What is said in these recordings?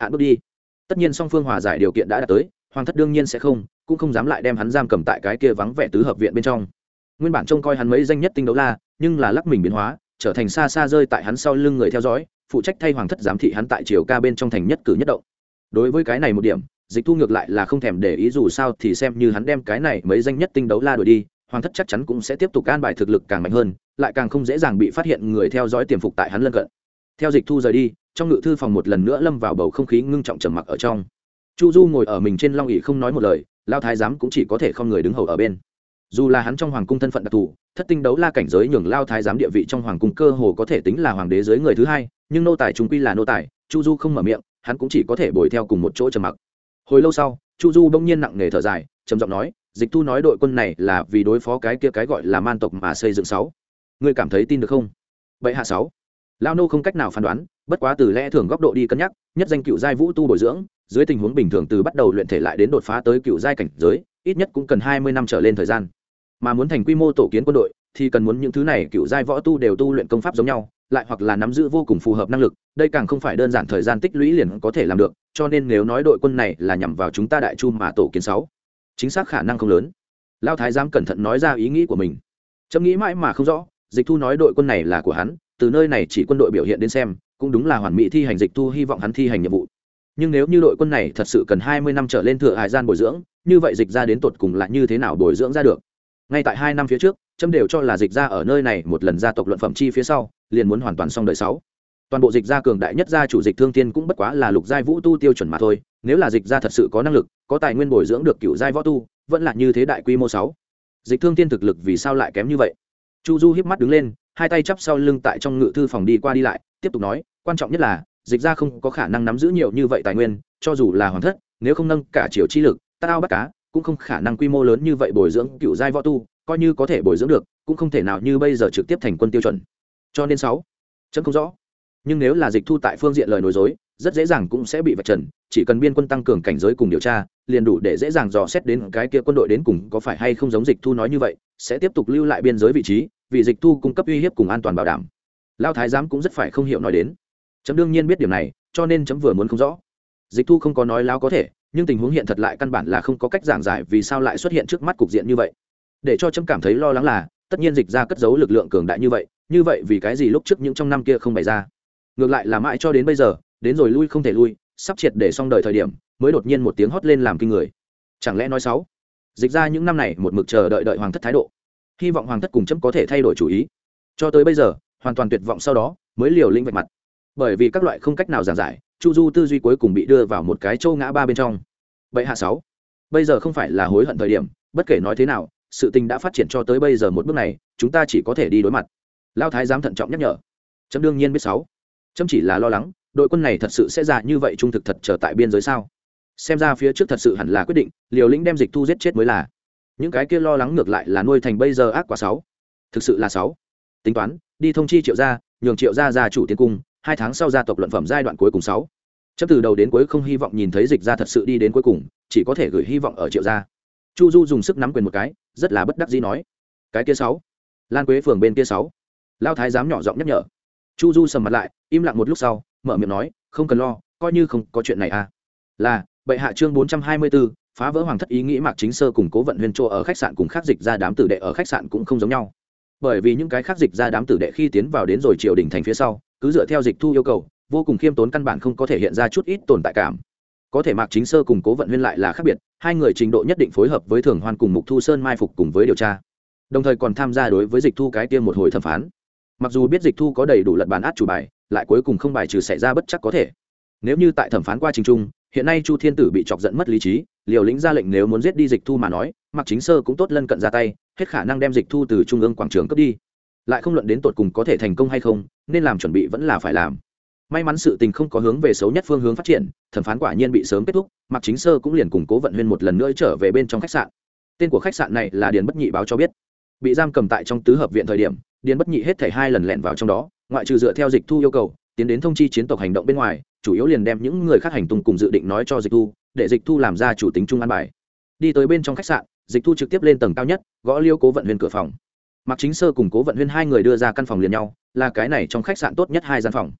hạn bước đi. Tất nhiên song phương hòa giải điều kiện đã đạt tới, hoàng thất đương nhiên sẽ không, cũng không dám lại đem hắn giam cầm tại cái kia vắng vẻ tứ hợp viện bên trong. Nguyên bản trông coi hắn mấy danh nhất tinh đấu la, nhưng là lắc mình biến hóa, trở thành xa xa rơi tại hắn sau lưng người theo dõi, phụ trách thay hoàng thất giám thị hắn tại triều ca bên trong thành nhất cử nhất động. Đối với cái này một điểm, dịch thu ngược lại là không thèm để ý dù sao thì xem như hắn đem cái này mấy danh nhất tinh đấu la đuổi đi, hoàng thất chắc chắn cũng sẽ tiếp tục can bài thực lực càng mạnh hơn, lại càng không dễ dàng bị phát hiện người theo dõi tiềm phục tại hắn lân cận theo dịch thu rời đi, trong ngự thư phòng một lần nữa lâm vào bầu không khí ngưng trọng trầm mặc ở trong. Chu du ngồi ở mình trên long ỉ không nói một lời, lao thái giám cũng chỉ có thể không người đứng hầu ở bên. Dù là hắn trong hoàng cung thân phận đặc thù, thất tinh đấu la cảnh giới nhường lao thái giám địa vị trong hoàng cung cơ hồ có thể tính là hoàng đế dưới người thứ hai, nhưng nô tài chúng quy là nô tài, chu du không mở miệng, hắn cũng chỉ có thể bồi theo cùng một chỗ trầm mặc. Hồi lâu sau, chu du bỗng nhiên nặng nề thở dài, trầm giọng nói, dịch thu nói đội quân này là vì đối phó cái kia cái gọi là man tộc mà xây dựng sáu. Ngươi cảm thấy tin được không? Vậy hạ sáu lao nô không cách nào phán đoán, bất quá từ lẽ thường góc độ đi cân nhắc, nhất danh cựu giai vũ tu bồi dưỡng, dưới tình huống bình thường từ bắt đầu luyện thể lại đến đột phá tới cựu giai cảnh giới, ít nhất cũng cần hai mươi năm trở lên thời gian. Mà muốn thành quy mô tổ kiến quân đội, thì cần muốn những thứ này cựu giai võ tu đều tu luyện công pháp giống nhau, lại hoặc là nắm giữ vô cùng phù hợp năng lực, đây càng không phải đơn giản thời gian tích lũy liền có thể làm được, cho nên nếu nói đội quân này là nhằm vào chúng ta đại chu mà tổ kiến sáu, chính xác khả năng không lớn. Lao thái giám cẩn thận nói ra ý nghĩ của mình. Trâm nghĩ mãi mà không rõ, dịch thu nói đội quân này là của hắn từ nơi này chỉ quân đội biểu hiện đến xem, cũng đúng là hoàn mỹ thi hành dịch thu hy vọng hắn thi hành nhiệm vụ. Nhưng nếu như đội quân này thật sự cần hai mươi năm trở lên thừa hải gian bồi dưỡng, như vậy dịch ra đến tột cùng là như thế nào bồi dưỡng ra được? Ngay tại hai năm phía trước trâm đều cho là dịch ra ở nơi này một lần gia tộc luận phẩm chi phía sau, liền muốn hoàn toàn xong đời sáu. Toàn bộ dịch gia cường đại nhất gia chủ dịch thương tiên cũng bất quá là lục giai vũ tu tiêu chuẩn mà thôi, nếu là dịch gia thật sự có năng lực, có tài nguyên bồi dưỡng được cựu giai võ tu, vẫn là như thế đại quy mô sáu. Dịch thương tiên thực lực vì sao lại kém như vậy? Chu du híp mắt đứng lên hai tay chắp sau lưng tại trong ngự thư phòng đi qua đi lại, tiếp tục nói, quan trọng nhất là, dịch gia không có khả năng nắm giữ nhiều như vậy tài nguyên, cho dù là hoàn thất, nếu không nâng cả chiều chi lực, ta ao bắt cá, cũng không khả năng quy mô lớn như vậy bồi dưỡng cựu giai võ tu, coi như có thể bồi dưỡng được, cũng không thể nào như bây giờ trực tiếp thành quân tiêu chuẩn. Cho nên sáu, chấm không rõ. Nhưng nếu là dịch thu tại phương diện lời nói dối, rất dễ dàng cũng sẽ bị vạch trần, chỉ cần biên quân tăng cường cảnh giới cùng điều tra, liền đủ để dễ dàng dò xét đến cái kia quân đội đến cùng có phải hay không giống dịch thu nói như vậy, sẽ tiếp tục lưu lại biên giới vị trí vì dịch thu cung cấp uy hiếp cùng an toàn bảo đảm. Lao thái giám cũng rất phải không hiểu nói đến. Chấm đương nhiên biết điều này, cho nên chấm vừa muốn không rõ. Dịch thu không có nói lao có thể, nhưng tình huống hiện thật lại căn bản là không có cách giảng giải vì sao lại xuất hiện trước mắt cục diện như vậy. Để cho chấm cảm thấy lo lắng là, tất nhiên dịch ra cất giấu lực lượng cường đại như vậy như vậy vì cái gì lúc trước những trong năm kia không bày ra? Ngược lại là mãi cho đến bây giờ, đến rồi lui không thể lui, sắp triệt để xong đời thời điểm, mới đột nhiên một tiếng hót lên làm kinh người. Chẳng lẽ nói sáu dịch ra những năm này một mực chờ đợi đợi hoàng thất thái độ hy vọng hoàng thất cùng chấm có thể thay đổi chủ ý. Cho tới bây giờ, hoàn toàn tuyệt vọng sau đó, mới liều lĩnh vạch mặt. Bởi vì các loại không cách nào giảng giải, chu du tư duy cuối cùng bị đưa vào một cái châu ngã ba bên trong. Vậy hạ sáu, bây giờ không phải là hối hận thời điểm, bất kể nói thế nào, sự tình đã phát triển cho tới bây giờ một bước này, chúng ta chỉ có thể đi đối mặt. Lao thái giám thận trọng nhắc nhở. Chấm đương nhiên biết sáu. Chấm chỉ là lo lắng, đội quân này thật sự sẽ già như vậy trung thực thật trở tại biên giới sao? Xem ra phía trước thật sự hẳn là quyết định, liều lĩnh đem dịch thu giết chết mới là những cái kia lo lắng ngược lại là nuôi thành bây giờ ác quả sáu. Thực sự là sáu. Tính toán đi thông chi triệu gia nhường triệu gia gia chủ tiến cung hai tháng sau gia tộc luận phẩm giai đoạn cuối cùng sáu. Chấp từ đầu đến cuối không hy vọng nhìn thấy dịch gia thật sự đi đến cuối cùng chỉ có thể gửi hy vọng ở triệu gia. Chu du dùng sức nắm quyền một cái rất là bất đắc dĩ nói. Cái kia sáu. Lan quế phường bên kia sáu. Lao thái dám nhỏ giọng nhắc nhở. Chu du sầm mặt lại im lặng một lúc sau mở miệng nói không cần lo coi như không có chuyện này à. Là bệ hạ chương bốn trăm hai mươi 424, phá vỡ hoàng thất ý nghĩ mạc chính sơ cùng cố vận huyền chỗ ở khách sạn cùng khác dịch ra đám tử đệ ở khách sạn cũng không giống nhau. Bởi vì những cái khác dịch ra đám tử đệ khi tiến vào đến rồi triều đình thành phía sau, cứ dựa theo dịch thu yêu cầu, vô cùng khiêm tốn căn bản không có thể hiện ra chút ít tồn tại cảm. Có thể mạc chính sơ cùng cố vận huyên lại là khác biệt, hai người trình độ nhất định phối hợp với thường hoan cùng mục thu sơn mai phục cùng với điều tra. Đồng thời còn tham gia đối với dịch thu cái tiêm một hồi thẩm phán. Mặc dù biết dịch thu có đầy đủ lật bàn át chủ bài, lại cuối cùng không bài trừ xảy ra bất chắc có thể. Nếu như tại thẩm phán qua trình trung hiện nay chu thiên tử bị chọc giận mất lý trí, liều lĩnh ra lệnh nếu muốn giết đi dịch thu mà nói mặc chính sơ cũng tốt lân cận ra tay, hết khả năng đem dịch thu từ trung ương quảng trường cướp đi. Lại không luận đến tột cùng có thể thành công hay không, nên làm chuẩn bị vẫn là phải làm. May mắn sự tình không có hướng về xấu nhất phương hướng phát triển, thẩm phán quả nhiên bị sớm kết thúc mặc chính sơ cũng liền củng cố vận huyên một lần nữa trở về bên trong khách sạn. Tên của khách sạn này là điền bất nhị báo cho biết. Bị giam cầm tại trong tứ hợp viện thời điểm, điền bất nhị hết thảy hai lần lẻn vào trong đó, ngoại trừ dựa theo dịch thu yêu cầu, tiến đến thông chi chiến tộc hành động bên ngoài chủ yếu liền đem những người khác hành tung cùng dự định nói cho dịch thu, để dịch thu làm ra chủ tính trung an bài. Đi tới bên trong khách sạn, dịch thu trực tiếp lên tầng cao nhất, gõ liêu cố vận huyên cửa phòng. Mặc chính sơ cùng cố vận huyên hai người đưa ra căn phòng liền nhau, là cái này trong khách sạn tốt nhất hai gian phòng.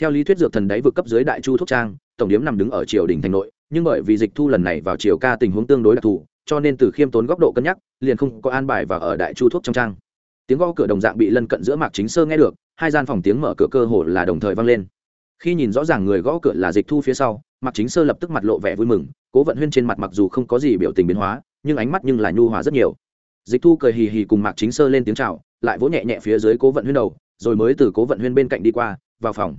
Theo lý thuyết dược thần đáy vượt cấp dưới đại chu thuốc trang, tổng điếm nằm đứng ở triều đình thành nội, nhưng bởi vì dịch thu lần này vào triều ca tình huống tương đối đặc thù, cho nên từ khiêm tốn góc độ cân nhắc, liền không có an bài và ở đại chu thuốc trong trang. Tiếng gõ cửa đồng dạng bị lân cận giữa mạc chính sơ nghe được, hai gian phòng tiếng mở cửa cơ hồ là đồng thời vang lên khi nhìn rõ ràng người gõ cửa là dịch thu phía sau Mặc chính sơ lập tức mặt lộ vẻ vui mừng, cố vận huyên trên mặt mặc dù không có gì biểu tình biến hóa, nhưng ánh mắt nhưng là nhu hòa rất nhiều. Dịch thu cười hì hì cùng mạc chính sơ lên tiếng chào, lại vỗ nhẹ nhẹ phía dưới cố vận huyên đầu, rồi mới từ cố vận huyên bên cạnh đi qua, vào phòng.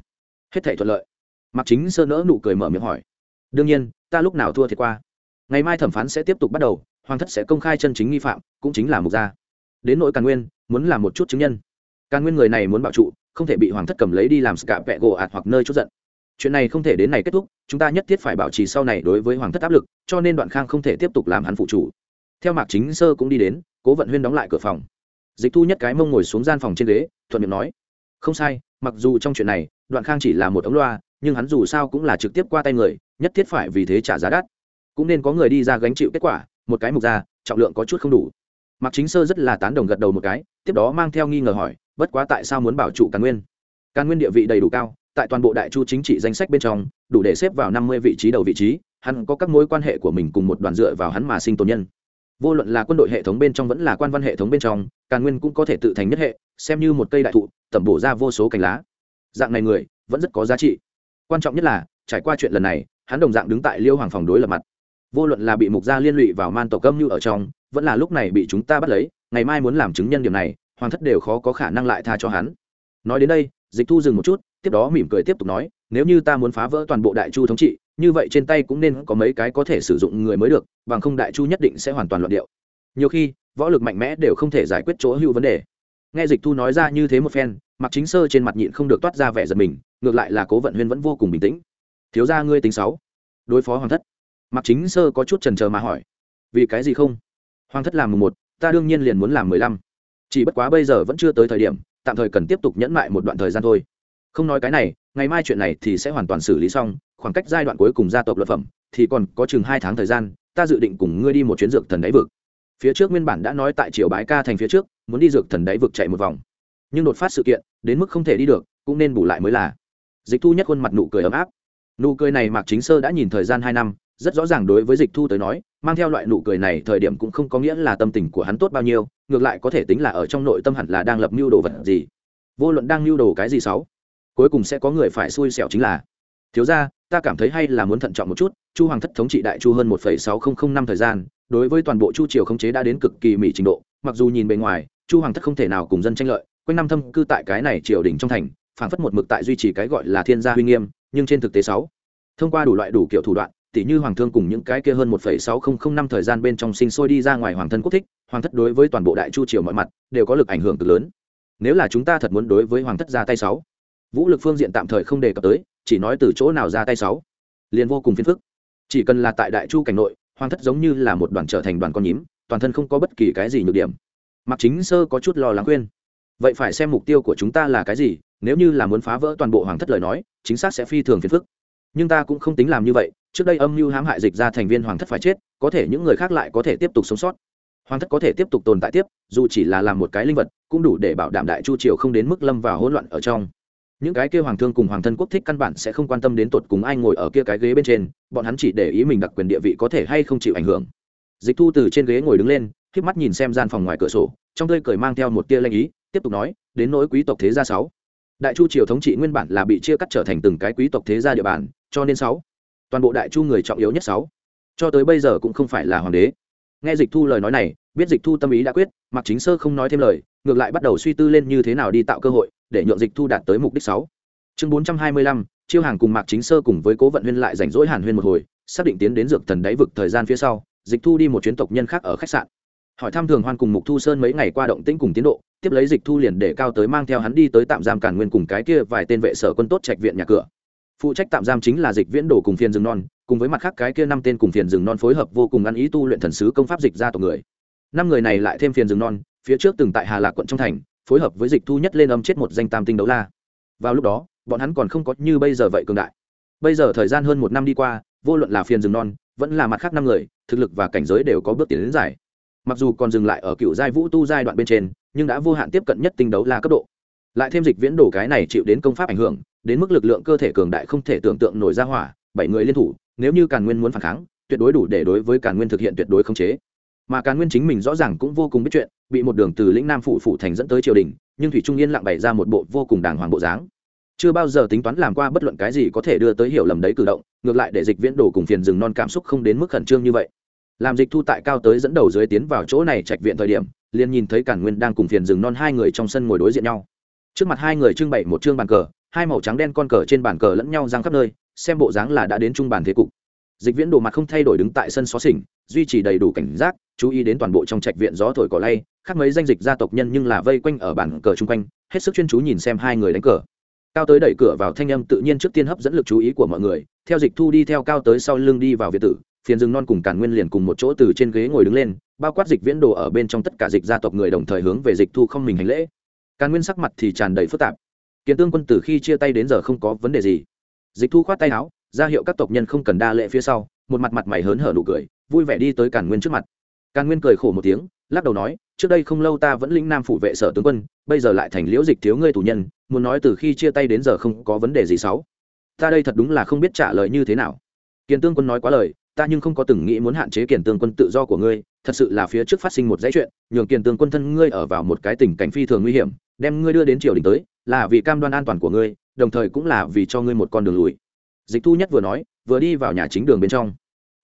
Hết thể thuận lợi. Mạc chính sơ nỡ nụ cười mở miệng hỏi, đương nhiên, ta lúc nào thua thiệt qua. Ngày mai thẩm phán sẽ tiếp tục bắt đầu, hoàng thất sẽ công khai chân chính nghi phạm, cũng chính là mục gia. Đến nỗi càn nguyên, muốn làm một chút chứng nhân. Càn nguyên người này muốn bảo trụ không thể bị hoàng thất cầm lấy đi làm scạ vẹ gỗ ạt hoặc nơi chốt giận. Chuyện này không thể đến này kết thúc, chúng ta nhất thiết phải bảo trì sau này đối với hoàng thất áp lực, cho nên đoạn khang không thể tiếp tục làm hắn phụ chủ. Theo mạc chính sơ cũng đi đến, cố vận huyên đóng lại cửa phòng. Dịch thu nhất cái mông ngồi xuống gian phòng trên ghế, thuận miệng nói, không sai, mặc dù trong chuyện này, đoạn khang chỉ là một ống loa, nhưng hắn dù sao cũng là trực tiếp qua tay người, nhất thiết phải vì thế trả giá đắt. Cũng nên có người đi ra gánh chịu kết quả, một cái mục ra, trọng lượng có chút không đủ. Mạc chính sơ rất là tán đồng gật đầu một cái, tiếp đó mang theo nghi ngờ hỏi bất quá tại sao muốn bảo trụ càn nguyên? Càn nguyên địa vị đầy đủ cao, tại toàn bộ đại chu chính trị danh sách bên trong, đủ để xếp vào năm mươi vị trí đầu vị trí, hắn có các mối quan hệ của mình cùng một đoàn dựa vào hắn mà sinh tồn nhân. Vô luận là quân đội hệ thống bên trong vẫn là quan văn hệ thống bên trong, càn nguyên cũng có thể tự thành nhất hệ, xem như một cây đại thụ, tẩm bổ ra vô số cành lá. Dạng này người, vẫn rất có giá trị. Quan trọng nhất là, trải qua chuyện lần này, hắn đồng dạng đứng tại liêu hoàng phòng đối lập mặt. Vô luận là bị mục gia liên lụy vào man tổ cấm như ở trong, vẫn là lúc này bị chúng ta bắt lấy, ngày mai muốn làm chứng nhân điểm này hoàng thất đều khó có khả năng lại tha cho hắn. Nói đến đây, dịch thu dừng một chút, tiếp đó mỉm cười tiếp tục nói, nếu như ta muốn phá vỡ toàn bộ đại chu thống trị, như vậy trên tay cũng nên có mấy cái có thể sử dụng người mới được, bằng không đại chu nhất định sẽ hoàn toàn luận điệu. Nhiều khi, võ lực mạnh mẽ đều không thể giải quyết chỗ hữu vấn đề. Nghe dịch thu nói ra như thế một phen mặc chính sơ trên mặt nhịn không được toát ra vẻ giật mình, ngược lại là cố vận huyên vẫn vô cùng bình tĩnh. Thiếu ra ngươi tính sáu. Đối phó hoàng thất. Mặc chính sơ có chút trần trờ mà hỏi. Vì cái gì không? Hoàng thất làm mùng một, ta đương nhiên liền muốn làm mười lăm chỉ bất quá bây giờ vẫn chưa tới thời điểm, tạm thời cần tiếp tục nhẫn mại một đoạn thời gian thôi. Không nói cái này, ngày mai chuyện này thì sẽ hoàn toàn xử lý xong, khoảng cách giai đoạn cuối cùng gia tộc luật phẩm, thì còn có chừng hai tháng thời gian, ta dự định cùng ngươi đi một chuyến dược thần đáy vực. Phía trước nguyên bản đã nói tại triều bái ca thành phía trước, muốn đi dược thần đáy vực chạy một vòng. Nhưng đột phát sự kiện, đến mức không thể đi được, cũng nên bù lại mới là. Dịch thu nhất khuôn mặt nụ cười ấm áp. Nụ cười này mạc chính sơ đã nhìn thời gian hai năm rất rõ ràng đối với dịch thu tới nói mang theo loại nụ cười này thời điểm cũng không có nghĩa là tâm tình của hắn tốt bao nhiêu ngược lại có thể tính là ở trong nội tâm hẳn là đang lập mưu đồ vật gì. Vô luận đang mưu đồ cái gì sáu, cuối cùng sẽ có người phải xui xẻo chính là thiếu ra ta cảm thấy hay là muốn thận trọng một chút chu hoàng thất thống trị đại chu hơn một sáu nghìn năm thời gian đối với toàn bộ chu triều khống chế đã đến cực kỳ mỹ trình độ mặc dù nhìn bề ngoài chu hoàng thất không thể nào cùng dân tranh lợi quanh năm thâm cư tại cái này triều đình trong thành phảng phất một mực tại duy trì cái gọi là thiên gia huy nghiêm nhưng trên thực tế sáu thông qua đủ loại đủ kiểu thủ đoạn tỉ như hoàng thương cùng những cái kia hơn một sáu nghìn năm thời gian bên trong sinh sôi đi ra ngoài hoàng thân quốc thích, hoàng thất đối với toàn bộ đại chu triều mọi mặt đều có lực ảnh hưởng cực lớn. Nếu là chúng ta thật muốn đối với hoàng thất ra tay sáu, vũ lực phương diện tạm thời không đề cập tới, chỉ nói từ chỗ nào ra tay sáu, liền vô cùng phiền phức. Chỉ cần là tại đại chu cảnh nội, hoàng thất giống như là một đoàn trở thành đoàn con nhím, toàn thân không có bất kỳ cái gì nhược điểm. Mạc chính sơ có chút lo lắng khuyên, vậy phải xem mục tiêu của chúng ta là cái gì, nếu như là muốn phá vỡ toàn bộ hoàng thất lời nói, chính xác sẽ phi thường phiền phức nhưng ta cũng không tính làm như vậy, trước đây âm mưu hãm hại dịch ra thành viên hoàng thất phải chết, có thể những người khác lại có thể tiếp tục sống sót. Hoàng thất có thể tiếp tục tồn tại tiếp, dù chỉ là làm một cái linh vật, cũng đủ để bảo đảm đại chu triều không đến mức lâm vào hỗn loạn ở trong. Những cái kia hoàng thương cùng hoàng thân quốc thích căn bản sẽ không quan tâm đến tột cùng ai ngồi ở kia cái ghế bên trên, bọn hắn chỉ để ý mình đặc quyền địa vị có thể hay không chịu ảnh hưởng. Dịch thu từ trên ghế ngồi đứng lên k mắt nhìn xem gian phòng ngoài cửa sổ, trong tơi cười mang theo một tia lanh ý, tiếp tục nói, đến nỗi quý tộc thế gia sáu. Đại chu triều thống trị nguyên bản là bị chia cắt trở thành từng cái quý tộc thế gia địa bàn cho nên sáu. Toàn bộ đại chu người trọng yếu nhất sáu. Cho tới bây giờ cũng không phải là hoàng đế. Nghe dịch thu lời nói này, biết dịch thu tâm ý đã quyết mặc chính sơ không nói thêm lời, ngược lại bắt đầu suy tư lên như thế nào đi tạo cơ hội, để nhượng dịch thu đạt tới mục đích sáu. Chương bốn trăm hai mươi lăm, chiêu hàng cùng mạc chính sơ cùng với cố vận huyên lại rảnh rỗi hàn huyên một hồi, xác định tiến đến dược thần đáy vực thời gian phía sau, dịch thu đi một chuyến tộc nhân khác ở khách sạn. Hỏi thăm thường hoan cùng mục thu sơn mấy ngày qua động tĩnh cùng tiến độ, tiếp lấy dịch thu liền để cao tới mang theo hắn đi tới tạm giam cản nguyên cùng cái kia vài tên vệ sở quân tốt trạch viện nhà cửa phụ trách tạm giam chính là dịch viễn đồ cùng phiền rừng non, cùng với mặt khác cái kia năm tên cùng phiền rừng non phối hợp vô cùng ăn ý tu luyện thần sứ công pháp dịch ra tộc người. Năm người này lại thêm phiền rừng non, phía trước từng tại hà lạc quận trong thành, phối hợp với dịch thu nhất lên âm chết một danh tam tinh đấu la. Vào lúc đó, bọn hắn còn không có như bây giờ vậy cường đại. Bây giờ thời gian hơn một năm đi qua, vô luận là phiền rừng non, vẫn là mặt khác năm người, thực lực và cảnh giới đều có bước tiến đến giải. Mặc dù còn dừng lại ở cựu giai vũ tu giai đoạn bên trên, nhưng đã vô hạn tiếp cận nhất tinh đấu la cấp độ lại thêm dịch viễn đồ cái này chịu đến công pháp ảnh hưởng, đến mức lực lượng cơ thể cường đại không thể tưởng tượng nổi ra hỏa, bảy người liên thủ, nếu như càn nguyên muốn phản kháng, tuyệt đối đủ để đối với càn nguyên thực hiện tuyệt đối khống chế. Mà càn nguyên chính mình rõ ràng cũng vô cùng biết chuyện, bị một đường từ lĩnh nam phủ phủ thành dẫn tới triều đình, nhưng thủy trung yên lặng bày ra một bộ vô cùng đàng hoàng bộ dáng. Chưa bao giờ tính toán làm qua bất luận cái gì có thể đưa tới hiểu lầm đấy cử động, ngược lại để dịch viễn đồ cùng phiền rừng non cảm xúc không đến mức khẩn trương như vậy. Làm dịch thu tại cao tới dẫn đầu dưới tiến vào chỗ này trạch viện thời điểm, liền nhìn thấy cản nguyên đang cùng phiền rừng non hai người trong sân ngồi đối diện nhau trước mặt hai người trưng bày một chương bàn cờ, hai màu trắng đen con cờ trên bàn cờ lẫn nhau giang khắp nơi, xem bộ dáng là đã đến trung bàn thế cục. Dịch viễn đồ mặt không thay đổi đứng tại sân xó xỉnh, duy trì đầy đủ cảnh giác, chú ý đến toàn bộ trong trạch viện gió thổi cỏ lay, khác mấy danh dịch gia tộc nhân nhưng là vây quanh ở bàn cờ chung quanh, hết sức chuyên chú nhìn xem hai người đánh cờ. Cao tới đẩy cửa vào thanh âm tự nhiên trước tiên hấp dẫn lực chú ý của mọi người, theo dịch thu đi theo cao tới sau lưng đi vào việt tử, phiền rừng non cùng càn nguyên liền cùng một chỗ từ trên ghế ngồi đứng lên, bao quát dịch viễn đồ ở bên trong tất cả dịch gia tộc người đồng thời hướng về dịch thu không mình hành lễ càn nguyên sắc mặt thì tràn đầy phức tạp. Kiến tương quân từ khi chia tay đến giờ không có vấn đề gì. Dịch thu khoát tay áo, ra hiệu các tộc nhân không cần đa lệ phía sau, một mặt mặt mày hớn hở nụ cười, vui vẻ đi tới càn nguyên trước mặt. Càn nguyên cười khổ một tiếng, lắc đầu nói, trước đây không lâu ta vẫn lĩnh nam phủ vệ sở tướng quân, bây giờ lại thành liễu dịch thiếu ngươi tù nhân, muốn nói từ khi chia tay đến giờ không có vấn đề gì xấu. Ta đây thật đúng là không biết trả lời như thế nào. Kiến tương quân nói quá lời ta nhưng không có từng nghĩ muốn hạn chế kiền tương quân tự do của ngươi, thật sự là phía trước phát sinh một dãy chuyện, nhường kiền tương quân thân ngươi ở vào một cái tình cảnh phi thường nguy hiểm, đem ngươi đưa đến triều đình tới, là vì cam đoan an toàn của ngươi, đồng thời cũng là vì cho ngươi một con đường lùi. Dịch thu nhất vừa nói, vừa đi vào nhà chính đường bên trong.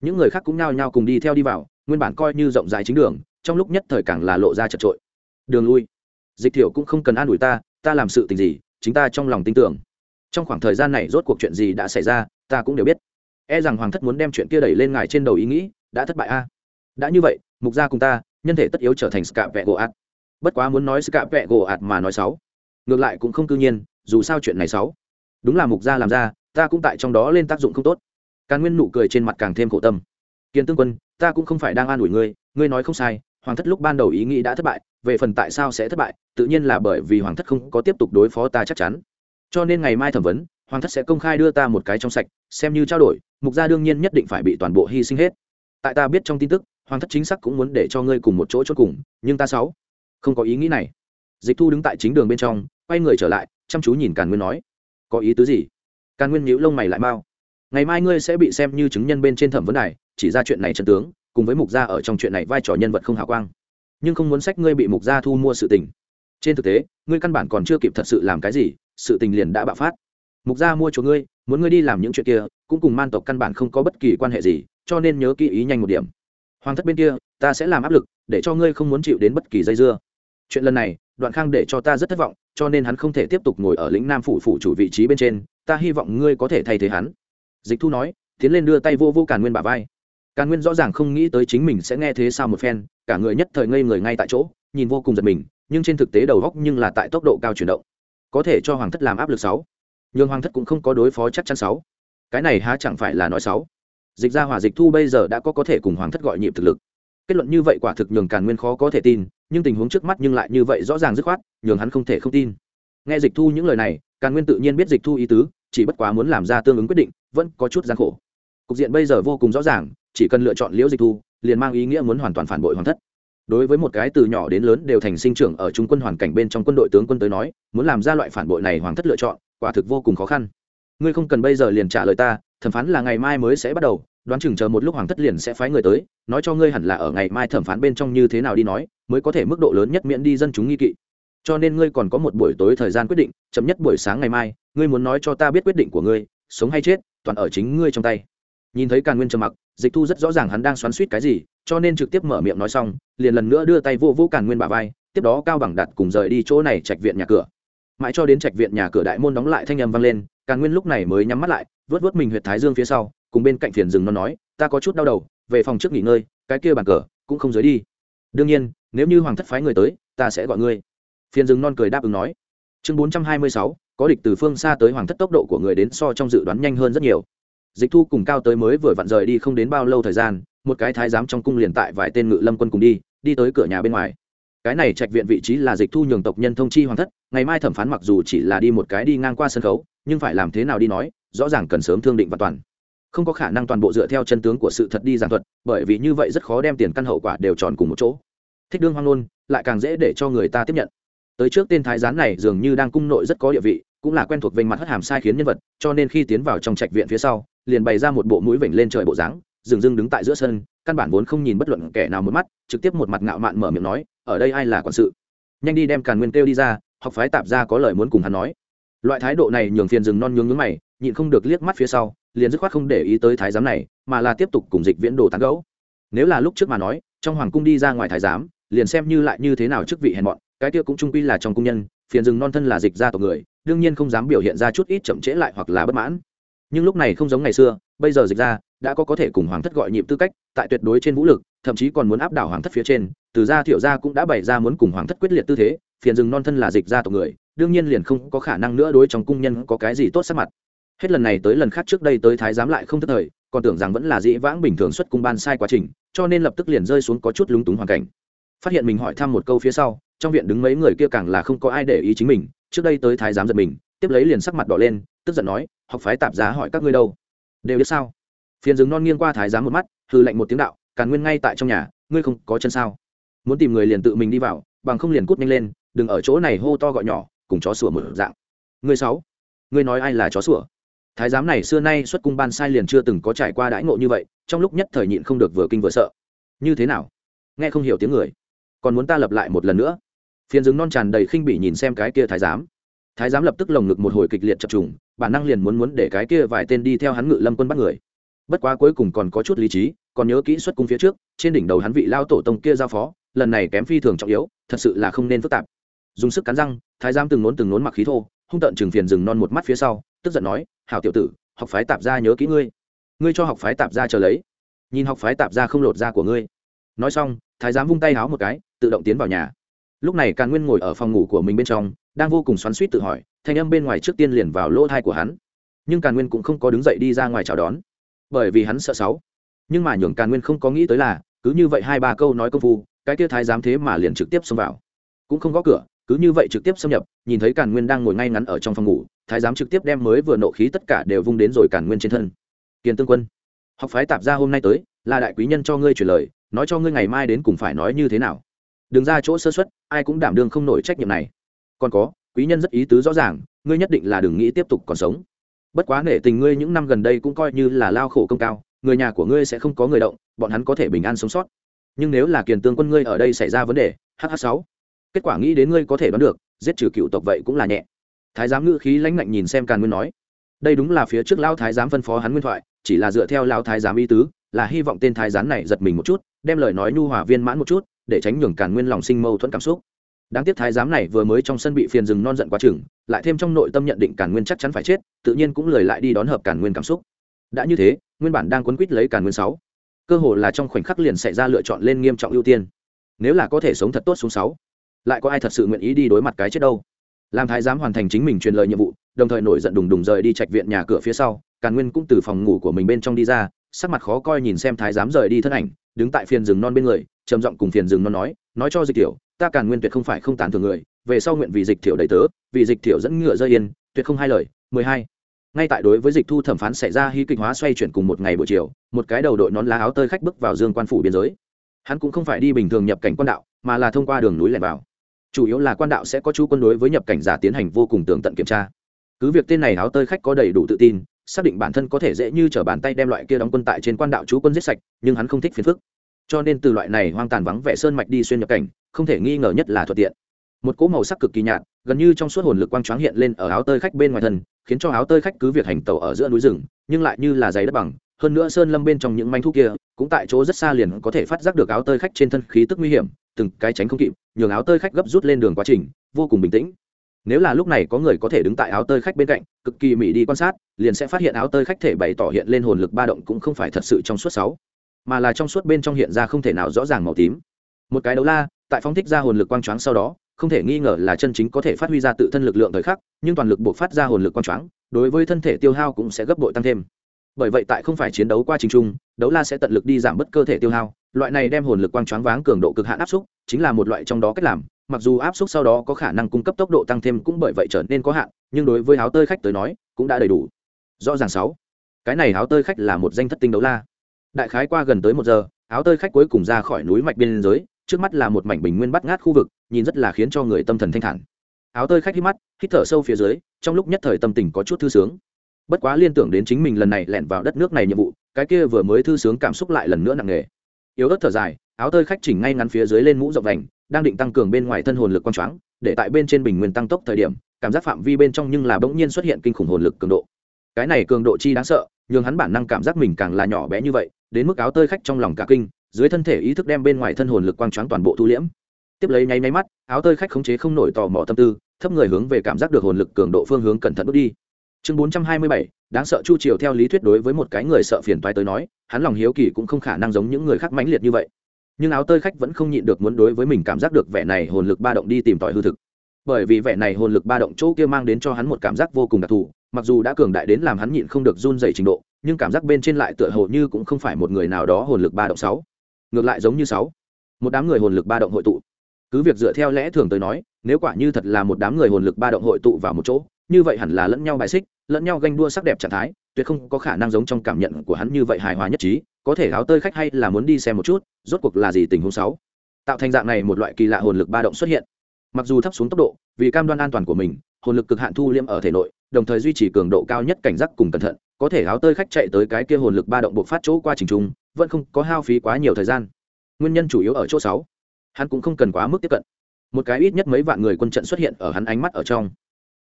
Những người khác cũng nhao nhao cùng đi theo đi vào, nguyên bản coi như rộng rãi chính đường, trong lúc nhất thời càng là lộ ra chật trội. Đường lui. Dịch thiểu cũng không cần an ủi ta ta làm sự tình gì, chính ta trong lòng tin tưởng. Trong khoảng thời gian này rốt cuộc chuyện gì đã xảy ra, ta cũng đều biết e rằng hoàng thất muốn đem chuyện kia đẩy lên ngài trên đầu ý nghĩ, đã thất bại a. Đã như vậy, mục gia cùng ta, nhân thể tất yếu trở thành scạ vẹ gỗ ạt. Bất quá muốn nói scạ vẹ gỗ ạt mà nói xấu, ngược lại cũng không cư nhiên, dù sao chuyện này xấu. Đúng là mục gia làm ra, ta cũng tại trong đó lên tác dụng không tốt. Càn nguyên nụ cười trên mặt càng thêm khổ tâm. Kiên tương quân, ta cũng không phải đang an ủi ngươi ngươi nói không sai, hoàng thất lúc ban đầu ý nghĩ đã thất bại, về phần tại sao sẽ thất bại, tự nhiên là bởi vì hoàng thất không có tiếp tục đối phó ta chắc chắn. Cho nên ngày mai thẩm vấn hoàng thất sẽ công khai đưa ta một cái trong sạch, xem như trao đổi, mục gia đương nhiên nhất định phải bị toàn bộ hy sinh hết. Tại ta biết trong tin tức, hoàng thất chính xác cũng muốn để cho ngươi cùng một chỗ chốt cùng, nhưng ta sáu không có ý nghĩ này. Dịch thu đứng tại chính đường bên trong, quay người trở lại, chăm chú nhìn càn nguyên nói, có ý tứ gì? Càn nguyên nhíu lông mày lại mau, ngày mai ngươi sẽ bị xem như chứng nhân bên trên thẩm vấn này chỉ ra chuyện này chân tướng, cùng với mục gia ở trong chuyện này vai trò nhân vật không hào quang. Nhưng không muốn sách ngươi bị mục gia thu mua sự tình. Trên thực tế, ngươi căn bản còn chưa kịp thật sự làm cái gì, sự tình liền đã bạo phát mục gia mua chỗ ngươi, muốn ngươi đi làm những chuyện kia, cũng cùng man tộc căn bản không có bất kỳ quan hệ gì, cho nên nhớ kỹ ý nhanh một điểm. Hoàng thất bên kia, ta sẽ làm áp lực, để cho ngươi không muốn chịu đến bất kỳ dây dưa. Chuyện lần này, đoạn khang để cho ta rất thất vọng, cho nên hắn không thể tiếp tục ngồi ở lĩnh nam phủ phủ chủ vị trí bên trên, ta hy vọng ngươi có thể thay thế hắn. Dịch thu nói, tiến lên đưa tay vô vô càn nguyên bà vai. Càn nguyên rõ ràng không nghĩ tới chính mình sẽ nghe thế sao một phen, cả người nhất thời ngây người ngay tại chỗ, nhìn vô cùng giật mình, nhưng trên thực tế đầu góc nhưng là tại tốc độ cao chuyển động. Có thể cho hoàng thất làm áp lực sáu nhường hoàng thất cũng không có đối phó chắc chắn sáu. Cái này há chẳng phải là nói sáu. Dịch ra hỏa dịch thu bây giờ đã có có thể cùng hoàng thất gọi nhịp thực lực. Kết luận như vậy quả thực nhường càn nguyên khó có thể tin, nhưng tình huống trước mắt nhưng lại như vậy rõ ràng dứt khoát, nhường hắn không thể không tin. Nghe dịch thu những lời này, càn nguyên tự nhiên biết dịch thu ý tứ, chỉ bất quá muốn làm ra tương ứng quyết định, vẫn có chút gian khổ. Cục diện bây giờ vô cùng rõ ràng, chỉ cần lựa chọn liễu dịch thu, liền mang ý nghĩa muốn hoàn toàn phản bội hoàng thất. Đối với một cái từ nhỏ đến lớn đều thành sinh trưởng ở trung quân hoàn cảnh bên trong quân đội tướng quân tới nói, muốn làm ra loại phản bội này hoàng thất lựa chọn quả thực vô cùng khó khăn. Ngươi không cần bây giờ liền trả lời ta, thẩm phán là ngày mai mới sẽ bắt đầu, đoán chừng chờ một lúc hoàng thất liền sẽ phái người tới, nói cho ngươi hẳn là ở ngày mai thẩm phán bên trong như thế nào đi nói, mới có thể mức độ lớn nhất miễn đi dân chúng nghi kỵ. Cho nên ngươi còn có một buổi tối thời gian quyết định, chậm nhất buổi sáng ngày mai, ngươi muốn nói cho ta biết quyết định của ngươi, sống hay chết, toàn ở chính ngươi trong tay. Nhìn thấy càn nguyên trầm mặc, dịch thu rất rõ ràng hắn đang xoắn suýt cái gì, cho nên trực tiếp mở miệng nói xong, liền lần nữa đưa tay vô vô càn nguyên bà vai, tiếp đó cao bằng đặt cùng rời đi chỗ này trạch viện nhà cửa mãi cho đến trạch viện nhà cửa đại môn đóng lại thanh âm vang lên, càn nguyên lúc này mới nhắm mắt lại, vớt vớt mình huyệt thái dương phía sau, cùng bên cạnh phiền rừng nó nói, ta có chút đau đầu, về phòng trước nghỉ ngơi, cái kia bàn cờ cũng không rời đi. Đương nhiên, nếu như hoàng thất phái người tới, ta sẽ gọi ngươi. Phiền rừng non cười đáp ứng nói. Chương bốn trăm hai mươi sáu, có địch từ phương xa tới hoàng thất tốc độ của người đến so trong dự đoán nhanh hơn rất nhiều. Dịch thu cùng cao tới mới vừa vặn rời đi không đến bao lâu thời gian, một cái thái giám trong cung liền tại vài tên ngự lâm quân cùng đi đi tới cửa nhà bên ngoài cái này trạch viện vị trí là dịch thu nhường tộc nhân thông chi hoàng thất, ngày mai thẩm phán mặc dù chỉ là đi một cái đi ngang qua sân khấu, nhưng phải làm thế nào đi nói, rõ ràng cần sớm thương định và toàn. Không có khả năng toàn bộ dựa theo chân tướng của sự thật đi giảng thuật, bởi vì như vậy rất khó đem tiền căn hậu quả đều tròn cùng một chỗ. Thích đương hoang nôn lại càng dễ để cho người ta tiếp nhận. Tới trước tên thái gián này dường như đang cung nội rất có địa vị, cũng là quen thuộc vênh mặt hất hàm sai khiến nhân vật, cho nên khi tiến vào trong trạch viện phía sau, liền bày ra một bộ mũi vểnh lên trời bộ dáng dừng dưng đứng tại giữa sân căn bản vốn không nhìn bất luận kẻ nào một mắt, trực tiếp một mặt ngạo mạn mở miệng nói, ở đây ai là quản sự? Nhanh đi đem càn nguyên kêu đi ra, học phái tạp ra có lời muốn cùng hắn nói. Loại thái độ này nhường phiền rừng non nhướng nhướng mày, nhịn không được liếc mắt phía sau, liền dứt khoát không để ý tới thái giám này, mà là tiếp tục cùng dịch viễn đồ tán gẫu. Nếu là lúc trước mà nói, trong hoàng cung đi ra ngoài thái giám, liền xem như lại như thế nào chức vị hèn mọn, cái kia cũng trung quy là trong cung nhân, phiền rừng non thân là dịch gia tộc người, đương nhiên không dám biểu hiện ra chút ít chậm trễ lại hoặc là bất mãn nhưng lúc này không giống ngày xưa, bây giờ dịch ra, đã có có thể cùng hoàng thất gọi nhịp tư cách, tại tuyệt đối trên vũ lực, thậm chí còn muốn áp đảo hoàng thất phía trên, từ gia thiệu gia cũng đã bày ra muốn cùng hoàng thất quyết liệt tư thế, phiền rừng non thân là dịch gia tộc người, đương nhiên liền không có khả năng nữa đối trong cung nhân có cái gì tốt sắc mặt. Hết lần này tới lần khác trước đây tới thái giám lại không thất thời, còn tưởng rằng vẫn là dĩ vãng bình thường xuất cung ban sai quá trình, cho nên lập tức liền rơi xuống có chút lúng túng hoàn cảnh. Phát hiện mình hỏi thăm một câu phía sau, trong viện đứng mấy người kia càng là không có ai để ý chính mình, trước đây tới thái giám giật mình, tiếp lấy liền sắc mặt đỏ lên, tức giận nói học phái tạp giá hỏi các ngươi đâu? Đều biết sao? Phiền rừng non nghiêng qua thái giám một mắt hư lệnh một tiếng đạo, càn nguyên ngay tại trong nhà, ngươi không có chân sao? Muốn tìm người liền tự mình đi vào, bằng không liền cút nhanh lên, đừng ở chỗ này hô to gọi nhỏ, cùng chó sủa một dạng. Ngươi sáu, ngươi nói ai là chó sủa? Thái giám này xưa nay xuất cung ban sai liền chưa từng có trải qua đãi ngộ như vậy, trong lúc nhất thời nhịn không được vừa kinh vừa sợ. Như thế nào? Nghe không hiểu tiếng người. Còn muốn ta lập lại một lần nữa? Phiền rừng non tràn đầy khinh bỉ nhìn xem cái kia thái giám thái giám lập tức lồng ngực một hồi kịch liệt chập trùng, bản năng liền muốn muốn để cái kia vài tên đi theo hắn ngự lâm quân bắt người. Bất quá cuối cùng còn có chút lý trí, còn nhớ kỹ xuất cung phía trước, trên đỉnh đầu hắn vị lao tổ tông kia giao phó, lần này kém phi thường trọng yếu, thật sự là không nên phức tạp. Dùng sức cắn răng, thái giám từng nốn từng nốn mặc khí thô, hung tợn trừng phiền rừng non một mắt phía sau, tức giận nói, hảo tiểu tử, học phái tạp ra nhớ kỹ ngươi. Ngươi cho học phái tạp ra chờ lấy. Nhìn học phái tạp ra không lột ra của ngươi. Nói xong, thái giám vung tay háo một cái, tự động tiến vào nhà. Lúc này càn nguyên ngồi ở phòng ngủ của mình bên trong đang vô cùng xoắn suýt tự hỏi, thanh âm bên ngoài trước tiên liền vào lỗ thai của hắn. Nhưng càn nguyên cũng không có đứng dậy đi ra ngoài chào đón, bởi vì hắn sợ sáu. Nhưng mà nhường càn nguyên không có nghĩ tới là, cứ như vậy hai ba câu nói công phu, cái kia thái giám thế mà liền trực tiếp xông vào. Cũng không có cửa, cứ như vậy trực tiếp xâm nhập, nhìn thấy càn nguyên đang ngồi ngay ngắn ở trong phòng ngủ, thái giám trực tiếp đem mới vừa nộ khí tất cả đều vung đến rồi càn nguyên trên thân. Kiền tương quân, học phái tạp ra hôm nay tới, là đại quý nhân cho ngươi truyền lời, nói cho ngươi ngày mai đến cùng phải nói như thế nào. Đừng ra chỗ sơ xuất ai cũng đảm đương không nổi trách nhiệm này còn có, quý nhân rất ý tứ rõ ràng, ngươi nhất định là đừng nghĩ tiếp tục còn sống. Bất quá nể tình ngươi những năm gần đây cũng coi như là lao khổ công cao, người nhà của ngươi sẽ không có người động, bọn hắn có thể bình an sống sót. Nhưng nếu là kiền tương quân ngươi ở đây xảy ra vấn đề hh sáu, kết quả nghĩ đến ngươi có thể đoán được, giết trừ cựu tộc vậy cũng là nhẹ. Thái giám ngữ khí lãnh lạnh nhìn xem càn nguyên nói, đây đúng là phía trước lao thái giám phân phó hắn nguyên thoại, chỉ là dựa theo lao thái giám ý tứ, là hy vọng tên thái giám này giật mình một chút, đem lời nói nhu hòa viên mãn một chút, để tránh nhường càn nguyên lòng sinh mâu thuẫn cảm xúc đáng tiếc thái giám này vừa mới trong sân bị phiền rừng non giận quá chừng, lại thêm trong nội tâm nhận định càn nguyên chắc chắn phải chết, tự nhiên cũng lời lại đi đón hợp càn nguyên cảm xúc. Đã như thế, nguyên bản đang quấn quýt lấy càn nguyên sáu, cơ hồ là trong khoảnh khắc liền xảy ra lựa chọn lên nghiêm trọng ưu tiên. Nếu là có thể sống thật tốt xuống sáu, lại có ai thật sự nguyện ý đi đối mặt cái chết đâu? Làm thái giám hoàn thành chính mình truyền lời nhiệm vụ, đồng thời nổi giận đùng đùng rời đi trạch viện nhà cửa phía sau, càn nguyên cũng từ phòng ngủ của mình bên trong đi ra, sắc mặt khó coi nhìn xem thái giám rời đi thân ảnh, đứng tại phiền rừng non bên người, trầm giọng cùng phiền rừng non nói nói cho dịch tiểu ta càn nguyên tuyệt không phải không tán thường người, về sau nguyện vì dịch thiểu đầy tớ, vì dịch thiểu dẫn ngựa rơi yên, tuyệt không hai lời. Mười hai. Ngay tại đối với dịch thu thẩm phán xảy ra hy kịch hóa xoay chuyển cùng một ngày buổi chiều, một cái đầu đội nón lá áo tơi khách bước vào dương quan phủ biên giới. Hắn cũng không phải đi bình thường nhập cảnh quan đạo, mà là thông qua đường núi lẻn vào. Chủ yếu là quan đạo sẽ có chú quân đối với nhập cảnh giả tiến hành vô cùng tường tận kiểm tra. Cứ việc tên này áo tơi khách có đầy đủ tự tin, xác định bản thân có thể dễ như t r ở bàn tay đem loại kia đóng quân tại trên quan đạo chú quân giết sạch, nhưng hắn không thích phiền phức cho nên từ loại này hoang tàn vắng vẻ sơn mạch đi xuyên nhập cảnh, không thể nghi ngờ nhất là thuận tiện. Một cỗ màu sắc cực kỳ nhạt, gần như trong suốt hồn lực quang choáng hiện lên ở áo tơi khách bên ngoài thân, khiến cho áo tơi khách cứ việc hành tàu ở giữa núi rừng, nhưng lại như là giày đất bằng. Hơn nữa sơn lâm bên trong những manh thu kia, cũng tại chỗ rất xa liền có thể phát giác được áo tơi khách trên thân khí tức nguy hiểm, từng cái tránh không kịp, nhường áo tơi khách gấp rút lên đường quá trình, vô cùng bình tĩnh. Nếu là lúc này có người có thể đứng tại áo tơi khách bên cạnh, cực kỳ mỹ đi quan sát, liền sẽ phát hiện áo tơi khách thể bày tỏ hiện lên hồn lực ba động cũng không phải thật sự trong suốt sáu mà là trong suốt bên trong hiện ra không thể nào rõ ràng màu tím. Một cái đấu la, tại phóng thích ra hồn lực quang choáng sau đó, không thể nghi ngờ là chân chính có thể phát huy ra tự thân lực lượng thời khắc, nhưng toàn lực buộc phát ra hồn lực quang choáng, đối với thân thể tiêu hao cũng sẽ gấp bội tăng thêm. Bởi vậy tại không phải chiến đấu qua trình trung, đấu la sẽ tận lực đi giảm bớt cơ thể tiêu hao, loại này đem hồn lực quang choáng váng cường độ cực hạn áp xúc, chính là một loại trong đó cách làm, mặc dù áp xúc sau đó có khả năng cung cấp tốc độ tăng thêm cũng bởi vậy trở nên có hạn, nhưng đối với áo tơi khách tới nói, cũng đã đầy đủ. Rõ ràng sáu. Cái này áo tơi khách là một danh thất tinh đấu la đại khái qua gần tới một giờ, áo tơi khách cuối cùng ra khỏi núi mạch biên giới, trước mắt là một mảnh bình nguyên bắt ngát khu vực, nhìn rất là khiến cho người tâm thần thanh thản. Áo tơi khách hít mắt, hít thở sâu phía dưới, trong lúc nhất thời tâm tình có chút thư sướng. Bất quá liên tưởng đến chính mình lần này lẻn vào đất nước này nhiệm vụ, cái kia vừa mới thư sướng cảm xúc lại lần nữa nặng nề. Yếu ớt thở dài, áo tơi khách chỉnh ngay ngắn phía dưới lên mũ rộng đành đang định tăng cường bên ngoài thân hồn lực quang choáng, để tại bên trên bình nguyên tăng tốc thời điểm, cảm giác phạm vi bên trong nhưng là bỗng nhiên xuất hiện kinh khủng hồn lực cường độ. Cái này cường độ chi đáng sợ nhưng hắn bản năng cảm giác mình càng là nhỏ bé như vậy, đến mức áo tơi khách trong lòng cả kinh, dưới thân thể ý thức đem bên ngoài thân hồn lực quang choáng toàn bộ thu liễm. Tiếp lấy nháy máy mắt, áo tơi khách khống chế không nổi tò mò tâm tư, thấp người hướng về cảm giác được hồn lực cường độ phương hướng cẩn thận bước đi. Chương bốn trăm hai mươi bảy, đáng sợ chu triều theo lý thuyết đối với một cái người sợ phiền toái tới nói, hắn lòng hiếu kỳ cũng không khả năng giống những người khác mãnh liệt như vậy. Nhưng áo tơi khách vẫn không nhịn được muốn đối với mình cảm giác được vẻ này hồn lực ba động đi tìm tòi hư thực. Bởi vì vẻ này hồn lực ba động chỗ kia mang đến cho hắn một cảm giác vô cùng đặc thù mặc dù đã cường đại đến làm hắn nhịn không được run dày trình độ, nhưng cảm giác bên trên lại tựa hồ như cũng không phải một người nào đó hồn lực ba động sáu. Ngược lại giống như sáu. Một đám người hồn lực ba động hội tụ. Cứ việc dựa theo lẽ thường tới nói, nếu quả như thật là một đám người hồn lực ba động hội tụ vào một chỗ, như vậy hẳn là lẫn nhau bài xích, lẫn nhau ganh đua sắc đẹp trạng thái, tuyệt không có khả năng giống trong cảm nhận của hắn như vậy hài hòa nhất trí, có thể áo tơi khách hay là muốn đi xem một chút, rốt cuộc là gì tình huống sáu. Tạo thành dạng này một loại kỳ lạ hồn lực ba động xuất hiện. Mặc dù thấp xuống tốc độ, vì cam đoan an toàn của mình, hồn lực cực hạn thu liêm ở thể nội đồng thời duy trì cường độ cao nhất cảnh giác cùng cẩn thận, có thể áo tơi khách chạy tới cái kia hồn lực ba động buộc phát chỗ qua trình trung, vẫn không có hao phí quá nhiều thời gian. Nguyên nhân chủ yếu ở chỗ sáu. Hắn cũng không cần quá mức tiếp cận. Một cái ít nhất mấy vạn người quân trận xuất hiện ở hắn ánh mắt ở trong.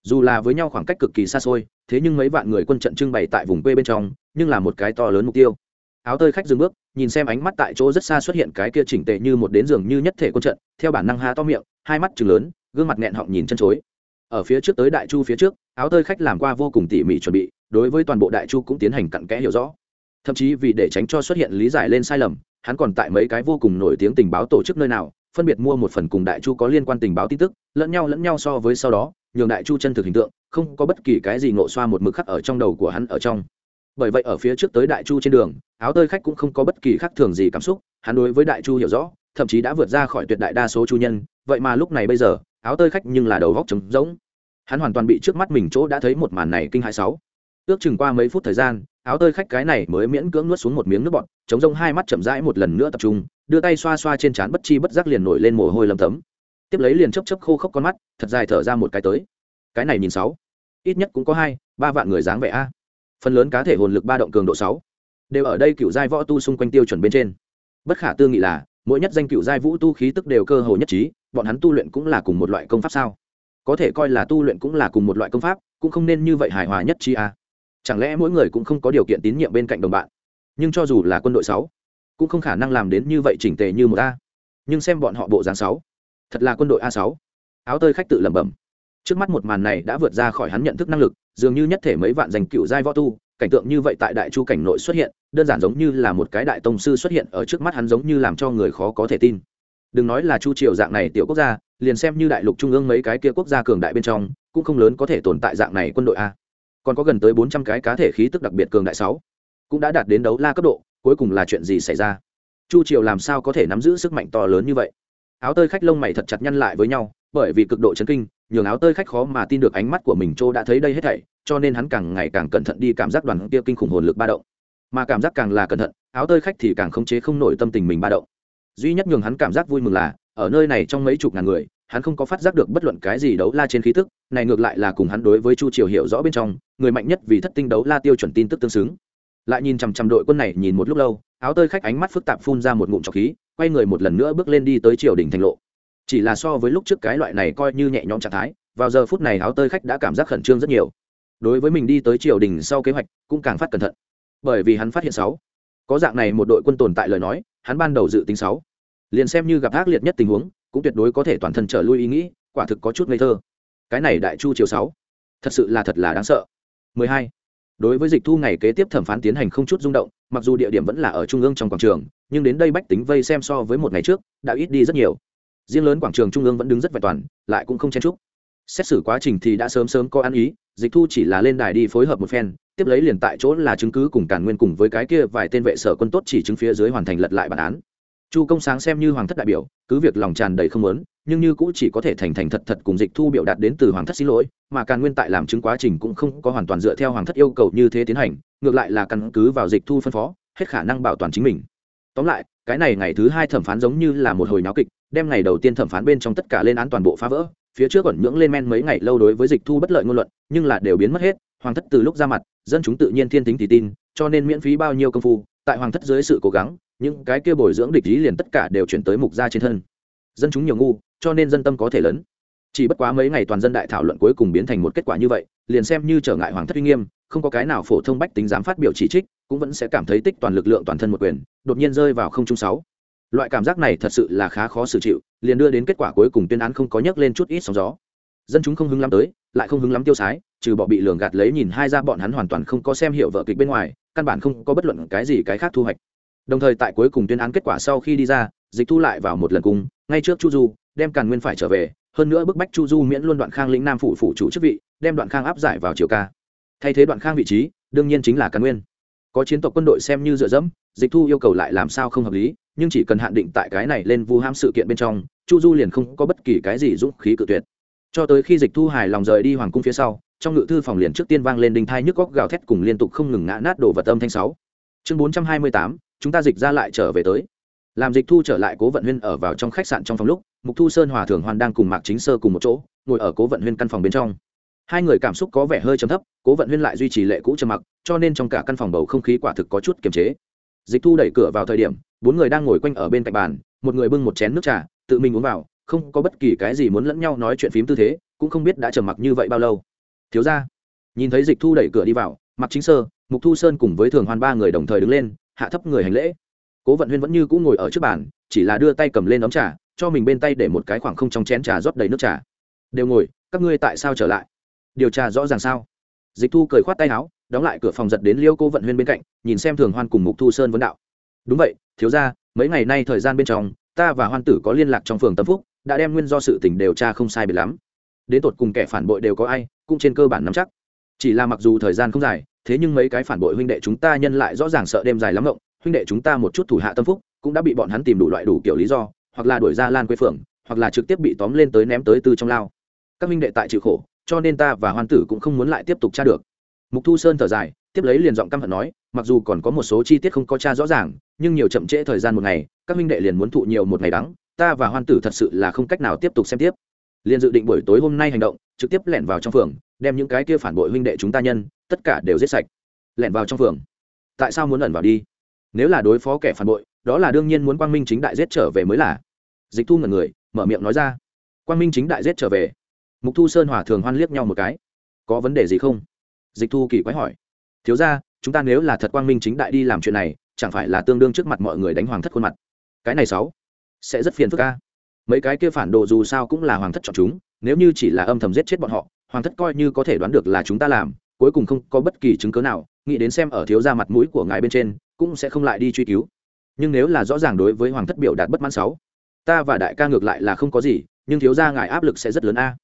Dù là với nhau khoảng cách cực kỳ xa xôi, thế nhưng mấy vạn người quân trận trưng bày tại vùng quê bên trong, nhưng là một cái to lớn mục tiêu. Áo tơi khách dừng bước, nhìn xem ánh mắt tại chỗ rất xa xuất hiện cái kia chỉnh tệ như một đến giường như nhất thể quân trận, theo bản năng ha to miệng, hai mắt chừng lớn, gương mặt nghẹn họng nhìn chân chối ở phía trước tới đại chu phía trước, áo tơi khách làm qua vô cùng tỉ mỉ chuẩn bị, đối với toàn bộ đại chu cũng tiến hành cặn kẽ hiểu rõ. Thậm chí vì để tránh cho xuất hiện lý giải lên sai lầm, hắn còn tại mấy cái vô cùng nổi tiếng tình báo tổ chức nơi nào, phân biệt mua một phần cùng đại chu có liên quan tình báo tin tức, lẫn nhau lẫn nhau so với sau đó, nhường đại chu chân thực hình tượng, không có bất kỳ cái gì ngộ xoa một mực khắc ở trong đầu của hắn ở trong. Bởi vậy ở phía trước tới đại chu trên đường, áo tơi khách cũng không có bất kỳ khác thường gì cảm xúc, hắn đối với đại chu hiểu rõ, thậm chí đã vượt ra khỏi tuyệt đại đa số chu nhân, vậy mà lúc này bây giờ áo tơi khách nhưng là đầu góc trống rỗng. Hắn hoàn toàn bị trước mắt mình chỗ đã thấy một màn này kinh hại sáu. Ước chừng qua mấy phút thời gian, áo tơi khách cái này mới miễn cưỡng nuốt xuống một miếng nước bọt chống rông hai mắt chậm rãi một lần nữa tập trung, đưa tay xoa xoa trên trán bất chi bất giác liền nổi lên mồ hôi lấm tấm. Tiếp lấy liền chấp chấp khô khốc con mắt, thật dài thở ra một cái tới. Cái này nhìn sáu. Ít nhất cũng có hai, ba vạn người dáng vẻ a. Phần lớn cá thể hồn lực ba động cường độ sáu. Đều ở đây cựu giai võ tu xung quanh tiêu chuẩn bên trên. Bất khả tư nghị là, mỗi nhất danh cựu giai vũ tu khí tức đều cơ hồ nhất trí bọn hắn tu luyện cũng là cùng một loại công pháp sao? Có thể coi là tu luyện cũng là cùng một loại công pháp, cũng không nên như vậy hài hòa nhất chi a. Chẳng lẽ mỗi người cũng không có điều kiện tín nhiệm bên cạnh đồng bạn? Nhưng cho dù là quân đội sáu, cũng không khả năng làm đến như vậy chỉnh tề như một a. Nhưng xem bọn họ bộ dáng sáu, thật là quân đội a sáu. Áo tơi khách tự lẩm bẩm. Trước mắt một màn này đã vượt ra khỏi hắn nhận thức năng lực, dường như nhất thể mấy vạn danh cựu giai võ tu, cảnh tượng như vậy tại đại chu cảnh nội xuất hiện, đơn giản giống như là một cái đại tông sư xuất hiện ở trước mắt hắn giống như làm cho người khó có thể tin đừng nói là chu triều dạng này tiểu quốc gia, liền xem như đại lục trung ương mấy cái kia quốc gia cường đại bên trong, cũng không lớn có thể tồn tại dạng này quân đội a. Còn có gần tới bốn trăm cái cá thể khí tức đặc biệt cường đại sáu, cũng đã đạt đến đấu la cấp độ, cuối cùng là chuyện gì xảy ra? Chu triều làm sao có thể nắm giữ sức mạnh to lớn như vậy? Áo tơi khách lông mày thật chặt nhăn lại với nhau, bởi vì cực độ chấn kinh, nhường áo tơi khách khó mà tin được ánh mắt của mình châu đã thấy đây hết thảy, cho nên hắn càng ngày càng cẩn thận đi cảm giác đoàn kia kinh khủng hồn lực ba động. Mà cảm giác càng là cẩn thận, áo tơi khách thì càng không chế không nổi tâm tình mình ba động duy nhất nhường hắn cảm giác vui mừng là, ở nơi này trong mấy chục ngàn người, hắn không có phát giác được bất luận cái gì đấu la trên khí tức, này ngược lại là cùng hắn đối với chu triều hiểu rõ bên trong, người mạnh nhất vì thất tinh đấu la tiêu chuẩn tin tức tương xứng. Lại nhìn chằm chằm đội quân này, nhìn một lúc lâu, áo tơi khách ánh mắt phức tạp phun ra một ngụm trọc khí, quay người một lần nữa bước lên đi tới triều đỉnh thành lộ. Chỉ là so với lúc trước cái loại này coi như nhẹ nhõm trạng thái, vào giờ phút này áo tơi khách đã cảm giác khẩn trương rất nhiều. Đối với mình đi tới triều đình sau kế hoạch, cũng càng phát cẩn thận. Bởi vì hắn phát hiện sáu, có dạng này một đội quân tồn tại lời nói, hắn ban đầu dự tính sáu liền xem như gặp ác liệt nhất tình huống, cũng tuyệt đối có thể toàn thân trở lui ý nghĩ, quả thực có chút ngây thơ. Cái này đại chu chiều sáu, thật sự là thật là đáng sợ. 12. đối với dịch thu ngày kế tiếp thẩm phán tiến hành không chút rung động, mặc dù địa điểm vẫn là ở trung ương trong quảng trường, nhưng đến đây bách tính vây xem so với một ngày trước, đã ít đi rất nhiều. Riêng lớn quảng trường trung ương vẫn đứng rất vẹn toàn, lại cũng không chen trúc xét xử quá trình thì đã sớm sớm có ăn ý, dịch thu chỉ là lên đài đi phối hợp một phen, tiếp lấy liền tại chỗ là chứng cứ cùng càn nguyên cùng với cái kia vài tên vệ sở quân tốt chỉ chứng phía dưới hoàn thành lật lại bản án chu công sáng xem như hoàng thất đại biểu, cứ việc lòng tràn đầy không lớn nhưng như cũng chỉ có thể thành thành thật thật cùng dịch thu biểu đạt đến từ hoàng thất xin lỗi, mà càn nguyên tại làm chứng quá trình cũng không có hoàn toàn dựa theo hoàng thất yêu cầu như thế tiến hành, ngược lại là căn cứ vào dịch thu phân phó, hết khả năng bảo toàn chính mình. Tóm lại, cái này ngày thứ hai thẩm phán giống như là một hồi náo kịch, đem ngày đầu tiên thẩm phán bên trong tất cả lên án toàn bộ phá vỡ, phía trước còn nhưỡng lên men mấy ngày lâu đối với dịch thu bất lợi ngôn luận, nhưng là đều biến mất hết, hoàng thất từ lúc ra mặt, dân chúng tự nhiên thiên tính thì tin, cho nên miễn phí bao nhiêu công phu, tại hoàng thất dưới sự cố gắng những cái kia bồi dưỡng địch ý liền tất cả đều chuyển tới mục gia trên thân. Dân chúng nhiều ngu, cho nên dân tâm có thể lớn. Chỉ bất quá mấy ngày toàn dân đại thảo luận cuối cùng biến thành một kết quả như vậy, liền xem như trở ngại hoàng thất uy nghiêm, không có cái nào phổ thông bách tính dám phát biểu chỉ trích, cũng vẫn sẽ cảm thấy tích toàn lực lượng toàn thân một quyền, đột nhiên rơi vào không trung sáu. Loại cảm giác này thật sự là khá khó xử chịu, liền đưa đến kết quả cuối cùng tuyên án không có nhắc lên chút ít sóng gió. Dân chúng không hứng lắm tới, lại không hứng lắm tiêu sái, trừ bỏ bị lường gạt lấy nhìn hai ra bọn hắn hoàn toàn không có xem hiệu vợ kịch bên ngoài, căn bản không có bất luận cái gì cái khác thu hoạch đồng thời tại cuối cùng tuyên án kết quả sau khi đi ra dịch thu lại vào một lần cung, ngay trước chu du đem càn nguyên phải trở về hơn nữa bức bách chu du miễn luôn đoạn khang lĩnh nam phủ phủ chủ chức vị đem đoạn khang áp giải vào triều ca. Thay thế đoạn khang vị trí đương nhiên chính là càn nguyên. Có chiến tộc quân đội xem như dựa dẫm dịch thu yêu cầu lại làm sao không hợp lý nhưng chỉ cần hạn định tại cái này lên vu ham sự kiện bên trong chu du liền không có bất kỳ cái gì dũng khí cự tuyệt. Cho tới khi dịch thu hài lòng rời đi hoàng cung phía sau trong ngự thư phòng liền trước tiên vang lên đinh thai nhức góc gào thét cùng liên tục không ngừng ngã nát đổ vật âm thanh sáu. Chương bốn trăm hai mươi tám chúng ta dịch ra lại trở về tới. Làm dịch thu trở lại cố vận huyên ở vào trong khách sạn trong phòng lúc, mục thu sơn hòa thường hoan đang cùng mạc chính sơ cùng một chỗ, ngồi ở cố vận huyên căn phòng bên trong. Hai người cảm xúc có vẻ hơi trầm thấp, cố vận huyên lại duy trì lệ cũ trầm mặc, cho nên trong cả căn phòng bầu không khí quả thực có chút kiềm chế. Dịch thu đẩy cửa vào thời điểm, bốn người đang ngồi quanh ở bên cạnh bàn, một người bưng một chén nước trà, tự mình uống vào, không có bất kỳ cái gì muốn lẫn nhau nói chuyện phím tư thế, cũng không biết đã trầm mặc như vậy bao lâu. Thiếu ra nhìn thấy dịch thu đẩy cửa đi vào mặc chính sơ, mục thu sơn cùng với thường hoan ba người đồng thời đứng lên hạ thấp người hành lễ. Cố vận huyên vẫn như cũ ngồi ở trước bàn, chỉ là đưa tay cầm lên ấm trà, cho mình bên tay để một cái khoảng không trong chén trà rót đầy nước trà. Đều ngồi, các ngươi tại sao trở lại? Điều tra rõ ràng sao? Dịch thu cười khoát tay áo, đóng lại cửa phòng giật đến liêu cô vận huyên bên cạnh, nhìn xem thường hoan cùng mục thu sơn vấn đạo. Đúng vậy, thiếu ra mấy ngày nay thời gian bên trong, ta và hoan tử có liên lạc trong phường tâm phúc, đã đem nguyên do sự tình điều tra không sai biệt lắm. Đến tột cùng kẻ phản bội đều có ai, cũng trên cơ bản nắm chắc. Chỉ là mặc dù thời gian không dài thế nhưng mấy cái phản bội huynh đệ chúng ta nhân lại rõ ràng sợ đêm dài lắm ngộng, huynh đệ chúng ta một chút thủ hạ tâm phúc, cũng đã bị bọn hắn tìm đủ loại đủ kiểu lý do, hoặc là đuổi ra lan quê phường hoặc là trực tiếp bị tóm lên tới ném tới tư trong lao. Các huynh đệ tại chịu khổ, cho nên ta và hoan tử cũng không muốn lại tiếp tục tra được. Mục thu sơn thở dài, tiếp lấy liền giọng căm hận nói, mặc dù còn có một số chi tiết không có tra rõ ràng, nhưng nhiều chậm trễ thời gian một ngày, các huynh đệ liền muốn thụ nhiều một ngày đắng, ta và hoan tử thật sự là không cách nào tiếp tục xem tiếp. Liền dự định buổi tối hôm nay hành động, trực tiếp lẻn vào trong phường, đem những cái kia phản bội huynh đệ chúng ta nhân tất cả đều giết sạch, lẻn vào trong phường. Tại sao muốn ẩn vào đi? Nếu là đối phó kẻ phản bội, đó là đương nhiên muốn quang minh chính đại giết trở về mới là. Dịch thu ngẩn người, mở miệng nói ra. Quang minh chính đại giết trở về. Mục thu sơn hòa thường hoan liếc nhau một cái. Có vấn đề gì không? Dịch thu kỳ quái hỏi. Thiếu ra chúng ta nếu là thật quang minh chính đại đi làm chuyện này, chẳng phải là tương đương trước mặt mọi người đánh hoàng thất khuôn mặt? Cái này sáu, sẽ rất phiền phức ca mấy cái kia phản đồ dù sao cũng là hoàng thất chọn chúng, nếu như chỉ là âm thầm giết chết bọn họ, hoàng thất coi như có thể đoán được là chúng ta làm cuối cùng không có bất kỳ chứng cớ nào, nghĩ đến xem ở thiếu ra mặt mũi của ngài bên trên, cũng sẽ không lại đi truy cứu. Nhưng nếu là rõ ràng đối với hoàng thất biểu đạt bất mãn sáu, ta và đại ca ngược lại là không có gì, nhưng thiếu ra ngài áp lực sẽ rất lớn a.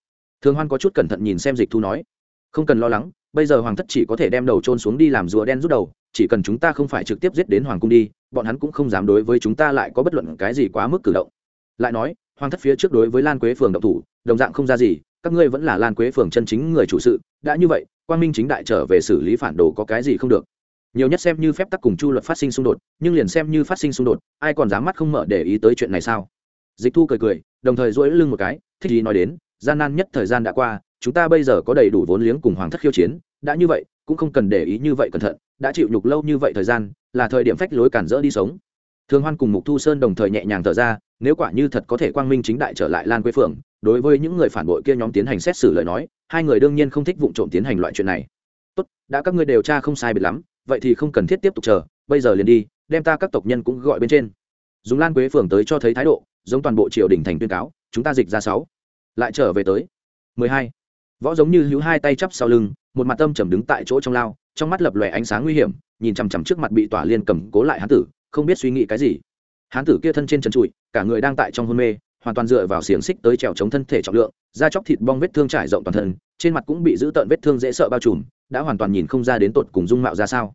Thường hoan có chút cẩn thận nhìn xem dịch thu nói, không cần lo lắng, bây giờ hoàng thất chỉ có thể đem đầu trôn xuống đi làm rùa đen rút đầu, chỉ cần chúng ta không phải trực tiếp giết đến hoàng cung đi, bọn hắn cũng không dám đối với chúng ta lại có bất luận cái gì quá mức cử động. Lại nói, hoàng thất phía trước đối với lan quế phường động thủ đồng dạng không ra gì, các ngươi vẫn là lan quế phường chân chính người chủ sự, đã như vậy, quang minh chính đại trở về xử lý phản đồ có cái gì không được. Nhiều nhất xem như phép tắc cùng chu luật phát sinh xung đột, nhưng liền xem như phát sinh xung đột, ai còn dám mắt không mở để ý tới chuyện này sao? Dịch thu cười cười, đồng thời dỗi lưng một cái, thích gì nói đến, gian nan nhất thời gian đã qua, chúng ta bây giờ có đầy đủ vốn liếng cùng hoàng thất khiêu chiến, đã như vậy, cũng không cần để ý như vậy cẩn thận, đã chịu nhục lâu như vậy thời gian, là thời điểm phách lối cản rỡ đi sống. Thường hoan cùng mục thu sơn đồng thời nhẹ nhàng thở ra, nếu quả như thật có thể quang minh chính đại trở lại lan quế phượng đối với những người phản bội kia nhóm tiến hành xét xử lời nói, hai người đương nhiên không thích vụ trộm tiến hành loại chuyện này. Tốt, đã các ngươi điều tra không sai biệt lắm, vậy thì không cần thiết tiếp tục chờ, bây giờ liền đi, đem ta các tộc nhân cũng gọi bên trên. Dùng lan quế phường tới cho thấy thái độ, giống toàn bộ triều đình thành tuyên cáo, chúng ta dịch ra sáu, lại trở về tới. Mười hai, võ giống như hữu hai tay chắp sau lưng, một mặt tâm trầm đứng tại chỗ trong lao, trong mắt lập lòe ánh sáng nguy hiểm, nhìn chằm chằm trước mặt bị tỏa liên cầm cố lại hán tử, không biết suy nghĩ cái gì. Hán tử kia thân trên trần trụi, cả người đang tại trong hôn mê hoàn toàn dựa vào xiềng xích tới trèo chống thân thể trọng lượng, da chóc thịt bong vết thương trải rộng toàn thân, trên mặt cũng bị giữ tợn vết thương dễ sợ bao trùm, đã hoàn toàn nhìn không ra đến tột cùng dung mạo ra sao.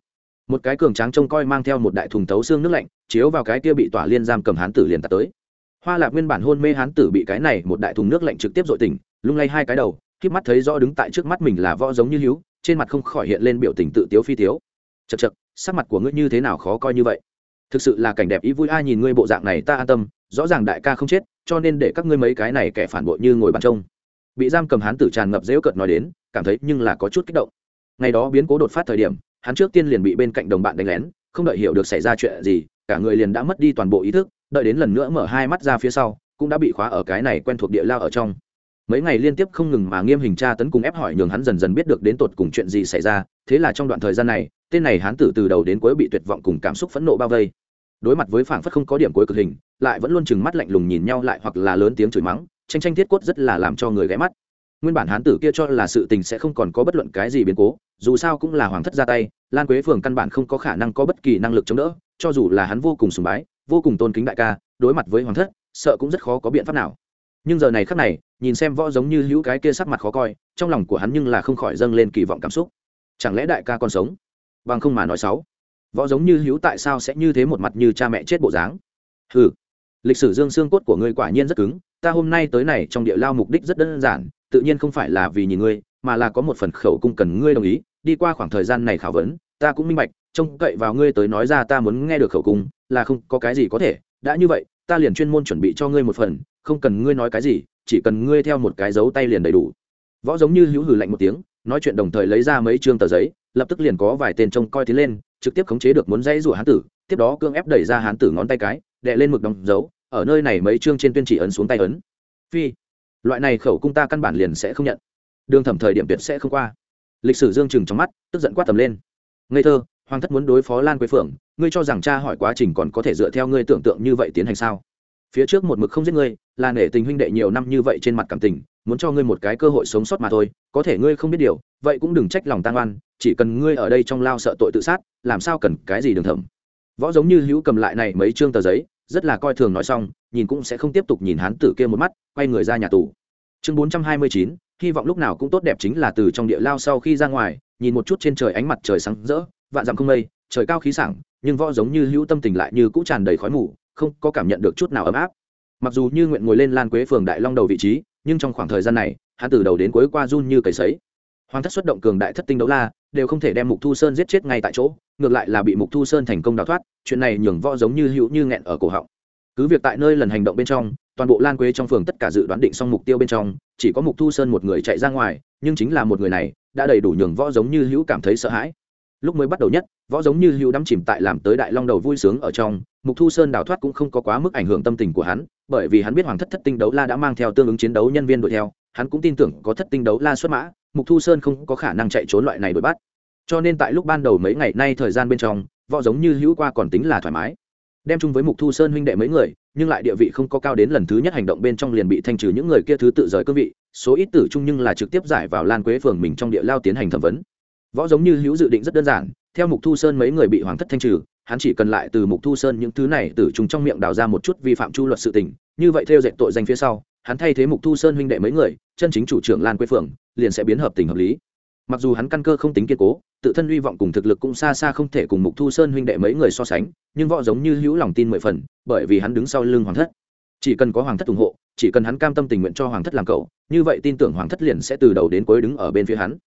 Một cái cường tráng trông coi mang theo một đại thùng tấu xương nước lạnh, chiếu vào cái kia bị tỏa liên giam cầm hán tử liền tạt tới. Hoa lạc nguyên bản hôn mê hán tử bị cái này một đại thùng nước lạnh trực tiếp dội tỉnh, lung lay hai cái đầu k mắt thấy rõ đứng tại trước mắt mình là võ giống như hữu, trên mặt không khỏi hiện lên biểu tình tự tiếu phi tiếu. Chật chật sắc mặt của ngươi như thế nào khó coi như vậy? Thực sự là cảnh đẹp ý vui, ai nhìn ngươi bộ dạng này ta an tâm, rõ ràng đại ca không chết cho nên để các ngươi mấy cái này kẻ phản bội như ngồi bàn trông. Bị giam cầm hán tử tràn ngập dễu cợt nói đến, cảm thấy nhưng là có chút kích động. Ngày đó biến cố đột phát thời điểm, hắn trước tiên liền bị bên cạnh đồng bạn đánh lén, không đợi hiểu được xảy ra chuyện gì, cả người liền đã mất đi toàn bộ ý thức, đợi đến lần nữa mở hai mắt ra phía sau, cũng đã bị khóa ở cái này quen thuộc địa lao ở trong. Mấy ngày liên tiếp không ngừng mà nghiêm hình tra tấn cùng ép hỏi nhường hắn dần dần biết được đến tột cùng chuyện gì xảy ra, thế là trong đoạn thời gian này, tên này hắn tử từ đầu đến cuối bị tuyệt vọng cùng cảm xúc phẫn nộ bao vây đối mặt với phảng phất không có điểm cuối cực hình, lại vẫn luôn chừng mắt lạnh lùng nhìn nhau lại hoặc là lớn tiếng chửi mắng, tranh tranh thiết cốt rất là làm cho người ghé mắt. Nguyên bản hán tử kia cho là sự tình sẽ không còn có bất luận cái gì biến cố, dù sao cũng là hoàng thất ra tay, lan quế phường căn bản không có khả năng có bất kỳ năng lực chống đỡ, cho dù là hắn vô cùng sùng bái, vô cùng tôn kính đại ca, đối mặt với hoàng thất, sợ cũng rất khó có biện pháp nào. Nhưng giờ này khắc này, nhìn xem võ giống như hữu cái kia sắc mặt khó coi, trong lòng của hắn nhưng là không khỏi dâng lên kỳ vọng cảm xúc. Chẳng lẽ đại ca còn sống? Bằng không mà nói xấu võ giống như hữu tại sao sẽ như thế một mặt như cha mẹ chết bộ dáng? Hừ, lịch sử dương xương cốt của ngươi quả nhiên rất cứng ta hôm nay tới này trong địa lao mục đích rất đơn giản tự nhiên không phải là vì nhìn ngươi mà là có một phần khẩu cung cần ngươi đồng ý đi qua khoảng thời gian này khảo vấn ta cũng minh bạch trông cậy vào ngươi tới nói ra ta muốn nghe được khẩu cung là không có cái gì có thể đã như vậy ta liền chuyên môn chuẩn bị cho ngươi một phần không cần ngươi nói cái gì chỉ cần ngươi theo một cái dấu tay liền đầy đủ. Võ giống như hữu hử lạnh một tiếng nói chuyện đồng thời lấy ra mấy chương tờ giấy lập tức liền có vài tên trông coi tiến lên trực tiếp khống chế được muốn dãy rủa hán tử, tiếp đó cương ép đẩy ra hán tử ngón tay cái đệ lên mực đóng dấu, ở nơi này mấy chương trên tuyên chỉ ấn xuống tay ấn. Phi, loại này khẩu cung ta căn bản liền sẽ không nhận. Đường thẩm thời điểm tuyệt sẽ không qua. Lịch sử dương chừng trong mắt, tức giận quát tầm lên. Ngây thơ, hoàng thất muốn đối phó lan quế phượng, ngươi cho rằng cha hỏi quá trình còn có thể dựa theo ngươi tưởng tượng như vậy tiến hành sao? Phía trước một mực không giết ngươi, là nể tình huynh đệ nhiều năm như vậy trên mặt cảm tình muốn cho ngươi một cái cơ hội sống sót mà thôi, có thể ngươi không biết điều, vậy cũng đừng trách lòng tăng oan, chỉ cần ngươi ở đây trong lao sợ tội tự sát, làm sao cần cái gì đường thẩm. Võ giống như hữu cầm lại này mấy chương tờ giấy, rất là coi thường nói xong, nhìn cũng sẽ không tiếp tục nhìn hắn tử kia một mắt, quay người ra nhà tù. Chương bốn trăm hai mươi chín, hy vọng lúc nào cũng tốt đẹp chính là từ trong địa lao sau khi ra ngoài, nhìn một chút trên trời ánh mặt trời sáng rỡ, vạn dặm không mây, trời cao khí sảng, nhưng võ giống như hữu tâm tình lại như cũng tràn đầy khói mù, không có cảm nhận được chút nào ấm áp. Mặc dù như nguyện ngồi lên lan quế phường đại long đầu vị trí nhưng trong khoảng thời gian này, hắn từ đầu đến cuối qua run như cầy sấy. Hoàng thất xuất động cường đại thất tinh đấu la, đều không thể đem mục thu sơn giết chết ngay tại chỗ, ngược lại là bị mục thu sơn thành công đào thoát, chuyện này nhường võ giống như hữu như nghẹn ở cổ họng. Cứ việc tại nơi lần hành động bên trong, toàn bộ lan quế trong phường tất cả dự đoán định xong mục tiêu bên trong, chỉ có mục thu sơn một người chạy ra ngoài, nhưng chính là một người này, đã đầy đủ nhường võ giống như hữu cảm thấy sợ hãi lúc mới bắt đầu nhất, võ giống như hữu đắm chìm tại làm tới đại long đầu vui sướng ở trong, mục thu sơn đào thoát cũng không có quá mức ảnh hưởng tâm tình của hắn, bởi vì hắn biết hoàng thất thất tinh đấu la đã mang theo tương ứng chiến đấu nhân viên đuổi theo, hắn cũng tin tưởng có thất tinh đấu la xuất mã, mục thu sơn không có khả năng chạy trốn loại này đuổi bắt. Cho nên tại lúc ban đầu mấy ngày nay thời gian bên trong, võ giống như hữu qua còn tính là thoải mái. Đem chung với mục thu sơn huynh đệ mấy người, nhưng lại địa vị không có cao đến lần thứ nhất hành động bên trong liền bị thanh trừ những người kia thứ tự rời cương vị, số ít tử chung nhưng là trực tiếp giải vào lan quế phường mình trong địa lao tiến hành thẩm vấn võ giống như hữu dự định rất đơn giản, theo mục thu sơn mấy người bị hoàng thất thanh trừ, hắn chỉ cần lại từ mục thu sơn những thứ này từ chung trong miệng đào ra một chút vi phạm chu luật sự tình, như vậy theo dệt tội danh phía sau, hắn thay thế mục thu sơn huynh đệ mấy người, chân chính chủ trưởng lan quế phường liền sẽ biến hợp tình hợp lý. Mặc dù hắn căn cơ không tính kiên cố, tự thân hy vọng cùng thực lực cũng xa xa không thể cùng mục thu sơn huynh đệ mấy người so sánh, nhưng võ giống như hữu lòng tin mười phần, bởi vì hắn đứng sau lưng hoàng thất. Chỉ cần có hoàng thất ủng hộ, chỉ cần hắn cam tâm tình nguyện cho hoàng thất làm cậu, như vậy tin tưởng hoàng thất liền sẽ từ đầu đến cuối đứng ở bên phía hắn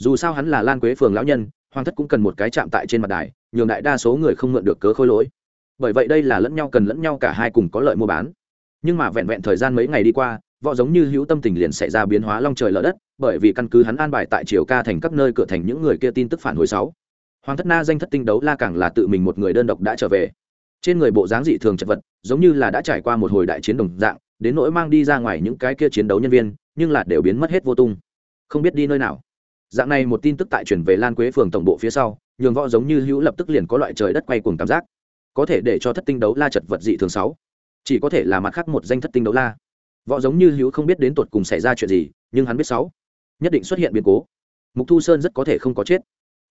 dù sao hắn là lan quế phường lão nhân, hoàng thất cũng cần một cái chạm tại trên mặt đài, nhường đại đa số người không mượn được cớ khôi lỗi. Bởi vậy đây là lẫn nhau cần lẫn nhau cả hai cùng có lợi mua bán. Nhưng mà vẹn vẹn thời gian mấy ngày đi qua, võ giống như hữu tâm tình liền xảy ra biến hóa long trời lở đất, bởi vì căn cứ hắn an bài tại triều ca thành các nơi cửa thành những người kia tin tức phản hồi sáu. Hoàng thất na danh thất tinh đấu la càng là tự mình một người đơn độc đã trở về. Trên người bộ dáng dị thường chật vật, giống như là đã trải qua một hồi đại chiến đồng dạng, đến nỗi mang đi ra ngoài những cái kia chiến đấu nhân viên, nhưng là đều biến mất hết vô tung. Không biết đi nơi nào dạng này một tin tức tại chuyển về lan quế phường tổng bộ phía sau, nhường võ giống như hữu lập tức liền có loại trời đất quay cuồng cảm giác. Có thể để cho thất tinh đấu la chật vật dị thường sáu. Chỉ có thể là mặt khác một danh thất tinh đấu la. Võ giống như hữu không biết đến tột cùng xảy ra chuyện gì, nhưng hắn biết sáu. Nhất định xuất hiện biến cố. Mục thu sơn rất có thể không có chết.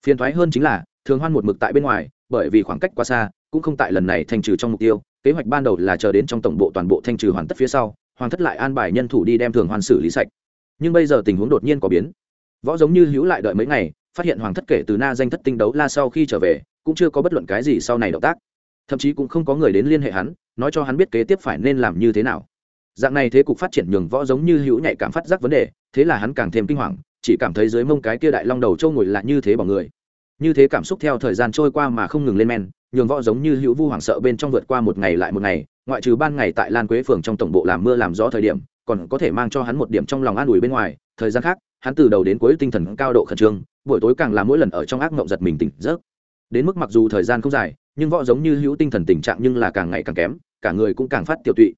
Phiền thoái hơn chính là, thường hoan một mực tại bên ngoài, bởi vì khoảng cách quá xa, cũng không tại lần này thanh trừ trong mục tiêu. Kế hoạch ban đầu là chờ đến trong tổng bộ toàn bộ thanh trừ hoàn tất phía sau, hoàng thất lại an bài nhân thủ đi đem thường hoan xử lý sạch. Nhưng bây giờ tình huống đột nhiên có biến võ giống như hữu lại đợi mấy ngày, phát hiện hoàng thất kể từ na danh thất tinh đấu la sau khi trở về, cũng chưa có bất luận cái gì sau này động tác. Thậm chí cũng không có người đến liên hệ hắn, nói cho hắn biết kế tiếp phải nên làm như thế nào. Dạng này thế cục phát triển nhường võ giống như hữu nhạy cảm phát giác vấn đề, thế là hắn càng thêm kinh hoàng, chỉ cảm thấy dưới mông cái kia đại long đầu trâu ngồi lại như thế bỏ người. Như thế cảm xúc theo thời gian trôi qua mà không ngừng lên men, nhường võ giống như hữu vu hoảng sợ bên trong vượt qua một ngày lại một ngày, ngoại trừ ban ngày tại lan quế phường trong tổng bộ làm mưa làm gió thời điểm, còn có thể mang cho hắn một điểm trong lòng an ủi bên ngoài, thời gian khác hắn từ đầu đến cuối tinh thần cao độ khẩn trương, buổi tối càng là mỗi lần ở trong ác mộng giật mình tỉnh giấc. Đến mức mặc dù thời gian không dài, nhưng võ giống như hữu tinh thần tình trạng nhưng là càng ngày càng kém, cả người cũng càng phát tiểu tụy.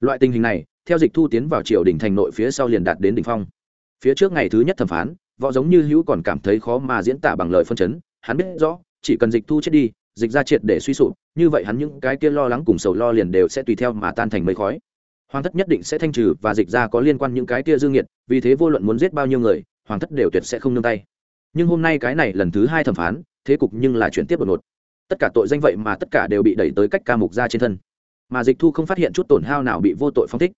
Loại tình hình này, theo dịch thu tiến vào triều đình thành nội phía sau liền đạt đến đỉnh phong. Phía trước ngày thứ nhất thẩm phán, võ giống như hữu còn cảm thấy khó mà diễn tả bằng lời phân chấn, hắn biết rõ, chỉ cần dịch thu chết đi, dịch ra triệt để suy sụp, như vậy hắn những cái kia lo lắng cùng sầu lo liền đều sẽ tùy theo mà tan thành mây khói hoàng thất nhất định sẽ thanh trừ và dịch ra có liên quan những cái kia dương nhiệt vì thế vô luận muốn giết bao nhiêu người, hoàng thất đều tuyệt sẽ không nương tay. Nhưng hôm nay cái này lần thứ hai thẩm phán, thế cục nhưng là chuyển tiếp đột ngột. Tất cả tội danh vậy mà tất cả đều bị đẩy tới cách ca mục ra trên thân. Mà dịch thu không phát hiện chút tổn hao nào bị vô tội phong thích.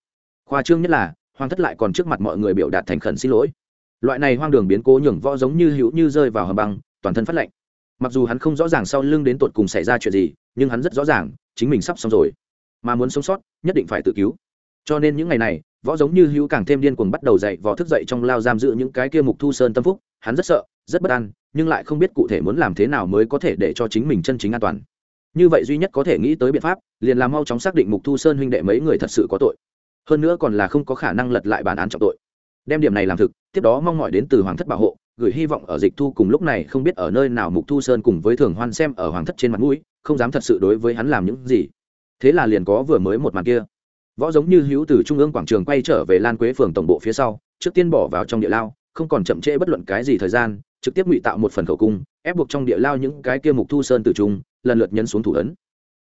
Khoa trương nhất là, hoàng thất lại còn trước mặt mọi người biểu đạt thành khẩn xin lỗi. Loại này hoang đường biến cố nhường võ giống như hữu như rơi vào hầm băng, toàn thân phát lệnh mặc dù hắn không rõ ràng sau lưng đến tột cùng xảy ra chuyện gì, nhưng hắn rất rõ ràng, chính mình sắp xong rồi. Mà muốn sống sót, nhất định phải tự cứu cho nên những ngày này, võ giống như hữu càng thêm điên cuồng bắt đầu dậy võ thức dậy trong lao giam giữ những cái kia mục thu sơn tâm phúc. Hắn rất sợ, rất bất an, nhưng lại không biết cụ thể muốn làm thế nào mới có thể để cho chính mình chân chính an toàn. Như vậy duy nhất có thể nghĩ tới biện pháp, liền là mau chóng xác định mục thu sơn huynh đệ mấy người thật sự có tội. Hơn nữa còn là không có khả năng lật lại bản án trọng tội. Đem điểm này làm thực, tiếp đó mong mỏi đến từ hoàng thất bảo hộ, gửi hy vọng ở dịch thu cùng lúc này không biết ở nơi nào mục thu sơn cùng với thường hoan xem ở hoàng thất trên mặt mũi, không dám thật sự đối với hắn làm những gì. Thế là liền có vừa mới một màn kia võ giống như hữu từ trung ương quảng trường quay trở về lan quế phường tổng bộ phía sau, trước tiên bỏ vào trong địa lao, không còn chậm trễ bất luận cái gì thời gian, trực tiếp ngụy tạo một phần khẩu cung, ép buộc trong địa lao những cái kia mục thu sơn từ trung, lần lượt nhấn xuống thủ ấn.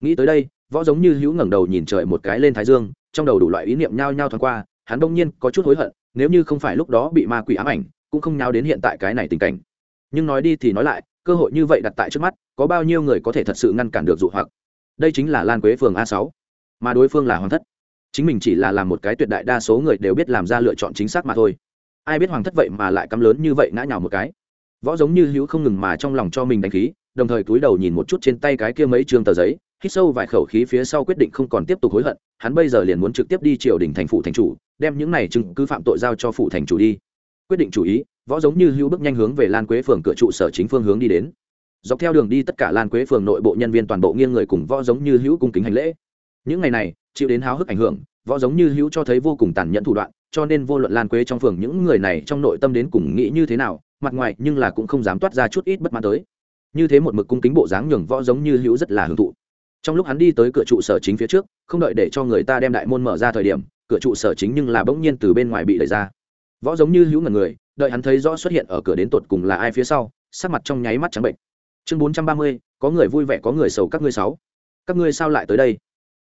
Nghĩ tới đây, võ giống như hữu ngẩng đầu nhìn trời một cái lên thái dương, trong đầu đủ loại ý niệm nhao nhao thoáng qua, hắn đông nhiên có chút hối hận, nếu như không phải lúc đó bị ma quỷ ám ảnh, cũng không nhao đến hiện tại cái này tình cảnh. Nhưng nói đi thì nói lại, cơ hội như vậy đặt tại trước mắt, có bao nhiêu người có thể thật sự ngăn cản được dụ hoặc? Đây chính là lan quế phường a sáu, mà đối phương là hoàng thất chính mình chỉ là làm một cái tuyệt đại đa số người đều biết làm ra lựa chọn chính xác mà thôi. Ai biết hoàng thất vậy mà lại cắm lớn như vậy ngã nhào một cái. Võ giống như hữu không ngừng mà trong lòng cho mình đánh khí, đồng thời cúi đầu nhìn một chút trên tay cái kia mấy trường tờ giấy, hít sâu vài khẩu khí phía sau quyết định không còn tiếp tục hối hận, hắn bây giờ liền muốn trực tiếp đi triều đình thành phủ thành chủ, đem những này chứng cứ phạm tội giao cho phủ thành chủ đi. Quyết định chủ ý, võ giống như hữu bước nhanh hướng về lan quế phường cửa trụ sở chính phương hướng đi đến. Dọc theo đường đi tất cả lan quế phường nội bộ nhân viên toàn bộ nghiêng người cùng võ giống như hữu cung kính hành lễ. Những ngày này chịu đến háo hức ảnh hưởng, võ giống như hữu cho thấy vô cùng tàn nhẫn thủ đoạn, cho nên vô luận lan quế trong phường những người này trong nội tâm đến cùng nghĩ như thế nào, mặt ngoài nhưng là cũng không dám toát ra chút ít bất mãn tới. Như thế một mực cung kính bộ dáng nhường võ giống như hữu rất là hưởng thụ. Trong lúc hắn đi tới cửa trụ sở chính phía trước, không đợi để cho người ta đem đại môn mở ra thời điểm, cửa trụ sở chính nhưng là bỗng nhiên từ bên ngoài bị đẩy ra. Võ giống như hữu ngần người, đợi hắn thấy rõ xuất hiện ở cửa đến tột cùng là ai phía sau, sắc mặt trong nháy mắt trắng bệnh. Chương bốn trăm ba mươi, có người vui vẻ, có người sầu các ngươi sáu. Các ngươi sao lại tới đây?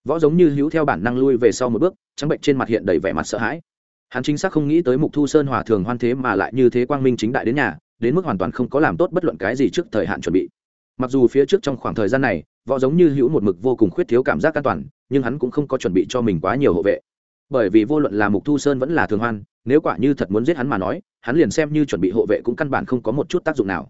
Võ giống như hữu theo bản năng lui về sau một bước, trắng bệnh trên mặt hiện đầy vẻ mặt sợ hãi. Hắn chính xác không nghĩ tới mục thu sơn hòa thường hoan thế mà lại như thế quang minh chính đại đến nhà, đến mức hoàn toàn không có làm tốt bất luận cái gì trước thời hạn chuẩn bị. Mặc dù phía trước trong khoảng thời gian này, võ giống như hữu một mực vô cùng khuyết thiếu cảm giác an toàn, nhưng hắn cũng không có chuẩn bị cho mình quá nhiều hộ vệ. Bởi vì vô luận là mục thu sơn vẫn là thường hoan, nếu quả như thật muốn giết hắn mà nói, hắn liền xem như chuẩn bị hộ vệ cũng căn bản không có một chút tác dụng nào.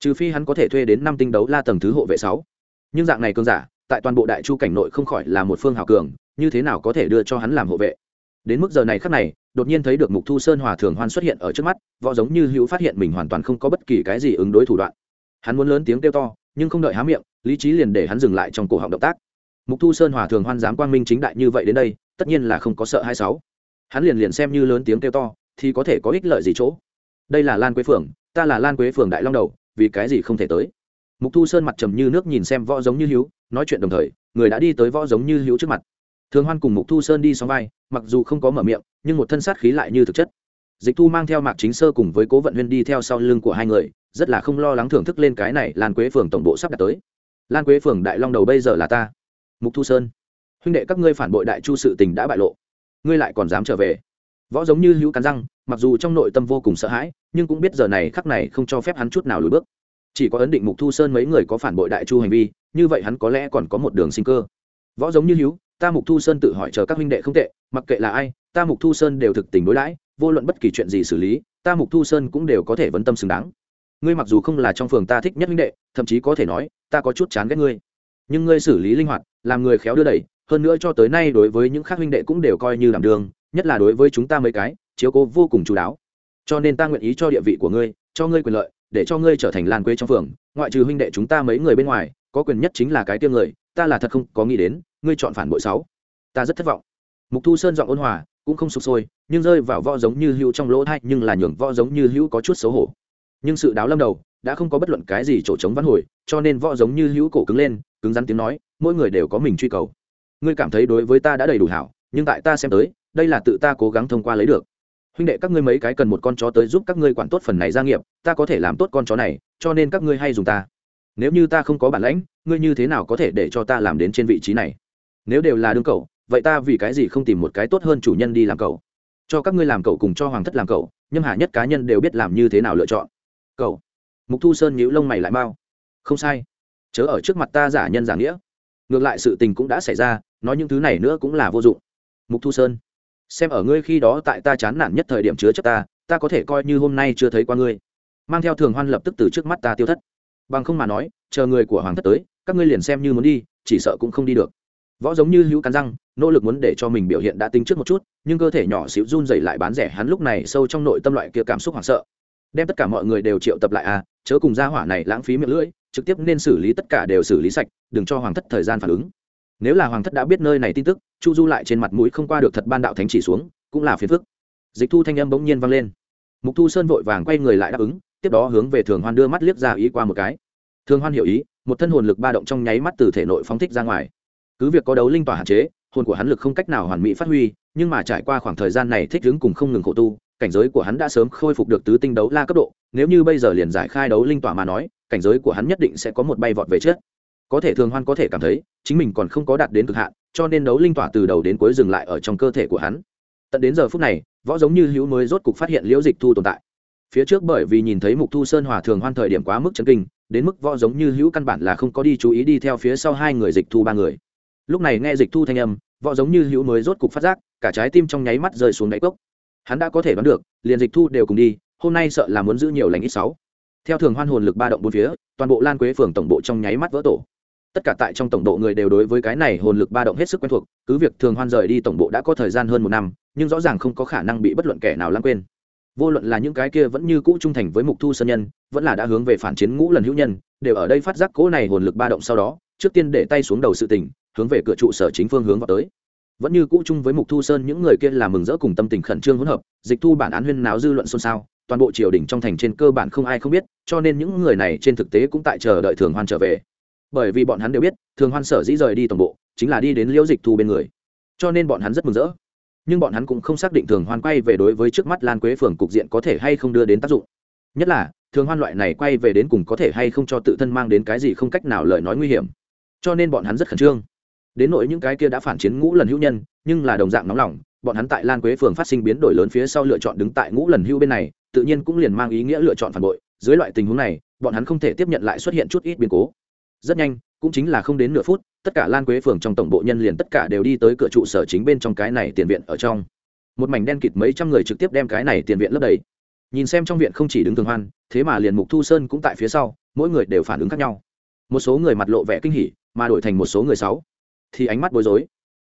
Trừ phi hắn có thể thuê đến năm tinh đấu la tầng thứ hộ vệ sáu. Nhưng dạng này cơn giả tại toàn bộ đại chu cảnh nội không khỏi là một phương hào cường, như thế nào có thể đưa cho hắn làm hộ vệ? Đến mức giờ này khắc này, đột nhiên thấy được mục thu sơn hòa thường hoan xuất hiện ở trước mắt, võ giống như hữu phát hiện mình hoàn toàn không có bất kỳ cái gì ứng đối thủ đoạn. Hắn muốn lớn tiếng kêu to, nhưng không đợi há miệng, lý trí liền để hắn dừng lại trong cổ họng động tác. Mục thu sơn hòa thường hoan dám quang minh chính đại như vậy đến đây, tất nhiên là không có sợ hai sáu. Hắn liền liền xem như lớn tiếng kêu to, thì có thể có ích lợi gì chỗ? Đây là lan quế phường, ta là lan quế phường đại long đầu, vì cái gì không thể tới? Mục thu sơn mặt trầm như nước nhìn xem võ giống như hữu nói chuyện đồng thời, người đã đi tới võ giống như hữu trước mặt. Thường hoan cùng mục thu sơn đi xóm vai, mặc dù không có mở miệng, nhưng một thân sát khí lại như thực chất. Dịch thu mang theo mạc chính sơ cùng với cố vận huyên đi theo sau lưng của hai người, rất là không lo lắng thưởng thức lên cái này lan quế phường tổng bộ sắp đặt tới. Lan quế phường đại long đầu bây giờ là ta. Mục thu sơn, huynh đệ các ngươi phản bội đại chu sự tình đã bại lộ. Ngươi lại còn dám trở về. Võ giống như hữu cắn răng, mặc dù trong nội tâm vô cùng sợ hãi, nhưng cũng biết giờ này khắc này không cho phép hắn chút nào lùi bước chỉ có ấn định mục thu sơn mấy người có phản bội đại chu hành vi, như vậy hắn có lẽ còn có một đường sinh cơ. Võ giống như hữu ta mục thu sơn tự hỏi chờ các huynh đệ không tệ, mặc kệ là ai, ta mục thu sơn đều thực tình đối đãi, vô luận bất kỳ chuyện gì xử lý, ta mục thu sơn cũng đều có thể vấn tâm xứng đáng. Ngươi mặc dù không là trong phường ta thích nhất huynh đệ, thậm chí có thể nói, ta có chút chán ghét ngươi. Nhưng ngươi xử lý linh hoạt, làm người khéo đưa đẩy, hơn nữa cho tới nay đối với những khác huynh đệ cũng đều coi như làm đường, nhất là đối với chúng ta mấy cái, chiếu cố vô cùng chú đáo. Cho nên ta nguyện ý cho địa vị của ngươi, cho ngươi quyền lợi để cho ngươi trở thành lan quê trong phường, ngoại trừ huynh đệ chúng ta mấy người bên ngoài, có quyền nhất chính là cái tiêu người, ta là thật không có nghĩ đến, ngươi chọn phản bội sáu. Ta rất thất vọng. Mục thu sơn giọng ôn hòa, cũng không sụp sôi, nhưng rơi vào võ giống như hữu trong lỗ thay nhưng là nhường võ giống như hữu có chút xấu hổ. Nhưng sự đáo lâm đầu, đã không có bất luận cái gì chỗ chống văn hồi, cho nên võ giống như hữu cổ cứng lên, cứng rắn tiếng nói, mỗi người đều có mình truy cầu. Ngươi cảm thấy đối với ta đã đầy đủ hảo, nhưng tại ta xem tới, đây là tự ta cố gắng thông qua lấy được huynh đệ các ngươi mấy cái cần một con chó tới giúp các ngươi quản tốt phần này gia nghiệp, ta có thể làm tốt con chó này, cho nên các ngươi hay dùng ta. Nếu như ta không có bản lãnh, ngươi như thế nào có thể để cho ta làm đến trên vị trí này? Nếu đều là đương cậu, vậy ta vì cái gì không tìm một cái tốt hơn chủ nhân đi làm cậu? Cho các ngươi làm cậu cùng cho hoàng thất làm cậu nhưng hạ nhất cá nhân đều biết làm như thế nào lựa chọn. Cậu. Mục thu sơn nhíu lông mày lại mau. Không sai. Chớ ở trước mặt ta giả nhân giả nghĩa. Ngược lại sự tình cũng đã xảy ra, nói những thứ này nữa cũng là vô dụng. Mục thu sơn xem ở ngươi khi đó tại ta chán nản nhất thời điểm chứa chấp ta ta có thể coi như hôm nay chưa thấy qua ngươi. Mang theo thường hoan lập tức từ trước mắt ta tiêu thất. Bằng không mà nói, chờ người của hoàng thất tới, các ngươi liền xem như muốn đi, chỉ sợ cũng không đi được. Võ giống như hữu cắn răng, nỗ lực muốn để cho mình biểu hiện đã tính trước một chút, nhưng cơ thể nhỏ xíu run dày lại bán rẻ hắn lúc này sâu trong nội tâm loại kia cảm xúc hoảng sợ. Đem tất cả mọi người đều triệu tập lại à chớ cùng gia hỏa này lãng phí miệng lưỡi, trực tiếp nên xử lý tất cả đều xử lý sạch, đừng cho hoàng thất thời gian phản ứng nếu là hoàng thất đã biết nơi này tin tức, chu du lại trên mặt mũi không qua được thật ban đạo thánh chỉ xuống, cũng là phiền phức. Dịch thu thanh âm bỗng nhiên vang lên. Mục thu sơn vội vàng quay người lại đáp ứng, tiếp đó hướng về thường hoan đưa mắt liếc ra ý qua một cái. Thường hoan hiểu ý, một thân hồn lực ba động trong nháy mắt từ thể nội phóng thích ra ngoài. Cứ việc có đấu linh tỏa hạn chế, hồn của hắn lực không cách nào hoàn mỹ phát huy, nhưng mà trải qua khoảng thời gian này thích ứng cùng không ngừng khổ tu, cảnh giới của hắn đã sớm khôi phục được tứ tinh đấu la cấp độ, nếu như bây giờ liền giải khai đấu linh tỏa mà nói, cảnh giới của hắn nhất định sẽ có một bay vọt về trước có thể thường hoan có thể cảm thấy, chính mình còn không có đạt đến cực hạn, cho nên đấu linh tỏa từ đầu đến cuối dừng lại ở trong cơ thể của hắn. Tận đến giờ phút này, võ giống như hữu mới rốt cục phát hiện liễu dịch thu tồn tại. Phía trước bởi vì nhìn thấy mục thu sơn hòa thường hoan thời điểm quá mức chấn kinh, đến mức võ giống như hữu căn bản là không có đi chú ý đi theo phía sau hai người dịch thu ba người. Lúc này nghe dịch thu thanh âm, võ giống như hữu mới rốt cục phát giác, cả trái tim trong nháy mắt rơi xuống đáy cốc. Hắn đã có thể đoán được, liền dịch thu đều cùng đi, hôm nay sợ là muốn giữ nhiều lành ít sáu. Theo thường hoan hồn lực ba động bốn phía, toàn bộ lan quế phường tổng bộ trong nháy mắt vỡ tổ tất cả tại trong tổng độ người đều đối với cái này hồn lực ba động hết sức quen thuộc, cứ việc thường hoan rời đi tổng bộ đã có thời gian hơn một năm, nhưng rõ ràng không có khả năng bị bất luận kẻ nào lãng quên. Vô luận là những cái kia vẫn như cũ trung thành với mục thu sơn nhân, vẫn là đã hướng về phản chiến ngũ lần hữu nhân, đều ở đây phát giác cỗ này hồn lực ba động sau đó, trước tiên để tay xuống đầu sự tình, hướng về cửa trụ sở chính phương hướng vào tới. Vẫn như cũ chung với mục thu sơn, những người kia là mừng rỡ cùng tâm tình khẩn trương hỗn hợp, dịch thu bản án huyên náo dư luận xôn xao, toàn bộ triều đình trong thành trên cơ bản không ai không biết, cho nên những người này trên thực tế cũng tại chờ đợi thường hoan trở về bởi vì bọn hắn đều biết, thường hoan sở dĩ rời đi tổng bộ, chính là đi đến liễu dịch thu bên người. Cho nên bọn hắn rất mừng rỡ. Nhưng bọn hắn cũng không xác định thường hoan quay về đối với trước mắt lan quế phường cục diện có thể hay không đưa đến tác dụng. Nhất là, thường hoan loại này quay về đến cùng có thể hay không cho tự thân mang đến cái gì không cách nào lời nói nguy hiểm. Cho nên bọn hắn rất khẩn trương. Đến nỗi những cái kia đã phản chiến ngũ lần hữu nhân, nhưng là đồng dạng nóng lòng, bọn hắn tại lan quế phường phát sinh biến đổi lớn phía sau lựa chọn đứng tại ngũ lần hữu bên này, tự nhiên cũng liền mang ý nghĩa lựa chọn phản bội. Dưới loại tình huống này, bọn hắn không thể tiếp nhận lại xuất hiện chút ít biến cố rất nhanh cũng chính là không đến nửa phút tất cả lan quế phường trong tổng bộ nhân liền tất cả đều đi tới cửa trụ sở chính bên trong cái này tiền viện ở trong. Một mảnh đen kịt mấy trăm người trực tiếp đem cái này tiền viện lấp đầy. Nhìn xem trong viện không chỉ đứng thường hoan thế mà liền mục thu sơn cũng tại phía sau mỗi người đều phản ứng khác nhau. Một số người mặt lộ vẻ kinh hỉ mà đổi thành một số người sáu thì ánh mắt bối rối.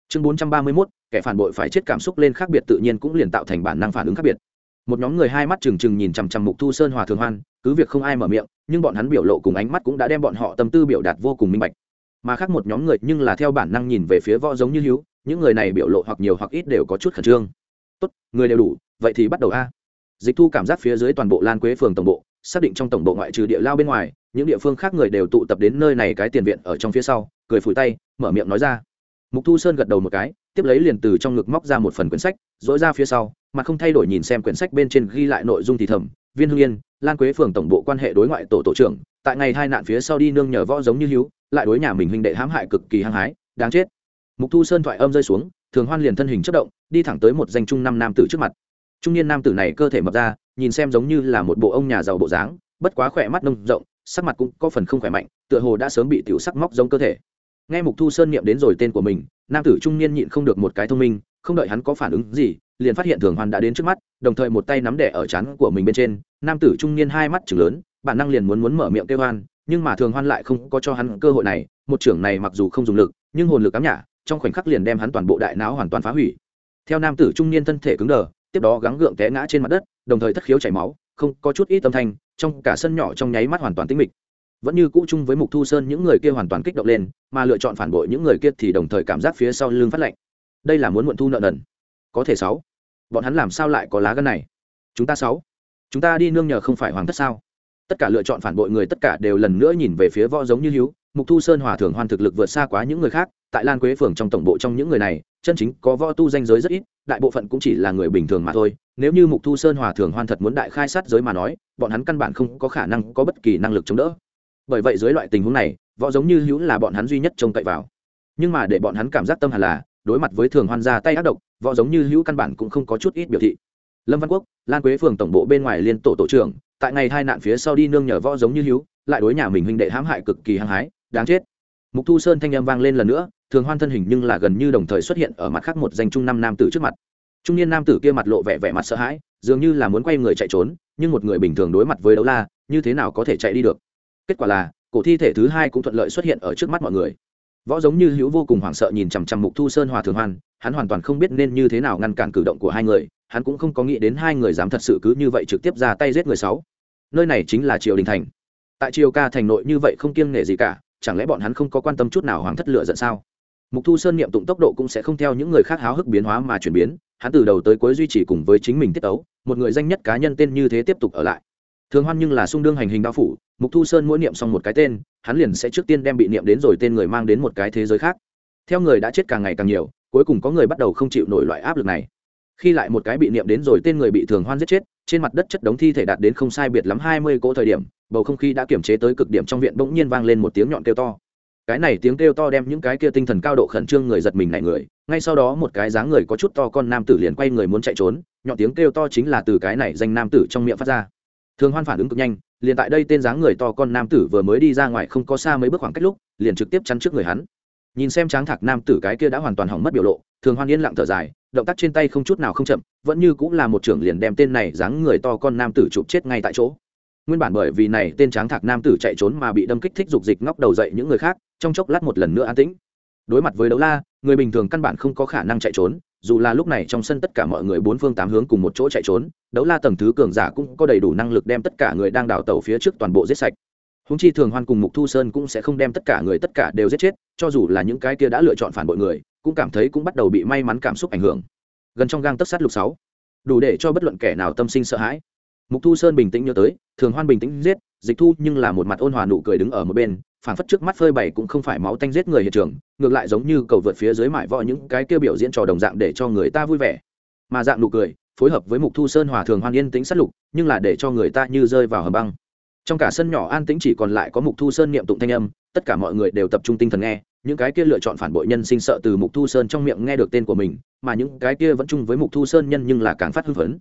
Chương bốn trăm ba mươi 431, kẻ phản bội phải chết cảm xúc lên khác biệt tự nhiên cũng liền tạo thành bản năng phản ứng khác biệt. Một nhóm người hai mắt trừng trừng nhìn chằm chằm mục thu sơn hòa thường hoan cứ việc không ai mở miệng, nhưng bọn hắn biểu lộ cùng ánh mắt cũng đã đem bọn họ tâm tư biểu đạt vô cùng minh bạch. Mà khác một nhóm người nhưng là theo bản năng nhìn về phía võ giống như hữu, những người này biểu lộ hoặc nhiều hoặc ít đều có chút khẩn trương. Tốt, người đều đủ, vậy thì bắt đầu a. Dịch thu cảm giác phía dưới toàn bộ lan quế phường tổng bộ, xác định trong tổng bộ ngoại trừ địa lao bên ngoài, những địa phương khác người đều tụ tập đến nơi này cái tiền viện ở trong phía sau, cười phủi tay, mở miệng nói ra. Mục thu sơn gật đầu một cái, tiếp lấy liền từ trong ngực móc ra một phần quyển sách dỗi ra phía sau, mà không thay đổi nhìn xem quyển sách bên trên ghi lại nội dung thì thầm, viên hương yên lan quế phường tổng bộ quan hệ đối ngoại tổ tổ trưởng, tại ngày hai nạn phía sau đi nương nhờ võ giống như hữu, lại đối nhà mình huynh đệ hãm hại cực kỳ hăng hái, đáng chết. Mục thu sơn thoại âm rơi xuống, thường hoan liền thân hình chất động, đi thẳng tới một danh trung năm nam tử trước mặt. Trung niên nam tử này cơ thể mập ra, nhìn xem giống như là một bộ ông nhà giàu bộ dáng, bất quá khỏe mắt nông rộng, sắc mặt cũng có phần không khỏe mạnh, tựa hồ đã sớm bị tiểu sắc móc giống cơ thể. Nghe mục thu sơn niệm đến rồi tên của mình, nam tử trung niên nhịn không được một cái thông minh, không đợi hắn có phản ứng gì, liền phát hiện thường hoan đã đến trước mắt đồng thời một tay nắm đẻ ở chán của mình bên trên, nam tử trung niên hai mắt chừng lớn, bản năng liền muốn muốn mở miệng kêu hoan, nhưng mà thường hoan lại không có cho hắn cơ hội này, một trưởng này mặc dù không dùng lực, nhưng hồn lực cám nhả trong khoảnh khắc liền đem hắn toàn bộ đại não hoàn toàn phá hủy. Theo nam tử trung niên thân thể cứng đờ, tiếp đó gắng gượng té ngã trên mặt đất, đồng thời thất khiếu chảy máu, không có chút ít âm thanh, trong cả sân nhỏ trong nháy mắt hoàn toàn tĩnh mịch. Vẫn như cũ chung với mục thu sơn những người kia hoàn toàn kích động lên, mà lựa chọn phản bội những người kia thì đồng thời cảm giác phía sau lưng phát lạnh. Đây là muốn muộn thu nợ nần. Có thể sáu bọn hắn làm sao lại có lá gân này? Chúng ta sáu, chúng ta đi nương nhờ không phải hoàng thất sao? Tất cả lựa chọn phản bội người tất cả đều lần nữa nhìn về phía võ giống như hữu, mục thu sơn hòa thường hoan thực lực vượt xa quá những người khác, tại lan quế phường trong tổng bộ trong những người này, chân chính có võ tu danh giới rất ít, đại bộ phận cũng chỉ là người bình thường mà thôi. Nếu như mục thu sơn hòa thường hoan thật muốn đại khai sát giới mà nói, bọn hắn căn bản không có khả năng có bất kỳ năng lực chống đỡ. Bởi vậy dưới loại tình huống này, võ giống như hữu là bọn hắn duy nhất trông cậy vào. Nhưng mà để bọn hắn cảm giác tâm hẳn là đối mặt với thường hoan ra tay ác độc, võ giống như hữu căn bản cũng không có chút ít biểu thị. Lâm văn quốc, lan quế phường tổng bộ bên ngoài liên tổ tổ trưởng, tại ngày hai nạn phía sau đi nương nhờ võ giống như hữu, lại đối nhà mình huynh đệ hãm hại cực kỳ hăng hái, đáng chết. Mục thu sơn thanh â m vang lên lần nữa, thường hoan thân hình nhưng là gần như đồng thời xuất hiện ở mặt khác một danh trung năm nam tử trước mặt. Trung niên nam tử kia mặt lộ vẻ vẻ mặt sợ hãi, dường như là muốn quay người chạy trốn, nhưng một người bình thường đối mặt với đấu la, như thế nào có thể chạy đi được? Kết quả là, cổ thi thể thứ hai cũng thuận lợi xuất hiện ở trước mắt mọi người võ giống như hữu vô cùng hoảng sợ nhìn chằm chằm mục thu sơn hòa thường hoan, hắn hoàn toàn không biết nên như thế nào ngăn cản cử động của hai người, hắn cũng không có nghĩ đến hai người dám thật sự cứ như vậy trực tiếp ra tay giết người sáu. Nơi này chính là triều đình thành. Tại triều ca thành nội như vậy không kiêng nể gì cả, chẳng lẽ bọn hắn không có quan tâm chút nào hoàng thất lựa giận sao? Mục thu sơn niệm tụng tốc độ cũng sẽ không theo những người khác háo hức biến hóa mà chuyển biến, hắn từ đầu tới cuối duy trì cùng với chính mình tiết tấu, một người danh nhất cá nhân tên như thế tiếp tục ở lại. Thường hoan nhưng là sung đương hành hình đao phủ mục thu sơn mỗi niệm xong một cái tên, hắn liền sẽ trước tiên đem bị niệm đến rồi tên người mang đến một cái thế giới khác. Theo người đã chết càng ngày càng nhiều, cuối cùng có người bắt đầu không chịu nổi loại áp lực này. Khi lại một cái bị niệm đến rồi tên người bị thường hoan giết chết, trên mặt đất chất đống thi thể đạt đến không sai biệt lắm hai mươi cỗ thời điểm, bầu không khí đã kiểm chế tới cực điểm trong viện bỗng nhiên vang lên một tiếng nhọn kêu to. Cái này tiếng kêu to đem những cái kia tinh thần cao độ khẩn trương người giật mình này người, ngay sau đó một cái dáng người có chút to con nam tử liền quay người muốn chạy trốn, nhọn tiếng kêu to chính là từ cái này danh nam tử trong miệng phát ra. Thường hoan phản ứng cực nhanh liền tại đây tên dáng người to con nam tử vừa mới đi ra ngoài không có xa mấy bước khoảng cách lúc, liền trực tiếp chắn trước người hắn. Nhìn xem tráng thạc nam tử cái kia đã hoàn toàn hỏng mất biểu lộ, thường hoan yên lặng thở dài, động tác trên tay không chút nào không chậm, vẫn như cũng là một trưởng liền đem tên này dáng người to con nam tử chụp chết ngay tại chỗ. Nguyên bản bởi vì này tên tráng thạc nam tử chạy trốn mà bị đâm kích thích dục dịch ngóc đầu dậy những người khác, trong chốc lát một lần nữa an tĩnh. Đối mặt với đấu la, người bình thường căn bản không có khả năng chạy trốn, dù là lúc này trong sân tất cả mọi người bốn phương tám hướng cùng một chỗ chạy trốn đấu la tầng thứ cường giả cũng có đầy đủ năng lực đem tất cả người đang đào tàu phía trước toàn bộ giết sạch. Húng chi thường hoan cùng mục thu sơn cũng sẽ không đem tất cả người tất cả đều giết chết, cho dù là những cái kia đã lựa chọn phản bội người, cũng cảm thấy cũng bắt đầu bị may mắn cảm xúc ảnh hưởng. Gần trong gang tất sát lục sáu, đủ để cho bất luận kẻ nào tâm sinh sợ hãi. Mục thu sơn bình tĩnh nhớ tới, thường hoan bình tĩnh giết, dịch thu nhưng là một mặt ôn hòa nụ cười đứng ở một bên phản phất trước mắt phơi bày cũng không phải máu tanh giết người hiện trường, ngược lại giống như cầu vượt phía dưới mải võ những cái kia biểu diễn trò đồng dạng để cho người ta vui vẻ. Mà dạng nụ cười phối hợp với mục thu sơn hòa thường hoan yên tĩnh sát lục, nhưng là để cho người ta như rơi vào hầm băng. Trong cả sân nhỏ an tĩnh chỉ còn lại có mục thu sơn niệm tụng thanh âm, tất cả mọi người đều tập trung tinh thần nghe, những cái kia lựa chọn phản bội nhân sinh sợ từ mục thu sơn trong miệng nghe được tên của mình, mà những cái kia vẫn chung với mục thu sơn nhân nhưng là càng phát hưng phấn.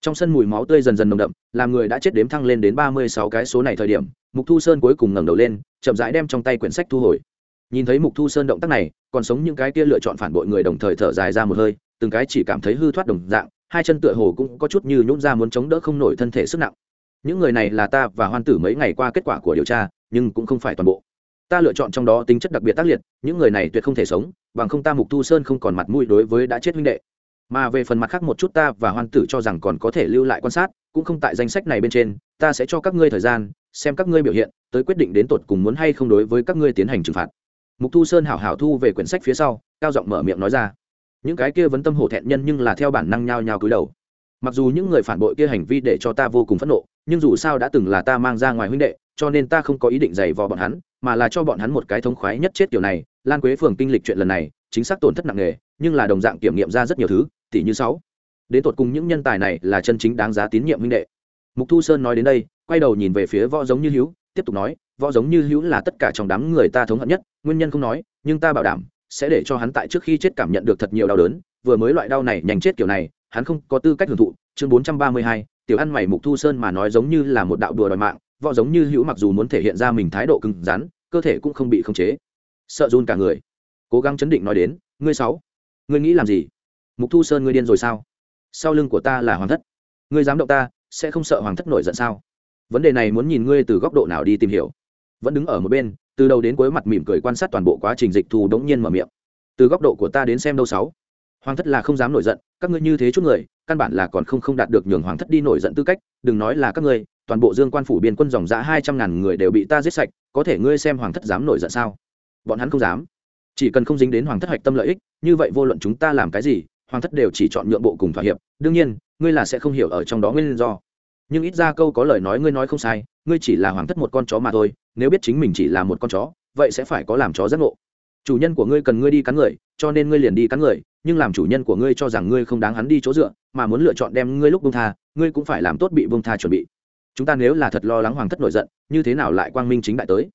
Trong sân mùi máu tươi dần dần nồng đậm, làm người đã chết đếm thăng lên đến ba mươi sáu cái số này thời điểm, mục thu sơn cuối cùng ngẩng đầu lên, chậm rãi đem trong tay quyển sách thu hồi. Nhìn thấy mục thu sơn động tác này, còn sống những cái kia lựa chọn phản bội người đồng thời thở dài ra một hơi, từng cái chỉ cảm thấy hư thoát đồng dạng hai chân tựa hồ cũng có chút như nhún ra muốn chống đỡ không nổi thân thể sức nặng. Những người này là ta và hoan tử mấy ngày qua kết quả của điều tra, nhưng cũng không phải toàn bộ. Ta lựa chọn trong đó tính chất đặc biệt tác liệt, những người này tuyệt không thể sống, bằng không ta mục thu sơn không còn mặt mũi đối với đã chết huynh đệ. Mà về phần mặt khác một chút ta và hoan tử cho rằng còn có thể lưu lại quan sát, cũng không tại danh sách này bên trên, ta sẽ cho các ngươi thời gian, xem các ngươi biểu hiện, tới quyết định đến tột cùng muốn hay không đối với các ngươi tiến hành trừng phạt. Mục thu sơn hảo hảo thu về quyển sách phía sau, cao giọng mở miệng nói ra những cái kia vấn tâm hổ thẹn nhân nhưng là theo bản năng nhao nhao cúi đầu. Mặc dù những người phản bội kia hành vi để cho ta vô cùng phẫn nộ, nhưng dù sao đã từng là ta mang ra ngoài huynh đệ, cho nên ta không có ý định giày vò bọn hắn, mà là cho bọn hắn một cái thống khoái nhất chết kiểu này. Lan quế phường kinh lịch chuyện lần này, chính xác tổn thất nặng nề, nhưng là đồng dạng kiểm nghiệm ra rất nhiều thứ tỷ như sáu. Đến tột cùng những nhân tài này là chân chính đáng giá tín nhiệm huynh đệ. Mục thu sơn nói đến đây, quay đầu nhìn về phía võ giống như hữu, tiếp tục nói, võ giống như hữu là tất cả trong đám người ta thống hận nhất, nguyên nhân không nói, nhưng ta bảo đảm sẽ để cho hắn tại trước khi chết cảm nhận được thật nhiều đau đớn, vừa mới loại đau này nhanh chết kiểu này, hắn không có tư cách hưởng thụ. Chương bốn trăm ba mươi hai, tiểu ăn mày mục thu sơn mà nói giống như là một đạo đùa đòi mạng, võ giống như hữu mặc dù muốn thể hiện ra mình thái độ cứng rắn, cơ thể cũng không bị khống chế. Sợ run cả người. Cố gắng chấn định nói đến, ngươi sáu, ngươi nghĩ làm gì? Mục thu sơn ngươi điên rồi sao? Sau lưng của ta là hoàng thất. Ngươi dám động ta, sẽ không sợ hoàng thất nổi giận sao? Vấn đề này muốn nhìn ngươi từ góc độ nào đi tìm hiểu vẫn đứng ở một bên, từ đầu đến cuối mặt mỉm cười quan sát toàn bộ quá trình dịch thù đống nhiên mở miệng. Từ góc độ của ta đến xem đâu sáu. Hoàng thất là không dám nổi giận, các ngươi như thế chút người, căn bản là còn không không đạt được nhường hoàng thất đi nổi giận tư cách, đừng nói là các ngươi, toàn bộ dương quan phủ biên quân dòng giã hai trăm ngàn người đều bị ta giết sạch, có thể ngươi xem hoàng thất dám nổi giận sao? Bọn hắn không dám. Chỉ cần không dính đến hoàng thất hạch tâm lợi ích, như vậy vô luận chúng ta làm cái gì, hoàng thất đều chỉ chọn nhượng bộ cùng thỏa hiệp. Đương nhiên, ngươi là sẽ không hiểu ở trong đó nguyên do. Nhưng ít ra câu có lời nói ngươi nói không sai, ngươi chỉ là hoàng thất một con chó mà thôi nếu biết chính mình chỉ là một con chó, vậy sẽ phải có làm chó giác ngộ. Chủ nhân của ngươi cần ngươi đi cắn người, cho nên ngươi liền đi cắn người, nhưng làm chủ nhân của ngươi cho rằng ngươi không đáng hắn đi chỗ dựa, mà muốn lựa chọn đem ngươi lúc bông tha, ngươi cũng phải làm tốt bị bông tha chuẩn bị. Chúng ta nếu là thật lo lắng hoàng thất nổi giận, như thế nào lại quang minh chính đại tới?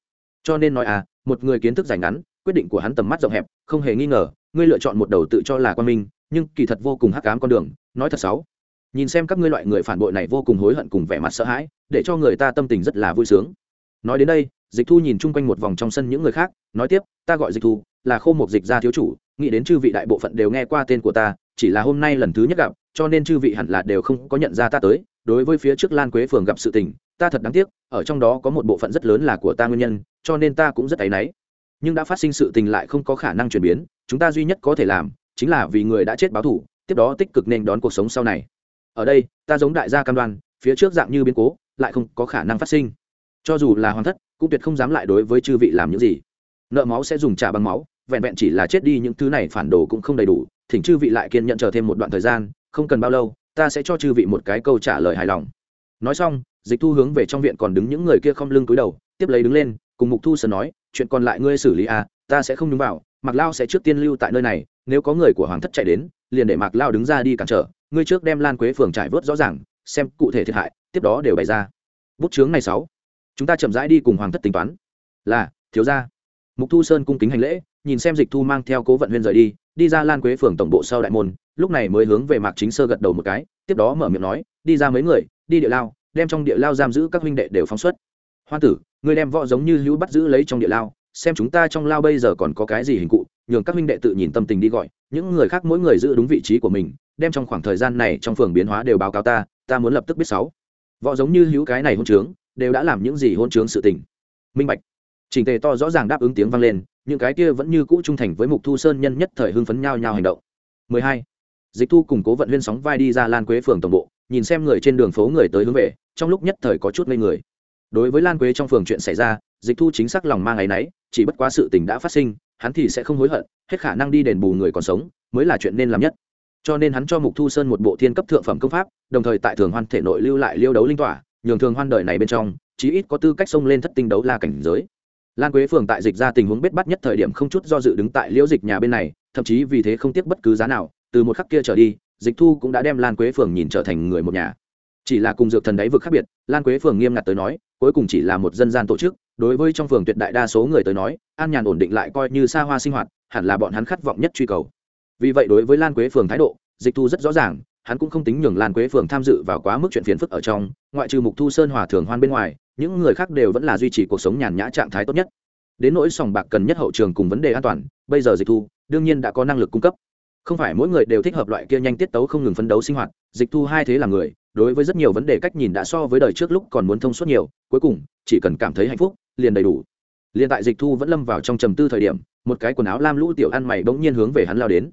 Cho nên nói à một người kiến thức dành ngắn, quyết định của hắn tầm mắt rộng hẹp, không hề nghi ngờ, ngươi lựa chọn một đầu tự cho là quang minh, nhưng kỳ thật vô cùng hắc ám con đường, nói thật xấu nhìn xem các ngươi loại người phản bội này vô cùng hối hận cùng vẻ mặt sợ hãi, để cho người ta tâm tình rất là vui sướng nói đến đây, dịch thu nhìn chung quanh một vòng trong sân những người khác, nói tiếp, ta gọi dịch thu, là khô một dịch gia thiếu chủ, nghĩ đến chư vị đại bộ phận đều nghe qua tên của ta, chỉ là hôm nay lần thứ nhất gặp, cho nên chư vị hẳn là đều không có nhận ra ta tới. Đối với phía trước lan quế phường gặp sự tình, ta thật đáng tiếc, ở trong đó có một bộ phận rất lớn là của ta nguyên nhân, cho nên ta cũng rất áy náy. Nhưng đã phát sinh sự tình lại không có khả năng chuyển biến, chúng ta duy nhất có thể làm, chính là vì người đã chết báo thủ tiếp đó tích cực nên đón cuộc sống sau này. Ở đây, ta giống đại gia cam đoan, phía trước dạng như biến cố, lại không có khả năng phát sinh cho dù là hoàng thất, cũng tuyệt không dám lại đối với chư vị làm những gì. Nợ máu sẽ dùng trả bằng máu, vẹn vẹn chỉ là chết đi những thứ này phản đồ cũng không đầy đủ, thỉnh chư vị lại kiên nhận chờ thêm một đoạn thời gian, không cần bao lâu, ta sẽ cho chư vị một cái câu trả lời hài lòng. Nói xong, dịch thu hướng về trong viện còn đứng những người kia không lưng cúi đầu, tiếp lấy đứng lên, cùng mục thu sơn nói, chuyện còn lại ngươi xử lý à ta sẽ không đúng vào, mạc lao sẽ trước tiên lưu tại nơi này, nếu có người của hoàng thất chạy đến, liền để mạc lao đứng ra đi cản trở, ngươi trước đem lan quế phường trải vớt rõ ràng, xem cụ thể thiệt hại, tiếp đó đều bày ra. Bút chướng này sáu chúng ta chậm rãi đi cùng hoàng thất tính toán. Là, thiếu gia. Mục thu sơn cung kính hành lễ, nhìn xem dịch thu mang theo cố vận huyên rời đi đi ra lan quế phường tổng bộ sau đại môn, lúc này mới hướng về mạc chính sơ gật đầu một cái, tiếp đó mở miệng nói, đi ra mấy người, đi địa lao, đem trong địa lao giam giữ các huynh đệ đều phóng xuất. Hoa tử, người đem võ giống như hữu bắt giữ lấy trong địa lao, xem chúng ta trong lao bây giờ còn có cái gì hình cụ, nhường các huynh đệ tự nhìn tâm tình đi gọi, những người khác mỗi người giữ đúng vị trí của mình, đem trong khoảng thời gian này trong phường biến hóa đều báo cáo ta ta muốn lập tức biết sáu. Võ giống như hữu cái này hôn trướng đều đã làm những gì hôn chướng sự tình. Minh bạch. Trình tề to rõ ràng đáp ứng tiếng vang lên, những cái kia vẫn như cũ trung thành với mục thu sơn nhân nhất thời hưng phấn nhau nhau hành động. 12. dịch thu cùng cố vận huyên sóng vai đi ra lan quế phường tổng bộ, nhìn xem người trên đường phố người tới hướng về, trong lúc nhất thời có chút ngây người. Đối với lan quế trong phường chuyện xảy ra, dịch thu chính xác lòng mang ấy nấy chỉ bất quá sự tình đã phát sinh, hắn thì sẽ không hối hận, hết khả năng đi đền bù người còn sống, mới là chuyện nên làm nhất. Cho nên hắn cho mục thu sơn một bộ thiên cấp thượng phẩm công pháp, đồng thời tại thường hoan thể nội lưu lại liêu đấu linh tỏa nhường thường hoan đời này bên trong, chí ít có tư cách xông lên thất tinh đấu la cảnh giới. Lan quế phường tại dịch ra tình huống bết bắt nhất thời điểm không chút do dự đứng tại liễu dịch nhà bên này, thậm chí vì thế không tiếc bất cứ giá nào, từ một khắc kia trở đi, dịch thu cũng đã đem lan quế phường nhìn trở thành người một nhà. Chỉ là cùng dược thần đáy vực khác biệt, lan quế phường nghiêm ngặt tới nói, cuối cùng chỉ là một dân gian tổ chức, đối với trong phường tuyệt đại đa số người tới nói, an nhàn ổn định lại coi như xa hoa sinh hoạt, hẳn là bọn hắn khát vọng nhất truy cầu. Vì vậy đối với lan quế phường thái độ, dịch thu rất rõ ràng hắn cũng không tính nhường lan quế phường tham dự vào quá mức chuyện phiền phức ở trong, ngoại trừ mục thu sơn hòa thường hoan bên ngoài, những người khác đều vẫn là duy trì cuộc sống nhàn nhã trạng thái tốt nhất. Đến nỗi sòng bạc cần nhất hậu trường cùng vấn đề an toàn, bây giờ dịch thu đương nhiên đã có năng lực cung cấp. Không phải mỗi người đều thích hợp loại kia nhanh tiết tấu không ngừng phấn đấu sinh hoạt, dịch thu hai thế là người, đối với rất nhiều vấn đề cách nhìn đã so với đời trước lúc còn muốn thông suốt nhiều, cuối cùng, chỉ cần cảm thấy hạnh phúc, liền đầy đủ. Liền tại dịch thu vẫn lâm vào trong trầm tư thời điểm, một cái quần áo lam lũ tiểu ăn mày bỗng nhiên hướng về hắn lao đến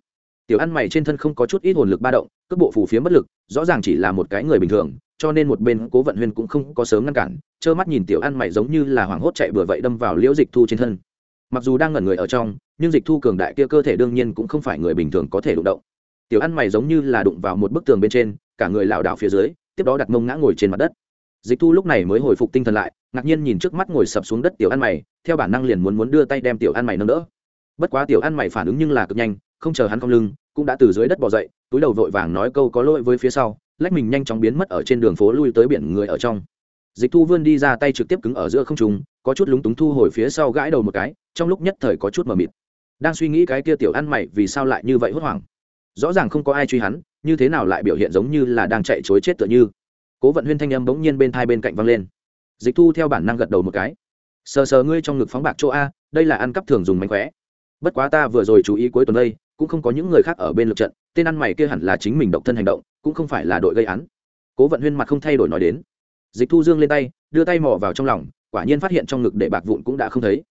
tiểu ăn mày trên thân không có chút ít hồn lực ba động, cước bộ phủ phía bất lực, rõ ràng chỉ là một cái người bình thường, cho nên một bên cố vận huyên cũng không có sớm ngăn cản, trơ mắt nhìn tiểu ăn mày giống như là hoảng hốt chạy bừa vậy đâm vào liễu dịch thu trên thân. Mặc dù đang ngẩn người ở trong, nhưng dịch thu cường đại kia cơ thể đương nhiên cũng không phải người bình thường có thể đụng động. Tiểu ăn mày giống như là đụng vào một bức tường bên trên, cả người lảo đảo phía dưới, tiếp đó đặt mông ngã ngồi trên mặt đất. Dịch thu lúc này mới hồi phục tinh thần lại, ngạc nhiên nhìn trước mắt ngồi sập xuống đất tiểu ăn mày, theo bản năng liền muốn muốn đưa tay đem tiểu ăn mày nâng đỡ. Bất quá tiểu ăn mày phản ứng nhưng là cực nhanh không chờ hắn cong lưng, cũng đã từ dưới đất bỏ dậy, túi đầu vội vàng nói câu có lỗi với phía sau, lách mình nhanh chóng biến mất ở trên đường phố lui tới biển người ở trong. Dịch thu vươn đi ra tay trực tiếp cứng ở giữa không trùng có chút lúng túng thu hồi phía sau gãi đầu một cái, trong lúc nhất thời có chút mờ mịt. Đang suy nghĩ cái kia tiểu ăn mày vì sao lại như vậy hốt hoảng. Rõ ràng không có ai truy hắn, như thế nào lại biểu hiện giống như là đang chạy chối chết tựa như. Cố vận huyên thanh âm bỗng nhiên bên thai bên cạnh văng lên. Dịch thu theo bản năng gật đầu một cái. Sờ sờ ngươi trong ngực phóng bạc chỗ a, đây là ăn cắp thường dùng mánh khóe. Bất quá ta vừa rồi chú ý cuối tuần đây cũng không có những người khác ở bên lượt trận, tên ăn mày kia hẳn là chính mình độc thân hành động, cũng không phải là đội gây án. Cố vận huyên mặt không thay đổi nói đến. Dịch thu dương lên tay, đưa tay mò vào trong lòng, quả nhiên phát hiện trong ngực để bạc vụn cũng đã không thấy.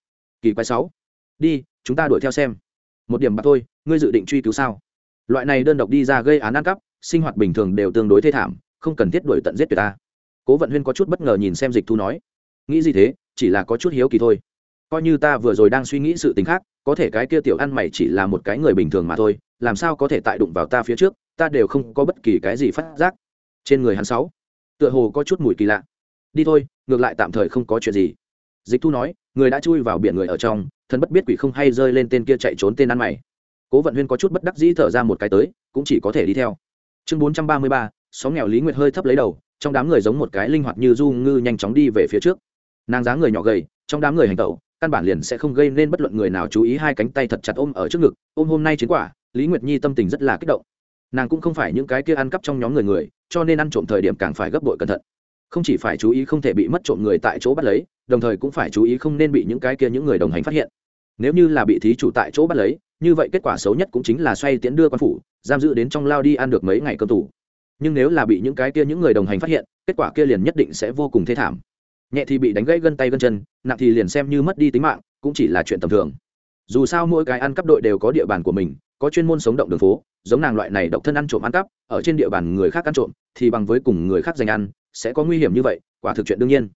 Kỳ quái sáu. Đi, chúng ta đuổi theo xem. Một điểm bạc thôi, ngươi dự định truy cứu sao? Loại này đơn độc đi ra gây án ăn cắp, sinh hoạt bình thường đều tương đối thê thảm, không cần thiết đuổi tận giết người ta. Cố vận huyên có chút bất ngờ nhìn xem dịch thu nói. Nghĩ gì thế, chỉ là có chút hiếu kỳ thôi coi như ta vừa rồi đang suy nghĩ sự t ì n h khác, có thể cái kia tiểu ăn mày chỉ là một cái người bình thường mà thôi, làm sao có thể tại đụng vào ta phía trước, ta đều không có bất kỳ cái gì phát giác. Trên người hắn sáu, tựa hồ có chút mùi kỳ lạ. Đi thôi, ngược lại tạm thời không có chuyện gì. Dịch thu nói, người đã chui vào biển người ở trong thân bất biết quỷ không hay rơi lên tên kia chạy trốn tên ăn mày. Cố vận huyên có chút bất đắc dĩ thở ra một cái tới, cũng chỉ có thể đi theo. Chương bốn trăm ba mươi ba, xóm nghèo lý nguyệt hơi thấp lấy đầu, trong đám người giống một cái linh hoạt như du ngư nhanh chóng đi về phía trước. Nàng dáng người nhỏ gầy, trong đám người hành tẩu căn bản liền sẽ không gây nên bất luận người nào chú ý hai cánh tay thật chặt ôm ở trước ngực, ôm hôm nay chiến quả, lý nguyệt nhi tâm tình rất là kích động. Nàng cũng không phải những cái kia ăn cắp trong nhóm người người, cho nên ăn trộm thời điểm càng phải gấp bội cẩn thận. Không chỉ phải chú ý không thể bị mất trộm người tại chỗ bắt lấy, đồng thời cũng phải chú ý không nên bị những cái kia những người đồng hành phát hiện. Nếu như là bị thí chủ tại chỗ bắt lấy, như vậy kết quả xấu nhất cũng chính là xoay tiến đưa quan phủ, giam giữ đến trong lao đi ăn được mấy ngày cơm tủ. Nhưng nếu là bị những cái kia những người đồng hành phát hiện, kết quả kia liền nhất định sẽ vô cùng thê thảm nhẹ thì bị đánh gãy gân tay gân chân, nặng thì liền xem như mất đi tính mạng, cũng chỉ là chuyện tầm thường. Dù sao mỗi cái ăn cắp đội đều có địa bàn của mình, có chuyên môn sống động đường phố, giống nàng loại này độc thân ăn trộm ăn cắp, ở trên địa bàn người khác ăn trộm, thì bằng với cùng người khác giành ăn, sẽ có nguy hiểm như vậy, quả thực chuyện đương nhiên.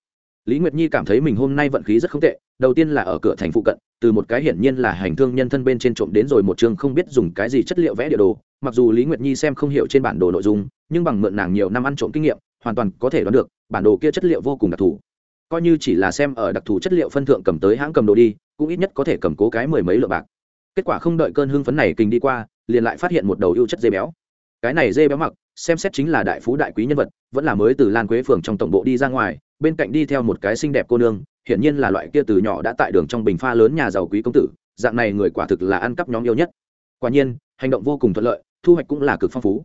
Lý nguyệt nhi cảm thấy mình hôm nay vận khí rất không tệ, đầu tiên là ở cửa thành phụ cận, từ một cái hiển nhiên là hành thương nhân thân bên trên trộm đến rồi một chương không biết dùng cái gì chất liệu vẽ địa đồ, mặc dù lý nguyệt nhi xem không hiểu trên bản đồ nội dung, nhưng bằng mượn nàng nhiều năm ăn trộm kinh nghiệm, hoàn toàn có thể đoán được, bản đồ kia chất liệu vô cùng đặc thù coi như chỉ là xem ở đặc thù chất liệu phân thượng cầm tới hãng cầm đồ đi, cũng ít nhất có thể cầm cố cái mười mấy lượng bạc. Kết quả không đợi cơn hưng phấn này kinh đi qua, liền lại phát hiện một đầu ưu chất dê béo. Cái này dê béo mặc, xem xét chính là đại phú đại quý nhân vật, vẫn là mới từ lan quế phường trong tổng bộ đi ra ngoài, bên cạnh đi theo một cái xinh đẹp cô nương, hiển nhiên là loại kia từ nhỏ đã tại đường trong bình pha lớn nhà giàu quý công tử, dạng này người quả thực là ăn cắp nhóm yêu nhất. Quả nhiên, hành động vô cùng thuận lợi, thu hoạch cũng là cực phong phú.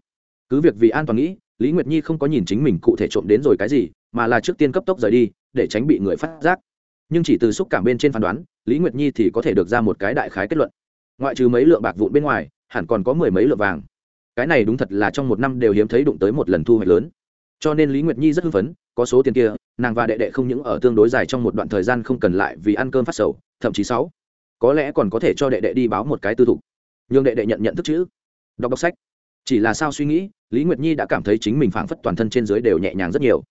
Cứ việc vì an toàn nghĩ, lý nguyệt nhi không có nhìn chính mình cụ thể trộm đến rồi cái gì, mà là trước tiên cấp tốc rời đi để tránh bị người phát giác. Nhưng chỉ từ xúc cảm bên trên phán đoán, lý nguyệt nhi thì có thể được ra một cái đại khái kết luận. Ngoại trừ mấy lượng bạc vụn bên ngoài, hẳn còn có mười mấy lượng vàng. Cái này đúng thật là trong một năm đều hiếm thấy đụng tới một lần thu hoạch lớn. Cho nên lý nguyệt nhi rất hưng phấn, có số tiền kia, nàng và đệ đệ không những ở tương đối dài trong một đoạn thời gian không cần lại vì ăn cơm phát sầu, thậm chí sáu, có lẽ còn có thể cho đệ đệ đi báo một cái tư thục. Nhưng đệ đệ nhận nhận thức chữ, đọc đọc sách. Chỉ là sao suy nghĩ, lý nguyệt nhi đã cảm thấy chính mình phảng phất toàn thân trên dưới đều nhẹ nhàng rất nhiều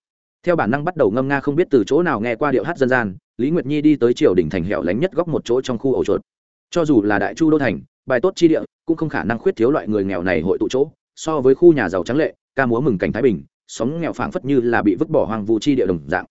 theo bản năng bắt đầu ngâm nga không biết từ chỗ nào nghe qua điệu hát dân gian, lý nguyệt nhi đi tới triều đình thành hẻo lánh nhất góc một chỗ trong khu ổ chuột. Cho dù là đại chu đô thành, bài tốt chi địa, cũng không khả năng khuyết thiếu loại người nghèo này hội tụ chỗ. So với khu nhà giàu trắng lệ, ca múa mừng cảnh thái bình, sóng nghèo phảng phất như là bị vứt bỏ hoang vu chi địa đồng dạng.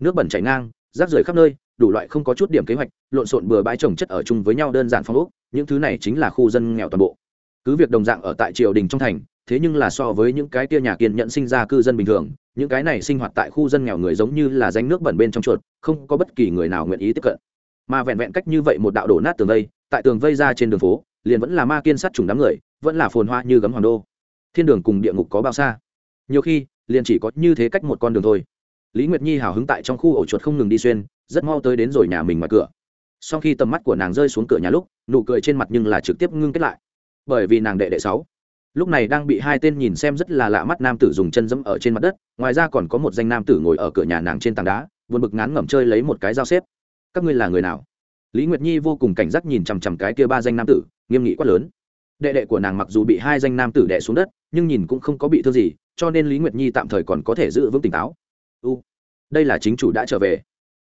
Nước bẩn chảy ngang, rác rưởi khắp nơi, đủ loại không có chút điểm kế hoạch, lộn xộn bừa bãi trồng chất ở chung với nhau đơn giản phong ốc, những thứ này chính là khu dân nghèo toàn bộ. Cứ việc đồng dạng ở tại triều đình trong thành, thế nhưng là so với những cái tia nhà kiên nhận sinh ra cư dân bình thường những cái này sinh hoạt tại khu dân nghèo người giống như là danh nước bẩn bên trong chuột, không có bất kỳ người nào nguyện ý tiếp cận. Mà vẹn vẹn cách như vậy một đạo đổ nát tường vây, tại tường vây ra trên đường phố, liền vẫn là ma kiên sát trùng đám người, vẫn là phồn hoa như gấm hoàng đô. Thiên đường cùng địa ngục có bao xa? Nhiều khi, liền chỉ có như thế cách một con đường thôi. Lý nguyệt nhi hào hứng tại trong khu ổ chuột không ngừng đi xuyên, rất mau tới đến rồi nhà mình ngoài cửa. Sau khi tầm mắt của nàng rơi xuống cửa nhà lúc, nụ cười trên mặt nhưng là trực tiếp ngưng kết lại. Bởi vì nàng đệ đệ sáu lúc này đang bị hai tên nhìn xem rất là lạ mắt nam tử dùng chân dẫm ở trên mặt đất, ngoài ra còn có một danh nam tử ngồi ở cửa nhà nàng trên tảng đá vượt bực ngán ngẩm chơi lấy một cái dao xếp. Các ngươi là người nào? Lý nguyệt nhi vô cùng cảnh giác nhìn chằm chằm cái kia ba danh nam tử, nghiêm nghị quát lớn. Đệ đệ của nàng mặc dù bị hai danh nam tử đẻ xuống đất, nhưng nhìn cũng không có bị thương gì, cho nên lý nguyệt nhi tạm thời còn có thể giữ vững tỉnh táo. U, đây là chính chủ đã trở về.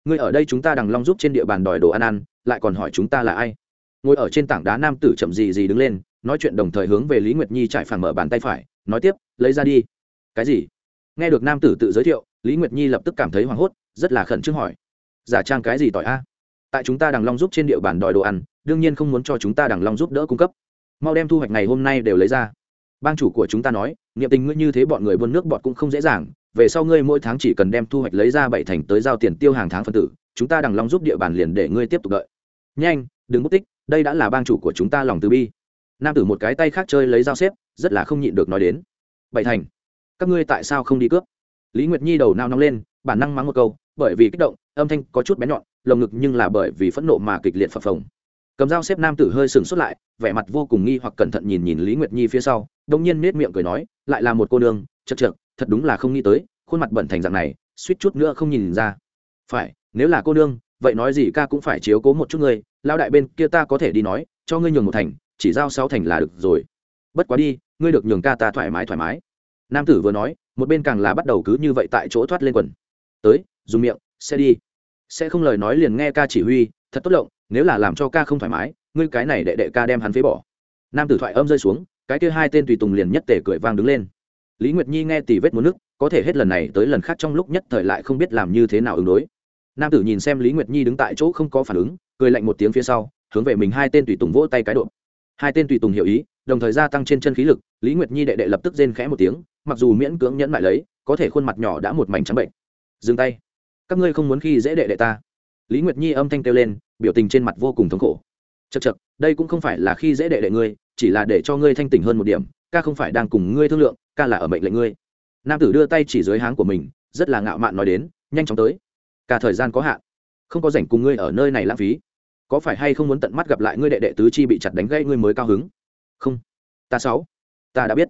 Ngươi ở đây chúng ta đằng long giúp trên địa bàn đòi đồ ăn ăn, lại còn hỏi chúng ta là ai? Ngồi ở trên tảng đá nam tử chậm gì gì đứng lên nói chuyện đồng thời hướng về lý nguyệt nhi trải phản mở bàn tay phải, nói tiếp, lấy ra đi. Cái gì? Nghe được nam tử tự giới thiệu, lý nguyệt nhi lập tức cảm thấy hoảng hốt, rất là khẩn trương hỏi, giả trang cái gì tỏi a? Tại chúng ta đằng long giúp trên địa bàn đòi đồ ăn, đương nhiên không muốn cho chúng ta đằng long giúp đỡ cung cấp. Mau đem thu hoạch ngày hôm nay đều lấy ra. Bang chủ của chúng ta nói, niệm tình ngươi như thế bọn người buôn nước bọn cũng không dễ dàng, về sau ngươi mỗi tháng chỉ cần đem thu hoạch lấy ra bảy thành tới giao tiền tiêu hàng tháng phân tử, chúng ta đằng long giúp địa bàn liền để ngươi tiếp tục đợi. Nhanh, đừng mất tích, đây đã là bang chủ của chúng ta lòng từ bi nam tử một cái tay khác chơi lấy dao xếp, rất là không nhịn được nói đến. Bảy thành. Các ngươi tại sao không đi cướp? Lý nguyệt nhi đầu nao nóng lên, bản năng mắng một câu, bởi vì kích động, âm thanh có chút bén nhọn, lồng ngực nhưng là bởi vì phẫn nộ mà kịch liệt phập phồng. Cầm dao xếp nam tử hơi sừng xuất lại, vẻ mặt vô cùng nghi hoặc cẩn thận nhìn nhìn lý nguyệt nhi phía sau đông nhiên nết miệng cười nói, lại là một cô nương, chật chật thật đúng là không nghĩ tới, khuôn mặt bẩn thành dạng này, suýt chút nữa không nhìn ra. Phải, nếu là cô nương, vậy nói gì ca cũng phải chiếu cố một chút ngươi lao đại bên kia ta có thể đi nói, cho ngươi nhường một thành chỉ giao sáu thành là được rồi. Bất quá đi, ngươi được nhường ca ta thoải mái thoải mái. Nam tử vừa nói, một bên càng là bắt đầu cứ như vậy tại chỗ thoát lên quần. Tới, dùng miệng sẽ đi. Sẽ không lời nói liền nghe ca chỉ huy, thật tốt lộng, nếu là làm cho ca không thoải mái, ngươi cái này đệ đệ ca đem hắn phế bỏ. Nam tử thoại âm rơi xuống, cái kia hai tên tùy tùng liền nhất tể cười vang đứng lên. Lý nguyệt nhi nghe tỉ vết muốn nước, có thể hết lần này tới lần khác trong lúc nhất thời lại không biết làm như thế nào ứng đối. Nam tử nhìn xem lý nguyệt nhi đứng tại chỗ không có phản ứng, cười lạnh một tiếng phía sau, hướng về mình hai tên tùy tùng vỗ tay cái độ hai tên tùy tùng hiểu ý, đồng thời gia tăng trên chân khí lực, lý nguyệt nhi đệ đệ lập tức rên khẽ một tiếng, mặc dù miễn cưỡng nhẫn lại lấy, có thể khuôn mặt nhỏ đã một mảnh trắng bệnh. Dừng tay. Các ngươi không muốn khi dễ đệ đệ ta. Lý nguyệt nhi âm thanh kêu lên, biểu tình trên mặt vô cùng thống khổ. Chật chật đây cũng không phải là khi dễ đệ đệ ngươi, chỉ là để cho ngươi thanh tỉnh hơn một điểm, ca không phải đang cùng ngươi thương lượng, ca là ở mệnh lệnh ngươi. Nam tử đưa tay chỉ dưới háng của mình, rất là ngạo mạn nói đến, nhanh chóng tới. Cả thời gian có hạn, không có rảnh cùng ngươi ở nơi này lãng phí có phải hay không muốn tận mắt gặp lại ngươi đệ đệ tứ chi bị chặt đánh gãy ngươi mới cao hứng? Không. Ta sáu. Ta đã biết.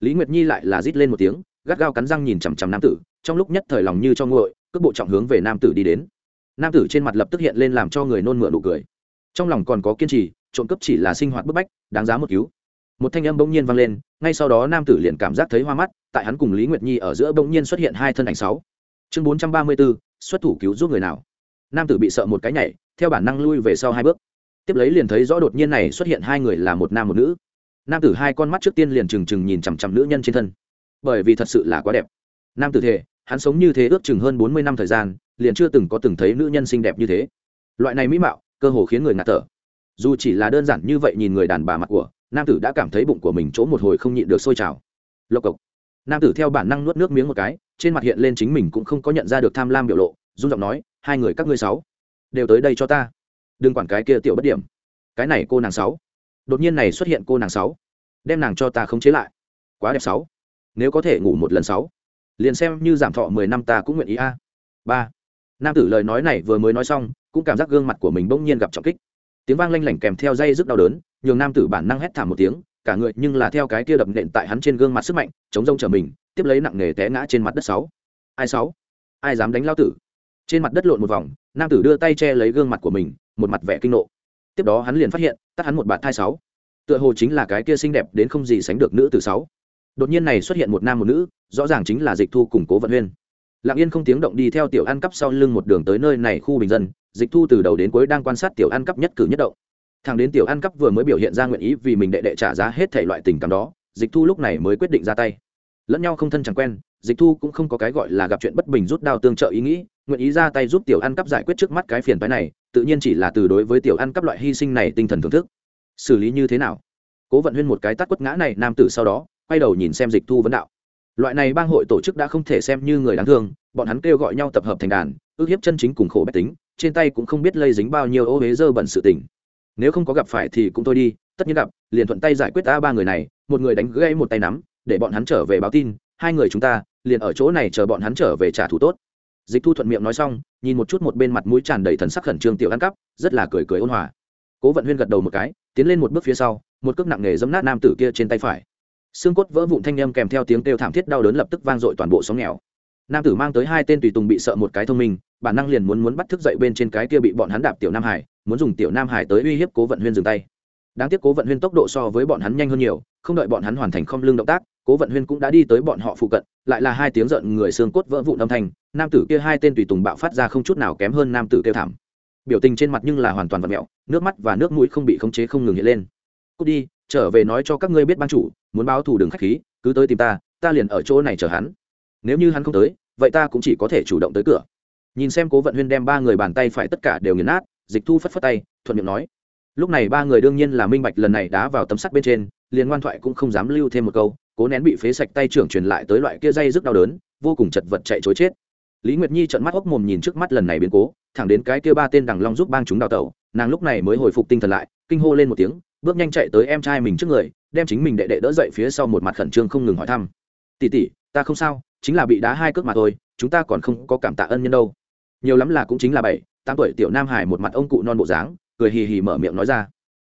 Lý nguyệt nhi lại là rít lên một tiếng gắt gao cắn răng nhìn chằm chằm nam tử trong lúc nhất thời lòng như cho nguội cước bộ trọng hướng về nam tử đi đến. Nam tử trên mặt lập tức hiện lên làm cho người nôn mửa nụ cười. Trong lòng còn có kiên trì trộm cướp chỉ là sinh hoạt bức bách đáng giá một cứu. Một thanh âm bỗng nhiên vang lên ngay sau đó nam tử liền cảm giác thấy hoa mắt tại hắn cùng lý nguyệt nhi ở giữa bỗng nhiên xuất hiện hai thân ảnh sáu. Chương bốn trăm ba mươi 434, xuất thủ cứu giúp người nào? Nam tử bị sợ một cái nhảy, theo bản năng lui về sau hai bước. Tiếp lấy liền thấy rõ đột nhiên này xuất hiện hai người là một nam một nữ. Nam tử hai con mắt trước tiên liền trừng trừng nhìn chằm chằm nữ nhân trên thân. Bởi vì thật sự là quá đẹp. Nam tử thể hắn sống như thế ước chừng hơn bốn mươi năm thời gian, liền chưa từng có từng thấy nữ nhân xinh đẹp như thế. Loại này mỹ mạo, cơ hồ khiến người ngạt thở. Dù chỉ là đơn giản như vậy nhìn người đàn bà mặt của, nam tử đã cảm thấy bụng của mình chỗ một hồi không nhịn được sôi trào. Lộc cộc. Nam tử theo bản năng nuốt nước miếng một cái, trên mặt hiện lên chính mình cũng không có nhận ra được tham lam biểu lộ run giọng nói, hai người các ngươi sáu, đều tới đây cho ta. Đừng quản cái kia tiểu bất điểm. Cái này cô nàng sáu. Đột nhiên này xuất hiện cô nàng sáu, đem nàng cho ta khống chế lại. Quá đẹp sáu. Nếu có thể ngủ một lần sáu, liền xem như giảm thọ mười năm ta cũng nguyện ý a. Ba. Nam tử lời nói này vừa mới nói xong, cũng cảm giác gương mặt của mình bỗng nhiên gặp trọng kích. Tiếng vang lanh lảnh kèm theo dây rất đau đớn, nhường nam tử bản năng hét thảm một tiếng, cả người nhưng là theo cái kia đập nện tại hắn trên gương mặt sức mạnh, chống rông trở mình, tiếp lấy nặng nề té ngã trên mặt đất sáu. Ai sáu? Ai dám đánh lao tử? Trên mặt đất lộn một vòng, nam tử đưa tay che lấy gương mặt của mình, một mặt vẻ kinh nộ. Tiếp đó hắn liền phát hiện, tắt hắn một bạt thai sáu. Tựa hồ chính là cái kia xinh đẹp đến không gì sánh được nữ từ sáu. Đột nhiên này xuất hiện một nam một nữ, rõ ràng chính là dịch thu củng cố vận huyên. Lặng yên không tiếng động đi theo tiểu ăn cắp sau lưng một đường tới nơi này khu bình dân, dịch thu từ đầu đến cuối đang quan sát tiểu ăn cắp nhất cử nhất động. Thằng đến tiểu ăn cắp vừa mới biểu hiện ra nguyện ý vì mình đệ đệ trả giá hết thể loại tình cảm đó, dịch thu lúc này mới quyết định ra tay. Lẫn nhau không thân chẳng quen, dịch thu cũng không có cái gọi là gặp chuyện bất bình rút đao tương trợ ý nghĩ nguyện ý ra tay giúp tiểu ăn cắp giải quyết trước mắt cái phiền phái này, tự nhiên chỉ là từ đối với tiểu ăn cắp loại hy sinh này tinh thần thưởng thức. Xử lý như thế nào? Cố vận huyên một cái tắt quất ngã này, nam tử sau đó, quay đầu nhìn xem dịch thu vấn đạo. Loại này bang hội tổ chức đã không thể xem như người đáng thương, bọn hắn kêu gọi nhau tập hợp thành đàn, ước hiếp chân chính cùng khổ bách tính, trên tay cũng không biết lây dính bao nhiêu ô huế dơ bẩn sự tình. Nếu không có gặp phải thì cũng thôi đi, tất nhiên gặp, liền thuận tay giải quyết ta ba người này, một người đánh gãy một tay nắm, để bọn hắn trở về báo tin, hai người chúng ta, liền ở chỗ này chờ bọn hắn trở về trả thù tốt dịch thu thuận miệng nói xong, nhìn một chút một bên mặt mũi tràn đầy thần sắc khẩn trương tiểu ăn cắp rất là cười cười ôn hòa. Cố vận huyên gật đầu một cái, tiến lên một bước phía sau, một cước nặng nề dấm nát nam tử kia trên tay phải. Xương cốt vỡ vụn thanh â m kèm theo tiếng kêu thảm thiết đau đớn lập tức vang dội toàn bộ sóng nghèo. Nam tử mang tới hai tên tùy tùng bị sợ một cái thông minh, bản năng liền muốn muốn bắt thức dậy bên trên cái kia bị bọn hắn đạp tiểu nam hải, muốn dùng tiểu nam hải tới uy hiếp cố vận huyên dừng tay. Đáng tiếc cố vận huyên tốc độ so với bọn hắn nhanh hơn nhiều, không đợi bọn hắn hoàn thành không lưng động tác, cố vận huyên cũng đã đi tới bọn họ phụ cận, lại là hai tiếng giận người xương cốt vỡ vụn âm thanh nam tử kia hai tên tùy tùng bạo phát ra không chút nào kém hơn nam tử kêu thảm. Biểu tình trên mặt nhưng là hoàn toàn vật mẹo, nước mắt và nước mũi không bị khống chế không ngừng hiện lên. Cút đi, trở về nói cho các ngươi biết ban chủ, muốn báo thù đường khách khí, cứ tới tìm ta ta liền ở chỗ này chờ hắn. Nếu như hắn không tới, vậy ta cũng chỉ có thể chủ động tới cửa. Nhìn xem cố vận huyên đem ba người bàn tay phải tất cả đều nghiền nát, dịch thu phất phất tay, thuận miệng nói, lúc này ba người đương nhiên là minh bạch lần này đá vào tấm sắt bên trên, liền ngoan thoại cũng không dám lưu thêm một câu, cố nén bị phế sạch tay trưởng truyền lại tới loại kia dây rất đau đớn, vô cùng chật vật chạy chối chết lý nguyệt nhi trợn mắt hốc mồm nhìn trước mắt lần này biến cố, thẳng đến cái kia ba tên đằng long giúp bang chúng đào tẩu, nàng lúc này mới hồi phục tinh thần lại, kinh hô lên một tiếng, bước nhanh chạy tới em trai mình trước người, đem chính mình đệ đệ đỡ dậy phía sau một mặt khẩn trương không ngừng hỏi thăm. Tỉ tỉ ta không sao, chính là bị đá hai cước mà thôi, chúng ta còn không có cảm tạ ân nhân đâu. Nhiều lắm là cũng chính là bảy, tám tuổi tiểu nam hải một mặt ông cụ non bộ dáng, cười hì hì mở miệng nói ra.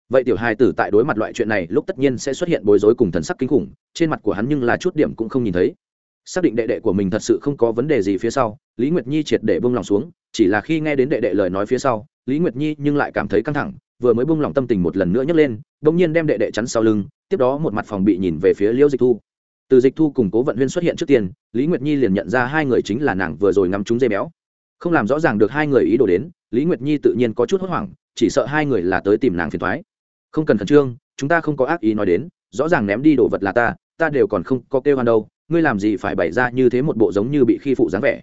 Vậy tiểu hài tử tại đối mặt loại chuyện này lúc tất nhiên sẽ xuất hiện bối rối cùng thần sắc kinh khủng, trên mặt của hắn nhưng là chút điểm cũng không nhìn thấy xác định đệ đệ của mình thật sự không có vấn đề gì phía sau, lý nguyệt nhi triệt để bông lòng xuống, chỉ là khi nghe đến đệ đệ lời nói phía sau, lý nguyệt nhi nhưng lại cảm thấy căng thẳng, vừa mới bông lòng tâm tình một lần nữa nhấc lên đ ỗ n g nhiên đem đệ đệ chắn sau lưng, tiếp đó một mặt phòng bị nhìn về phía liễu dịch thu. Từ dịch thu cùng cố vận huyên xuất hiện trước tiên, lý nguyệt nhi liền nhận ra hai người chính là nàng vừa rồi ngắm trúng dây béo. Không làm rõ ràng được hai người ý đồ đến, lý nguyệt nhi tự nhiên có chút hốt hoảng, chỉ sợ hai người là tới tìm nàng phiền thoái không cần khẩn trương, chúng ta không có ác ý nói đến, rõ ràng ném đi đồ vật là ta ta đều còn không có kêu hoan đâu ngươi làm gì phải bày ra như thế một bộ giống như bị khi phụ dáng vẻ?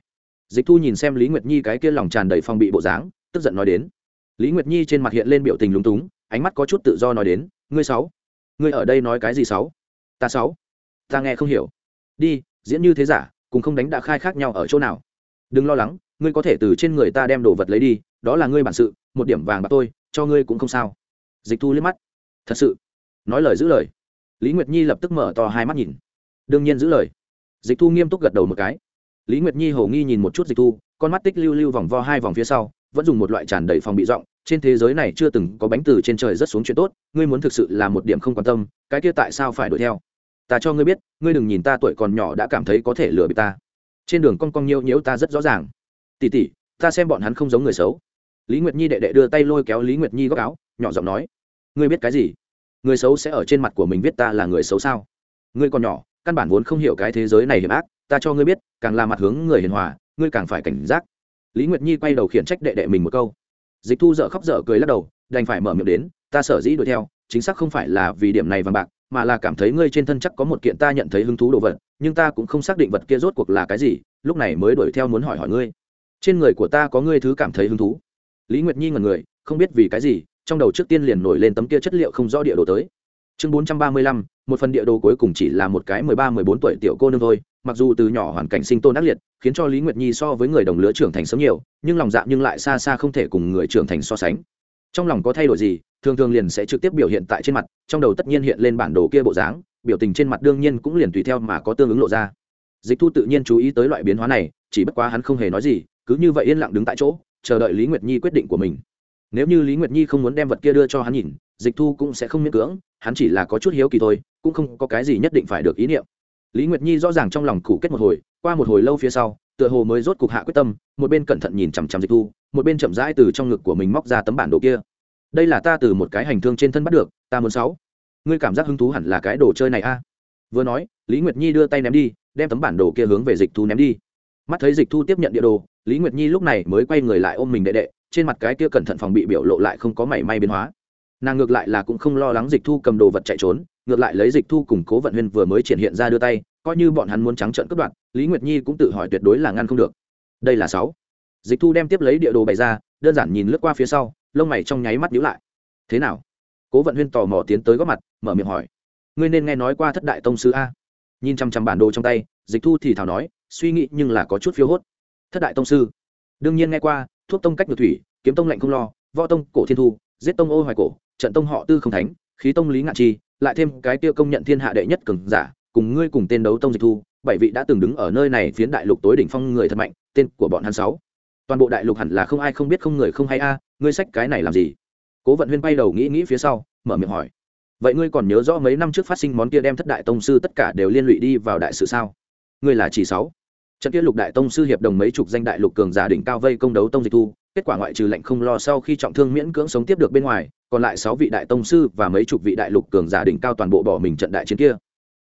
Dịch thu nhìn xem lý nguyệt nhi cái kia lòng tràn đầy phong bị bộ dáng, tức giận nói đến. Lý nguyệt nhi trên mặt hiện lên biểu tình lúng túng, ánh mắt có chút tự do nói đến, ngươi sáu, ngươi ở đây nói cái gì sáu? Ta sáu, ta nghe không hiểu. Đi, diễn như thế giả, cùng không đánh đã khai khác nhau ở chỗ nào? Đừng lo lắng, ngươi có thể từ trên người ta đem đồ vật lấy đi, đó là ngươi bản sự, một điểm vàng bạc tôi, cho ngươi cũng không sao. Dịch thu liếc mắt. Thật sự? Nói lời giữ lời. Lý nguyệt nhi lập tức mở to hai mắt nhìn đương nhiên giữ lời. Dịch thu nghiêm túc gật đầu một cái. Lý nguyệt nhi hầu nghi nhìn một chút dịch thu, con mắt tích lưu lưu vòng vo hai vòng phía sau, vẫn dùng một loại tràn đầy phòng bị rộng trên thế giới này chưa từng có bánh từ trên trời rất xuống chuyện tốt, ngươi muốn thực sự là một điểm không quan tâm, cái kia tại sao phải đuổi theo? Ta cho ngươi biết, ngươi đừng nhìn ta tuổi còn nhỏ đã cảm thấy có thể lừa bị ta. Trên đường con con nhiêu nhiễu ta rất rõ ràng. Tỉ tỉ ta xem bọn hắn không giống người xấu. Lý nguyệt nhi đệ đệ đưa tay lôi kéo lý nguyệt nhi góc áo, nhỏ giọng nói, ngươi biết cái gì? Người xấu sẽ ở trên mặt của mình viết ta là người xấu sao? Ngươi còn nhỏ căn bản vốn không hiểu cái thế giới này hiểm ác, ta cho ngươi biết, càng là mặt hướng người hiền hòa, ngươi càng phải cảnh giác. Lý nguyệt nhi quay đầu khiển trách đệ đệ mình một câu. Dịch thu dợ khóc dở cười lắc đầu, đành phải mở miệng đến, ta sở dĩ đuổi theo, chính xác không phải là vì điểm này vàng bạc, mà là cảm thấy ngươi trên thân chắc có một kiện ta nhận thấy hứng thú đồ vật, nhưng ta cũng không xác định vật kia rốt cuộc là cái gì, lúc này mới đuổi theo muốn hỏi hỏi ngươi. Trên người của ta có ngươi thứ cảm thấy hứng thú. Lý nguyệt nhi ngần người, không biết vì cái gì, trong đầu trước tiên liền nổi lên tấm kia chất liệu không rõ địa đồ tới chương bốn trăm ba mươi lăm, một phần địa đồ cuối cùng chỉ là một cái mười ba, mười bốn tuổi tiểu cô nương thôi. Mặc dù từ nhỏ hoàn cảnh sinh tồn ác liệt, khiến cho lý nguyệt nhi so với người đồng lứa trưởng thành sớm nhiều, nhưng lòng dạ nhưng lại xa xa không thể cùng người trưởng thành so sánh. Trong lòng có thay đổi gì, thường thường liền sẽ trực tiếp biểu hiện tại trên mặt, trong đầu tất nhiên hiện lên bản đồ kia bộ dáng, biểu tình trên mặt đương nhiên cũng liền tùy theo mà có tương ứng lộ ra. Dịch thu tự nhiên chú ý tới loại biến hóa này, chỉ bất quá hắn không hề nói gì, cứ như vậy yên lặng đứng tại chỗ, chờ đợi lý nguyệt nhi quyết định của mình. Nếu như lý nguyệt nhi không muốn đem vật kia đưa cho hắn nhìn dịch thu cũng sẽ không miễn cưỡng, hắn chỉ là có chút hiếu kỳ thôi, cũng không có cái gì nhất định phải được ý niệm. Lý nguyệt nhi rõ ràng trong lòng cũ kết một hồi, qua một hồi lâu phía sau, tựa hồ mới rốt cục hạ quyết tâm, một bên cẩn thận nhìn chằm chằm dịch thu, một bên chậm rãi từ trong ngực của mình móc ra tấm bản đồ kia. Đây là ta từ một cái hành thương trên thân bắt được, ta muốn sáu. Ngươi cảm giác hứng thú hẳn là cái đồ chơi này a? Vừa nói, lý nguyệt nhi đưa tay ném đi, đem tấm bản đồ kia hướng về dịch thu ném đi. Mắt thấy dịch thu tiếp nhận địa đồ, lý nguyệt nhi lúc này mới quay người lại ôm mình đệ đệ, trên mặt cái kia cẩn thận phòng bị biểu lộ lại không có mảy may biến hóa nàng ngược lại là cũng không lo lắng dịch thu cầm đồ vật chạy trốn, ngược lại lấy dịch thu cùng cố vận huyên vừa mới triển hiện ra đưa tay, coi như bọn hắn muốn trắng trợn cướp đoạt, lý nguyệt nhi cũng tự hỏi tuyệt đối là ngăn không được. Đây là sáu. Dịch thu đem tiếp lấy địa đồ bày ra, đơn giản nhìn lướt qua phía sau, lông mày trong nháy mắt nhíu lại. Thế nào? Cố vận huyên tò mò tiến tới góp mặt, mở miệng hỏi. Ngươi nên nghe nói qua thất đại tông sư a. Nhìn chăm chăm bản đồ trong tay, dịch thu thì thào nói, suy nghĩ nhưng là có chút phiếu hốt. Thất đại tông sư? Đương nhiên nghe qua, thuốc tông cách ngược thủy, kiếm tông lạnh không lo, võ tông cổ thiên thu, giết tông ô hoài cổ trận tông họ tư không thánh, khí tông lý ngạn chi, lại thêm cái tiêu công nhận thiên hạ đệ nhất cường giả, cùng ngươi cùng tên đấu tông dịch thu, bảy vị đã từng đứng ở nơi này phiến đại lục tối đỉnh phong người thật mạnh, tên của bọn hắn sáu. Toàn bộ đại lục hẳn là không ai không biết không người không hay a, ngươi sách cái này làm gì? Cố vận huyên bay đầu nghĩ nghĩ phía sau, mở miệng hỏi. Vậy ngươi còn nhớ rõ mấy năm trước phát sinh món kia đem thất đại tông sư tất cả đều liên lụy đi vào đại sự sao? Ngươi là chỉ sáu. Trận kia lục đại tông sư hiệp đồng mấy chục danh đại lục cường giả đỉnh cao vây công đấu tông dịch thu, kết quả ngoại trừ lệnh không lo sau khi trọng thương miễn cưỡng sống tiếp được bên ngoài còn lại sáu vị đại tông sư và mấy chục vị đại lục cường giả đỉnh cao toàn bộ bỏ mình trận đại chiến kia.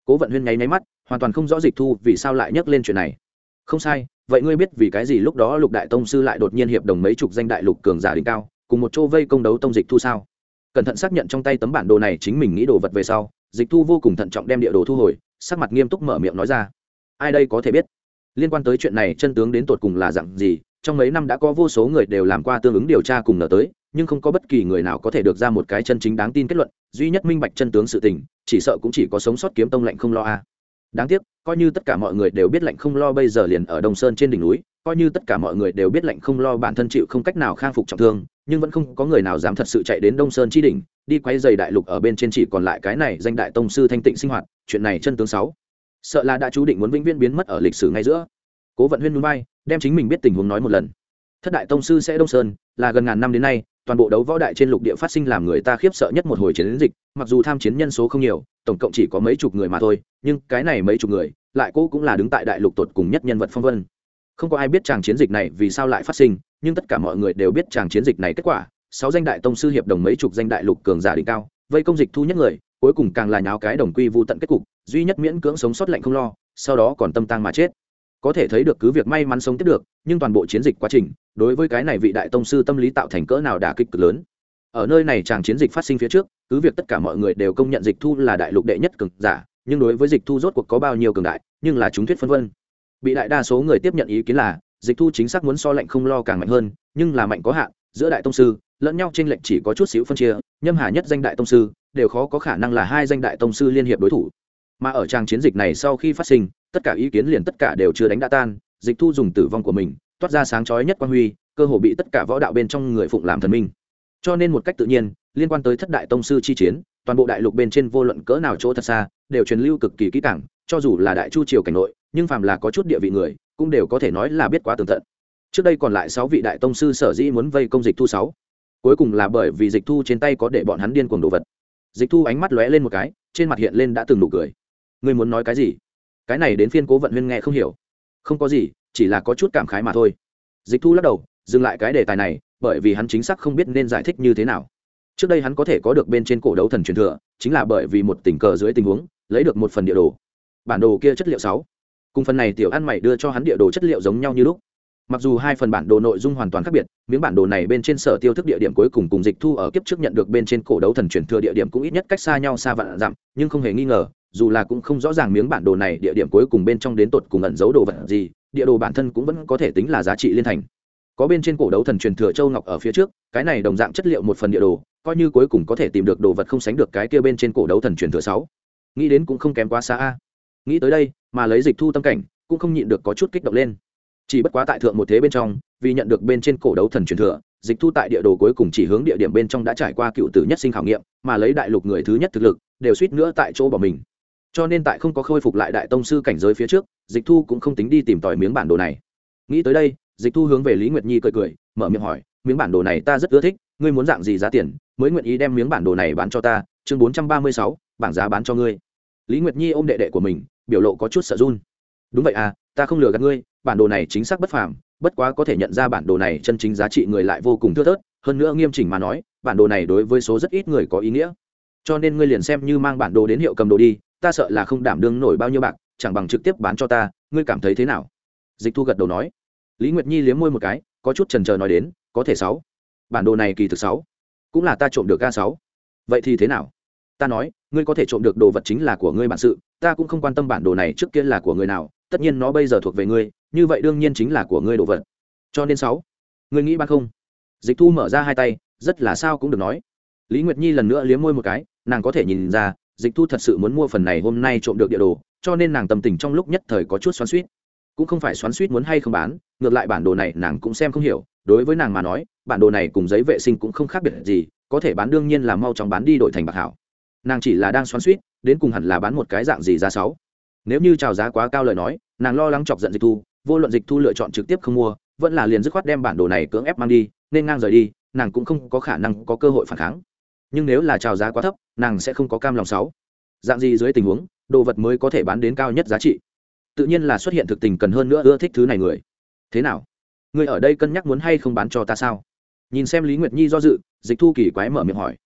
Cố vận huyên nháy nháy mắt, hoàn toàn không rõ dịch thu vì sao lại nhắc lên chuyện này. Không sai, vậy ngươi biết vì cái gì lúc đó lục đại tông sư lại đột nhiên hiệp đồng mấy chục danh đại lục cường giả đỉnh cao, cùng một chỗ vây công đấu tông dịch thu sao? Cẩn thận xác nhận trong tay tấm bản đồ này chính mình nghĩ đồ vật về sau, dịch thu vô cùng thận trọng đem địa đồ thu hồi, sắc mặt nghiêm túc mở miệng nói ra. Ai đây có thể biết? Liên quan tới chuyện này chân tướng đến tột cùng là dặn gì, trong mấy năm đã có vô số người đều làm qua tương ứng điều tra cùng nở tới nhưng không có bất kỳ người nào có thể được ra một cái chân chính đáng tin kết luận, duy nhất minh bạch chân tướng sự tình, chỉ sợ cũng chỉ có sống sót kiếm tông lạnh không lo a. Đáng tiếc, coi như tất cả mọi người đều biết lạnh không lo bây giờ liền ở đông sơn trên đỉnh núi, coi như tất cả mọi người đều biết lạnh không lo bản thân chịu không cách nào khang phục trọng thương, nhưng vẫn không có người nào dám thật sự chạy đến đông sơn chi đỉnh, đi quay dày đại lục ở bên trên chỉ còn lại cái này danh đại tông sư thanh tịnh sinh hoạt, chuyện này chân tướng sáu. Sợ là đã chú định muốn vĩnh viễn biến mất ở lịch sử ngay giữa. Cố vận huyên núi bay đem chính mình biết tình huống nói một lần. Thất đại tông sư sẽ đông sơn, là gần ngàn năm đến nay toàn bộ đấu võ đại trên lục địa phát sinh làm người ta khiếp sợ nhất một hồi chiến dịch, mặc dù tham chiến nhân số không nhiều, tổng cộng chỉ có mấy chục người mà thôi, nhưng cái này mấy chục người, lại cô cũng là đứng tại đại lục tột cùng nhất nhân vật phong vân. Không có ai biết chàng chiến dịch này vì sao lại phát sinh, nhưng tất cả mọi người đều biết chàng chiến dịch này kết quả, sáu danh đại tông sư hiệp đồng mấy chục danh đại lục cường giả đỉnh cao, vây công dịch thu nhất người, cuối cùng càng là nháo cái đồng quy vô tận kết cục, duy nhất miễn cưỡng sống sót lạnh không lo, sau đó còn tâm tang mà chết có thể thấy được cứ việc may mắn sống tiếp được, nhưng toàn bộ chiến dịch quá trình, đối với cái này vị đại tông sư tâm lý tạo thành cỡ nào đả kích cực lớn. Ở nơi này chàng chiến dịch phát sinh phía trước, cứ việc tất cả mọi người đều công nhận dịch thu là đại lục đệ nhất cực giả, nhưng đối với dịch thu rốt cuộc có bao nhiêu cường đại, nhưng là chúng thuyết phân vân. Bị đại đa số người tiếp nhận ý kiến là, dịch thu chính xác muốn so lệnh không lo càng mạnh hơn, nhưng là mạnh có hạn, giữa đại tông sư, lẫn nhau trên lệnh chỉ có chút xíu phân chia, nhâm hà nhất danh đại tông sư, đều khó có khả năng là hai danh đại tông sư liên hiệp đối thủ mà ở trang chiến dịch này sau khi phát sinh, tất cả ý kiến liền tất cả đều chưa đánh đã tan, dịch thu dùng tử vong của mình, toát ra sáng chói nhất quan huy, cơ hồ bị tất cả võ đạo bên trong người phụng làm thần minh. Cho nên một cách tự nhiên, liên quan tới thất đại tông sư chi chiến, toàn bộ đại lục bên trên vô luận cỡ nào chỗ thật xa, đều truyền lưu cực kỳ kỹ càng, cho dù là đại chu triều cảnh nội, nhưng phàm là có chút địa vị người, cũng đều có thể nói là biết quá tường tận. Trước đây còn lại sáu vị đại tông sư sở dĩ muốn vây công dịch thu sáu. Cuối cùng là bởi vì dịch thu trên tay có để bọn hắn điên cuồng đồ vật. Dịch thu ánh mắt lóe lên một cái, trên mặt hiện lên đã từng nụ cười ngươi muốn nói cái gì? Cái này đến phiên cố vận huyên nghe không hiểu. Không có gì, chỉ là có chút cảm khái mà thôi. Dịch thu lắc đầu, dừng lại cái đề tài này, bởi vì hắn chính xác không biết nên giải thích như thế nào. Trước đây hắn có thể có được bên trên cổ đấu thần truyền thừa, chính là bởi vì một tình cờ dưới tình huống, lấy được một phần địa đồ. Bản đồ kia chất liệu sáu. Cùng phần này tiểu ăn mày đưa cho hắn địa đồ chất liệu giống nhau như lúc. Mặc dù hai phần bản đồ nội dung hoàn toàn khác biệt, miếng bản đồ này bên trên sở tiêu thức địa điểm cuối cùng cùng dịch thu ở kiếp trước nhận được bên trên cổ đấu thần truyền thừa địa điểm cũng ít nhất cách xa nhau xa vạn dặm, nhưng không hề nghi ngờ dù là cũng không rõ ràng miếng bản đồ này địa điểm cuối cùng bên trong đến tột cùng ẩn giấu đồ vật gì, địa đồ bản thân cũng vẫn có thể tính là giá trị liên thành. Có bên trên cổ đấu thần truyền thừa châu ngọc ở phía trước, cái này đồng dạng chất liệu một phần địa đồ, coi như cuối cùng có thể tìm được đồ vật không sánh được cái kia bên trên cổ đấu thần truyền thừa sáu. Nghĩ đến cũng không kém quá xa a. Nghĩ tới đây, mà lấy dịch thu tâm cảnh, cũng không nhịn được có chút kích động lên. Chỉ bất quá tại thượng một thế bên trong, vì nhận được bên trên cổ đấu thần truyền thừa, dịch thu tại địa đồ cuối cùng chỉ hướng địa điểm bên trong đã trải qua cựu tử nhất sinh khảo nghiệm, mà lấy đại lục người thứ nhất thực lực, đều suýt nữa tại chỗ bỏ mình cho nên tại không có khôi phục lại đại tông sư cảnh giới phía trước, dịch thu cũng không tính đi tìm tòi miếng bản đồ này. Nghĩ tới đây, dịch thu hướng về lý nguyệt nhi cười cười, mở miệng hỏi, miếng bản đồ này ta rất ưa thích, ngươi muốn dạng gì giá tiền, mới nguyện ý đem miếng bản đồ này bán cho ta? Chương bốn trăm ba mươi sáu, bảng giá bán cho ngươi. Lý nguyệt nhi ôm đệ đệ của mình, biểu lộ có chút sợ run. Đúng vậy à ta không lừa gạt ngươi, bản đồ này chính xác bất phàm, bất quá có thể nhận ra bản đồ này chân chính giá trị người lại vô cùng thưa thớt, hơn nữa nghiêm chỉnh mà nói, bản đồ này đối với số rất ít người có ý nghĩa. Cho nên ngươi liền xem như mang bản đồ đến hiệu cầm đồ đi ta sợ là không đảm đương nổi bao nhiêu bạc, chẳng bằng trực tiếp bán cho ta, ngươi cảm thấy thế nào? Dịch thu gật đầu nói. Lý nguyệt nhi liếm môi một cái, có chút trần trờ nói đến, có thể sáu. Bản đồ này kỳ thực sáu. Cũng là ta trộm được ca sáu. Vậy thì thế nào? Ta nói, ngươi có thể trộm được đồ vật chính là của ngươi bản sự, ta cũng không quan tâm bản đồ này trước kia là của người nào, tất nhiên nó bây giờ thuộc về ngươi, như vậy đương nhiên chính là của ngươi đồ vật. Cho nên sáu. Ngươi nghĩ bán không? Dịch thu mở ra hai tay, rất là sao cũng được nói. Lý nguyệt nhi lần nữa liếm môi một cái, nàng có thể nhìn ra dịch thu thật sự muốn mua phần này hôm nay trộm được địa đồ, cho nên nàng tâm tình trong lúc nhất thời có chút xoắn suýt cũng không phải xoắn suýt muốn hay không bán, ngược lại bản đồ này nàng cũng xem không hiểu, đối với nàng mà nói, bản đồ này cùng giấy vệ sinh cũng không khác biệt gì, có thể bán đương nhiên là mau chóng bán đi đổi thành bạc hảo. Nàng chỉ là đang xoắn suýt đến cùng hẳn là bán một cái dạng gì giá sáu. Nếu như chào giá quá cao lời nói, nàng lo lắng chọc giận dịch thu, vô luận dịch thu lựa chọn trực tiếp không mua, vẫn là liền dứt khoát đem bản đồ này cưỡng ép mang đi, nên ngang rời đi, nàng cũng không có khả năng có cơ hội phản kháng nhưng nếu là chào giá quá thấp, nàng sẽ không có cam lòng sáu. Dạng gì dưới tình huống, đồ vật mới có thể bán đến cao nhất giá trị? Tự nhiên là xuất hiện thực tình cần hơn nữa ưa thích thứ này người. Thế nào? Người ở đây cân nhắc muốn hay không bán cho ta sao? Nhìn xem lý nguyệt nhi do dự, dịch thu kỳ quái mở miệng hỏi.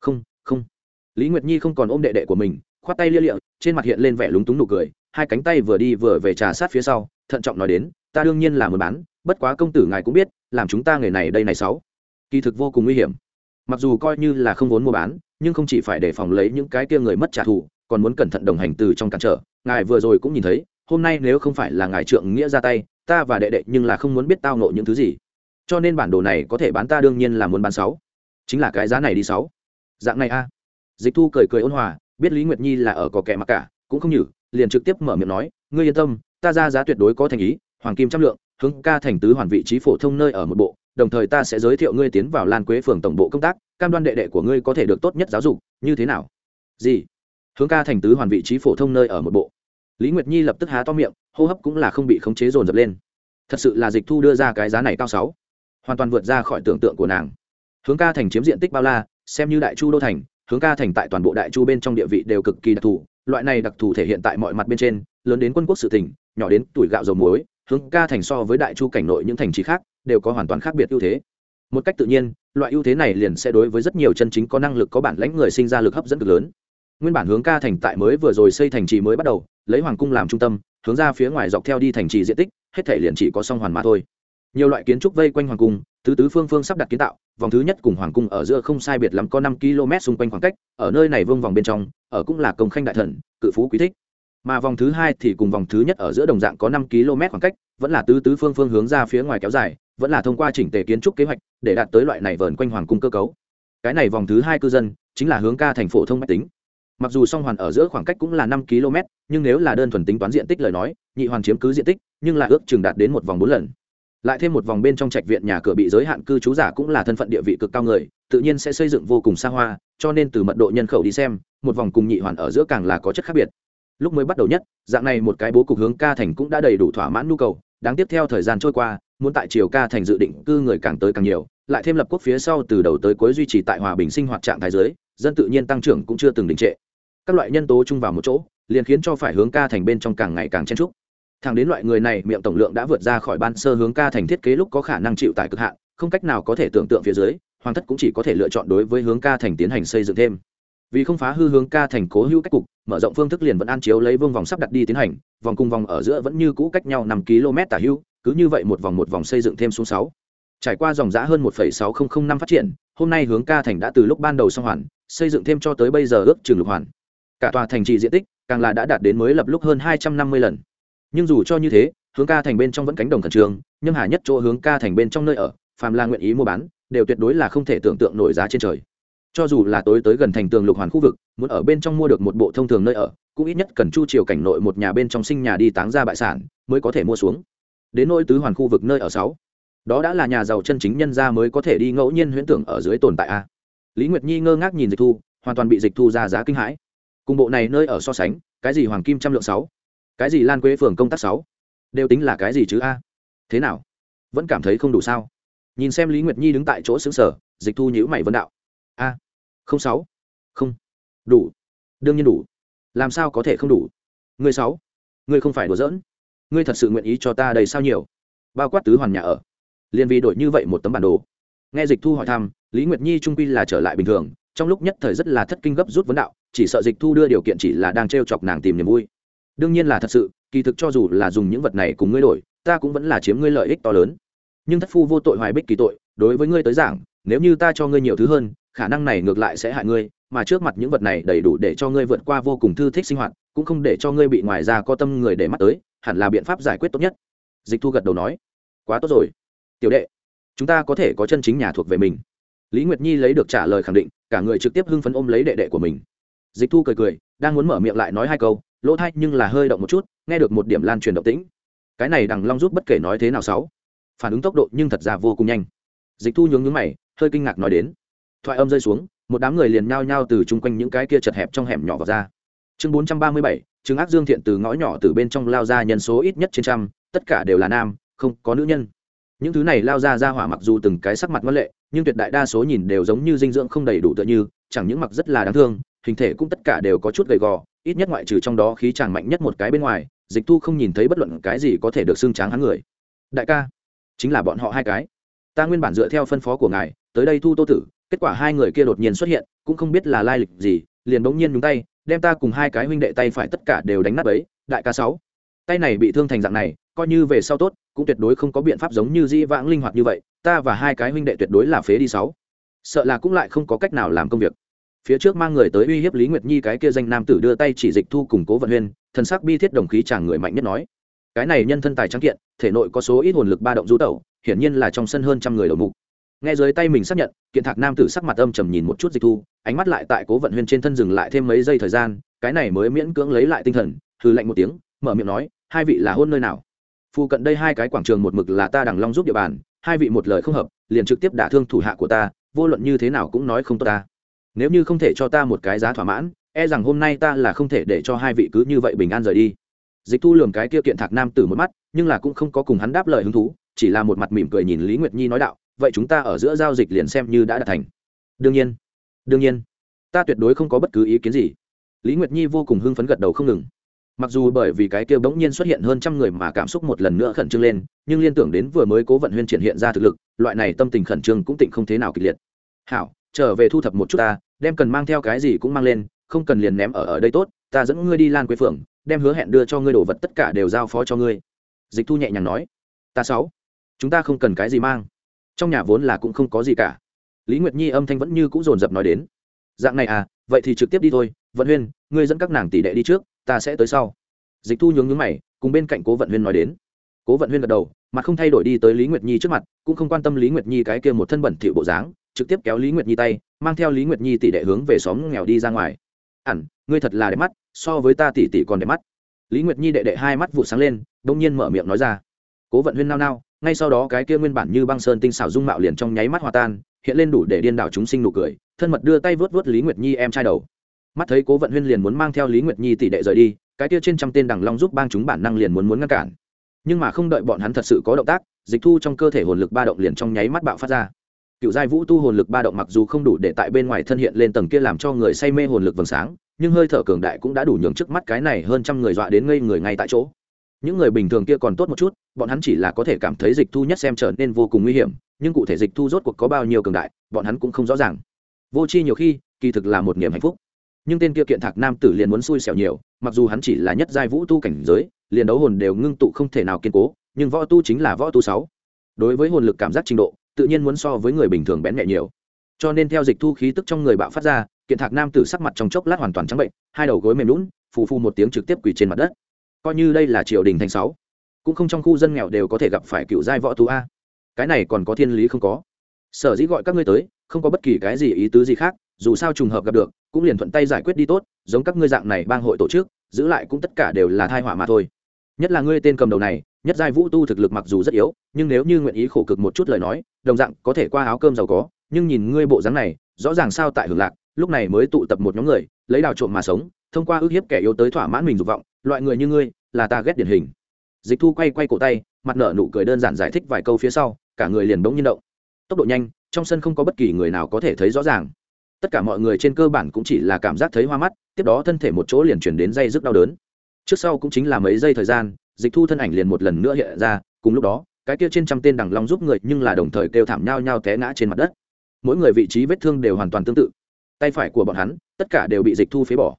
Không không. Lý nguyệt nhi không còn ôm đệ đệ của mình, khoát tay lia lịa, trên mặt hiện lên vẻ lúng túng nụ cười, hai cánh tay vừa đi vừa về trà sát phía sau, thận trọng nói đến, ta đương nhiên là muốn bán, bất quá công tử ngài cũng biết, làm chúng ta nghề này đây này sáu. Kỳ thực vô cùng nguy hiểm mặc dù coi như là không vốn mua bán, nhưng không chỉ phải đề phòng lấy những cái kia người mất trả thù, còn muốn cẩn thận đồng hành từ trong cản trở. Ngài vừa rồi cũng nhìn thấy, hôm nay nếu không phải là ngài trượng nghĩa ra tay, ta và đệ đệ nhưng là không muốn biết tao nộ những thứ gì. Cho nên bản đồ này có thể bán ta đương nhiên là muốn bán sáu. Chính là cái giá này đi sáu. Dạng này a. Dịch thu cười cười ôn hòa, biết lý nguyệt nhi là ở có kẻ mặc cả, cũng không nhử, liền trực tiếp mở miệng nói, ngươi yên tâm, ta ra giá tuyệt đối có thành ý, hoàng kim trăm lượng hướng ca thành tứ hoàn vị trí phổ thông nơi ở một bộ, đồng thời ta sẽ giới thiệu ngươi tiến vào lan quế phường tổng bộ công tác, cam đoan đệ đệ của ngươi có thể được tốt nhất giáo dục, như thế nào? Gì? Hướng ca thành tứ hoàn vị trí phổ thông nơi ở một bộ. Lý nguyệt nhi lập tức há to miệng, hô hấp cũng là không bị khống chế dồn dập lên. Thật sự là dịch thu đưa ra cái giá này cao sáu. Hoàn toàn vượt ra khỏi tưởng tượng của nàng. Hướng ca thành chiếm diện tích bao la, xem như đại chu đô thành, hướng ca thành tại toàn bộ đại chu bên trong địa vị đều cực kỳ đặc thù, loại này đặc thù thể hiện tại mọi mặt bên trên, lớn đến quân quốc sự tỉnh nhỏ đến tuổi gạo dầu muối hướng ca thành so với đại chu cảnh nội những thành trì khác, đều có hoàn toàn khác biệt ưu thế. Một cách tự nhiên, loại ưu thế này liền sẽ đối với rất nhiều chân chính có năng lực có bản lãnh người sinh ra lực hấp dẫn cực lớn. Nguyên bản hướng ca thành tại mới vừa rồi xây thành trì mới bắt đầu, lấy hoàng cung làm trung tâm, hướng ra phía ngoài dọc theo đi thành trì diện tích, hết thể liền chỉ có song hoàn mà thôi. Nhiều loại kiến trúc vây quanh hoàng cung tứ tứ phương phương sắp đặt kiến tạo, vòng thứ nhất cùng hoàng cung ở giữa không sai biệt lắm có năm km xung quanh khoảng cách, ở nơi này vương vòng bên trong, ở cũng là công khanh đại thần, cự phú quý thích mà vòng thứ hai thì cùng vòng thứ nhất ở giữa đồng dạng có năm km khoảng cách, vẫn là tứ tứ phương phương hướng ra phía ngoài kéo dài, vẫn là thông qua chỉnh tề kiến trúc kế hoạch để đạt tới loại này vờn quanh hoàng cung cơ cấu. Cái này vòng thứ hai cư dân chính là hướng ca thành phổ thông máy tính. Mặc dù song hoàn ở giữa khoảng cách cũng là năm km, nhưng nếu là đơn thuần tính toán diện tích lời nói, nhị hoàn chiếm cứ diện tích, nhưng lại ước chừng đạt đến một vòng bốn lần. Lại thêm một vòng bên trong trạch viện nhà cửa bị giới hạn cư trú giả cũng là thân phận địa vị cực cao người, tự nhiên sẽ xây dựng vô cùng xa hoa, cho nên từ mật độ nhân khẩu đi xem, một vòng cùng nhị hoàn ở giữa càng là có chất khác biệt lúc mới bắt đầu nhất, dạng này một cái bố cục hướng ca thành cũng đã đầy đủ thỏa mãn nhu cầu. Đáng tiếp theo thời gian trôi qua, muốn tại triều ca thành dự định cư người càng tới càng nhiều, lại thêm lập quốc phía sau từ đầu tới cuối duy trì tại hòa bình sinh hoạt trạng thái giới dân tự nhiên tăng trưởng cũng chưa từng đình trệ. Các loại nhân tố chung vào một chỗ, liền khiến cho phải hướng ca thành bên trong càng ngày càng chen trúc thẳng đến loại người này miệng tổng lượng đã vượt ra khỏi ban sơ hướng ca thành thiết kế lúc có khả năng chịu tại cực hạn, không cách nào có thể tưởng tượng phía dưới, hoàng thất cũng chỉ có thể lựa chọn đối với hướng ca thành tiến hành xây dựng thêm vì không phá hư hướng ca thành cố hữu cách cục, mở rộng phương thức liền vẫn an chiếu lấy vương vòng sắp đặt đi tiến hành, vòng cùng vòng ở giữa vẫn như cũ cách nhau năm km tả hữu, cứ như vậy một vòng một vòng xây dựng thêm xuống sáu. Trải qua dòng giã hơn một sáu nghìn năm phát triển, hôm nay hướng ca thành đã từ lúc ban đầu xong hoàn, xây dựng thêm cho tới bây giờ ước trường lục hoàn. Cả tòa thành trì diện tích, càng là đã đạt đến mới lập lúc hơn hai trăm năm mươi lần. Nhưng dù cho như thế, hướng ca thành bên trong vẫn cánh đồng khẩn trương nhưng hà nhất chỗ hướng ca thành bên trong nơi ở, phàm là nguyện ý mua bán, đều tuyệt đối là không thể tưởng tượng nổi giá trên trời cho dù là tối tới gần thành tường lục hoàn khu vực, muốn ở bên trong mua được một bộ thông thường nơi ở, cũng ít nhất cần chu triều cảnh nội một nhà bên trong sinh nhà đi táng ra bại sản mới có thể mua xuống. Đến nỗi tứ hoàn khu vực nơi ở sáu, đó đã là nhà giàu chân chính nhân gia mới có thể đi ngẫu nhiên huyễn tưởng ở dưới tồn tại a. Lý nguyệt nhi ngơ ngác nhìn dịch thu, hoàn toàn bị dịch thu ra giá kinh hãi. Cùng bộ này nơi ở so sánh, cái gì hoàng kim trăm lượng sáu, cái gì lan quế phường công tác sáu, đều tính là cái gì chứ a? Thế nào? Vẫn cảm thấy không đủ sao? Nhìn xem lý nguyệt nhi đứng tại chỗ xứng sở dịch thu nhữ mày vấn đạo. A không sáu. Không. Đủ. Đương nhiên đủ. Làm sao có thể không đủ? Người sáu. Ngươi không phải đùa giỡn. Ngươi thật sự nguyện ý cho ta đầy sao nhiều? Bao quát tứ hoàn nhà ở. Liền vì đổi như vậy một tấm bản đồ. Nghe dịch thu hỏi thăm, lý nguyệt nhi trung quy là trở lại bình thường, trong lúc nhất thời rất là thất kinh gấp rút vấn đạo, chỉ sợ dịch thu đưa điều kiện chỉ là đang t chọc nàng tìm niềm vui. Đương nhiên là thật sự, kỳ thực cho dù là dùng những vật này cùng ngươi đổi, ta cũng vẫn là chiếm ngươi lợi ích to lớn. Nhưng thất phu vô tội hoài bích kỳ tội, đối với ngươi tới giảng, nếu như ta cho ngươi nhiều thứ hơn khả năng này ngược lại sẽ hại ngươi, mà trước mặt những vật này đầy đủ để cho ngươi vượt qua vô cùng thư thích sinh hoạt, cũng không để cho ngươi bị ngoài ra có tâm người để mắt tới, hẳn là biện pháp giải quyết tốt nhất. Dịch thu gật đầu nói. Quá tốt rồi. Tiểu đệ, chúng ta có thể có chân chính nhà thuộc về mình. Lý nguyệt nhi lấy được trả lời khẳng định, cả người trực tiếp hưng phấn ôm lấy đệ đệ của mình. Dịch thu cười cười, đang muốn mở miệng lại nói hai câu, lỗ thay nhưng là hơi động một chút, nghe được một điểm lan truyền động tĩnh. Cái này đằng long giúp bất kể nói thế nào sáu, phản ứng tốc độ nhưng thật ra vô cùng nhanh. Dịch thu nhướng nhướng mày, hơi kinh ngạc nói đến thoại âm rơi xuống, một đám người liền nhao nhao từ chung quanh những cái kia chật hẹp trong hẻm nhỏ vào ra. Chương bốn trăm ba mươi bảy chứng ác dương thiện từ ngõ nhỏ từ bên trong lao ra nhân số ít nhất trên trăm, tất cả đều là nam, không có nữ nhân. Những thứ này lao ra ra hỏa mặc dù từng cái sắc mặt ngoan lệ, nhưng tuyệt đại đa số nhìn đều giống như dinh dưỡng không đầy đủ tựa như, chẳng những mặc rất là đáng thương, hình thể cũng tất cả đều có chút gầy gò, ít nhất ngoại trừ trong đó khí chàng mạnh nhất một cái bên ngoài, dịch thu không nhìn thấy bất luận cái gì có thể được xưng tráng hắn người. Đại ca, chính là bọn họ hai cái. Ta nguyên bản dựa theo phân phó của ngài tới đây thu tô tử, kết quả hai người kia đột nhiên xuất hiện, cũng không biết là lai lịch gì, liền bỗng nhiên nhúng tay, đem ta cùng hai cái huynh đệ tay phải tất cả đều đánh nát ấy đại ca sáu. Tay này bị thương thành dạng này, coi như về sau tốt, cũng tuyệt đối không có biện pháp giống như di vãng linh hoạt như vậy, ta và hai cái huynh đệ tuyệt đối là phế đi sáu. Sợ là cũng lại không có cách nào làm công việc. Phía trước mang người tới uy hiếp lý nguyệt nhi cái kia danh nam tử đưa tay chỉ dịch thu cùng cố vận huyên, thần sắc bi thiết đồng khí chàng người mạnh nhất nói. Cái này nhân thân tài trắng kiện, thể nội có số ít hồn lực ba động du tẩu, hiển nhiên là trong sân hơn trăm người đầu mục nghe dưới tay mình xác nhận, kiện thạc nam tử sắc mặt âm trầm nhìn một chút dịch thu, ánh mắt lại tại cố vận huyên trên thân dừng lại thêm mấy giây thời gian, cái này mới miễn cưỡng lấy lại tinh thần, hừ lạnh một tiếng, mở miệng nói, hai vị là hôn nơi nào? Phụ cận đây hai cái quảng trường một mực là ta đằng long giúp địa bàn, hai vị một lời không hợp, liền trực tiếp đả thương thủ hạ của ta, vô luận như thế nào cũng nói không tốt ta. Nếu như không thể cho ta một cái giá thỏa mãn e rằng hôm nay ta là không thể để cho hai vị cứ như vậy bình an rời đi. Dịch thu lường cái kia kiện thạc nam tử một mắt, nhưng là cũng không có cùng hắn đáp lời hứng thú, chỉ là một mặt mỉm cười nhìn lý nguyệt nhi nói đạo vậy chúng ta ở giữa giao dịch liền xem như đã đạt thành. Đương nhiên đương nhiên, ta tuyệt đối không có bất cứ ý kiến gì. Lý nguyệt nhi vô cùng hưng phấn gật đầu không ngừng. Mặc dù bởi vì cái kia bỗng nhiên xuất hiện hơn trăm người mà cảm xúc một lần nữa khẩn trương lên, nhưng liên tưởng đến vừa mới cố vận huyên triển hiện ra thực lực, loại này tâm tình khẩn trương cũng tịnh không thế nào kịch liệt. Hảo, trở về thu thập một chút ta, đem cần mang theo cái gì cũng mang lên, không cần liền ném ở ở đây tốt, ta dẫn ngươi đi lan quế phượng, đem hứa hẹn đưa cho ngươi đồ vật tất cả đều giao phó cho ngươi. Dịch thu nhẹ nhàng nói. Ta sáu, chúng ta không cần cái gì mang trong nhà vốn là cũng không có gì cả. Lý nguyệt nhi âm thanh vẫn như c ũ dồn dập nói đến. Dạng này à vậy thì trực tiếp đi thôi, vận huyên, ngươi dẫn các nàng tỷ đệ đi trước, ta sẽ tới sau. Dịch thu nhướng nhướng mày, cùng bên cạnh cố vận huyên nói đến. Cố vận huyên gật đầu, mặt không thay đổi đi tới lý nguyệt nhi trước mặt, cũng không quan tâm lý nguyệt nhi cái kia một thân bẩn thỉu bộ dáng, trực tiếp kéo lý nguyệt nhi tay, mang theo lý nguyệt nhi tỷ đệ hướng về xóm nghèo đi ra ngoài. Ẳn ngươi thật là đẹp mắt, so với ta tỷ tỷ còn đẹp mắt. Lý nguyệt nhi đệ đệ hai mắt vụ sáng lên đông nhiên mở miệng nói ra. Cố vận huyên nao nao ngay sau đó cái kia nguyên bản như băng sơn tinh xảo dung mạo liền trong nháy mắt hòa tan, hiện lên đủ để điên đảo chúng sinh nụ cười, thân mật đưa tay vớt vớt lý nguyệt nhi em trai đầu. Mắt thấy cố vận huyên liền muốn mang theo lý nguyệt nhi tỷ đệ rời đi, cái kia trên trăm tên đằng long giúp bang chúng bản năng liền muốn muốn ngăn cản. Nhưng mà không đợi bọn hắn thật sự có động tác, dịch thu trong cơ thể hồn lực ba động liền trong nháy mắt bạo phát ra. Cựu giai vũ tu hồn lực ba động mặc dù không đủ để tại bên ngoài thân hiện lên tầng kia làm cho người say mê hồn lực vầng sáng, nhưng hơi thở cường đại cũng đã đủ nhường trước mắt cái này hơn trăm người dọa đến ngây người ngay tại chỗ những người bình thường kia còn tốt một chút, bọn hắn chỉ là có thể cảm thấy dịch thu nhất xem trở nên vô cùng nguy hiểm, nhưng cụ thể dịch thu rốt cuộc có bao nhiêu cường đại, bọn hắn cũng không rõ ràng. Vô c h i nhiều khi, kỳ thực là một niềm hạnh phúc. Nhưng tên kia kiện thạc nam tử liền muốn xui xẻo nhiều, mặc dù hắn chỉ là nhất giai vũ tu cảnh giới, liền đấu hồn đều ngưng tụ không thể nào kiên cố, nhưng võ tu chính là võ tu sáu. Đối với hồn lực cảm giác trình độ, tự nhiên muốn so với người bình thường bén nhẹ nhiều. Cho nên theo dịch thu khí tức trong người bạo phát ra, kiện thạc nam tử sắc mặt trong chốc lát hoàn toàn trắng bệnh, hai đầu gối mềm lún phù phù một tiếng trực tiếp quỳ trên mặt đất coi như đây là triều đình thành sáu, cũng không trong khu dân nghèo đều có thể gặp phải cựu giai võ tu a. Cái này còn có thiên lý không có. Sở dĩ gọi các ngươi tới, không có bất kỳ cái gì ý tứ gì khác, dù sao trùng hợp gặp được, cũng liền thuận tay giải quyết đi tốt, giống các ngươi dạng này bang hội tổ chức, giữ lại cũng tất cả đều là thai họa mà thôi. Nhất là ngươi tên cầm đầu này, nhất giai vũ tu thực lực mặc dù rất yếu, nhưng nếu như nguyện ý khổ cực một chút lời nói, đồng dạng có thể qua áo cơm giàu có, nhưng nhìn ngươi bộ dáng này, rõ ràng sao tại hưởng lạc lúc này mới tụ tập một nhóm người, lấy đào trộm mà sống, thông qua ước hiếp kẻ yếu tới thỏa mãn mình dục vọng, loại người như ngươi, là ta ghét điển hình. Dịch thu quay quay cổ tay, mặt nở nụ cười đơn giản giải thích vài câu phía sau, cả người liền bỗng nhiên động. Tốc độ nhanh, trong sân không có bất kỳ người nào có thể thấy rõ ràng. Tất cả mọi người trên cơ bản cũng chỉ là cảm giác thấy hoa mắt, tiếp đó thân thể một chỗ liền chuyển đến dây rất đau đớn. Trước sau cũng chính là mấy giây thời gian, dịch thu thân ảnh liền một lần nữa hiện ra, cùng lúc đó, cái kia trên trăm tên đằng long giúp người nhưng là đồng thời kêu thảm nhao nhao té ngã trên mặt đất. Mỗi người vị trí vết thương đều hoàn toàn tương tự tay phải của bọn hắn, tất cả đều bị dịch thu phế bỏ.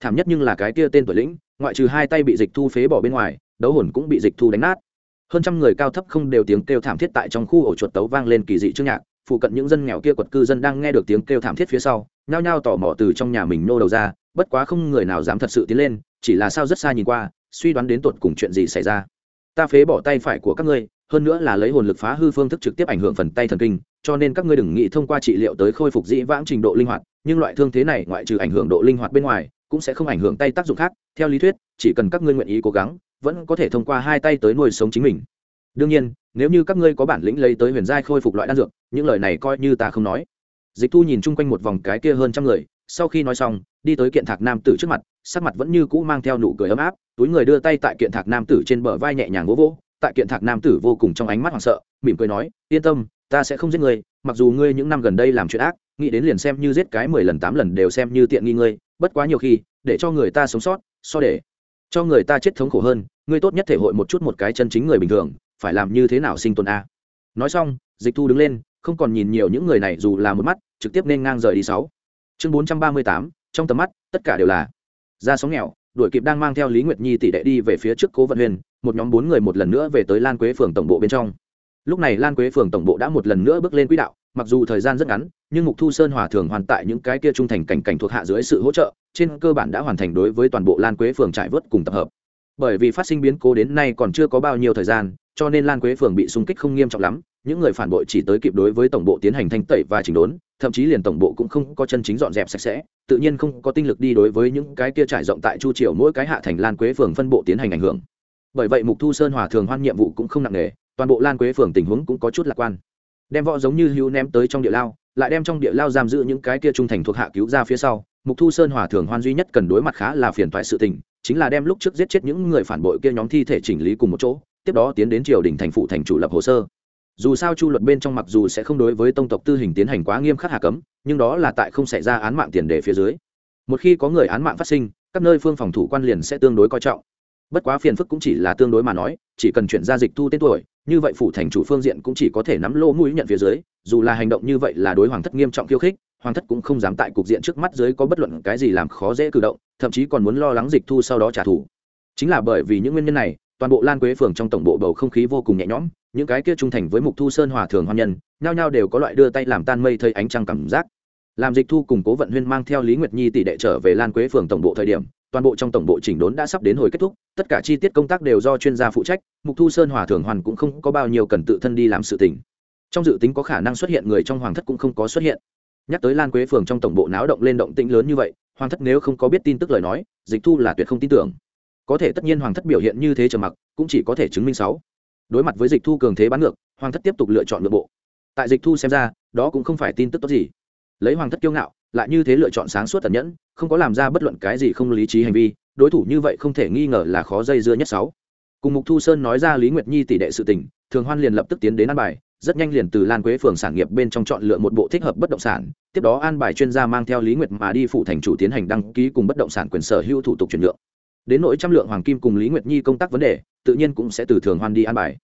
Thảm nhất nhưng là cái kia tên tuổi lĩnh, ngoại trừ hai tay bị dịch thu phế bỏ bên ngoài, đấu hồn cũng bị dịch thu đánh nát. Hơn trăm người cao thấp không đều tiếng kêu thảm thiết tại trong khu ổ chuột tấu vang lên kỳ dị trước nhạc, phụ cận những dân nghèo kia quật cư dân đang nghe được tiếng kêu thảm thiết phía sau, nhao nhao tỏ mò từ trong nhà mình nô đầu ra, bất quá không người nào dám thật sự tiến lên, chỉ là sao rất xa nhìn qua, suy đoán đến tột cùng chuyện gì xảy ra. Ta phế bỏ tay phải của các ngươi hơn nữa là lấy hồn lực phá hư phương thức trực tiếp ảnh hưởng phần tay thần kinh, cho nên các ngươi đừng nghĩ thông qua trị liệu tới khôi phục dĩ vãng trình độ linh hoạt, nhưng loại thương thế này ngoại trừ ảnh hưởng độ linh hoạt bên ngoài, cũng sẽ không ảnh hưởng tay tác dụng khác. Theo lý thuyết, chỉ cần các ngươi nguyện ý cố gắng, vẫn có thể thông qua hai tay tới nuôi sống chính mình. Đương nhiên, nếu như các ngươi có bản lĩnh lấy tới huyền giai khôi phục loại đan dược, những lời này coi như ta không nói. Dịch thu nhìn chung quanh một vòng cái kia hơn trăm người, sau khi nói xong, đi tới kiện thạc nam tử trước mặt, sắc mặt vẫn như cũ mang theo nụ cười ấm áp, túi người đưa tay tại kiện thạc nam tử trên bờ vai nhẹ nhàng vỗ vỗ tại kiện thạc nam tử vô cùng trong ánh mắt hoảng sợ, mỉm cười nói, yên tâm, ta sẽ không giết ngươi, mặc dù ngươi những năm gần đây làm chuyện ác, nghĩ đến liền xem như giết cái mười lần tám lần đều xem như tiện nghi ngươi, bất quá nhiều khi, để cho người ta sống sót, so để cho người ta chết thống khổ hơn, ngươi tốt nhất thể hội một chút một cái chân chính người bình thường, phải làm như thế nào sinh tồn a? Nói xong, dịch thu đứng lên, không còn nhìn nhiều những người này dù là một mắt, trực tiếp nên ngang rời đi sáu. Chương bốn trăm ba mươi tám, trong tầm mắt, tất cả đều là ra sóng nghèo đuổi kịp đang mang theo lý nguyệt nhi tỷ đệ đi về phía trước cố vận huyền, một nhóm bốn người một lần nữa về tới lan quế phường tổng bộ bên trong. Lúc này lan quế phường tổng bộ đã một lần nữa bước lên quỹ đạo, mặc dù thời gian rất ngắn, nhưng mục thu sơn hòa thường hoàn tại những cái kia trung thành cảnh cảnh thuộc hạ dưới sự hỗ trợ, trên cơ bản đã hoàn thành đối với toàn bộ lan quế phường trải vớt cùng tập hợp. Bởi vì phát sinh biến cố đến nay còn chưa có bao nhiêu thời gian, cho nên lan quế phường bị xung kích không nghiêm trọng lắm những người phản bội chỉ tới kịp đối với tổng bộ tiến hành thanh tẩy và chỉnh đốn, thậm chí liền tổng bộ cũng không có chân chính dọn dẹp sạch sẽ, tự nhiên không có tinh lực đi đối với những cái kia trải rộng tại chu triều mỗi cái hạ thành lan quế phường phân bộ tiến hành ảnh hưởng. Bởi vậy mục thu sơn hòa thường hoan nhiệm vụ cũng không nặng nề, toàn bộ lan quế phường tình huống cũng có chút lạc quan. Đem võ giống như hữu ném tới trong địa lao, lại đem trong địa lao giam giữ những cái kia trung thành thuộc hạ cứu ra phía sau, mục thu sơn hòa thường hoan duy nhất cần đối mặt khá là phiền toái sự tình, chính là đem lúc trước giết chết những người phản bội kia nhóm thi thể chỉnh lý cùng một chỗ, tiếp đó tiến đến triều đình thành phủ thành chủ lập hồ sơ dù sao chu luật bên trong mặc dù sẽ không đối với tông tộc tư hình tiến hành quá nghiêm khắc hạ cấm, nhưng đó là tại không xảy ra án mạng tiền đề phía dưới. Một khi có người án mạng phát sinh, các nơi phương phòng thủ quan liền sẽ tương đối coi trọng. Bất quá phiền phức cũng chỉ là tương đối mà nói, chỉ cần chuyển ra dịch thu tên tuổi, như vậy phủ thành chủ phương diện cũng chỉ có thể nắm lô mũi nhận phía dưới, dù là hành động như vậy là đối hoàng thất nghiêm trọng khiêu khích, hoàng thất cũng không dám tại cục diện trước mắt dưới có bất luận cái gì làm khó dễ cử động, thậm chí còn muốn lo lắng dịch thu sau đó trả thù. Chính là bởi vì những nguyên nhân này toàn bộ lan quế phường trong tổng bộ bầu không khí vô cùng nhẹ nhõm, những cái kia trung thành với mục thu sơn hòa thường hoan nhân, nhao nhao đều có loại đưa tay làm tan mây thây ánh trăng cảm giác. Làm dịch thu cùng cố vận huyên mang theo lý nguyệt nhi tỷ đệ trở về lan quế phường tổng bộ thời điểm, toàn bộ trong tổng bộ chỉnh đốn đã sắp đến hồi kết thúc, tất cả chi tiết công tác đều do chuyên gia phụ trách, mục thu sơn hòa thường hoàn cũng không có bao nhiêu cần tự thân đi làm sự tình. Trong dự tính có khả năng xuất hiện người trong hoàng thất cũng không có xuất hiện. Nhắc tới lan quế phường trong tổng bộ náo động lên động tĩnh lớn như vậy, hoàng thất nếu không có biết tin tức lời nói, dịch thu là tuyệt không tin tưởng có thể tất nhiên hoàng thất biểu hiện như thế trầm mặc, cũng chỉ có thể chứng minh sáu. Đối mặt với dịch thu cường thế bán ngược, hoàng thất tiếp tục lựa chọn nội bộ. Tại dịch thu xem ra, đó cũng không phải tin tức tốt gì. Lấy hoàng thất kiêu ngạo, lại như thế lựa chọn sáng suốt tận nhẫn, không có làm ra bất luận cái gì không lý trí hành vi, đối thủ như vậy không thể nghi ngờ là khó dây dưa nhất sáu. Cùng mục thu sơn nói ra lý nguyệt nhi tỷ đệ sự tình, thường hoan liền lập tức tiến đến an bài, rất nhanh liền từ lan quế phường sản nghiệp bên trong chọn lựa một bộ thích hợp bất động sản, tiếp đó an bài chuyên gia mang theo lý nguyệt mà đi phụ thành chủ tiến hành đăng ký cùng bất động sản quyền sở hữu thủ tục chuyển nhượng đến nỗi trăm lượng hoàng kim cùng lý nguyệt nhi công tác vấn đề, tự nhiên cũng sẽ từ thường hoan đi an bài.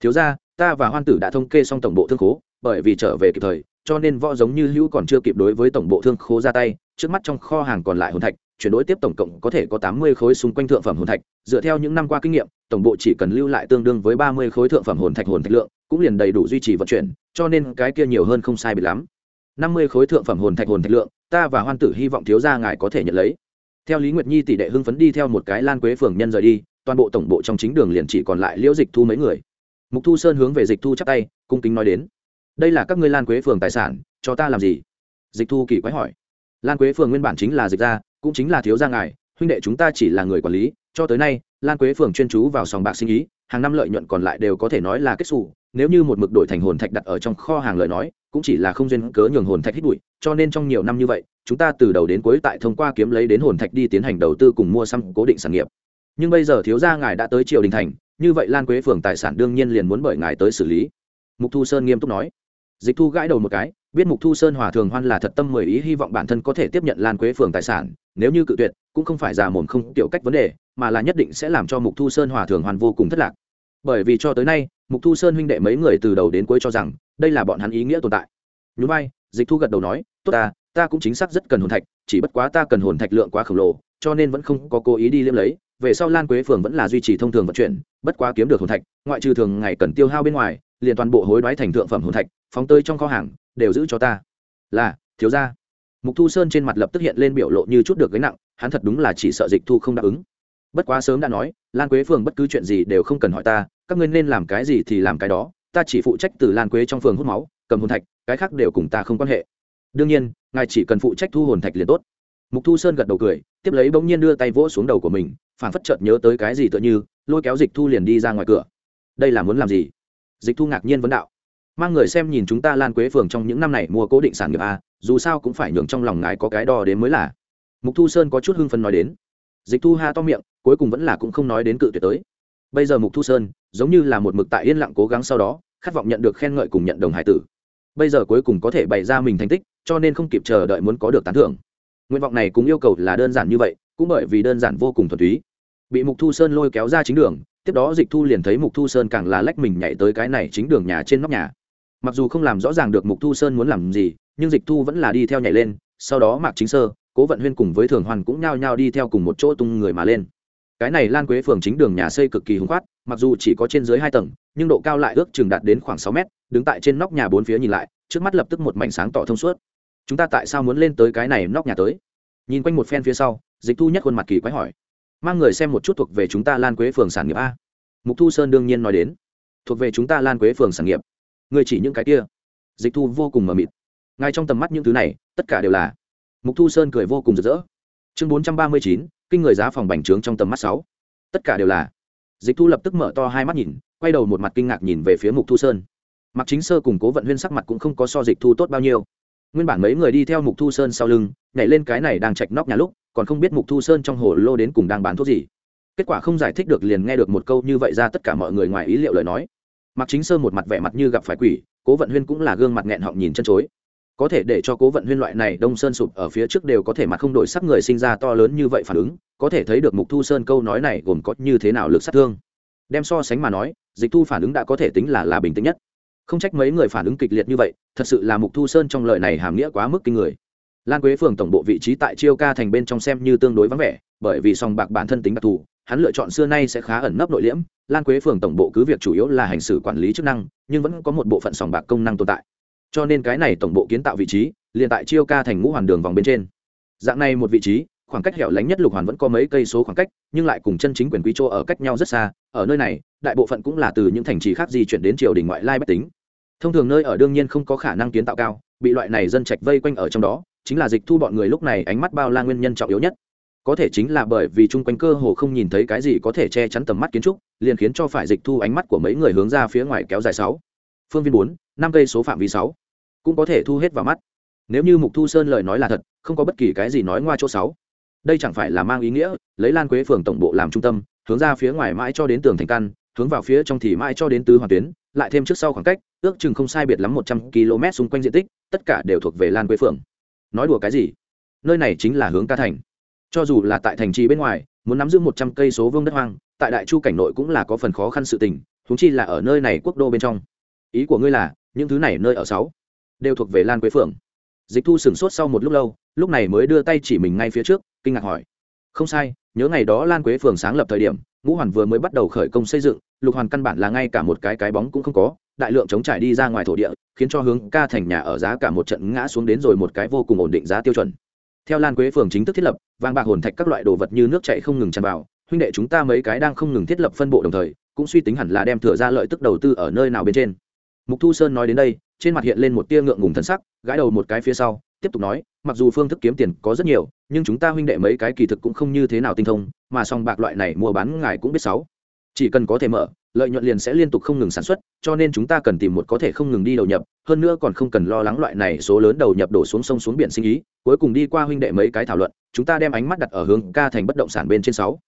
Thiếu ra ta và hoan tử đã thống kê xong tổng bộ thương khố, bởi vì trở về kịp thời, cho nên võ giống như hữu còn chưa kịp đối với tổng bộ thương khố ra tay, trước mắt trong kho hàng còn lại hồn thạch, chuyển đổi tiếp tổng cộng có thể có tám mươi khối xung quanh thượng phẩm hồn thạch. Dựa theo những năm qua kinh nghiệm, tổng bộ chỉ cần lưu lại tương đương với ba mươi khối thượng phẩm hồn thạch hồn thạch lượng, cũng liền đầy đủ duy trì vận chuyển, cho nên cái kia nhiều hơn không sai bị lắm. Năm mươi khối thượng phẩm hồn thạch hồn thạch lượng, ta và hoan tử hy vọng thiếu gia ngài có thể nhận lấy theo lý nguyệt nhi tỷ đệ hưng phấn đi theo một cái lan quế phường nhân rời đi, toàn bộ tổng bộ trong chính đường liền chỉ còn lại liễu dịch thu mấy người. Mục thu sơn hướng về dịch thu chắc tay, cung kính nói đến. Đây là các ngươi lan quế phường tài sản, cho ta làm gì? Dịch thu kỳ quái hỏi. Lan quế phường nguyên bản chính là dịch gia, cũng chính là thiếu gia ngài, huynh đệ chúng ta chỉ là người quản lý, cho tới nay, lan quế phường chuyên chú vào sòng bạc sinh ý, hàng năm lợi nhuận còn lại đều có thể nói là kết xù, nếu như một mực đổi thành hồn thạch đặt ở trong kho hàng lời nói cũng chỉ là không duyên cớ nhường hồn thạch hít bụi, cho nên trong nhiều năm như vậy, chúng ta từ đầu đến cuối tại thông qua kiếm lấy đến hồn thạch đi tiến hành đầu tư cùng mua xăm cố định sản nghiệp. Nhưng bây giờ thiếu gia ngài đã tới triều đình thành, như vậy lan quế phường tài sản đương nhiên liền muốn bởi ngài tới xử lý. Mục thu sơn nghiêm túc nói. Dịch thu gãi đầu một cái, biết mục thu sơn hòa thường hoan là thật tâm mười ý hy vọng bản thân có thể tiếp nhận lan quế phường tài sản, nếu như cự tuyệt, cũng không phải già mồm không tiểu cách vấn đề, mà là nhất định sẽ làm cho mục thu sơn hòa thường hoan vô cùng thất lạc. Bởi vì cho tới nay mục thu sơn huynh đệ mấy người từ đầu đến cuối cho rằng đây là bọn hắn ý nghĩa tồn tại. Nhún vai, dịch thu gật đầu nói, tốt ta ta cũng chính xác rất cần hồn thạch, chỉ bất quá ta cần hồn thạch lượng quá khổng lồ, cho nên vẫn không có cố ý đi liêm lấy. Về sau lan quế phường vẫn là duy trì thông thường vận chuyển, bất quá kiếm được hồn thạch, ngoại trừ thường ngày cần tiêu hao bên ngoài, liền toàn bộ hối đoái thành thượng phẩm hồn thạch, phóng tơi trong kho hàng, đều giữ cho ta. Là, thiếu gia. Mục thu sơn trên mặt lập tức hiện lên biểu lộ như chút được gánh nặng, hắn thật đúng là chỉ sợ dịch thu không đáp ứng. Bất quá sớm đã nói, lan quế phường bất cứ chuyện gì đều không cần hỏi ta các ngươi nên làm cái gì thì làm cái đó, ta chỉ phụ trách từ lan quế trong phường hút máu, cầm hồn thạch, cái khác đều cùng ta không quan hệ. Đương nhiên, ngài chỉ cần phụ trách thu hồn thạch liền tốt. Mục thu sơn gật đầu cười, tiếp lấy bỗng nhiên đưa tay vỗ xuống đầu của mình, phản phất chợt nhớ tới cái gì tựa như, lôi kéo dịch thu liền đi ra ngoài cửa. Đây là muốn làm gì? Dịch thu ngạc nhiên vấn đạo. Mang người xem nhìn chúng ta lan quế phường trong những năm này mua cố định sản nghiệp a, dù sao cũng phải nhường trong lòng ngài có cái đo đến mới là. Mục thu sơn có chút hưng phấn nói đến. Dịch thu ha to miệng, cuối cùng vẫn là cũng không nói đến cự tuyệt tới bây giờ mục thu sơn giống như là một mực tại yên lặng cố gắng sau đó, khát vọng nhận được khen ngợi cùng nhận đồng hải tử. Bây giờ cuối cùng có thể bày ra mình thành tích, cho nên không kịp chờ đợi muốn có được tán thưởng. Nguyện vọng này cũng yêu cầu là đơn giản như vậy, cũng bởi vì đơn giản vô cùng thuần túy. Bị mục thu sơn lôi kéo ra chính đường, tiếp đó dịch thu liền thấy mục thu sơn càng là lách mình nhảy tới cái này chính đường nhà trên nóc nhà. Mặc dù không làm rõ ràng được mục thu sơn muốn làm gì, nhưng dịch thu vẫn là đi theo nhảy lên, sau đó mạc chính sơ, cố vận huyên cùng với thường hoàn cũng nhao nhao đi theo cùng một chỗ tung người mà lên cái này lan quế phường chính đường nhà xây cực kỳ hùng khoát, mặc dù chỉ có trên dưới hai tầng, nhưng độ cao lại ước chừng đạt đến khoảng sáu mét, đứng tại trên nóc nhà bốn phía nhìn lại, trước mắt lập tức một mảnh sáng tỏ thông suốt. Chúng ta tại sao muốn lên tới cái này nóc nhà tới? Nhìn quanh một phen phía sau, dịch thu nhất khuôn mặt kỳ quái hỏi. Mang người xem một chút thuộc về chúng ta lan quế phường sản nghiệp a. Mục thu sơn đương nhiên nói đến. Thuộc về chúng ta lan quế phường sản nghiệp. Người chỉ những cái kia. Dịch thu vô cùng mờ mịt. Ngay trong tầm mắt những thứ này, tất cả đều là. Mục thu sơn cười vô cùng rực rỡ. Chương bốn trăm ba mươi chín kinh người giá phòng bành trướng trong tầm mắt sáu. Tất cả đều là. Dịch thu lập tức mở to hai mắt nhìn, quay đầu một mặt kinh ngạc nhìn về phía mục thu sơn. Mặc chính sơ cùng cố vận huyên sắc mặt cũng không có so dịch thu tốt bao nhiêu. Nguyên bản mấy người đi theo mục thu sơn sau lưng, nhảy lên cái này đang chạch nóc nhà lúc, còn không biết mục thu sơn trong hồ lô đến cùng đang bán thuốc gì. Kết quả không giải thích được liền nghe được một câu như vậy ra tất cả mọi người ngoài ý liệu lời nói. Mặc chính sơ một mặt vẻ mặt như gặp phải quỷ, cố vận huyên cũng là gương mặt nghẹn họng nhìn chân chối có thể để cho cố vận huyên loại này đông sơn sụp ở phía trước đều có thể mặt không đổi sắc người sinh ra to lớn như vậy phản ứng, có thể thấy được mục thu sơn câu nói này gồm có như thế nào lực sát thương. Đem so sánh mà nói, dịch thu phản ứng đã có thể tính là là bình tĩnh nhất. Không trách mấy người phản ứng kịch liệt như vậy, thật sự là mục thu sơn trong lời này hàm nghĩa quá mức kinh người. Lan quế phường tổng bộ vị trí tại chiêu ca thành bên trong xem như tương đối vắng vẻ, bởi vì song bạc bản thân tính đặc thù, hắn lựa chọn xưa nay sẽ khá ẩn nấp nội liễm. Lan quế phường tổng bộ cứ việc chủ yếu là hành xử quản lý chức năng, nhưng vẫn có một bộ phận sòng bạc công năng tồn tại cho nên cái này tổng bộ kiến tạo vị trí, liền tại chiêu ca thành ngũ hoàn đường vòng bên trên. Dạng này một vị trí, khoảng cách hẻo lánh nhất lục hoàn vẫn có mấy cây số khoảng cách, nhưng lại cùng chân chính quyền quý chỗ ở cách nhau rất xa, ở nơi này, đại bộ phận cũng là từ những thành trì khác di chuyển đến triều đình ngoại lai bách tính. Thông thường nơi ở đương nhiên không có khả năng kiến tạo cao, bị loại này dân trạch vây quanh ở trong đó, chính là dịch thu bọn người lúc này ánh mắt bao la nguyên nhân trọng yếu nhất. Có thể chính là bởi vì chung quanh cơ hồ không nhìn thấy cái gì có thể che chắn tầm mắt kiến trúc, liền khiến cho phải dịch thu ánh mắt của mấy người hướng ra phía ngoài kéo dài sáu. Phương viên bốn, năm cây số phạm vi sáu cũng có thể thu hết vào mắt. Nếu như mục thu sơn lời nói là thật, không có bất kỳ cái gì nói ngoa chỗ sáu đây chẳng phải là mang ý nghĩa, lấy lan quế phường tổng bộ làm trung tâm, hướng ra phía ngoài mãi cho đến tường thành căn, hướng vào phía trong thì mãi cho đến tứ hoàn tuyến, lại thêm trước sau khoảng cách, ước chừng không sai biệt lắm một trăm km xung quanh diện tích, tất cả đều thuộc về lan quế phường. Nói đùa cái gì? Nơi này chính là hướng ca thành. Cho dù là tại thành trì bên ngoài, muốn nắm giữ một trăm cây số vương đất hoang, tại đại chu cảnh nội cũng là có phần khó khăn sự tình chúng chi là ở nơi này quốc đô bên trong. Ý của ngươi là, những thứ này nơi ở sáu đều thuộc về lan quế phượng. Dịch thu sửng sốt sau một lúc lâu, lúc này mới đưa tay chỉ mình ngay phía trước, kinh ngạc hỏi. Không sai, nhớ ngày đó lan quế phường sáng lập thời điểm, ngũ hoàn vừa mới bắt đầu khởi công xây dựng, lục hoàn căn bản là ngay cả một cái cái bóng cũng không có, đại lượng chống trải đi ra ngoài thổ địa, khiến cho hướng ca thành nhà ở giá cả một trận ngã xuống đến rồi một cái vô cùng ổn định giá tiêu chuẩn. Theo lan quế phường chính thức thiết lập, vàng bạc hồn thạch các loại đồ vật như nước chạy không ngừng tràn vào, huynh đệ chúng ta mấy cái đang không ngừng thiết lập phân bộ đồng thời, cũng suy tính hẳn là đem thừa ra lợi tức đầu tư ở nơi nào bên trên mục thu sơn nói đến đây, trên mặt hiện lên một tia ngượng ngùng thân sắc, gãi đầu một cái phía sau, tiếp tục nói, mặc dù phương thức kiếm tiền có rất nhiều, nhưng chúng ta huynh đệ mấy cái kỳ thực cũng không như thế nào tinh thông, mà song bạc loại này mua bán ngài cũng biết sáu. Chỉ cần có thể mở, lợi nhuận liền sẽ liên tục không ngừng sản xuất, cho nên chúng ta cần tìm một có thể không ngừng đi đầu nhập, hơn nữa còn không cần lo lắng loại này số lớn đầu nhập đổ xuống sông xuống biển sinh ý, cuối cùng đi qua huynh đệ mấy cái thảo luận, chúng ta đem ánh mắt đặt ở hướng ca thành bất động sản bên trên sáu.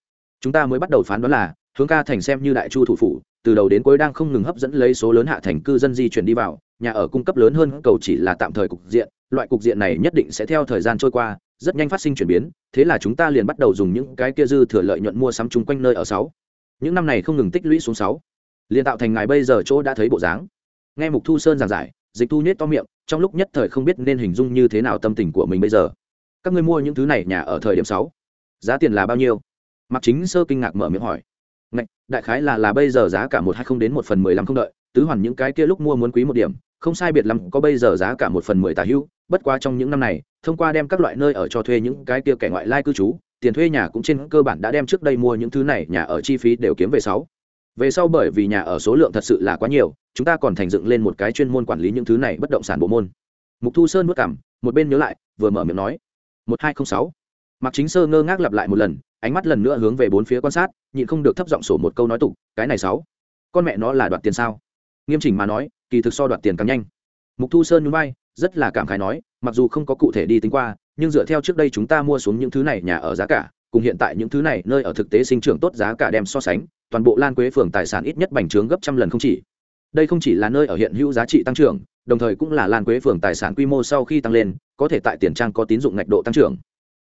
Chúng ta mới bắt đầu phán đoán là, hướng ca thành xem như đại chu thủ phủ từ đầu đến cuối đang không ngừng hấp dẫn lấy số lớn hạ thành cư dân di chuyển đi vào, nhà ở cung cấp lớn hơn, cầu chỉ là tạm thời cục diện, loại cục diện này nhất định sẽ theo thời gian trôi qua, rất nhanh phát sinh chuyển biến, thế là chúng ta liền bắt đầu dùng những cái kia dư thừa lợi nhuận mua sắm chung quanh nơi ở sáu. Những năm này không ngừng tích lũy xuống sáu. Liền tạo thành ngài bây giờ chỗ đã thấy bộ dáng. Nghe mục thu sơn giảng giải, dịch thu nhét to miệng, trong lúc nhất thời không biết nên hình dung như thế nào tâm tình của mình bây giờ. Các ngươi mua những thứ này nhà ở thời điểm sáu, giá tiền là bao nhiêu? Mặc chính sơ kinh ngạc mở miệng hỏi. Ngạch, đại khái là là bây giờ giá cả một hai không đến một phần mười lăm không đợi tứ hoàn những cái kia lúc mua muốn quý một điểm không sai biệt lắm có bây giờ giá cả một phần mười tả hưu bất quá trong những năm này thông qua đem các loại nơi ở cho thuê những cái kia kẻ ngoại lai cư trú tiền thuê nhà cũng trên cơ bản đã đem trước đây mua những thứ này nhà ở chi phí đều kiếm về sáu về sau bởi vì nhà ở số lượng thật sự là quá nhiều chúng ta còn thành dựng lên một cái chuyên môn quản lý những thứ này bất động sản bộ môn. Mục thu sơn bước cảm một bên nhớ lại vừa mở miệng nói một hai không sáu. Mặc chính sơ ngơ ngác lặp lại một lần ánh mắt lần nữa hướng về bốn phía quan sát, nhịn không được thấp giọng sổ một câu nói tục, cái này sáu, con mẹ nó là đoạt tiền sao? Nghiêm chỉnh mà nói, kỳ thực so đoạt tiền càng nhanh. Mục thu sơn núi bay rất là cảm khái nói, mặc dù không có cụ thể đi tính qua, nhưng dựa theo trước đây chúng ta mua xuống những thứ này nhà ở giá cả, cùng hiện tại những thứ này nơi ở thực tế sinh trưởng tốt giá cả đem so sánh, toàn bộ lan quế phường tài sản ít nhất bành trướng gấp trăm lần không chỉ. Đây không chỉ là nơi ở hiện hữu giá trị tăng trưởng, đồng thời cũng là lan quế phường tài sản quy mô sau khi tăng lên, có thể tại tiền trang có tín dụng ngạch độ tăng trưởng.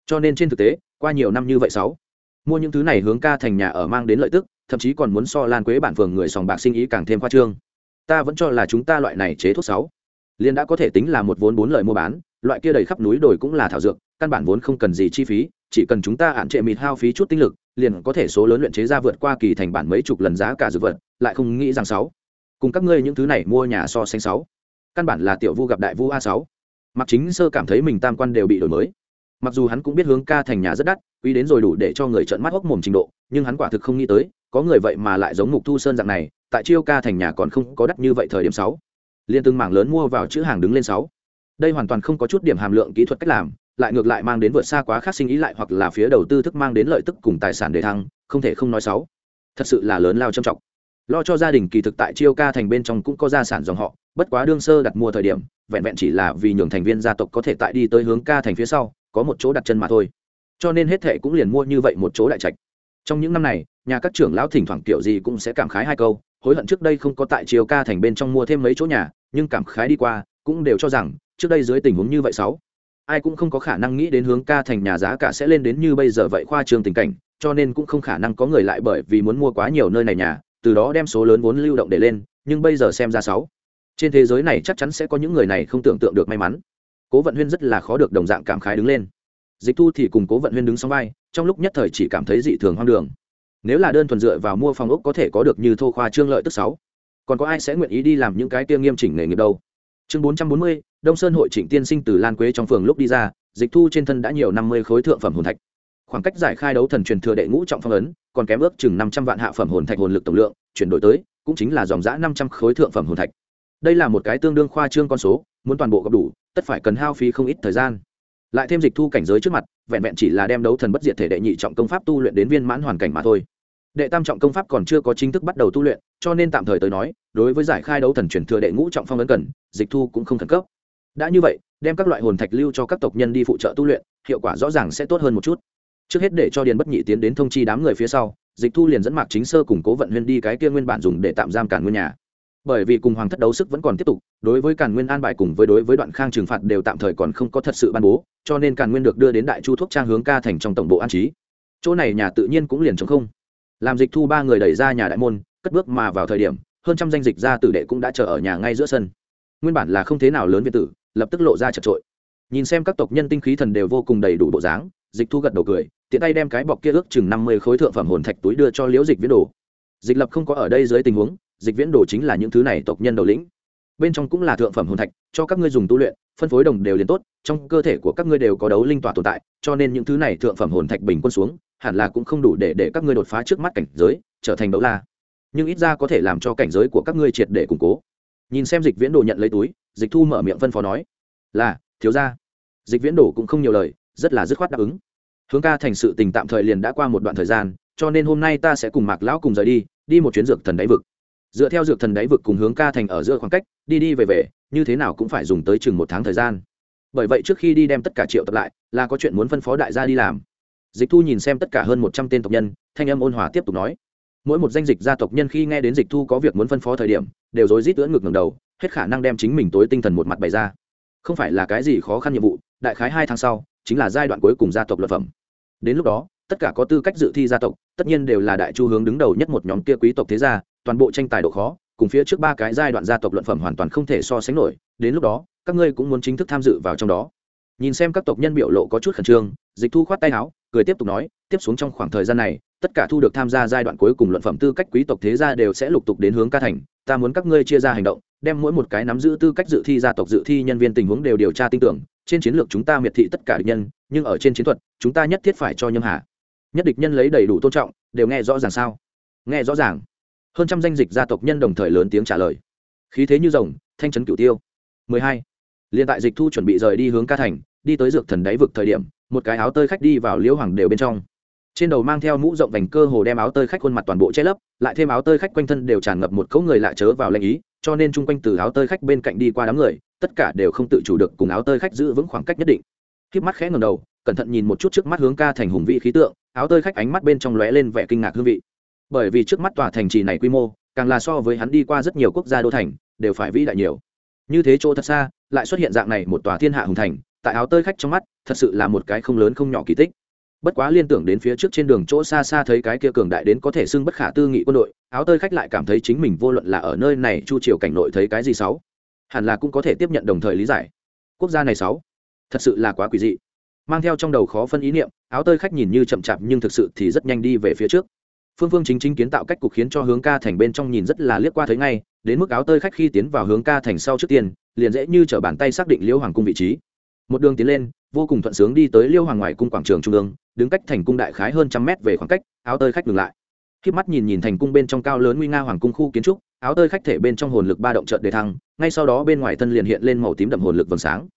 Cho nên trên thực tế, qua nhiều năm như vậy sáu mua những thứ này hướng ca thành nhà ở mang đến lợi tức, thậm chí còn muốn so lan quế bản phường người sòng bạc sinh ý càng thêm khoa trương. Ta vẫn cho là chúng ta loại này chế thuốc sáu. Liền đã có thể tính là một vốn bốn lợi mua bán, loại kia đầy khắp núi đồi cũng là thảo dược, căn bản vốn không cần gì chi phí, chỉ cần chúng ta hạn trệ mịt hao phí chút tinh lực, liền có thể số lớn luyện chế ra vượt qua kỳ thành bản mấy chục lần giá cả dược vật, lại không nghĩ rằng sáu. Cùng các ngươi những thứ này mua nhà so sánh sáu. Căn bản là tiểu vu gặp đại vu a sáu. Mặc chính sơ cảm thấy mình tam quan đều bị đổi mới mặc dù hắn cũng biết hướng ca thành nhà rất đắt, quý đến rồi đủ để cho người trợn mắt hốc mồm trình độ, nhưng hắn quả thực không nghĩ tới, có người vậy mà lại giống mục thu sơn dạng này, tại chiêu ca thành nhà còn không có đắt như vậy thời điểm sáu. Liên từng mảng lớn mua vào chữ hàng đứng lên sáu. Đây hoàn toàn không có chút điểm hàm lượng kỹ thuật cách làm, lại ngược lại mang đến vượt xa quá khác sinh ý lại hoặc là phía đầu tư thức mang đến lợi tức cùng tài sản để thăng, không thể không nói sáu. Thật sự là lớn lao trầm trọng. Lo cho gia đình kỳ thực tại chiêu ca thành bên trong cũng có gia sản dòng họ, bất quá đương sơ đặt mua thời điểm, vẹn vẹn chỉ là vì nhường thành viên gia tộc có thể tại đi tới hướng ca thành phía sau có một chỗ đặt chân mà thôi. Cho nên hết thệ cũng liền mua như vậy một chỗ đại trạch. Trong những năm này, nhà các trưởng lão thỉnh thoảng kiểu gì cũng sẽ cảm khái hai câu, hối hận trước đây không có tại chiều ca thành bên trong mua thêm mấy chỗ nhà, nhưng cảm khái đi qua, cũng đều cho rằng, trước đây dưới tình huống như vậy sáu, ai cũng không có khả năng nghĩ đến hướng ca thành nhà giá cả sẽ lên đến như bây giờ vậy khoa trương tình cảnh, cho nên cũng không khả năng có người lại bởi vì muốn mua quá nhiều nơi này nhà, từ đó đem số lớn vốn lưu động để lên, nhưng bây giờ xem ra sáu, trên thế giới này chắc chắn sẽ có những người này không tưởng tượng được may mắn cố vận huyên rất là khó được đồng dạng cảm khái đứng lên. Dịch thu thì cùng cố vận huyên đứng song vai, trong lúc nhất thời chỉ cảm thấy dị thường hoang đường. Nếu là đơn thuần dựa vào mua phòng ốc có thể có được như thô khoa trương lợi tức sáu, còn có ai sẽ nguyện ý đi làm những cái tiêu nghiêm chỉnh nghề nghiệp đâu? Chương bốn trăm bốn mươi, đông sơn hội trịnh tiên sinh từ lan quế trong phường lúc đi ra, dịch thu trên thân đã nhiều năm mươi khối thượng phẩm hồn thạch. Khoảng cách giải khai đấu thần truyền thừa đệ ngũ trọng phong ấn, còn kém ước chừng năm trăm vạn hạ phẩm hồn thạch hồn lực tổng lượng, chuyển đổi tới, cũng chính là dòng giã năm trăm khối thượng phẩm hồn thạch. Đây là một cái tương đương khoa trương con số muốn toàn bộ gặp đủ, tất phải cần hao phí không ít thời gian. Lại thêm dịch thu cảnh giới trước mặt, vẹn vẹn chỉ là đem đấu thần bất diệt thể đệ nhị trọng công pháp tu luyện đến viên mãn hoàn cảnh mà thôi. Đệ tam trọng công pháp còn chưa có chính thức bắt đầu tu luyện, cho nên tạm thời tới nói, đối với giải khai đấu thần truyền thừa đệ ngũ trọng phong ấn cần, dịch thu cũng không khẩn cấp. Đã như vậy, đem các loại hồn thạch lưu cho các tộc nhân đi phụ trợ tu luyện, hiệu quả rõ ràng sẽ tốt hơn một chút. Trước hết để cho điền bất nhị tiến đến thông chi đám người phía sau, dịch thu liền dẫn mạc chính sơ củng cố vận huyên đi cái kia nguyên bản dùng để tạm giam cản ngôi nhà bởi vì cùng hoàng thất đấu sức vẫn còn tiếp tục, đối với càn nguyên an bài cùng với đối với đoạn khang trừng phạt đều tạm thời còn không có thật sự ban bố, cho nên càn nguyên được đưa đến đại chu thuốc trang hướng ca thành trong tổng bộ an trí. Chỗ này nhà tự nhiên cũng liền chống không. Làm dịch thu ba người đẩy ra nhà đại môn, cất bước mà vào thời điểm, hơn trăm danh dịch ra tử đệ cũng đã chờ ở nhà ngay giữa sân. Nguyên bản là không thế nào lớn việt tử, lập tức lộ ra chật trội. Nhìn xem các tộc nhân tinh khí thần đều vô cùng đầy đủ bộ dáng, dịch thu gật đầu cười, tiện tay đem cái bọc kia ước chừng năm mươi khối thượng phẩm hồn thạch túi đưa cho liễu dịch viễn đồ. Dịch lập không có ở đây dưới tình huống dịch viễn đồ chính là những thứ này tộc nhân đầu lĩnh. Bên trong cũng là thượng phẩm hồn thạch, cho các ngươi dùng tu luyện, phân phối đồng đều liền tốt, trong cơ thể của các ngươi đều có đấu linh tỏa tồn tại, cho nên những thứ này thượng phẩm hồn thạch bình quân xuống, hẳn là cũng không đủ để để các ngươi đột phá trước mắt cảnh giới, trở thành đấu la. Nhưng ít ra có thể làm cho cảnh giới của các ngươi triệt để củng cố. Nhìn xem dịch viễn đồ nhận lấy túi, dịch thu mở miệng phân phó nói, là, thiếu ra dịch viễn đồ cũng không nhiều lời, rất là dứt khoát đáp ứng. Hướng ca thành sự tình tạm thời liền đã qua một đoạn thời gian, cho nên hôm nay ta sẽ cùng mạc lão cùng rời đi đi một chuyến dược thần đáy vực dựa theo dược thần đáy vực cùng hướng ca thành ở giữa khoảng cách, đi đi về về, như thế nào cũng phải dùng tới chừng một tháng thời gian. Bởi vậy trước khi đi đem tất cả triệu tập lại, là có chuyện muốn phân phó đại gia đi làm. Dịch thu nhìn xem tất cả hơn một trăm tên tộc nhân, thanh âm ôn hòa tiếp tục nói. Mỗi một danh dịch gia tộc nhân khi nghe đến dịch thu có việc muốn phân phó thời điểm, đều rối rít ưỡn ngực ngầm đầu, hết khả năng đem chính mình tối tinh thần một mặt bày ra. Không phải là cái gì khó khăn nhiệm vụ, đại khái hai tháng sau, chính là giai đoạn cuối cùng gia tộc luật phẩm. Đến lúc đó, tất cả có tư cách dự thi gia tộc, tất nhiên đều là đại chu hướng đứng đầu nhất một nhóm kia quý tộc thế gia toàn bộ tranh tài độ khó, cùng phía trước ba cái giai đoạn gia tộc luận phẩm hoàn toàn không thể so sánh nổi, đến lúc đó, các ngươi cũng muốn chính thức tham dự vào trong đó. Nhìn xem các tộc nhân biểu lộ có chút khẩn trương, dịch thu khoát tay áo, cười tiếp tục nói, tiếp xuống trong khoảng thời gian này, tất cả thu được tham gia giai đoạn cuối cùng luận phẩm tư cách quý tộc thế gia đều sẽ lục tục đến hướng ca thành, ta muốn các ngươi chia ra hành động, đem mỗi một cái nắm giữ tư cách dự thi gia tộc dự thi nhân viên tình huống đều điều tra tin tưởng, trên chiến lược chúng ta miệt thị tất cả địch nhân, nhưng ở trên chiến thuật, chúng ta nhất thiết phải cho nhâm hạ. Nhất địch nhân lấy đầy đủ tôn trọng, đều nghe rõ ràng sao? Nghe rõ ràng hơn trăm danh dịch gia tộc nhân đồng thời lớn tiếng trả lời. Khí thế như rồng, thanh trấn cửu tiêu. 12. liên tại dịch thu chuẩn bị rời đi hướng ca thành, đi tới dược thần đáy vực thời điểm, một cái áo tơi khách đi vào liễu hoàng đều bên trong. Trên đầu mang theo mũ rộng vành cơ hồ đem áo tơi khách khuôn mặt toàn bộ che lấp, lại thêm áo tơi khách quanh thân đều tràn ngập một cấu người lạ chớ vào lệnh ý, cho nên chung quanh từ áo tơi khách bên cạnh đi qua đám người, tất cả đều không tự chủ được cùng áo tơi khách giữ vững khoảng cách nhất định. Khiếp mắt khẽ ngầm đầu, cẩn thận nhìn một chút trước mắt hướng ca thành hùng vị khí tượng, áo tơi khách ánh mắt bên trong lóe lên vẻ kinh ngạc hương vị bởi vì trước mắt tòa thành trì này quy mô, càng là so với hắn đi qua rất nhiều quốc gia đô thành, đều phải vĩ đại nhiều. Như thế chỗ thật xa, lại xuất hiện dạng này một tòa thiên hạ hùng thành, tại áo tơi khách trong mắt, thật sự là một cái không lớn không nhỏ kỳ tích. Bất quá liên tưởng đến phía trước trên đường chỗ xa xa thấy cái kia cường đại đến có thể xưng bất khả tư nghị quân đội, áo tơi khách lại cảm thấy chính mình vô luận là ở nơi này chu triều cảnh nội thấy cái gì sáu hẳn là cũng có thể tiếp nhận đồng thời lý giải. Quốc gia này sáu thật sự là quá quỷ dị. Mang theo trong đầu khó phân ý niệm, áo tơi khách nhìn như chậm chạp nhưng thực sự thì rất nhanh đi về phía trước phương phương chính chính kiến tạo cách cục khiến cho hướng ca thành bên trong nhìn rất là liếc qua thấy ngay, đến mức áo tơi khách khi tiến vào hướng ca thành sau trước tiên, liền dễ như t bàn tay xác định liêu hoàng cung vị trí. Một đường tiến lên, vô cùng thuận sướng đi tới liêu hoàng ngoài cung quảng trường trung ương, đứng cách thành cung đại khái hơn trăm mét về khoảng cách, áo tơi khách ngừng lại. Khi mắt nhìn nhìn thành cung bên trong cao lớn nguy nga hoàng cung khu kiến trúc, áo tơi khách thể bên trong hồn lực ba động trợt đề thăng, ngay sau đó bên ngoài thân liền hiện lên màu tím đậm hồn lực vầng sáng.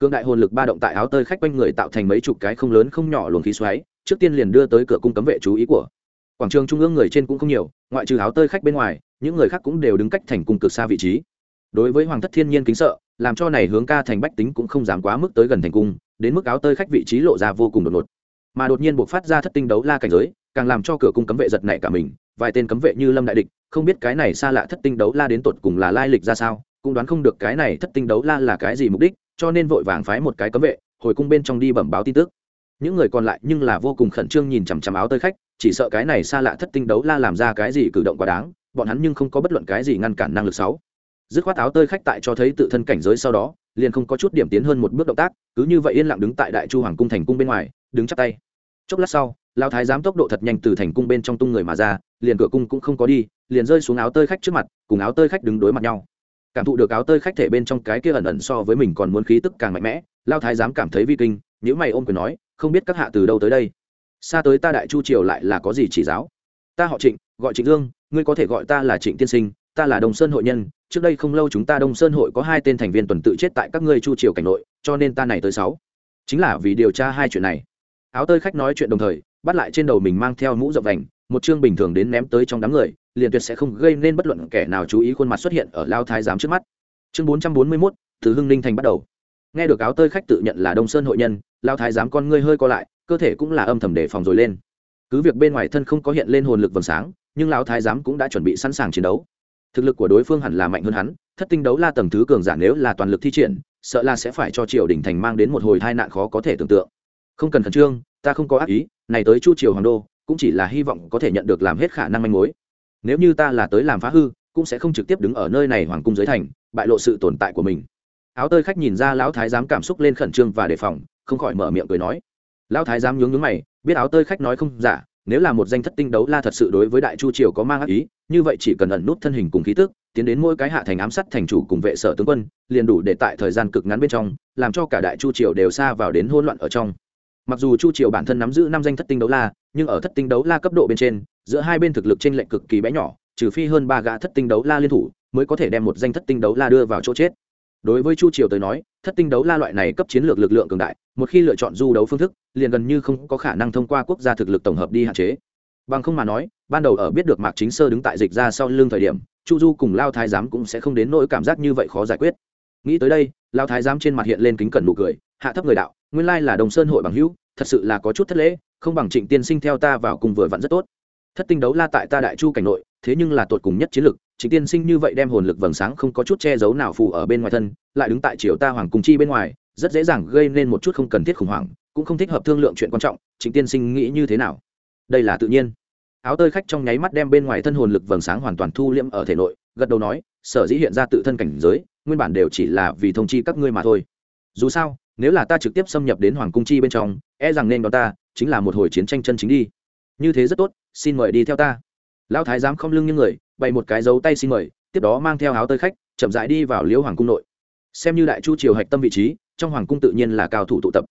Cương đại hồn lực ba động tại áo tơi khách quanh người tạo thành mấy chục cái không lớn không nhỏ luồng khí xoáy, trước tiên liền đưa tới cửa cung cấm vệ chú ý của quảng trường trung ương người trên cũng không nhiều, ngoại trừ áo tơi khách bên ngoài, những người khác cũng đều đứng cách thành cung cực xa vị trí. Đối với hoàng thất thiên nhiên kính sợ, làm cho này hướng ca thành bách tính cũng không dám quá mức tới gần thành cung, đến mức áo tơi khách vị trí lộ ra vô cùng đột ngột. Mà đột nhiên buộc phát ra thất tinh đấu la cảnh giới, càng làm cho cửa cung cấm vệ giật nảy cả mình, vài tên cấm vệ như lâm đại địch, không biết cái này xa lạ thất tinh đấu la đến tột cùng là lai lịch ra sao, cũng đoán không được cái này thất tinh đấu la là cái gì mục đích, cho nên vội vàng phái một cái cấm vệ, hồi cung bên trong đi bẩm báo tin tức những người còn lại nhưng là vô cùng khẩn trương nhìn chằm chằm áo tơi khách, chỉ sợ cái này xa lạ thất tinh đấu la làm ra cái gì cử động quá đáng, bọn hắn nhưng không có bất luận cái gì ngăn cản năng lực sáu. Dứt khoát áo tơi khách tại cho thấy tự thân cảnh giới sau đó, liền không có chút điểm tiến hơn một bước động tác, cứ như vậy yên lặng đứng tại đại chu hoàng cung thành cung bên ngoài, đứng chắp tay. Chốc lát sau lao thái giám tốc độ thật nhanh từ thành cung bên trong tung người mà ra, liền cửa cung cũng không có đi, liền rơi xuống áo tơi khách trước mặt, cùng áo tơi khách đứng đối mặt nhau. Cảm thụ được áo tơi khách thể bên trong cái kia ẩn ẩn so với mình còn muốn khí tức càng mạnh mẽ lao thái giám cảm thấy vi kinh nếu mày ôm quyền nói không biết các hạ từ đâu tới đây. Xa tới ta đại chu triều lại là có gì chỉ giáo? Ta họ trịnh, gọi trịnh dương, ngươi có thể gọi ta là trịnh tiên sinh, ta là đồng sơn hội nhân, trước đây không lâu chúng ta đông sơn hội có hai tên thành viên tuần tự chết tại các ngươi chu triều cảnh nội, cho nên ta này tới sáu. Chính là vì điều tra hai chuyện này. Áo tơi khách nói chuyện đồng thời, bắt lại trên đầu mình mang theo mũ rộng vành, một chương bình thường đến ném tới trong đám người, liền tuyệt sẽ không gây nên bất luận kẻ nào chú ý khuôn mặt xuất hiện ở lao thái giám trước mắt. Chương bốn trăm bốn mươi mốt, từ hưng ninh thành bắt đầu nghe được áo tơi khách tự nhận là đông sơn hội nhân lao thái giám con ngươi hơi co lại, cơ thể cũng là âm thầm đề phòng rồi lên. Cứ việc bên ngoài thân không có hiện lên hồn lực vầng sáng, nhưng lão thái giám cũng đã chuẩn bị sẵn sàng chiến đấu. Thực lực của đối phương hẳn là mạnh hơn hắn, thất tinh đấu la tầng thứ cường giả nếu là toàn lực thi triển, sợ là sẽ phải cho triều đình thành mang đến một hồi tai nạn khó có thể tưởng tượng. Không cần khẩn trương, ta không có ác ý, này tới chu triều hoàng đô, cũng chỉ là hy vọng có thể nhận được làm hết khả năng manh mối. Nếu như ta là tới làm phá hư, cũng sẽ không trực tiếp đứng ở nơi này hoàng cung giới thành, bại lộ sự tồn tại của mình áo tơi khách nhìn ra lão thái giám cảm xúc lên khẩn trương và đề phòng, không khỏi mở miệng cười nói. Lão thái giám nhướng nhướng mày, biết áo tơi khách nói không giả, nếu là một danh thất tinh đấu la thật sự đối với đại chu triều có mang ác ý, như vậy chỉ cần ẩn nút thân hình cùng khí tức, tiến đến mỗi cái hạ thành ám sát thành chủ cùng vệ sở tướng quân, liền đủ để tại thời gian cực ngắn bên trong, làm cho cả đại chu triều đều xa vào đến hỗn loạn ở trong. Mặc dù chu triều bản thân nắm giữ năm danh thất tinh đấu la, nhưng ở thất tinh đấu la cấp độ bên trên, giữa hai bên thực lực trên lệnh cực kỳ bé nhỏ, trừ phi hơn ba gã thất tinh đấu la liên thủ, mới có thể đem một danh thất tinh đấu la đưa vào chỗ chết đối với chu triều tới nói, thất tinh đấu la loại này cấp chiến lược lực lượng cường đại, một khi lựa chọn du đấu phương thức, liền gần như không có khả năng thông qua quốc gia thực lực tổng hợp đi hạn chế. Bằng không mà nói, ban đầu ở biết được mạc chính sơ đứng tại dịch ra sau lưng thời điểm, chu du cùng lao thái giám cũng sẽ không đến nỗi cảm giác như vậy khó giải quyết. Nghĩ tới đây, lao thái giám trên mặt hiện lên kính cẩn nụ cười, hạ thấp người đạo, nguyên lai là đồng sơn hội bằng hữu, thật sự là có chút thất lễ, không bằng trịnh tiên sinh theo ta vào cùng vừa vặn rất tốt. Thất tinh đấu la tại ta đại chu cảnh nội, thế nhưng là tột cùng nhất chiến lực trịnh tiên sinh như vậy đem hồn lực vầng sáng không có chút che giấu nào phù ở bên ngoài thân, lại đứng tại triều ta hoàng cung chi bên ngoài, rất dễ dàng gây nên một chút không cần thiết khủng hoảng, cũng không thích hợp thương lượng chuyện quan trọng trịnh tiên sinh nghĩ như thế nào? Đây là tự nhiên. Áo tơi khách trong nháy mắt đem bên ngoài thân hồn lực vầng sáng hoàn toàn thu liễm ở thể nội, gật đầu nói, sở dĩ hiện ra tự thân cảnh giới, nguyên bản đều chỉ là vì thông chi các ngươi mà thôi. Dù sao, nếu là ta trực tiếp xâm nhập đến hoàng cung chi bên trong e rằng nên đó ta, chính là một hồi chiến tranh chân chính đi. Như thế rất tốt, xin mời đi theo ta lão thái giám không lưng như người, bày một cái dấu tay xin mời, tiếp đó mang theo áo tơi khách, chậm rãi đi vào liễu hoàng cung nội. Xem như đại chu triều hạch tâm vị trí, trong hoàng cung tự nhiên là cao thủ tụ tập.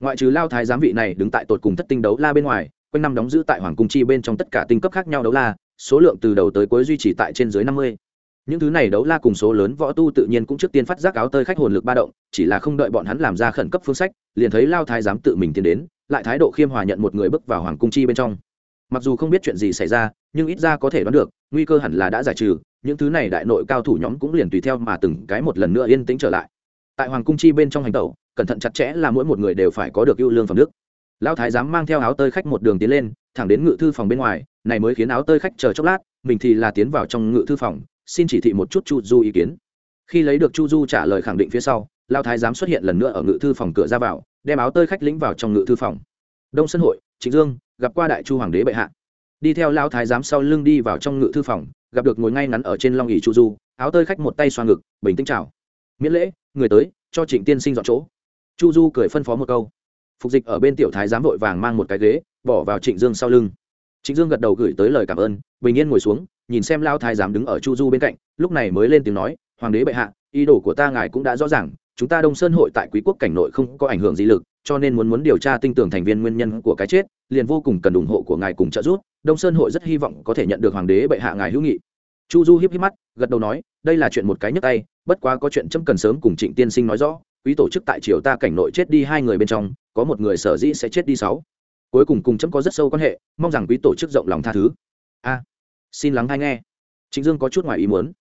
Ngoại trừ lao thái giám vị này đứng tại tột cùng thất tinh đấu la bên ngoài, quanh năm đóng giữ tại hoàng cung chi bên trong tất cả tinh cấp khác nhau đấu la, số lượng từ đầu tới cuối duy trì tại trên dưới năm mươi. Những thứ này đấu la cùng số lớn võ tu tự nhiên cũng trước tiên phát giác áo tơi khách hồn lực ba động, chỉ là không đợi bọn hắn làm ra khẩn cấp phương sách, liền thấy lao thái giám tự mình tiến đến, lại thái độ khiêm hòa nhận một người bước vào hoàng cung chi bên trong mặc dù không biết chuyện gì xảy ra, nhưng ít ra có thể đoán được, nguy cơ hẳn là đã giải trừ, những thứ này đại nội cao thủ nhóm cũng liền tùy theo mà từng cái một lần nữa yên tĩnh trở lại. Tại hoàng cung chi bên trong hành tẩu, cẩn thận chặt chẽ là mỗi một người đều phải có được ưu lương phẩm đức. Lão thái giám mang theo áo tơi khách một đường tiến lên, thẳng đến ngự thư phòng bên ngoài, này mới khiến áo tơi khách chờ chốc lát, mình thì là tiến vào trong ngự thư phòng, xin chỉ thị một chút chu du ý kiến. Khi lấy được chu du trả lời khẳng định phía sau, lão thái giám xuất hiện lần nữa ở ngự thư phòng cửa ra vào, đem áo tơi khách lĩnh vào trong ngự thư phòng. Đông sân hội trịnh dương, gặp qua đại chu hoàng đế bệ hạ. Đi theo lão thái giám sau lưng đi vào trong ngự thư phòng, gặp được ngồi ngay ngắn ở trên long ỉ chu du, áo tơi khách một tay xoa ngực, bình tĩnh chào. Miễn lễ, người tới, cho trịnh tiên sinh dọn chỗ. Chu du cười phân phó một câu. Phục dịch ở bên tiểu thái giám vội vàng mang một cái ghế, bỏ vào trịnh dương sau lưng. Trịnh dương gật đầu gửi tới lời cảm ơn, bình yên ngồi xuống, nhìn xem lao thái giám đứng ở chu du bên cạnh, lúc này mới lên tiếng nói, hoàng đế bệ hạ, ý đồ của ta ngài cũng đã rõ ràng, chúng ta đông sơn hội tại quý quốc cảnh nội không có ảnh hưởng gì lực cho nên muốn muốn điều tra tinh tường thành viên nguyên nhân của cái chết, liền vô cùng cần ủng hộ của ngài cùng trợ giúp. Đông sơn hội rất hy vọng có thể nhận được hoàng đế bệ hạ ngài hữu nghị. Chu du hiếp hiếp mắt, gật đầu nói, đây là chuyện một cái nhấc tay, bất quá có chuyện chấm cần sớm cùng trịnh tiên sinh nói rõ. Quý tổ chức tại triều ta cảnh nội chết đi hai người bên trong, có một người sở dĩ sẽ chết đi sáu. Cuối cùng cùng chấm có rất sâu quan hệ, mong rằng quý tổ chức rộng lòng tha thứ. A, xin lắng hay nghe. Trịnh dương có chút ngoài ý muốn.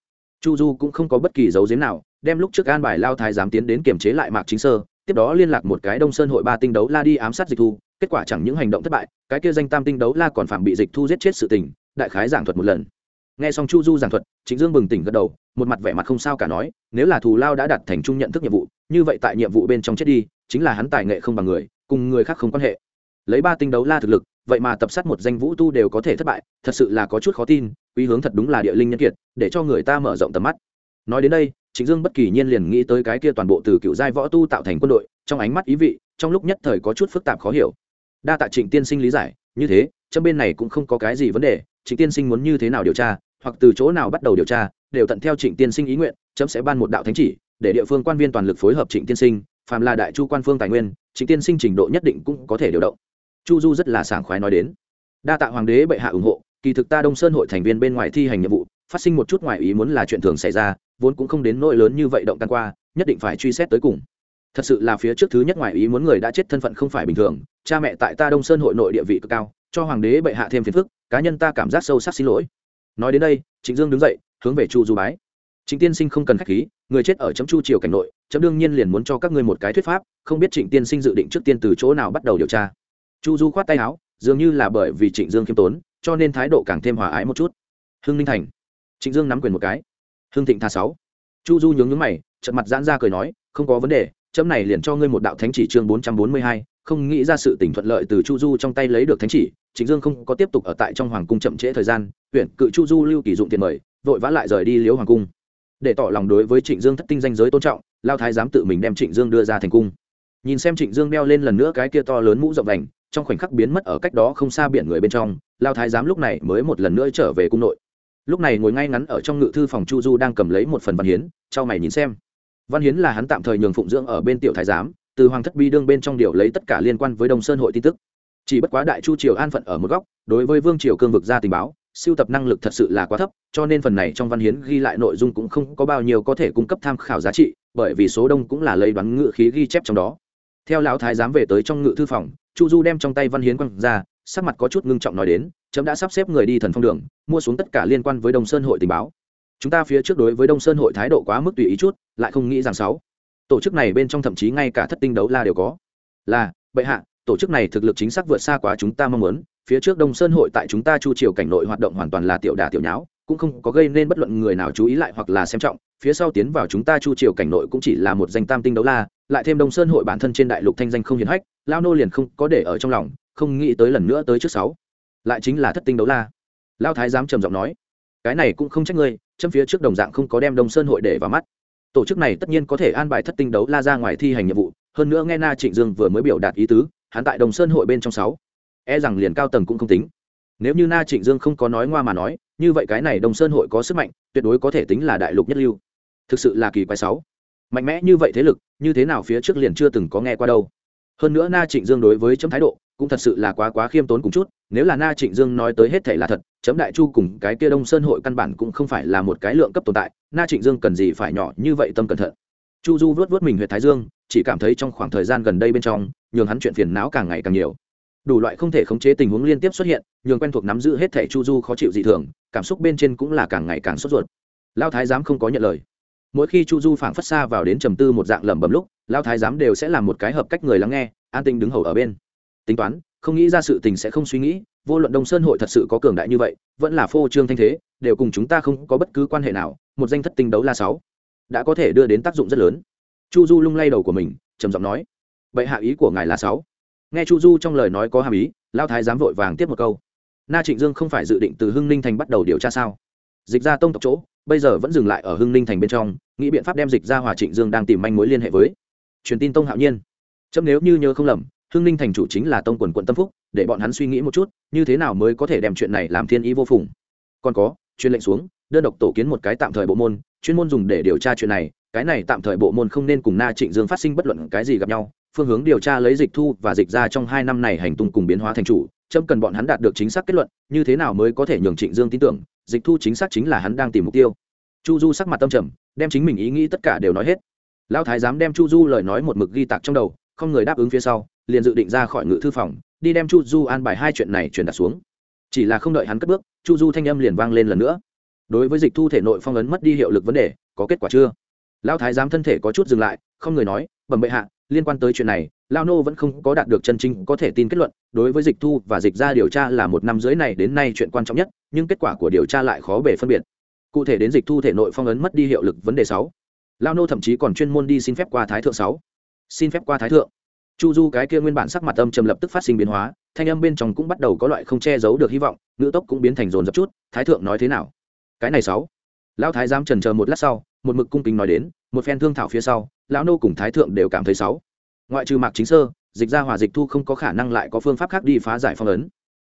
Chu du cũng không có bất kỳ dấu diếm nào, đem lúc trước an bài lao thái giám tiến đến kiểm chế lại mạc chính sơ tiếp đó liên lạc một cái đông sơn hội ba tinh đấu la đi ám sát dịch thu, kết quả chẳng những hành động thất bại, cái kia danh tam tinh đấu la còn phạm bị dịch thu giết chết sự tình, đại khái giảng thuật một lần. Nghe xong chu du giảng thuật chính dương bừng tỉnh gật đầu, một mặt vẻ mặt không sao cả nói, nếu là thù lao đã đạt thành chung nhận thức nhiệm vụ, như vậy tại nhiệm vụ bên trong chết đi, chính là hắn tài nghệ không bằng người, cùng người khác không quan hệ. Lấy ba tinh đấu la thực lực, vậy mà tập sát một danh vũ tu đều có thể thất bại, thật sự là có chút khó tin quý hướng thật đúng là địa linh nhân kiệt, để cho người ta mở rộng tầm mắt. Nói đến đây trịnh dương bất kỳ nhiên liền nghĩ tới cái kia toàn bộ từ cựu giai võ tu tạo thành quân đội, trong ánh mắt ý vị, trong lúc nhất thời có chút phức tạp khó hiểu. Đa tạ trịnh tiên sinh lý giải, như thế trong bên này cũng không có cái gì vấn đề, trịnh tiên sinh muốn như thế nào điều tra, hoặc từ chỗ nào bắt đầu điều tra, đều tận theo trịnh tiên sinh ý nguyện, chấm sẽ ban một đạo thánh chỉ, để địa phương quan viên toàn lực phối hợp trịnh tiên sinh, phàm là đại chu quan phương tài nguyên, trịnh tiên sinh trình độ nhất định cũng có thể điều động. Chu du rất là sảng khoái nói đến. Đa tạ hoàng đế bệ hạ ủng hộ, kỳ thực ta đông sơn hội thành viên bên ngoài thi hành nhiệm vụ, phát sinh một chút ngoài ý muốn là chuyện thường xảy ra vốn cũng không đến nỗi lớn như vậy động tan qua, nhất định phải truy xét tới cùng. Thật sự là phía trước thứ nhất ngoài ý muốn người đã chết thân phận không phải bình thường, cha mẹ tại ta đông sơn hội nội địa vị cực cao, cho hoàng đế bệ hạ thêm phiền phức, cá nhân ta cảm giác sâu sắc xin lỗi. Nói đến đây, trịnh dương đứng dậy, hướng về chu du bái. Trịnh tiên sinh không cần khách khí, người chết ở chấm chu triều cảnh nội, chấm đương nhiên liền muốn cho các ngươi một cái thuyết pháp, không biết trịnh tiên sinh dự định trước tiên từ chỗ nào bắt đầu điều tra. Chu du khoát tay áo, dường như là bởi vì trịnh dương khiêm tốn, cho nên thái độ càng thêm hòa ái một chút. Hưng ninh thành. Trịnh dương nắm quyền một cái hưng thịnh tha sáu. Chu du nhướng nhướng mày trận mặt giãn ra cười nói, không có vấn đề, chấm này liền cho ngươi một đạo thánh chỉ chương bốn trăm bốn mươi hai, không nghĩ ra sự tỉnh thuận lợi từ chu du trong tay lấy được thánh chỉ, trịnh dương không có tiếp tục ở tại trong hoàng cung chậm trễ thời gian, huyện cự chu du lưu kỳ dụng tiền mời, vội vã lại rời đi liếu hoàng cung. Để tỏ lòng đối với trịnh dương thất tinh danh giới tôn trọng, lao thái dám tự mình đem trịnh dương đưa ra thành cung. Nhìn xem trịnh dương đeo lên lần nữa cái kia to lớn mũ rộng đành, trong khoảnh khắc biến mất ở cách đó không xa biển người bên trong, lao thái giám lúc này mới một lần nữa trở về cung nội lúc này ngồi ngay ngắn ở trong ngự thư phòng chu du đang cầm lấy một phần văn hiến cho mày nhìn xem. Văn hiến là hắn tạm thời nhường phụng dưỡng ở bên tiểu thái giám, từ hoàng thất bi đương bên trong điều lấy tất cả liên quan với đông sơn hội tin tức. Chỉ bất quá đại chu triều an phận ở một góc, đối với vương triều cương vực ra tình báo, siêu tập năng lực thật sự là quá thấp, cho nên phần này trong văn hiến ghi lại nội dung cũng không có bao nhiêu có thể cung cấp tham khảo giá trị, bởi vì số đông cũng là lấy đoán ngự khí ghi chép trong đó. Theo lão thái giám về tới trong ngự thư phòng, chu du đem trong tay văn hiến quăng ra, sắc mặt có chút ngưng trọng nói đến chấm đã sắp xếp người đi thần phong đường, mua xuống tất cả liên quan với đông sơn hội tình báo. Chúng ta phía trước đối với đông sơn hội thái độ quá mức tùy ý chút, lại không nghĩ rằng sáu. Tổ chức này bên trong thậm chí ngay cả thất tinh đấu la đều có. Là, bệ hạ, tổ chức này thực lực chính xác vượt xa quá chúng ta mong muốn, phía trước đông sơn hội tại chúng ta chu triều cảnh nội hoạt động hoàn toàn là tiểu đà tiểu nháo, cũng không có gây nên bất luận người nào chú ý lại hoặc là xem trọng, phía sau tiến vào chúng ta chu triều cảnh nội cũng chỉ là một danh tam tinh đấu la, lại thêm đông sơn hội bản thân trên đại lục thanh danh không hiển hách, lao nô liền không có để ở trong lòng, không nghĩ tới lần nữa tới trước sáu lại chính là thất tinh đấu la. Lao thái giám trầm giọng nói, cái này cũng không trách ngươi châm phía trước đồng dạng không có đem đông sơn hội để vào mắt. Tổ chức này tất nhiên có thể an bài thất tinh đấu la ra ngoài thi hành nhiệm vụ, hơn nữa nghe na trịnh dương vừa mới biểu đạt ý tứ, hắn tại đồng sơn hội bên trong sáu e rằng liền cao tầng cũng không tính. Nếu như na trịnh dương không có nói ngoa mà nói, như vậy cái này đồng sơn hội có sức mạnh, tuyệt đối có thể tính là đại lục nhất lưu. Thực sự là kỳ quái sáu. Mạnh mẽ như vậy thế lực, như thế nào phía trước liền chưa từng có nghe qua đâu. Hơn nữa na trịnh dương đối với chấm thái độ, cũng thật sự là quá quá khiêm tốn cùng chút nếu là na trịnh dương nói tới hết thể là thật, chấm đại chu cùng cái kia đông sơn hội căn bản cũng không phải là một cái lượng cấp tồn tại, na trịnh dương cần gì phải nhỏ như vậy tâm cẩn thận. Chu du vớt vớt mình huyện thái dương, chỉ cảm thấy trong khoảng thời gian gần đây bên trong, nhường hắn chuyện phiền não càng ngày càng nhiều. Đủ loại không thể khống chế tình huống liên tiếp xuất hiện, nhường quen thuộc nắm giữ hết thẻ chu du khó chịu dị thường, cảm xúc bên trên cũng là càng ngày càng sốt ruột. Lao thái giám không có nhận lời. Mỗi khi chu du phảng phất xa vào đến trầm tư một dạng lẩm bẩm lúc, lao thái giám đều sẽ làm một cái hợp cách người lắng nghe, an tinh đứng hầu ở bên. Tính toán không nghĩ ra sự tình sẽ không suy nghĩ, vô luận đông sơn hội thật sự có cường đại như vậy, vẫn là phô trương thanh thế, đều cùng chúng ta không có bất cứ quan hệ nào, một danh thất tinh đấu la sáu đã có thể đưa đến tác dụng rất lớn. Chu du lung lay đầu của mình, trầm giọng nói, vậy hạ ý của ngài là sáu? Nghe chu du trong lời nói có hàm ý lao thái dám vội vàng tiếp một câu, na trịnh dương không phải dự định từ hưng ninh thành bắt đầu điều tra sao? Dịch ra tông tộc chỗ, bây giờ vẫn dừng lại ở hưng ninh thành bên trong, nghĩ biện pháp đem dịch ra hòa trịnh dương đang tìm manh mối liên hệ với. Truyền tin tông hạo nhiên. Chấm nếu như nhớ không lầm Hương ninh thành chủ chính là tông quần quận tâm phúc, để bọn hắn suy nghĩ một chút, như thế nào mới có thể đem chuyện này làm thiên ý vô phùng. Còn có chuyên lệnh xuống, đơn độc tổ kiến một cái tạm thời bộ môn, chuyên môn dùng để điều tra chuyện này, cái này tạm thời bộ môn không nên cùng na trịnh dương phát sinh bất luận cái gì gặp nhau, phương hướng điều tra lấy dịch thu và dịch ra trong hai năm này hành tung cùng biến hóa thành chủ trâm cần bọn hắn đạt được chính xác kết luận, như thế nào mới có thể nhường trịnh dương tin tưởng, dịch thu chính xác chính là hắn đang tìm mục tiêu. Chu du sắc mặt tâm trầm, đem chính mình ý nghĩ tất cả đều nói hết. Lão thái dám đem chu du lời nói một mực ghi tạc trong đầu không người đáp ứng phía sau, liền dự định ra khỏi ngự thư phòng, đi đem chu du an bài hai chuyện này truyền đặt xuống. Chỉ là không đợi hắn cất bước, chu du thanh âm liền vang lên lần nữa. Đối với dịch thu thể nội phong ấn mất đi hiệu lực vấn đề, có kết quả chưa? Lão thái giám thân thể có chút dừng lại, không người nói, bẩm bệ hạ, liên quan tới chuyện này lao nô vẫn không có đạt được chân chính có thể tin kết luận. Đối với dịch thu và dịch ra điều tra là một năm dưới này đến nay chuyện quan trọng nhất, nhưng kết quả của điều tra lại khó bể phân biệt. Cụ thể đến dịch thu thể nội phong ấn mất đi hiệu lực vấn đề sáu. Lao nô thậm chí còn chuyên môn đi xin phép qua thái thượng sáu xin phép qua thái thượng. Chu du cái kia nguyên bản sắc mặt âm trầm lập tức phát sinh biến hóa, thanh âm bên trong cũng bắt đầu có loại không che giấu được hy vọng, ngữ tốc cũng biến thành rồn rập chút, thái thượng nói thế nào? Cái này sáu. Lão thái giám trần chờ một lát sau, một mực cung kính nói đến, một phen thương thảo phía sau, lão nô cùng thái thượng đều cảm thấy sáu. Ngoại trừ mạc chính sơ, dịch ra hòa dịch thu không có khả năng lại có phương pháp khác đi phá giải phong ấn.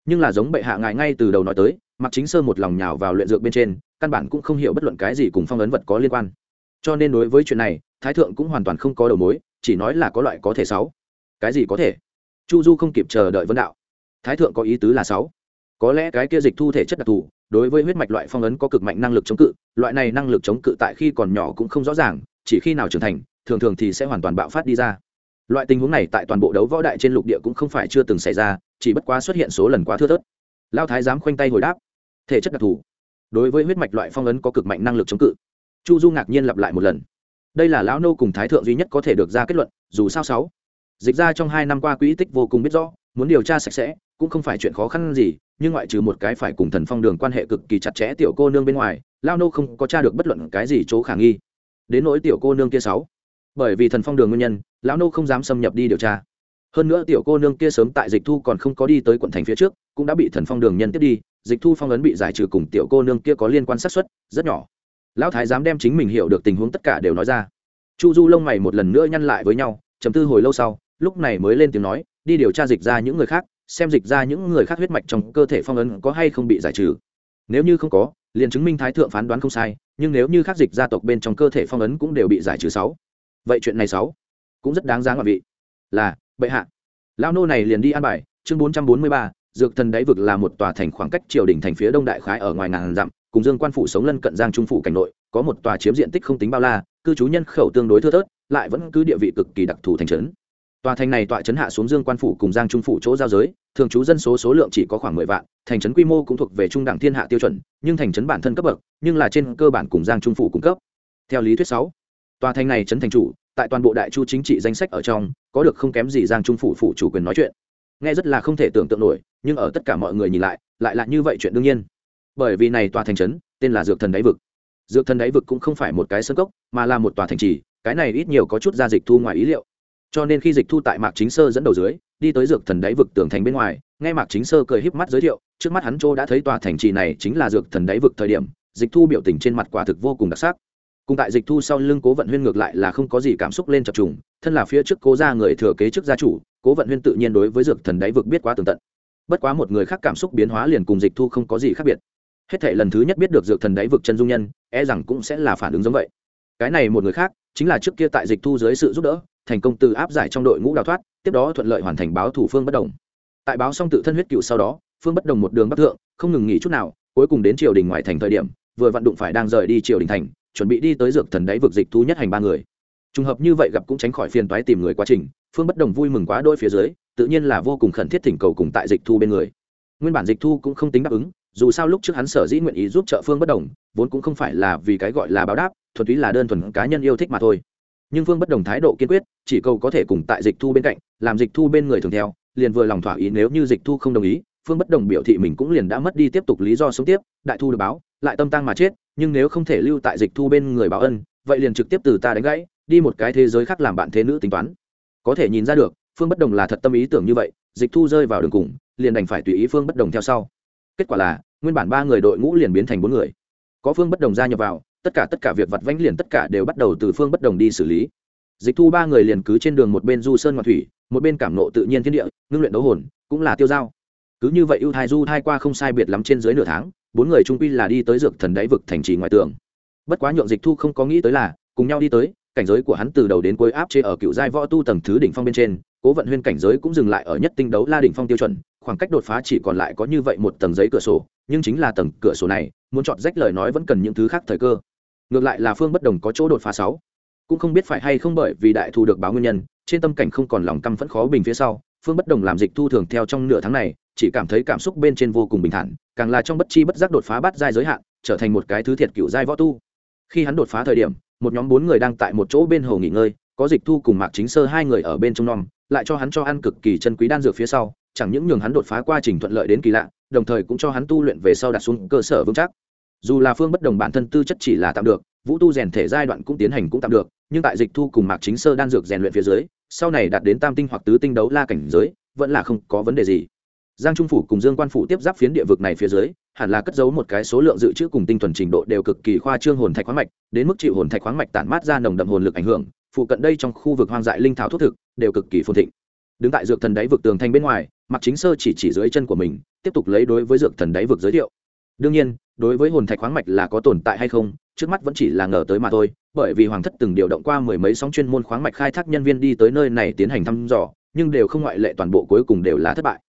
Nhưng là giống bệ hạ ngài ngay từ đầu nói tới, mạc chính sơ một lòng nhào vào luyện dược bên trên, căn bản cũng không hiểu bất luận cái gì cùng phong ấn vật có liên quan. Cho nên đối với chuyện này, thái thượng cũng hoàn toàn không có đầu mối chỉ nói là có loại có thể sáu. Cái gì có thể? Chu du không kịp chờ đợi vấn đạo. Thái thượng có ý tứ là sáu. Có lẽ cái kia dịch thu thể chất đặc thù, đối với huyết mạch loại phong ấn có cực mạnh năng lực chống cự, loại này năng lực chống cự tại khi còn nhỏ cũng không rõ ràng, chỉ khi nào trưởng thành, thường thường thì sẽ hoàn toàn bạo phát đi ra. Loại tình huống này tại toàn bộ đấu võ đại trên lục địa cũng không phải chưa từng xảy ra, chỉ bất quá xuất hiện số lần quá thưa thớt. Lao thái dám khoanh tay hồi đáp. Thể chất đặc thù. Đối với huyết mạch loại phong ấn có cực mạnh năng lực chống cự. Chu du ngạc nhiên lặp lại một lần đây là lão nô cùng thái thượng duy nhất có thể được ra kết luận, dù sao sáu. Dịch ra trong hai năm qua quỹ tích vô cùng biết rõ, muốn điều tra sạch sẽ, cũng không phải chuyện khó khăn gì, nhưng ngoại trừ một cái phải cùng thần phong đường quan hệ cực kỳ chặt chẽ tiểu cô nương bên ngoài lao nô không có t r a được bất luận cái gì chỗ khả nghi. Đến nỗi tiểu cô nương kia sáu. Bởi vì thần phong đường nguyên nhân, lão nô không dám xâm nhập đi điều tra. Hơn nữa tiểu cô nương kia sớm tại dịch thu còn không có đi tới quận thành phía trước, cũng đã bị thần phong đường nhân tiếp đi, dịch thu phong ấn bị giải trừ cùng tiểu cô nương kia có liên quan sát xuất rất nhỏ lão thái dám đem chính mình hiểu được tình huống tất cả đều nói ra. Chu du lông mày một lần nữa nhăn lại với nhau chấm tư hồi lâu sau, lúc này mới lên tiếng nói, đi điều tra dịch ra những người khác, xem dịch ra những người khác huyết mạch trong cơ thể phong ấn có hay không bị giải trừ. Nếu như không có, liền chứng minh thái thượng phán đoán không sai, nhưng nếu như khác dịch gia tộc bên trong cơ thể phong ấn cũng đều bị giải trừ sáu. Vậy chuyện này sáu cũng rất đáng giá ngoại vị. Là, bệ hạ. Lao nô này liền đi an bài, chương bốn trăm bốn mươi ba, dược thần đáy vực là một tòa thành khoảng cách triều đình thành phía đông đại khái ở ngoài ngàn dặm cùng dương quan phủ sống lân cận giang trung phủ cảnh nội, có một tòa chiếm diện tích không tính bao la, cư trú nhân khẩu tương đối thưa thớt, lại vẫn cứ địa vị cực kỳ đặc thù thành trấn. Tòa thành này tọa trấn hạ xuống dương quan phủ cùng giang trung phủ chỗ giao giới, thường trú dân số số lượng chỉ có khoảng mười vạn, thành trấn quy mô cũng thuộc về trung đẳng thiên hạ tiêu chuẩn, nhưng thành trấn bản thân cấp bậc, nhưng là trên cơ bản cùng giang trung phủ cung cấp. Theo lý thuyết sáu, tòa thành này trấn thành chủ, tại toàn bộ đại chu chính trị danh sách ở trong, có được không kém gì giang trung phủ phủ chủ quyền nói chuyện. Nghe rất là không thể tưởng tượng nổi, nhưng ở tất cả mọi người nhìn lại lại là như vậy chuyện đương nhiên bởi vì này tòa thành trấn, tên là dược thần đáy vực. Dược thần đáy vực cũng không phải một cái sân cốc, mà là một tòa thành trì, cái này ít nhiều có chút gia dịch thu ngoài ý liệu. Cho nên khi dịch thu tại mạc chính sơ dẫn đầu dưới, đi tới dược thần đáy vực tường thành bên ngoài, nghe mạc chính sơ cười híp mắt giới thiệu, trước mắt hắn châu đã thấy tòa thành trì này chính là dược thần đáy vực thời điểm, dịch thu biểu tình trên mặt quả thực vô cùng đặc sắc. Cùng tại dịch thu sau lưng cố vận huyên ngược lại là không có gì cảm xúc lên chập trùng, thân là phía trước cố gia người thừa kế trước gia chủ, cố vận huyên tự nhiên đối với dược thần đáy vực biết quá tường tận. Bất quá một người khác cảm xúc biến hóa liền cùng dịch thu không có gì khác biệt hết thể lần thứ nhất biết được dược thần đáy vực chân dung nhân e rằng cũng sẽ là phản ứng giống vậy. Cái này một người khác, chính là trước kia tại dịch thu dưới sự giúp đỡ, thành công từ áp giải trong đội ngũ đào thoát, tiếp đó thuận lợi hoàn thành báo thủ phương bất đồng. Tại báo xong tự thân huyết cựu sau đó, phương bất đồng một đường bắc thượng, không ngừng nghỉ chút nào, cuối cùng đến triều đình ngoại thành thời điểm, vừa vận đụng phải đang rời đi triều đình thành, chuẩn bị đi tới dược thần đáy vực dịch thu nhất hành ba người. Trùng hợp như vậy gặp cũng tránh khỏi phiền toái tìm người quá trình, phương bất đồng vui mừng quá đôi phía dưới, tự nhiên là vô cùng khẩn thiết thỉnh cầu cùng tại dịch thu bên người. Nguyên bản dịch thu cũng không tính đáp ứng dù sao lúc trước hắn sở dĩ nguyện ý giúp trợ phương bất đồng, vốn cũng không phải là vì cái gọi là báo đáp, thuần túy là đơn thuần cá nhân yêu thích mà thôi. Nhưng phương bất đồng thái độ kiên quyết, chỉ cầu có thể cùng tại dịch thu bên cạnh, làm dịch thu bên người thường theo, liền vừa lòng thỏa ý nếu như dịch thu không đồng ý, phương bất đồng biểu thị mình cũng liền đã mất đi tiếp tục lý do sống tiếp, đại thu được báo, lại tâm tăng mà chết, nhưng nếu không thể lưu tại dịch thu bên người báo ân, vậy liền trực tiếp từ ta đánh gãy, đi một cái thế giới khác làm bạn thế nữ tính toán. Có thể nhìn ra được, phương bất đồng là thật tâm ý tưởng như vậy, dịch thu rơi vào đường cùng, liền đành phải tùy ý phương bất đồng theo sau. Kết quả là nguyên bản ba người đội ngũ liền biến thành bốn người. Có phương bất đồng gia nhập vào, tất cả tất cả việc vặt vãnh liền tất cả đều bắt đầu từ phương bất đồng đi xử lý. Dịch thu ba người liền cứ trên đường một bên du sơn ngoại thủy, một bên cảm nộ tự nhiên thiên địa, ngưng luyện đấu hồn, cũng là tiêu dao. Cứ như vậy ưu thai du thai qua không sai biệt lắm trên dưới nửa tháng, bốn người trung quy là đi tới dược thần đáy vực thành trì ngoài tường. Bất quá nhượng dịch thu không có nghĩ tới là, cùng nhau đi tới, cảnh giới của hắn từ đầu đến cuối áp chế ở cựu giai võ tu tầng thứ đỉnh phong bên trên, cố vận huyên cảnh giới cũng dừng lại ở nhất tinh đấu la đỉnh phong tiêu chuẩn khoảng cách đột phá chỉ còn lại có như vậy một tầng giấy cửa sổ, nhưng chính là tầng cửa sổ này, muốn chọn rách lời nói vẫn cần những thứ khác thời cơ. Ngược lại là phương bất đồng có chỗ đột phá sáu. Cũng không biết phải hay không bởi vì đại thu được báo nguyên nhân, trên tâm cảnh không còn lòng căm phẫn khó bình phía sau, phương bất đồng làm dịch thu thường theo trong nửa tháng này, chỉ cảm thấy cảm xúc bên trên vô cùng bình thản, càng là trong bất chi bất giác đột phá bắt giai giới hạn, trở thành một cái thứ thiệt cựu giai võ tu. Khi hắn đột phá thời điểm, một nhóm bốn người đang tại một chỗ bên hồ nghỉ ngơi, có dịch thu cùng mạc chính sơ hai người ở bên trong non, lại cho hắn cho ăn cực kỳ chân quý đan dược phía sau chẳng những nhường hắn đột phá quá trình thuận lợi đến kỳ lạ, đồng thời cũng cho hắn tu luyện về sau đặt xuống cơ sở vững chắc. Dù là phương bất đồng bản thân tư chất chỉ là tạm được, vũ tu rèn thể giai đoạn cũng tiến hành cũng tạm được, nhưng tại dịch thu cùng mạc chính sơ đan dược rèn luyện phía dưới, sau này đạt đến tam tinh hoặc tứ tinh đấu la cảnh giới, vẫn là không có vấn đề gì. Giang trung phủ cùng dương quan phủ tiếp giáp phiến địa vực này phía dưới, hẳn là cất giấu một cái số lượng dự trữ cùng tinh thuần trình độ đều cực kỳ khoa trương hồn thạch khoáng mạch, đến mức chịu hồn thạch khoáng mạch tản mát ra nồng đậm hồn lực ảnh hưởng, phụ cận đây trong khu vực hoang dại linh thảo thuốc thực, đều cực kỳ phồn thịnh. Đứng tại dược thần đáy vực tường thành bên ngoài mặc chính sơ chỉ chỉ dưới chân của mình, tiếp tục lấy đối với dược thần đáy vực giới thiệu. Đương nhiên, đối với hồn thạch khoáng mạch là có tồn tại hay không, trước mắt vẫn chỉ là ngờ tới mà thôi, bởi vì hoàng thất từng điều động qua mười mấy sóng chuyên môn khoáng mạch khai thác nhân viên đi tới nơi này tiến hành thăm dò, nhưng đều không ngoại lệ toàn bộ cuối cùng đều là thất bại.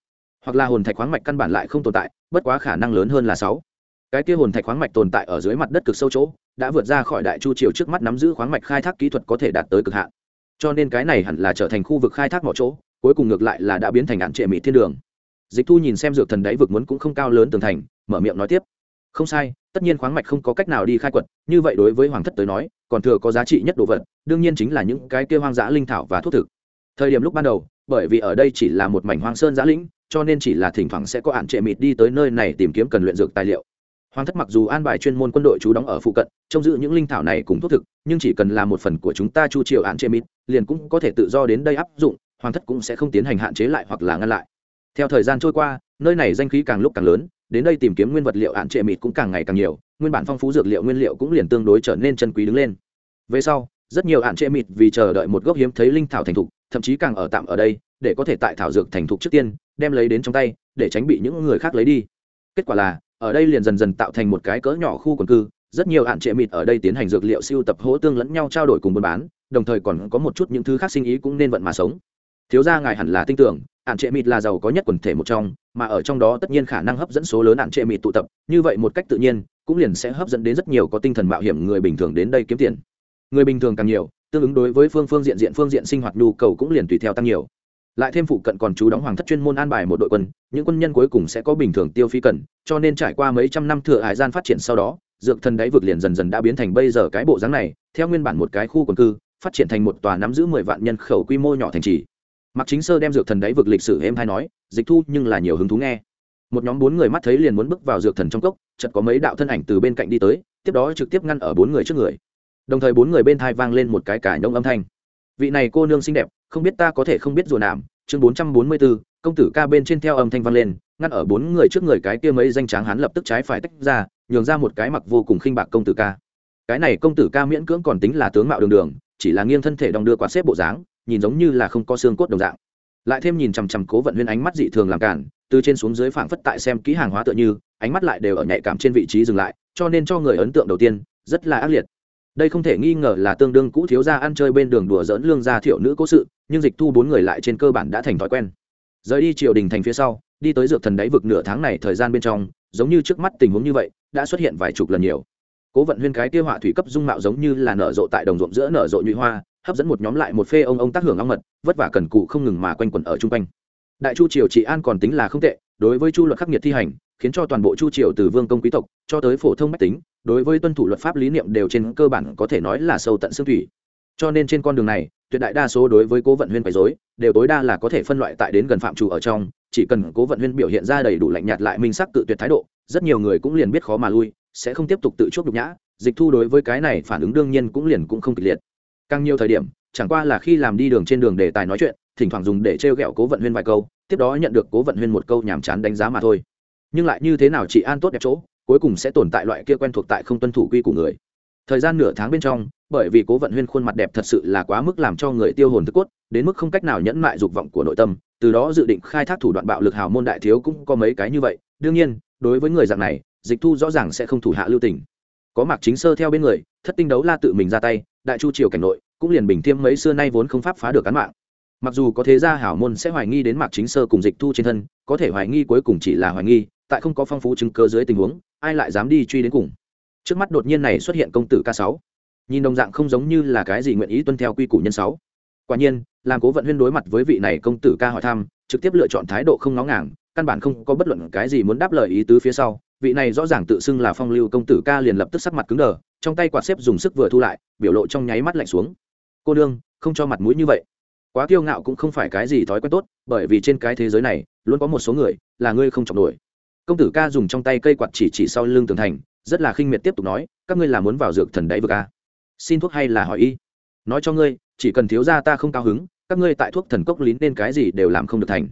Hoặc là hồn thạch khoáng mạch căn bản lại không tồn tại, bất quá khả năng lớn hơn là sáu. Cái kia hồn thạch khoáng mạch tồn tại ở dưới mặt đất cực sâu chỗ, đã vượt ra khỏi đại chu triều trước mắt nắm giữ khoáng mạch khai thác kỹ thuật có thể đạt tới cực hạn. Cho nên cái này hẳn là trở thành khu vực khai thác mỏ chỗ cuối cùng ngược lại là đã biến thành hạn trệ mỹ thiên đường. Dịch thu nhìn xem dược thần đáy vực muốn cũng không cao lớn tường thành, mở miệng nói tiếp. Không sai, tất nhiên khoáng mạch không có cách nào đi khai quật, như vậy đối với hoàng thất tới nói, còn thừa có giá trị nhất đồ vật, đương nhiên chính là những cái kia hoang dã linh thảo và thuốc thực. Thời điểm lúc ban đầu, bởi vì ở đây chỉ là một mảnh hoang sơn giã lĩnh, cho nên chỉ là thỉnh thoảng sẽ có ạn trệ mịt đi tới nơi này tìm kiếm cần luyện dược tài liệu. Hoàng thất mặc dù an bài chuyên môn quân đội trú đóng ở phụ cận, trông giữ những linh thảo này cùng thuốc thực, nhưng chỉ cần là một phần của chúng ta chu triều ạn trệ mịt liền cũng có thể tự do đến đây áp dụng hoàng thất cũng sẽ không tiến hành hạn chế lại hoặc là ngăn lại. Theo thời gian trôi qua, nơi này danh khí càng lúc càng lớn, đến đây tìm kiếm nguyên vật liệu hạn trệ mịt cũng càng ngày càng nhiều, nguyên bản phong phú dược liệu nguyên liệu cũng liền tương đối trở nên chân quý đứng lên. Về sau, rất nhiều hạn trệ mịt vì chờ đợi một gốc hiếm thấy linh thảo thành thục, thậm chí càng ở tạm ở đây, để có thể tại thảo dược thành thục trước tiên, đem lấy đến trong tay, để tránh bị những người khác lấy đi. Kết quả là, ở đây liền dần dần tạo thành một cái cỡ nhỏ khu quần cư, rất nhiều hạn trệ mịt ở đây tiến hành dược liệu siêu tập hỗ tương lẫn nhau trao đổi cùng buôn bán, đồng thời còn có một chút những thứ khác sinh ý cũng nên vận mà sống thiếu gia ngài hẳn là tin tưởng, ạn trệ mịt là giàu có nhất quần thể một trong, mà ở trong đó tất nhiên khả năng hấp dẫn số lớn ạn trệ mịt tụ tập, như vậy một cách tự nhiên, cũng liền sẽ hấp dẫn đến rất nhiều có tinh thần mạo hiểm người bình thường đến đây kiếm tiền. Người bình thường càng nhiều, tương ứng đối với phương phương diện diện phương diện sinh hoạt nhu cầu cũng liền tùy theo tăng nhiều. Lại thêm phụ cận còn chú đóng hoàng thất chuyên môn an bài một đội quân, những quân nhân cuối cùng sẽ có bình thường tiêu phí cần, cho nên trải qua mấy trăm năm thừa hải gian phát triển sau đó, dược thần đáy vực liền dần dần đã biến thành bây giờ cái bộ dáng này, theo nguyên bản một cái khu quần cư, phát triển thành một tòa nắm giữ mười vạn nhân khẩu quy mô nhỏ thành trì mặc chính sơ đem dược thần đáy vực lịch sử êm hay nói, dịch thu, nhưng là nhiều hứng thú nghe. Một nhóm bốn người mắt thấy liền muốn bước vào dược thần trong cốc, chợt có mấy đạo thân ảnh từ bên cạnh đi tới, tiếp đó trực tiếp ngăn ở bốn người trước người. Đồng thời bốn người bên thai vang lên một cái cải nông âm thanh. Vị này cô nương xinh đẹp, không biết ta có thể không biết rùa nảm chương bốn trăm bốn mươi bốn công tử ca bên trên theo âm thanh vang lên, ngăn ở bốn người trước người cái kia mấy danh tráng hắn lập tức trái phải tách ra, nhường ra một cái mặc vô cùng khinh bạc công tử ca. Cái này công tử ca miễn cưỡng còn tính là tướng mạo đường đường, chỉ là nghiêng thân thể đong đưa quạt xếp bộ dáng nhìn giống như là không có xương cốt đồng dạng. Lại thêm nhìn chằm chằm cố vận huyên ánh mắt dị thường làm cản, từ trên xuống dưới phảng phất tại xem kỹ hàng hóa tựa như, ánh mắt lại đều ở nhạy cảm trên vị trí dừng lại, cho nên cho người ấn tượng đầu tiên, rất là ác liệt. Đây không thể nghi ngờ là tương đương cũ thiếu gia ăn chơi bên đường đùa dỡn lương gia thiệu nữ cố sự, nhưng dịch thu bốn người lại trên cơ bản đã thành thói quen. Rời đi triều đình thành phía sau, đi tới dược thần đáy vực nửa tháng này thời gian bên trong, giống như trước mắt tình huống như vậy, đã xuất hiện vài chục lần nhiều. Cố vận huyên cái kia họa thủy cấp dung mạo giống như là nở rộ tại đồng ruộng giữa nở rộ nhụy hoa hấp dẫn một nhóm lại một phê ông ông tác hưởng long mật, vất vả cần cụ không ngừng mà quanh quẩn ở chung quanh. Đại chu triều trị an còn tính là không tệ, đối với chu luật khắc nghiệt thi hành, khiến cho toàn bộ chu triều từ vương công quý tộc cho tới phổ thông mách tính, đối với tuân thủ luật pháp lý niệm đều trên cơ bản có thể nói là sâu tận xương thủy. Cho nên trên con đường này, tuyệt đại đa số đối với cố vận huyên quấy dối đều tối đa là có thể phân loại tại đến gần phạm chủ ở trong, chỉ cần cố vận huyên biểu hiện ra đầy đủ lạnh nhạt lại minh sắc tự tuyệt thái độ, rất nhiều người cũng liền biết khó mà lui, sẽ không tiếp tục tự chuốc nhục nhã, dịch thu đối với cái này phản ứng đương nhiên cũng liền cũng không kịch liệt càng nhiều thời điểm, chẳng qua là khi làm đi đường trên đường đề tài nói chuyện, thỉnh thoảng dùng để t r e o g ẹ o cố vận huyên vài câu, tiếp đó nhận được cố vận huyên một câu nhàm chán đánh giá mà thôi. Nhưng lại như thế nào chị an tốt đẹp chỗ, cuối cùng sẽ tồn tại loại kia quen thuộc tại không tuân thủ quy của người. Thời gian nửa tháng bên trong, bởi vì cố vận huyên khuôn mặt đẹp thật sự là quá mức làm cho người tiêu hồn thức cốt, đến mức không cách nào nhẫn mại dục vọng của nội tâm, từ đó dự định khai thác thủ đoạn bạo lực hào môn đại thiếu cũng có mấy cái như vậy. Đương nhiên, đối với người dạng này, dịch thu rõ ràng sẽ không thủ hạ lưu tình có mạc chính sơ theo bên người, thất tinh đấu la tự mình ra tay, đại chu triều cảnh nội, cũng liền bình thiêm mấy xưa nay vốn không pháp phá được án mạng. Mặc dù có thế gia hảo môn sẽ hoài nghi đến mạc chính sơ cùng dịch thu trên thân, có thể hoài nghi cuối cùng chỉ là hoài nghi, tại không có phong phú chứng cơ dưới tình huống, ai lại dám đi truy đến cùng? Trước mắt đột nhiên này xuất hiện công tử k sáu. Nhìn đồng dạng không giống như là cái gì nguyện ý tuân theo quy củ nhân sáu. Quả nhiên, làm cố vận huyên đối mặt với vị này công tử ca hỏi thăm, trực tiếp lựa chọn thái độ không nóng ngàng, căn bản không có bất luận cái gì muốn đáp lời ý tứ phía sau vị này rõ ràng tự xưng là phong lưu công tử ca liền lập tức sắc mặt cứng đờ, trong tay quạt xếp dùng sức vừa thu lại, biểu lộ trong nháy mắt lạnh xuống. Cô đương không cho mặt mũi như vậy. Quá kiêu ngạo cũng không phải cái gì thói quen tốt, bởi vì trên cái thế giới này, luôn có một số người là ngươi không chọc nổi. Công tử ca dùng trong tay cây quạt chỉ chỉ sau lưng tường thành, rất là khinh miệt tiếp tục nói, các ngươi là muốn vào dược thần đáy vực a xin thuốc hay là hỏi y? Nói cho ngươi, chỉ cần thiếu ra ta không cao hứng, các ngươi tại thuốc thần cốc lín nên cái gì đều làm không được thành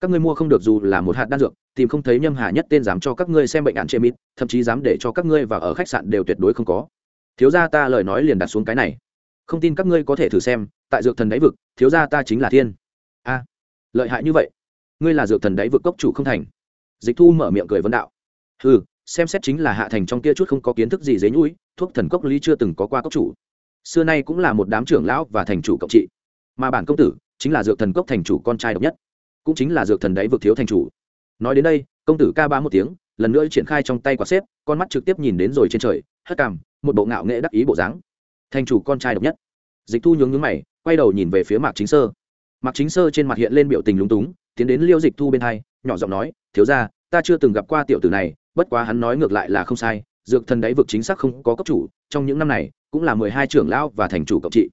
các ngươi mua không được dù là một hạt đan dược, tìm không thấy nhâm hà nhất tên dám cho các ngươi xem bệnh án chê mít thậm chí dám để cho các ngươi và ở khách sạn đều tuyệt đối không có. Thiếu gia ta lời nói liền đặt xuống cái này. Không tin các ngươi có thể thử xem, tại dược thần đáy vực, thiếu gia ta chính là thiên. A, lợi hại như vậy. Ngươi là dược thần đáy vực cốc chủ không thành. Dịch thu mở miệng cười vấn đạo. Ừ xem xét chính là hạ thành trong kia chút không có kiến thức gì dế nhũi, thuốc thần cốc ly chưa từng có qua cốc chủ. Xưa nay cũng là một đám trưởng lão và thành chủ cộng trị. Mà bản công tử chính là dược thần cốc thành chủ con trai độc nhất cũng chính là dược thần đáy vực thiếu thành chủ. Nói đến đây công tử ca ba một tiếng lần nữa triển khai trong tay quả xếp con mắt trực tiếp nhìn đến rồi trên trời hất cảm, một bộ ngạo nghệ đắc ý bộ dáng. Thành chủ con trai độc nhất. Dịch thu nhướng nhướng mày quay đầu nhìn về phía mạc chính sơ. Mạc chính sơ trên mặt hiện lên biểu tình lúng túng tiến đến liêu dịch thu bên hai nhỏ giọng nói thiếu ra ta chưa từng gặp qua tiểu tử này bất quá hắn nói ngược lại là không sai dược thần đáy vực chính xác không có cấp chủ trong những năm này cũng là mười hai trưởng lão và thành chủ cộng trị.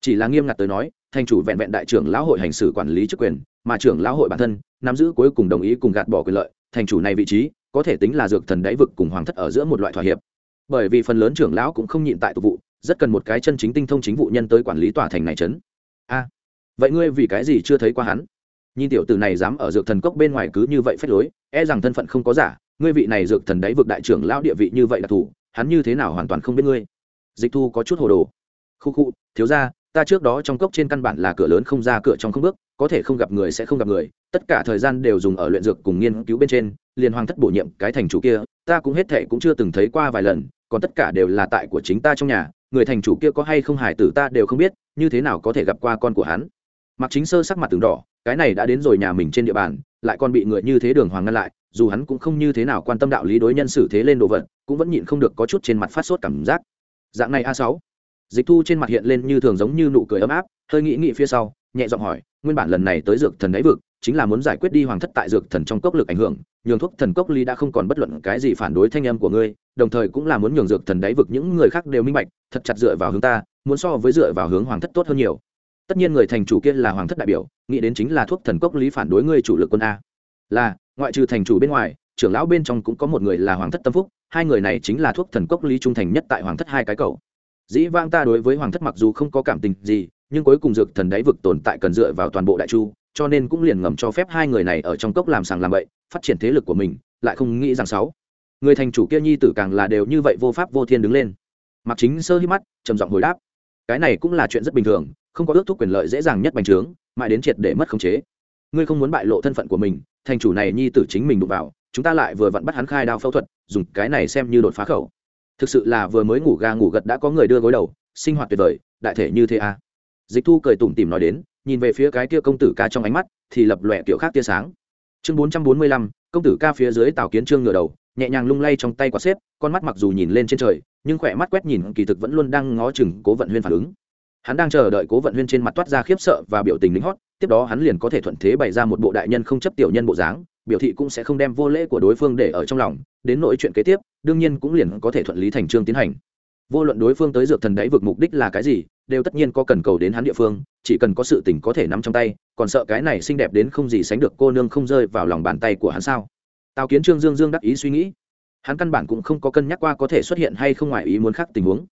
Chỉ là nghiêm ngặt tới nói thành chủ vẹn vẹn đại trưởng lão hội hành xử quản lý chức quyền mà trưởng lão hội bản thân, nắm giữ cuối cùng đồng ý cùng gạt bỏ quyền lợi, thành chủ này vị trí, có thể tính là dược thần đáy vực cùng hoàng thất ở giữa một loại thỏa hiệp. Bởi vì phần lớn trưởng lão cũng không nhịn tại tục vụ, rất cần một cái chân chính tinh thông chính vụ nhân tới quản lý tòa thành này trấn a, vậy ngươi vì cái gì chưa thấy qua hắn? Nhìn tiểu tử này dám ở dược thần cốc bên ngoài cứ như vậy phép lối e rằng thân phận không có giả, ngươi vị này dược thần đáy vực đại trưởng lão địa vị như vậy là thủ, hắn như thế nào hoàn toàn không biết ngươi? Dịch thu có chút hồ đồ. Khu khu, thiếu ra ta trước đó trong cốc trên căn bản là cửa lớn không ra cửa trong không bước, có thể không gặp người sẽ không gặp người, tất cả thời gian đều dùng ở luyện dược cùng nghiên cứu bên trên, liền hoàng thất bổ nhiệm cái thành chủ kia, ta cũng hết thệ cũng chưa từng thấy qua vài lần, còn tất cả đều là tại của chính ta trong nhà, người thành chủ kia có hay không hài tử ta đều không biết, như thế nào có thể gặp qua con của hắn. Mặc chính sơ sắc mặt từng đỏ, cái này đã đến rồi nhà mình trên địa bàn, lại còn bị người như thế đường hoàng ngăn lại, dù hắn cũng không như thế nào quan tâm đạo lý đối nhân xử thế lên đồ vật, cũng vẫn nhịn không được có chút trên mặt phát sốt cảm giác. Dạng này a sáu dịch thu trên mặt hiện lên như thường giống như nụ cười ấm áp, hơi nghĩ nghĩ phía sau, nhẹ giọng hỏi, nguyên bản lần này tới dược thần đáy vực, chính là muốn giải quyết đi hoàng thất tại dược thần trong cốc lực ảnh hưởng, nhường thuốc thần cốc ly đã không còn bất luận cái gì phản đối thanh âm của ngươi, đồng thời cũng là muốn nhường dược thần đáy vực những người khác đều minh bạch, thật chặt dựa vào hướng ta, muốn so với dựa vào hướng hoàng thất tốt hơn nhiều. Tất nhiên người thành chủ kia là hoàng thất đại biểu, nghĩ đến chính là thuốc thần cốc lý phản đối ngươi chủ lực quân a. Là, ngoại trừ thành chủ bên ngoài, trưởng lão bên trong cũng có một người là hoàng thất tâm phúc, hai người này chính là thuốc thần cốc lý trung thành nhất tại hoàng thất hai cái cầu dĩ vang ta đối với hoàng thất mặc dù không có cảm tình gì, nhưng cuối cùng dược thần đáy vực tồn tại cần dựa vào toàn bộ đại chu, cho nên cũng liền ngầm cho phép hai người này ở trong cốc làm sàng làm bậy, phát triển thế lực của mình, lại không nghĩ rằng sáu. Người thành chủ kia nhi tử càng là đều như vậy vô pháp vô thiên đứng lên. Mặc chính sơ hí mắt, trầm giọng hồi đáp. Cái này cũng là chuyện rất bình thường, không có ước thúc quyền lợi dễ dàng nhất bành trướng, mãi đến triệt để mất khống chế. Ngươi không muốn bại lộ thân phận của mình, thành chủ này nhi tử chính mình đụng vào, chúng ta lại vừa vặn bắt hắn khai đao phẫu thuật, dùng cái này xem như đột phá khẩu thực sự là vừa mới ngủ ga ngủ gật đã có người đưa gối đầu, sinh hoạt tuyệt vời, đại thể như thế à. dịch thu cười tủm tìm nói đến, nhìn về phía cái kia công tử ca trong ánh mắt, thì lập lòe kiểu khác tia sáng chương bốn trăm bốn mươi lăm, công tử ca phía dưới tàu kiến trương ngửa đầu, nhẹ nhàng lung lay trong tay quả xếp, con mắt mặc dù nhìn lên trên trời, nhưng khỏe mắt quét nhìn kỳ thực vẫn luôn đang ngó chừng cố vận huyên phản ứng hắn đang chờ đợi cố vận huyên trên mặt toát ra khiếp sợ và biểu tình lính hót, tiếp đó hắn liền có thể thuận thế bày ra một bộ đại nhân không chấp tiểu nhân bộ dáng biểu thị cũng sẽ không đem vô lễ của đối phương để ở trong lòng, đến nội chuyện kế tiếp, đương nhiên cũng liền có thể thuận lý thành trương tiến hành. Vô luận đối phương tới dược thần đáy vực mục đích là cái gì, đều tất nhiên có cần cầu đến hắn địa phương, chỉ cần có sự tình có thể nắm trong tay, còn sợ cái này xinh đẹp đến không gì sánh được cô nương không rơi vào lòng bàn tay của hắn sao? Tào kiến trương dương dương đắc ý suy nghĩ. Hắn căn bản cũng không có cân nhắc qua có thể xuất hiện hay không ngoài ý muốn khác tình huống.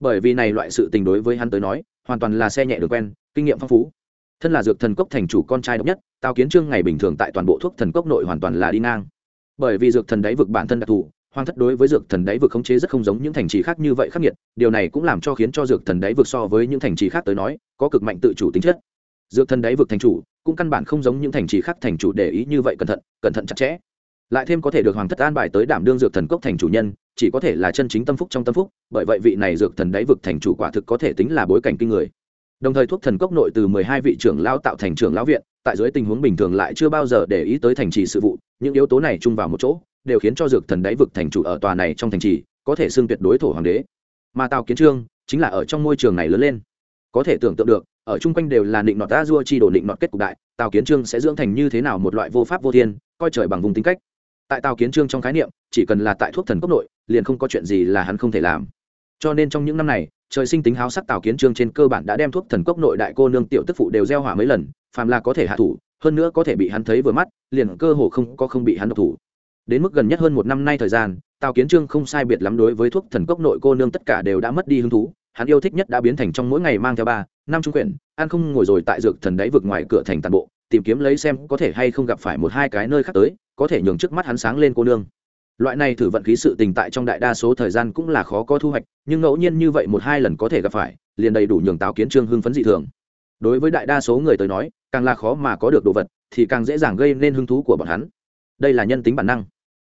Bởi vì này loại sự tình đối với hắn tới nói, hoàn toàn là xe nhẹ được quen, kinh nghiệm phong phú thân là dược thần cốc thành chủ con trai độc nhất tào kiến trương ngày bình thường tại toàn bộ thuốc thần cốc nội hoàn toàn là đi ngang. Bởi vì dược thần đáy vực bản thân đặc thù, hoàng thất đối với dược thần đáy vực khống chế rất không giống những thành trì khác như vậy khắc nghiệt, điều này cũng làm cho khiến cho dược thần đáy vực so với những thành trì khác tới nói, có cực mạnh tự chủ tính chất. Dược thần đáy vực thành chủ cũng căn bản không giống những thành trì khác thành chủ để ý như vậy cẩn thận cẩn thận chặt chẽ. Lại thêm có thể được hoàng thất an bài tới đảm đương dược thần cốc thành chủ nhân, chỉ có thể là chân chính tâm phúc trong tâm phúc, bởi vậy vị này dược thần đáy vực thành chủ quả thực có thể tính là bối cảnh kinh người đồng thời thuốc thần cốc nội từ mười hai vị trưởng lão tạo thành trưởng lão viện, tại dưới tình huống bình thường lại chưa bao giờ để ý tới thành trì sự vụ, những yếu tố này chung vào một chỗ, đều khiến cho dược thần đáy vực thành chủ ở tòa này trong thành trì, có thể xưng tuyệt đối thổ hoàng đế. Mà tào kiến trương chính là ở trong môi trường này lớn lên. Có thể tưởng tượng được, ở chung quanh đều là định nọt ta dua chi đổ định nọt kết cục đại, tào kiến trương sẽ dưỡng thành như thế nào một loại vô pháp vô thiên, coi trời bằng vùng tính cách. Tại tào kiến trương trong khái niệm, chỉ cần là tại thuốc thần cốc nội, liền không có chuyện gì là hắn không thể làm. Cho nên trong những năm này trời sinh tính háo sắc tào kiến trương trên cơ bản đã đem thuốc thần cốc nội đại cô nương tiểu tức phụ đều gieo hỏa mấy lần, phàm là có thể hạ thủ, hơn nữa có thể bị hắn thấy vừa mắt, liền cơ hồ không có không bị hắn độc thủ. Đến mức gần nhất hơn một năm nay thời gian, tào kiến trương không sai biệt lắm đối với thuốc thần cốc nội cô nương tất cả đều đã mất đi hứng thú, hắn yêu thích nhất đã biến thành trong mỗi ngày mang theo ba, năm trung quyển an không ngồi rồi tại dược thần đáy vực ngoài cửa thành tàn bộ, tìm kiếm lấy xem có thể hay không gặp phải một hai cái nơi khác tới, có thể nhường trước mắt hắn sáng lên cô nương loại này thử vận khí sự tình tại trong đại đa số thời gian cũng là khó có thu hoạch, nhưng ngẫu nhiên như vậy một hai lần có thể gặp phải, liền đầy đủ nhường tào kiến trương hưng phấn dị thường. Đối với đại đa số người tới nói, càng là khó mà có được đồ vật, thì càng dễ dàng gây nên hứng thú của bọn hắn. Đây là nhân tính bản năng.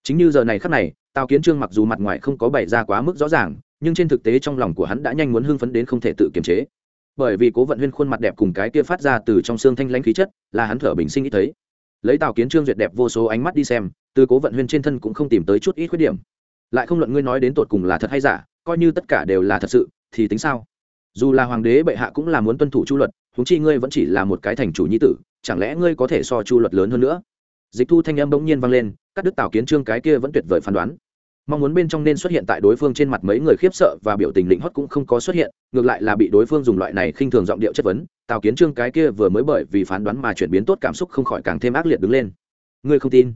Chính như giờ này khắc này, tào kiến trương mặc dù mặt ngoài không có bày ra quá mức rõ ràng, nhưng trên thực tế trong lòng của hắn đã nhanh muốn hưng phấn đến không thể tự kiềm chế. Bởi vì cố vận huyên khuôn mặt đẹp cùng cái kia phát ra từ trong xương thanh lãnh khí chất, là hắn thở bình sinh nghĩ thấy. Lấy tào kiến trương duyệt đẹp vô số ánh mắt đi xem từ cố vận huyên trên thân cũng không tìm tới chút ít khuyết điểm. Lại không luận ngươi nói đến tột cùng là thật hay giả, coi như tất cả đều là thật sự, thì tính sao? Dù là hoàng đế bệ hạ cũng là muốn tuân thủ chu luật, huống chi ngươi vẫn chỉ là một cái thành chủ nhi tử, chẳng lẽ ngươi có thể so chu luật lớn hơn nữa? Dịch thu thanh âm bỗng nhiên vang lên các đức tào kiến trương cái kia vẫn tuyệt vời phán đoán. Mong muốn bên trong nên xuất hiện tại đối phương trên mặt mấy người khiếp sợ và biểu tình lĩnh hót cũng không có xuất hiện, ngược lại là bị đối phương dùng loại này khinh thường giọng điệu chất vấn, tào kiến trương cái kia vừa mới bởi vì phán đoán mà chuyển biến tốt cảm xúc không khỏi càng thêm ác liệt đứng lên. Ngươi không tin?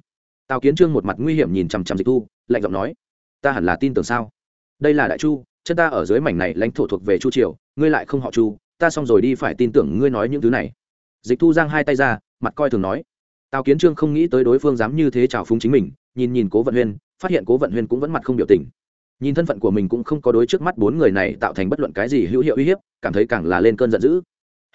Tào kiến trương một mặt nguy hiểm nhìn chằm chằm dịch thu, lạnh giọng nói, ta hẳn là tin tưởng sao? Đây là đại chu, chân ta ở dưới mảnh này lãnh thổ thuộc về chu triều, ngươi lại không họ chu, ta xong rồi đi phải tin tưởng ngươi nói những thứ này. Dịch thu giang hai tay ra, mặt coi thường nói, tào kiến trương không nghĩ tới đối phương dám như thế trào phúng chính mình, nhìn nhìn cố vận huyên, phát hiện cố vận huyên cũng vẫn mặt không biểu tình. Nhìn thân phận của mình cũng không có đối trước mắt bốn người này tạo thành bất luận cái gì hữu hiệu uy hiếp, cảm thấy càng là lên cơn giận dữ.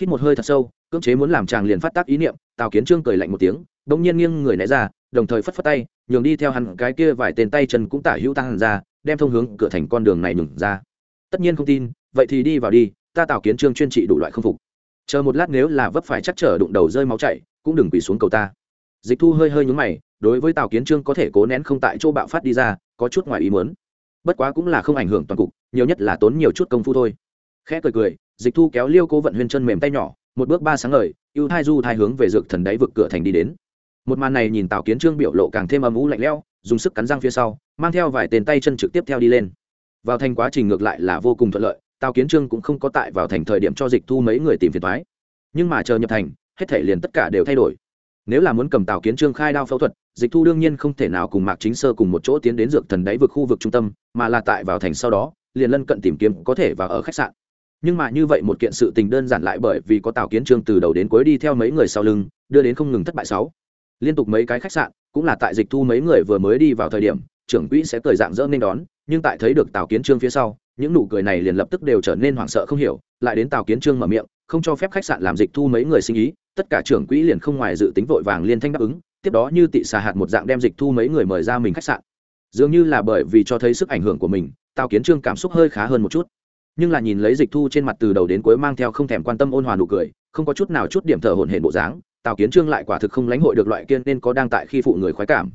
Hít một hơi thật sâu, cưỡng chế muốn làm chàng liền phát tác ý niệm, tào kiến trương cười lạnh một tiếng đ ỗ n g nhiên nghiêng người né ra đồng thời phất phất tay, nhường đi theo hắn cái kia vài tên tay chân cũng tả hữu tăng hẳn ra, đem thông hướng cửa thành con đường này nhường ra. Tất nhiên không tin, vậy thì đi vào đi, ta tạo kiến trương chuyên trị đủ loại không phục. Chờ một lát nếu là vấp phải chắc trở đụng đầu rơi máu chảy, cũng đừng quỳ xuống cầu ta. Dịch thu hơi hơi nhúng mày, đối với tào kiến trương có thể cố nén không tại chỗ bạo phát đi ra, có chút ngoài ý muốn. Bất quá cũng là không ảnh hưởng toàn cục, nhiều nhất là tốn nhiều chút công phu thôi. Khẽ cười cười, dịch thu kéo liêu cô vận huyên chân mềm tay nhỏ, một bước ba sáng ngời, ưu thai du thai hướng về dược thần đáy vực cửa thành đi đến một màn này nhìn tào kiến trương biểu lộ càng thêm âm u lạnh lẽo, dùng sức cắn răng phía sau, mang theo vài tên tay chân trực tiếp theo đi lên. Vào thành quá trình ngược lại là vô cùng thuận lợi, tào kiến trương cũng không có tại vào thành thời điểm cho dịch thu mấy người tìm phiền thoái nhưng mà chờ nhập thành, hết thể liền tất cả đều thay đổi. Nếu là muốn cầm tào kiến trương khai đao phẫu thuật, dịch thu đương nhiên không thể nào cùng mạc chính sơ cùng một chỗ tiến đến dược thần đáy vực khu vực trung tâm, mà là tại vào thành sau đó, liền lân cận tìm kiếm, có thể vào ở khách sạn. Nhưng mà như vậy một kiện sự tình đơn giản lại bởi vì có tào kiến trương từ đầu đến cuối đi theo mấy người sau lưng, đưa đến không ngừng thất bại sáu liên tục mấy cái khách sạn, cũng là tại dịch thu mấy người vừa mới đi vào thời điểm, trưởng quỹ sẽ cười dạng dỡ nên đón, nhưng tại thấy được tào kiến trương phía sau, những nụ cười này liền lập tức đều trở nên hoảng sợ không hiểu, lại đến tào kiến trương mở miệng, không cho phép khách sạn làm dịch thu mấy người sinh ý, tất cả trưởng quỹ liền không ngoài dự tính vội vàng liên thanh đáp ứng, tiếp đó như tị xà hạt một dạng đem dịch thu mấy người mời ra mình khách sạn. Dường như là bởi vì cho thấy sức ảnh hưởng của mình, tào kiến trương cảm xúc hơi khá hơn một chút. Nhưng là nhìn lấy dịch thu trên mặt từ đầu đến cuối mang theo không thèm quan tâm ôn hòa nụ cười, không có chút nào chút điểm thở hổn hển bộ dáng tào kiến trương lại quả thực không lãnh hội được loại kiên nên có đang tại khi phụ người khoái cảm.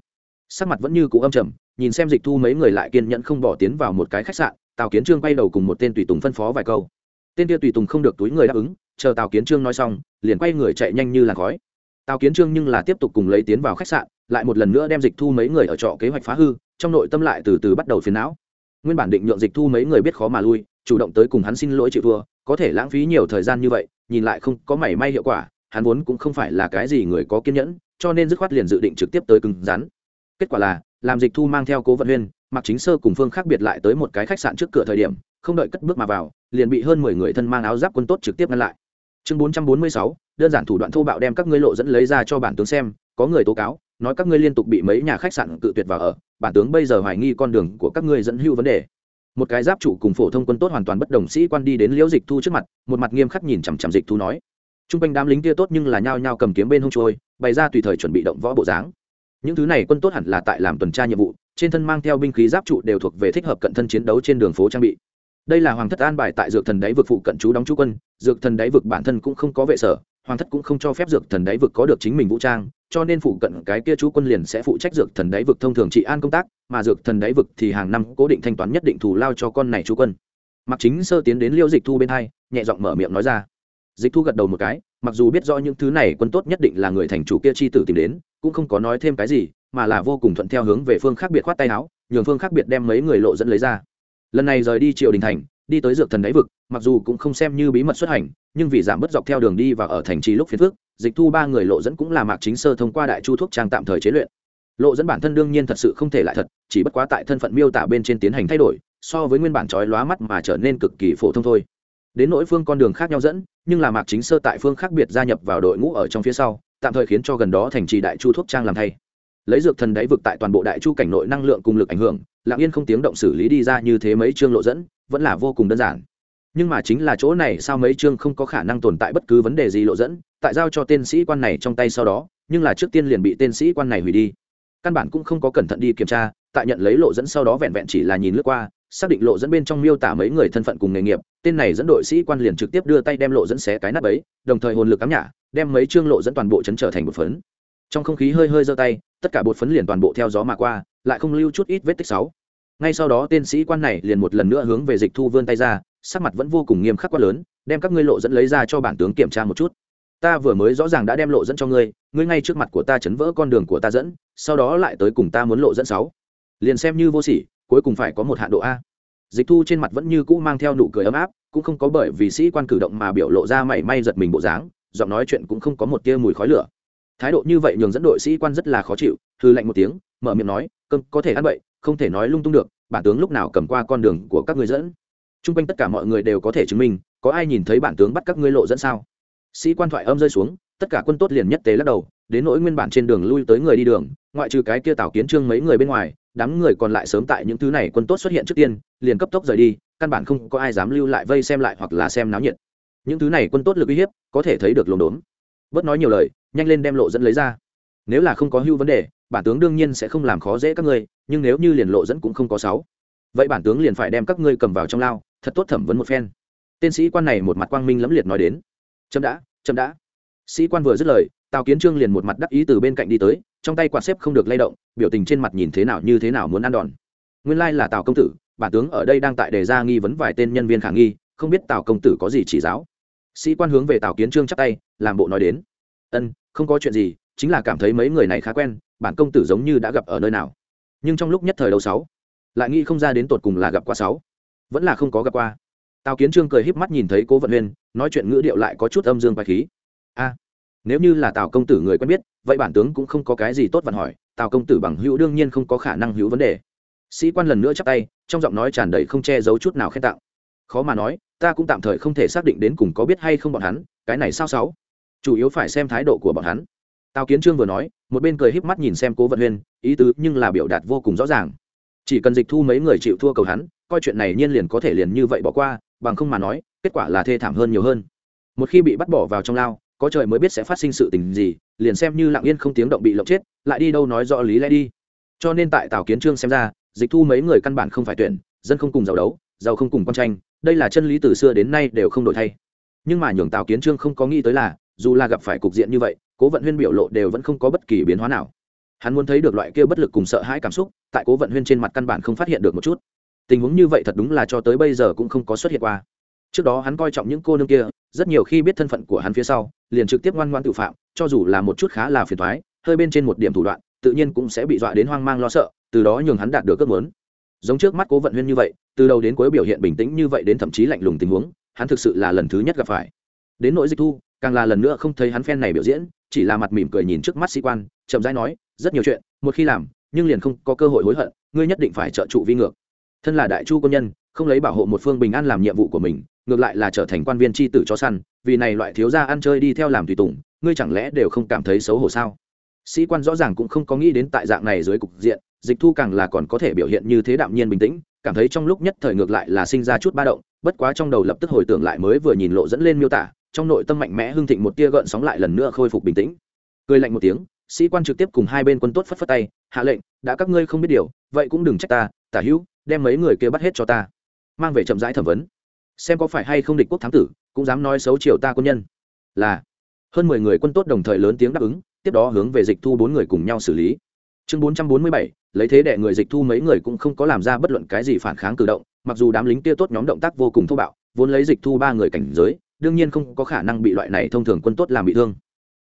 Sắc mặt vẫn như cũ âm trầm, nhìn xem dịch thu mấy người lại kiên nhẫn không bỏ tiến vào một cái khách sạn, tào kiến trương quay đầu cùng một tên tùy tùng phân phó vài câu. Tên kia tùy tùng không được túi người đáp ứng, chờ tào kiến trương nói xong, liền quay người chạy nhanh như làn khói. Tào kiến trương nhưng là tiếp tục cùng lấy tiến vào khách sạn, lại một lần nữa đem dịch thu mấy người ở trọ kế hoạch phá hư, trong nội tâm lại từ từ bắt đầu phiền não. Nguyên bản định nhượng dịch thu mấy người biết khó mà lui, chủ động tới cùng hắn xin lỗi chịu thua, có thể lãng phí nhiều thời gian như vậy, nhìn lại không có mảy may hiệu quả hắn vốn cũng không phải là cái gì người có kiên nhẫn, cho nên dứt khoát liền dự định trực tiếp tới cứng rắn. Kết quả là, làm dịch thu mang theo cố vận huyên mặc chính sơ cùng phương khác biệt lại tới một cái khách sạn trước cửa thời điểm, không đợi cất bước mà vào, liền bị hơn mười người thân mang áo giáp quân tốt trực tiếp ngăn lại. Chương bốn trăm bốn mươi sáu, đơn giản thủ đoạn thô bạo đem các ngươi lộ dẫn lấy ra cho bản tướng xem, có người tố cáo, nói các ngươi liên tục bị mấy nhà khách sạn cự tuyệt vào ở, bản tướng bây giờ hoài nghi con đường của các ngươi dẫn hưu vấn đề. Một cái giáp trụ cùng phổ thông quân tốt hoàn toàn bất đồng sĩ quan đi đến liễu dịch thu trước mặt, một mặt nghiêm khắc nhìn chằm chằm dịch thu nói t r u n g quanh đám lính kia tốt nhưng là nhao nhao cầm kiếm bên hông trôi, bày ra tùy thời chuẩn bị động võ bộ dáng. Những thứ này quân tốt hẳn là tại làm tuần tra nhiệm vụ, trên thân mang theo binh khí giáp trụ đều thuộc về thích hợp cận thân chiến đấu trên đường phố trang bị. Đây là hoàng thất an bài tại dược thần đáy vực phụ cận chú đóng chú quân, dược thần đáy vực bản thân cũng không có vệ sở, hoàng thất cũng không cho phép dược thần đáy vực có được chính mình vũ trang, cho nên phụ cận cái kia chú quân liền sẽ phụ trách dược thần đáy vực thông thường trị an công tác, mà dược thần đáy vực thì hàng năm cố định thanh toán nhất định thù lao cho con này chú quân. Mặc chính sơ tiến đến liêu dịch thu bên hai, nhẹ giọng mở miệng nói ra dịch thu gật đầu một cái, mặc dù biết rõ những thứ này quân tốt nhất định là người thành chủ kia chi tử tìm đến, cũng không có nói thêm cái gì, mà là vô cùng thuận theo hướng về phương khác biệt khoát tay áo, nhường phương khác biệt đem mấy người lộ dẫn lấy ra. Lần này rời đi triều đình thành, đi tới dược thần đáy vực, mặc dù cũng không xem như bí mật xuất hành, nhưng vì giảm bớt dọc theo đường đi và ở thành trì lúc phiền phước dịch thu ba người lộ dẫn cũng là mạc chính sơ thông qua đại chu thuốc trang tạm thời chế luyện. Lộ dẫn bản thân đương nhiên thật sự không thể lại thật, chỉ bất quá tại thân phận miêu tả bên trên tiến hành thay đổi, so với nguyên bản trói lóa mắt mà trở nên cực kỳ phổ thông thôi. Đến nỗi phương con đường khác nhau dẫn nhưng là mạc chính sơ tại phương khác biệt gia nhập vào đội ngũ ở trong phía sau, tạm thời khiến cho gần đó thành trì đại chu thuốc trang làm thay. Lấy dược thần đáy vực tại toàn bộ đại chu cảnh nội năng lượng cùng lực ảnh hưởng, lặng yên không tiếng động xử lý đi ra như thế mấy chương lộ dẫn, vẫn là vô cùng đơn giản. Nhưng mà chính là chỗ này sao mấy chương không có khả năng tồn tại bất cứ vấn đề gì lộ dẫn, tại giao cho tên sĩ quan này trong tay sau đó, nhưng là trước tiên liền bị tên sĩ quan này hủy đi. Căn bản cũng không có cẩn thận đi kiểm tra, tại nhận lấy lộ dẫn sau đó vẹn vẹn chỉ là nhìn lướt qua xác định lộ dẫn bên trong miêu tả mấy người thân phận cùng nghề nghiệp, tên này dẫn đội sĩ quan liền trực tiếp đưa tay đem lộ dẫn xé cái nắp ấy, đồng thời hồn lực cắm nhả, đem mấy chương lộ dẫn toàn bộ chấn trở thành một phấn. Trong không khí hơi hơi giơ tay, tất cả bột phấn liền toàn bộ theo gió mà qua, lại không lưu chút ít vết tích sáu. Ngay sau đó tên sĩ quan này liền một lần nữa hướng về dịch thu vươn tay ra, sắc mặt vẫn vô cùng nghiêm khắc quá lớn, đem các ngươi lộ dẫn lấy ra cho bản tướng kiểm tra một chút. Ta vừa mới rõ ràng đã đem lộ dẫn cho ngươi ngươi ngay trước mặt của ta chấn vỡ con đường của ta dẫn, sau đó lại tới cùng ta muốn lộ dẫn sáu. Liền xem như vô sỉ cuối cùng phải có một hạn độ a. Dịch thu trên mặt vẫn như cũ mang theo nụ cười ấm áp, cũng không có bởi vì sĩ quan cử động mà biểu lộ ra mảy may giật mình bộ dáng, giọng nói chuyện cũng không có một tia mùi khói lửa. Thái độ như vậy nhường dẫn đội sĩ quan rất là khó chịu hư lạnh một tiếng, mở miệng nói, cơm có thể ăn bậy, không thể nói lung tung được, bản tướng lúc nào cầm qua con đường của các người dẫn? T r u n g quanh tất cả mọi người đều có thể chứng minh, có ai nhìn thấy bản tướng bắt các ngươi lộ dẫn sao? Sĩ quan thoại âm rơi xuống, tất cả quân tốt liền nhất tế lắc đầu, đến nỗi nguyên bản trên đường lui tới người đi đường, ngoại trừ cái kia tảo kiến trương mấy người bên ngoài đám người còn lại sớm tại những thứ này quân tốt xuất hiện trước tiên, liền cấp tốc rời đi, căn bản không có ai dám lưu lại vây xem lại hoặc là xem náo nhiệt. Những thứ này quân tốt lực uy hiếp, có thể thấy được lồn đốn. Bớt nói nhiều lời, nhanh lên đem lộ dẫn lấy ra. Nếu là không có hưu vấn đề, bản tướng đương nhiên sẽ không làm khó dễ các ngươi, nhưng nếu như liền lộ dẫn cũng không có sáu. Vậy bản tướng liền phải đem các ngươi cầm vào trong lao, thật tốt thẩm vấn một phen. Tên sĩ quan này một mặt quang minh lẫm liệt nói đến. Chậm đã chậm đã sĩ quan vừa dứt lời, tào kiến trương liền một mặt đắc ý từ bên cạnh đi tới, trong tay quạt xếp không được lay động, biểu tình trên mặt nhìn thế nào như thế nào muốn ăn đòn. Nguyên lai là tào công tử, bản tướng ở đây đang tại đề ra nghi vấn vài tên nhân viên khả nghi, không biết tào công tử có gì chỉ giáo. Sĩ quan hướng về tào kiến trương chắp tay, làm bộ nói đến. Ân, không có chuyện gì, chính là cảm thấy mấy người này khá quen, bản công tử giống như đã gặp ở nơi nào. Nhưng trong lúc nhất thời đầu sáu, lại nghĩ không ra đến tột cùng là gặp qua sáu, vẫn là không có gặp qua. Tào kiến trương cười híp mắt nhìn thấy cố vận huyên, nói chuyện ngữ điệu lại có chút âm dương bài khí nếu như là tào công tử người quen biết, vậy bản tướng cũng không có cái gì tốt vặn hỏi, tào công tử bằng hữu đương nhiên không có khả năng hữu vấn đề. Sĩ quan lần nữa chắp tay, trong giọng nói tràn đầy không che giấu chút nào khen tặng. khó mà nói, ta cũng tạm thời không thể xác định đến cùng có biết hay không bọn hắn, cái này sao sáu? Chủ yếu phải xem thái độ của bọn hắn. Tào kiến trương vừa nói, một bên cười híp mắt nhìn xem cố vận huyên, ý tứ nhưng là biểu đạt vô cùng rõ ràng. Chỉ cần dịch thu mấy người chịu thua cầu hắn, coi chuyện này nhiên liền có thể liền như vậy bỏ qua, bằng không mà nói, kết quả là thê thảm hơn nhiều hơn. Một khi bị bắt bỏ vào trong lao có trời mới biết sẽ phát sinh sự tình gì, liền xem như lặng yên không tiếng động bị lộng chết, lại đi đâu nói rõ lý lẽ đi. Cho nên tại tào kiến trương xem ra, dịch thu mấy người căn bản không phải tuyển, dân không cùng giàu đấu, giàu không cùng quan tranh, đây là chân lý từ xưa đến nay đều không đổi thay. Nhưng mà nhường tào kiến trương không có nghĩ tới là, dù là gặp phải cục diện như vậy, cố vận huyên biểu lộ đều vẫn không có bất kỳ biến hóa nào. Hắn muốn thấy được loại kia bất lực cùng sợ hãi cảm xúc, tại cố vận huyên trên mặt căn bản không phát hiện được một chút. Tình huống như vậy thật đúng là cho tới bây giờ cũng không có xuất hiện qua. Trước đó hắn coi trọng những cô nương kia, rất nhiều khi biết thân phận của hắn phía sau liền trực tiếp ngoan ngoan tự phạm, cho dù là một chút khá là phiền thoái hơi bên trên một điểm thủ đoạn, tự nhiên cũng sẽ bị dọa đến hoang mang lo sợ, từ đó nhường hắn đạt được ước muốn. Giống trước mắt cố vận huyên như vậy, từ đầu đến cuối biểu hiện bình tĩnh như vậy đến thậm chí lạnh lùng tình huống, hắn thực sự là lần thứ nhất gặp phải. Đến nỗi dịch thu, càng là lần nữa không thấy hắn phen này biểu diễn, chỉ là mặt mỉm cười nhìn trước mắt sĩ quan, chậm rãi nói, rất nhiều chuyện, một khi làm, nhưng liền không có cơ hội hối hận, ngươi nhất định phải trợ trụ vi ngược. Thân là đại chu quân nhân, không lấy bảo hộ một phương bình an làm nhiệm vụ của mình ngược lại là trở thành quan viên tri tử cho săn, vì này loại thiếu gia ăn chơi đi theo làm tùy tùng, ngươi chẳng lẽ đều không cảm thấy xấu hổ sao? Sĩ quan rõ ràng cũng không có nghĩ đến tại dạng này dưới cục diện, dịch thu càng là còn có thể biểu hiện như thế đạm nhiên bình tĩnh, cảm thấy trong lúc nhất thời ngược lại là sinh ra chút ba động, bất quá trong đầu lập tức hồi tưởng lại mới vừa nhìn lộ dẫn lên miêu tả, trong nội tâm mạnh mẽ hưng thịnh một tia gợn sóng lại lần nữa khôi phục bình tĩnh. Cười lạnh một tiếng, sĩ quan trực tiếp cùng hai bên quân tốt phất phất tay, hạ lệnh, đã các ngươi không biết điều, vậy cũng đừng trách ta, tả hữu, đem mấy người kia bắt hết cho ta. Mang về chậm rãi thẩm vấn xem có phải hay không địch quốc thám tử, cũng dám nói xấu triều ta quân nhân. Là. Hơn mười người quân tốt đồng thời lớn tiếng đáp ứng, tiếp đó hướng về dịch thu bốn người cùng nhau xử lý. Chương bốn trăm bốn mươi bảy, lấy thế đệ người dịch thu mấy người cũng không có làm ra bất luận cái gì phản kháng cử động, mặc dù đám lính kia tốt nhóm động tác vô cùng thô bạo, vốn lấy dịch thu ba người cảnh giới, đương nhiên không có khả năng bị loại này thông thường quân tốt làm bị thương.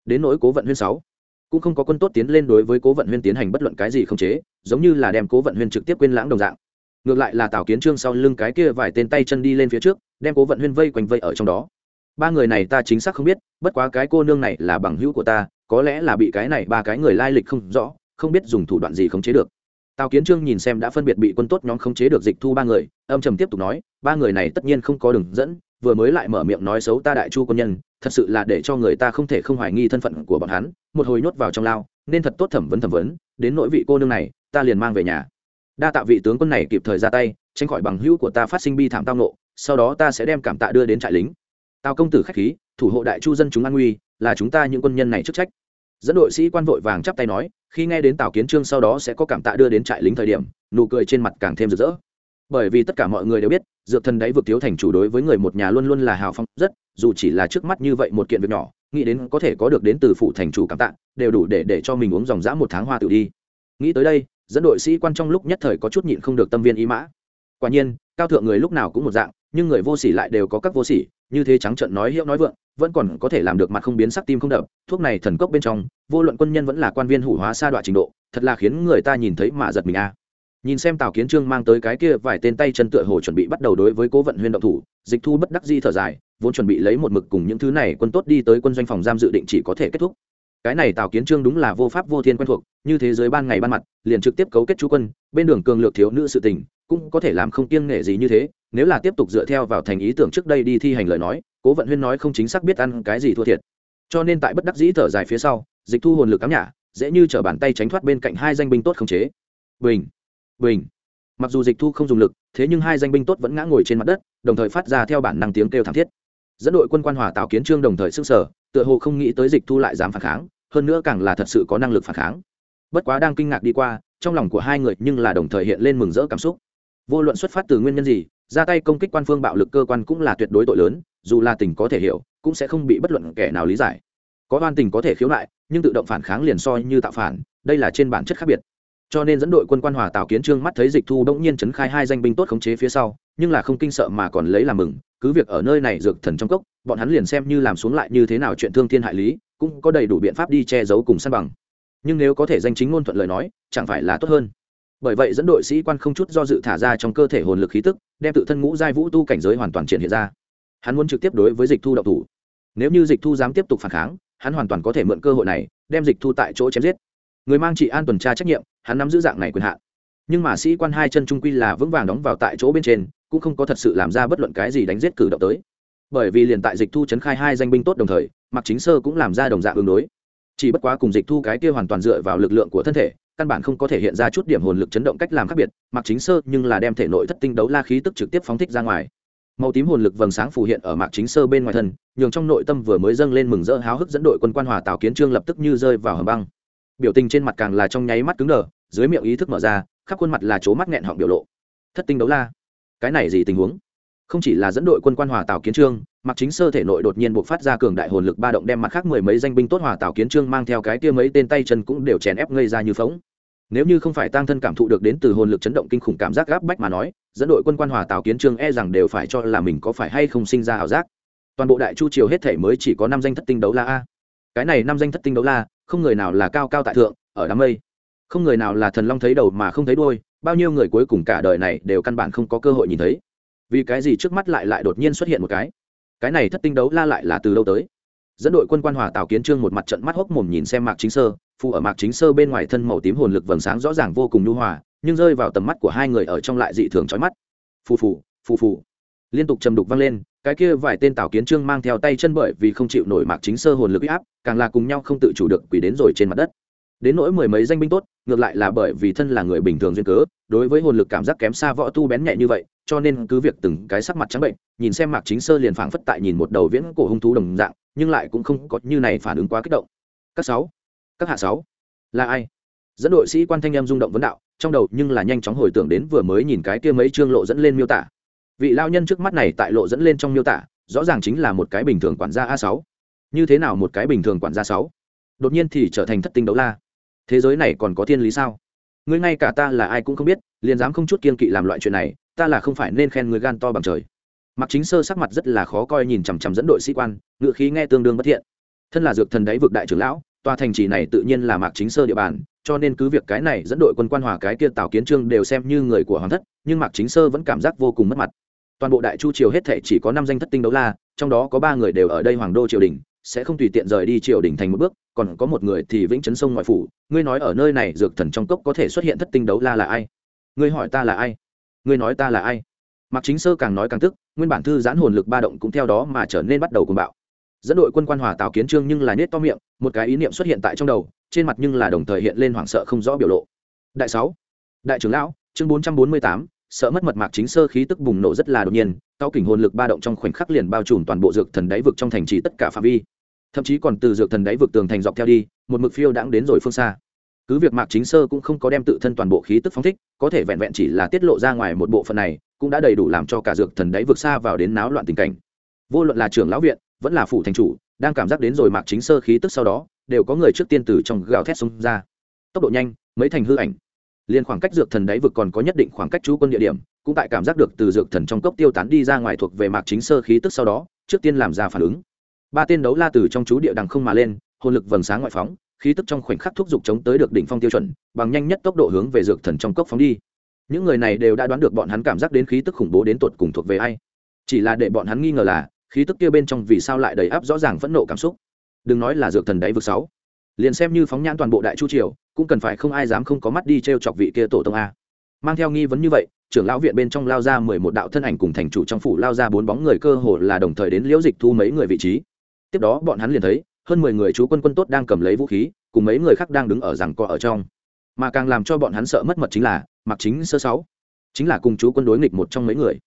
Đến nỗi cố vận huyên sáu, cũng không có quân tốt tiến lên đối với cố vận huyên tiến hành bất luận cái gì không chế, giống như là đem cố vận huyên trực tiếp quên lãng đồng dạng ngược lại là tào kiến trương sau lưng cái kia vài tên tay chân đi lên phía trước, đem cố vận huyên vây quanh vây ở trong đó. Ba người này ta chính xác không biết, bất quá cái cô nương này là bằng hữu của ta, có lẽ là bị cái này ba cái người lai lịch không rõ, không biết dùng thủ đoạn gì khống chế được. Tào kiến trương nhìn xem đã phân biệt bị quân tốt nhóm khống chế được dịch thu ba người, âm trầm tiếp tục nói, ba người này tất nhiên không có đường dẫn, vừa mới lại mở miệng nói xấu ta đại chu quân nhân, thật sự là để cho người ta không thể không hoài nghi thân phận của bọn hắn, một hồi nhốt vào trong lao, nên thật tốt thẩm vấn thẩm vấn, đến nỗi vị cô nương này, ta liền mang về nhà đa tạ vị tướng quân này kịp thời ra tay, tránh khỏi bằng hữu của ta phát sinh bi thảm tao nộ sau đó ta sẽ đem cảm tạ đưa đến trại lính. Tào công tử khách khí, thủ hộ đại chu dân chúng an nguy, là chúng ta những quân nhân này chức trách. Dẫn đội sĩ quan vội vàng chắp tay nói, khi nghe đến tào kiến trương sau đó sẽ có cảm tạ đưa đến trại lính thời điểm, nụ cười trên mặt càng thêm rực rỡ. Bởi vì tất cả mọi người đều biết, dược thần đáy vực thiếu thành chủ đối với người một nhà luôn luôn là hào phong rất, dù chỉ là trước mắt như vậy một kiện việc nhỏ, nghĩ đến có thể có được đến từ phụ thành chủ cảm tạ, đều đủ để để cho mình uống dòng dã một tháng hoa tự đi. Nghĩ tới đây dẫn đội sĩ quan trong lúc nhất thời có chút nhịn không được tâm viên ý mã. Quả nhiên, cao thượng người lúc nào cũng một dạng, nhưng người vô sỉ lại đều có các vô sỉ, như thế trắng trận nói hiệu nói vượng, vẫn còn có thể làm được mặt không biến sắc tim không đập, thuốc này thần cốc bên trong, vô luận quân nhân vẫn là quan viên hủ hóa sa đoạn trình độ, thật là khiến người ta nhìn thấy mà giật mình a. Nhìn xem tào kiến trương mang tới cái kia vài tên tay chân tựa hồ chuẩn bị bắt đầu đối với cố vận huyên động thủ, dịch thu bất đắc di thở dài, vốn chuẩn bị lấy một mực cùng những thứ này quân tốt đi tới quân doanh phòng giam dự định chỉ có thể kết thúc cái này tào kiến trương đúng là vô pháp vô thiên quen thuộc, như thế giới ban ngày ban mặt, liền trực tiếp cấu kết chú quân, bên đường cường lược thiếu nữ sự tình, cũng có thể làm không kiêng nghệ gì như thế, nếu là tiếp tục dựa theo vào thành ý tưởng trước đây đi thi hành lời nói, cố vận huyên nói không chính xác biết ăn cái gì thua thiệt. Cho nên tại bất đắc dĩ thở dài phía sau, dịch thu hồn lực cắm nhả, dễ như t bàn tay tránh thoát bên cạnh hai danh binh tốt khống chế. Bình bình. Mặc dù dịch thu không dùng lực, thế nhưng hai danh binh tốt vẫn ngã ngồi trên mặt đất, đồng thời phát ra theo bản năng tiếng kêu thảm thiết. Dẫn đội quân quan hòa tào kiến trương đồng thời sức sở tựa hồ không nghĩ tới dịch thu lại dám phản kháng, hơn nữa càng là thật sự có năng lực phản kháng. Bất quá đang kinh ngạc đi qua, trong lòng của hai người nhưng là đồng thời hiện lên mừng rỡ cảm xúc. Vô luận xuất phát từ nguyên nhân gì, ra tay công kích quan phương bạo lực cơ quan cũng là tuyệt đối tội lớn, dù là tình có thể hiểu, cũng sẽ không bị bất luận kẻ nào lý giải. Có oan tình có thể khiếu nại, nhưng tự động phản kháng liền soi như tạo phản, đây là trên bản chất khác biệt. Cho nên dẫn đội quân quan hòa tào kiến trương mắt thấy dịch thu bỗng nhiên chấn khai hai danh binh tốt khống chế phía sau, nhưng là không kinh sợ mà còn lấy làm mừng cứ việc ở nơi này dược thần trong cốc, bọn hắn liền xem như làm xuống lại như thế nào chuyện thương thiên hại lý, cũng có đầy đủ biện pháp đi che giấu cùng săn bằng. Nhưng nếu có thể danh chính ngôn thuận lời nói, chẳng phải là tốt hơn. Bởi vậy dẫn đội sĩ quan không chút do dự thả ra trong cơ thể hồn lực khí tức, đem tự thân ngũ giai vũ tu cảnh giới hoàn toàn triển hiện ra. Hắn muốn trực tiếp đối với dịch thu đậu thủ. Nếu như dịch thu dám tiếp tục phản kháng, hắn hoàn toàn có thể mượn cơ hội này, đem dịch thu tại chỗ chém giết. Người mang trị an tuần tra trách nhiệm, hắn nắm giữ dạng này quyền hạn. Nhưng mà sĩ quan hai chân trung quy là vững vàng đóng vào tại chỗ bên trên cũng không có thật sự làm ra bất luận cái gì đánh giết cử động tới. Bởi vì liền tại dịch thu chấn khai hai danh binh tốt đồng thời mặc chính sơ cũng làm ra đồng dạng ứng đối. Chỉ bất quá cùng dịch thu cái kia hoàn toàn dựa vào lực lượng của thân thể, căn bản không có thể hiện ra chút điểm hồn lực chấn động cách làm khác biệt mặc chính sơ nhưng là đem thể nội thất tinh đấu la khí tức trực tiếp phóng thích ra ngoài. Màu tím hồn lực vầng sáng phù hiện ở mạc chính sơ bên ngoài thân, nhường trong nội tâm vừa mới dâng lên mừng rỡ háo hức dẫn đội quân quan hòa tào kiến trương lập tức như rơi vào hầm băng. Biểu tình trên mặt càng là trong nháy mắt cứng đờ, dưới miệng ý thức mở ra, khắp khuôn mặt là chỗ mắt nghẹn họng biểu lộ. Thất tinh đấu la cái này gì tình huống? Không chỉ là dẫn đội quân quan hòa tào kiến trương mặc chính sơ thể nội đột nhiên buộc phát ra cường đại hồn lực ba động đem mặt khác mười mấy danh binh tốt hòa tào kiến trương mang theo cái kia mấy tên tay chân cũng đều chèn ép ngây ra như phóng nếu như không phải tăng thân cảm thụ được đến từ hồn lực chấn động kinh khủng cảm giác gáp bách mà nói, dẫn đội quân quan hòa tào kiến trương e rằng đều phải cho là mình có phải hay không sinh ra ảo giác. Toàn bộ đại chu triều hết thể mới chỉ có năm danh thất tinh đấu la a. Cái này năm danh thất tinh đấu la, không người nào là cao cao tại thượng, ở đám mây. Không người nào là thần long thấy đầu mà không thấy đôi bao nhiêu người cuối cùng cả đời này đều căn bản không có cơ hội nhìn thấy. Vì cái gì trước mắt lại lại đột nhiên xuất hiện một cái? Cái này thất tinh đấu la lại là từ đâu tới? Dẫn đội quân quan hòa tào kiến trương một mặt trận mắt hốc mồm nhìn xem mạc chính sơ phụ ở mạc chính sơ bên ngoài thân màu tím hồn lực vầng sáng rõ ràng vô cùng nhu hòa, nhưng rơi vào tầm mắt của hai người ở trong lại dị thường trói mắt. Phù phù phù phù. Liên tục chầm đục vang lên, cái kia vài tên tào kiến trương mang theo tay chân bởi vì không chịu nổi mạc chính sơ hồn lực áp, càng là cùng nhau không tự chủ được quỷ đến rồi trên mặt đất đến nỗi mười mấy danh binh tốt, ngược lại là bởi vì thân là người bình thường duyên cớ, đối với hồn lực cảm giác kém xa võ tu bén nhẹ như vậy, cho nên cứ việc từng cái sắc mặt trắng bệnh, nhìn xem mạc chính sơ liền phảng phất tại nhìn một đầu viễn cổ hung thú đồng dạng, nhưng lại cũng không có như này phản ứng quá kích động. Các sáu, các hạ sáu, là ai? Dẫn đội sĩ quan thanh em rung động vấn đạo, trong đầu nhưng là nhanh chóng hồi tưởng đến vừa mới nhìn cái kia mấy chương lộ dẫn lên miêu tả. Vị lao nhân trước mắt này tại lộ dẫn lên trong miêu tả, rõ ràng chính là một cái bình thường quản gia a sáu. Như thế nào một cái bình thường quản gia sáu? Đột nhiên thì trở thành thất tinh đấu la thế giới này còn có thiên lý sao? Ngươi ngay cả ta là ai cũng không biết, liền dám không chút kiên kỵ làm loại chuyện này, ta là không phải nên khen người gan to bằng trời. Mặc chính sơ sắc mặt rất là khó coi nhìn chằm chằm dẫn đội sĩ quan ngự khí nghe tương đương bất thiện. Thân là dược thần đáy vực đại trưởng lão, tòa thành trì này tự nhiên là mạc chính sơ địa bàn, cho nên cứ việc cái này dẫn đội quân quan hòa cái kia tào kiến trương đều xem như người của hoàng thất, nhưng mạc chính sơ vẫn cảm giác vô cùng mất mặt. Toàn bộ đại chu triều hết thể chỉ có năm danh thất tinh đấu la, trong đó có ba người đều ở đây hoàng đô triều đình, sẽ không tùy tiện rời đi triều đình thành một bước còn có một người thì vĩnh chấn sông ngoại phủ, ngươi nói ở nơi này dược thần trong cốc có thể xuất hiện thất tinh đấu la là ai? Ngươi hỏi ta là ai? Ngươi nói ta là ai? Mặc chính sơ càng nói càng tức, nguyên bản thư giãn hồn lực ba động cũng theo đó mà trở nên bắt đầu cùng bạo. Dẫn đội quân quan hòa tào kiến trương nhưng là nết to miệng, một cái ý niệm xuất hiện tại trong đầu, trên mặt nhưng là đồng thời hiện lên hoảng sợ không rõ biểu lộ. Đại sáu, đại trưởng lão, chương bốn trăm bốn mươi tám, sợ mất mật mạc chính sơ khí tức bùng nổ rất là đột nhiên cao kình hồn lực ba động trong khoảnh khắc liền bao trùm toàn bộ dược thần đáy vực trong thành trì tất cả phạm vi thậm chí còn từ dược thần đáy vực tường thành dọc theo đi, một mực phiêu đãng đến rồi phương xa. Cứ việc mạc chính sơ cũng không có đem tự thân toàn bộ khí tức phóng thích, có thể vẹn vẹn chỉ là tiết lộ ra ngoài một bộ phận này, cũng đã đầy đủ làm cho cả dược thần đáy vực xa vào đến náo loạn tình cảnh. Vô luận là trưởng lão viện, vẫn là phủ thành chủ, đang cảm giác đến rồi mạc chính sơ khí tức sau đó, đều có người trước tiên từ trong gào thét xông ra. Tốc độ nhanh, mấy thành hư ảnh. Liền khoảng cách dược thần đáy vực còn có nhất định khoảng cách chú quân địa điểm, cũng tại cảm giác được từ dược thần trong cốc tiêu tán đi ra ngoài thuộc về mạc chính sơ khí tức sau đó, trước tiên làm ra phản ứng ba tên đấu la từ trong chú địa đằng không mà lên, hồn lực vầng sáng ngoại phóng, khí tức trong khoảnh khắc thúc giục chống tới được đỉnh phong tiêu chuẩn, bằng nhanh nhất tốc độ hướng về dược thần trong cốc phóng đi. Những người này đều đã đoán được bọn hắn cảm giác đến khí tức khủng bố đến tột cùng thuộc về ai. Chỉ là để bọn hắn nghi ngờ là, khí tức kia bên trong vì sao lại đầy áp rõ ràng phẫn nộ cảm xúc. Đừng nói là dược thần đáy vực sáu. Liền xem như phóng nhãn toàn bộ đại chu triều, cũng cần phải không ai dám không có mắt đi t r e o chọc vị kia tổ tông a. Mang theo nghi vấn như vậy, trưởng lão viện bên trong lao ra mười một đạo thân ảnh cùng thành chủ trong phủ lao ra bốn bóng người cơ hồ là đồng thời đến liễu dịch thu mấy người vị trí tiếp đó bọn hắn liền thấy, hơn mười người chú quân quân tốt đang cầm lấy vũ khí, cùng mấy người khác đang đứng ở rằng co ở trong. Mà càng làm cho bọn hắn sợ mất mật chính là, mặc chính sơ sáu, chính là cùng chú quân đối nghịch một trong mấy người.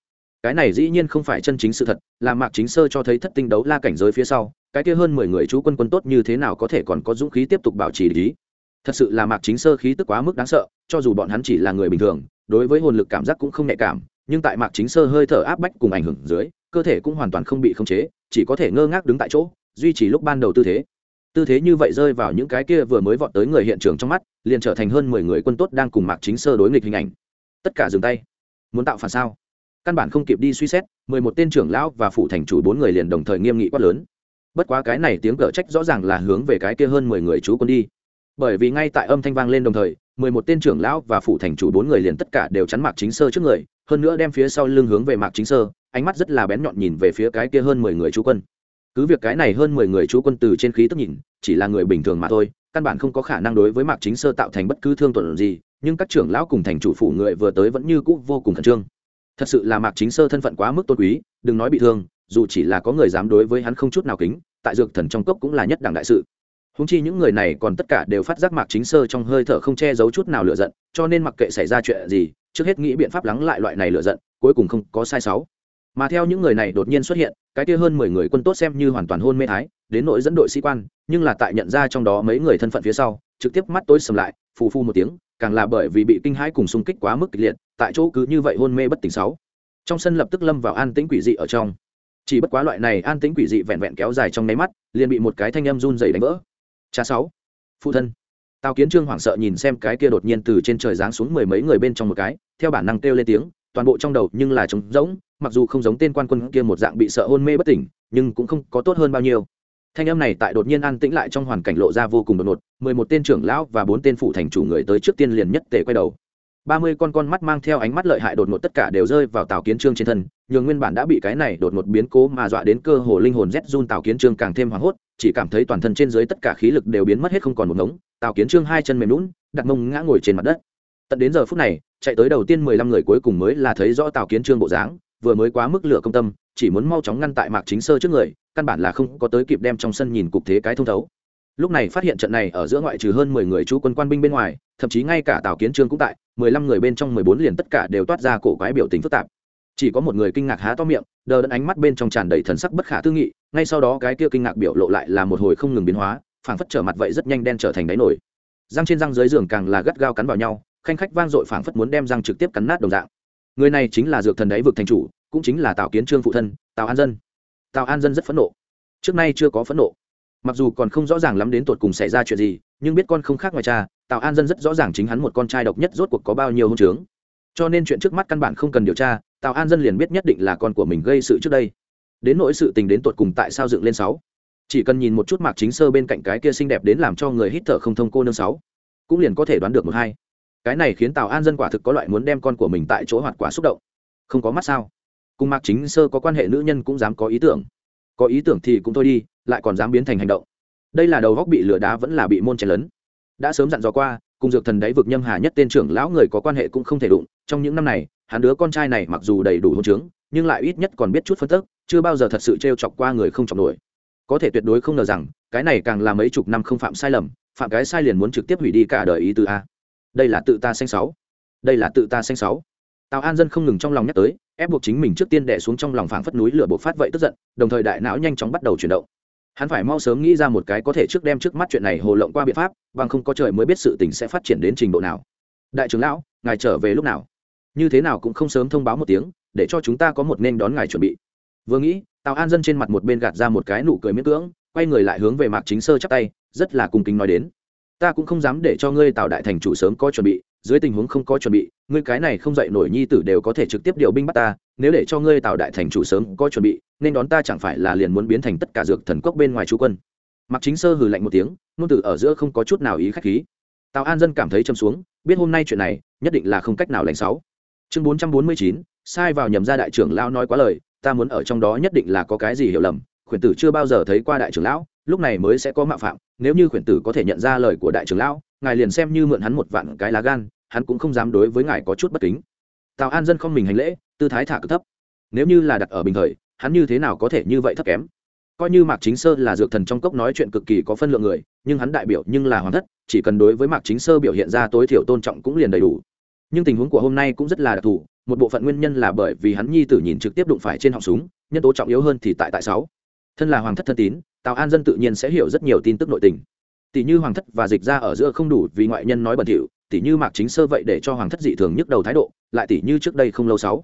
Cái này dĩ nhiên không phải chân chính sự thật, là mạc chính sơ cho thấy thất tinh đấu la cảnh giới phía sau, cái kia hơn mười người chú quân quân tốt như thế nào có thể còn có dũng khí tiếp tục bảo trì lý. Thật sự là mạc chính sơ khí tức quá mức đáng sợ, cho dù bọn hắn chỉ là người bình thường, đối với hồn lực cảm giác cũng không nhạy cảm, nhưng tại mạc chính sơ hơi thở áp bách cùng ảnh hưởng dưới cơ thể cũng hoàn toàn không bị khống chế, chỉ có thể ngơ ngác đứng tại chỗ, duy trì lúc ban đầu tư thế. Tư thế như vậy rơi vào những cái kia vừa mới vọt tới người hiện trường trong mắt, liền trở thành hơn mười người quân tốt đang cùng mạc chính sơ đối nghịch hình ảnh. Tất cả dừng tay. Muốn tạo phản sao? Căn bản không kịp đi suy xét, mười một tên trưởng lão và phụ thành chủ bốn người liền đồng thời nghiêm nghị quát lớn. Bất quá cái này tiếng cở trách rõ ràng là hướng về cái kia hơn mười người chú quân đi. Bởi vì ngay tại âm thanh vang lên đồng thời, mười một tên trưởng lão và phụ thành chủ bốn người liền tất cả đều chắn mạc chính sơ trước người, hơn nữa đem phía sau lưng hướng về mạc chính sơ ánh mắt rất là bén nhọn nhìn về phía cái kia hơn mười người chú quân. Cứ việc cái này hơn mười người chú quân từ trên khí tức nhìn, chỉ là người bình thường mà thôi, căn bản không có khả năng đối với mạc chính sơ tạo thành bất cứ thương tuần gì, nhưng các trưởng lão cùng thành chủ phủ người vừa tới vẫn như cũ vô cùng khẩn trương. Thật sự là mạc chính sơ thân phận quá mức tôn quý, đừng nói bị thương, dù chỉ là có người dám đối với hắn không chút nào kính, tại dược thần trong cốc cũng là nhất đẳng đại sự. Húng chi những người này còn tất cả đều phát giác mạc chính sơ trong hơi thở không che giấu chút nào lựa giận, cho nên mặc kệ xảy ra chuyện gì, trước hết nghĩ biện pháp lắng lại loại này lựa giận, cuối cùng không có sai sáu mà theo những người này đột nhiên xuất hiện, cái kia hơn mười người quân tốt xem như hoàn toàn hôn mê thái, đến nỗi dẫn đội sĩ quan, nhưng là tại nhận ra trong đó mấy người thân phận phía sau, trực tiếp mắt tối sầm lại, phù phu một tiếng, càng là bởi vì bị kinh hãi cùng xung kích quá mức kịch liệt, tại chỗ cứ như vậy hôn mê bất tỉnh sáu. Trong sân lập tức lâm vào an tĩnh quỷ dị ở trong. Chỉ bất quá loại này an tĩnh quỷ dị vẹn vẹn kéo dài trong nháy mắt, liền bị một cái thanh âm run dày đánh vỡ. Cha sáu. Phụ thân. Tào kiến trương hoảng sợ nhìn xem cái kia đột nhiên từ trên trời giáng xuống mười mấy người bên trong một cái, theo bản năng kêu lên tiếng toàn bộ trong đầu nhưng là trống rỗng, mặc dù không giống tên quan quân kia một dạng bị sợ hôn mê bất tỉnh, nhưng cũng không có tốt hơn bao nhiêu. Thanh âm này tại đột nhiên an tĩnh lại trong hoàn cảnh lộ ra vô cùng đột ngột, mười một tên trưởng lão và bốn tên phụ thành chủ người tới trước tiên liền nhất tề quay đầu. Ba mươi con con mắt mang theo ánh mắt lợi hại đột ngột tất cả đều rơi vào tào kiến trương trên thân, nhường nguyên bản đã bị cái này đột ngột biến cố mà dọa đến cơ hồ linh hồn rét run tào kiến trương càng thêm hoảng hốt, chỉ cảm thấy toàn thân trên dưới tất cả khí lực đều biến mất hết không còn một ngống. Tào kiến trương hai chân mềm lún đặt mông ngã ngồi trên mặt đất. Tận đến giờ phút này chạy tới đầu tiên mười lăm người cuối cùng mới là thấy rõ tào kiến trương bộ dáng, vừa mới quá mức lửa công tâm, chỉ muốn mau chóng ngăn tại mạc chính sơ trước người, căn bản là không có tới kịp đem trong sân nhìn cục thế cái thông thấu. Lúc này phát hiện trận này ở giữa ngoại trừ hơn mười người chú quân quan binh bên ngoài, thậm chí ngay cả tào kiến trương cũng tại, mười lăm người bên trong mười bốn liền tất cả đều toát ra cổ quái biểu tình phức tạp. Chỉ có một người kinh ngạc há to miệng, đờ đẫn ánh mắt bên trong tràn đầy thần sắc bất khả tư nghị, ngay sau đó cái kia kinh ngạc biểu lộ lại là một hồi không ngừng biến hóa, phảng phất trở mặt vậy rất nhanh đen trở thành đáy nổi. Răng trên răng dưới giường càng là gắt gao cắn vào nhau khanh khách vang dội phảng phất muốn đem răng trực tiếp cắn nát đồng dạng. Người này chính là dược thần đáy vực thành chủ, cũng chính là tào kiến trương phụ thân, tào an dân. Tào an dân rất phẫn nộ. Trước nay chưa có phẫn nộ. Mặc dù còn không rõ ràng lắm đến tột cùng xảy ra chuyện gì, nhưng biết con không khác ngoài cha, tào an dân rất rõ ràng chính hắn một con trai độc nhất rốt cuộc có bao nhiêu hôn trướng cho nên chuyện trước mắt căn bản không cần điều tra, tào an dân liền biết nhất định là con của mình gây sự trước đây. Đến nỗi sự tình đến tột cùng tại sao dựng lên sáu. Chỉ cần nhìn một chút mạc chính sơ bên cạnh cái kia xinh đẹp đến làm cho người hít thở không thông cô nương sáu, cũng liền có thể đoán được một hai cái này khiến tào an dân quả thực có loại muốn đem con của mình tại chỗ hoạt quả xúc động. Không có mắt sao? Cùng mạc chính sơ có quan hệ nữ nhân cũng dám có ý tưởng. Có ý tưởng thì cũng thôi đi, lại còn dám biến thành hành động. Đây là đầu góc bị lửa đá vẫn là bị môn chen lớn đã sớm dặn dò qua, cùng dược thần đáy vực nhâm hà nhất tên trưởng lão người có quan hệ cũng không thể đụng. Trong những năm này, hắn đứa con trai này mặc dù đầy đủ hôn trướng, nhưng lại ít nhất còn biết chút phân tức, chưa bao giờ thật sự t r e o chọc qua người không chọc nổi. Có thể tuyệt đối không ngờ rằng, cái này càng là mấy chục năm không phạm sai lầm, phạm cái sai liền muốn trực tiếp hủy đi cả đời ý từ a đây là tự ta xanh sáu. Đây là tự ta xanh sáu. Tào an dân không ngừng trong lòng nhắc tới, ép buộc chính mình trước tiên đẻ xuống trong lòng phảng phất núi lửa bộc phát vậy tức giận, đồng thời đại não nhanh chóng bắt đầu chuyển động. Hắn phải mau sớm nghĩ ra một cái có thể trước đem trước mắt chuyện này hồ lộng qua biện pháp, bằng không có trời mới biết sự tình sẽ phát triển đến trình độ nào. Đại trưởng lão, ngài trở về lúc nào? Như thế nào cũng không sớm thông báo một tiếng, để cho chúng ta có một nên đón ngài chuẩn bị. Vừa nghĩ, tào an dân trên mặt một bên gạt ra một cái nụ cười miễn cưỡng, quay người lại hướng về mạc chính sơ chắp tay, rất là cung kính nói đến ta cũng không dám để cho ngươi tạo đại thành chủ sớm có chuẩn bị, dưới tình huống không có chuẩn bị, ngươi cái này không dạy nổi nhi tử đều có thể trực tiếp điều binh bắt ta, nếu để cho ngươi tạo đại thành chủ sớm có chuẩn bị, nên đón ta chẳng phải là liền muốn biến thành tất cả dược thần cốc bên ngoài chú quân. Mặc chính sơ hừ lạnh một tiếng ngôn tử ở giữa không có chút nào ý khách khí. Tào an dân cảm thấy châm xuống, biết hôm nay chuyện này, nhất định là không cách nào lành sáu. Chương bốn trăm bốn mươi chín, sai vào nhầm ra đại trưởng lão nói quá lời, ta muốn ở trong đó nhất định là có cái gì hiểu lầm, khuyển tử chưa bao giờ thấy qua đại trưởng lão lúc này mới sẽ có mạo phạm, nếu như khuyển tử có thể nhận ra lời của đại trưởng lão, ngài liền xem như mượn hắn một vạn cái lá gan, hắn cũng không dám đối với ngài có chút bất kính. Tào an dân không mình hành lễ, tư thái thả cực thấp. Nếu như là đặt ở bình thời, hắn như thế nào có thể như vậy thấp kém? Coi như mạc chính sơ là dược thần trong cốc nói chuyện cực kỳ có phân lượng người, nhưng hắn đại biểu nhưng là hoàng thất, chỉ cần đối với mạc chính sơ biểu hiện ra tối thiểu tôn trọng cũng liền đầy đủ. Nhưng tình huống của hôm nay cũng rất là đặc thù, một bộ phận nguyên nhân là bởi vì hắn nhi tử nhìn trực tiếp đụng phải trên họng súng, nhân tố trọng yếu hơn thì tại tại sáu. Thân là hoàng thất thân tín tào an dân tự nhiên sẽ hiểu rất nhiều tin tức nội tình. Tỷ như hoàng thất và dịch ra ở giữa không đủ vì ngoại nhân nói bẩn thỉu, tỷ như mạc chính sơ vậy để cho hoàng thất dị thường nhức đầu thái độ, lại tỷ như trước đây không lâu sáu.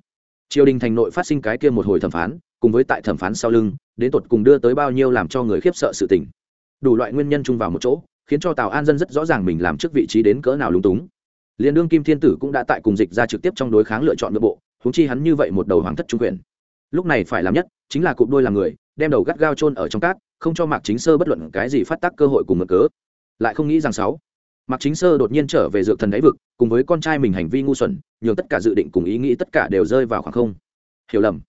Triều đình thành nội phát sinh cái kia một hồi thẩm phán, cùng với tại thẩm phán sau lưng, đến tột cùng đưa tới bao nhiêu làm cho người khiếp sợ sự tình. Đủ loại nguyên nhân chung vào một chỗ, khiến cho tào an dân rất rõ ràng mình làm trước vị trí đến cỡ nào lúng túng. Liền đương kim thiên tử cũng đã tại cùng dịch ra trực tiếp trong đối kháng lựa chọn nội bộ húng chi hắn như vậy một đầu hoàng thất trung quyền. Lúc này phải làm nhất chính là cụp đôi làm người đem đầu gắt gao chôn ở trong cát, không cho mạc chính sơ bất luận cái gì phát tác cơ hội cùng mở cớ. Lại không nghĩ rằng sáu, mạc chính sơ đột nhiên trở về dược thần đáy vực, cùng với con trai mình hành vi ngu xuẩn, nhường tất cả dự định cùng ý nghĩ tất cả đều rơi vào khoảng không. Hiểu lầm.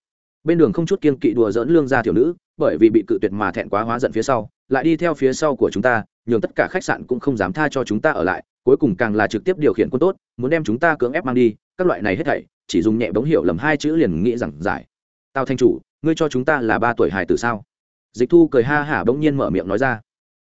Bên đường không chút kiên kỵ đùa dỡn lương gia tiểu nữ, bởi vì bị cự tuyệt mà thẹn quá hóa giận phía sau, lại đi theo phía sau của chúng ta, nhường tất cả khách sạn cũng không dám tha cho chúng ta ở lại, cuối cùng càng là trực tiếp điều khiển quân tốt, muốn đem chúng ta cưỡng ép mang đi, các loại này hết thảy, chỉ dùng nhẹ bóng hiểu lầm hai chữ liền nghĩ rằng giải. Tao thanh chủ ngươi cho chúng ta là ba tuổi hài tử sao? Dịch thu cười ha hả bỗng nhiên mở miệng nói ra.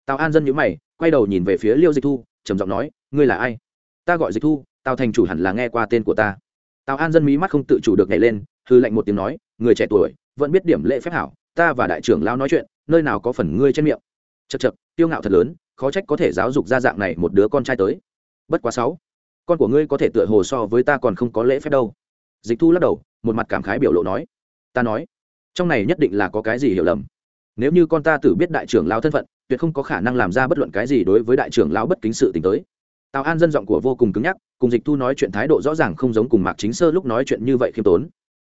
Tào an dân nhữ mày, quay đầu nhìn về phía liêu dịch thu, trầm giọng nói, ngươi là ai? Ta gọi dịch thu, tào thành chủ hẳn là nghe qua tên của ta. Tào an dân mí mắt không tự chủ được nhảy lên hư lệnh một tiếng nói, người trẻ tuổi, vẫn biết điểm lễ phép hảo, ta và đại trưởng lao nói chuyện, nơi nào có phần ngươi trên miệng. Chật chật tiêu ngạo thật lớn, khó trách có thể giáo dục ra dạng này một đứa con trai tới. Bất quá sáu, con của ngươi có thể tựa hồ so với ta còn không có lễ phép đâu. Dịch thu lắc đầu, một mặt cảm khái biểu lộ nói. Ta nói trong này nhất định là có cái gì hiểu lầm. Nếu như con ta tử biết đại trưởng lao thân phận, tuyệt không có khả năng làm ra bất luận cái gì đối với đại trưởng lao bất kính sự t tới. Tào an dân giọng của vô cùng cứng nhắc, cùng dịch thu nói chuyện thái độ rõ ràng không giống cùng mạc chính sơ lúc nói chuyện như vậy khiêm tốn.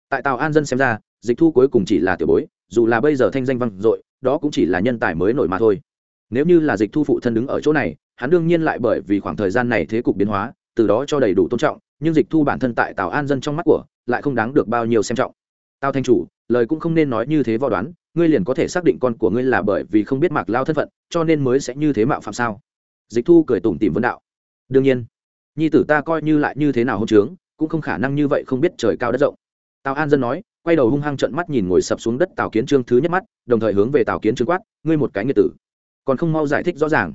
Tại tào an dân xem ra, dịch thu cuối cùng chỉ là tiểu bối, dù là bây giờ thanh danh vang dội, đó cũng chỉ là nhân tài mới nổi mà thôi. Nếu như là dịch thu phụ thân đứng ở chỗ này, hắn đương nhiên lại bởi vì khoảng thời gian này thế cục biến hóa, từ đó cho đầy đủ tôn trọng, nhưng dịch thu bản thân tại tào an dân trong mắt của, lại không đáng được bao nhiêu xem trọng. Tào thanh chủ lời cũng không nên nói như thế vò đoán, ngươi liền có thể xác định con của ngươi là bởi vì không biết mạc lao thân phận, cho nên mới sẽ như thế mạo phạm sao? Dịch thu cười tủm tìm vấn đạo. Đương nhiên, nhi tử ta coi như lại như thế nào hôn trướng, cũng không khả năng như vậy không biết trời cao đất rộng. Tào an dân nói, quay đầu hung hăng trận mắt nhìn ngồi sập xuống đất tào kiến trương thứ nhất mắt, đồng thời hướng về tào kiến trương quát, ngươi một cái nghiệt tử. Còn không mau giải thích rõ ràng.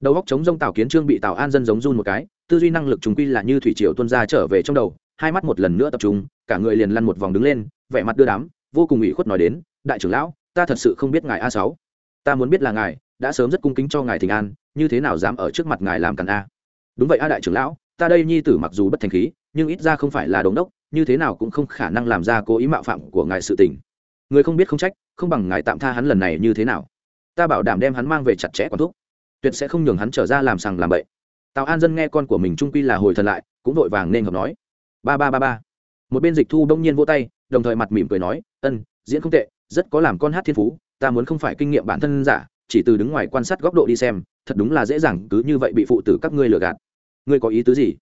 Đầu góc chống rông tào kiến trương bị tào an dân giống run một cái, tư duy năng lực chúng quy là như thủy triều tuân ra trở về trong đầu, hai mắt một lần nữa tập trung, cả người liền lăn một vòng đứng lên, vẻ mặt đưa đám vô cùng ủy khuất nói đến, đại trưởng lão, ta thật sự không biết ngài a sáu. Ta muốn biết là ngài, đã sớm rất cung kính cho ngài thỉnh an, như thế nào dám ở trước mặt ngài làm càn a? Đúng vậy a đại trưởng lão, ta đây nhi tử mặc dù bất thành khí, nhưng ít ra không phải là đống đốc, như thế nào cũng không khả năng làm ra cố ý mạo phạm của ngài sự tình. Người không biết không trách, không bằng ngài tạm tha hắn lần này như thế nào. Ta bảo đảm đem hắn mang về chặt chẽ quản thúc. Tuyệt sẽ không nhường hắn trở ra làm sằng làm bậy. Tào an dân nghe con của mình trung quy là hồi thần lại, cũng vội vàng nên hợp nói. Ba ba ba ba. Một bên dịch thu đông nhiên vỗ tay đồng thời mặt mỉm cười nói, ân, diễn không tệ, rất có làm con hát thiên phú, ta muốn không phải kinh nghiệm bản thân giả, chỉ từ đứng ngoài quan sát góc độ đi xem, thật đúng là dễ dàng, cứ như vậy bị phụ tử các ngươi lừa gạt. Ngươi có ý tứ gì?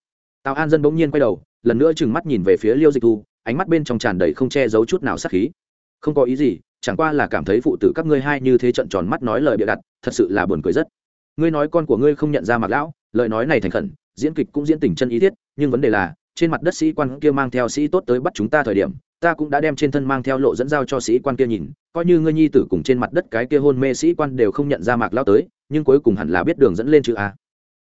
Tào an dân bỗng nhiên quay đầu, lần nữa trừng mắt nhìn về phía liêu dịch thu, ánh mắt bên trong tràn đầy không che giấu chút nào sắc khí. Không có ý gì, chẳng qua là cảm thấy phụ tử các ngươi hai như thế trận tròn mắt nói lời bịa đặt, thật sự là buồn cười rất. Ngươi nói con của ngươi không nhận ra mặt lão, lời nói này thành khẩn, diễn kịch cũng diễn tình chân ý thiết, nhưng vấn đề là, trên mặt đất sĩ quan kia mang theo sĩ tốt tới bắt chúng ta thời điểm ta cũng đã đem trên thân mang theo lộ dẫn giao cho sĩ quan kia nhìn, coi như ngươi nhi tử cùng trên mặt đất cái kia hôn mê sĩ quan đều không nhận ra mạc lao tới, nhưng cuối cùng hẳn là biết đường dẫn lên chữ a à.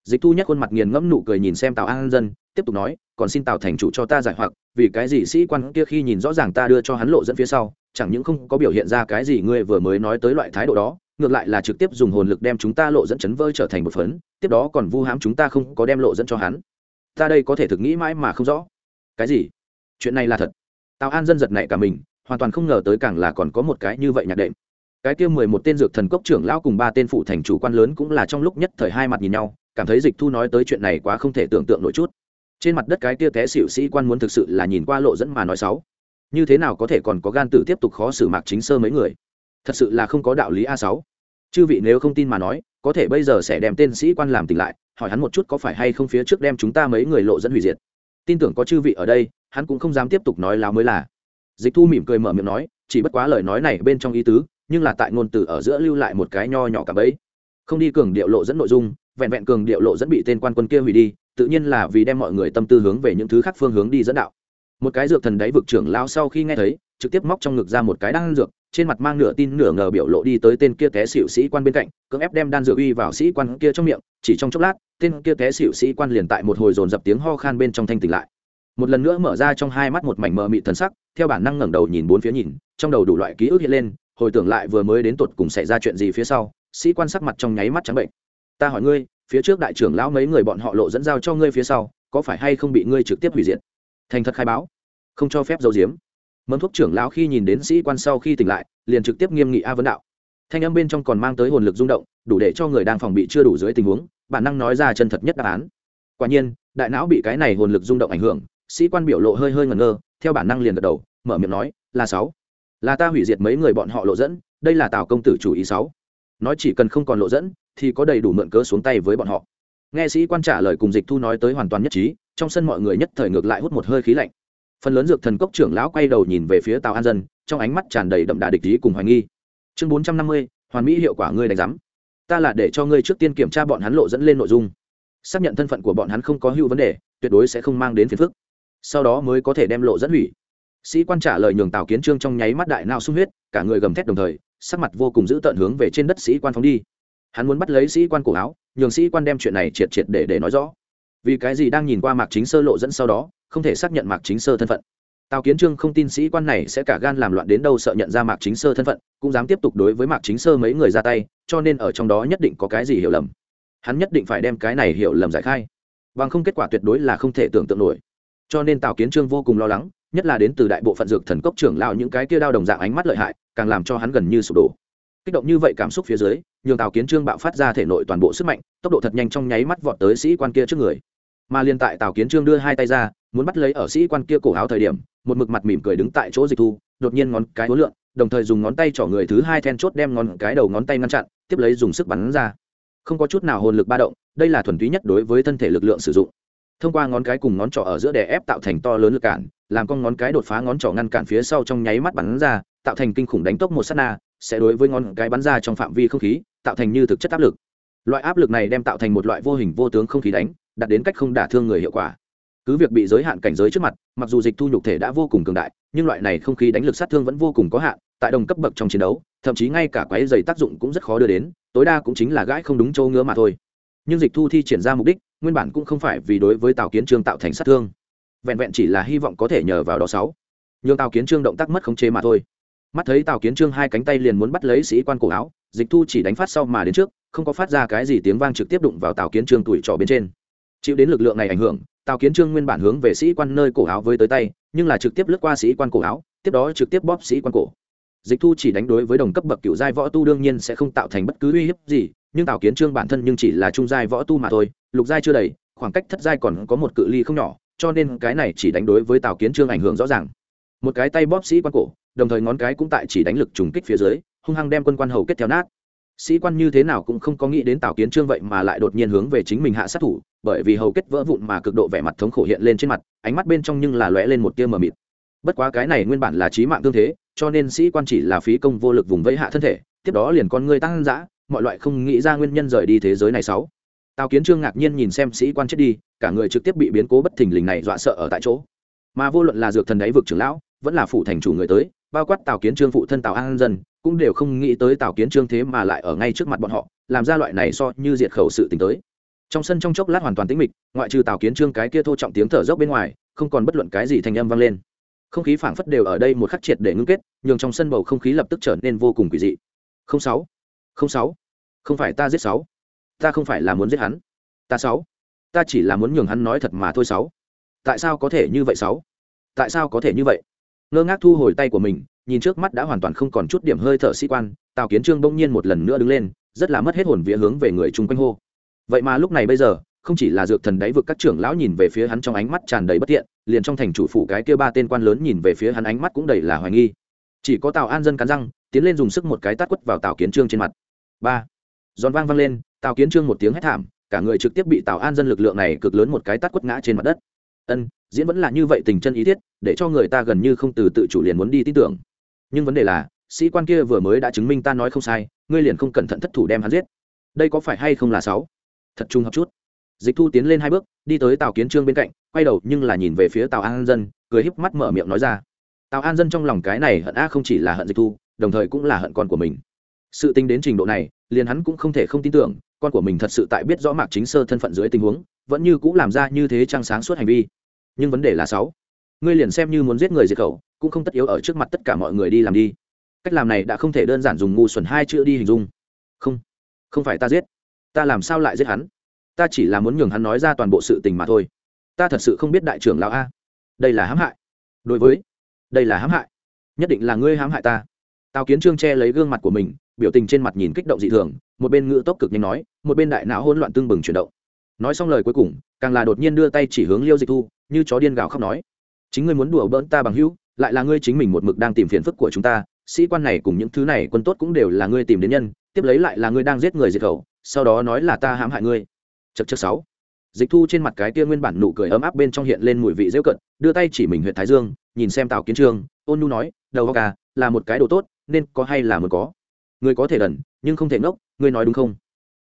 dịch thu nhắc khuôn mặt nghiền ngẫm nụ cười nhìn xem tào an dân, tiếp tục nói, còn xin tào thành chủ cho ta giải hoặc, vì cái gì sĩ quan kia khi nhìn rõ ràng ta đưa cho hắn lộ dẫn phía sau, chẳng những không có biểu hiện ra cái gì ngươi vừa mới nói tới loại thái độ đó, ngược lại là trực tiếp dùng hồn lực đem chúng ta lộ dẫn chấn vơi trở thành một phấn, tiếp đó còn vu hãm chúng ta không có đem lộ dẫn cho hắn. Ta đây có thể thực nghĩ mãi mà không rõ. Cái gì? Chuyện này là thật tào an dân giật nảy cả mình, hoàn toàn không ngờ tới càng là còn có một cái như vậy nhạc đệm. Cái kia mười một tên dược thần cốc trưởng lão cùng ba tên phụ thành chủ quan lớn cũng là trong lúc nhất thời hai mặt nhìn nhau, cảm thấy dịch thu nói tới chuyện này quá không thể tưởng tượng nổi chút. Trên mặt đất cái kia té xỉu sĩ quan muốn thực sự là nhìn qua lộ dẫn mà nói xấu. Như thế nào có thể còn có gan tử tiếp tục khó xử mạc chính sơ mấy người? Thật sự là không có đạo lý a sáu. Chư vị nếu không tin mà nói, có thể bây giờ sẽ đem tên sĩ quan làm tỉnh lại, hỏi hắn một chút có phải hay không phía trước đem chúng ta mấy người lộ dẫn hủy diệt. Tin tưởng có chư vị ở đây hắn cũng không dám tiếp tục nói láo mới là. Dịch thu mỉm cười mở miệng nói, chỉ bất quá lời nói này bên trong ý tứ, nhưng là tại ngôn từ ở giữa lưu lại một cái nho nhỏ cả bấy không đi cường điệu lộ dẫn nội dung, vẹn vẹn cường điệu lộ dẫn bị tên quan quân kia hủy đi, tự nhiên là vì đem mọi người tâm tư hướng về những thứ khác phương hướng đi dẫn đạo. Một cái dược thần đáy vực trưởng lao sau khi nghe thấy, trực tiếp móc trong ngực ra một cái đan dược, trên mặt mang nửa tin nửa ngờ biểu lộ đi tới tên kia té xỉu sĩ quan bên cạnh, cưỡng ép đem đan dược uy vào sĩ quan kia trong miệng, chỉ trong chốc lát, tên kia té xỉu sĩ quan liền tại một hồi dồn dập tiếng ho khan bên trong thanh tỉnh lại một lần nữa mở ra trong hai mắt một mảnh mờ mịt thần sắc, theo bản năng ngẩng đầu nhìn bốn phía nhìn, trong đầu đủ loại ký ức hiện lên, hồi tưởng lại vừa mới đến tột cùng xảy ra chuyện gì phía sau, sĩ quan sắc mặt trong nháy mắt trắng bệnh. Ta hỏi ngươi, phía trước đại trưởng lão mấy người bọn họ lộ dẫn giao cho ngươi phía sau, có phải hay không bị ngươi trực tiếp hủy diệt? Thành thật khai báo. Không cho phép giấu giếm. Mâm thuốc trưởng lão khi nhìn đến sĩ quan sau khi tỉnh lại, liền trực tiếp nghiêm nghị a vấn đạo. Thanh âm bên trong còn mang tới hồn lực rung động, đủ để cho người đang phòng bị chưa đủ dưới tình huống, bản năng nói ra chân thật nhất đáp án. Quả nhiên, đại não bị cái này hồn lực rung động ảnh hưởng sĩ quan biểu lộ hơi hơi ngẩn ngơ, theo bản năng liền gật đầu, mở miệng nói, là sáu. Là ta hủy diệt mấy người bọn họ lộ dẫn, đây là tào công tử chủ ý sáu. Nói chỉ cần không còn lộ dẫn, thì có đầy đủ mượn cớ xuống tay với bọn họ. Nghe sĩ quan trả lời cùng dịch thu nói tới hoàn toàn nhất trí, trong sân mọi người nhất thời ngược lại hút một hơi khí lạnh. Phần lớn dược thần cốc trưởng lão quay đầu nhìn về phía tào an dân, trong ánh mắt tràn đầy đậm đà địch ý cùng hoài nghi. Chương bốn trăm năm mươi, hoàn mỹ hiệu quả ngươi đánh giám. Ta là để cho ngươi trước tiên kiểm tra bọn hắn lộ dẫn lên nội dung. Xác nhận thân phận của bọn hắn không có hữu vấn đề, tuyệt đối sẽ không mang đến phiền phức sau đó mới có thể đem lộ dẫn hủy. Sĩ quan trả lời nhường tào kiến trương trong nháy mắt đại nao sung huyết, cả người gầm thét đồng thời, sắc mặt vô cùng giữ tận hướng về trên đất sĩ quan phóng đi. Hắn muốn bắt lấy sĩ quan cổ áo, nhường sĩ quan đem chuyện này triệt triệt để để nói rõ. Vì cái gì đang nhìn qua mạc chính sơ lộ dẫn sau đó, không thể xác nhận mạc chính sơ thân phận. Tào kiến trương không tin sĩ quan này sẽ cả gan làm loạn đến đâu sợ nhận ra mạc chính sơ thân phận, cũng dám tiếp tục đối với mạc chính sơ mấy người ra tay, cho nên ở trong đó nhất định có cái gì hiểu lầm. Hắn nhất định phải đem cái này hiểu lầm giải khai. Bằng không kết quả tuyệt đối là không thể tưởng tượng nổi cho nên tào kiến trương vô cùng lo lắng, nhất là đến từ đại bộ phận dược thần cốc trưởng lao những cái kia đao đồng dạng ánh mắt lợi hại, càng làm cho hắn gần như sụp đổ. Kích động như vậy cảm xúc phía dưới, nhường tào kiến trương bạo phát ra thể nội toàn bộ sức mạnh, tốc độ thật nhanh trong nháy mắt vọt tới sĩ quan kia trước người. Mà liên tại tào kiến trương đưa hai tay ra, muốn bắt lấy ở sĩ quan kia cổ áo thời điểm, một mực mặt mỉm cười đứng tại chỗ dịch thu, đột nhiên ngón cái hối lượng, đồng thời dùng ngón tay trỏ người thứ hai then chốt đem ngón cái đầu ngón tay ngăn chặn, tiếp lấy dùng sức bắn ra. Không có chút nào hồn lực ba động, đây là thuần túy nhất đối với thân thể lực lượng sử dụng thông qua ngón cái cùng ngón trỏ ở giữa đè ép tạo thành to lớn lực cản, làm con ngón cái đột phá ngón trỏ ngăn cản phía sau trong nháy mắt bắn ra, tạo thành kinh khủng đánh tốc một s á t na, sẽ đối với ngón cái bắn ra trong phạm vi không khí, tạo thành như thực chất áp lực. Loại áp lực này đem tạo thành một loại vô hình vô tướng không khí đánh, đạt đến cách không đả thương người hiệu quả. Cứ việc bị giới hạn cảnh giới trước mặt, mặc dù dịch thu nhục thể đã vô cùng cường đại, nhưng loại này không khí đánh lực sát thương vẫn vô cùng có hạn, tại đồng cấp bậc trong chiến đấu, thậm chí ngay cả quái dày tác dụng cũng rất khó đưa đến, tối đa cũng chính là gãi không đúng chỗ ngứa mà thôi. Nhưng dịch thu thi triển ra mục đích nguyên bản cũng không phải vì đối với tào kiến trương tạo thành sát thương. Vẹn vẹn chỉ là hy vọng có thể nhờ vào đó sáu. Nhưng tào kiến trương động tác mất khống chế mà thôi. Mắt thấy tào kiến trương hai cánh tay liền muốn bắt lấy sĩ quan cổ áo, dịch thu chỉ đánh phát sau mà đến trước, không có phát ra cái gì tiếng vang trực tiếp đụng vào tào kiến trương tuổi trò bên trên. Chịu đến lực lượng này ảnh hưởng, tào kiến trương nguyên bản hướng về sĩ quan nơi cổ áo với tới tay, nhưng là trực tiếp lướt qua sĩ quan cổ áo, tiếp đó trực tiếp bóp sĩ quan cổ. Dịch thu chỉ đánh đối với đồng cấp bậc cựu giai võ tu đương nhiên sẽ không tạo thành bất cứ uy hiếp gì nhưng tào kiến trương bản thân nhưng chỉ là trung giai võ tu mà thôi, lục giai chưa đầy, khoảng cách thất giai còn có một cự ly không nhỏ, cho nên cái này chỉ đánh đối với tào kiến trương ảnh hưởng rõ ràng. Một cái tay bóp sĩ quan cổ, đồng thời ngón cái cũng tại chỉ đánh lực trùng kích phía dưới, hung hăng đem quân quan hầu kết theo nát. Sĩ quan như thế nào cũng không có nghĩ đến tào kiến trương vậy mà lại đột nhiên hướng về chính mình hạ sát thủ, bởi vì hầu kết vỡ vụn mà cực độ vẻ mặt thống khổ hiện lên trên mặt, ánh mắt bên trong nhưng là lóe lên một tia mờ mịt. Bất quá cái này nguyên bản là trí mạng tương thế, cho nên sĩ quan chỉ là phí công vô lực vùng vẫy hạ thân thể, tiếp đó liền con ngươi tăng dã mọi loại không nghĩ ra nguyên nhân rời đi thế giới này sáu. Tào kiến trương ngạc nhiên nhìn xem sĩ quan chết đi, cả người trực tiếp bị biến cố bất thình lình này dọa sợ ở tại chỗ. Mà vô luận là dược thần đáy vực trưởng lão, vẫn là phụ thành chủ người tới, bao quát tào kiến trương phụ thân tào an dân, cũng đều không nghĩ tới tào kiến trương thế mà lại ở ngay trước mặt bọn họ, làm ra loại này so như diệt khẩu sự tình tới. Trong sân trong chốc lát hoàn toàn tĩnh mịch, ngoại trừ tào kiến trương cái kia thô trọng tiếng thở dốc bên ngoài, không còn bất luận cái gì thành âm vang lên. Không khí phảng phất đều ở đây một khắc triệt để ngưng kết, nhường trong sân bầu không khí lập tức trở nên vô cùng quỷ dị. Không sáu không sáu. Không phải ta giết sáu. Ta không phải là muốn giết hắn. Ta sáu. Ta chỉ là muốn nhường hắn nói thật mà thôi sáu. Tại sao có thể như vậy sáu? Tại sao có thể như vậy? Ngơ ngác thu hồi tay của mình, nhìn trước mắt đã hoàn toàn không còn chút điểm hơi thở sĩ quan, tào kiến trương bỗng nhiên một lần nữa đứng lên, rất là mất hết hồn vía hướng về người chung quanh hô. Vậy mà lúc này bây giờ, không chỉ là dược thần đáy vực các trưởng lão nhìn về phía hắn trong ánh mắt tràn đầy bất tiện, liền trong thành chủ phủ cái kia ba tên quan lớn nhìn về phía hắn ánh mắt cũng đầy là hoài nghi. Chỉ có tào an dân cắn răng, tiến lên dùng sức một cái tát quất vào tào kiến trương trên mặt ba. Giòn vang vang lên, tào kiến trương một tiếng hét thảm, cả người trực tiếp bị tào an dân lực lượng này cực lớn một cái tát quất ngã trên mặt đất. Ân, diễn vẫn là như vậy tình chân ý thiết, để cho người ta gần như không từ tự chủ liền muốn đi tin tưởng. Nhưng vấn đề là, sĩ quan kia vừa mới đã chứng minh ta nói không sai, ngươi liền không cẩn thận thất thủ đem hắn giết. Đây có phải hay không là sáu? Thật trung hợp chút. Dịch thu tiến lên hai bước, đi tới tào kiến trương bên cạnh, quay đầu nhưng là nhìn về phía tào an dân, cười híp mắt mở miệng nói ra. Tào an dân trong lòng cái này hận a không chỉ là hận dịch thu, đồng thời cũng là hận con của mình sự tính đến trình độ này, liền hắn cũng không thể không tin tưởng, con của mình thật sự tại biết rõ mạc chính sơ thân phận dưới tình huống, vẫn như cũng làm ra như thế trăng sáng suốt hành vi. Nhưng vấn đề là sáu. Ngươi liền xem như muốn giết người diệt khẩu, cũng không tất yếu ở trước mặt tất cả mọi người đi làm đi. Cách làm này đã không thể đơn giản dùng ngu xuẩn hai chữ đi hình dung. Không không phải ta giết. Ta làm sao lại giết hắn? Ta chỉ là muốn nhường hắn nói ra toàn bộ sự tình mà thôi. Ta thật sự không biết đại trưởng lão a. Đây là hãm hại. Đối với, đây là hãm hại. Nhất định là ngươi hãm hại ta. Tào kiến trương che lấy gương mặt của mình biểu tình trên mặt nhìn kích động dị thường, một bên ngự tốc cực nhanh nói, một bên đại não hỗn loạn tương bừng chuyển động. Nói xong lời cuối cùng, càng là đột nhiên đưa tay chỉ hướng liêu dịch thu, như chó điên gào khóc nói, chính ngươi muốn đùa bỡn ta bằng hữu, lại là ngươi chính mình một mực đang tìm phiền phức của chúng ta, sĩ quan này cùng những thứ này quân tốt cũng đều là ngươi tìm đến nhân, tiếp lấy lại là ngươi đang giết người diệt khẩu, sau đó nói là ta hãm hại ngươi. Chật chật sáu. Dịch thu trên mặt cái kia nguyên bản nụ cười ấm áp bên trong hiện lên mùi vị dễ cận, đưa tay chỉ mình huyện thái dương, nhìn xem tào kiến trương, ôn nhu nói, đầu hoa à là một cái đồ tốt, nên có hay là muốn có? Người có thể đần, nhưng không thể ngốc, ngươi nói đúng không?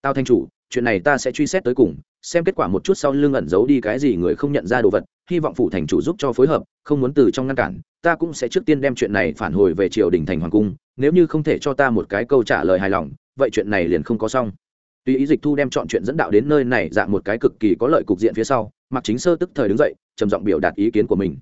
Tao thanh chủ, chuyện này ta sẽ truy xét tới cùng, xem kết quả một chút sau lưng ẩn giấu đi cái gì người không nhận ra đồ vật, hy vọng phủ thành chủ giúp cho phối hợp, không muốn từ trong ngăn cản, ta cũng sẽ trước tiên đem chuyện này phản hồi về triều đình thành hoàng cung, nếu như không thể cho ta một cái câu trả lời hài lòng, vậy chuyện này liền không có xong. Tuy ý dịch thu đem chọn chuyện dẫn đạo đến nơi này dạng một cái cực kỳ có lợi cục diện phía sau mặc chính sơ tức thời đứng dậy, trầm giọng biểu đạt ý kiến của mình.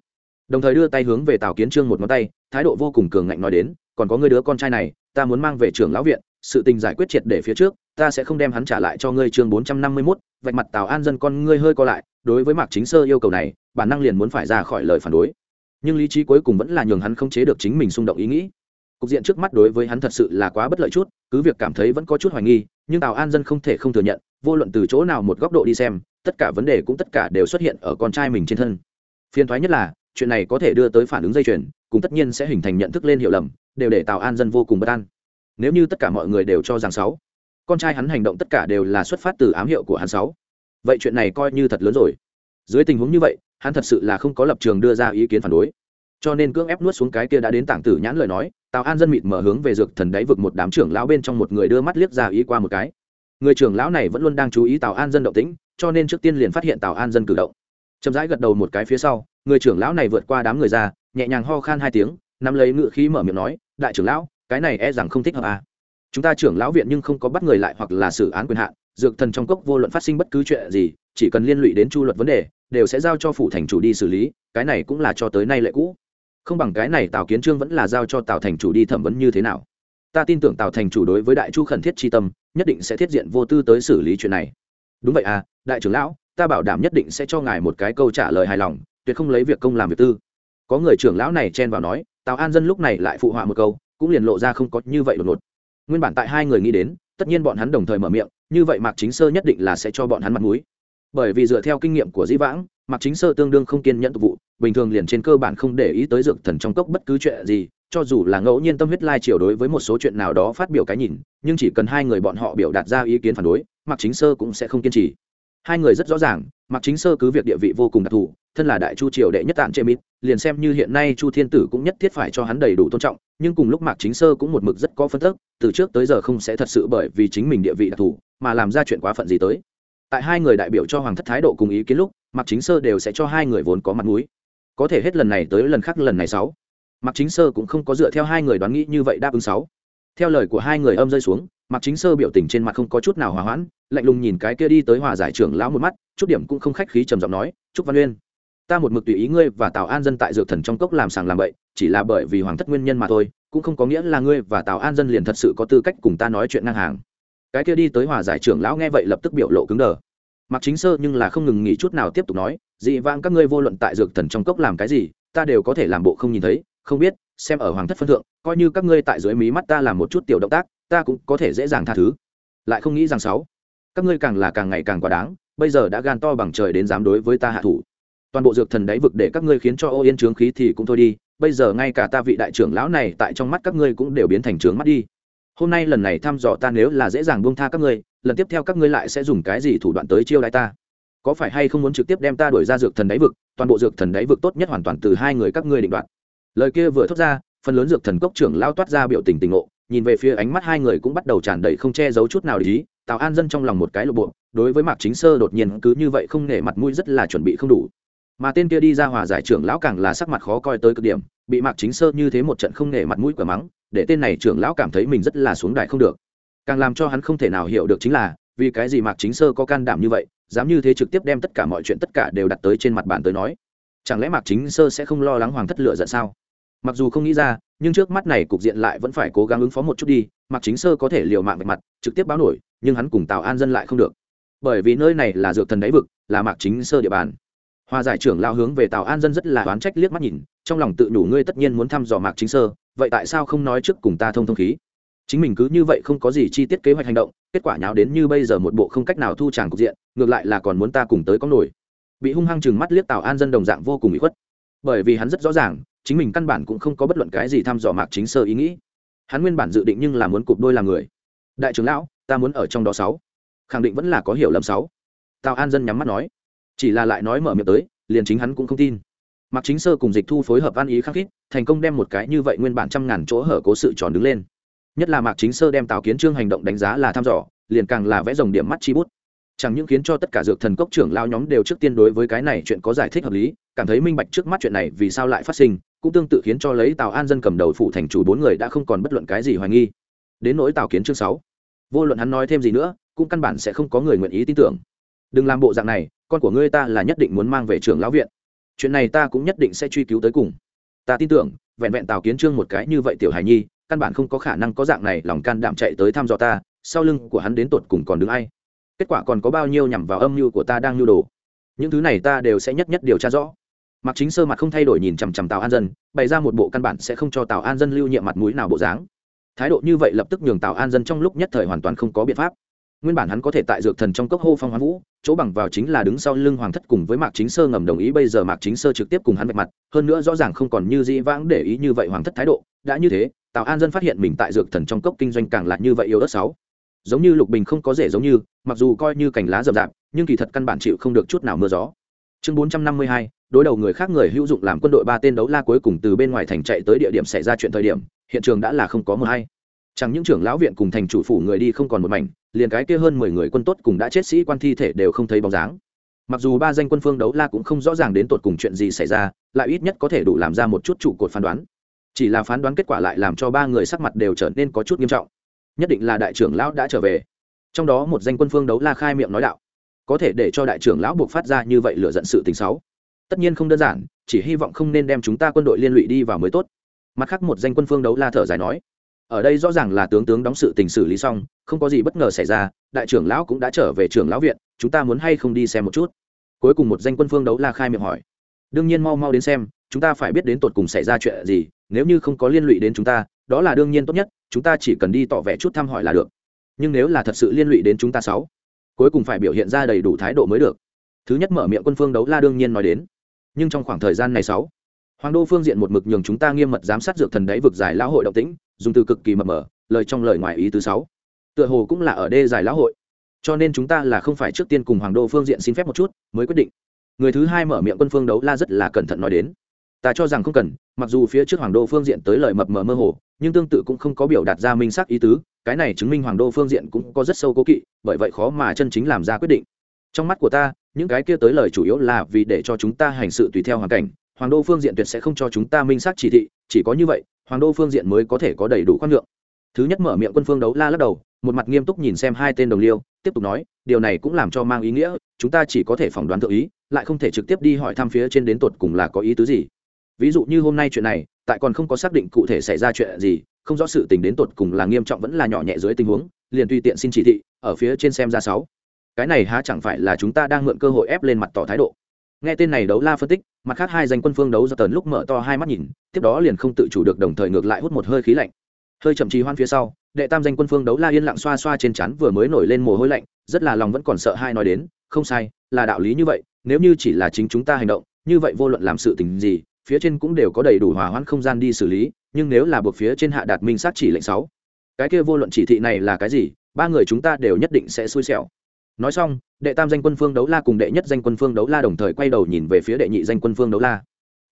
Đồng thời đưa tay hướng về tào kiến trương một ngón tay, thái độ vô cùng cường ngạnh nói đến, còn có người đứa con trai này ta muốn mang về trưởng lão viện, sự tình giải quyết triệt để phía trước, ta sẽ không đem hắn trả lại cho ngươi chương bốn trăm năm mươi mốt, vạch mặt tào an dân con ngươi hơi co lại, đối với mạc chính sơ yêu cầu này, bản năng liền muốn phải ra khỏi lời phản đối. Nhưng lý trí cuối cùng vẫn là nhường hắn không chế được chính mình xung động ý nghĩ. Cục diện trước mắt đối với hắn thật sự là quá bất lợi chút, cứ việc cảm thấy vẫn có chút hoài nghi, nhưng tào an dân không thể không thừa nhận, vô luận từ chỗ nào một góc độ đi xem, tất cả vấn đề cũng tất cả đều xuất hiện ở con trai mình trên thân. Phiền thoái nhất là, chuyện này có thể đưa tới phản ứng dây chuyền cũng tất nhiên sẽ hình thành nhận thức lên hiểu lầm, đều để tào an dân vô cùng bất an. Nếu như tất cả mọi người đều cho rằng sáu, con trai hắn hành động tất cả đều là xuất phát từ ám hiệu của hắn sáu. Vậy chuyện này coi như thật lớn rồi. Dưới tình huống như vậy, hắn thật sự là không có lập trường đưa ra ý kiến phản đối. Cho nên cưỡng ép nuốt xuống cái kia đã đến tảng tử nhãn lời nói, tào an dân mịt mở hướng về dược thần đáy vực một đám trưởng lão bên trong một người đưa mắt liếc ra ý qua một cái. Người trưởng lão này vẫn luôn đang chú ý tào an dân động tĩnh, cho nên trước tiên liền phát hiện tào an dân cử động. Chậm rãi gật đầu một cái phía sau, người trưởng lão này vượt qua đám người ra nhẹ nhàng ho khan hai tiếng, nắm lấy ngựa khí mở miệng nói, đại trưởng lão, cái này e rằng không thích hợp à. chúng ta trưởng lão viện nhưng không có bắt người lại hoặc là xử án quyền hạn, dược thần trong cốc vô luận phát sinh bất cứ chuyện gì, chỉ cần liên lụy đến chu luật vấn đề, đều sẽ giao cho phủ thành chủ đi xử lý, cái này cũng là cho tới nay lệ cũ. Không bằng cái này tào kiến trương vẫn là giao cho tào thành chủ đi thẩm vấn như thế nào. Ta tin tưởng tào thành chủ đối với đại chu khẩn thiết tri tâm, nhất định sẽ thiết diện vô tư tới xử lý chuyện này. Đúng vậy à đại trưởng lão, ta bảo đảm nhất định sẽ cho ngài một cái câu trả lời hài lòng, tuyệt không lấy việc công làm việc tư có người trưởng lão này chen vào nói, tào an dân lúc này lại phụ họa một câu, cũng liền lộ ra không có như vậy đột ngột. Nguyên bản tại hai người nghĩ đến, tất nhiên bọn hắn đồng thời mở miệng, như vậy mạc chính sơ nhất định là sẽ cho bọn hắn mặt mũi. Bởi vì dựa theo kinh nghiệm của dĩ vãng, mạc chính sơ tương đương không kiên nhẫn tục vụ, bình thường liền trên cơ bản không để ý tới dược thần trong cốc bất cứ chuyện gì, cho dù là ngẫu nhiên tâm huyết lai chiều đối với một số chuyện nào đó phát biểu cái nhìn, nhưng chỉ cần hai người bọn họ biểu đạt ra ý kiến phản đối, mạc chính sơ cũng sẽ không kiên trì. Hai người rất rõ ràng, mạc chính sơ cứ việc địa vị vô cùng đặc thù thân là đại chu triều đệ nhất tạng chê mít, liền xem như hiện nay chu thiên tử cũng nhất thiết phải cho hắn đầy đủ tôn trọng, nhưng cùng lúc mạc chính sơ cũng một mực rất có phân tức, từ trước tới giờ không sẽ thật sự bởi vì chính mình địa vị đặc thù mà làm ra chuyện quá phận gì tới. Tại hai người đại biểu cho hoàng thất thái độ cùng ý kiến lúc, mạc chính sơ đều sẽ cho hai người vốn có mặt mũi. Có thể hết lần này tới lần khác lần này sáu. Mạc chính sơ cũng không có dựa theo hai người đoán nghĩ như vậy đáp ứng sáu. Theo lời của hai người âm rơi xuống, mạc chính sơ biểu tình trên mặt không có chút nào hòa hoãn, lạnh lùng nhìn cái kia đi tới hòa giải trưởng lão một mắt, chút điểm cũng không khách khí trầm giọng nói, trúc văn uyên ta một mực tùy ý ngươi và tào an dân tại dược thần trong cốc làm sàng làm bậy, chỉ là bởi vì hoàng thất nguyên nhân mà thôi, cũng không có nghĩa là ngươi và tào an dân liền thật sự có tư cách cùng ta nói chuyện ngang hàng. Cái kia đi tới hòa giải trưởng lão nghe vậy lập tức biểu lộ cứng đờ. Mặc chính sơ nhưng là không ngừng nghỉ chút nào tiếp tục nói, dị vãng các ngươi vô luận tại dược thần trong cốc làm cái gì, ta đều có thể làm bộ không nhìn thấy, không biết, xem ở hoàng thất phân thượng, coi như các ngươi tại dưới mí mắt ta làm một chút tiểu động tác, ta cũng có thể dễ dàng tha thứ. Lại không nghĩ rằng sáu, các ngươi càng là càng ngày càng quá đáng, bây giờ đã gan to bằng trời đến dám đối với ta hạ thủ toàn bộ dược thần đáy vực để các ngươi khiến cho ô yên trướng khí thì cũng thôi đi, bây giờ ngay cả ta vị đại trưởng lão này tại trong mắt các ngươi cũng đều biến thành trướng mắt đi. Hôm nay lần này thăm dò ta nếu là dễ dàng buông tha các ngươi, lần tiếp theo các ngươi lại sẽ dùng cái gì thủ đoạn tới chiêu đãi ta? Có phải hay không muốn trực tiếp đem ta đuổi ra dược thần đáy vực, toàn bộ dược thần đáy vực tốt nhất hoàn toàn từ hai người các ngươi định đoạt? Lời kia vừa thốt ra, phần lớn dược thần cốc trưởng lao toát ra biểu tình tình ngộ, nhìn về phía ánh mắt hai người cũng bắt đầu tràn đầy không che giấu chút nào để ý, tào an dân trong lòng một cái lộ bộ, đối với mạc chính sơ đột nhiên cứ như vậy không nể mặt mũi rất là chuẩn bị không đủ mà tên kia đi ra hòa giải trưởng lão càng là sắc mặt khó coi tới cực điểm, bị mạc chính sơ như thế một trận không nể mặt mũi cửa mắng, để tên này trưởng lão cảm thấy mình rất là xuống đại không được. Càng làm cho hắn không thể nào hiểu được chính là, vì cái gì mạc chính sơ có can đảm như vậy, dám như thế trực tiếp đem tất cả mọi chuyện tất cả đều đặt tới trên mặt bàn tới nói. Chẳng lẽ mạc chính sơ sẽ không lo lắng hoàng thất lựa giận sao? Mặc dù không nghĩ ra, nhưng trước mắt này cục diện lại vẫn phải cố gắng ứng phó một chút đi, mạc chính sơ có thể liều mạng về mặt, trực tiếp báo nổi, nhưng hắn cùng tào an dân lại không được. Bởi vì nơi này là dược thần đáy vực, là mạc chính sơ địa bàn hòa giải trưởng lao hướng về tào an dân rất là oán trách liếc mắt nhìn, trong lòng tự nhủ ngươi tất nhiên muốn thăm dò mạc chính sơ, vậy tại sao không nói trước cùng ta thông thông khí? Chính mình cứ như vậy không có gì chi tiết kế hoạch hành động, kết quả nháo đến như bây giờ một bộ không cách nào thu tràng cục diện, ngược lại là còn muốn ta cùng tới có nổi. Bị hung hăng chừng mắt liếc tào an dân đồng dạng vô cùng bị khuất. Bởi vì hắn rất rõ ràng, chính mình căn bản cũng không có bất luận cái gì thăm dò mạc chính sơ ý nghĩ. Hắn nguyên bản dự định nhưng là muốn cụp đôi làm người. Đại trưởng lão, ta muốn ở trong đó sáu. Khẳng định vẫn là có hiểu lầm sáu. Tào an dân nhắm mắt nói chỉ là lại nói mở miệng tới, liền chính hắn cũng không tin. Mặc chính sơ cùng dịch thu phối hợp ăn ý khắc khít, thành công đem một cái như vậy nguyên bản trăm ngàn chỗ hở cố sự tròn đứng lên. Nhất là mạc chính sơ đem tào kiến trương hành động đánh giá là thăm dò, liền càng là vẽ dòng điểm mắt chi bút. Chẳng những khiến cho tất cả dược thần cốc trưởng lao nhóm đều trước tiên đối với cái này chuyện có giải thích hợp lý, cảm thấy minh bạch trước mắt chuyện này vì sao lại phát sinh, cũng tương tự khiến cho lấy tào an dân cầm đầu phụ thành chủ bốn người đã không còn bất luận cái gì hoài nghi. Đến nỗi tào kiến chương sáu, vô luận hắn nói thêm gì nữa, cũng căn bản sẽ không có người nguyện ý tin tưởng đừng làm bộ dạng này, con của ngươi ta là nhất định muốn mang về trường lão viện. Chuyện này ta cũng nhất định sẽ truy cứu tới cùng. Ta tin tưởng, vẹn vẹn tào kiến trương một cái như vậy tiểu hài nhi, căn bản không có khả năng có dạng này lòng can đảm chạy tới thăm dò ta, sau lưng của hắn đến tột cùng còn đứng ai? Kết quả còn có bao nhiêu nhằm vào âm mưu của ta đang nhu đồ? Những thứ này ta đều sẽ nhất nhất điều tra rõ. Mặc chính sơ mặt không thay đổi nhìn chằm chằm tào an dân, bày ra một bộ căn bản sẽ không cho tào an dân lưu nhiệm mặt mũi nào bộ dáng. Thái độ như vậy lập tức nhường tào an dân trong lúc nhất thời hoàn toàn không có biện pháp nguyên bản hắn có thể tại dược thần trong cốc hô phong hoán vũ, chỗ bằng vào chính là đứng sau lưng hoàng thất cùng với mạc chính sơ ngầm đồng ý bây giờ mạc chính sơ trực tiếp cùng hắn vạch mặt, hơn nữa rõ ràng không còn như dĩ vãng để ý như vậy hoàng thất thái độ, đã như thế, tào an dân phát hiện mình tại dược thần trong cốc kinh doanh càng là như vậy yếu đất sáu. Giống như lục bình không có rể giống như, mặc dù coi như cành lá rậm rạp, nhưng kỳ thật căn bản chịu không được chút nào mưa gió. Chương bốn trăm năm mươi hai, đối đầu người khác người hữu dụng làm quân đội ba tên đấu la cuối cùng từ bên ngoài thành chạy tới địa điểm xảy ra chuyện thời điểm, hiện trường đã là không có mưa hay chẳng những trưởng lão viện cùng thành chủ phủ người đi không còn một mảnh, liền cái kia hơn mười người quân tốt cùng đã chết sĩ quan thi thể đều không thấy bóng dáng. Mặc dù ba danh quân phương đấu la cũng không rõ ràng đến tột cùng chuyện gì xảy ra, lại ít nhất có thể đủ làm ra một chút trụ cột phán đoán. Chỉ là phán đoán kết quả lại làm cho ba người sắc mặt đều trở nên có chút nghiêm trọng. Nhất định là đại trưởng lão đã trở về. Trong đó một danh quân phương đấu la khai miệng nói đạo, có thể để cho đại trưởng lão buộc phát ra như vậy lựa dận sự tình xấu. Tất nhiên không đơn giản, chỉ hy vọng không nên đem chúng ta quân đội liên lụy đi vào mới tốt. Mặt khác một danh quân phương đấu la thở dài nói ở đây rõ ràng là tướng tướng đóng sự tình xử lý xong, không có gì bất ngờ xảy ra, đại trưởng lão cũng đã trở về trưởng lão viện, chúng ta muốn hay không đi xem một chút? Cuối cùng một danh quân phương đấu la khai miệng hỏi. Đương nhiên mau mau đến xem, chúng ta phải biết đến tột cùng xảy ra chuyện gì, nếu như không có liên lụy đến chúng ta, đó là đương nhiên tốt nhất, chúng ta chỉ cần đi tỏ vẻ chút thăm hỏi là được. Nhưng nếu là thật sự liên lụy đến chúng ta sáu, cuối cùng phải biểu hiện ra đầy đủ thái độ mới được. Thứ nhất mở miệng quân phương đấu la đương nhiên nói đến. Nhưng trong khoảng thời gian này sáu, hoàng đô phương diện một mực nhường chúng ta nghiêm mật giám sát dược thần đáy vực giải lão hội động tĩnh dùng từ cực kỳ mập mờ, lời trong lời ngoài ý thứ sáu. Tựa hồ cũng là ở đê giải lão hội. Cho nên chúng ta là không phải trước tiên cùng hoàng đô phương diện xin phép một chút, mới quyết định. Người thứ hai mở miệng quân phương đấu la rất là cẩn thận nói đến. Ta cho rằng không cần, mặc dù phía trước hoàng đô phương diện tới lời mập mờ mơ hồ, nhưng tương tự cũng không có biểu đạt ra minh xác ý tứ, cái này chứng minh hoàng đô phương diện cũng có rất sâu cố kỵ, bởi vậy khó mà chân chính làm ra quyết định. Trong mắt của ta, những cái kia tới lời chủ yếu là vì để cho chúng ta hành sự tùy theo hoàn cảnh, hoàng đô phương diện tuyệt sẽ không cho chúng ta minh xác chỉ thị, chỉ có như vậy hoàng đô phương diện mới có thể có đầy đủ khoan lượng thứ nhất mở miệng quân phương đấu la lắc đầu, một mặt nghiêm túc nhìn xem hai tên đồng liêu, tiếp tục nói, điều này cũng làm cho mang ý nghĩa, chúng ta chỉ có thể phỏng đoán tự ý, lại không thể trực tiếp đi hỏi thăm phía trên đến tột cùng là có ý tứ gì. Ví dụ như hôm nay chuyện này, tại còn không có xác định cụ thể xảy ra chuyện gì, không rõ sự tình đến tột cùng là nghiêm trọng vẫn là nhỏ nhẹ dưới tình huống, liền tùy tiện xin chỉ thị, ở phía trên xem ra sáu. Cái này há chẳng phải là chúng ta đang mượn cơ hội ép lên mặt tỏ thái độ nghe tên này đấu la phân tích, mặt khác hai danh quân phương đấu do tần lúc mở to hai mắt nhìn, tiếp đó liền không tự chủ được đồng thời ngược lại hút một hơi khí lạnh. Hơi chậm trì hoan phía sau, đệ tam danh quân phương đấu la yên lặng xoa xoa trên chắn vừa mới nổi lên mồ hôi lạnh, rất là lòng vẫn còn sợ hai nói đến, không sai, là đạo lý như vậy, nếu như chỉ là chính chúng ta hành động, như vậy vô luận làm sự tình gì, phía trên cũng đều có đầy đủ hòa hoãn không gian đi xử lý, nhưng nếu là buộc phía trên hạ đạt minh sát chỉ lệnh sáu, cái kia vô luận chỉ thị này là cái gì, ba người chúng ta đều nhất định sẽ xui xẻo nói xong, đệ tam danh quân phương đấu la cùng đệ nhất danh quân phương đấu la đồng thời quay đầu nhìn về phía đệ nhị danh quân phương đấu la.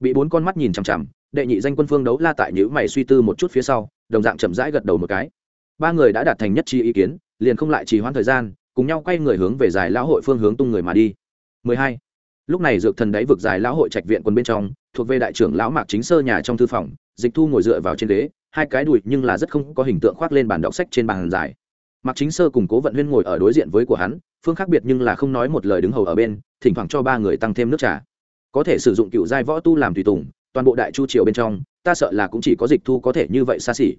Bị bốn con mắt nhìn chằm chằm, đệ nhị danh quân phương đấu la tại nhữ mày suy tư một chút phía sau, đồng dạng chậm rãi gật đầu một cái. Ba người đã đạt thành nhất trí ý kiến, liền không lại trì hoãn thời gian, cùng nhau quay người hướng về giải lão hội phương hướng tung người mà đi. 12. lúc này dược thần đáy vực giải lão hội trạch viện quân bên trong, thuộc về đại trưởng lão mạc chính sơ nhà trong thư phòng, dịch thu ngồi dựa vào trên ghế, hai cái đùi nhưng là rất không có hình tượng khoác lên bàn đọc sách trên bàn giải mạc chính sơ cùng cố vận huyên ngồi ở đối diện với của hắn, phương khác biệt nhưng là không nói một lời đứng hầu ở bên, thỉnh thoảng cho ba người tăng thêm nước trà. Có thể sử dụng cựu giai võ tu làm tùy tùng, toàn bộ đại chu triều bên trong, ta sợ là cũng chỉ có dịch thu có thể như vậy xa xỉ.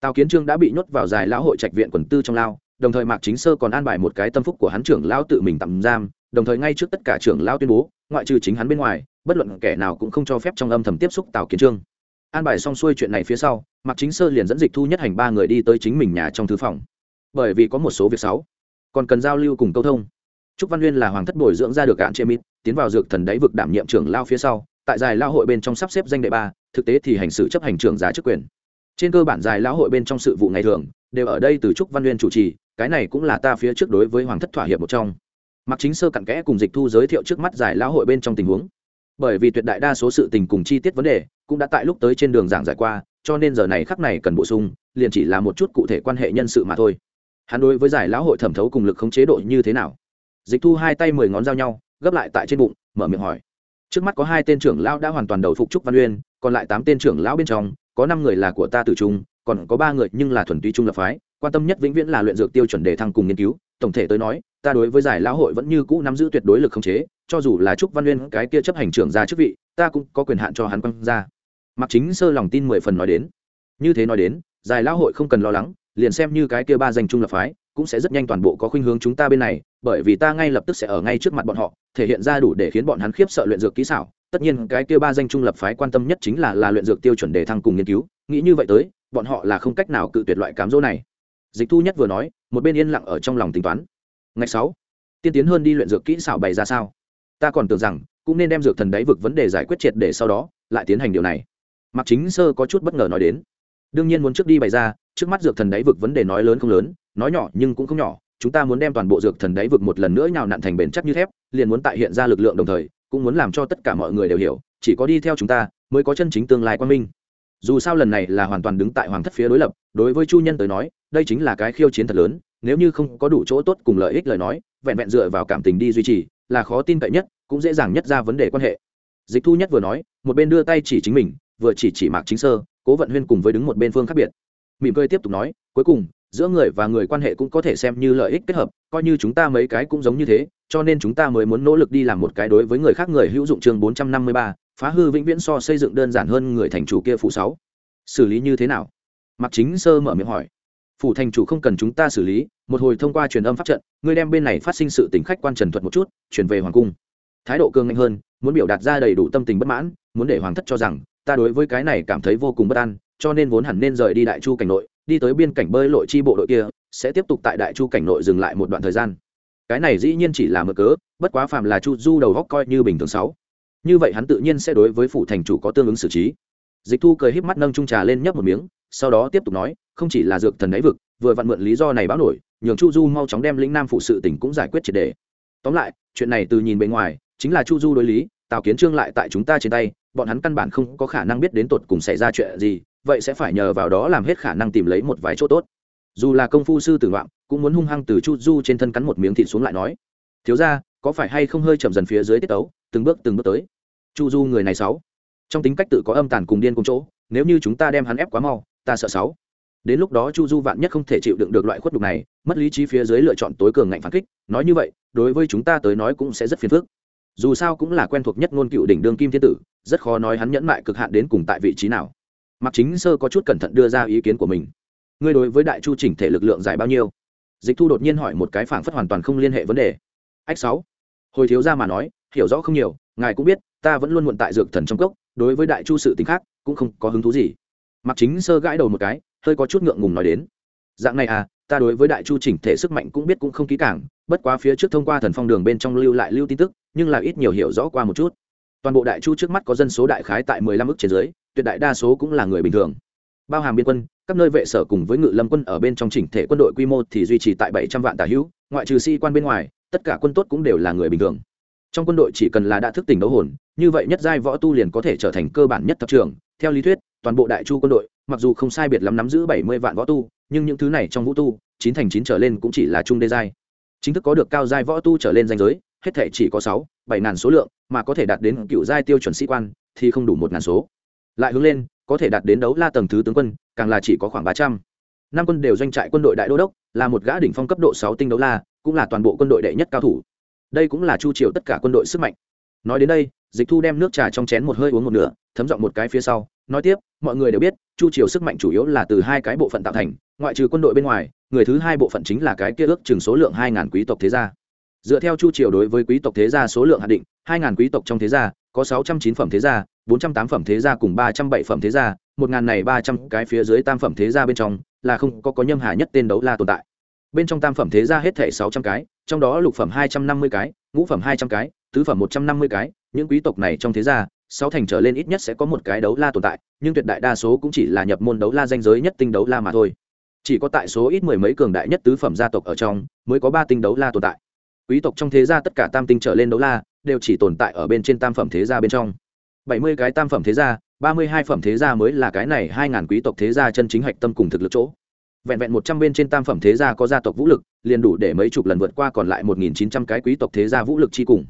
Tào kiến trương đã bị nhốt vào dài lão hội trạch viện quần tư trong lao, đồng thời mạc chính sơ còn an bài một cái tâm phúc của hắn trưởng lão tự mình tạm giam, đồng thời ngay trước tất cả trưởng lão tuyên bố, ngoại trừ chính hắn bên ngoài, bất luận kẻ nào cũng không cho phép trong âm thầm tiếp xúc tào kiến trương. An bài xong xuôi chuyện này phía sau, mạc chính sơ liền dẫn dịch thu nhất hành ba người đi tới chính mình nhà trong thư phòng bởi vì có một số việc sáu. Còn cần giao lưu cùng câu thông. Trúc văn Uyên là hoàng thất bồi dưỡng ra được cạn chế mít tiến vào dược thần đáy vực đảm nhiệm trưởng lao phía sau, tại giải lao hội bên trong sắp xếp danh đệ ba, thực tế thì hành xử chấp hành trưởng giá chức quyền. Trên cơ bản giải lao hội bên trong sự vụ ngày thường, đều ở đây từ trúc văn Uyên chủ trì, cái này cũng là ta phía trước đối với hoàng thất thỏa hiệp một trong. Mặc chính sơ cặn kẽ cùng dịch thu giới thiệu trước mắt giải lao hội bên trong tình huống. Bởi vì tuyệt đại đa số sự tình cùng chi tiết vấn đề, cũng đã tại lúc tới trên đường giảng giải qua, cho nên giờ này khắc này cần bổ sung, liền chỉ là một chút cụ thể quan hệ nhân sự mà thôi hắn đối với giải lão hội thẩm thấu cùng lực không chế độ như thế nào? Dịch thu hai tay mười ngón giao nhau, gấp lại tại trên bụng, mở miệng hỏi. Trước mắt có hai tên trưởng lão đã hoàn toàn đầu phục trúc văn uyên, còn lại tám tên trưởng lão bên trong, có năm người là của ta tử trung, còn có ba người nhưng là thuần túy trung lập phái. Quan tâm nhất vĩnh viễn là luyện dược tiêu chuẩn đề thăng cùng nghiên cứu. Tổng thể tới nói, ta đối với giải lão hội vẫn như cũ nắm giữ tuyệt đối lực không chế, cho dù là trúc văn uyên, cái kia chấp hành trưởng ra chức vị, ta cũng có quyền hạn cho hắn quăng ra. Mặc chính sơ lòng tin mười phần nói đến. Như thế nói đến, giải lão hội không cần lo lắng liền xem như cái kia ba danh trung lập phái, cũng sẽ rất nhanh toàn bộ có khuynh hướng chúng ta bên này, bởi vì ta ngay lập tức sẽ ở ngay trước mặt bọn họ, thể hiện ra đủ để khiến bọn hắn khiếp sợ luyện dược kỹ xảo. Tất nhiên, cái kia ba danh trung lập phái quan tâm nhất chính là là luyện dược tiêu chuẩn đề thăng cùng nghiên cứu. Nghĩ như vậy tới, bọn họ là không cách nào cự tuyệt loại cám dỗ này. Dịch thu nhất vừa nói, một bên yên lặng ở trong lòng tính toán. Ngày sáu, tiên tiến hơn đi luyện dược kỹ xảo bày ra sao? Ta còn tưởng rằng, cũng nên đem dược thần đáy vực vấn đề giải quyết triệt để sau đó, lại tiến hành điều này. Mặc chính sơ có chút bất ngờ nói đến đương nhiên muốn trước đi bày ra, trước mắt dược thần đáy vực vấn đề nói lớn không lớn, nói nhỏ nhưng cũng không nhỏ, chúng ta muốn đem toàn bộ dược thần đáy vực một lần nữa nhào nặn thành bền chắc như thép, liền muốn tại hiện ra lực lượng đồng thời, cũng muốn làm cho tất cả mọi người đều hiểu, chỉ có đi theo chúng ta, mới có chân chính tương lai quan minh. Dù sao lần này là hoàn toàn đứng tại hoàng thất phía đối lập, đối với chu nhân tới nói, đây chính là cái khiêu chiến thật lớn, nếu như không có đủ chỗ tốt cùng lợi ích lời nói, vẹn vẹn dựa vào cảm tình đi duy trì, là khó tin cậy nhất, cũng dễ dàng nhất ra vấn đề quan hệ. Dịch thu nhất vừa nói, một bên đưa tay chỉ chính mình, vừa chỉ chỉ mạc chính sơ cố vận huyên cùng với đứng một bên phương khác biệt. Mỉm cười tiếp tục nói, cuối cùng, giữa người và người quan hệ cũng có thể xem như lợi ích kết hợp, coi như chúng ta mấy cái cũng giống như thế, cho nên chúng ta mới muốn nỗ lực đi làm một cái đối với người khác người hữu dụng chương bốn trăm năm mươi ba, phá hư vĩnh viễn so xây dựng đơn giản hơn người thành chủ kia phụ sáu. Xử lý như thế nào? Mặc chính sơ mở miệng hỏi. Phủ thành chủ không cần chúng ta xử lý, một hồi thông qua truyền âm pháp trận, ngươi đem bên này phát sinh sự tình khách quan trần thuật một chút, chuyển về hoàng cung. Thái độ cương ngạnh hơn, muốn biểu đạt ra đầy đủ tâm tình bất mãn, muốn để hoàng thất cho rằng ta đối với cái này cảm thấy vô cùng bất an, cho nên vốn hẳn nên rời đi đại chu cảnh nội, đi tới biên cảnh bơi lội chi bộ đội kia, sẽ tiếp tục tại đại chu cảnh nội dừng lại một đoạn thời gian. Cái này dĩ nhiên chỉ là mở cớ, bất quá phàm là chu du đầu góc coi như bình thường sáu. Như vậy hắn tự nhiên sẽ đối với phủ thành chủ có tương ứng xử trí. Dịch thu cười híp mắt nâng trung trà lên nhấp một miếng, sau đó tiếp tục nói, không chỉ là dược thần đáy vực, vừa vặn mượn lý do này báo nổi, nhường chu du mau chóng đem lĩnh nam phụ sự tỉnh cũng giải quyết triệt đề. Tóm lại, chuyện này từ nhìn bên ngoài, chính là chu du đối lý, tào kiến trương lại tại chúng ta trên tay bọn hắn căn bản không có khả năng biết đến tột cùng xảy ra chuyện gì, vậy sẽ phải nhờ vào đó làm hết khả năng tìm lấy một vài chỗ tốt. Dù là công phu sư tử ngoạm, cũng muốn hung hăng từ chu du trên thân cắn một miếng thịt xuống lại nói, thiếu ra có phải hay không hơi chậm dần phía dưới tiết tấu, từng bước từng bước tới? Chu du người này sáu. Trong tính cách tự có âm tàn cùng điên cùng chỗ, nếu như chúng ta đem hắn ép quá mau, ta sợ sáu. Đến lúc đó chu du vạn nhất không thể chịu đựng được loại khuất đục này, mất lý trí phía dưới lựa chọn tối cường ngạnh phản kích, nói như vậy, đối với chúng ta tới nói cũng sẽ rất phiền phức dù sao cũng là quen thuộc nhất ngôn cựu đỉnh đương kim thiên tử, rất khó nói hắn nhẫn mại cực hạn đến cùng tại vị trí nào. Mặc chính sơ có chút cẩn thận đưa ra ý kiến của mình. Ngươi đối với đại chu chỉnh thể lực lượng dài bao nhiêu? Dịch thu đột nhiên hỏi một cái phảng phất hoàn toàn không liên hệ vấn đề. Ách sáu. Hồi thiếu ra mà nói, hiểu rõ không nhiều, ngài cũng biết, ta vẫn luôn muộn tại dược thần trong cốc, đối với đại chu sự tính khác, cũng không có hứng thú gì. Mặc chính sơ gãi đầu một cái, hơi có chút ngượng ngùng nói đến. Dạng này à ta đối với đại chu chỉnh thể sức mạnh cũng biết cũng không kỹ càng, bất quá phía trước thông qua thần phong đường bên trong lưu lại lưu tin tức nhưng là ít nhiều hiểu rõ qua một chút. Toàn bộ đại chu trước mắt có dân số đại khái tại mười lăm ức trên dưới, tuyệt đại đa số cũng là người bình thường. Bao hàm biên quân, các nơi vệ sở cùng với ngự lâm quân ở bên trong chỉnh thể quân đội quy mô thì duy trì tại bảy trăm vạn tà hữu, ngoại trừ sĩ quan bên ngoài, tất cả quân tốt cũng đều là người bình thường. Trong quân đội chỉ cần là đã thức tỉnh đấu hồn, như vậy nhất giai võ tu liền có thể trở thành cơ bản nhất thập trường theo lý thuyết, toàn bộ đại chu quân đội, mặc dù không sai biệt lắm nắm giữ bảy mươi vạn võ tu, nhưng những thứ này trong vũ tu, chín thành chín trở lên cũng chỉ là trung đê giai. Chính thức có được cao giai võ tu trở lên danh giới hết thể chỉ có sáu, bảy ngàn số lượng, mà có thể đạt đến cựu giai tiêu chuẩn sĩ quan, thì không đủ một ngàn số. Lại hướng lên, có thể đạt đến đấu la tầng thứ tướng quân, càng là chỉ có khoảng ba trăm. Năm quân đều doanh trại quân đội đại đô đốc, là một gã đỉnh phong cấp độ sáu tinh đấu la, cũng là toàn bộ quân đội đệ nhất cao thủ. Đây cũng là chu triều tất cả quân đội sức mạnh. Nói đến đây, dịch thu đem nước trà trong chén một hơi uống một nửa, thấm giọng một cái phía sau, nói tiếp, mọi người đều biết, chu triều sức mạnh chủ yếu là từ hai cái bộ phận tạo thành, ngoại trừ quân đội bên ngoài, người thứ hai bộ phận chính là cái kia ước chừng số lượng hai ngàn quý tộc thế gia dựa theo chu triều đối với quý tộc thế gia số lượng hạn định, hai ngàn quý tộc trong thế gia, có sáu trăm chín phẩm thế gia, bốn trăm tám phẩm thế gia cùng ba trăm bảy phẩm thế gia, một ngàn này ba trăm cái phía dưới tam phẩm thế gia bên trong là không có có nhâm hà nhất tên đấu la tồn tại. Bên trong tam phẩm thế gia hết thể sáu trăm cái, trong đó lục phẩm hai trăm năm mươi cái, ngũ phẩm hai trăm cái, tứ phẩm một trăm năm mươi cái, những quý tộc này trong thế gia, sáu thành trở lên ít nhất sẽ có một cái đấu la tồn tại, nhưng tuyệt đại đa số cũng chỉ là nhập môn đấu la danh giới nhất tinh đấu la mà thôi. Chỉ có tại số ít mười mấy cường đại nhất tứ phẩm gia tộc ở trong mới có ba tinh đấu la tồn tại quý tộc trong thế gia tất cả tam tinh trở lên đấu la, đều chỉ tồn tại ở bên trên tam phẩm thế gia bên trong. Bảy mươi cái tam phẩm thế gia, ba mươi hai phẩm thế gia mới là cái này hai ngàn quý tộc thế gia chân chính hạch tâm cùng thực lực chỗ. Vẹn vẹn một trăm bên trên tam phẩm thế gia có gia tộc vũ lực, liền đủ để mấy chục lần vượt qua còn lại một nghìn chín trăm cái quý tộc thế gia vũ lực chi cùng.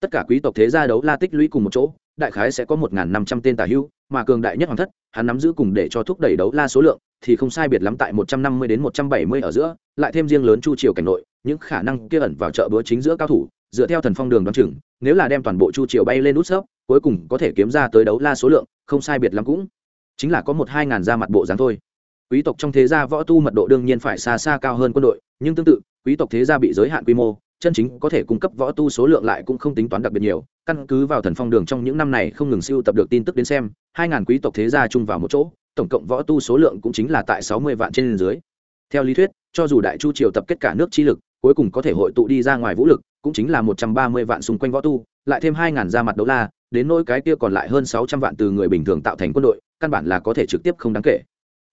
Tất cả quý tộc thế gia đấu la tích lũy cùng một chỗ đại khái sẽ có một năm trăm tên tà hưu mà cường đại nhất hoàng thất, hắn nắm giữ cùng để cho thúc đẩy đấu la số lượng, thì không sai biệt lắm tại một trăm năm mươi đến một trăm bảy mươi ở giữa, lại thêm riêng lớn chu triều cảnh nội, những khả năng kia ẩn vào chợ búa chính giữa cao thủ, dựa theo thần phong đường đoán chừng, nếu là đem toàn bộ chu triều bay lên nút sấp, cuối cùng có thể kiếm ra tới đấu la số lượng, không sai biệt lắm cũng chính là có một hai ngàn da mặt bộ dáng thôi. Quý tộc trong thế gia võ tu mật độ đương nhiên phải xa xa cao hơn quân đội, nhưng tương tự, quý tộc thế gia bị giới hạn quy mô chân chính có thể cung cấp võ tu số lượng lại cũng không tính toán đặc biệt nhiều, căn cứ vào thần phong đường trong những năm này không ngừng siêu tập được tin tức đến xem, hai ngàn quý tộc thế gia chung vào một chỗ, tổng cộng võ tu số lượng cũng chính là tại sáu mươi vạn trên dưới. Theo lý thuyết, cho dù đại chu triều tập kết cả nước chi lực, cuối cùng có thể hội tụ đi ra ngoài vũ lực, cũng chính là một trăm ba mươi vạn xung quanh võ tu, lại thêm hai ngàn ra mặt đấu la, đến nỗi cái kia còn lại hơn sáu trăm vạn từ người bình thường tạo thành quân đội, căn bản là có thể trực tiếp không đáng kể.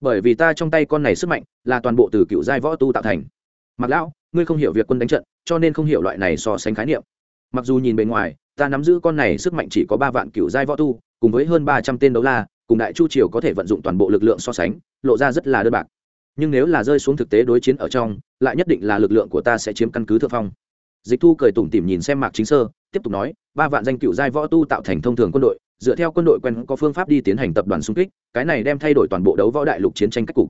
Bởi vì ta trong tay con này sức mạnh là toàn bộ từ cựu giai võ tu tạo thành. Mặc lão ngươi không hiểu việc quân đánh trận, cho nên không hiểu loại này so sánh khái niệm. Mặc dù nhìn bề ngoài, ta nắm giữ con này sức mạnh chỉ có ba vạn cựu giai võ tu, cùng với hơn ba trăm tên đấu la, cùng đại chu triều có thể vận dụng toàn bộ lực lượng so sánh, lộ ra rất là đơn bạc. Nhưng nếu là rơi xuống thực tế đối chiến ở trong, lại nhất định là lực lượng của ta sẽ chiếm căn cứ thượng phong. Dịch thu cười tủm tỉm nhìn xem mạc chính sơ, tiếp tục nói, ba vạn danh cựu giai võ tu tạo thành thông thường quân đội, dựa theo quân đội quen có phương pháp đi tiến hành tập đoàn xung kích, cái này đem thay đổi toàn bộ đấu võ đại lục chiến tranh cách cục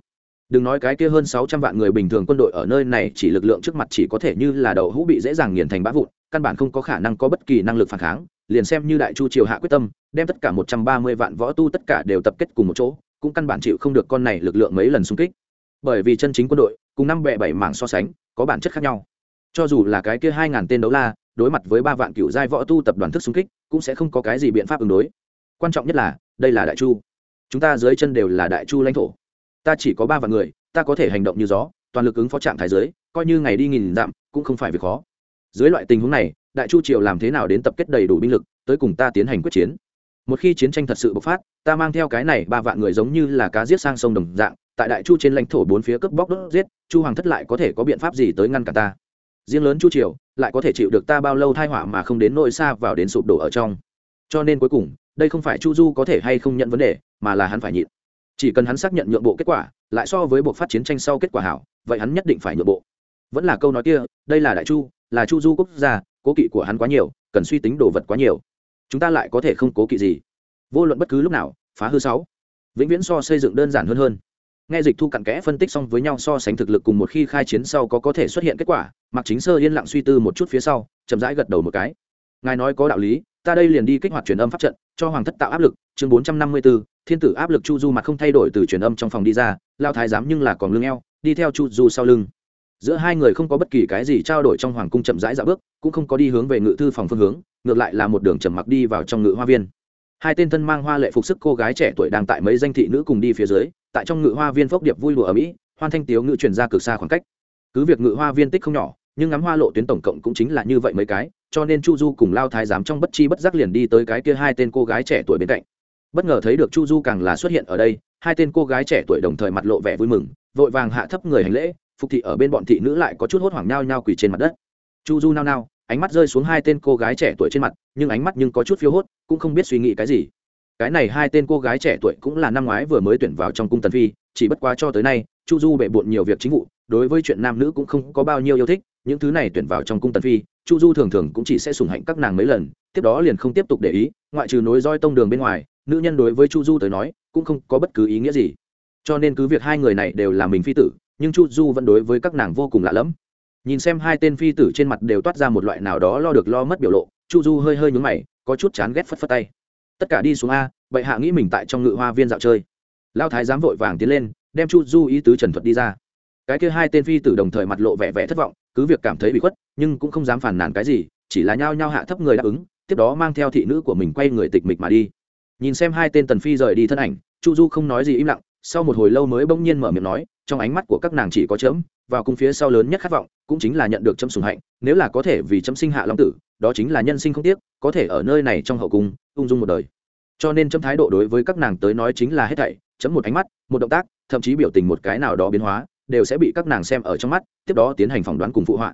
đừng nói cái kia hơn sáu trăm vạn người bình thường quân đội ở nơi này, chỉ lực lượng trước mặt chỉ có thể như là đầu hũ bị dễ dàng nghiền thành bã vụn, căn bản không có khả năng có bất kỳ năng lực phản kháng, liền xem như đại chu triều hạ quyết tâm, đem tất cả một trăm ba mươi vạn võ tu tất cả đều tập kết cùng một chỗ, cũng căn bản chịu không được con này lực lượng mấy lần xung kích. Bởi vì chân chính quân đội, cùng năm bệ bảy mảng so sánh, có bản chất khác nhau. Cho dù là cái kia hai ngàn tên đấu la, đối mặt với ba vạn cựu giai võ tu tập đoàn thức xung kích, cũng sẽ không có cái gì biện pháp ứng đối. Quan trọng nhất là, đây là đại chu. Chúng ta dưới chân đều là đại chu lãnh thổ ta chỉ có ba vạn người, ta có thể hành động như gió, toàn lực ứng phó trạng thái giới, coi như ngày đi nghìn dặm, cũng không phải việc khó. Dưới loại tình huống này, đại chu triều làm thế nào đến tập kết đầy đủ binh lực, tới cùng ta tiến hành quyết chiến. Một khi chiến tranh thật sự bộc phát, ta mang theo cái này ba vạn người giống như là cá giết sang sông đồng dạng, tại đại chu trên lãnh thổ bốn phía cướp bóc đốt giết, chu hoàng thất lại có thể có biện pháp gì tới ngăn cả ta? Riêng lớn chu triều, lại có thể chịu được ta bao lâu thai họa mà không đến nỗi xa vào đến sụp đổ ở trong. Cho nên cuối cùng, đây không phải chu du có thể hay không nhận vấn đề, mà là hắn phải nhịn chỉ cần hắn xác nhận nhượng bộ kết quả, lại so với buộc phát chiến tranh sau kết quả hảo, vậy hắn nhất định phải nhượng bộ. Vẫn là câu nói kia, đây là đại chu, là chu du quốc gia, cố kỵ của hắn quá nhiều, cần suy tính đồ vật quá nhiều. Chúng ta lại có thể không cố kỵ gì. Vô luận bất cứ lúc nào, phá hư sáu. Vĩnh viễn so xây dựng đơn giản hơn hơn. Nghe dịch thu cặn kẽ phân tích xong với nhau so sánh thực lực cùng một khi khai chiến sau có có thể xuất hiện kết quả mặc chính sơ yên lặng suy tư một chút phía sau, chậm rãi gật đầu một cái ngài nói có đạo lý, ta đây liền đi kích hoạt truyền âm pháp trận, cho hoàng thất tạo áp lực, chương bốn trăm năm mươi b ố thiên tử áp lực chu du mặt không thay đổi từ truyền âm trong phòng đi ra lao thái giám nhưng là còn lưng eo, đi theo chu du sau lưng. Giữa hai người không có bất kỳ cái gì trao đổi trong hoàng cung chậm rãi dạo bước, cũng không có đi hướng về ngự thư phòng phương hướng, ngược lại là một đường trầm mặc đi vào trong ngự hoa viên. Hai tên thân mang hoa lệ phục sức cô gái trẻ tuổi đang tại mấy danh thị nữ cùng đi phía dưới, tại trong ngự hoa viên phốc điệp vui lụa ở mỹ, hoan thanh tiếu ngự truyền ra cực xa khoảng cách. Cứ việc ngự hoa viên tích không nhỏ, nhưng ngắm hoa lộ tuyến tổng cộng cũng chính là như vậy mấy cái cho nên chu du cùng lao thái giám trong bất chi bất giác liền đi tới cái kia hai tên cô gái trẻ tuổi bên cạnh. Bất ngờ thấy được chu du càng là xuất hiện ở đây, hai tên cô gái trẻ tuổi đồng thời mặt lộ vẻ vui mừng, vội vàng hạ thấp người hành lễ, phục thị ở bên bọn thị nữ lại có chút hốt hoảng nhao nhao quỳ trên mặt đất. Chu du nao nao, ánh mắt rơi xuống hai tên cô gái trẻ tuổi trên mặt, nhưng ánh mắt nhưng có chút phiêu hốt, cũng không biết suy nghĩ cái gì. Cái này hai tên cô gái trẻ tuổi cũng là năm ngoái vừa mới tuyển vào trong cung tần phi, chỉ bất quá cho tới nay, chu du bệ bộn nhiều việc chính vụ, đối với chuyện nam nữ cũng không có bao nhiêu yêu thích những thứ này tuyển vào trong cung tần phi, chu du thường thường cũng chỉ sẽ sùng hạnh các nàng mấy lần, tiếp đó liền không tiếp tục để ý, ngoại trừ nối roi tông đường bên ngoài, nữ nhân đối với chu du tới nói, cũng không có bất cứ ý nghĩa gì. Cho nên cứ việc hai người này đều là mình phi tử, nhưng chu du vẫn đối với các nàng vô cùng lạ lẫm. Nhìn xem hai tên phi tử trên mặt đều toát ra một loại nào đó lo được lo mất biểu lộ, chu du hơi hơi nhúng mày, có chút chán ghét phất phất tay. Tất cả đi xuống a vậy hạ nghĩ mình tại trong ngự hoa viên dạo chơi. Lao thái dám vội vàng tiến lên, đem chu du ý tứ trần thuật đi ra cái kia hai tên phi tử đồng thời mặt lộ vẻ vẻ thất vọng, cứ việc cảm thấy bị khuất, nhưng cũng không dám phản nàn cái gì, chỉ là nhao nhao hạ thấp người đáp ứng, tiếp đó mang theo thị nữ của mình quay người tịch mịch mà đi. Nhìn xem hai tên tần phi rời đi thân ảnh, chu du không nói gì im lặng, sau một hồi lâu mới bỗng nhiên mở miệng nói, trong ánh mắt của các nàng chỉ có chấm, vào cung phía sau lớn nhất khát vọng, cũng chính là nhận được chấm sùng hạnh, nếu là có thể vì chấm sinh hạ long tử, đó chính là nhân sinh không tiếc, có thể ở nơi này trong hậu cung, ung dung một đời. Cho nên chấm thái độ đối với các nàng tới nói chính là hết thảy, chấm một ánh mắt, một động tác, thậm chí biểu tình một cái nào đó biến hóa đều sẽ bị các nàng xem ở trong mắt, tiếp đó tiến hành phỏng đoán cùng phụ họa.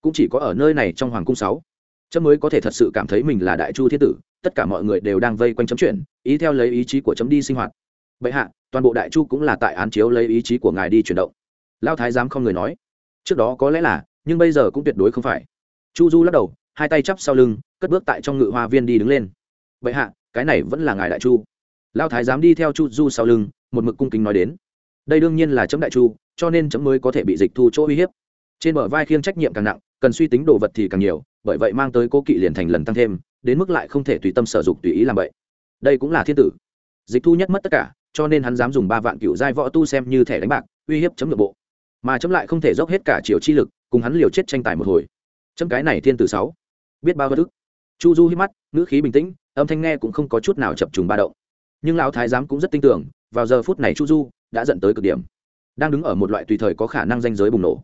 Cũng chỉ có ở nơi này trong hoàng cung sáu, chấm mới có thể thật sự cảm thấy mình là đại chu thiên tử, tất cả mọi người đều đang vây quanh chấm chuyển, ý theo lấy ý chí của chấm đi sinh hoạt. Bệ hạ, toàn bộ đại chu cũng là tại án chiếu lấy ý chí của ngài đi chuyển động. Lao thái giám không người nói. Trước đó có lẽ là, nhưng bây giờ cũng tuyệt đối không phải. Chu du lắc đầu, hai tay chắp sau lưng, cất bước tại trong ngự hoa viên đi đứng lên. Bệ hạ, cái này vẫn là ngài đại chu. Lao thái giám đi theo chu du sau lưng, một mực cung kính nói đến đây đương nhiên là chấm đại chu, cho nên chấm mới có thể bị dịch thu chỗ uy hiếp. Trên bờ vai khiêng trách nhiệm càng nặng, cần suy tính đồ vật thì càng nhiều, bởi vậy mang tới cố kỵ liền thành lần tăng thêm, đến mức lại không thể tùy tâm sở dục tùy ý làm vậy. Đây cũng là thiên tử. Dịch thu nhất mất tất cả, cho nên hắn dám dùng ba vạn cựu giai võ tu xem như thẻ đánh bạc, uy hiếp chấm nội bộ. Mà chấm lại không thể dốc hết cả chiều chi lực, cùng hắn liều chết tranh tài một hồi. Chấm cái này thiên tử sáu. Biết bao bất ức. Chu du hít mắt, ngữ khí bình tĩnh, âm thanh nghe cũng không có chút nào chập trùng ba động. Nhưng lão thái giám cũng rất tin tưởng, vào giờ phút này chu du đã dẫn tới cực điểm. Đang đứng ở một loại tùy thời có khả năng danh giới bùng nổ.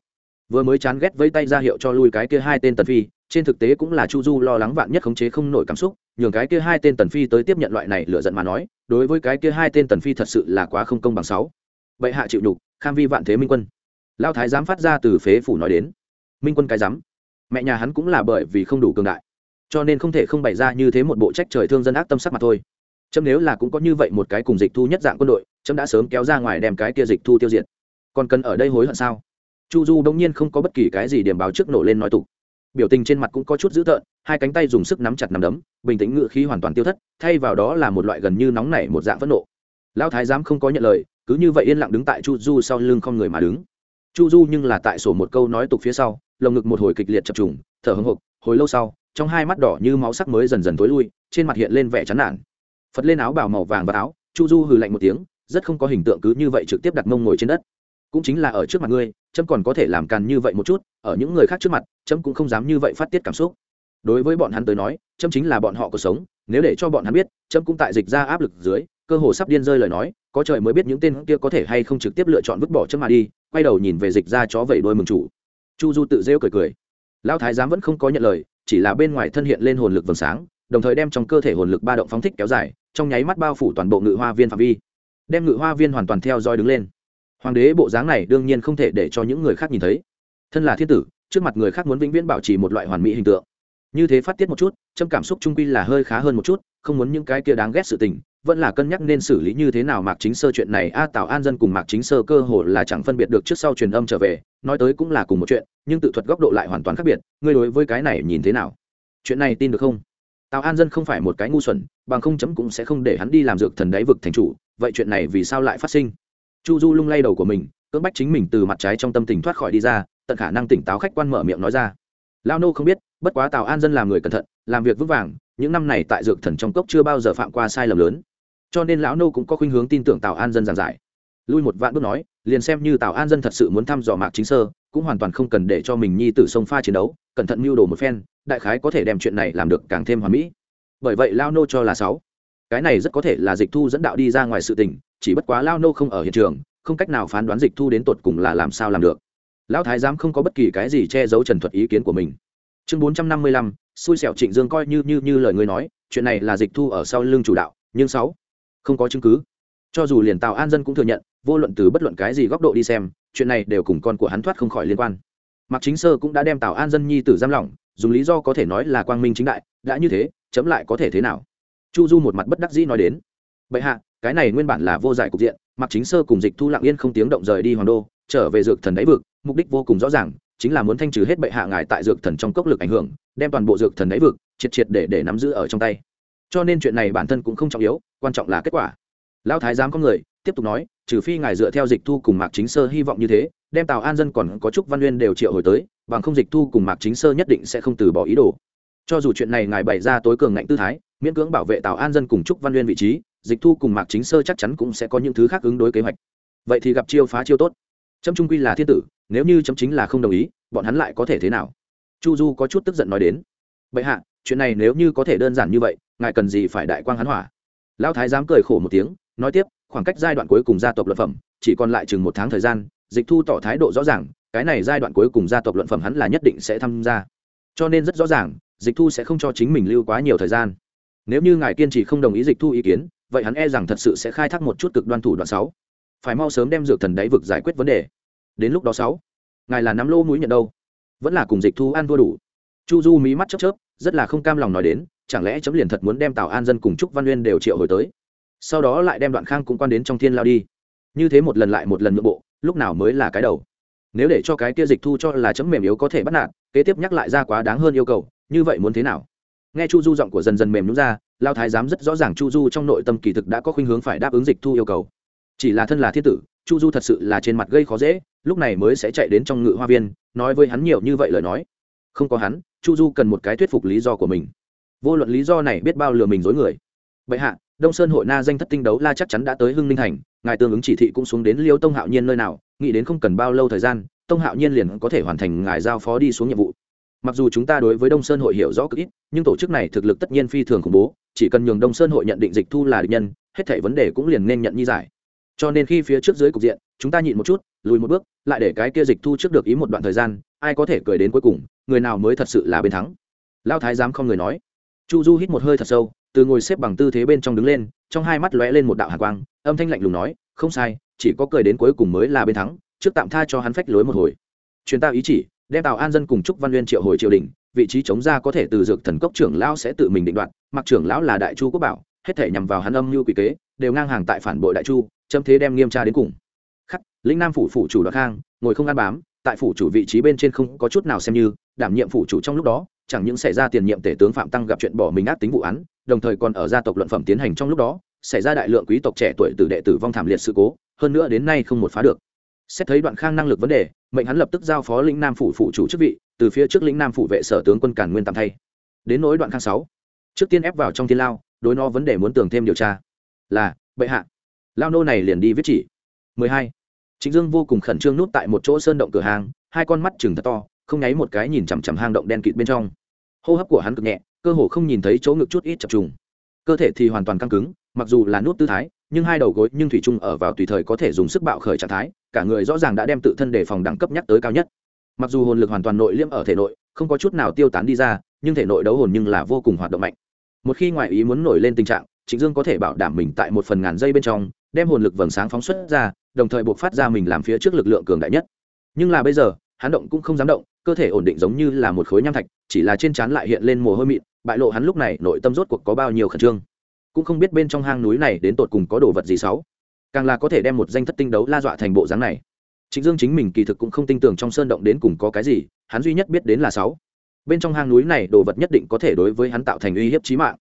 Vừa mới chán ghét vây tay ra hiệu cho lui cái kia hai tên tần phi, trên thực tế cũng là chu du lo lắng vạn nhất khống chế không nổi cảm xúc, nhường cái kia hai tên tần phi tới tiếp nhận loại này lựa giận mà nói, đối với cái kia hai tên tần phi thật sự là quá không công bằng sáu. Vậy hạ chịu nhục, kham vi vạn thế minh quân. Lao thái dám phát ra từ phế phủ nói đến. Minh quân cái dám mẹ nhà hắn cũng là bởi vì không đủ cường đại, cho nên không thể không bày ra như thế một bộ trách trời thương dân ác tâm sắc mà thôi chấm nếu là cũng có như vậy một cái cùng dịch thu nhất dạng quân đội, chấm đã sớm kéo ra ngoài đem cái kia dịch thu tiêu diệt. Còn cần ở đây hối hận sao? Chu du đông nhiên không có bất kỳ cái gì điểm báo trước nổ lên nói tục. Biểu tình trên mặt cũng có chút dữ tợn, hai cánh tay dùng sức nắm chặt nắm đấm, bình tĩnh ngự khí hoàn toàn tiêu thất, thay vào đó là một loại gần như nóng nảy một dạng phẫn nộ. Lão thái giám không có nhận lời, cứ như vậy yên lặng đứng tại chu du sau lưng không người mà đứng. Chu du nhưng là tại sổ một câu nói tục phía sau, lồng ngực một hồi kịch liệt chập trùng, thở hưng hộc, hồi lâu sau, trong hai mắt đỏ như máu sắc mới dần dần tối lui, trên mặt hiện lên vẻ chán nản phật lên áo bào màu vàng và áo, chu du hừ lạnh một tiếng, rất không có hình tượng cứ như vậy trực tiếp đặt mông ngồi trên đất. Cũng chính là ở trước mặt ngươi trâm còn có thể làm càn như vậy một chút, ở những người khác trước mặt trâm cũng không dám như vậy phát tiết cảm xúc. Đối với bọn hắn tới nói trâm chính là bọn họ cuộc sống, nếu để cho bọn hắn biết trâm cũng tại dịch ra áp lực dưới, cơ hồ sắp điên rơi lời nói, có trời mới biết những tên kia có thể hay không trực tiếp lựa chọn vứt bỏ trâm mà đi, quay đầu nhìn về dịch ra chó vẩy đôi mừng chủ. Chu du tự rêu cười cười. Lão thái giám vẫn không có nhận lời, chỉ là bên ngoài thân hiện lên hồn lực vầng sáng đồng thời đem trong cơ thể hồn lực ba động phóng thích kéo dài trong nháy mắt bao phủ toàn bộ ngự hoa viên phạm vi. Đem ngự hoa viên hoàn toàn theo dõi đứng lên. Hoàng đế bộ dáng này đương nhiên không thể để cho những người khác nhìn thấy. Thân là thiên tử trước mặt người khác muốn vĩnh viễn bảo trì một loại hoàn mỹ hình tượng. Như thế phát tiết một chút trong cảm xúc trung quy là hơi khá hơn một chút không muốn những cái kia đáng ghét sự tình vẫn là cân nhắc nên xử lý như thế nào mạc chính sơ chuyện này a à, tào an dân cùng mạc chính sơ cơ hồ là chẳng phân biệt được trước sau truyền âm trở về nói tới cũng là cùng một chuyện nhưng tự thuật góc độ lại hoàn toàn khác biệt ngươi đối với cái này nhìn thế nào? Chuyện này tin được không? Tào an dân không phải một cái ngu xuẩn, bằng không chấm cũng sẽ không để hắn đi làm dược thần đáy vực thành chủ, vậy chuyện này vì sao lại phát sinh? Chu du lung lay đầu của mình, cưỡng bách chính mình từ mặt trái trong tâm tình thoát khỏi đi ra, tận khả năng tỉnh táo khách quan mở miệng nói ra. Lao nô không biết, bất quá tào an dân làm người cẩn thận, làm việc vững vàng, những năm này tại dược thần trong cốc chưa bao giờ phạm qua sai lầm lớn. Cho nên lão nô cũng có khuynh hướng tin tưởng tào an dân giảng giải. Lui một vạn bước nói liền xem như tào an dân thật sự muốn thăm dò mạc chính sơ, cũng hoàn toàn không cần để cho mình nhi tử sông pha chiến đấu, cẩn thận mưu đồ một phen, đại khái có thể đem chuyện này làm được càng thêm hoàn mỹ. Bởi vậy lao nô cho là sáu. Cái này rất có thể là dịch thu dẫn đạo đi ra ngoài sự tình, chỉ bất quá lao nô không ở hiện trường, không cách nào phán đoán dịch thu đến tột cùng là làm sao làm được. Lão thái giám không có bất kỳ cái gì che giấu trần thuật ý kiến của mình. Chương bốn trăm năm mươi lăm, xui xẻo trịnh dương coi như như như lời ngươi nói, chuyện này là dịch thu ở sau lưng chủ đạo, nhưng sáu, không có chứng cứ cho dù liền tào an dân cũng thừa nhận, vô luận từ bất luận cái gì góc độ đi xem, chuyện này đều cùng con của hắn thoát không khỏi liên quan. Mạc chính sơ cũng đã đem tào an dân nhi tử giam lỏng, dùng lý do có thể nói là quang minh chính đại, đã như thế, chấm lại có thể thế nào? Chu du một mặt bất đắc dĩ nói đến. Bệ hạ, cái này nguyên bản là vô giải cục diện, mạc chính sơ cùng dịch thu lặng yên không tiếng động rời đi hoàng đô, trở về dược thần đáy vực, mục đích vô cùng rõ ràng, chính là muốn thanh trừ hết bệ hạ ngài tại dược thần trong cốc lực ảnh hưởng, đem toàn bộ dược thần đáy vực triệt triệt để để nắm giữ ở trong tay. Cho nên chuyện này bản thân cũng không trọng yếu, quan trọng là kết quả lão thái giám có người, tiếp tục nói, trừ phi ngài dựa theo dịch thu cùng mạc chính sơ hy vọng như thế, đem tào an dân còn có chúc văn nguyên đều triệu hồi tới, bằng không dịch thu cùng mạc chính sơ nhất định sẽ không từ bỏ ý đồ. Cho dù chuyện này ngài bày ra tối cường ngạnh tư thái, miễn cưỡng bảo vệ tào an dân cùng chúc văn nguyên vị trí, dịch thu cùng mạc chính sơ chắc chắn cũng sẽ có những thứ khác ứng đối kế hoạch. Vậy thì gặp chiêu phá chiêu tốt. Trâm trung quy là thiên tử, nếu như chấm chính là không đồng ý, bọn hắn lại có thể thế nào? Chu du có chút tức giận nói đến. Bệ hạ, chuyện này nếu như có thể đơn giản như vậy, ngài cần gì phải đại quang hắn hỏa? Lão thái dám cười khổ một tiếng nói tiếp, khoảng cách giai đoạn cuối cùng gia tộc luận phẩm, chỉ còn lại chừng một tháng thời gian, dịch thu tỏ thái độ rõ ràng, cái này giai đoạn cuối cùng gia tộc luận phẩm hắn là nhất định sẽ tham gia. Cho nên rất rõ ràng, dịch thu sẽ không cho chính mình lưu quá nhiều thời gian. Nếu như ngài kiên trì không đồng ý dịch thu ý kiến, vậy hắn e rằng thật sự sẽ khai thác một chút cực đoan thủ đoạn sáu. Phải mau sớm đem dược thần đáy vực giải quyết vấn đề. Đến lúc đó sáu, ngài là nắm lô mũi nhận đâu? Vẫn là cùng dịch thu ăn thua đủ. Chu du mí mắt chớp chớp, rất là không cam lòng nói đến, chẳng lẽ chấm liền thật muốn đem tào an dân cùng trúc văn uyên đều triệu hồi tới? Sau đó lại đem đoạn khang cũng quan đến trong thiên lao đi. Như thế một lần lại một lần nội bộ, lúc nào mới là cái đầu? Nếu để cho cái kia dịch thu cho là chấm mềm yếu có thể bắt nạt, kế tiếp nhắc lại ra quá đáng hơn yêu cầu, như vậy muốn thế nào? Nghe chu du giọng của dần dần mềm nhún ra, lao thái giám rất rõ ràng chu du trong nội tâm kỳ thực đã có khuynh hướng phải đáp ứng dịch thu yêu cầu. Chỉ là thân là thiết tử, chu du thật sự là trên mặt gây khó dễ, lúc này mới sẽ chạy đến trong ngự hoa viên, nói với hắn nhiều như vậy lời nói. Không có hắn, chu du cần một cái thuyết phục lý do của mình. Vô luận lý do này biết bao lừa mình dối người. Bệ hạ đông sơn hội na danh thất tinh đấu la chắc chắn đã tới hưng ninh thành, ngài tương ứng chỉ thị cũng xuống đến liêu tông hạo nhiên nơi nào, nghĩ đến không cần bao lâu thời gian, tông hạo nhiên liền có thể hoàn thành ngài giao phó đi xuống nhiệm vụ. Mặc dù chúng ta đối với đông sơn hội hiểu rõ cực ít, nhưng tổ chức này thực lực tất nhiên phi thường khủng bố, chỉ cần nhường đông sơn hội nhận định dịch thu là địch nhân, hết thảy vấn đề cũng liền nên nhận như giải. Cho nên khi phía trước dưới cục diện, chúng ta nhịn một chút, lùi một bước, lại để cái kia dịch thu trước được ý một đoạn thời gian, ai có thể cười đến cuối cùng, người nào mới thật sự là bên thắng. Lao thái giám không người nói chu du hít một hơi thật sâu, từ ngồi xếp bằng tư thế bên trong đứng lên, trong hai mắt lóe lên một đạo hạ quang, âm thanh lạnh lùng nói, không sai, chỉ có cười đến cuối cùng mới là bên thắng, trước tạm tha cho hắn phách lối một hồi. Truyền ta ý chỉ, đem tào an dân cùng trúc văn nguyên triệu hồi triều đình, vị trí chống ra có thể từ dược thần cốc trưởng lão sẽ tự mình định đoạt, mặc trưởng lão là đại chu quốc bảo, hết thể nhằm vào hắn âm mưu quỷ kế, đều ngang hàng tại phản bội đại chu châm thế đem nghiêm tra đến cùng. Khắc, lĩnh nam phủ phủ chủ đoạt khang, ngồi không ăn bám, tại phủ chủ vị trí bên trên không có chút nào xem như, đảm nhiệm phủ chủ trong lúc đó chẳng những xảy ra tiền nhiệm tể tướng phạm tăng gặp chuyện bỏ mình ác tính vụ án đồng thời còn ở gia tộc luận phẩm tiến hành trong lúc đó xảy ra đại lượng quý tộc trẻ tuổi từ đệ tử vong thảm liệt sự cố hơn nữa đến nay không một phá được. Xét thấy đoạn khang năng lực vấn đề mệnh hắn lập tức giao phó lĩnh nam phủ phụ chủ chức vị từ phía trước lĩnh nam phủ vệ sở tướng quân cản nguyên tạm thay. Đến nỗi đoạn khang sáu trước tiên ép vào trong thiên lao đối nó vấn đề muốn tường thêm điều tra. Là bệ hạ. Lao nô này liền đi viết chỉ. 12. Trịnh Dương vô cùng khẩn trương nút tại một chỗ sơn động cửa hàng, hai con mắt trừng thật to, không nháy một cái nhìn chằm chằm hang động đen kịt bên trong. Hô hấp của hắn cực nhẹ, cơ hồ không nhìn thấy chỗ ngực chút ít chập trùng. Cơ thể thì hoàn toàn căng cứng, mặc dù là nút tư thái, nhưng hai đầu gối nhưng thủy trung ở vào tùy thời có thể dùng sức bạo khởi trạng thái, cả người rõ ràng đã đem tự thân đề phòng đẳng cấp nhắc tới cao nhất. Mặc dù hồn lực hoàn toàn nội liễm ở thể nội, không có chút nào tiêu tán đi ra, nhưng thể nội đấu hồn nhưng là vô cùng hoạt động mạnh. Một khi ngoại ý muốn nổi lên tình trạng, Trịnh Dương có thể bảo đảm mình tại một phần ngàn giây bên trong, đem hồn lực vầng sáng phóng xuất ra, đồng thời buộc phát ra mình làm phía trước lực lượng cường đại nhất nhưng là bây giờ hắn động cũng không dám động cơ thể ổn định giống như là một khối nham thạch chỉ là trên trán lại hiện lên mồ hôi mịn bại lộ hắn lúc này nội tâm rốt cuộc có bao nhiêu khẩn trương cũng không biết bên trong hang núi này đến tột cùng có đồ vật gì xấu càng là có thể đem một danh thất tinh đấu la dọa thành bộ dáng này Trịnh Dương chính mình kỳ thực cũng không tin tưởng trong sơn động đến cùng có cái gì, hắn duy nhất biết đến là sáu. Bên trong hang núi này đồ vật nhất định có thể đối với hắn tạo thành uy hiếp chí mạng.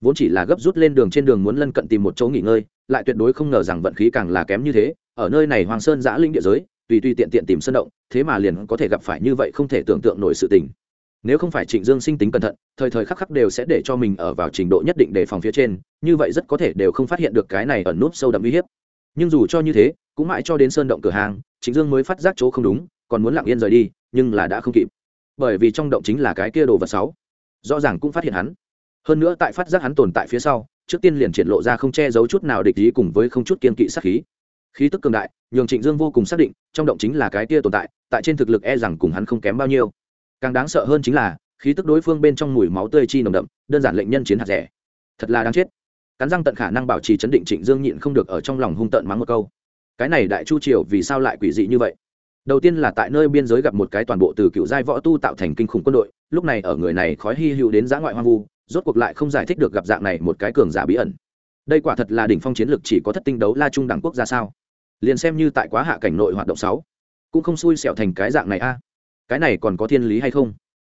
Vốn chỉ là gấp rút lên đường trên đường muốn lân cận tìm một chỗ nghỉ ngơi, lại tuyệt đối không ngờ rằng vận khí càng là kém như thế, ở nơi này hoàng sơn giã linh địa giới tùy tùy tiện tiện tìm sơn động, thế mà liền có thể gặp phải như vậy không thể tưởng tượng nổi sự tình. Nếu không phải trịnh dương sinh tính cẩn thận, thời thời khắc khắc đều sẽ để cho mình ở vào trình độ nhất định để phòng phía trên, như vậy rất có thể đều không phát hiện được cái này ẩn núp sâu đậm uy hiếp. Nhưng dù cho như thế, cũng mãi cho đến sơn động cửa hàng, trịnh dương mới phát giác chỗ không đúng, còn muốn lặng yên rời đi, nhưng là đã không kịp. Bởi vì trong động chính là cái kia đồ vật sáu. Rõ ràng cũng phát hiện hắn. Hơn nữa tại phát giác hắn tồn tại phía sau, trước tiên liền triển lộ ra không che giấu chút nào địch ý cùng với không chút kiên kỵ sát khí khí tức cường đại, nhường trịnh dương vô cùng xác định, trong động chính là cái kia tồn tại tại trên thực lực e rằng cùng hắn không kém bao nhiêu. Càng đáng sợ hơn chính là, khí tức đối phương bên trong mùi máu tươi chi nồng đậm, đơn giản lệnh nhân chiến hạt rẻ. Thật là đáng chết. Cắn răng tận khả năng bảo trì chấn định trịnh dương nhịn không được ở trong lòng hung tợn mắng một câu. Cái này đại chu triều vì sao lại quỷ dị như vậy? Đầu tiên là tại nơi biên giới gặp một cái toàn bộ từ cựu giai võ tu tạo thành kinh khủng quân đội, lúc này ở người này khói hy hữu đến giã ngoại hoang vu, rốt cuộc lại không giải thích được gặp dạng này một cái cường giả bí ẩn. Đây quả thật là đỉnh phong chiến lực chỉ có thất tinh đấu la trung đẳng quốc gia sao? Liền xem như tại quá hạ cảnh nội hoạt động sáu, cũng không xui xẻo thành cái dạng này a. Cái này còn có thiên lý hay không?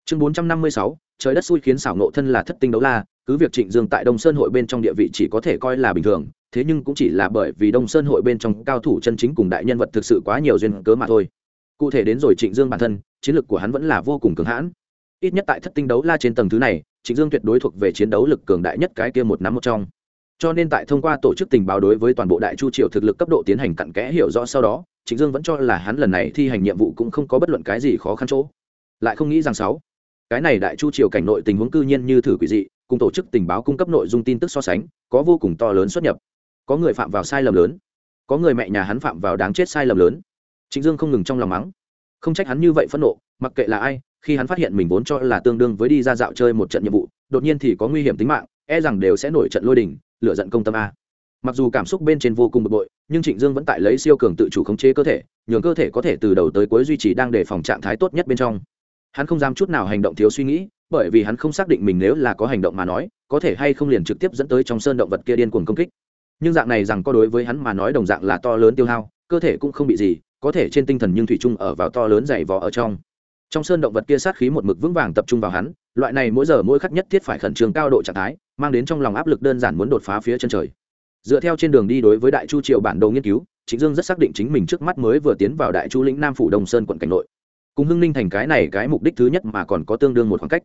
Chương bốn trăm năm mươi sáu, trời đất xui khiến xảo nộ thân là thất tinh đấu la, cứ việc trịnh dương tại đông sơn hội bên trong địa vị chỉ có thể coi là bình thường, thế nhưng cũng chỉ là bởi vì đông sơn hội bên trong cao thủ chân chính cùng đại nhân vật thực sự quá nhiều duyên cớ mà thôi. Cụ thể đến rồi trịnh dương bản thân, chiến lược của hắn vẫn là vô cùng cường hãn. Ít nhất tại thất tinh đấu la trên tầng thứ này, trịnh dương tuyệt đối thuộc về chiến đấu lực cường đại nhất cái kia một nắm một trong cho nên tại thông qua tổ chức tình báo đối với toàn bộ đại chu triều thực lực cấp độ tiến hành cặn kẽ hiểu rõ sau đó, trịnh dương vẫn cho là hắn lần này thi hành nhiệm vụ cũng không có bất luận cái gì khó khăn chỗ. Lại không nghĩ rằng sáu, cái này đại chu triều cảnh nội tình huống cư nhiên như thử quỷ dị, cùng tổ chức tình báo cung cấp nội dung tin tức so sánh, có vô cùng to lớn xuất nhập. Có người phạm vào sai lầm lớn, có người mẹ nhà hắn phạm vào đáng chết sai lầm lớn. Trịnh dương không ngừng trong lòng mắng. Không trách hắn như vậy phẫn nộ, mặc kệ là ai, khi hắn phát hiện mình vốn cho là tương đương với đi ra dạo chơi một trận nhiệm vụ, đột nhiên thì có nguy hiểm tính mạng e rằng đều sẽ nổi trận lôi đình lựa giận công tâm a. Mặc dù cảm xúc bên trên vô cùng bực bội, nhưng trịnh dương vẫn tại lấy siêu cường tự chủ khống chế cơ thể, nhường cơ thể có thể từ đầu tới cuối duy trì đang để phòng trạng thái tốt nhất bên trong. Hắn không dám chút nào hành động thiếu suy nghĩ, bởi vì hắn không xác định mình nếu là có hành động mà nói, có thể hay không liền trực tiếp dẫn tới trong sơn động vật kia điên cuồng công kích. Nhưng dạng này rằng có đối với hắn mà nói đồng dạng là to lớn tiêu hao, cơ thể cũng không bị gì, có thể trên tinh thần nhưng thủy chung ở vào to lớn dày vò ở trong trong sơn động vật kia sát khí một mực vững vàng tập trung vào hắn, loại này mỗi giờ mỗi khắc nhất thiết phải khẩn trương cao độ trạng thái, mang đến trong lòng áp lực đơn giản muốn đột phá phía chân trời. Dựa theo trên đường đi đối với đại chu triều bản đồ nghiên cứu chính dương rất xác định chính mình trước mắt mới vừa tiến vào đại chu lĩnh nam phủ đông sơn quận cảnh nội. Cùng hưng ninh thành cái này cái mục đích thứ nhất mà còn có tương đương một khoảng cách.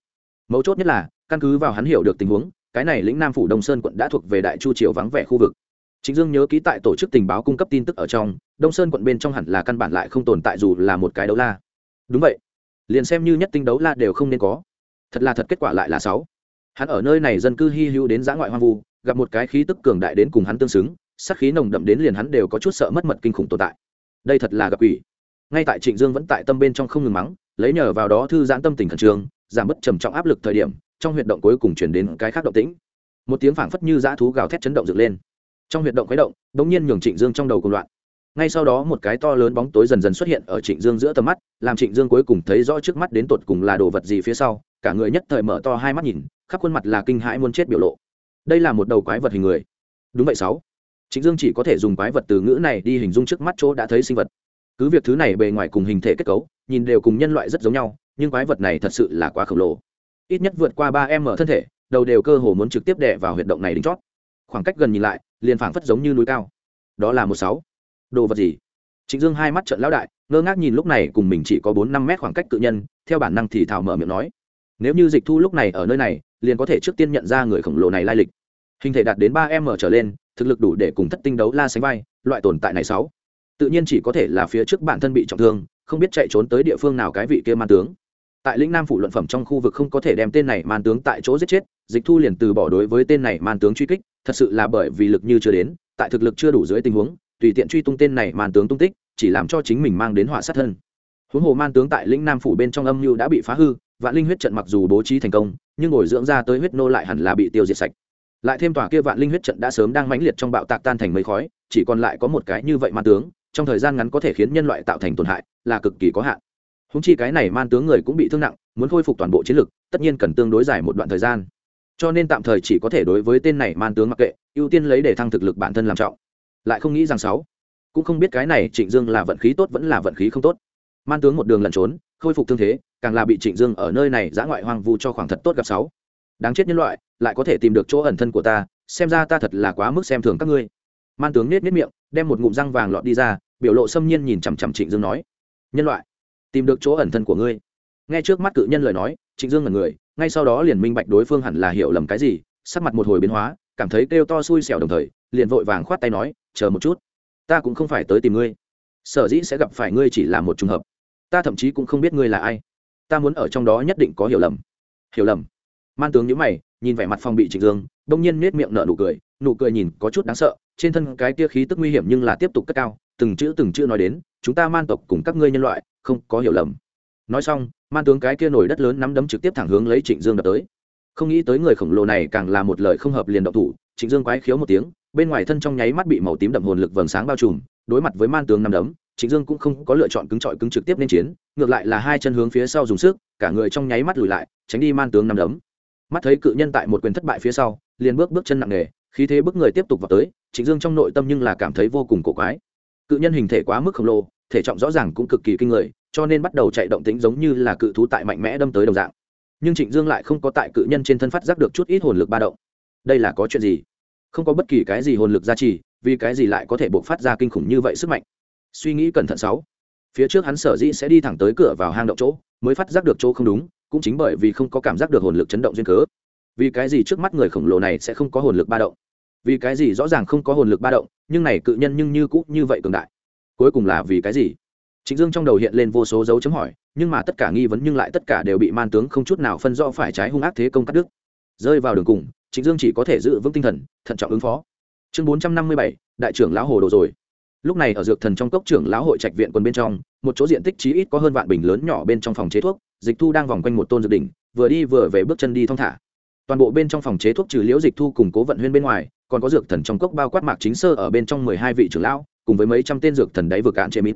Mấu chốt nhất là, căn cứ vào hắn hiểu được tình huống, cái này lĩnh nam phủ đông sơn quận đã thuộc về đại chu triều vắng vẻ khu vực. Chính dương nhớ ký tại tổ chức tình báo cung cấp tin tức ở trong, đông sơn quận bên trong hẳn là căn bản lại không tồn tại dù là một cái đấu la. Đúng vậy liền xem như nhất tinh đấu la đều không nên có. Thật là thật kết quả lại là sáu. Hắn ở nơi này dân cư hy hữu đến giã ngoại hoang vu, gặp một cái khí tức cường đại đến cùng hắn tương xứng sắc khí nồng đậm đến liền hắn đều có chút sợ mất mật kinh khủng tồn tại. Đây thật là gặp quỷ. Ngay tại trịnh dương vẫn tại tâm bên trong không ngừng mắng, lấy nhờ vào đó thư giãn tâm tình khẩn trương, giảm bớt trầm trọng áp lực thời điểm, trong huyệt động cuối cùng chuyển đến cái khác động tĩnh. Một tiếng phảng phất như dã thú gào thét chấn động dựng lên. Trong huyệt động khuấy động đ ỗ n g nhiên nhường trịnh dương trong đầu cùng loạn ngay sau đó một cái to lớn bóng tối dần dần xuất hiện ở trịnh dương giữa tầm mắt, làm trịnh dương cuối cùng thấy rõ trước mắt đến tột cùng là đồ vật gì phía sau, cả người nhất thời mở to hai mắt nhìn, khắp khuôn mặt là kinh hãi muốn chết biểu lộ. Đây là một đầu quái vật hình người. Đúng vậy sáu. Trịnh dương chỉ có thể dùng quái vật từ ngữ này đi hình dung trước mắt chỗ đã thấy sinh vật. Cứ việc thứ này bề ngoài cùng hình thể kết cấu, nhìn đều cùng nhân loại rất giống nhau, nhưng quái vật này thật sự là quá khổng lồ. Ít nhất vượt qua ba em thân thể, đầu đều cơ hồ muốn trực tiếp đè vào huyệt động này đính chót. Khoảng cách gần nhìn lại, liền phảng phất giống như núi cao. Đó là một sáu đồ vật gì? Trịnh dương hai mắt trận lão đại, ngơ ngác nhìn lúc này cùng mình chỉ có bốn năm mét khoảng cách cự nhân, theo bản năng thì thảo mở miệng nói. Nếu như dịch thu lúc này ở nơi này, liền có thể trước tiên nhận ra người khổng lồ này lai lịch. Hình thể đạt đến ba m trở lên, thực lực đủ để cùng thất tinh đấu la sánh vai, loại tồn tại này sáu. Tự nhiên chỉ có thể là phía trước bản thân bị trọng thương, không biết chạy trốn tới địa phương nào cái vị kia man tướng. Tại lĩnh nam phủ luận phẩm trong khu vực không có thể đem tên này man tướng tại chỗ giết chết, dịch thu liền từ bỏ đối với tên này man tướng truy kích, thật sự là bởi vì lực như chưa đến, tại thực lực chưa đủ dưới tình huống tùy tiện truy tung tên này man tướng tung tích, chỉ làm cho chính mình mang đến họa sát thân. Huống hồ man tướng tại lĩnh nam phủ bên trong âm mưu đã bị phá hư, vạn linh huyết trận mặc dù bố trí thành công, nhưng ngồi dưỡng ra tới huyết nô lại hẳn là bị tiêu diệt sạch. Lại thêm tòa kia vạn linh huyết trận đã sớm đang mãnh liệt trong bạo tạc tan thành mây khói, chỉ còn lại có một cái như vậy man tướng, trong thời gian ngắn có thể khiến nhân loại tạo thành tổn hại, là cực kỳ có hạn. Húng chi cái này man tướng người cũng bị thương nặng, muốn khôi phục toàn bộ chiến lực, tất nhiên cần tương đối dài một đoạn thời gian. Cho nên tạm thời chỉ có thể đối với tên này man tướng mặc kệ, ưu tiên lấy để thăng thực lực bản thân làm trọng lại không nghĩ rằng sáu. Cũng không biết cái này trịnh dương là vận khí tốt vẫn là vận khí không tốt. Man tướng một đường lẩn trốn, khôi phục thương thế, càng là bị trịnh dương ở nơi này giã ngoại hoang vu cho khoảng thật tốt gặp sáu. Đáng chết nhân loại, lại có thể tìm được chỗ ẩn thân của ta, xem ra ta thật là quá mức xem thường các ngươi. Man tướng nết nết miệng, đem một ngụm răng vàng lọt đi ra, biểu lộ xâm nhiên nhìn chằm chằm trịnh dương nói, nhân loại, tìm được chỗ ẩn thân của ngươi. Nghe trước mắt cự nhân lời nói, trịnh dương là người, ngay sau đó liền minh bạch đối phương hẳn là hiểu lầm cái gì, sắc mặt một hồi biến hóa, cảm thấy kêu to xui xẻo đồng thời, liền vội vàng khoát tay nói chờ một chút. Ta cũng không phải tới tìm ngươi. Sở dĩ sẽ gặp phải ngươi chỉ là một t r ư n g hợp. Ta thậm chí cũng không biết ngươi là ai. Ta muốn ở trong đó nhất định có hiểu lầm. Hiểu lầm. Man tướng nhữ mày, nhìn vẻ mặt phòng bị trịnh dương đông nhiên nết miệng nở nụ cười nụ cười nhìn có chút đáng sợ, trên thân cái tia khí tức nguy hiểm nhưng là tiếp tục cất cao, từng chữ từng chữ nói đến, chúng ta man tộc cùng các ngươi nhân loại, không có hiểu lầm. Nói xong, man tướng cái kia nổi đất lớn nắm đấm trực tiếp thẳng hướng lấy trịnh dương đập tới. Không nghĩ tới người khổng lồ này càng là một lời không hợp liền động thủ, trịnh dương quái khiếu một tiếng bên ngoài thân trong nháy mắt bị màu tím đậm hồn lực vầng sáng bao trùm, đối mặt với man tướng năm đấm, trịnh dương cũng không có lựa chọn cứng trọi cứng trực tiếp nên chiến, ngược lại là hai chân hướng phía sau dùng sức, cả người trong nháy mắt lùi lại, tránh đi man tướng năm đấm. Mắt thấy cự nhân tại một quyền thất bại phía sau, liền bước bước chân nặng nề, khí thế bước người tiếp tục vào tới, trịnh dương trong nội tâm nhưng là cảm thấy vô cùng cổ quái. Cự nhân hình thể quá mức khổng lồ, thể trọng rõ ràng cũng cực kỳ kinh người, cho nên bắt đầu chạy động tính giống như là cự thú tại mạnh mẽ đâm tới đồng dạng. Nhưng trịnh dương lại không có tại cự nhân trên thân phát giác được chút ít hồn lực ba động. Đây là có chuyện gì? Không có bất kỳ cái gì hồn lực gia trì vì cái gì lại có thể buộc phát ra kinh khủng như vậy sức mạnh? Suy nghĩ cẩn thận sáu. Phía trước hắn sở dĩ sẽ đi thẳng tới cửa vào hang động chỗ mới phát giác được chỗ không đúng cũng chính bởi vì không có cảm giác được hồn lực chấn động duyên cớ. Vì cái gì trước mắt người khổng lồ này sẽ không có hồn lực ba động? Vì cái gì rõ ràng không có hồn lực ba động nhưng này cự nhân nhưng như cũ như vậy cường đại? Cuối cùng là vì cái gì? Trịnh Dương trong đầu hiện lên vô số dấu chấm hỏi, nhưng mà tất cả nghi vấn nhưng lại tất cả đều bị man tướng không chút nào phân rõ phải trái hung ác thế công cắt đứt. Rơi vào đường cùng, Trịnh Dương chỉ có thể giữ vững tinh thần, thận trọng ứng phó. Chương 457, đại trưởng lão hồ đồ rồi. Lúc này ở dược thần trong cốc trưởng lão hội trạch viện quân bên trong, một chỗ diện tích chí ít có hơn vạn bình lớn nhỏ bên trong phòng chế thuốc, Dịch Thu đang vòng quanh một tôn dược đỉnh, vừa đi vừa về bước chân đi thong thả. Toàn bộ bên trong phòng chế thuốc trừ liễu Dịch Thu cùng Cố Vận Huyên bên ngoài, còn có dược thần trong cốc bao quát mạc chính sơ ở bên trong mười hai vị trưởng lão, cùng với mấy trăm tên dược thần đáy vực cạn chế mít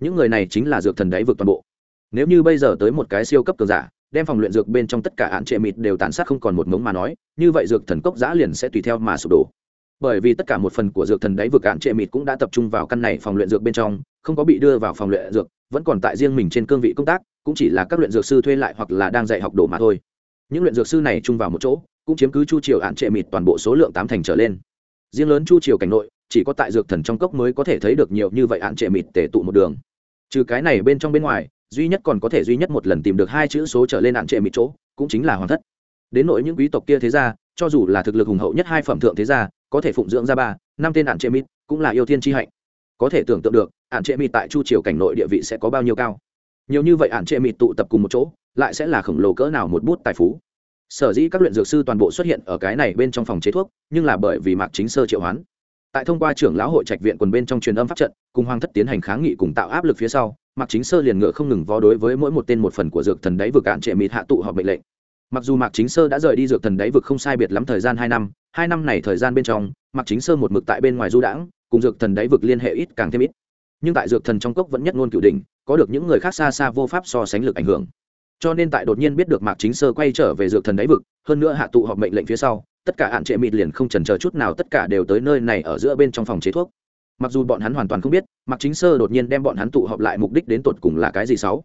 những người này chính là dược thần đáy vực toàn bộ nếu như bây giờ tới một cái siêu cấp cường giả đem phòng luyện dược bên trong tất cả hạn trệ mịt đều tàn sát không còn một mống mà nói, như vậy dược thần cốc giã liền sẽ tùy theo mà sụp đổ. Bởi vì tất cả một phần của dược thần đáy vực hạn trệ mịt cũng đã tập trung vào căn này phòng luyện dược bên trong, không có bị đưa vào phòng luyện dược, vẫn còn tại riêng mình trên cương vị công tác, cũng chỉ là các luyện dược sư thuê lại hoặc là đang dạy học đồ mà thôi. Những luyện dược sư này chung vào một chỗ, cũng chiếm cứ chu triều hạn trệ mịt toàn bộ số lượng tám thành trở lên. Riêng lớn chu triều cảnh nội, chỉ có tại dược thần trong cốc mới có thể thấy được nhiều như vậy hạn trệ mịt tể tụ một đường. Trừ cái này bên trong bên ngoài duy nhất còn có thể duy nhất một lần tìm được hai chữ số trở lên hạn trệ mịt chỗ, cũng chính là hoàng thất. Đến nỗi những quý tộc kia thế gia, cho dù là thực lực hùng hậu nhất hai phẩm thượng thế gia, có thể phụng dưỡng ra ba, năm tên hạn trệ mịt, cũng là yêu thiên tri hạnh. Có thể tưởng tượng được hạn trệ mịt tại chu triều cảnh nội địa vị sẽ có bao nhiêu cao. Nhiều như vậy hạn trệ mịt tụ tập cùng một chỗ, lại sẽ là khổng lồ cỡ nào một bút tài phú. Sở dĩ các luyện dược sư toàn bộ xuất hiện ở cái này bên trong phòng chế thuốc, nhưng là bởi vì mạc chính sơ triệu hoán. Tại thông qua trưởng lão hội trạch viện quần bên trong truyền âm pháp trận, cùng hoàng thất tiến hành kháng nghị cùng tạo áp lực phía sau mạc chính sơ liền ngựa không ngừng vó đối với mỗi một tên một phần của dược thần đáy vực cạn trệ mịt hạ tụ họp mệnh lệnh. Mặc dù mạc chính sơ đã rời đi dược thần đáy vực không sai biệt lắm thời gian hai năm hai năm này thời gian bên trong, mạc chính sơ một mực tại bên ngoài du đãng, cùng dược thần đáy vực liên hệ ít càng thêm ít. Nhưng tại dược thần trong cốc vẫn nhất ngôn cửu đỉnh, có được những người khác xa xa vô pháp so sánh lực ảnh hưởng. Cho nên tại đột nhiên biết được mạc chính sơ quay trở về dược thần đáy vực, hơn nữa hạ tụ họp mệnh lệnh phía sau, tất cả hạn trệ mịt liền không trần chờ chút nào, tất cả đều tới nơi này ở giữa bên trong phòng chế thuốc mặc dù bọn hắn hoàn toàn không biết mặc chính sơ đột nhiên đem bọn hắn tụ họp lại mục đích đến tột cùng là cái gì sáu.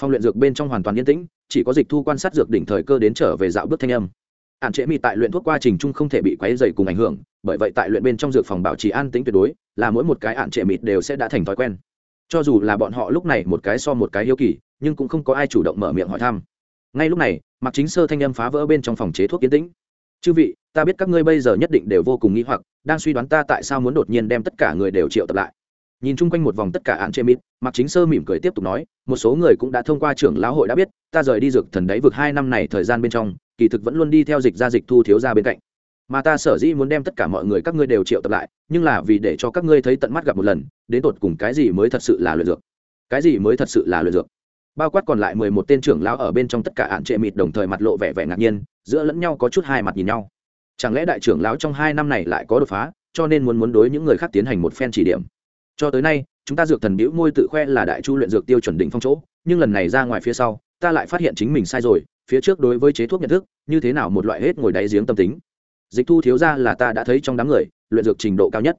Phong luyện dược bên trong hoàn toàn yên tĩnh, chỉ có dịch thu quan sát dược đỉnh thời cơ đến trở về dạo bước thanh âm. Hạn chế mị tại luyện thuốc quá trình chung không thể bị quấy dày cùng ảnh hưởng, bởi vậy tại luyện bên trong dược phòng bảo trì an tĩnh tuyệt đối, là mỗi một cái hạn chế mịt đều sẽ đã thành thói quen. Cho dù là bọn họ lúc này một cái so một cái hiếu kỳ, nhưng cũng không có ai chủ động mở miệng hỏi thăm. Ngay lúc này mặc chính sơ thanh âm phá vỡ bên trong phòng chế thuốc yên tĩnh chư vị, ta biết các ngươi bây giờ nhất định đều vô cùng nghĩ hoặc, đang suy đoán ta tại sao muốn đột nhiên đem tất cả người đều triệu tập lại. Nhìn chung quanh một vòng tất cả án chê mít mặc chính sơ mỉm cười tiếp tục nói, một số người cũng đã thông qua trưởng lão hội đã biết, ta rời đi dược thần đáy vực hai năm này thời gian bên trong, kỳ thực vẫn luôn đi theo dịch ra dịch thu thiếu ra bên cạnh. Mà ta sở dĩ muốn đem tất cả mọi người các ngươi đều triệu tập lại, nhưng là vì để cho các ngươi thấy tận mắt gặp một lần, đến tột cùng cái gì mới thật sự là luyện dược? Cái gì mới thật sự là luyện dược? Bao quát còn lại mười một tên trưởng lão ở bên trong tất cả ạn trệ mịt đồng thời mặt lộ vẻ vẻ ngạc nhiên, giữa lẫn nhau có chút hai mặt nhìn nhau. Chẳng lẽ đại trưởng lão trong hai năm này lại có đột phá, cho nên muốn muốn đối những người khác tiến hành một phen chỉ điểm? Cho tới nay, chúng ta dược thần biểu môi tự khoe là đại chu luyện dược tiêu chuẩn đỉnh phong chỗ, nhưng lần này ra ngoài phía sau, ta lại phát hiện chính mình sai rồi, phía trước đối với chế thuốc nhận thức, như thế nào một loại hết ngồi đáy giếng tâm tính. Dịch thu thiếu ra là ta đã thấy trong đám người, luyện dược trình độ cao nhất.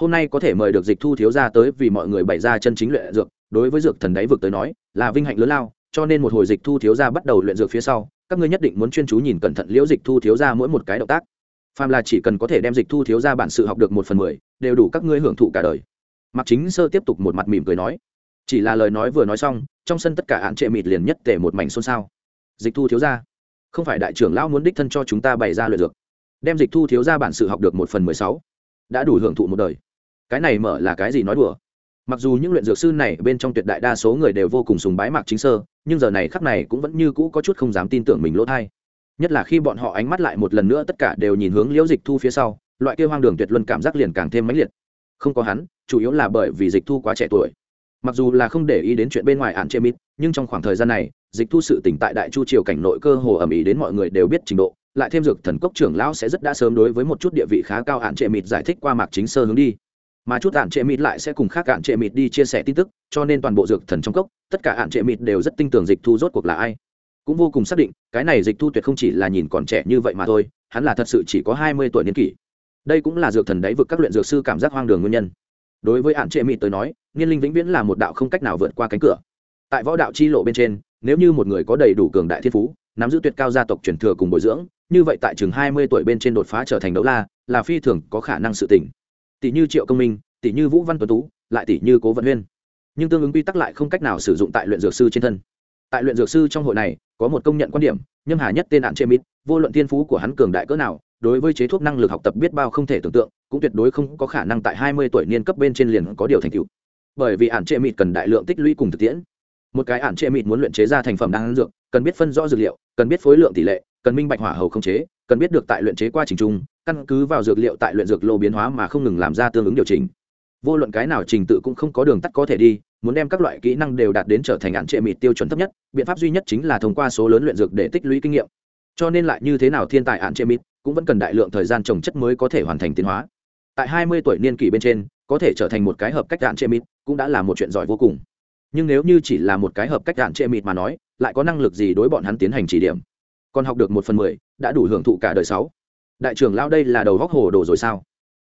Hôm nay có thể mời được dịch thu thiếu ra tới vì mọi người bày ra chân chính luyện dược đối với dược thần đáy vực tới nói là vinh hạnh lớn lao cho nên một hồi dịch thu thiếu gia bắt đầu luyện dược phía sau các ngươi nhất định muốn chuyên chú nhìn cẩn thận liễu dịch thu thiếu gia mỗi một cái động tác. Phàm là chỉ cần có thể đem dịch thu thiếu gia bản sự học được một phần mười đều đủ các ngươi hưởng thụ cả đời. Mặc chính sơ tiếp tục một mặt mỉm cười nói. Chỉ là lời nói vừa nói xong trong sân tất cả hạn trệ mịt liền nhất tể một mảnh xôn xao. Dịch thu thiếu gia, không phải đại trưởng lão muốn đích thân cho chúng ta bày ra luyện dược đem dịch thu thiếu gia bản sự học được một phần mười sáu đã đủ hưởng thụ một đời. Cái này mở là cái gì nói đùa? Mặc dù những luyện dược sư này bên trong tuyệt đại đa số người đều vô cùng sùng bái mạc chính sơ, nhưng giờ này khắc này cũng vẫn như cũ có chút không dám tin tưởng mình lỗ thai. Nhất là khi bọn họ ánh mắt lại một lần nữa tất cả đều nhìn hướng liễu dịch thu phía sau, loại kêu hoang đường tuyệt luân cảm giác liền càng thêm mãnh liệt. Không có hắn, chủ yếu là bởi vì dịch thu quá trẻ tuổi. Mặc dù là không để ý đến chuyện bên ngoài ạn chê mít nhưng trong khoảng thời gian này, dịch thu sự tỉnh tại đại chu triều cảnh nội cơ hồ ẩm ý đến mọi người đều biết trình độ, lại thêm dược thần cốc trưởng lão sẽ rất đã sớm đối với một chút địa vị khá cao ạn trệ mịt giải thích qua mạc chính sơ hướng đi mà chút ạn trệ mịt lại sẽ cùng khác ạn trệ mịt đi chia sẻ tin tức, cho nên toàn bộ dược thần trong cốc, tất cả ạn trệ mịt đều rất tin tưởng dịch thu rốt cuộc là ai. Cũng vô cùng xác định, cái này dịch thu tuyệt không chỉ là nhìn còn trẻ như vậy mà thôi, hắn là thật sự chỉ có hai mươi tuổi niên kỷ. Đây cũng là dược thần đáy vực các luyện dược sư cảm giác hoang đường nguyên nhân. Đối với ạn trệ mịt tới nói, niên linh vĩnh viễn là một đạo không cách nào vượt qua cánh cửa. Tại võ đạo chi lộ bên trên, nếu như một người có đầy đủ cường đại thiên phú, nắm giữ tuyệt cao gia tộc truyền thừa cùng bồi dưỡng, như vậy tại chừng hai mươi tuổi bên trên đột phá trở thành đấu la, là phi thường có khả năng sự tỉnh tỷ như triệu công minh, tỷ như vũ văn tuấn tú, lại tỷ như cố vận huyên. Nhưng tương ứng quy tắc lại không cách nào sử dụng tại luyện dược sư trên thân. Tại luyện dược sư trong hội này, có một công nhận quan điểm, nhâm hà nhất tên ạn chê mít, vô luận thiên phú của hắn cường đại cỡ nào, đối với chế thuốc năng lực học tập biết bao không thể tưởng tượng, cũng tuyệt đối không có khả năng tại hai mươi tuổi niên cấp bên trên liền có điều thành tựu. Bởi vì ạn chê mịt cần đại lượng tích lũy cùng thực tiễn. Một cái ạn chê mịt muốn luyện chế ra thành phẩm đan dược, cần biết phân rõ dược liệu, cần biết phối lượng tỷ lệ, cần minh bạch hỏa hầu không chế cần biết được tại luyện chế qua trình trung căn cứ vào dược liệu tại luyện dược lô biến hóa mà không ngừng làm ra tương ứng điều chỉnh. Vô luận cái nào trình tự cũng không có đường tắt có thể đi, muốn đem các loại kỹ năng đều đạt đến trở thành ạn trệ mịt tiêu chuẩn thấp nhất, biện pháp duy nhất chính là thông qua số lớn luyện dược để tích lũy kinh nghiệm. Cho nên lại như thế nào thiên tài ạn trệ mịt cũng vẫn cần đại lượng thời gian trồng chất mới có thể hoàn thành tiến hóa. Tại hai mươi tuổi niên kỷ bên trên, có thể trở thành một cái hợp cách ạn trệ mịt cũng đã là một chuyện giỏi vô cùng. Nhưng nếu như chỉ là một cái hợp cách ạn trệ mịt mà nói, lại có năng lực gì đối bọn hắn tiến hành chỉ điểm? Còn học được một phần mười đã đủ hưởng thụ cả đời sáu. Đại trưởng lao đây là đầu góc hồ đồ rồi sao?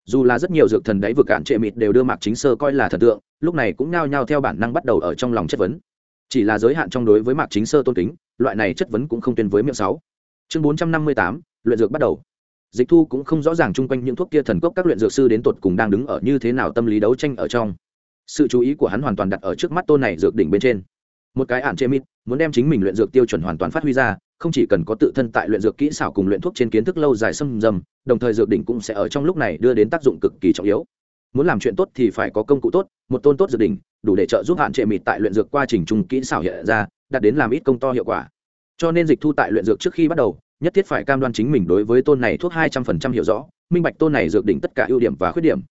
Dù là rất nhiều dược thần đáy vực cạn trệ mịt đều đưa mạc chính sơ coi là thần tượng, lúc này cũng nao nhao theo bản năng bắt đầu ở trong lòng chất vấn. Chỉ là giới hạn trong đối với mạc chính sơ tôn kính, loại này chất vấn cũng không tuyên với miệng sáu. Chương bốn trăm năm mươi tám, luyện dược bắt đầu. Dịch thu cũng không rõ ràng chung quanh những thuốc kia thần cốc các luyện dược sư đến tột cùng đang đứng ở như thế nào tâm lý đấu tranh ở trong. Sự chú ý của hắn hoàn toàn đặt ở trước mắt tôn này dược đỉnh bên trên một cái ạn chế mít, muốn đem chính mình luyện dược tiêu chuẩn hoàn toàn phát huy ra, không chỉ cần có tự thân tại luyện dược kỹ xảo cùng luyện thuốc trên kiến thức lâu dài xâm dầm đồng thời dược đỉnh cũng sẽ ở trong lúc này đưa đến tác dụng cực kỳ trọng yếu. Muốn làm chuyện tốt thì phải có công cụ tốt, một tôn tốt dược đỉnh, đủ để trợ giúp hạn chế mịt tại luyện dược quá trình trung kỹ xảo hiện ra, đạt đến làm ít công to hiệu quả. Cho nên dịch thu tại luyện dược trước khi bắt đầu, nhất thiết phải cam đoan chính mình đối với tôn này thuốc hai trăm phần trăm hiểu rõ, minh bạch tôn này dược đỉnh tất cả ưu điểm và khuyết điểm.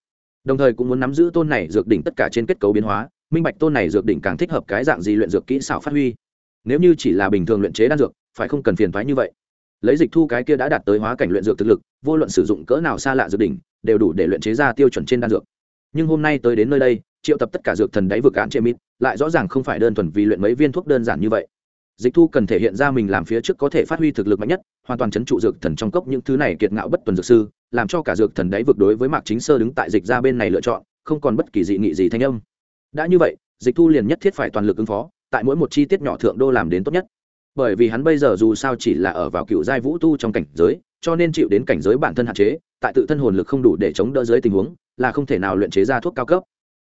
Đồng thời cũng muốn nắm giữ tôn này dược đỉnh tất cả trên kết cấu biến hóa minh bạch tôn này dược đỉnh càng thích hợp cái dạng gì luyện dược kỹ xảo phát huy. Nếu như chỉ là bình thường luyện chế đan dược, phải không cần phiền thoái như vậy? Lấy dịch thu cái kia đã đạt tới hóa cảnh luyện dược thực lực, vô luận sử dụng cỡ nào xa lạ dược đỉnh, đều đủ để luyện chế ra tiêu chuẩn trên đan dược. Nhưng hôm nay tới đến nơi đây, triệu tập tất cả dược thần đáy vực án chê mít, lại rõ ràng không phải đơn thuần vì luyện mấy viên thuốc đơn giản như vậy. Dịch thu cần thể hiện ra mình làm phía trước có thể phát huy thực lực mạnh nhất, hoàn toàn chấn trụ dược thần trong cốc những thứ này kiệt ngạo bất tuần dược sư, làm cho cả dược thần đáy vực đối với mạc chính sơ đứng tại dịch ra bên này lựa chọn, không còn bất kỳ dị nghị gì thanh âm đã như vậy, dịch thu liền nhất thiết phải toàn lực ứng phó, tại mỗi một chi tiết nhỏ thượng đô làm đến tốt nhất. Bởi vì hắn bây giờ dù sao chỉ là ở vào cựu giai vũ tu trong cảnh giới, cho nên chịu đến cảnh giới bản thân hạn chế, tại tự thân hồn lực không đủ để chống đỡ dưới tình huống, là không thể nào luyện chế ra thuốc cao cấp.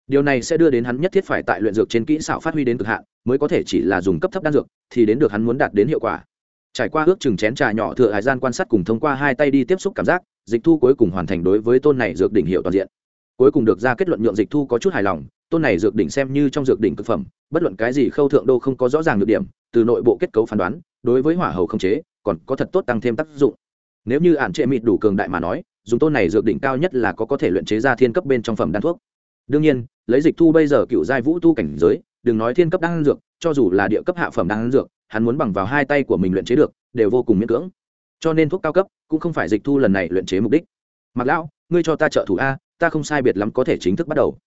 Điều này sẽ đưa đến hắn nhất thiết phải tại luyện dược trên kỹ xảo phát huy đến cực hạn, mới có thể chỉ là dùng cấp thấp đan dược, thì đến được hắn muốn đạt đến hiệu quả. Trải qua ước chừng chén trà nhỏ thừa hải gian quan sát cùng thông qua hai tay đi tiếp xúc cảm giác, dịch thu cuối cùng hoàn thành đối với tôn này dược đỉnh hiệu toàn diện. Cuối cùng được ra kết luận nhượng dịch thu có chút hài lòng tôn này dược đỉnh xem như trong dược đỉnh cực phẩm, bất luận cái gì khâu thượng đô không có rõ ràng được điểm, từ nội bộ kết cấu phán đoán, đối với hỏa hầu không chế, còn có thật tốt tăng thêm tác dụng. Nếu như ản trệ mịt đủ cường đại mà nói, dùng tôn này dược đỉnh cao nhất là có có thể luyện chế ra thiên cấp bên trong phẩm đan thuốc. Đương nhiên, lấy dịch thu bây giờ cựu giai vũ tu cảnh giới, đừng nói thiên cấp đan dược, cho dù là địa cấp hạ phẩm đan dược, hắn muốn bằng vào hai tay của mình luyện chế được, đều vô cùng miễn cưỡng. Cho nên thuốc cao cấp cũng không phải dịch thu lần này luyện chế mục đích. Mặc lão, ngươi cho ta trợ thủ a, ta không sai biệt lắm có thể chính thức bắt đầu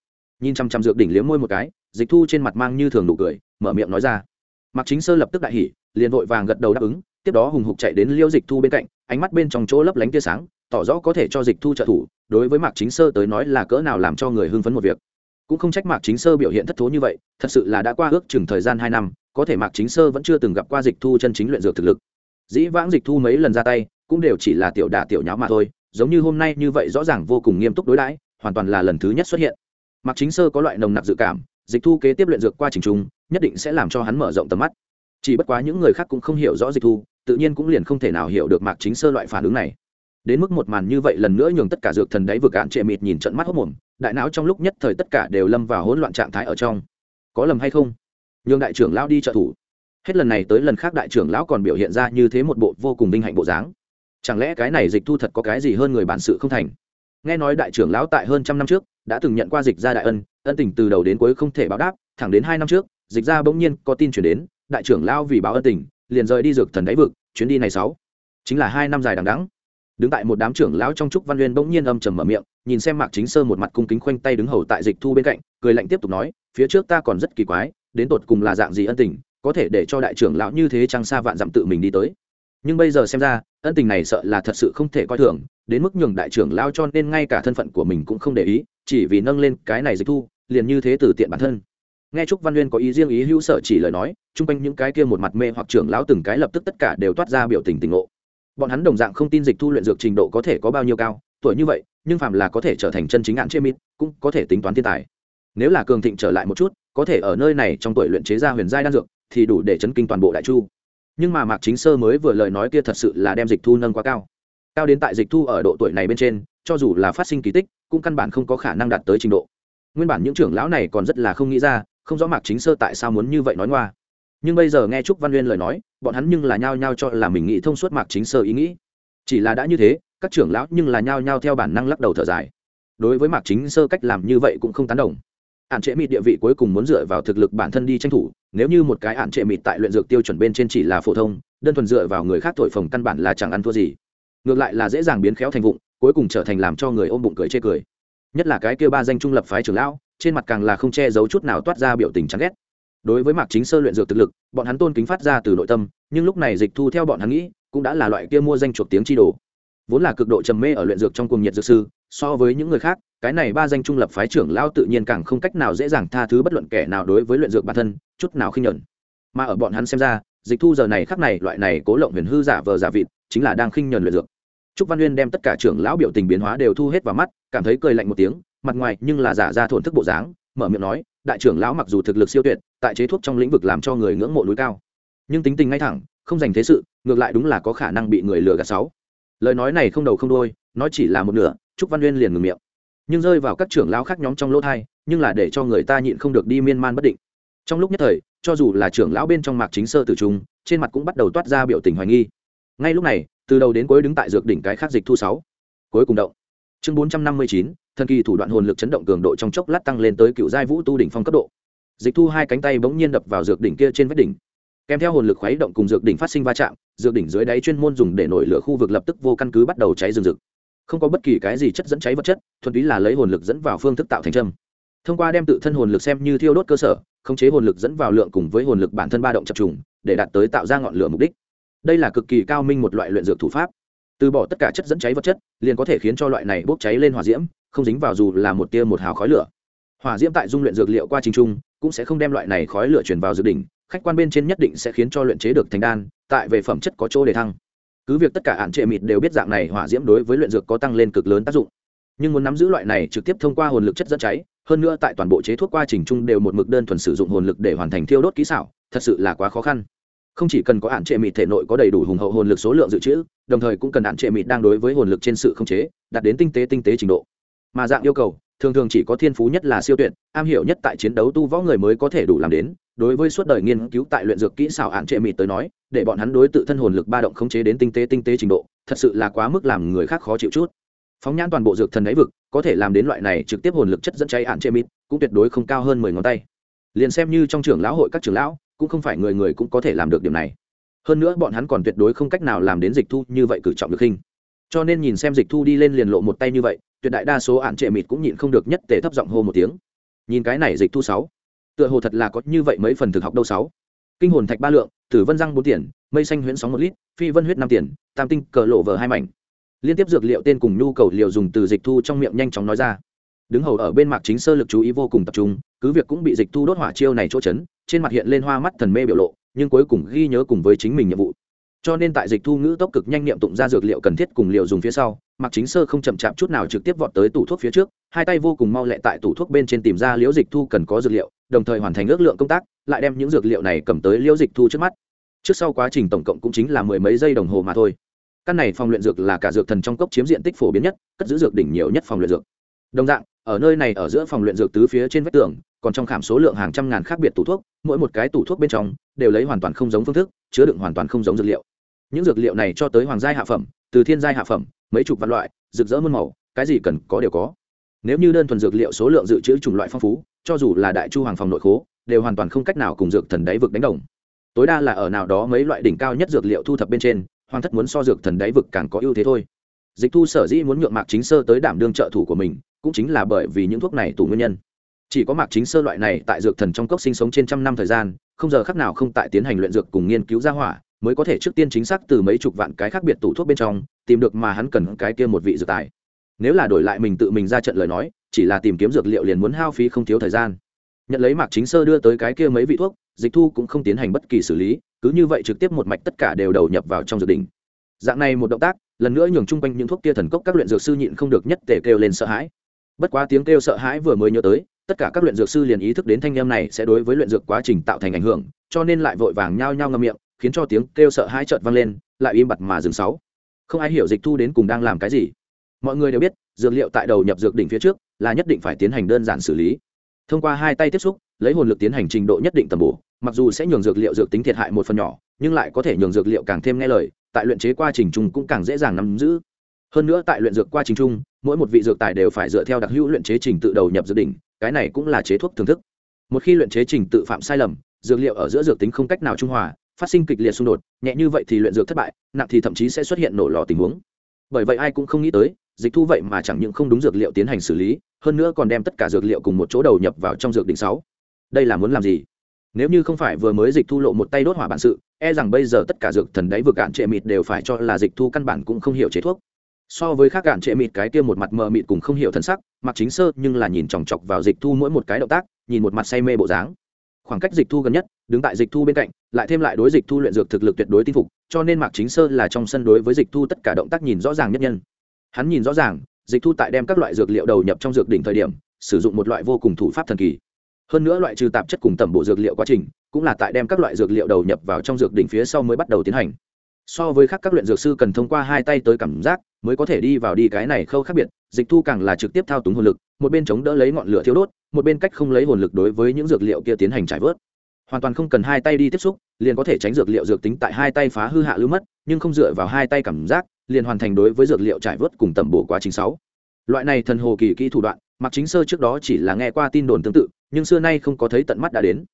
nhìn chăm chăm dược đỉnh liếm môi một cái, dịch thu trên mặt mang như thường nụ cười, mở miệng nói ra. Mặc chính sơ lập tức đại hỉ, liền vội vàng gật đầu đáp ứng, tiếp đó hùng hục chạy đến liêu dịch thu bên cạnh, ánh mắt bên trong chỗ lấp lánh tia sáng, tỏ rõ có thể cho dịch thu trợ thủ, đối với mạc chính sơ tới nói là cỡ nào làm cho người hưng phấn một việc. Cũng không trách mạc chính sơ biểu hiện thất thố như vậy, thật sự là đã qua ước chừng thời gian hai năm, có thể mạc chính sơ vẫn chưa từng gặp qua dịch thu chân chính luyện dược thực lực. Dĩ vãng dịch thu mấy lần ra tay, cũng đều chỉ là tiểu đả tiểu nháo mà thôi, giống như hôm nay như vậy rõ ràng vô cùng nghiêm túc đối đãi, hoàn toàn là lần thứ nhất xuất hiện mạc chính sơ có loại nồng nặc dự cảm, dịch thu kế tiếp luyện dược qua trình trung nhất định sẽ làm cho hắn mở rộng tầm mắt. Chỉ bất quá những người khác cũng không hiểu rõ dịch thu, tự nhiên cũng liền không thể nào hiểu được mạc chính sơ loại phản ứng này. Đến mức một màn như vậy lần nữa nhường tất cả dược thần đáy vực án trệ mịt nhìn trận mắt hốc mồm, đại não trong lúc nhất thời tất cả đều lâm vào hỗn loạn trạng thái ở trong. Có lầm hay không? Nhường đại trưởng lão đi trợ thủ. Hết lần này tới lần khác đại trưởng lão còn biểu hiện ra như thế một bộ vô cùng vinh hạnh bộ dáng. Chẳng lẽ cái này dịch thu thật có cái gì hơn người bản sự không thành? Nghe nói đại trưởng lão tại hơn trăm năm trước đã từng nhận qua dịch gia đại ân ân tình từ đầu đến cuối không thể báo đáp, thẳng đến hai năm trước, dịch gia bỗng nhiên có tin chuyển đến, đại trưởng lão vì báo ân tình, liền rời đi dược thần đáy vực, chuyến đi này sáu. Chính là hai năm dài đằng đẵng. Đứng tại một đám trưởng lão trong trúc văn uyên bỗng nhiên âm trầm mở miệng, nhìn xem mạc chính sơ một mặt cung kính khoanh tay đứng hầu tại dịch thu bên cạnh, cười lạnh tiếp tục nói, phía trước ta còn rất kỳ quái, đến tột cùng là dạng gì ân tình, có thể để cho đại trưởng lão như thế trăng xa vạn dặm tự mình đi tới. Nhưng bây giờ xem ra, ân tình này sợ là thật sự không thể coi thường đến mức nhường đại trưởng lao cho nên ngay cả thân phận của mình cũng không để ý, chỉ vì nâng lên cái này dịch thu, liền như thế từ tiện bản thân. Nghe trúc văn uyên có ý riêng ý hữu sở chỉ lời nói, chung quanh những cái kia một mặt mê hoặc trưởng lão từng cái lập tức tất cả đều toát ra biểu tình tình ngộ. Bọn hắn đồng dạng không tin dịch thu luyện dược trình độ có thể có bao nhiêu cao, tuổi như vậy, nhưng phạm là có thể trở thành chân chính ạn chê mít cũng có thể tính toán thiên tài. Nếu là cường thịnh trở lại một chút, có thể ở nơi này trong tuổi luyện chế ra huyền giai đan dược, thì đủ để chấn kinh toàn bộ đại chu. Nhưng mà mạc chính sơ mới vừa lời nói kia thật sự là đem dịch thu nâng quá cao cao đến tại dịch thu ở độ tuổi này bên trên, cho dù là phát sinh kỳ tích, cũng căn bản không có khả năng đạt tới trình độ. Nguyên bản những trưởng lão này còn rất là không nghĩ ra, không rõ mạc chính sơ tại sao muốn như vậy nói ngoa. Nhưng bây giờ nghe trúc văn nguyên lời nói, bọn hắn nhưng là nhao nhao cho là mình nghĩ thông suốt mạc chính sơ ý nghĩ. Chỉ là đã như thế, các trưởng lão nhưng là nhao nhao theo bản năng lắc đầu thở dài. Đối với mạc chính sơ cách làm như vậy cũng không tán đồng. Ạn trệ mịt địa vị cuối cùng muốn dựa vào thực lực bản thân đi tranh thủ, nếu như một cái ạn trệ mịt tại luyện dược tiêu chuẩn bên trên chỉ là phổ thông, đơn thuần dựa vào người khác thổi phồng căn bản là chẳng ăn thua gì ngược lại là dễ dàng biến khéo thành vụng, cuối cùng trở thành làm cho người ôm bụng cười chê cười. Nhất là cái kia ba danh trung lập phái trưởng lão, trên mặt càng là không che giấu chút nào toát ra biểu tình chán ghét. Đối với mạc chính sơ luyện dược thực lực, bọn hắn tôn kính phát ra từ nội tâm, nhưng lúc này dịch thu theo bọn hắn nghĩ, cũng đã là loại kia mua danh chuộc tiếng chi đồ. Vốn là cực độ trầm mê ở luyện dược trong cuồng nhiệt dược sư, so với những người khác, cái này ba danh trung lập phái trưởng lao tự nhiên càng không cách nào dễ dàng tha thứ bất luận kẻ nào đối với luyện dược bản thân, chút nào khinh nhẫn. Mà ở bọn hắn xem ra, dịch thu giờ này khắc này, loại này cố lộng huyền hư giả vờ giả vịt, chính là đang khinh nhẫn luyện dược trúc văn uyên đem tất cả trưởng lão biểu tình biến hóa đều thu hết vào mắt, cảm thấy cười lạnh một tiếng, mặt ngoài nhưng là giả ra thổn thức bộ dáng, mở miệng nói, đại trưởng lão mặc dù thực lực siêu tuyệt, tại chế thuốc trong lĩnh vực làm cho người ngưỡng mộ núi cao, nhưng tính tình ngay thẳng, không dành thế sự, ngược lại đúng là có khả năng bị người lừa gạt sáu. Lời nói này không đầu không đôi nói chỉ là một nửa, trúc văn uyên liền ngừng miệng. Nhưng rơi vào các trưởng lão khác nhóm trong lỗ thai nhưng là để cho người ta nhịn không được đi miên man bất định. Trong lúc nhất thời, cho dù là trưởng lão bên trong mạc chính sơ tử trung, trên mặt cũng bắt đầu toát ra biểu tình hoài nghi. Ngay lúc này từ đầu đến cuối đứng tại dược đỉnh cái khác dịch thu sáu, cuối cùng động. Chương bốn trăm năm mươi chín, thần kỳ thủ đoạn hồn lực chấn động cường độ trong chốc lát tăng lên tới cựu giai vũ tu đỉnh phong cấp độ. Dịch thu hai cánh tay bỗng nhiên đập vào dược đỉnh kia trên vách đỉnh. Kèm theo hồn lực khuấy động cùng dược đỉnh phát sinh va chạm, dược đỉnh dưới đáy chuyên môn dùng để nổi lửa khu vực lập tức vô căn cứ bắt đầu cháy rừng rực. Không có bất kỳ cái gì chất dẫn cháy vật chất, thuần túy là lấy hồn lực dẫn vào phương thức tạo thành trâm thông qua đem tự thân hồn lực xem như thiêu đốt cơ sở, khống chế hồn lực dẫn vào lượng cùng với hồn lực bản thân ba động chập trùng, để đạt tới tạo ra ngọn lửa mục đích đây là cực kỳ cao minh một loại luyện dược thủ pháp. Từ bỏ tất cả chất dẫn cháy vật chất, liền có thể khiến cho loại này bốc cháy lên hỏa diễm, không dính vào dù là một tia một hào khói lửa. Hỏa diễm tại dung luyện dược liệu qua trình trung, cũng sẽ không đem loại này khói lửa chuyển vào dự đỉnh, khách quan bên trên nhất định sẽ khiến cho luyện chế được thành đan, tại về phẩm chất có chỗ để thăng. Cứ việc tất cả hạn trệ mịt đều biết dạng này hỏa diễm đối với luyện dược có tăng lên cực lớn tác dụng. Nhưng muốn nắm giữ loại này trực tiếp thông qua hồn lực chất dẫn cháy, hơn nữa tại toàn bộ chế thuốc quá trình chung đều một mực đơn thuần sử dụng hồn lực để hoàn thành thiêu đốt kỹ xảo, thật sự là quá khó khăn không chỉ cần có hạn trệ mịt thể nội có đầy đủ hùng hậu hồn lực số lượng dự trữ, đồng thời cũng cần hạn trệ mịt đang đối với hồn lực trên sự không chế, đạt đến tinh tế tinh tế trình độ. Mà dạng yêu cầu, thường thường chỉ có thiên phú nhất là siêu tuyệt, am hiểu nhất tại chiến đấu tu võ người mới có thể đủ làm đến. Đối với suốt đời nghiên cứu tại luyện dược kỹ xảo hạn trệ mịt tới nói, để bọn hắn đối tự thân hồn lực ba động khống chế đến tinh tế tinh tế trình độ, thật sự là quá mức làm người khác khó chịu chút. Phóng nhãn toàn bộ dược thần đáy vực, có thể làm đến loại này trực tiếp hồn lực chất dẫn cháy hạn trệ mịt, cũng tuyệt đối không cao hơn mười ngón tay. Liền xem như trong trưởng lão hội các trưởng lão cũng không phải người người cũng có thể làm được điểm này. Hơn nữa bọn hắn còn tuyệt đối không cách nào làm đến dịch thu như vậy cử trọng được hình. Cho nên nhìn xem dịch thu đi lên liền lộ một tay như vậy, tuyệt đại đa số ạn trệ mịt cũng nhịn không được nhất tề thấp giọng hô một tiếng. Nhìn cái này dịch thu sáu, tựa hồ thật là có như vậy mấy phần thực học đâu sáu. Kinh hồn thạch ba lượng, tử vân răng bốn tiền, mây xanh huyễn sóng một lít, phi vân huyết năm tiền, tam tinh cờ lộ vở hai mảnh. Liên tiếp dược liệu tên cùng nhu cầu liệu dùng từ dịch thu trong miệng nhanh chóng nói ra. Đứng hầu ở bên mạc chính sơ lực chú ý vô cùng tập trung, cứ việc cũng bị dịch thu đốt hỏa chiêu này chỗ chấn trên mặt hiện lên hoa mắt thần mê biểu lộ, nhưng cuối cùng ghi nhớ cùng với chính mình nhiệm vụ. Cho nên tại dịch thu ngữ tốc cực nhanh niệm tụng ra dược liệu cần thiết cùng liệu dùng phía sau mặc chính sơ không chậm chạp chút nào trực tiếp vọt tới tủ thuốc phía trước, hai tay vô cùng mau lẹ tại tủ thuốc bên trên tìm ra liễu dịch thu cần có dược liệu, đồng thời hoàn thành ước lượng công tác, lại đem những dược liệu này cầm tới liễu dịch thu trước mắt. Trước sau quá trình tổng cộng cũng chính là mười mấy giây đồng hồ mà thôi. Căn này phòng luyện dược là cả dược thần trong cốc chiếm diện tích phổ biến nhất, cất giữ dược đỉnh nhiều nhất phòng luyện dược. Đồng dạng, ở nơi này ở giữa phòng luyện dược tứ phía trên vách tường còn trong khảm số lượng hàng trăm ngàn khác biệt tủ thuốc, mỗi một cái tủ thuốc bên trong đều lấy hoàn toàn không giống phương thức, chứa đựng hoàn toàn không giống dược liệu. Những dược liệu này cho tới hoàng giai hạ phẩm, từ thiên giai hạ phẩm, mấy chục vạn loại, rực rỡ muôn màu, cái gì cần có đều có. Nếu như đơn thuần dược liệu số lượng dự trữ chủng loại phong phú, cho dù là đại chu hoàng phòng nội khố, đều hoàn toàn không cách nào cùng dược thần đáy vực đánh đồng. Tối đa là ở nào đó mấy loại đỉnh cao nhất dược liệu thu thập bên trên, hoàng thất muốn so dược thần đáy vực càng có ưu thế thôi. Dịch thu sở dĩ muốn nhượng mạc chính sơ tới đảm đương trợ thủ của mình, cũng chính là bởi vì những thuốc này tủ nguyên nhân chỉ có mạc chính sơ loại này tại dược thần trong cốc sinh sống trên trăm năm thời gian, không giờ khắc nào không tại tiến hành luyện dược cùng nghiên cứu ra hỏa, mới có thể trước tiên chính xác từ mấy chục vạn cái khác biệt tủ thuốc bên trong, tìm được mà hắn cần cái kia một vị dược tài. Nếu là đổi lại mình tự mình ra trận lời nói, chỉ là tìm kiếm dược liệu liền muốn hao phí không thiếu thời gian. Nhận lấy mạc chính sơ đưa tới cái kia mấy vị thuốc, dịch thu cũng không tiến hành bất kỳ xử lý, cứ như vậy trực tiếp một mạch tất cả đều đầu nhập vào trong dược đỉnh. Dạng này một động tác, lần nữa nhường chung quanh những thuốc kia thần cốc các luyện dược sư nhịn không được nhất tề kêu lên sợ hãi. Bất quá tiếng kêu sợ hãi vừa mới nhớ tới tất cả các luyện dược sư liền ý thức đến thanh em này sẽ đối với luyện dược quá trình tạo thành ảnh hưởng, cho nên lại vội vàng nhao nhao ngâm miệng, khiến cho tiếng kêu sợ hai trợt vang lên, lại im bặt mà dừng sáu. Không ai hiểu dịch thu đến cùng đang làm cái gì. Mọi người đều biết, dược liệu tại đầu nhập dược đỉnh phía trước là nhất định phải tiến hành đơn giản xử lý. Thông qua hai tay tiếp xúc, lấy hồn lực tiến hành trình độ nhất định tầm bổ, mặc dù sẽ nhường dược liệu dược tính thiệt hại một phần nhỏ, nhưng lại có thể nhường dược liệu càng thêm nghe lời, tại luyện chế quá trình chung cũng càng dễ dàng nắm giữ. Hơn nữa tại luyện dược quá trình chung, mỗi một vị dược tài đều phải dựa theo đặc hữu luyện chế trình tự đầu nhập dược đỉnh cái này cũng là chế thuốc thưởng thức. Một khi luyện chế trình tự phạm sai lầm, dược liệu ở giữa dược tính không cách nào trung hòa, phát sinh kịch liệt xung đột, nhẹ như vậy thì luyện dược thất bại, nặng thì thậm chí sẽ xuất hiện nổ lò tình huống. Bởi vậy ai cũng không nghĩ tới, dịch thu vậy mà chẳng những không đúng dược liệu tiến hành xử lý, hơn nữa còn đem tất cả dược liệu cùng một chỗ đầu nhập vào trong dược đỉnh sáu. Đây là muốn làm gì? Nếu như không phải vừa mới dịch thu lộ một tay đốt hỏa bản sự e rằng bây giờ tất cả dược thần đáy vừa cạn trệ mịt đều phải cho là dịch thu căn bản cũng không hiểu chế thuốc. So với khác cạn trệ mịt cái kia một mặt mờ mịt cùng không hiểu thân sắc mặc chính sơ nhưng là nhìn chòng chọc vào dịch thu mỗi một cái động tác, nhìn một mặt say mê bộ dáng. Khoảng cách dịch thu gần nhất, đứng tại dịch thu bên cạnh, lại thêm lại đối dịch thu luyện dược thực lực tuyệt đối tin phục, cho nên mạc chính sơ là trong sân đối với dịch thu tất cả động tác nhìn rõ ràng nhất nhân. Hắn nhìn rõ ràng, dịch thu tại đem các loại dược liệu đầu nhập trong dược đỉnh thời điểm, sử dụng một loại vô cùng thủ pháp thần kỳ. Hơn nữa loại trừ tạp chất cùng tẩm bộ dược liệu quá trình, cũng là tại đem các loại dược liệu đầu nhập vào trong dược đỉnh phía sau mới bắt đầu tiến hành so với khác các luyện dược sư cần thông qua hai tay tới cảm giác mới có thể đi vào đi cái này khâu khác biệt, dịch thu càng là trực tiếp thao túng hồn lực, một bên chống đỡ lấy ngọn lửa thiếu đốt, một bên cách không lấy hồn lực đối với những dược liệu kia tiến hành trải vớt. Hoàn toàn không cần hai tay đi tiếp xúc, liền có thể tránh dược liệu dược tính tại hai tay phá hư hạ lưu mất, nhưng không dựa vào hai tay cảm giác, liền hoàn thành đối với dược liệu trải vớt cùng tầm bổ quá trình sáu. Loại này thần hồ kỳ kỹ thủ đoạn mặc chính sơ trước đó chỉ là nghe qua tin đồn tương tự, nhưng xưa nay không có thấy tận mắt đã đến.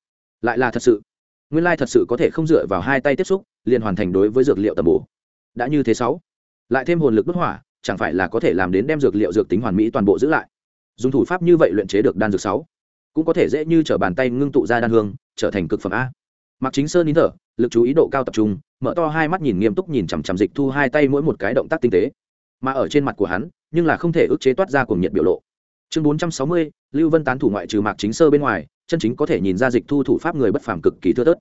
Lại là thật sự nguyên lai thật sự có thể không dựa vào hai tay tiếp xúc, liền hoàn thành đối với dược liệu tầm bổ. Đã như thế sáu, lại thêm hồn lực bất hỏa, chẳng phải là có thể làm đến đem dược liệu dược tính hoàn mỹ toàn bộ giữ lại. Dùng thủ pháp như vậy luyện chế được đan dược sáu, cũng có thể dễ như t bàn tay ngưng tụ ra đan hương, trở thành cực phẩm a. Mặc chính sơn nín thở, lực chú ý độ cao tập trung, mở to hai mắt nhìn nghiêm túc nhìn chằm chằm dịch thu hai tay mỗi một cái động tác tinh tế. Mà ở trên mặt của hắn, nhưng là không thể ức chế toát ra cùng nhiệt biểu lộ. Chương bốn trăm sáu mươi, lưu vân tán thủ ngoại trừ mạc chính sơ bên ngoài chân chính có thể nhìn ra dịch thu thủ pháp người bất phàm cực kỳ thưa thớt.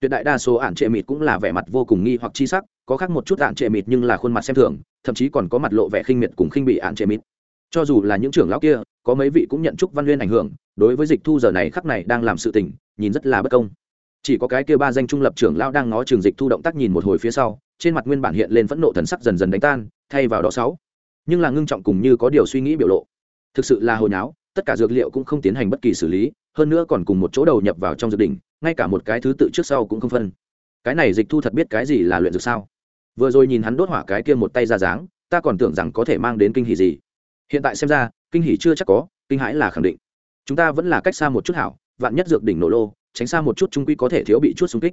Tuyệt đại đa số ản trệ mịt cũng là vẻ mặt vô cùng nghi hoặc chi sắc, có khác một chút ản trệ mịt nhưng là khuôn mặt xem thường, thậm chí còn có mặt lộ vẻ khinh miệt cùng khinh bị ản trệ mịt. Cho dù là những trưởng lão kia, có mấy vị cũng nhận chúc văn nguyên ảnh hưởng, đối với dịch thu giờ này khắc này đang làm sự tình, nhìn rất là bất công. Chỉ có cái kia ba danh trung lập trưởng lão đang ngó trường dịch thu động tác nhìn một hồi phía sau, trên mặt nguyên bản hiện lên phẫn nộ thần sắc dần dần đánh tan, thay vào đó sáu. Nhưng là ngưng trọng cùng như có điều suy nghĩ biểu lộ. Thực sự là hồi nháo, tất cả dược liệu cũng không tiến hành bất kỳ xử lý hơn nữa còn cùng một chỗ đầu nhập vào trong dược đỉnh, ngay cả một cái thứ tự trước sau cũng không phân. Cái này dịch thu thật biết cái gì là luyện dược sao? Vừa rồi nhìn hắn đốt hỏa cái kia một tay ra dáng, ta còn tưởng rằng có thể mang đến kinh hỉ gì. Hiện tại xem ra, kinh hỉ chưa chắc có, kinh hãi là khẳng định. Chúng ta vẫn là cách xa một chút hảo, vạn nhất dược đỉnh nổ lô, tránh xa một chút trung quy có thể thiếu bị chút xung kích.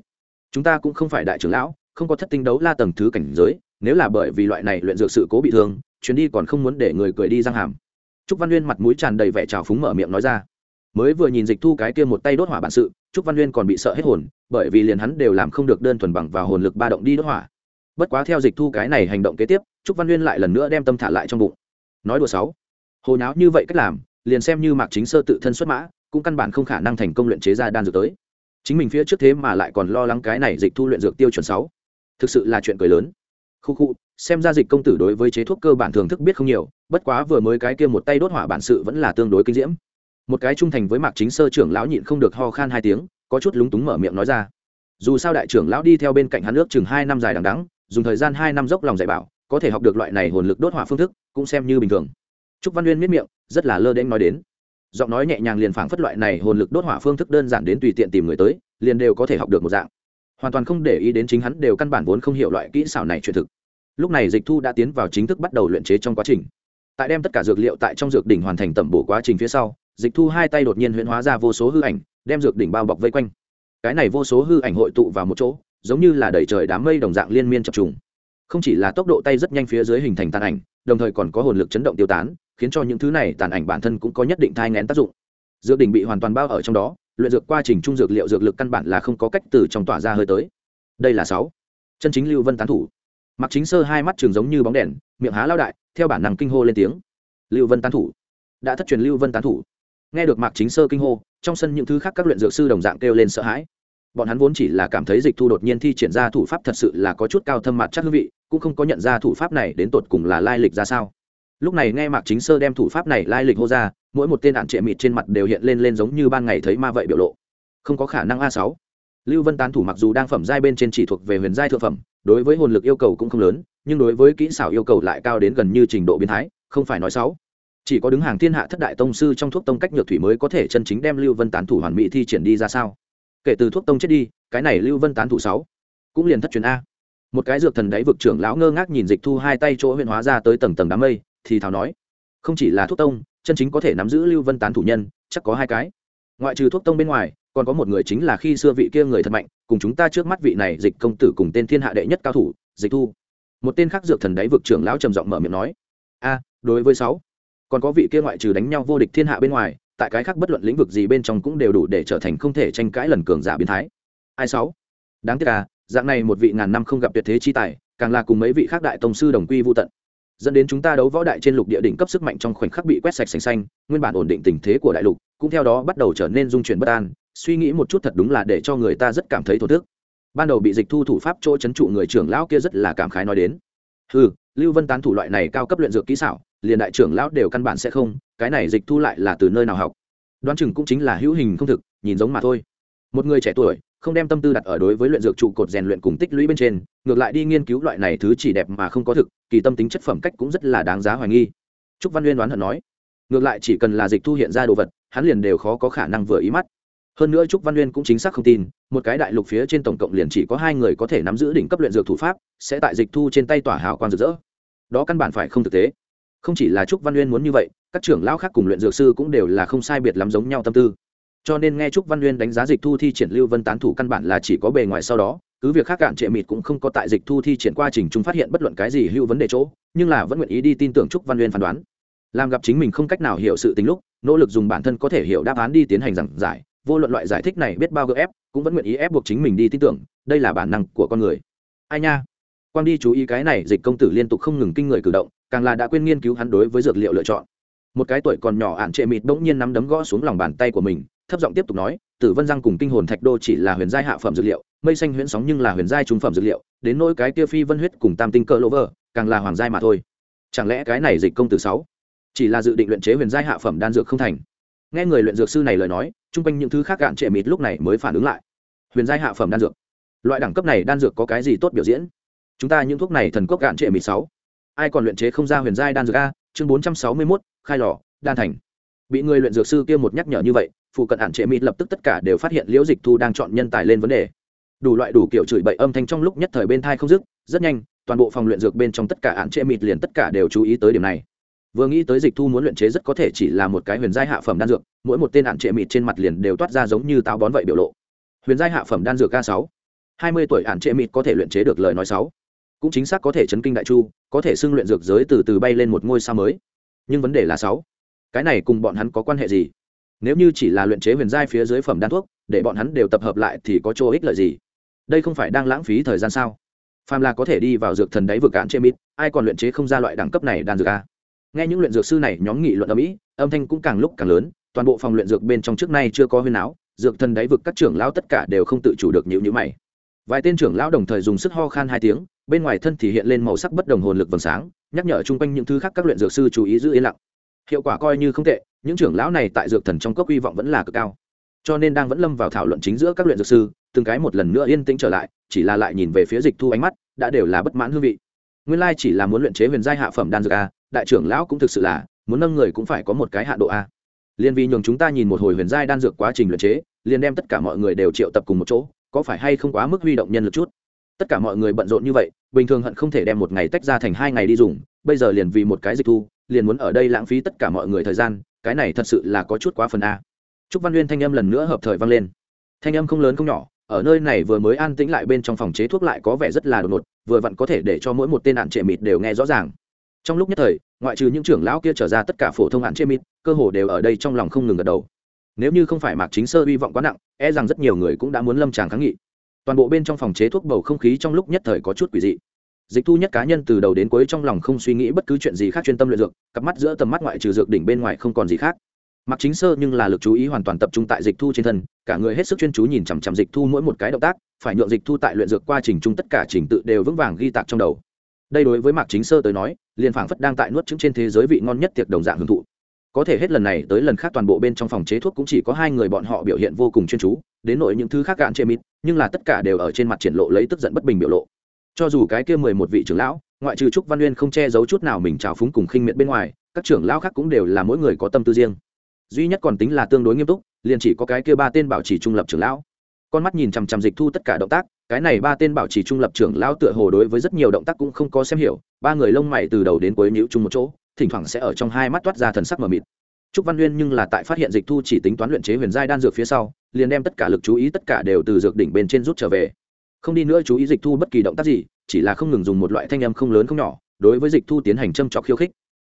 Chúng ta cũng không phải đại trưởng lão, không có thất tinh đấu la tầng thứ cảnh giới, nếu là bởi vì loại này luyện dược sự cố bị thương, chuyến đi còn không muốn để người cười đi răng hàm. Trúc văn uyên mặt mũi tràn đầy vẻ trào phúng mở miệng nói ra mới vừa nhìn dịch thu cái kia một tay đốt hỏa bản sự, trúc văn uyên còn bị sợ hết hồn, bởi vì liền hắn đều làm không được đơn thuần bằng vào hồn lực ba động đi đốt hỏa. Bất quá theo dịch thu cái này hành động kế tiếp, trúc văn uyên lại lần nữa đem tâm thả lại trong bụng. Nói đùa sáu, hồ nháo như vậy cách làm, liền xem như mạc chính sơ tự thân xuất mã, cũng căn bản không khả năng thành công luyện chế ra đan dược tới. Chính mình phía trước thế mà lại còn lo lắng cái này dịch thu luyện dược tiêu chuẩn sáu. Thực sự là chuyện cười lớn. Khu khu, xem ra dịch công tử đối với chế thuốc cơ bản thường thức biết không nhiều, bất quá vừa mới cái kia một tay đốt hỏa bản sự vẫn là tương đối kinh diễm một cái trung thành với mạc chính sơ trưởng lão nhịn không được ho khan hai tiếng, có chút lúng túng mở miệng nói ra. Dù sao đại trưởng lão đi theo bên cạnh hắn nước chừng hai năm dài đằng đắng dùng thời gian hai năm dốc lòng dạy bảo, có thể học được loại này hồn lực đốt hỏa phương thức, cũng xem như bình thường. Trúc văn uyên miết miệng, rất là lơ đễnh nói đến. Giọng nói nhẹ nhàng liền phảng phất loại này hồn lực đốt hỏa phương thức đơn giản đến tùy tiện tìm người tới, liền đều có thể học được một dạng. Hoàn toàn không để ý đến chính hắn đều căn bản vốn không hiểu loại kỹ xảo này truyền thực. Lúc này dịch thu đã tiến vào chính thức bắt đầu luyện chế trong quá trình. Tại đem tất cả dược liệu tại trong dược đỉnh hoàn thành tẩm bổ quá trình phía sau dịch thu hai tay đột nhiên huyễn hóa ra vô số hư ảnh, đem dược đỉnh bao bọc vây quanh. Cái này vô số hư ảnh hội tụ vào một chỗ, giống như là đẩy trời đám mây đồng dạng liên miên chập trùng. Không chỉ là tốc độ tay rất nhanh phía dưới hình thành tàn ảnh, đồng thời còn có hồn lực chấn động tiêu tán, khiến cho những thứ này tàn ảnh bản thân cũng có nhất định thai ngén tác dụng. Dược đỉnh bị hoàn toàn bao ở trong đó, luyện dược quá trình trung dược liệu dược lực căn bản là không có cách từ trong tỏa ra hơi tới. Đây là sáu. Chân chính lưu vân tán thủ. Mặc chính sơ hai mắt trường giống như bóng đèn, miệng há lao đại, theo bản năng kinh hô lên tiếng. Lưu vân tán thủ. Đã thất truyền lưu vân tán thủ nghe được mạc chính sơ kinh hô, trong sân những thứ khác các luyện dược sư đồng dạng kêu lên sợ hãi. Bọn hắn vốn chỉ là cảm thấy dịch thu đột nhiên thi triển ra thủ pháp thật sự là có chút cao thâm mặt chắc hương vị, cũng không có nhận ra thủ pháp này đến tột cùng là lai lịch ra sao. Lúc này nghe mạc chính sơ đem thủ pháp này lai lịch hô ra, mỗi một tên đạn trệ mịt trên mặt đều hiện lên lên giống như ban ngày thấy ma vậy biểu lộ. Không có khả năng a sáu. Lưu vân tán thủ mặc dù đang phẩm giai bên trên chỉ thuộc về huyền giai thượng phẩm, đối với hồn lực yêu cầu cũng không lớn, nhưng đối với kỹ xảo yêu cầu lại cao đến gần như trình độ biến thái, không phải nói sáu chỉ có đứng hàng thiên hạ thất đại tông sư trong thuốc tông cách nhược thủy mới có thể chân chính đem lưu vân tán thủ hoàn mỹ thi triển đi ra sao? Kể từ thuốc tông chết đi, cái này lưu vân tán thủ sáu cũng liền thất truyền a. Một cái dược thần đáy vực trưởng lão ngơ ngác nhìn dịch thu hai tay chỗ huyện hóa ra tới tầng tầng đám mây, thì thào nói, không chỉ là thuốc tông, chân chính có thể nắm giữ lưu vân tán thủ nhân, chắc có hai cái. Ngoại trừ thuốc tông bên ngoài, còn có một người chính là khi xưa vị kia người thật mạnh, cùng chúng ta trước mắt vị này dịch công tử cùng tên thiên hạ đệ nhất cao thủ, dịch thu. Một tên khác dược thần đáy vực trưởng lão trầm giọng mở miệng nói, a, đối với sáu còn có vị kia ngoại trừ đánh nhau vô địch thiên hạ bên ngoài, tại cái khác bất luận lĩnh vực gì bên trong cũng đều đủ để trở thành không thể tranh cãi lần cường giả biến thái. Ai sáu? Đáng tiếc à dạng này một vị ngàn năm không gặp tuyệt thế chi tài, càng là cùng mấy vị khác đại tông sư đồng quy vô tận. Dẫn đến chúng ta đấu võ đại trên lục địa đỉnh cấp sức mạnh trong khoảnh khắc bị quét sạch sành xanh, nguyên bản ổn định tình thế của đại lục, cũng theo đó bắt đầu trở nên dung chuyển bất an, suy nghĩ một chút thật đúng là để cho người ta rất cảm thấy thổ thức. Ban đầu bị dịch thu thủ pháp chỗ chấn trụ người trưởng lão kia rất là cảm khái nói đến. Ừ lưu vân tán thủ loại này cao cấp luyện dược kỹ xảo liền đại trưởng lão đều căn bản sẽ không, cái này dịch thu lại là từ nơi nào học? Đoán chừng cũng chính là hữu hình không thực, nhìn giống mà thôi. Một người trẻ tuổi, không đem tâm tư đặt ở đối với luyện dược trụ cột rèn luyện cùng tích lũy bên trên, ngược lại đi nghiên cứu loại này thứ chỉ đẹp mà không có thực, kỳ tâm tính chất phẩm cách cũng rất là đáng giá hoài nghi. Trúc văn uyên đoán hận nói, ngược lại chỉ cần là dịch thu hiện ra đồ vật, hắn liền đều khó có khả năng vừa ý mắt. Hơn nữa trúc văn uyên cũng chính xác không tin, một cái đại lục phía trên tổng cộng liền chỉ có hai người có thể nắm giữ đỉnh cấp luyện dược thủ pháp, sẽ tại dịch thu trên tay tỏa hào quang rực rỡ. Đó căn bản phải không thực tế không chỉ là trúc văn uyên muốn như vậy, các trưởng lão khác cùng luyện dược sư cũng đều là không sai biệt lắm giống nhau tâm tư. Cho nên nghe trúc văn uyên đánh giá dịch thu thi triển lưu vân tán thủ căn bản là chỉ có bề ngoài sau đó, cứ việc khác cạn trệ mịt cũng không có tại dịch thu thi triển quá trình chúng phát hiện bất luận cái gì hữu vấn đề chỗ, nhưng là vẫn nguyện ý đi tin tưởng trúc văn uyên phán đoán. Làm gặp chính mình không cách nào hiểu sự tính lúc, nỗ lực dùng bản thân có thể hiểu đáp án đi tiến hành giảng giải, vô luận loại giải thích này biết bao gỡ ép, cũng vẫn nguyện ý ép buộc chính mình đi tin tưởng, đây là bản năng của con người. Ai nha? Quang đi chú ý cái này, dịch công tử liên tục không ngừng kinh người cử động càng là đã quên nghiên cứu hắn đối với dược liệu lựa chọn. Một cái tuổi còn nhỏ ạn trệ mịt bỗng nhiên nắm đấm gõ xuống lòng bàn tay của mình, thấp giọng tiếp tục nói, tử vân răng cùng kinh hồn thạch đô chỉ là huyền giai hạ phẩm dược liệu, mây xanh huyễn sóng nhưng là huyền giai trung phẩm dược liệu, đến nỗi cái kia phi vân huyết cùng tam tinh cơ lỗ vơ, càng là hoàng giai mà thôi. Chẳng lẽ cái này dịch công tử sáu chỉ là dự định luyện chế huyền giai hạ phẩm đan dược không thành? Nghe người luyện dược sư này lời nói, chung quanh những thứ khác gạn trệ mịt lúc này mới phản ứng lại. Huyền giai hạ phẩm đan dược? Loại đẳng cấp này đan dược có cái gì tốt biểu diễn? Chúng ta những thuốc này thần quốc gạn trệ mịt sáu ai còn luyện chế không ra huyền giai đan dược a? Chương bốn trăm sáu mươi mốt, khai lò, đan thành. Bị người luyện dược sư kia một nhắc nhở như vậy, phụ cận hạn chế mịt lập tức tất cả đều phát hiện liễu dịch thu đang chọn nhân tài lên vấn đề. Đủ loại đủ kiểu chửi bậy âm thanh trong lúc nhất thời bên thai không dứt, rất nhanh, toàn bộ phòng luyện dược bên trong tất cả hạn chế mịt liền tất cả đều chú ý tới điểm này. Vừa nghĩ tới dịch thu muốn luyện chế rất có thể chỉ là một cái huyền giai hạ phẩm đan dược, mỗi một tên hạn chế mịt trên mặt liền đều toát ra giống như táo bón vậy biểu lộ. Huyền giai hạ phẩm đan dược k sáu. Hai mươi tuổi hạn chế mịt có thể luyện chế được lời nói sáu cũng chính xác có thể chấn kinh đại chu, có thể xưng luyện dược giới từ từ bay lên một ngôi sao mới. Nhưng vấn đề là sáu. Cái này cùng bọn hắn có quan hệ gì? Nếu như chỉ là luyện chế huyền giai phía dưới phẩm đan thuốc, để bọn hắn đều tập hợp lại thì có chỗ ích lợi gì? Đây không phải đang lãng phí thời gian sao? Phàm là có thể đi vào dược thần đáy vực cạn chê mít, ai còn luyện chế không ra loại đẳng cấp này đan dược a? Nghe những luyện dược sư này nhóm nghị luận ở mỹ, âm thanh cũng càng lúc càng lớn, toàn bộ phòng luyện dược bên trong trước nay chưa có huyền áo dược thần đáy vực các trưởng lão tất cả đều không tự chủ được nhịu nhữ mày. Vài tên trưởng lão đồng thời dùng sức ho khan hai tiếng bên ngoài thân thì hiện lên màu sắc bất đồng hồn lực vầng sáng, nhắc nhở chung quanh những thứ khác các luyện dược sư chú ý giữ yên lặng. Hiệu quả coi như không tệ, những trưởng lão này tại dược thần trong cốc hy vọng vẫn là cực cao. Cho nên đang vẫn lâm vào thảo luận chính giữa các luyện dược sư, từng cái một lần nữa yên tĩnh trở lại, chỉ là lại nhìn về phía dịch thu ánh mắt, đã đều là bất mãn hương vị. Nguyên lai chỉ là muốn luyện chế huyền giai hạ phẩm đan dược a, đại trưởng lão cũng thực sự là, muốn nâng người cũng phải có một cái hạ độ a. Liên vì nhường chúng ta nhìn một hồi huyền giai đan dược quá trình luyện chế, liền đem tất cả mọi người đều triệu tập cùng một chỗ, có phải hay không quá mức huy động nhân lực chút? Tất cả mọi người bận rộn như vậy bình thường hận không thể đem một ngày tách ra thành hai ngày đi dùng, bây giờ liền vì một cái dịch thu, liền muốn ở đây lãng phí tất cả mọi người thời gian, cái này thật sự là có chút quá phần a. Trúc văn uyên thanh âm lần nữa hợp thời vang lên. Thanh âm không lớn không nhỏ, ở nơi này vừa mới an tĩnh lại bên trong phòng chế thuốc lại có vẻ rất là đột ngột, vừa vặn có thể để cho mỗi một tên nạn trệ mịt đều nghe rõ ràng. Trong lúc nhất thời, ngoại trừ những trưởng lão kia trở ra tất cả phổ thông hạn trệ mịt, cơ hồ đều ở đây trong lòng không ngừng gật đầu. Nếu như không phải mạc chính sơ hy vọng quá nặng e rằng rất nhiều người cũng đã muốn lâm tràng kháng nghị toàn bộ bên trong phòng chế thuốc bầu không khí trong lúc nhất thời có chút quỷ dị. Dịch thu nhất cá nhân từ đầu đến cuối trong lòng không suy nghĩ bất cứ chuyện gì khác chuyên tâm luyện dược, cặp mắt giữa tầm mắt ngoại trừ dược đỉnh bên ngoài không còn gì khác. Mặc chính sơ nhưng là lực chú ý hoàn toàn tập trung tại dịch thu trên thân, cả người hết sức chuyên chú nhìn chằm chằm dịch thu mỗi một cái động tác, phải nhượng dịch thu tại luyện dược quá trình chung tất cả trình tự đều vững vàng ghi tạc trong đầu. Đây đối với mạc chính sơ tới nói, liền phảng phất đang tại nuốt trứng trên thế giới vị ngon nhất tiệc đồng dạng hưởng thụ. Có thể hết lần này tới lần khác toàn bộ bên trong phòng chế thuốc cũng chỉ có hai người bọn họ biểu hiện vô cùng chuyên chú đến nội những thứ khác cạn chê mít, nhưng là tất cả đều ở trên mặt triển lộ lấy tức giận bất bình biểu lộ. Cho dù cái kia mười một vị trưởng lão, ngoại trừ trúc văn uyên không che giấu chút nào mình trào phúng cùng khinh miệt bên ngoài, các trưởng lão khác cũng đều là mỗi người có tâm tư riêng. Duy nhất còn tính là tương đối nghiêm túc, liền chỉ có cái kia ba tên bảo trì trung lập trưởng lão. Con mắt nhìn chằm chằm dịch thu tất cả động tác, cái này ba tên bảo trì trung lập trưởng lão tựa hồ đối với rất nhiều động tác cũng không có xem hiểu, ba người lông mày từ đầu đến cuối nhíu chung một chỗ, thỉnh thoảng sẽ ở trong hai mắt toát ra thần sắc mờ mịt trúc văn nguyên nhưng là tại phát hiện dịch thu chỉ tính toán luyện chế huyền giai đan dược phía sau, liền đem tất cả lực chú ý tất cả đều từ dược đỉnh bên trên rút trở về. Không đi nữa chú ý dịch thu bất kỳ động tác gì, chỉ là không ngừng dùng một loại thanh âm không lớn không nhỏ, đối với dịch thu tiến hành châm trọc khiêu khích.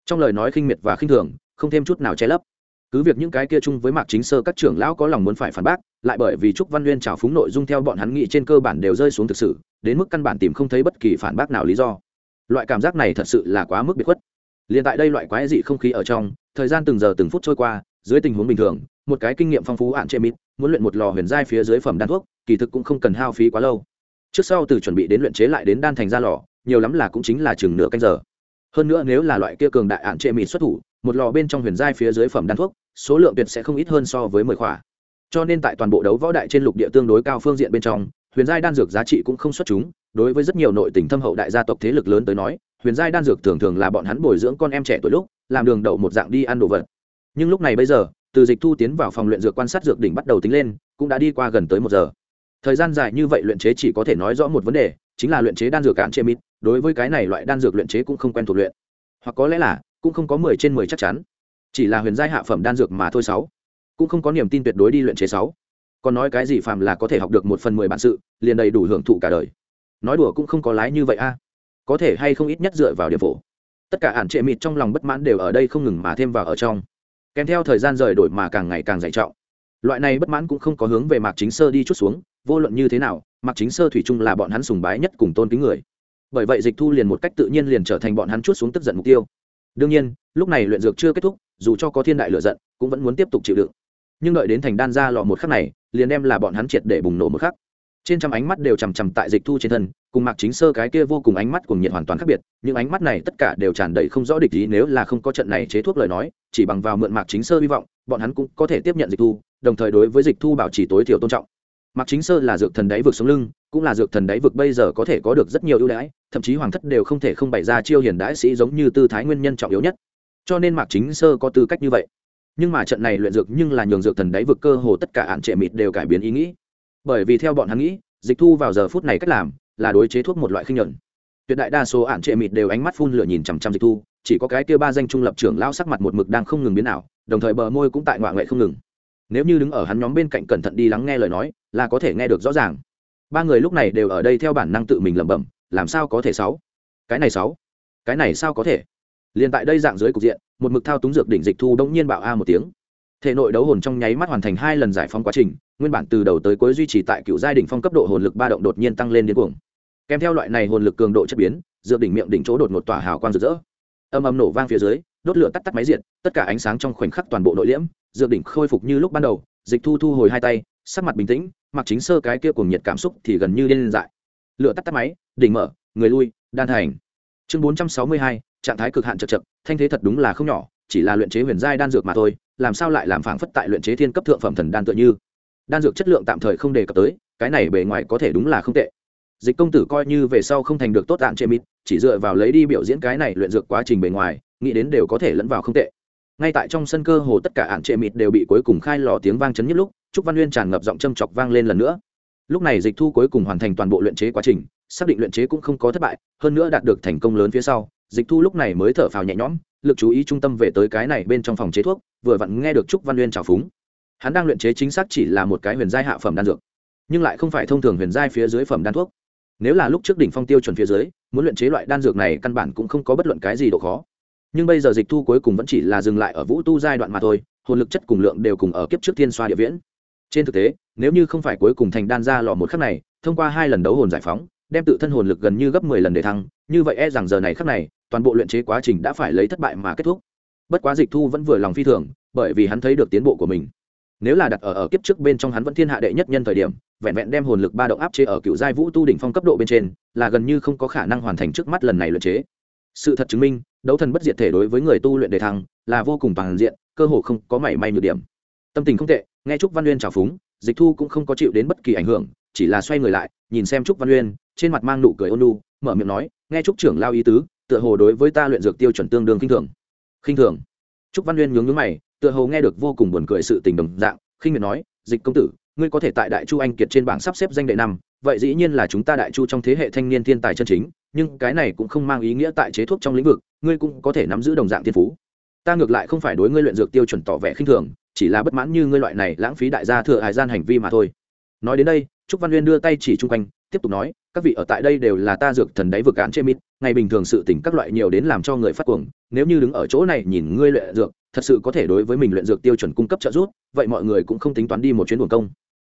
Trong lời nói khinh miệt và khinh thường, không thêm chút nào che lấp. Cứ việc những cái kia chung với mạc chính sơ các trưởng lão có lòng muốn phải phản bác, lại bởi vì trúc văn nguyên trào phúng nội dung theo bọn hắn nghĩ trên cơ bản đều rơi xuống thực sự, đến mức căn bản tìm không thấy bất kỳ phản bác nào lý do. Loại cảm giác này thật sự là quá mức biệt khuất liền tại đây loại quái dị không khí ở trong, thời gian từng giờ từng phút trôi qua, dưới tình huống bình thường, một cái kinh nghiệm phong phú hạn chế mít muốn luyện một lò huyền giai phía dưới phẩm đan thuốc, kỳ thực cũng không cần hao phí quá lâu. Trước sau từ chuẩn bị đến luyện chế lại đến đan thành ra lò, nhiều lắm là cũng chính là chừng nửa canh giờ. Hơn nữa nếu là loại kia cường đại hạn chế mít xuất thủ, một lò bên trong huyền giai phía dưới phẩm đan thuốc, số lượng tuyệt sẽ không ít hơn so với mười khỏa. Cho nên tại toàn bộ đấu võ đại trên lục địa tương đối cao phương diện bên trong, huyền giai đan dược giá trị cũng không xuất chúng, đối với rất nhiều nội tình thâm hậu đại gia tộc thế lực lớn tới nói huyền giai đan dược thường thường là bọn hắn bồi dưỡng con em trẻ tuổi lúc, làm đường đậu một dạng đi ăn đồ vật. Nhưng lúc này bây giờ, từ dịch thu tiến vào phòng luyện dược quan sát dược đỉnh bắt đầu tính lên, cũng đã đi qua gần tới một giờ. Thời gian dài như vậy luyện chế chỉ có thể nói rõ một vấn đề, chính là luyện chế đan dược cạn chế mít đối với cái này loại đan dược luyện chế cũng không quen thuộc luyện. Hoặc có lẽ là, cũng không có mười trên mười chắc chắn. Chỉ là huyền giai hạ phẩm đan dược mà thôi sáu. Cũng không có niềm tin tuyệt đối đi luyện chế sáu. Còn nói cái gì phàm là có thể học được một phần mười bản sự, liền đầy đủ hưởng thụ cả đời. Nói đùa cũng không có lái như vậy a có thể hay không ít nhất dựa vào điểm phổ. Tất cả ản trệ mịt trong lòng bất mãn đều ở đây không ngừng mà thêm vào ở trong. Kèm theo thời gian rời đổi mà càng ngày càng dày trọng. Loại này bất mãn cũng không có hướng về mạc chính sơ đi chút xuống, vô luận như thế nào, mạc chính sơ thủy chung là bọn hắn sùng bái nhất cùng tôn kính người. Bởi vậy dịch thu liền một cách tự nhiên liền trở thành bọn hắn chút xuống tức giận mục tiêu. Đương nhiên, lúc này luyện dược chưa kết thúc, dù cho có thiên đại lựa giận, cũng vẫn muốn tiếp tục chịu đựng. Nhưng đợi đến thành đan ra lọ một khắc này, liền đem là bọn hắn triệt để bùng nổ một khắc trên trăm ánh mắt đều chằm chằm tại dịch thu trên thân, cùng mạc chính sơ cái kia vô cùng ánh mắt cùng nhiệt hoàn toàn khác biệt, những ánh mắt này tất cả đều tràn đầy không rõ địch ý, nếu là không có trận này chế thuốc lời nói, chỉ bằng vào mượn mạc chính sơ hy vọng, bọn hắn cũng có thể tiếp nhận dịch thu, đồng thời đối với dịch thu bảo trì tối thiểu tôn trọng. Mạc chính sơ là dược thần đáy vực sống lưng, cũng là dược thần đáy vực bây giờ có thể có được rất nhiều ưu đãi, thậm chí hoàng thất đều không thể không bày ra chiêu hiền đãi sĩ giống như tư thái nguyên nhân trọng yếu nhất. Cho nên mạc chính sơ có tư cách như vậy. Nhưng mà trận này luyện dược nhưng là nhường dược thần đáy vực cơ hồ tất cả hạn trệ mịt đều cải biến ý nghĩ bởi vì theo bọn hắn nghĩ, dịch thu vào giờ phút này cách làm là đối chế thuốc một loại khinh nhuận. Tuyệt đại đa số ạn trệ mịt đều ánh mắt phun lửa nhìn chằm chằm dịch thu, chỉ có cái kia ba danh trung lập trưởng lao sắc mặt một mực đang không ngừng biến ảo, đồng thời bờ môi cũng tại ngoại ngoại không ngừng. Nếu như đứng ở hắn nhóm bên cạnh cẩn thận đi lắng nghe lời nói, là có thể nghe được rõ ràng. Ba người lúc này đều ở đây theo bản năng tự mình lẩm bẩm, làm sao có thể sáu? Cái này sáu? Cái này sao có thể? Liền tại đây dạng dưới cục diện, một mực thao túng dược đỉnh dịch thu đông nhiên bảo a một tiếng thể nội đấu hồn trong nháy mắt hoàn thành hai lần giải phóng quá trình, nguyên bản từ đầu tới cuối duy trì tại cựu giai đỉnh phong cấp độ hồn lực ba động đột nhiên tăng lên điên cuồng. Kèm theo loại này hồn lực cường độ chất biến dựa đỉnh miệng đỉnh chỗ đột ngột tỏa hào quang rực rỡ. Âm âm nổ vang phía dưới, đốt lửa tắt tắt máy diện tất cả ánh sáng trong khoảnh khắc toàn bộ nội liễm, dược đỉnh khôi phục như lúc ban đầu, dịch thu thu hồi hai tay, sắc mặt bình tĩnh, mặc chính sơ cái kia cùng nhiệt cảm xúc thì gần như điên dại. Lửa tắt tắt máy, đỉnh mở, người lui, đan thành. Chương bốn trăm sáu mươi hai, trạng thái cực hạn chật chật, thanh thế thật đúng là không nhỏ chỉ là luyện chế huyền giai đan dược mà thôi, làm sao lại làm phảng phất tại luyện chế thiên cấp thượng phẩm thần đan tựa như? Đan dược chất lượng tạm thời không đề cập tới, cái này bề ngoài có thể đúng là không tệ. Dịch công tử coi như về sau không thành được tốt tạn trệ mịt, chỉ dựa vào lấy đi biểu diễn cái này luyện dược quá trình bề ngoài, nghĩ đến đều có thể lẫn vào không tệ. Ngay tại trong sân cơ hồ tất cả ạn trệ mịt đều bị cuối cùng khai lò tiếng vang chấn nhất lúc, trúc văn nguyên tràn ngập giọng châm chọc vang lên lần nữa. Lúc này dịch thu cuối cùng hoàn thành toàn bộ luyện chế quá trình, xác định luyện chế cũng không có thất bại, hơn nữa đạt được thành công lớn phía sau, dịch thu lúc này mới thở phào nhẹ nhõm lực chú ý trung tâm về tới cái này bên trong phòng chế thuốc, vừa vặn nghe được trúc văn nguyên trào phúng. Hắn đang luyện chế chính xác chỉ là một cái huyền giai hạ phẩm đan dược, nhưng lại không phải thông thường huyền giai phía dưới phẩm đan thuốc. Nếu là lúc trước đỉnh phong tiêu chuẩn phía dưới, muốn luyện chế loại đan dược này căn bản cũng không có bất luận cái gì độ khó. Nhưng bây giờ dịch thu cuối cùng vẫn chỉ là dừng lại ở vũ tu giai đoạn mà thôi, hồn lực chất cùng lượng đều cùng ở kiếp trước thiên xoa địa viễn. Trên thực tế, nếu như không phải cuối cùng thành đan ra lò một khắc này, thông qua hai lần đấu hồn giải phóng, đem tự thân hồn lực gần như gấp mười lần để thăng, như vậy e rằng giờ này khắc này toàn bộ luyện chế quá trình đã phải lấy thất bại mà kết thúc. Bất quá dịch thu vẫn vừa lòng phi thường, bởi vì hắn thấy được tiến bộ của mình. Nếu là đặt ở ở kiếp trước bên trong hắn vẫn thiên hạ đệ nhất nhân thời điểm, vẹn vẹn đem hồn lực ba động áp chế ở cựu giai vũ tu đỉnh phong cấp độ bên trên, là gần như không có khả năng hoàn thành trước mắt lần này luyện chế. Sự thật chứng minh, đấu thần bất diệt thể đối với người tu luyện đề thăng là vô cùng toàn diện, cơ hồ không có mảy may nhược điểm. Tâm tình không tệ, nghe trúc văn uyên trào phúng, dịch thu cũng không có chịu đến bất kỳ ảnh hưởng, chỉ là xoay người lại, nhìn xem trúc văn uyên, trên mặt mang nụ cười ôn lu mở miệng nói, nghe trúc trưởng lao ý tứ tựa hồ đối với ta luyện dược tiêu chuẩn tương đương khinh thường. Khinh thường? Trúc văn uyên nhướng nhướng mày, tựa hồ nghe được vô cùng buồn cười sự tình đồng dạng, khinh miệt nói, dịch công tử, ngươi có thể tại đại chu anh kiệt trên bảng sắp xếp danh đệ năm, vậy dĩ nhiên là chúng ta đại chu trong thế hệ thanh niên thiên tài chân chính, nhưng cái này cũng không mang ý nghĩa tại chế thuốc trong lĩnh vực, ngươi cũng có thể nắm giữ đồng dạng thiên phú. Ta ngược lại không phải đối ngươi luyện dược tiêu chuẩn tỏ vẻ khinh thường, chỉ là bất mãn như ngươi loại này lãng phí đại gia thừa hải gian hành vi mà thôi. Nói đến đây trúc văn uyên đưa tay chỉ chung quanh, tiếp tục nói, các vị ở tại đây đều là ta dược thần đáy vực án chê mít, ngày bình thường sự tỉnh các loại nhiều đến làm cho người phát cuồng, nếu như đứng ở chỗ này nhìn ngươi luyện dược, thật sự có thể đối với mình luyện dược tiêu chuẩn cung cấp trợ giúp, vậy mọi người cũng không tính toán đi một chuyến buồng công.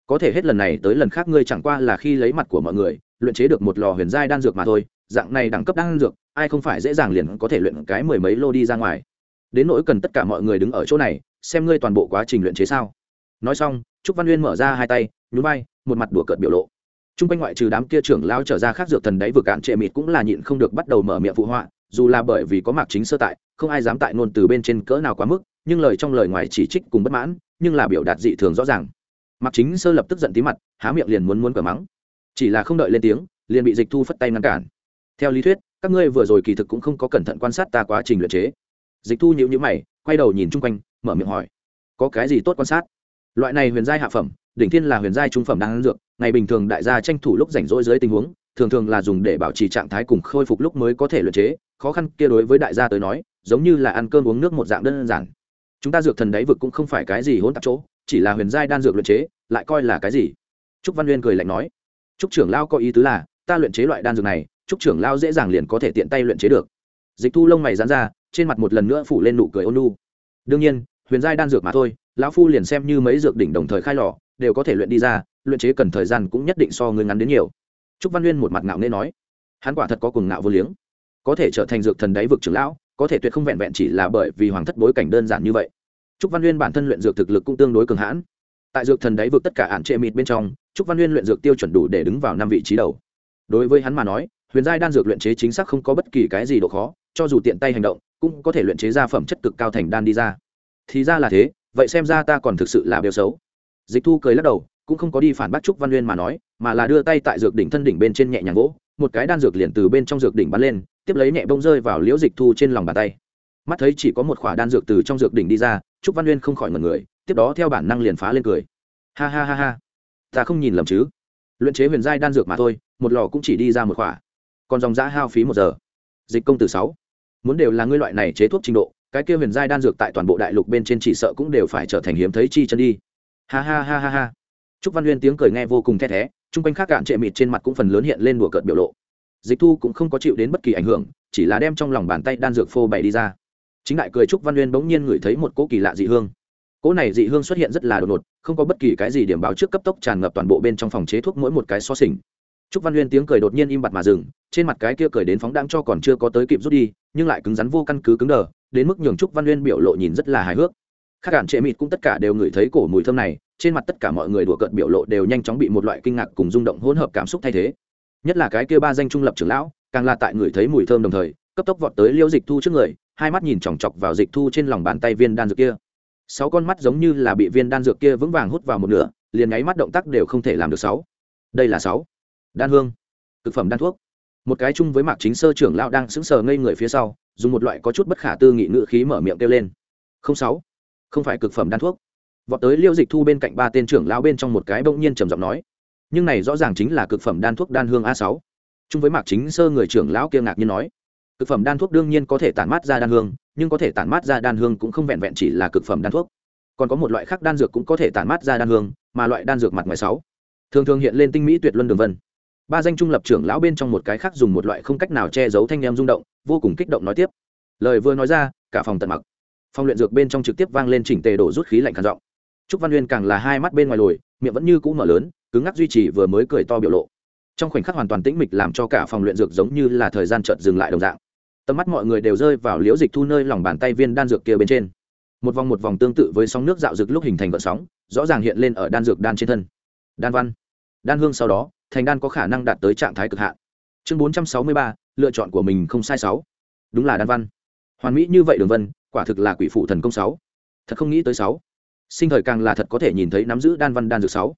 Có thể hết lần này tới lần khác ngươi chẳng qua là khi lấy mặt của mọi người, luyện chế được một lò huyền giai đan dược mà thôi, dạng này đẳng cấp đan dược, ai không phải dễ dàng liền có thể luyện cái mười mấy lô đi ra ngoài. Đến nỗi cần tất cả mọi người đứng ở chỗ này, xem ngươi toàn bộ quá trình luyện chế sao. Nói xong trúc văn uyên mở ra hai tay, nhún vai, một mặt đùa cợt biểu lộ. T r u n g quanh ngoại trừ đám kia trưởng lao trở ra khác dược thần đáy vừa cạn trệ mịt cũng là nhịn không được bắt đầu mở miệng phụ họa, dù là bởi vì có mạc chính sơ tại, không ai dám tại ngôn từ bên trên cỡ nào quá mức, nhưng lời trong lời ngoài chỉ trích cùng bất mãn, nhưng là biểu đạt dị thường rõ ràng. Mạc chính sơ lập tức giận tí mặt, há miệng liền muốn muốn cờ mắng. Chỉ là không đợi lên tiếng, liền bị dịch thu phất tay ngăn cản. Theo lý thuyết, các ngươi vừa rồi kỳ thực cũng không có cẩn thận quan sát ta quá trình luyện chế. Dịch thu nhịu nhữ mày, quay đầu nhìn chung quanh, mở miệng hỏi, có cái gì tốt quan sát? Loại này huyền giai hạ phẩm, đỉnh thiên là huyền giai trung phẩm đang ăn dược, ngày bình thường đại gia tranh thủ lúc rảnh rỗi dưới tình huống, thường thường là dùng để bảo trì trạng thái cùng khôi phục lúc mới có thể luyện chế, khó khăn kia đối với đại gia tới nói, giống như là ăn cơm uống nước một dạng đơn giản. Chúng ta dược thần đáy vực cũng không phải cái gì hỗn tạp chỗ, chỉ là huyền giai đan dược luyện chế, lại coi là cái gì? Trúc văn nguyên cười lạnh nói, trúc trưởng lao có ý tứ là, ta luyện chế loại đan dược này, trúc trưởng lao dễ dàng liền có thể tiện tay luyện chế được. Dịch thu lông mày dán ra, trên mặt một lần nữa phủ lên nụ cười ôn nu đương nhiên, huyền giai đan dược mà thôi lão phu liền xem như mấy dược đỉnh đồng thời khai lò, đều có thể luyện đi ra, luyện chế cần thời gian cũng nhất định so người ngắn đến nhiều. Trúc văn uyên một mặt ngạo nghê nói, hắn quả thật có cùng ngạo vô liếng. Có thể trở thành dược thần đáy vực trưởng lão, có thể tuyệt không vẹn vẹn chỉ là bởi vì hoàng thất bối cảnh đơn giản như vậy. Trúc văn uyên bản thân luyện dược thực lực cũng tương đối cường hãn. Tại dược thần đáy vực tất cả ạn trệ mịt bên trong, trúc văn uyên luyện dược tiêu chuẩn đủ để đứng vào năm vị trí đầu. Đối với hắn mà nói, huyền giai đan dược luyện chế chính xác không có bất kỳ cái gì độ khó, cho dù tiện tay hành động, cũng có thể luyện chế ra phẩm chất cực cao thành đan đi ra. Thì ra là thế vậy xem ra ta còn thực sự là bêu xấu. Dịch thu cười lắc đầu, cũng không có đi phản bác trúc văn Uyên mà nói, mà là đưa tay tại dược đỉnh thân đỉnh bên trên nhẹ nhàng gỗ một cái đan dược liền từ bên trong dược đỉnh bắn lên, tiếp lấy nhẹ bông rơi vào liễu dịch thu trên lòng bàn tay. Mắt thấy chỉ có một khỏa đan dược từ trong dược đỉnh đi ra, trúc văn Uyên không khỏi ngần người, tiếp đó theo bản năng liền phá lên cười. Ha ha ha ha, ta không nhìn lầm chứ. Luyện chế huyền giai đan dược mà thôi, một lò cũng chỉ đi ra một khỏa. Còn dòng giã hao phí một giờ. Dịch công từ sáu, muốn đều là ngươi loại này chế thuốc trình độ cái kia huyền giai đan dược tại toàn bộ đại lục bên trên chỉ sợ cũng đều phải trở thành hiếm thấy chi chân đi. Ha ha ha ha ha. Trúc văn huyên tiếng cười nghe vô cùng the thé, chung quanh khác cạn trệ mịt trên mặt cũng phần lớn hiện lên đùa cợt biểu lộ. Dịch thu cũng không có chịu đến bất kỳ ảnh hưởng, chỉ là đem trong lòng bàn tay đan dược phô bày đi ra. Chính đại cười trúc văn huyên bỗng nhiên ngửi thấy một cỗ kỳ lạ dị hương. Cỗ này dị hương xuất hiện rất là đột ngột, không có bất kỳ cái gì điểm báo trước cấp tốc tràn ngập toàn bộ bên trong phòng chế thuốc mỗi một cái so sình trúc văn huyên tiếng cười đột nhiên im bặt mà dừng, trên mặt cái kia cười đến phóng đang cho còn chưa có tới kịp rút đi, nhưng lại cứng rắn vô căn cứ cứng đờ đến mức nhường trúc văn uyên biểu lộ nhìn rất là hài hước. Khác cản trệ mịt cũng tất cả đều ngửi thấy cổ mùi thơm này, trên mặt tất cả mọi người đùa cợt biểu lộ đều nhanh chóng bị một loại kinh ngạc cùng rung động hỗn hợp cảm xúc thay thế. Nhất là cái kia ba danh trung lập trưởng lão, càng là tại ngửi thấy mùi thơm đồng thời, cấp tốc vọt tới liêu dịch thu trước người, hai mắt nhìn chòng chọc vào dịch thu trên lòng bàn tay viên đan dược kia. Sáu con mắt giống như là bị viên đan dược kia vững vàng hút vào một nửa, liền ngáy mắt động tác đều không thể làm được sáu. Đây là sáu. Đan hương. Thực phẩm đan thuốc. Một cái chung với mạc chính sơ trưởng lão đang sững sờ ngây người phía sau dùng một loại có chút bất khả tư nghị ngữ khí mở miệng kêu lên. Không sáu. Không phải cực phẩm đan thuốc. Vọt tới liêu dịch thu bên cạnh ba tên trưởng lão bên trong một cái bỗng nhiên trầm giọng nói. Nhưng này rõ ràng chính là cực phẩm đan thuốc đan hương a sáu. Chung với mạc chính sơ người trưởng lão kia ngạc nhiên nói. Cực phẩm đan thuốc đương nhiên có thể tản mát ra đan hương, nhưng có thể tản mát ra đan hương cũng không vẹn vẹn chỉ là cực phẩm đan thuốc. Còn có một loại khác đan dược cũng có thể tản mát ra đan hương, mà loại đan dược mặt ngoài sáu. Thường thường hiện lên tinh mỹ tuyệt luân đường vân ba danh trung lập trưởng lão bên trong một cái khác dùng một loại không cách nào che giấu thanh em rung động, vô cùng kích động nói tiếp. Lời vừa nói ra, cả phòng tận mặc. Phòng luyện dược bên trong trực tiếp vang lên chỉnh tề đổ rút khí lạnh khàn giọng. Trúc văn uyên càng là hai mắt bên ngoài lồi, miệng vẫn như cũ mở lớn, cứng ngắc duy trì vừa mới cười to biểu lộ. Trong khoảnh khắc hoàn toàn tĩnh mịch làm cho cả phòng luyện dược giống như là thời gian chợt dừng lại đồng dạng. Tầm mắt mọi người đều rơi vào liễu dịch thu nơi lòng bàn tay viên đan dược kia bên trên. Một vòng một vòng tương tự với sóng nước dạo dược lúc hình thành vợ sóng, rõ ràng hiện lên ở đan dược đan trên thân. Đan văn. Đan hương sau đó thành đan có khả năng đạt tới trạng thái cực hạn. Chương bốn trăm sáu mươi ba, lựa chọn của mình không sai sáu. Đúng là đan văn. Hoàn mỹ như vậy đường vân, quả thực là quỷ phụ thần công sáu. Thật không nghĩ tới sáu. Sinh thời càng là thật có thể nhìn thấy nắm giữ đan văn đan dược sáu.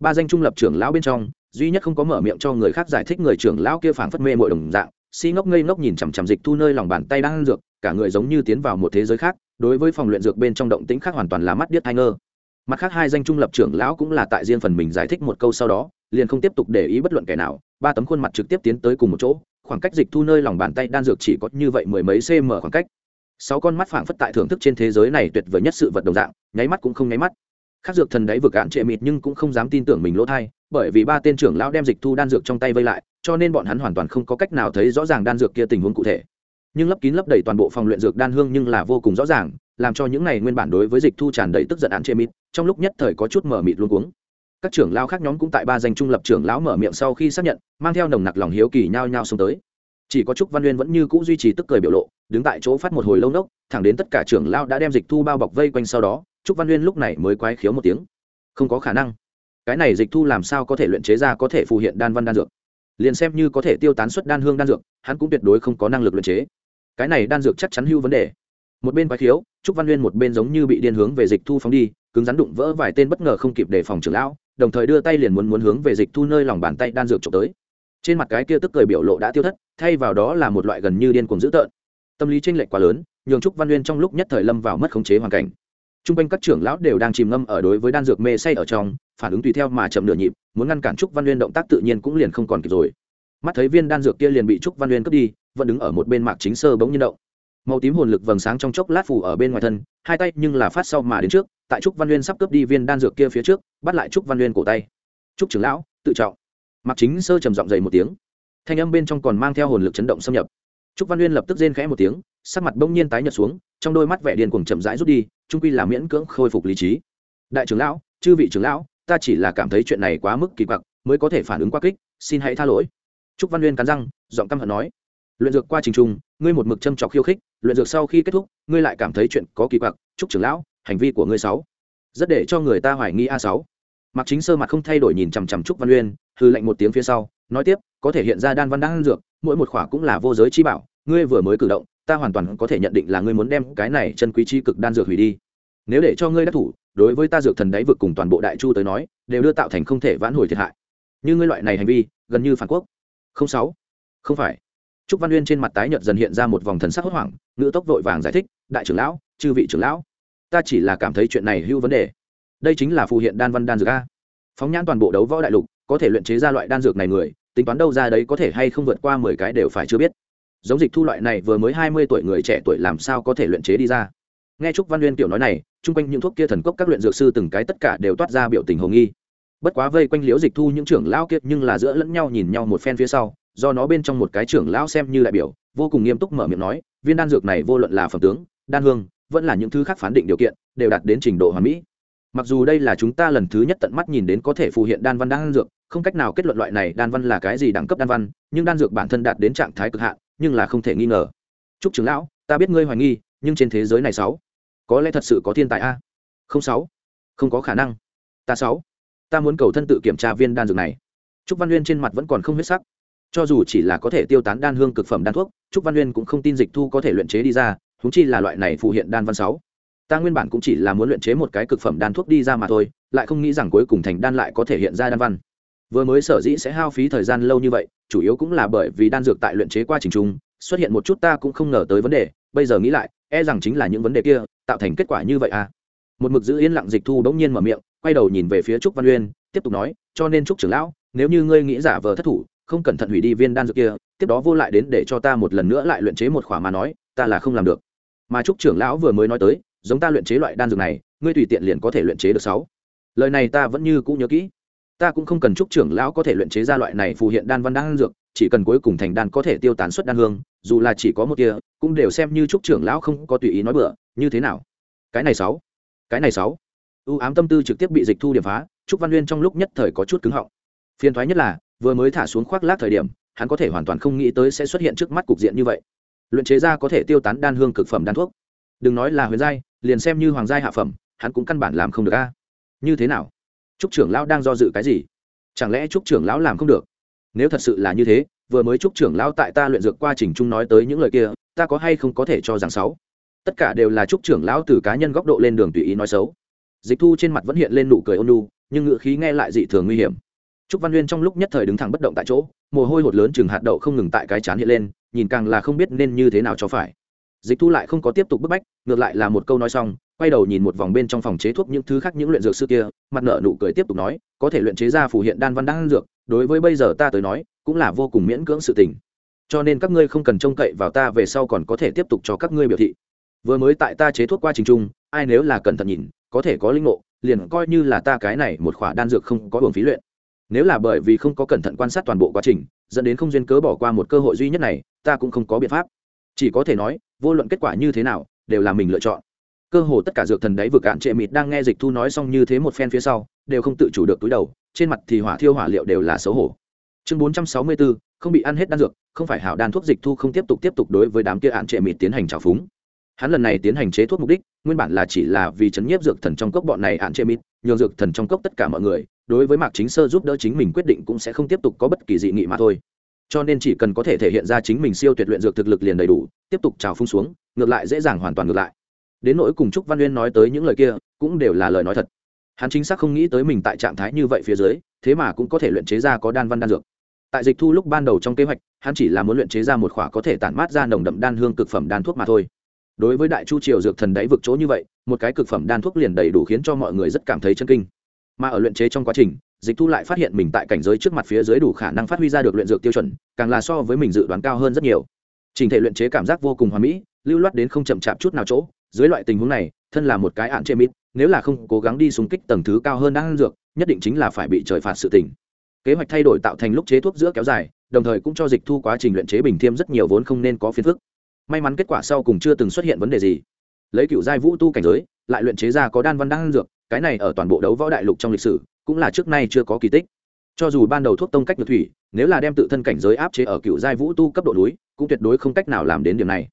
Ba danh trung lập trưởng lão bên trong, duy nhất không có mở miệng cho người khác giải thích người trưởng lão kia phảng phất mê mội đồng dạng, si ngốc ngây ngốc nhìn chằm chằm dịch thu nơi lòng bàn tay đang ăn dược, cả người giống như tiến vào một thế giới khác, đối với phòng luyện dược bên trong động tĩnh khác hoàn toàn là mắt điếc hai ngơ. Mặt khác hai danh trung lập trưởng lão cũng là tại riêng phần mình giải thích một câu sau đó liền không tiếp tục để ý bất luận kẻ nào, ba tấm khuôn mặt trực tiếp tiến tới cùng một chỗ, khoảng cách dịch thu nơi lòng bàn tay đan dược chỉ có như vậy mười mấy cm khoảng cách. Sáu con mắt phảng phất tại thưởng thức trên thế giới này tuyệt vời nhất sự vật đồng dạng, nháy mắt cũng không nháy mắt. Khác dược thần đáy vực ạn trệ mịt nhưng cũng không dám tin tưởng mình lỗ thai, bởi vì ba tên trưởng lão đem dịch thu đan dược trong tay vây lại, cho nên bọn hắn hoàn toàn không có cách nào thấy rõ ràng đan dược kia tình huống cụ thể. Nhưng lấp kín lấp đầy toàn bộ phòng luyện dược đan hương nhưng là vô cùng rõ ràng, làm cho những này nguyên bản đối với dịch thu tràn đầy tức giận án chê mịt, trong lúc nhất thời có chút mở mịt luôn cuống các trưởng lão khác nhóm cũng tại ba danh trung lập trưởng lão mở miệng sau khi xác nhận, mang theo nồng nặc lòng hiếu kỳ nhao nhao xông tới. Chỉ có trúc văn uyên vẫn như cũ duy trì tức cười biểu lộ, đứng tại chỗ phát một hồi lâu nốc thẳng đến tất cả trưởng lão đã đem dịch thu bao bọc vây quanh sau đó, trúc văn uyên lúc này mới quái khiếu một tiếng. Không có khả năng. Cái này dịch thu làm sao có thể luyện chế ra có thể phù hiện đan văn đan dược? Liền xem như có thể tiêu tán suất đan hương đan dược, hắn cũng tuyệt đối không có năng lực luyện chế. Cái này đan dược chắc chắn hưu vấn đề. Một bên quái khiếu, trúc văn uyên một bên giống như bị điên hướng về dịch thu phóng đi, cứng rắn đụng vỡ vài tên bất ngờ không kịp đề phòng trưởng lão đồng thời đưa tay liền muốn muốn hướng về dịch thu nơi lòng bàn tay đan dược trộm tới. Trên mặt cái kia tức cười biểu lộ đã tiêu thất, thay vào đó là một loại gần như điên cuồng dữ tợn. Tâm lý tranh lệch quá lớn, nhường trúc văn uyên trong lúc nhất thời lâm vào mất khống chế hoàn cảnh. T r u n g quanh các trưởng lão đều đang chìm ngâm ở đối với đan dược mê say ở trong, phản ứng tùy theo mà chậm nửa nhịp, muốn ngăn cản trúc văn uyên động tác tự nhiên cũng liền không còn kịp rồi. Mắt thấy viên đan dược kia liền bị trúc văn uyên cướp đi, vẫn đứng ở một bên mạc chính sơ bỗng nhiên động. Màu tím hồn lực vầng sáng trong chốc lát phủ ở bên ngoài thân, hai tay nhưng là phát sau mà đến trước tại trúc văn Uyên sắp cướp đi viên đan dược kia phía trước, bắt lại trúc văn Uyên cổ tay. Trúc trưởng lão, tự trọng. Mặc chính sơ trầm giọng dày một tiếng. Thanh âm bên trong còn mang theo hồn lực chấn động xâm nhập. Trúc văn Uyên lập tức rên khẽ một tiếng, sắc mặt bỗng nhiên tái nhợt xuống, trong đôi mắt vẻ điền cuồng chậm rãi rút đi, trung quy là miễn cưỡng khôi phục lý trí. Đại trưởng lão, chư vị trưởng lão, ta chỉ là cảm thấy chuyện này quá mức kỳ quặc, mới có thể phản ứng quá kích, xin hãy tha lỗi. Trúc văn Uyên cắn răng, giọng căm hận nói. Luyện dược qua trình trung ngươi một mực châm trọc khiêu khích, luyện dược sau khi kết thúc, ngươi lại cảm thấy chuyện có kỳ quặc, trúc trưởng lão hành vi của ngươi sáu. Rất để cho người ta hoài nghi a sáu. Mặc chính sơ mặt không thay đổi nhìn chằm chằm trúc văn uyên hư lệnh một tiếng phía sau, nói tiếp, có thể hiện ra đan văn đan dược, mỗi một khỏa cũng là vô giới chi bảo, ngươi vừa mới cử động, ta hoàn toàn có thể nhận định là ngươi muốn đem cái này chân quý chi cực đan dược hủy đi. Nếu để cho ngươi đắc thủ, đối với ta dược thần đáy vực cùng toàn bộ đại chu tới nói, đều đưa tạo thành không thể vãn hồi thiệt hại. Như ngươi loại này hành vi, gần như phản quốc. Không sáu. Không phải. Trúc văn uyên trên mặt tái nhợt dần hiện ra một vòng thần sắc hốt hoảng, ngữ tốc vội vàng giải thích, đại trưởng lão, chư vị trưởng lão ta chỉ là cảm thấy chuyện này hưu vấn đề. Đây chính là phù hiện đan văn đan dược a. Phóng nhãn toàn bộ đấu võ đại lục, có thể luyện chế ra loại đan dược này người, tính toán đâu ra đấy có thể hay không vượt qua mười cái đều phải chưa biết. Giống dịch thu loại này vừa mới hai mươi tuổi người trẻ tuổi làm sao có thể luyện chế đi ra. Nghe trúc văn nguyên tiểu nói này, chung quanh những thuốc kia thần cốc các luyện dược sư từng cái tất cả đều toát ra biểu tình hồ nghi. Bất quá vây quanh liễu dịch thu những trưởng lão kiệt nhưng là giữa lẫn nhau nhìn nhau một phen phía sau, do nó bên trong một cái trưởng lão xem như đại biểu, vô cùng nghiêm túc mở miệng nói, viên đan dược này vô luận là phẩm tướng, đan hương vẫn là những thứ khác phán định điều kiện, đều đạt đến trình độ hoàn mỹ. Mặc dù đây là chúng ta lần thứ nhất tận mắt nhìn đến có thể phù hiện đan văn đan dược, không cách nào kết luận loại này đan văn là cái gì đẳng cấp đan văn, nhưng đan dược bản thân đạt đến trạng thái cực hạn, nhưng là không thể nghi ngờ. Chúc trưởng lão, ta biết ngươi hoài nghi, nhưng trên thế giới này sáu, có lẽ thật sự có thiên tài a? Không sáu, không có khả năng. Ta sáu, ta muốn cầu thân tự kiểm tra viên đan dược này. Trúc văn uyên trên mặt vẫn còn không huyết sắc. Cho dù chỉ là có thể tiêu tán đan hương cực phẩm đan thuốc, trúc văn uyên cũng không tin dịch thu có thể luyện chế đi ra húng chi là loại này phụ hiện đan văn sáu. Ta nguyên bản cũng chỉ là muốn luyện chế một cái cực phẩm đan thuốc đi ra mà thôi, lại không nghĩ rằng cuối cùng thành đan lại có thể hiện ra đan văn. Vừa mới sở dĩ sẽ hao phí thời gian lâu như vậy, chủ yếu cũng là bởi vì đan dược tại luyện chế qua trình trung xuất hiện một chút ta cũng không ngờ tới vấn đề, bây giờ nghĩ lại e rằng chính là những vấn đề kia, tạo thành kết quả như vậy à. Một mực giữ yên lặng dịch thu bỗng nhiên mở miệng, quay đầu nhìn về phía trúc văn uyên, tiếp tục nói, cho nên trúc trưởng lão, nếu như ngươi nghĩ giả vờ thất thủ, không cẩn thận hủy đi viên đan dược kia, tiếp đó vô lại đến để cho ta một lần nữa lại luyện chế một khỏa mà nói, ta là không làm được mà trúc trưởng lão vừa mới nói tới, giống ta luyện chế loại đan dược này, ngươi tùy tiện liền có thể luyện chế được sáu. Lời này ta vẫn như cũ nhớ kỹ. Ta cũng không cần trúc trưởng lão có thể luyện chế ra loại này phù hiện đan văn đan dược, chỉ cần cuối cùng thành đan có thể tiêu tán xuất đan hương, dù là chỉ có một kia cũng đều xem như trúc trưởng lão không có tùy ý nói bừa, như thế nào? Cái này sáu. Cái này sáu. Ưu ám tâm tư trực tiếp bị dịch thu điểm phá, trúc văn Uyên trong lúc nhất thời có chút cứng họng. Phiền thoái nhất là, vừa mới thả xuống khoác lác thời điểm, hắn có thể hoàn toàn không nghĩ tới sẽ xuất hiện trước mắt cục diện như vậy luyện chế ra có thể tiêu tán đan hương cực phẩm đan thuốc. Đừng nói là huyền giai, liền xem như hoàng giai hạ phẩm, hắn cũng căn bản làm không được a. Như thế nào? Trúc trưởng lão đang do dự cái gì? Chẳng lẽ trúc trưởng lão làm không được? Nếu thật sự là như thế, vừa mới trúc trưởng lão tại ta luyện dược qua trình chung nói tới những lời kia, ta có hay không có thể cho rằng sáu tất cả đều là trúc trưởng lão từ cá nhân góc độ lên đường tùy ý nói xấu. Dịch thu trên mặt vẫn hiện lên nụ cười ôn nhưng ngựa khí nghe lại dị thường nguy hiểm. Trúc văn nguyên trong lúc nhất thời đứng thẳng bất động tại chỗ, mồ hôi hột lớn chừng hạt đậu không ngừng tại cái chán hiện lên nhìn càng là không biết nên như thế nào cho phải. Dịch thu lại không có tiếp tục bức bách, ngược lại là một câu nói xong, quay đầu nhìn một vòng bên trong phòng chế thuốc những thứ khác những luyện dược sư kia, mặt nợ nụ cười tiếp tục nói, có thể luyện chế ra phù hiện đan văn đan dược, đối với bây giờ ta tới nói, cũng là vô cùng miễn cưỡng sự tình. Cho nên các ngươi không cần trông cậy vào ta về sau còn có thể tiếp tục cho các ngươi biểu thị. Vừa mới tại ta chế thuốc qua trình trung ai nếu là cẩn thận nhìn, có thể có linh ngộ, liền coi như là ta cái này một khỏa đan dược không có hưởng phí luyện. Nếu là bởi vì không có cẩn thận quan sát toàn bộ quá trình dẫn đến không duyên cớ bỏ qua một cơ hội duy nhất này, ta cũng không có biện pháp. Chỉ có thể nói, vô luận kết quả như thế nào, đều là mình lựa chọn. Cơ hồ tất cả dược thần đáy vực cạn trệ mịt đang nghe dịch thu nói xong như thế một phen phía sau, đều không tự chủ được túi đầu, trên mặt thì hỏa thiêu hỏa liệu đều là xấu hổ. Chương bốn trăm sáu mươi bốn không bị ăn hết đan dược, không phải hảo đan thuốc dịch thu không tiếp tục tiếp tục đối với đám kia ạn trệ mịt tiến hành trào phúng. Hắn lần này tiến hành chế thuốc mục đích, nguyên bản là chỉ là vì chấn nhiếp dược thần trong cốc bọn này ạn trệ mịt, nhường dược thần trong cốc tất cả mọi người đối với mạc chính sơ giúp đỡ chính mình quyết định cũng sẽ không tiếp tục có bất kỳ dị nghị mà thôi. Cho nên chỉ cần có thể thể hiện ra chính mình siêu tuyệt luyện dược thực lực liền đầy đủ, tiếp tục trào phung xuống, ngược lại dễ dàng hoàn toàn ngược lại. Đến nỗi cùng trúc văn uyên nói tới những lời kia, cũng đều là lời nói thật. Hắn chính xác không nghĩ tới mình tại trạng thái như vậy phía dưới, thế mà cũng có thể luyện chế ra có đan văn đan dược. Tại dịch thu lúc ban đầu trong kế hoạch, hắn chỉ là muốn luyện chế ra một khỏa có thể tản mát ra nồng đậm đan hương cực phẩm đan thuốc mà thôi. Đối với đại chu triều dược thần đáy vực chỗ như vậy, một cái cực phẩm đan thuốc liền đầy đủ khiến cho mọi người rất cảm thấy chân kinh mà ở luyện chế trong quá trình, dịch thu lại phát hiện mình tại cảnh giới trước mặt phía dưới đủ khả năng phát huy ra được luyện dược tiêu chuẩn, càng là so với mình dự đoán cao hơn rất nhiều. Trình thể luyện chế cảm giác vô cùng hoà mỹ, lưu loát đến không chậm chạp chút nào chỗ. Dưới loại tình huống này, thân là một cái ạn chê mít nếu là không cố gắng đi xung kích tầng thứ cao hơn đang dược, nhất định chính là phải bị trời phạt sự tình. Kế hoạch thay đổi tạo thành lúc chế thuốc giữa kéo dài, đồng thời cũng cho dịch thu quá trình luyện chế bình thiêm rất nhiều vốn không nên có phiền phức. May mắn kết quả sau cùng chưa từng xuất hiện vấn đề gì. Lấy cựu giai vũ tu cảnh giới, lại luyện chế ra có đan văn đan dược cái này ở toàn bộ đấu võ đại lục trong lịch sử cũng là trước nay chưa có kỳ tích. Cho dù ban đầu thuốc tông cách được thủy, nếu là đem tự thân cảnh giới áp chế ở cựu giai vũ tu cấp độ núi, cũng tuyệt đối không cách nào làm đến điểm này.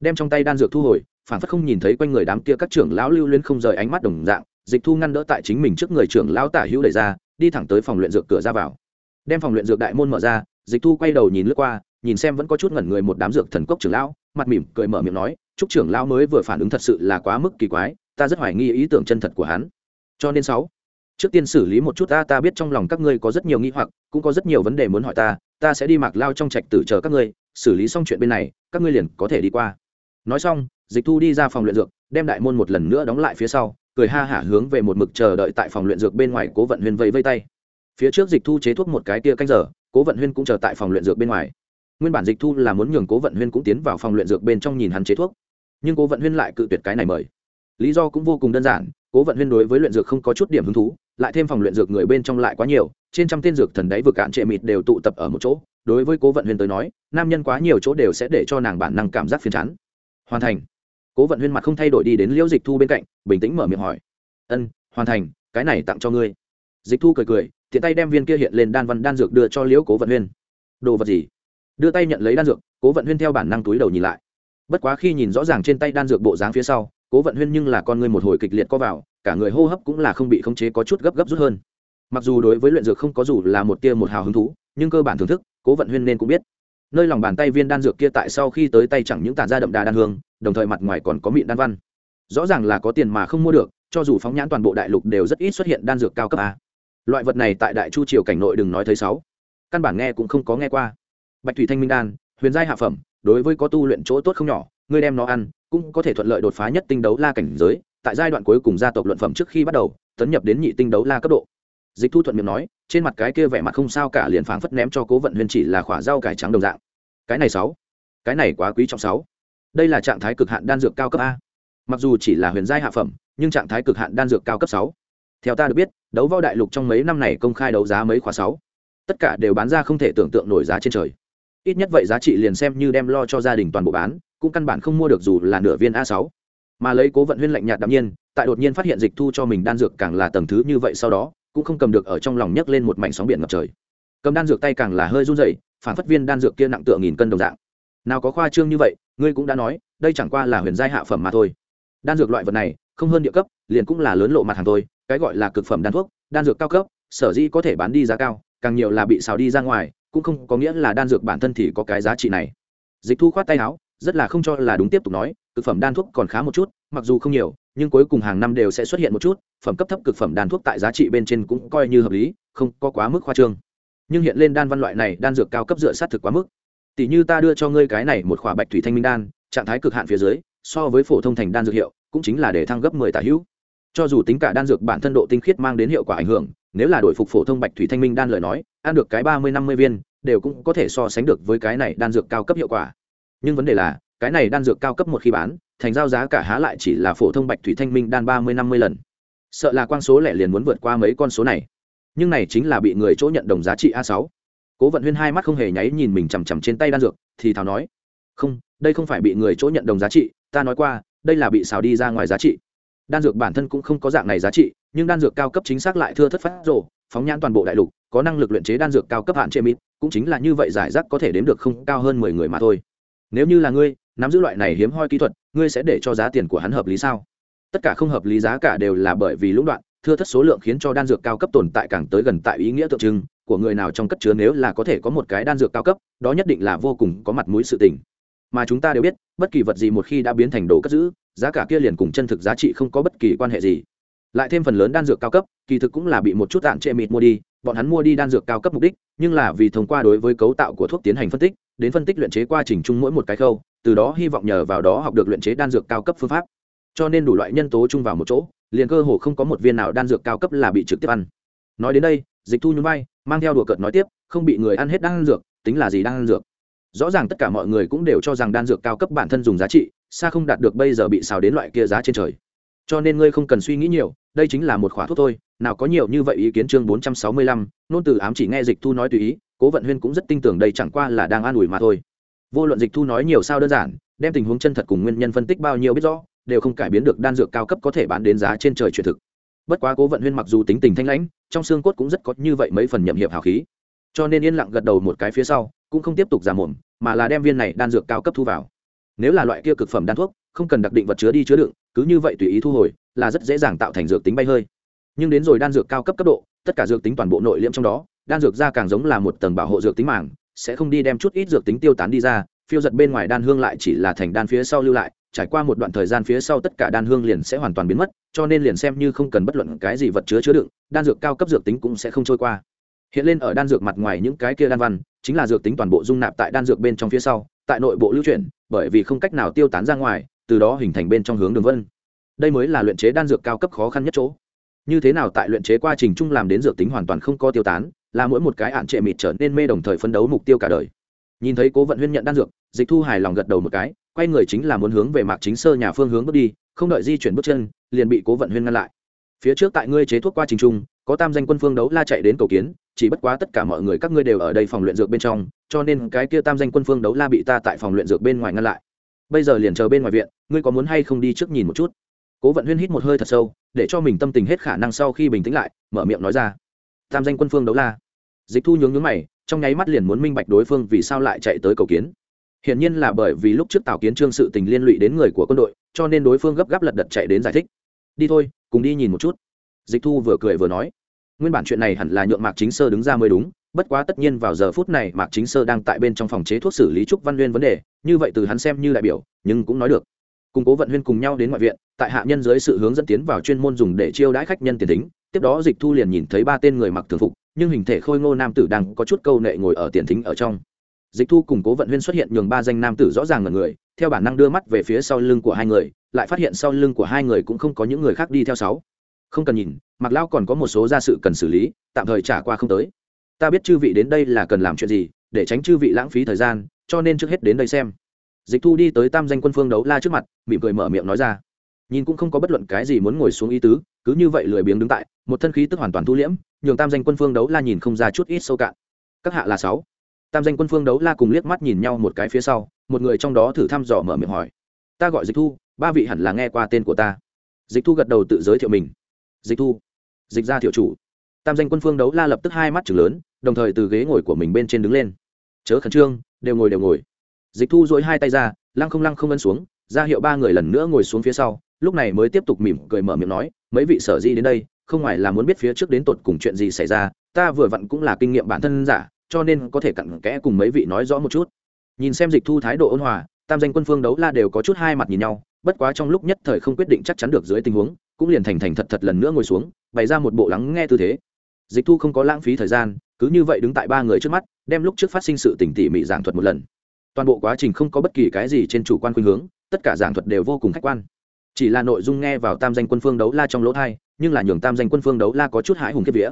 Đem trong tay đan dược thu hồi, phản phất không nhìn thấy quanh người đám kia các trưởng lão lưu lên không rời ánh mắt đồng dạng, dịch thu ngăn đỡ tại chính mình trước người trưởng lão tả hữu đẩy ra, đi thẳng tới phòng luyện dược cửa ra vào. Đem phòng luyện dược đại môn mở ra, dịch thu quay đầu nhìn lướt qua, nhìn xem vẫn có chút ngẩn người một đám dược thần cốc trưởng lão, mặt mỉm cười mở miệng nói, chúc trưởng lão mới vừa phản ứng thật sự là quá mức kỳ quái, ta rất hoài nghi ý tưởng chân thật của hắn cho nên sáu, trước tiên xử lý một chút ta ta biết trong lòng các ngươi có rất nhiều nghi hoặc, cũng có rất nhiều vấn đề muốn hỏi ta ta sẽ đi mặc lao trong trạch tử chờ các ngươi, xử lý xong chuyện bên này, các ngươi liền có thể đi qua. Nói xong, dịch thu đi ra phòng luyện dược, đem đại môn một lần nữa đóng lại phía sau, cười ha hả hướng về một mực chờ đợi tại phòng luyện dược bên ngoài cố vận huyên vẫy vây tay. Phía trước dịch thu chế thuốc một cái tia canh giờ, cố vận huyên cũng chờ tại phòng luyện dược bên ngoài. Nguyên bản dịch thu là muốn nhường cố vận huyên cũng tiến vào phòng luyện dược bên trong nhìn hắn chế thuốc, nhưng cố vận huyên lại cự tuyệt cái này mời. Lý do cũng vô cùng đơn giản cố vận huyên đối với luyện dược không có chút điểm hứng thú, lại thêm phòng luyện dược người bên trong lại quá nhiều, trên trăm tên dược thần đáy vực cạn trệ mịt đều tụ tập ở một chỗ. Đối với cố vận huyên tới nói, nam nhân quá nhiều chỗ đều sẽ để cho nàng bản năng cảm giác phiền chán. Hoàn thành. Cố vận huyên mặt không thay đổi đi đến liễu dịch thu bên cạnh, bình tĩnh mở miệng hỏi. Ân, hoàn thành, cái này tặng cho ngươi. Dịch thu cười cười thiện tay đem viên kia hiện lên đan văn đan dược đưa cho liễu cố vận huyên. Đồ vật gì? Đưa tay nhận lấy đan dược, cố vận huyên theo bản năng túi đầu nhìn lại. Bất quá khi nhìn rõ ràng trên tay đan dược bộ dáng phía sau cố vận huyên nhưng là con người một hồi kịch liệt co vào, cả người hô hấp cũng là không bị khống chế có chút gấp gấp rút hơn. Mặc dù đối với luyện dược không có dù là một tia một hào hứng thú, nhưng cơ bản thưởng thức, cố vận huyên nên cũng biết. Nơi lòng bàn tay viên đan dược kia tại sau khi tới tay chẳng những tàn ra đậm đà đan hương, đồng thời mặt ngoài còn có mịn đan văn. Rõ ràng là có tiền mà không mua được, cho dù phóng nhãn toàn bộ đại lục đều rất ít xuất hiện đan dược cao cấp a. Loại vật này tại đại chu triều cảnh nội đừng nói thấy sáu căn bản nghe cũng không có nghe qua. Bạch thủy thanh minh đan, huyền giai hạ phẩm, đối với có tu luyện chỗ tốt không nhỏ, ngươi đem nó ăn cũng có thể thuận lợi đột phá nhất tinh đấu la cảnh giới, tại giai đoạn cuối cùng gia tộc luận phẩm trước khi bắt đầu, tấn nhập đến nhị tinh đấu la cấp độ. Dịch thu thuận miệng nói, trên mặt cái kia vẻ mặt không sao cả liền phảng phất ném cho cố vận huyền chỉ là khỏa rau cải trắng đồng dạng. Cái này sáu, cái này quá quý trọng sáu. Đây là trạng thái cực hạn đan dược cao cấp a. Mặc dù chỉ là huyền giai hạ phẩm, nhưng trạng thái cực hạn đan dược cao cấp sáu. Theo ta được biết, đấu võ đại lục trong mấy năm này công khai đấu giá mấy khóa sáu. Tất cả đều bán ra không thể tưởng tượng nổi giá trên trời. Ít nhất vậy giá trị liền xem như đem lo cho gia đình toàn bộ bán cũng căn bản không mua được dù là nửa viên a sáu. Mà lấy cố vận huyên lạnh nhạt đạm nhiên, tại đột nhiên phát hiện dịch thu cho mình đan dược càng là tầng thứ như vậy sau đó, cũng không cầm được ở trong lòng nhấc lên một mảnh sóng biển ngập trời. Cầm đan dược tay càng là hơi run rẩy, phản phất viên đan dược kia nặng tựa nghìn cân đồng dạng. Nào có khoa trương như vậy, ngươi cũng đã nói, đây chẳng qua là huyền giai hạ phẩm mà thôi. Đan dược loại vật này, không hơn địa cấp, liền cũng là lớn lộ mặt hàng thôi, cái gọi là cực phẩm đan thuốc, đan dược cao cấp, sở dĩ có thể bán đi giá cao, càng nhiều là bị xào đi ra ngoài, cũng không có nghĩa là đan dược bản thân thì có cái giá trị này. Dịch thu khoát tay áo rất là không cho là đúng tiếp tục nói, cực phẩm đan thuốc còn khá một chút, mặc dù không nhiều, nhưng cuối cùng hàng năm đều sẽ xuất hiện một chút, phẩm cấp thấp cực phẩm đan thuốc tại giá trị bên trên cũng coi như hợp lý, không có quá mức khoa trương. Nhưng hiện lên đan văn loại này, đan dược cao cấp dựa sát thực quá mức. Tỷ như ta đưa cho ngươi cái này một khỏa bạch thủy thanh minh đan, trạng thái cực hạn phía dưới, so với phổ thông thành đan dược hiệu, cũng chính là để thăng gấp mười tả hữu. Cho dù tính cả đan dược bản thân độ tinh khiết mang đến hiệu quả ảnh hưởng, nếu là đổi phục phổ thông bạch thủy thanh minh đan lời nói, ăn được cái ba mươi năm mươi viên, đều cũng có thể so sánh được với cái này đan dược cao cấp hiệu quả nhưng vấn đề là, cái này đan dược cao cấp một khi bán, thành giao giá cả há lại chỉ là phổ thông bạch thủy thanh minh đan ba mươi năm mươi lần. Sợ là quang số lẻ liền muốn vượt qua mấy con số này. Nhưng này chính là bị người chỗ nhận đồng giá trị a sáu. Cố vận huyên hai mắt không hề nháy nhìn mình chằm chằm trên tay đan dược, thì thào nói, không, đây không phải bị người chỗ nhận đồng giá trị, ta nói qua, đây là bị xào đi ra ngoài giá trị. Đan dược bản thân cũng không có dạng này giá trị, nhưng đan dược cao cấp chính xác lại thưa thất phát rổ phóng nhãn toàn bộ đại lục, có năng lực luyện chế đan dược cao cấp hạn chế mít cũng chính là như vậy giải rác có thể đếm được không cao hơn mười người mà thôi nếu như là ngươi, nắm giữ loại này hiếm hoi kỹ thuật, ngươi sẽ để cho giá tiền của hắn hợp lý sao? Tất cả không hợp lý giá cả đều là bởi vì lũng đoạn, thưa thất số lượng khiến cho đan dược cao cấp tồn tại càng tới gần tại ý nghĩa tượng trưng của người nào trong cất chứa nếu là có thể có một cái đan dược cao cấp, đó nhất định là vô cùng có mặt mũi sự tình. Mà chúng ta đều biết, bất kỳ vật gì một khi đã biến thành đồ cất giữ, giá cả kia liền cùng chân thực giá trị không có bất kỳ quan hệ gì. Lại thêm phần lớn đan dược cao cấp, kỳ thực cũng là bị một chút tạn trệ mịt mua đi, bọn hắn mua đi đan dược cao cấp mục đích, nhưng là vì thông qua đối với cấu tạo của thuốc tiến hành phân tích đến phân tích luyện chế quá trình chung mỗi một cái khâu, từ đó hy vọng nhờ vào đó học được luyện chế đan dược cao cấp phương pháp. Cho nên đủ loại nhân tố chung vào một chỗ, liền cơ hồ không có một viên nào đan dược cao cấp là bị trực tiếp ăn. Nói đến đây, dịch thu nhún vai, mang theo đùa cợt nói tiếp, không bị người ăn hết đan dược, tính là gì đan dược? Rõ ràng tất cả mọi người cũng đều cho rằng đan dược cao cấp bản thân dùng giá trị, xa không đạt được bây giờ bị xào đến loại kia giá trên trời cho nên ngươi không cần suy nghĩ nhiều, đây chính là một khóa thuốc thôi. Nào có nhiều như vậy ý kiến chương bốn trăm sáu mươi lăm, nôn từ ám chỉ nghe dịch thu nói tùy ý, cố vận huyên cũng rất tin tưởng đây chẳng qua là đang an ủi mà thôi. Vô luận dịch thu nói nhiều sao đơn giản, đem tình huống chân thật cùng nguyên nhân phân tích bao nhiêu biết rõ, đều không cải biến được đan dược cao cấp có thể bán đến giá trên trời truyền thực. Bất quá cố vận huyên mặc dù tính tình thanh lãnh, trong xương cốt cũng rất có như vậy mấy phần nhậm hiệp hào khí. Cho nên yên lặng gật đầu một cái phía sau, cũng không tiếp tục giả mồm, mà là đem viên này đan dược cao cấp thu vào. Nếu là loại kia cực phẩm đan thuốc, không cần đặc định vật chứa đi chứa đựng cứ như vậy tùy ý thu hồi là rất dễ dàng tạo thành dược tính bay hơi. Nhưng đến rồi đan dược cao cấp cấp độ, tất cả dược tính toàn bộ nội liễm trong đó, đan dược ra càng giống là một tầng bảo hộ dược tính màng, sẽ không đi đem chút ít dược tính tiêu tán đi ra, phiêu giật bên ngoài đan hương lại chỉ là thành đan phía sau lưu lại, trải qua một đoạn thời gian phía sau tất cả đan hương liền sẽ hoàn toàn biến mất, cho nên liền xem như không cần bất luận cái gì vật chứa chứa đựng, đan dược cao cấp dược tính cũng sẽ không trôi qua. Hiện lên ở đan dược mặt ngoài những cái kia đan văn, chính là dược tính toàn bộ dung nạp tại đan dược bên trong phía sau, tại nội bộ lưu chuyển, bởi vì không cách nào tiêu tán ra ngoài từ đó hình thành bên trong hướng đường vân. Đây mới là luyện chế đan dược cao cấp khó khăn nhất chỗ. Như thế nào tại luyện chế quá trình chung làm đến dược tính hoàn toàn không có tiêu tán, là mỗi một cái ạn trệ mịt trở nên mê đồng thời phấn đấu mục tiêu cả đời. Nhìn thấy cố vận huyên nhận đan dược, dịch thu hài lòng gật đầu một cái, quay người chính là muốn hướng về mạc chính sơ nhà phương hướng bước đi, không đợi di chuyển bước chân, liền bị cố vận huyên ngăn lại. Phía trước tại ngươi chế thuốc qua trình trung có tam danh quân phương đấu la chạy đến cầu kiến, chỉ bất quá tất cả mọi người các ngươi đều ở đây phòng luyện dược bên trong, cho nên cái kia tam danh quân phương đấu la bị ta tại phòng luyện dược bên ngoài ngăn lại bây giờ liền chờ bên ngoài viện, ngươi có muốn hay không đi trước nhìn một chút? Cố vận huyên hít một hơi thật sâu, để cho mình tâm tình hết khả năng sau khi bình tĩnh lại, mở miệng nói ra. Tam danh quân phương đấu la. Dịch thu nhướng nhướng mày, trong nháy mắt liền muốn minh bạch đối phương vì sao lại chạy tới cầu kiến. Hiển nhiên là bởi vì lúc trước tào kiến trương sự tình liên lụy đến người của quân đội, cho nên đối phương gấp gáp lật đật chạy đến giải thích. Đi thôi, cùng đi nhìn một chút. Dịch thu vừa cười vừa nói. Nguyên bản chuyện này hẳn là nhượng mạc chính sơ đứng ra mới đúng bất quá tất nhiên vào giờ phút này mạc chính sơ đang tại bên trong phòng chế thuốc xử lý trúc văn nguyên vấn đề, như vậy từ hắn xem như đại biểu, nhưng cũng nói được. Cùng cố vận huyên cùng nhau đến ngoại viện, tại hạ nhân dưới sự hướng dẫn tiến vào chuyên môn dùng để chiêu đãi khách nhân tiền tính tiếp đó dịch thu liền nhìn thấy ba tên người mặc thường phục, nhưng hình thể khôi ngô nam tử đang có chút câu nệ ngồi ở tiền thính ở trong. Dịch thu cùng cố vận huyên xuất hiện nhường ba danh nam tử rõ ràng ngần người, theo bản năng đưa mắt về phía sau lưng của hai người, lại phát hiện sau lưng của hai người cũng không có những người khác đi theo sáu. Không cần nhìn mặc lao còn có một số gia sự cần xử lý, tạm thời trả qua không tới ta biết chư vị đến đây là cần làm chuyện gì, để tránh chư vị lãng phí thời gian, cho nên trước hết đến đây xem. Dịch thu đi tới tam danh quân phương đấu la trước mặt, mỉm cười mở miệng nói ra. Nhìn cũng không có bất luận cái gì muốn ngồi xuống ý tứ, cứ như vậy lười biếng đứng tại, một thân khí tức hoàn toàn thu liễm, nhường tam danh quân phương đấu la nhìn không ra chút ít sâu cạn. Các hạ là sáu. Tam danh quân phương đấu la cùng liếc mắt nhìn nhau một cái phía sau, một người trong đó thử thăm dò mở miệng hỏi. Ta gọi dịch thu, ba vị hẳn là nghe qua tên của ta. Dịch thu gật đầu tự giới thiệu mình. Dịch thu. Dịch ra thiệu chủ tam danh quân phương đấu la lập tức hai mắt chừng lớn, đồng thời từ ghế ngồi của mình bên trên đứng lên. Chớ khẩn trương, đều ngồi đều ngồi. Dịch thu dỗi hai tay ra, lăng không lăng không ân xuống, ra hiệu ba người lần nữa ngồi xuống phía sau, lúc này mới tiếp tục mỉm cười mở miệng nói, mấy vị sở di đến đây, không ngoài là muốn biết phía trước đến tột cùng chuyện gì xảy ra, ta vừa vặn cũng là kinh nghiệm bản thân giả, cho nên có thể cặn kẽ cùng mấy vị nói rõ một chút. Nhìn xem dịch thu thái độ ôn hòa, tam danh quân phương đấu la đều có chút hai mặt nhìn nhau, bất quá trong lúc nhất thời không quyết định chắc chắn được dưới tình huống, cũng liền thành thành thật thật lần nữa ngồi xuống, bày ra một bộ lắng nghe tư thế dịch thu không có lãng phí thời gian, cứ như vậy đứng tại ba người trước mắt, đem lúc trước phát sinh sự tỉnh tỉ mỉ giảng thuật một lần. Toàn bộ quá trình không có bất kỳ cái gì trên chủ quan khuynh hướng, tất cả giảng thuật đều vô cùng khách quan. Chỉ là nội dung nghe vào tam danh quân phương đấu la trong lỗ thai nhưng là nhường tam danh quân phương đấu la có chút hãi hùng kiếp vía.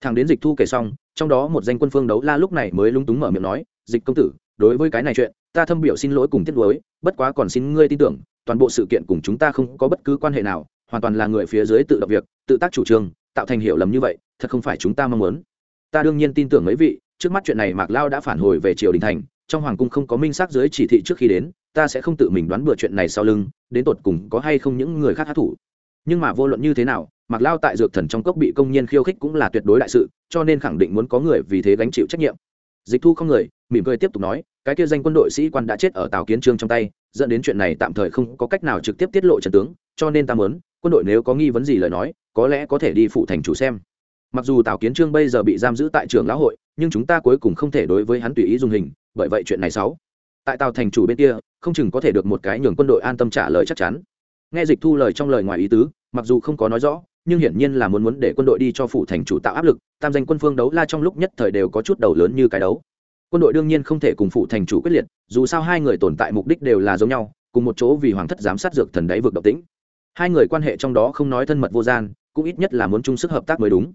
Thằng đến dịch thu kể xong, trong đó một danh quân phương đấu la lúc này mới lung túng mở miệng nói, dịch công tử, đối với cái này chuyện, ta thâm biểu xin lỗi cùng tiết lối bất quá còn xin ngươi tin tưởng, toàn bộ sự kiện cùng chúng ta không có bất cứ quan hệ nào, hoàn toàn là người phía dưới tự động việc, tự tác chủ trương tạo thành hiểu lầm như vậy, thật không phải chúng ta mong muốn. Ta đương nhiên tin tưởng mấy vị, trước mắt chuyện này mạc lao đã phản hồi về triều đình thành, trong hoàng cung không có minh xác dưới chỉ thị trước khi đến, ta sẽ không tự mình đoán bừa chuyện này sau lưng, đến tột cùng có hay không những người khác hát thủ. Nhưng mà vô luận như thế nào, mạc lao tại dược thần trong cốc bị công nhân khiêu khích cũng là tuyệt đối đại sự, cho nên khẳng định muốn có người vì thế gánh chịu trách nhiệm. Dịch thu không người, mỉm cười tiếp tục nói, cái kia danh quân đội sĩ quan đã chết ở tàu kiến trương trong tay, dẫn đến chuyện này tạm thời không có cách nào trực tiếp tiết lộ trận tướng, cho nên ta muốn quân đội nếu có nghi vấn gì lời nói, có lẽ có thể đi phụ thành chủ xem. Mặc dù tào kiến trương bây giờ bị giam giữ tại trường lão hội, nhưng chúng ta cuối cùng không thể đối với hắn tùy ý dùng hình, bởi vậy chuyện này sáu tại tào thành chủ bên kia, không chừng có thể được một cái nhường quân đội an tâm trả lời chắc chắn. Nghe dịch thu lời trong lời ngoài ý tứ, mặc dù không có nói rõ, nhưng hiển nhiên là muốn muốn để quân đội đi cho phủ thành chủ tạo áp lực, tam danh quân phương đấu la trong lúc nhất thời đều có chút đầu lớn như cái đấu. Quân đội đương nhiên không thể cùng phủ thành chủ quyết liệt, dù sao hai người tồn tại mục đích đều là giống nhau, cùng một chỗ vì hoàng thất giám sát dược thần đáy vực độc tính hai người quan hệ trong đó không nói thân mật vô gian, cũng ít nhất là muốn chung sức hợp tác mới đúng.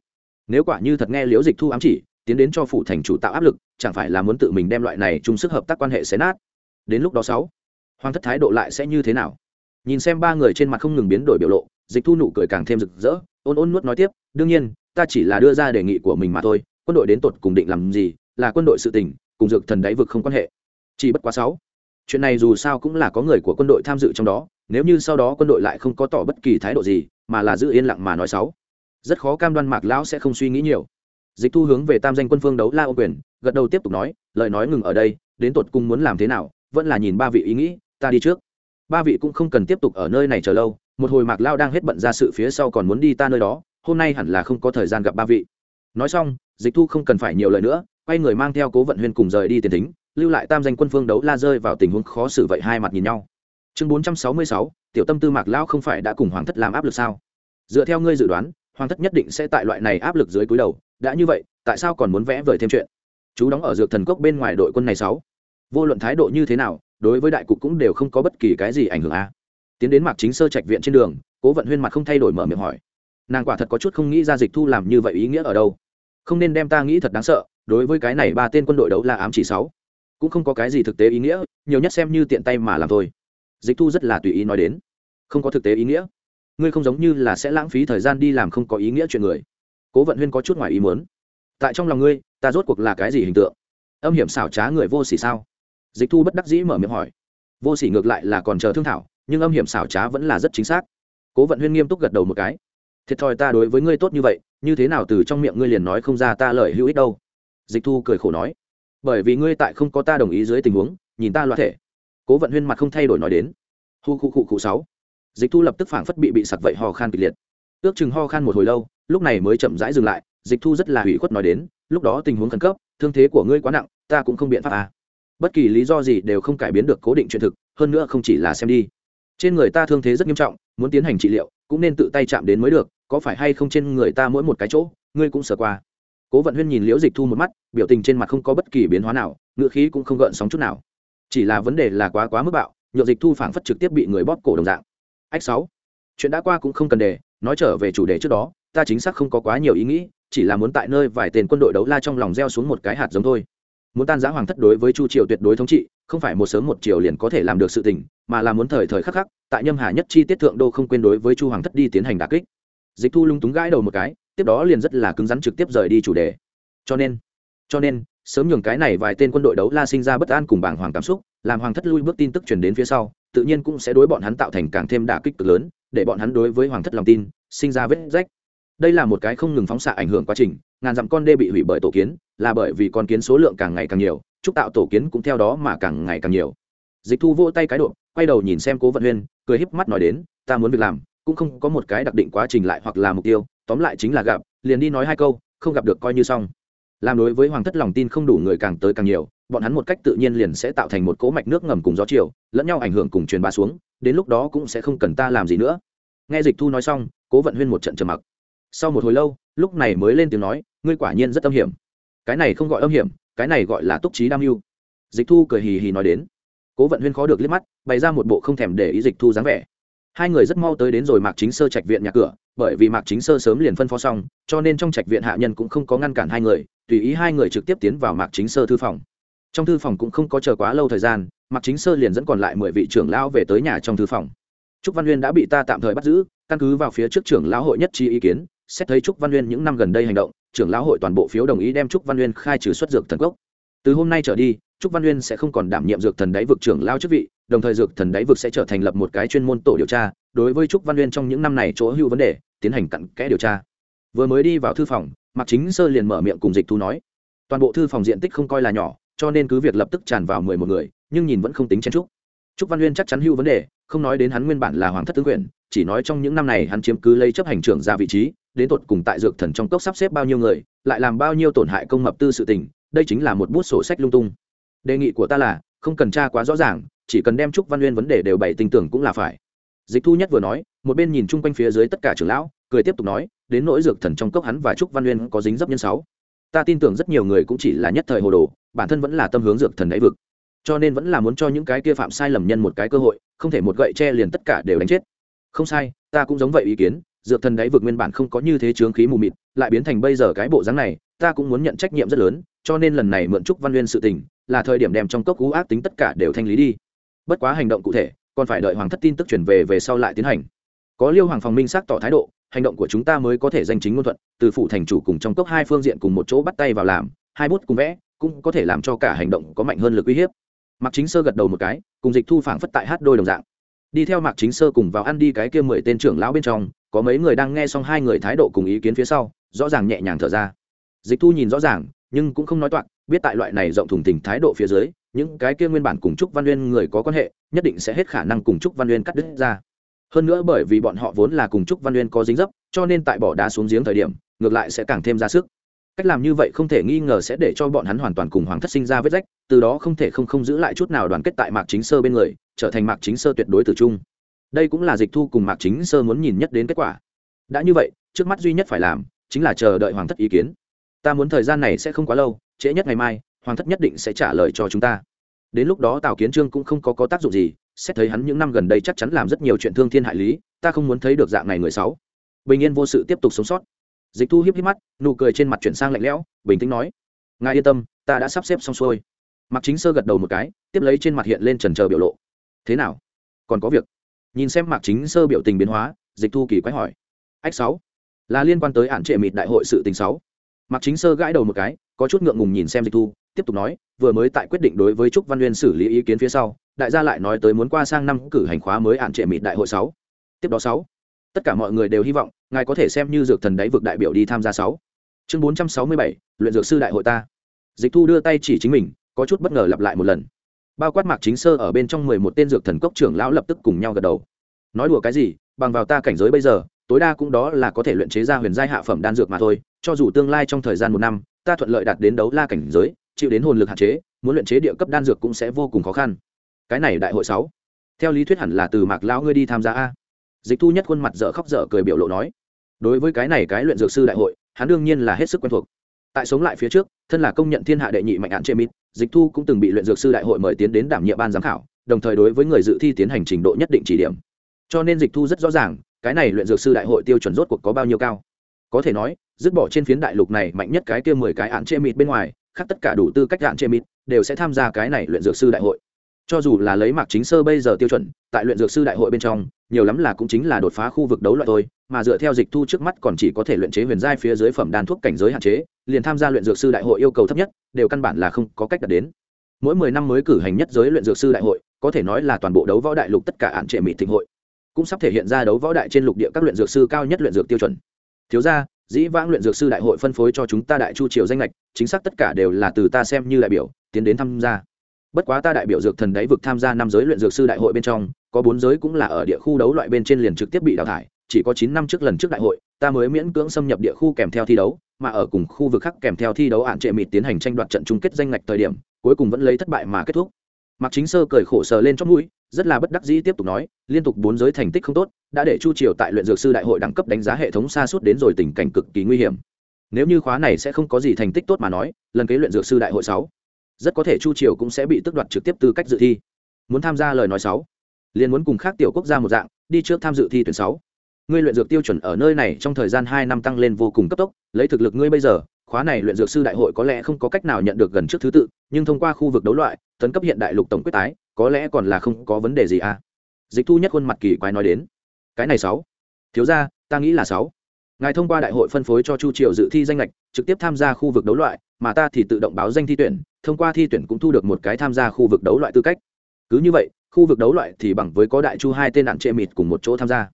Nếu quả như thật nghe liễu dịch thu ám chỉ, tiến đến cho phủ thành chủ tạo áp lực, chẳng phải là muốn tự mình đem loại này chung sức hợp tác quan hệ xé nát? Đến lúc đó sáu, hoàng thất thái độ lại sẽ như thế nào? Nhìn xem ba người trên mặt không ngừng biến đổi biểu lộ, dịch thu nụ cười càng thêm rực rỡ, ôn ôn nuốt nói tiếp, đương nhiên, ta chỉ là đưa ra đề nghị của mình mà thôi, quân đội đến tột cùng định làm gì, là quân đội sự tình, cùng dược thần đáy vực không quan hệ. Chỉ bất quá sáu, chuyện này dù sao cũng là có người của quân đội tham dự trong đó nếu như sau đó quân đội lại không có tỏ bất kỳ thái độ gì, mà là giữ yên lặng mà nói sáu rất khó cam đoan mạc lão sẽ không suy nghĩ nhiều. Dịch thu hướng về tam danh quân phương đấu la ô quyền, gật đầu tiếp tục nói, lời nói ngừng ở đây, đến tột cùng muốn làm thế nào, vẫn là nhìn ba vị ý nghĩ, ta đi trước. Ba vị cũng không cần tiếp tục ở nơi này chờ lâu, một hồi mạc lao đang hết bận ra sự phía sau còn muốn đi ta nơi đó, hôm nay hẳn là không có thời gian gặp ba vị. Nói xong, dịch thu không cần phải nhiều lời nữa, quay người mang theo cố vận huyên cùng rời đi tiền thính, lưu lại tam danh quân phương đấu la rơi vào tình huống khó xử vậy hai mặt nhìn nhau chương bốn trăm sáu mươi sáu, tiểu tâm tư mạc lão không phải đã cùng hoàng thất làm áp lực sao? Dựa theo ngươi dự đoán, hoàng thất nhất định sẽ tại loại này áp lực dưới cúi đầu. Đã như vậy, tại sao còn muốn vẽ vời thêm chuyện? Chú đóng ở dược thần cốc bên ngoài đội quân này sáu. Vô luận thái độ như thế nào, đối với đại cục cũng đều không có bất kỳ cái gì ảnh hưởng a. Tiến đến mạc chính sơ trạch viện trên đường, cố vận huyên mặt không thay đổi mở miệng hỏi. Nàng quả thật có chút không nghĩ ra dịch thu làm như vậy ý nghĩa ở đâu. Không nên đem ta nghĩ thật đáng sợ, đối với cái này ba tên quân đội đấu là ám chỉ sáu. Cũng không có cái gì thực tế ý nghĩa, nhiều nhất xem như tiện tay mà làm thôi dịch thu rất là tùy ý nói đến. Không có thực tế ý nghĩa. Ngươi không giống như là sẽ lãng phí thời gian đi làm không có ý nghĩa chuyện người. Cố vận huyên có chút ngoài ý muốn. Tại trong lòng ngươi, ta rốt cuộc là cái gì hình tượng? Âm hiểm xảo trá người vô s sao? Dịch thu bất đắc dĩ mở miệng hỏi. Vô s ngược lại là còn chờ thương thảo, nhưng âm hiểm xảo trá vẫn là rất chính xác. Cố vận huyên nghiêm túc gật đầu một cái. Thiệt thòi ta đối với ngươi tốt như vậy, như thế nào từ trong miệng ngươi liền nói không ra ta lời hữu ích đâu? Dịch thu cười khổ nói. Bởi vì ngươi tại không có ta đồng ý dưới tình huống, nhìn ta loạn thể cố vận huyên mặt không thay đổi nói đến. Hu khu khu khu sáu. Dịch thu lập tức phảng phất bị bị sặc vậy ho khan kịch liệt. Ước chừng ho khan một hồi lâu, lúc này mới chậm rãi dừng lại, dịch thu rất là hủy khuất nói đến, lúc đó tình huống khẩn cấp, thương thế của ngươi quá nặng, ta cũng không biện pháp à. bất kỳ lý do gì đều không cải biến được cố định chuyện thực, hơn nữa không chỉ là xem đi. Trên người ta thương thế rất nghiêm trọng, muốn tiến hành trị liệu, cũng nên tự tay chạm đến mới được, có phải hay không trên người ta mỗi một cái chỗ, ngươi cũng sờ qua. Cố vận huyên nhìn liễu dịch thu một mắt, biểu tình trên mặt không có bất kỳ biến hóa nào ngựa khí cũng không gợn sóng chút nào chỉ là vấn đề là quá quá mức bạo nhựa dịch thu phảng phất trực tiếp bị người bóp cổ đồng dạng. Ách sáu, chuyện đã qua cũng không cần đề, nói trở về chủ đề trước đó, ta chính xác không có quá nhiều ý nghĩ, chỉ là muốn tại nơi vài tên quân đội đấu la trong lòng gieo xuống một cái hạt giống thôi. Muốn tan giã hoàng thất đối với chu triều tuyệt đối thống trị, không phải một sớm một chiều liền có thể làm được sự tình, mà là muốn thời thời khắc khắc, tại nhâm hà nhất chi tiết thượng đô không quên đối với chu hoàng thất đi tiến hành đà kích. Dịch thu lung túng gãi đầu một cái, tiếp đó liền rất là cứng rắn trực tiếp rời đi chủ đề. Cho nên cho nên sớm nhường cái này vài tên quân đội đấu la sinh ra bất an cùng bảng hoàng cảm xúc, làm hoàng thất lui bước tin tức truyền đến phía sau, tự nhiên cũng sẽ đối bọn hắn tạo thành càng thêm đả kích cực lớn, để bọn hắn đối với hoàng thất lòng tin, sinh ra vết rách. Đây là một cái không ngừng phóng xạ ảnh hưởng quá trình, ngàn dặm con đê bị hủy bởi tổ kiến, là bởi vì con kiến số lượng càng ngày càng nhiều, chúc tạo tổ kiến cũng theo đó mà càng ngày càng nhiều. Dịch thu vỗ tay cái độ, quay đầu nhìn xem cố vận huyên, cười híp mắt nói đến, ta muốn việc làm, cũng không có một cái đặc định quá trình lại hoặc là mục tiêu, tóm lại chính là gặp, liền đi nói hai câu, không gặp được coi như xong làm đối với hoàng thất lòng tin không đủ người càng tới càng nhiều, bọn hắn một cách tự nhiên liền sẽ tạo thành một cỗ mạch nước ngầm cùng gió chiều, lẫn nhau ảnh hưởng cùng truyền bá xuống, đến lúc đó cũng sẽ không cần ta làm gì nữa. Nghe dịch thu nói xong, cố vận huyên một trận trầm mặc. Sau một hồi lâu, lúc này mới lên tiếng nói, ngươi quả nhiên rất âm hiểm. Cái này không gọi âm hiểm, cái này gọi là túc trí đam mưu. Dịch thu cười hì hì nói đến. Cố vận huyên khó được liếc mắt, bày ra một bộ không thèm để ý dịch thu dáng vẻ. Hai người rất mau tới đến rồi mạc chính sơ trạch viện nhà cửa, bởi vì mạc chính sơ sớm liền phân phó xong, cho nên trong trạch viện hạ nhân cũng không có ngăn cản hai người tùy ý hai người trực tiếp tiến vào mạc chính sơ thư phòng. Trong thư phòng cũng không có chờ quá lâu thời gian, mạc chính sơ liền dẫn còn lại mười vị trưởng lão về tới nhà trong thư phòng. Trúc văn Uyên đã bị ta tạm thời bắt giữ, căn cứ vào phía trước trưởng lão hội nhất chi ý kiến, xét thấy trúc văn Uyên những năm gần đây hành động, trưởng lão hội toàn bộ phiếu đồng ý đem trúc văn Uyên khai trừ xuất dược thần cốc. Từ hôm nay trở đi, trúc văn Uyên sẽ không còn đảm nhiệm dược thần đáy vực trưởng lao chức vị, đồng thời dược thần đáy vực sẽ trở thành lập một cái chuyên môn tổ điều tra, đối với trúc văn Uyên trong những năm này chỗ hữu vấn đề, tiến hành cặn kẽ điều tra vừa mới đi vào thư phòng, mạc chính sơ liền mở miệng cùng dịch thu nói, toàn bộ thư phòng diện tích không coi là nhỏ, cho nên cứ việc lập tức tràn vào mười một người, nhưng nhìn vẫn không tính chen trúc trúc văn huyên chắc chắn hưu vấn đề, không nói đến hắn nguyên bản là hoàng thất tướng quyền, chỉ nói trong những năm này hắn chiếm cứ lấy chấp hành trưởng ra vị trí, đến tột cùng tại dược thần trong cốc sắp xếp bao nhiêu người, lại làm bao nhiêu tổn hại công mập tư sự tình, đây chính là một bút sổ sách lung tung. Đề nghị của ta là, không cần tra quá rõ ràng, chỉ cần đem trúc văn Uyên vấn đề đều bày tình tưởng cũng là phải. Dịch thu nhất vừa nói, một bên nhìn chung quanh phía dưới tất cả trưởng lão, cười tiếp tục nói đến nỗi dược thần trong cốc hắn và trúc văn uyên có dính dấp nhân sáu. Ta tin tưởng rất nhiều người cũng chỉ là nhất thời hồ đồ, bản thân vẫn là tâm hướng dược thần đáy vực. Cho nên vẫn là muốn cho những cái kia phạm sai lầm nhân một cái cơ hội, không thể một gậy che liền tất cả đều đánh chết. Không sai, ta cũng giống vậy ý kiến, dược thần đáy vực nguyên bản không có như thế chướng khí mù mịt, lại biến thành bây giờ cái bộ dáng này, ta cũng muốn nhận trách nhiệm rất lớn, cho nên lần này mượn trúc văn uyên sự tình, là thời điểm đem trong cốc cú ác tính tất cả đều thanh lý đi. Bất quá hành động cụ thể, còn phải đợi hoàng thất tin tức chuyển về về sau lại tiến hành. Có liêu hoàng phòng minh xác tỏ thái độ hành động của chúng ta mới có thể danh chính ngôn thuận, từ phủ thành chủ cùng trong cốc hai phương diện cùng một chỗ bắt tay vào làm, hai bút cùng vẽ cũng có thể làm cho cả hành động có mạnh hơn lực uy hiếp. Mặc chính sơ gật đầu một cái, cùng dịch thu phảng phất tại hát đôi đồng dạng. Đi theo mạc chính sơ cùng vào ăn đi cái kia mười tên trưởng lão bên trong, có mấy người đang nghe xong hai người thái độ cùng ý kiến phía sau, rõ ràng nhẹ nhàng thở ra. Dịch thu nhìn rõ ràng, nhưng cũng không nói toạc, biết tại loại này rộng thùng tình thái độ phía dưới, những cái kia nguyên bản cùng trúc văn uyên người có quan hệ, nhất định sẽ hết khả năng cùng trúc văn uyên cắt đứt ra hơn nữa bởi vì bọn họ vốn là cùng trúc văn uyên có dính dấp cho nên tại bỏ đá xuống giếng thời điểm ngược lại sẽ càng thêm ra sức. Cách làm như vậy không thể nghi ngờ sẽ để cho bọn hắn hoàn toàn cùng hoàng thất sinh ra vết rách từ đó không thể không không giữ lại chút nào đoàn kết tại mạc chính sơ bên người trở thành mạc chính sơ tuyệt đối từ chung đây cũng là dịch thu cùng mạc chính sơ muốn nhìn nhất đến kết quả. Đã như vậy trước mắt duy nhất phải làm chính là chờ đợi hoàng thất ý kiến. Ta muốn thời gian này sẽ không quá lâu trễ nhất ngày mai hoàng thất nhất định sẽ trả lời cho chúng ta. Đến lúc đó tào kiến trương cũng không có, có tác dụng gì xét thấy hắn những năm gần đây chắc chắn làm rất nhiều chuyện thương thiên hại lý, ta không muốn thấy được dạng này người sáu bình yên vô sự tiếp tục sống sót. Dịch thu hiếp hiếp mắt, nụ cười trên mặt chuyển sang lạnh lẽo, bình tĩnh nói, ngài yên tâm, ta đã sắp xếp xong xuôi. Mặc chính sơ gật đầu một cái, tiếp lấy trên mặt hiện lên trần trờ biểu lộ. Thế nào? Còn có việc? Nhìn xem mạc chính sơ biểu tình biến hóa, dịch thu kỳ quái hỏi. Ách sáu, là liên quan tới hạn trệ mịt đại hội sự tình sáu. Mạc chính sơ gãi đầu một cái, có chút ngượng ngùng nhìn xem dịch thu, tiếp tục nói, vừa mới tại quyết định đối với trúc văn nguyên xử lý ý kiến phía sau đại gia lại nói tới muốn qua sang năm cử hành khóa mới hạn trệ mịt đại hội sáu. Tiếp đó sáu. Tất cả mọi người đều hy vọng, ngài có thể xem như dược thần đáy vực đại biểu đi tham gia sáu. Chương bốn trăm sáu mươi bảy, luyện dược sư đại hội ta. Dịch thu đưa tay chỉ chính mình, có chút bất ngờ lặp lại một lần. Bao quát mạc chính sơ ở bên trong mười một tên dược thần cốc trưởng lão lập tức cùng nhau gật đầu. Nói đùa cái gì, bằng vào ta cảnh giới bây giờ, tối đa cũng đó là có thể luyện chế ra huyền giai hạ phẩm đan dược mà thôi, cho dù tương lai trong thời gian một năm, ta thuận lợi đạt đến đấu la cảnh giới, chịu đến hồn lực hạn chế, muốn luyện chế địa cấp đan dược cũng sẽ vô cùng khó khăn cái này đại hội sáu. Theo lý thuyết hẳn là từ mạc lão ngươi đi tham gia a. Dịch thu nhất khuôn mặt dở khóc dở cười biểu lộ nói. Đối với cái này cái luyện dược sư đại hội, hắn đương nhiên là hết sức quen thuộc. Tại sống lại phía trước, thân là công nhận thiên hạ đệ nhị mạnh hạn chê mít dịch thu cũng từng bị luyện dược sư đại hội mời tiến đến đảm nhiệm ban giám khảo, đồng thời đối với người dự thi tiến hành trình độ nhất định chỉ điểm. Cho nên dịch thu rất rõ ràng, cái này luyện dược sư đại hội tiêu chuẩn rốt cuộc có bao nhiêu cao. Có thể nói, dứt bỏ trên phiến đại lục này mạnh nhất cái kia mười cái án chê mịt bên ngoài, khác tất cả đủ tư cách án chê mịt, đều sẽ tham gia cái này luyện dược sư đại hội cho dù là lấy mạc chính sơ bây giờ tiêu chuẩn, tại luyện dược sư đại hội bên trong, nhiều lắm là cũng chính là đột phá khu vực đấu loại thôi, mà dựa theo dịch thu trước mắt còn chỉ có thể luyện chế huyền giai phía dưới phẩm đan thuốc cảnh giới hạn chế, liền tham gia luyện dược sư đại hội yêu cầu thấp nhất, đều căn bản là không có cách đạt đến. Mỗi mười năm mới cử hành nhất giới luyện dược sư đại hội, có thể nói là toàn bộ đấu võ đại lục tất cả hạn trệ mỹ thịnh hội, cũng sắp thể hiện ra đấu võ đại trên lục địa các luyện dược sư cao nhất luyện dược tiêu chuẩn. Thiếu ra dĩ vãng luyện dược sư đại hội phân phối cho chúng ta đại chu triều danh lệch chính xác tất cả đều là từ ta xem như đại biểu, tiến đến tham gia bất quá ta đại biểu dược thần đáy vực tham gia năm giới luyện dược sư đại hội bên trong có bốn giới cũng là ở địa khu đấu loại bên trên liền trực tiếp bị đào thải chỉ có chín năm trước lần trước đại hội ta mới miễn cưỡng xâm nhập địa khu kèm theo thi đấu mà ở cùng khu vực khác kèm theo thi đấu ạn trệ mịt tiến hành tranh đoạt trận chung kết danh ngạch thời điểm cuối cùng vẫn lấy thất bại mà kết thúc Mạc Chính Sơ cười khổ sờ lên trong mũi, rất là bất đắc dĩ tiếp tục nói, liên tục bốn giới thành tích không tốt, đã để Chu Triều tại luyện dược sư đại hội đẳng cấp đánh giá hệ thống xa suốt đến rồi tình cảnh cực kỳ nguy hiểm. Nếu như khóa này sẽ không có gì thành tích tốt mà nói, lần kế luyện dược sư đại hội sáu, rất có thể Chu Triều cũng sẽ bị tước đoạt trực tiếp tư cách dự thi. Muốn tham gia lời nói sáu, liền muốn cùng khác tiểu quốc gia một dạng, đi trước tham dự thi tuyển sáu. Ngươi luyện dược tiêu chuẩn ở nơi này trong thời gian hai năm tăng lên vô cùng cấp tốc, lấy thực lực ngươi bây giờ, khóa này luyện dược sư đại hội có lẽ không có cách nào nhận được gần trước thứ tự, nhưng thông qua khu vực đấu loại, tấn cấp hiện đại lục tổng quyết tái có lẽ còn là không có vấn đề gì à dịch thu nhất khuôn mặt kỳ quái nói đến cái này sáu thiếu ra ta nghĩ là sáu ngài thông qua đại hội phân phối cho chu triều dự thi danh lệch trực tiếp tham gia khu vực đấu loại mà ta thì tự động báo danh thi tuyển thông qua thi tuyển cũng thu được một cái tham gia khu vực đấu loại tư cách. Cứ như vậy, khu vực đấu loại thì bằng với có đại chu hai tên nạn trệ mịt cùng một chỗ tham gia.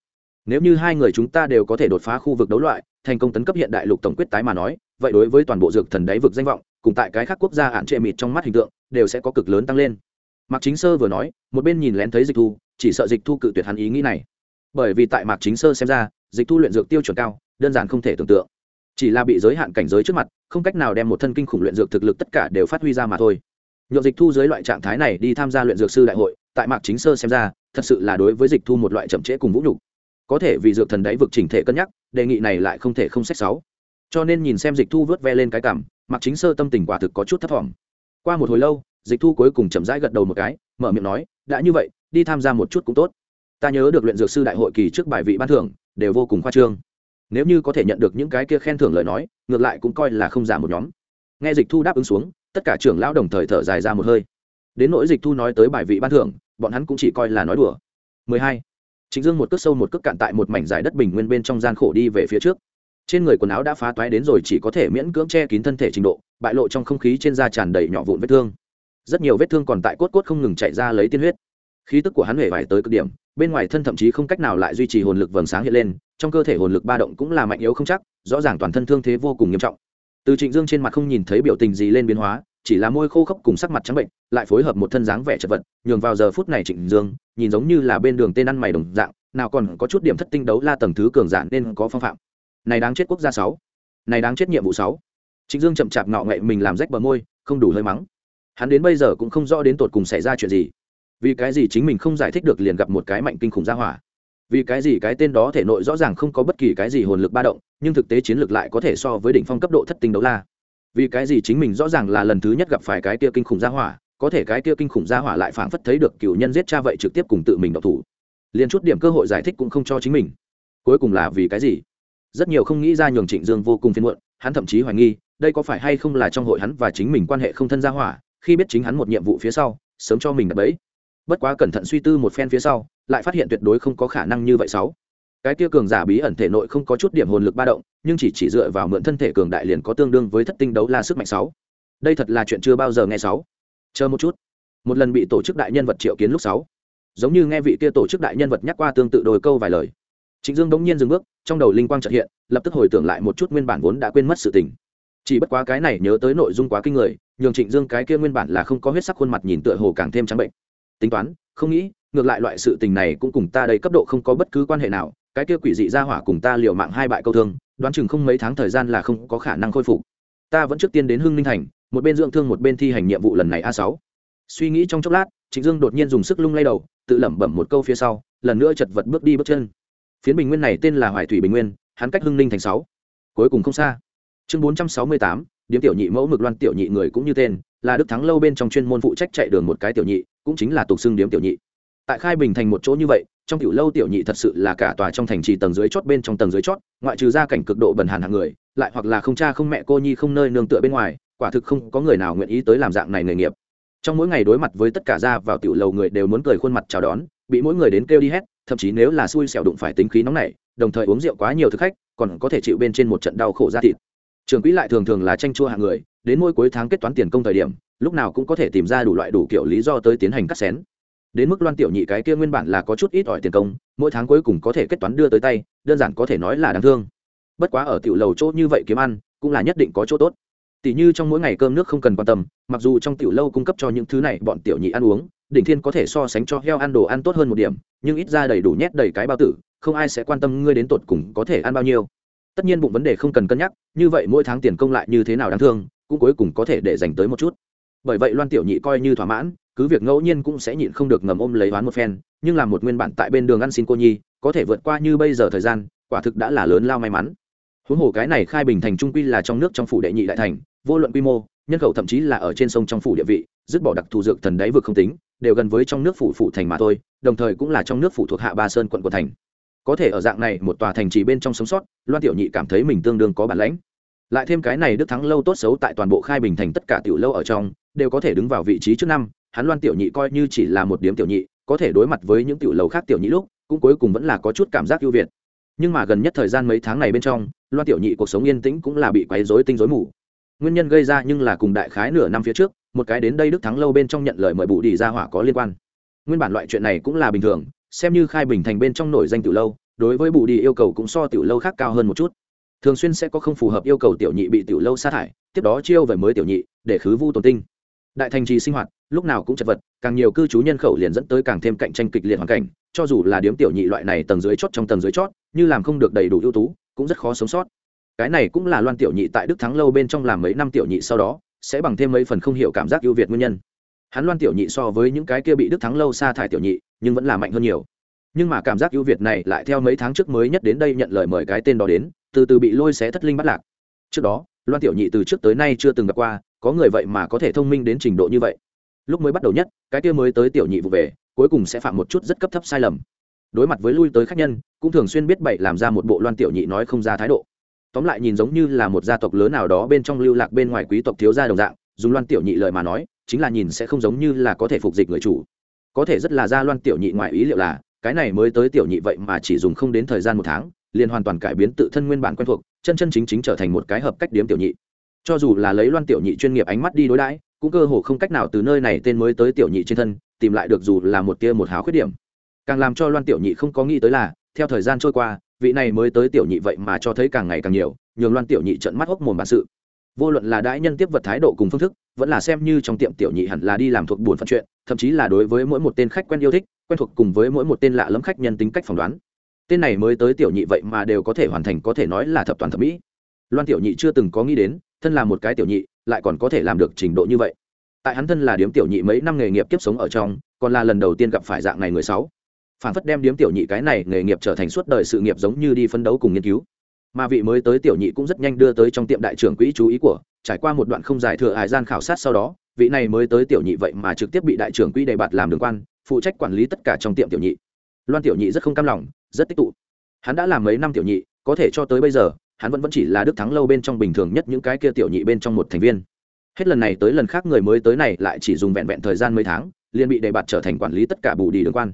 Nếu như hai người chúng ta đều có thể đột phá khu vực đấu loại, thành công tấn cấp hiện đại lục tổng quyết tái mà nói, vậy đối với toàn bộ dược thần đáy vực danh vọng, cùng tại cái khác quốc gia hạn trệ mịt trong mắt hình tượng, đều sẽ có cực lớn tăng lên. Mạc chính sơ vừa nói, một bên nhìn lén thấy dịch thu, chỉ sợ dịch thu cự tuyệt hắn ý nghĩ này. Bởi vì tại mạc chính sơ xem ra, dịch thu luyện dược tiêu chuẩn cao, đơn giản không thể tưởng tượng chỉ là bị giới hạn cảnh giới trước mặt, không cách nào đem một thân kinh khủng luyện dược thực lực tất cả đều phát huy ra mà thôi. Nhộn dịch thu dưới loại trạng thái này đi tham gia luyện dược sư đại hội, tại mạc chính sơ xem ra, thật sự là đối với dịch thu một loại chậm trễ cùng vũ nhục. Có thể vì dược thần đáy vực chỉnh thể cân nhắc, đề nghị này lại không thể không sách sáu. Cho nên nhìn xem dịch thu vớt ve lên cái cảm, mạc chính sơ tâm tình quả thực có chút thấp thỏm. Qua một hồi lâu, dịch thu cuối cùng chậm rãi gật đầu một cái, mở miệng nói, đã như vậy, đi tham gia một chút cũng tốt. Ta nhớ được luyện dược sư đại hội kỳ trước bài vị ban thưởng, đều vô cùng khoa trương nếu như có thể nhận được những cái kia khen thưởng lời nói ngược lại cũng coi là không giảm một nhóm. Nghe dịch thu đáp ứng xuống tất cả trưởng lão đồng thời thở dài ra một hơi. Đến nỗi dịch thu nói tới bài vị ban thưởng bọn hắn cũng chỉ coi là nói đùa. 12. Trịnh Dương một cước sâu một cước cạn tại một mảnh dài đất bình nguyên bên trong gian khổ đi về phía trước. Trên người quần áo đã phá toái đến rồi chỉ có thể miễn cưỡng che kín thân thể trình độ, bại lộ trong không khí trên da tràn đầy nhỏ vụn vết thương. Rất nhiều vết thương còn tại cốt cốt không ngừng chạy ra lấy tiên huyết. Khí tức của hắn hề vải tới cực điểm bên ngoài thân thậm chí không cách nào lại duy trì hồn lực vầng sáng hiện lên trong cơ thể hồn lực ba động cũng là mạnh yếu không chắc, rõ ràng toàn thân thương thế vô cùng nghiêm trọng. Từ trịnh dương trên mặt không nhìn thấy biểu tình gì lên biến hóa, chỉ là môi khô khốc cùng sắc mặt trắng bệnh, lại phối hợp một thân dáng vẻ chật vật, nhường vào giờ phút này trịnh dương, nhìn giống như là bên đường tên ăn mày đồng dạng, nào còn có chút điểm thất tinh đấu la tầng thứ cường dạng nên có phong phạm. Này đáng chết quốc gia sáu, này đáng chết nhiệm vụ sáu. Trịnh dương chậm chạp ngạo nghệ mình làm rách bờ môi, không đủ hơi mắng. Hắn đến bây giờ cũng không rõ đến tột cùng xảy ra chuyện gì. Vì cái gì chính mình không giải thích được liền gặp một cái mạnh kinh khủng ra hỏa vì cái gì cái tên đó thể nội rõ ràng không có bất kỳ cái gì hồn lực ba động, nhưng thực tế chiến lược lại có thể so với đỉnh phong cấp độ thất tinh đấu la. Vì cái gì chính mình rõ ràng là lần thứ nhất gặp phải cái kia kinh khủng gia hỏa, có thể cái kia kinh khủng gia hỏa lại phảng phất thấy được cựu nhân giết cha vậy trực tiếp cùng tự mình độc thủ. Liền chút điểm cơ hội giải thích cũng không cho chính mình. Cuối cùng là vì cái gì? Rất nhiều không nghĩ ra nhường trịnh dương vô cùng phiền muộn, hắn thậm chí hoài nghi, đây có phải hay không là trong hội hắn và chính mình quan hệ không thân gia hỏa, khi biết chính hắn một nhiệm vụ phía sau, sớm cho mình đập bẫy bất quá cẩn thận suy tư một phen phía sau, lại phát hiện tuyệt đối không có khả năng như vậy sáu. Cái kia cường giả bí ẩn thể nội không có chút điểm hồn lực ba động, nhưng chỉ chỉ dựa vào mượn thân thể cường đại liền có tương đương với thất tinh đấu la sức mạnh sáu. Đây thật là chuyện chưa bao giờ nghe sáu. Chờ một chút. Một lần bị tổ chức đại nhân vật triệu kiến lúc sáu. Giống như nghe vị kia tổ chức đại nhân vật nhắc qua tương tự đôi câu vài lời. Trịnh dương đống nhiên dừng bước, trong đầu linh quang trợ hiện, lập tức hồi tưởng lại một chút nguyên bản vốn đã quên mất sự tình. Chỉ bất quá cái này nhớ tới nội dung quá kinh người, nhường trịnh dương cái kia nguyên bản là không có huyết sắc khuôn mặt nhìn tựa hồ càng thêm trắng bệnh tính toán, không nghĩ, ngược lại loại sự tình này cũng cùng ta đây cấp độ không có bất cứ quan hệ nào, cái kia quỷ dị ra hỏa cùng ta liều mạng hai bại câu thương, đoán chừng không mấy tháng thời gian là không có khả năng khôi phục. Ta vẫn trước tiên đến hưng ninh thành, một bên dưỡng thương một bên thi hành nhiệm vụ lần này a sáu. Suy nghĩ trong chốc lát, trịnh dương đột nhiên dùng sức lung lay đầu, tự lẩm bẩm một câu phía sau, lần nữa chật vật bước đi bước chân. Phiến bình nguyên này tên là hoài thủy bình nguyên, hắn cách hưng ninh thành sáu. Cuối cùng không xa. Chương bốn trăm sáu mươi tám, điếm tiểu nhị mẫu mực loan tiểu nhị người cũng như tên là đức thắng lâu bên trong chuyên môn phụ trách chạy đường một cái tiểu nhị, cũng chính là tục xưng điếm tiểu nhị. Tại khai bình thành một chỗ như vậy, trong tiểu lâu tiểu nhị thật sự là cả tòa trong thành trì tầng dưới chót bên trong tầng dưới chót, ngoại trừ gia cảnh cực độ bần hàn hàng người, lại hoặc là không cha không mẹ cô nhi không nơi nương tựa bên ngoài, quả thực không có người nào nguyện ý tới làm dạng này nghề nghiệp. Trong mỗi ngày đối mặt với tất cả ra vào tiểu lầu người đều muốn cười khuôn mặt chào đón, bị mỗi người đến kêu đi hét, thậm chí nếu là xui xẻo đụng phải tính khí nóng nảy, đồng thời uống rượu quá nhiều thực khách, còn có thể chịu bên trên một trận đau khổ ra thịt trường quỹ lại thường thường là tranh chua hạng người, đến mỗi cuối tháng kết toán tiền công thời điểm, lúc nào cũng có thể tìm ra đủ loại đủ kiểu lý do tới tiến hành cắt xén. Đến mức loan tiểu nhị cái kia nguyên bản là có chút ít ỏi tiền công, mỗi tháng cuối cùng có thể kết toán đưa tới tay, đơn giản có thể nói là đáng thương. Bất quá ở tiểu lầu chỗ như vậy kiếm ăn, cũng là nhất định có chỗ tốt. Tỷ như trong mỗi ngày cơm nước không cần quan tâm, mặc dù trong tiểu lâu cung cấp cho những thứ này bọn tiểu nhị ăn uống, đỉnh thiên có thể so sánh cho heo ăn đồ ăn tốt hơn một điểm, nhưng ít ra đầy đủ nhét đầy cái bao tử, không ai sẽ quan tâm ngươi đến tột cùng có thể ăn bao nhiêu tất nhiên bụng vấn đề không cần cân nhắc, như vậy mỗi tháng tiền công lại như thế nào đáng thương, cũng cuối cùng có thể để dành tới một chút. Bởi vậy loan tiểu nhị coi như thỏa mãn, cứ việc ngẫu nhiên cũng sẽ nhịn không được ngầm ôm lấy oán một phen, nhưng là một nguyên bản tại bên đường ăn xin cô nhi, có thể vượt qua như bây giờ thời gian, quả thực đã là lớn lao may mắn. Huống hồ cái này khai bình thành trung quy là trong nước trong phủ đệ nhị đại thành, vô luận quy mô, nhân khẩu thậm chí là ở trên sông trong phủ địa vị, dứt bỏ đặc thù dược thần đáy vực không tính, đều gần với trong nước phủ phủ thành mà thôi, đồng thời cũng là trong nước phủ thuộc hạ ba sơn quận của thành có thể ở dạng này, một tòa thành trì bên trong sống sót, loan tiểu nhị cảm thấy mình tương đương có bản lãnh. Lại thêm cái này đức thắng lâu tốt xấu tại toàn bộ khai bình thành tất cả tiểu lâu ở trong, đều có thể đứng vào vị trí trước năm, hắn loan tiểu nhị coi như chỉ là một điếm tiểu nhị, có thể đối mặt với những tiểu lầu khác tiểu nhị lúc, cũng cuối cùng vẫn là có chút cảm giác ưu việt. Nhưng mà gần nhất thời gian mấy tháng này bên trong, loan tiểu nhị cuộc sống yên tĩnh cũng là bị quấy rối tinh rối mù. Nguyên nhân gây ra nhưng là cùng đại khái nửa năm phía trước, một cái đến đây đức thắng lâu bên trong nhận lời mời bù đi ra hỏa có liên quan. Nguyên bản loại chuyện này cũng là bình thường xem như khai bình thành bên trong nổi danh tiểu lâu, đối với bù đi yêu cầu cũng so tiểu lâu khác cao hơn một chút. Thường xuyên sẽ có không phù hợp yêu cầu tiểu nhị bị tiểu lâu sa thải, tiếp đó chiêu về mới tiểu nhị, để khứ vu tồn tinh. Đại thành trì sinh hoạt, lúc nào cũng chật vật, càng nhiều cư trú nhân khẩu liền dẫn tới càng thêm cạnh tranh kịch liệt hoàn cảnh, cho dù là điếm tiểu nhị loại này tầng dưới chót trong tầng dưới chót, như làm không được đầy đủ ưu tú, cũng rất khó sống sót. Cái này cũng là loan tiểu nhị tại đức thắng lâu bên trong làm mấy năm tiểu nhị sau đó, sẽ bằng thêm mấy phần không hiểu cảm giác ưu việt nguyên nhân. Hắn loan tiểu nhị so với những cái kia bị đức thắng lâu sa thải tiểu nhị nhưng vẫn là mạnh hơn nhiều. Nhưng mà cảm giác ưu việt này lại theo mấy tháng trước mới nhất đến đây nhận lời mời cái tên đó đến, từ từ bị lôi xé thất linh bắt lạc. Trước đó, loan tiểu nhị từ trước tới nay chưa từng gặp qua, có người vậy mà có thể thông minh đến trình độ như vậy. Lúc mới bắt đầu nhất, cái kia mới tới tiểu nhị vụ về, cuối cùng sẽ phạm một chút rất cấp thấp sai lầm. Đối mặt với lui tới khách nhân, cũng thường xuyên biết bậy làm ra một bộ loan tiểu nhị nói không ra thái độ. Tóm lại nhìn giống như là một gia tộc lớn nào đó bên trong lưu lạc bên ngoài quý tộc thiếu gia đồng dạng, dùng loan tiểu nhị lời mà nói, chính là nhìn sẽ không giống như là có thể phục dịch người chủ có thể rất là ra loan tiểu nhị ngoài ý liệu là, cái này mới tới tiểu nhị vậy mà chỉ dùng không đến thời gian một tháng, liền hoàn toàn cải biến tự thân nguyên bản quen thuộc, chân chân chính chính trở thành một cái hợp cách điếm tiểu nhị. Cho dù là lấy loan tiểu nhị chuyên nghiệp ánh mắt đi đối đãi, cũng cơ hồ không cách nào từ nơi này tên mới tới tiểu nhị trên thân, tìm lại được dù là một tia một háo khuyết điểm. Càng làm cho loan tiểu nhị không có nghĩ tới là, theo thời gian trôi qua, vị này mới tới tiểu nhị vậy mà cho thấy càng ngày càng nhiều, nhường loan tiểu nhị trận mắt hốc mồm bản sự. Vô luận là đãi nhân tiếp vật thái độ cùng phương thức, vẫn là xem như trong tiệm tiểu nhị hẳn là đi làm thuộc buồn phận chuyện thậm chí là đối với mỗi một tên khách quen yêu thích, quen thuộc cùng với mỗi một tên lạ lẫm khách nhân tính cách phỏng đoán. Tên này mới tới tiểu nhị vậy mà đều có thể hoàn thành, có thể nói là thập toàn thẩm mỹ. Loan tiểu nhị chưa từng có nghĩ đến, thân là một cái tiểu nhị, lại còn có thể làm được trình độ như vậy. Tại hắn thân là điếm tiểu nhị mấy năm nghề nghiệp kiếp sống ở trong, còn là lần đầu tiên gặp phải dạng này người sáu. Phản phất đem điếm tiểu nhị cái này nghề nghiệp trở thành suốt đời sự nghiệp giống như đi phấn đấu cùng nghiên cứu. Mà vị mới tới tiểu nhị cũng rất nhanh đưa tới trong tiệm đại trưởng quỹ chú ý của trải qua một đoạn không dài thừa hải gian khảo sát sau đó, vị này mới tới tiểu nhị vậy mà trực tiếp bị đại trưởng quỹ đề bạt làm đường quan, phụ trách quản lý tất cả trong tiệm tiểu nhị. Loan tiểu nhị rất không cam lòng, rất tích tụ. Hắn đã làm mấy năm tiểu nhị, có thể cho tới bây giờ, hắn vẫn vẫn chỉ là đức thắng lâu bên trong bình thường nhất những cái kia tiểu nhị bên trong một thành viên. Hết lần này tới lần khác người mới tới này lại chỉ dùng vẹn vẹn thời gian mấy tháng, liền bị đề bạt trở thành quản lý tất cả bù đi đường quan.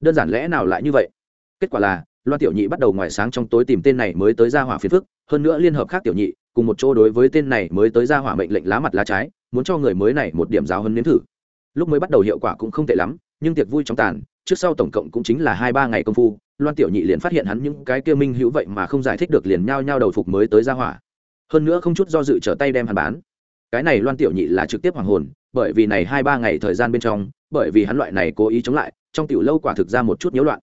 Đơn giản lẽ nào lại như vậy? Kết quả là, loan tiểu nhị bắt đầu ngoài sáng trong tối tìm tên này mới tới ra hỏa phiền phức, hơn nữa liên hợp khác tiểu nhị cùng một chỗ đối với tên này mới tới ra hỏa mệnh lệnh lá mặt lá trái, muốn cho người mới này một điểm giáo hơn nếm thử. Lúc mới bắt đầu hiệu quả cũng không tệ lắm, nhưng tiệc vui trong tàn, trước sau tổng cộng cũng chính là hai ba ngày công phu, loan tiểu nhị liền phát hiện hắn những cái kia minh hữu vậy mà không giải thích được liền nhao nhao đầu phục mới tới ra hỏa. Hơn nữa không chút do dự trở tay đem hắn bán. Cái này loan tiểu nhị là trực tiếp hoàng hồn, bởi vì này hai ba ngày thời gian bên trong, bởi vì hắn loại này cố ý chống lại, trong tiểu lâu quả thực ra một chút nhiễu loạn.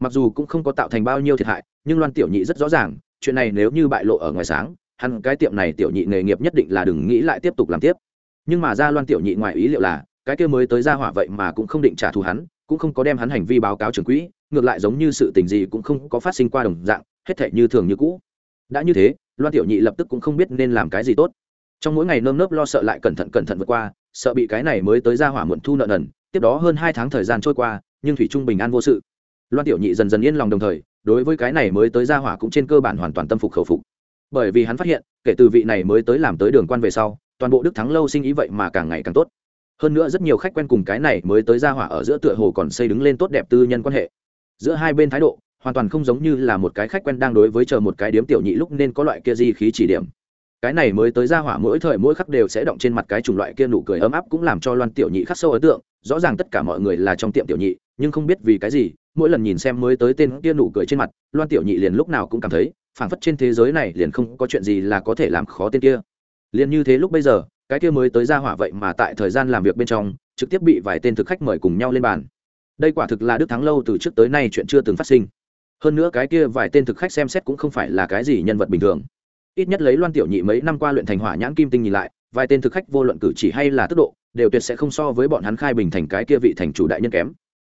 Mặc dù cũng không có tạo thành bao nhiêu thiệt hại, nhưng loan tiểu nhị rất rõ ràng, chuyện này nếu như bại lộ ở ngoài sáng hắn cái tiệm này tiểu nhị nghề nghiệp nhất định là đừng nghĩ lại tiếp tục làm tiếp. Nhưng mà gia loan tiểu nhị ngoài ý liệu là, cái kia mới tới gia hỏa vậy mà cũng không định trả thù hắn, cũng không có đem hắn hành vi báo cáo trưởng quỹ, ngược lại giống như sự tình gì cũng không có phát sinh qua đồng dạng, hết thể như thường như cũ. Đã như thế, loan tiểu nhị lập tức cũng không biết nên làm cái gì tốt. Trong mỗi ngày nơm nớp lo sợ lại cẩn thận cẩn thận vượt qua, sợ bị cái này mới tới ra hỏa muộn thu nợ nần, tiếp đó hơn hai tháng thời gian trôi qua, nhưng thủy trung bình an vô sự. Loan tiểu nhị dần dần yên lòng đồng thời, đối với cái này mới tới ra hỏa cũng trên cơ bản hoàn toàn tâm phục khẩu phục bởi vì hắn phát hiện, kể từ vị này mới tới làm tới đường quan về sau, toàn bộ đức thắng lâu sinh ý vậy mà càng ngày càng tốt. Hơn nữa rất nhiều khách quen cùng cái này mới tới ra hỏa ở giữa tựa hồ còn xây đứng lên tốt đẹp tư nhân quan hệ. Giữa hai bên thái độ, hoàn toàn không giống như là một cái khách quen đang đối với chờ một cái điếm tiểu nhị lúc nên có loại kia di khí chỉ điểm. Cái này mới tới ra hỏa mỗi thời mỗi khắc đều sẽ động trên mặt cái chủng loại kia nụ cười ấm áp cũng làm cho loan tiểu nhị khắc sâu ấn tượng. Rõ ràng tất cả mọi người là trong tiệm tiểu nhị, nhưng không biết vì cái gì, mỗi lần nhìn xem mới tới tên kia nụ cười trên mặt, loan tiểu nhị liền lúc nào cũng cảm thấy phảng phất trên thế giới này liền không có chuyện gì là có thể làm khó tên kia. Liền như thế lúc bây giờ, cái kia mới tới ra hỏa vậy mà tại thời gian làm việc bên trong, trực tiếp bị vài tên thực khách mời cùng nhau lên bàn. Đây quả thực là đức thắng lâu từ trước tới nay chuyện chưa từng phát sinh. Hơn nữa cái kia vài tên thực khách xem xét cũng không phải là cái gì nhân vật bình thường. Ít nhất lấy loan tiểu nhị mấy năm qua luyện thành hỏa nhãn kim tinh nhìn lại, vài tên thực khách vô luận cử chỉ hay là tốc độ, đều tuyệt sẽ không so với bọn hắn khai bình thành cái kia vị thành chủ đại nhân kém.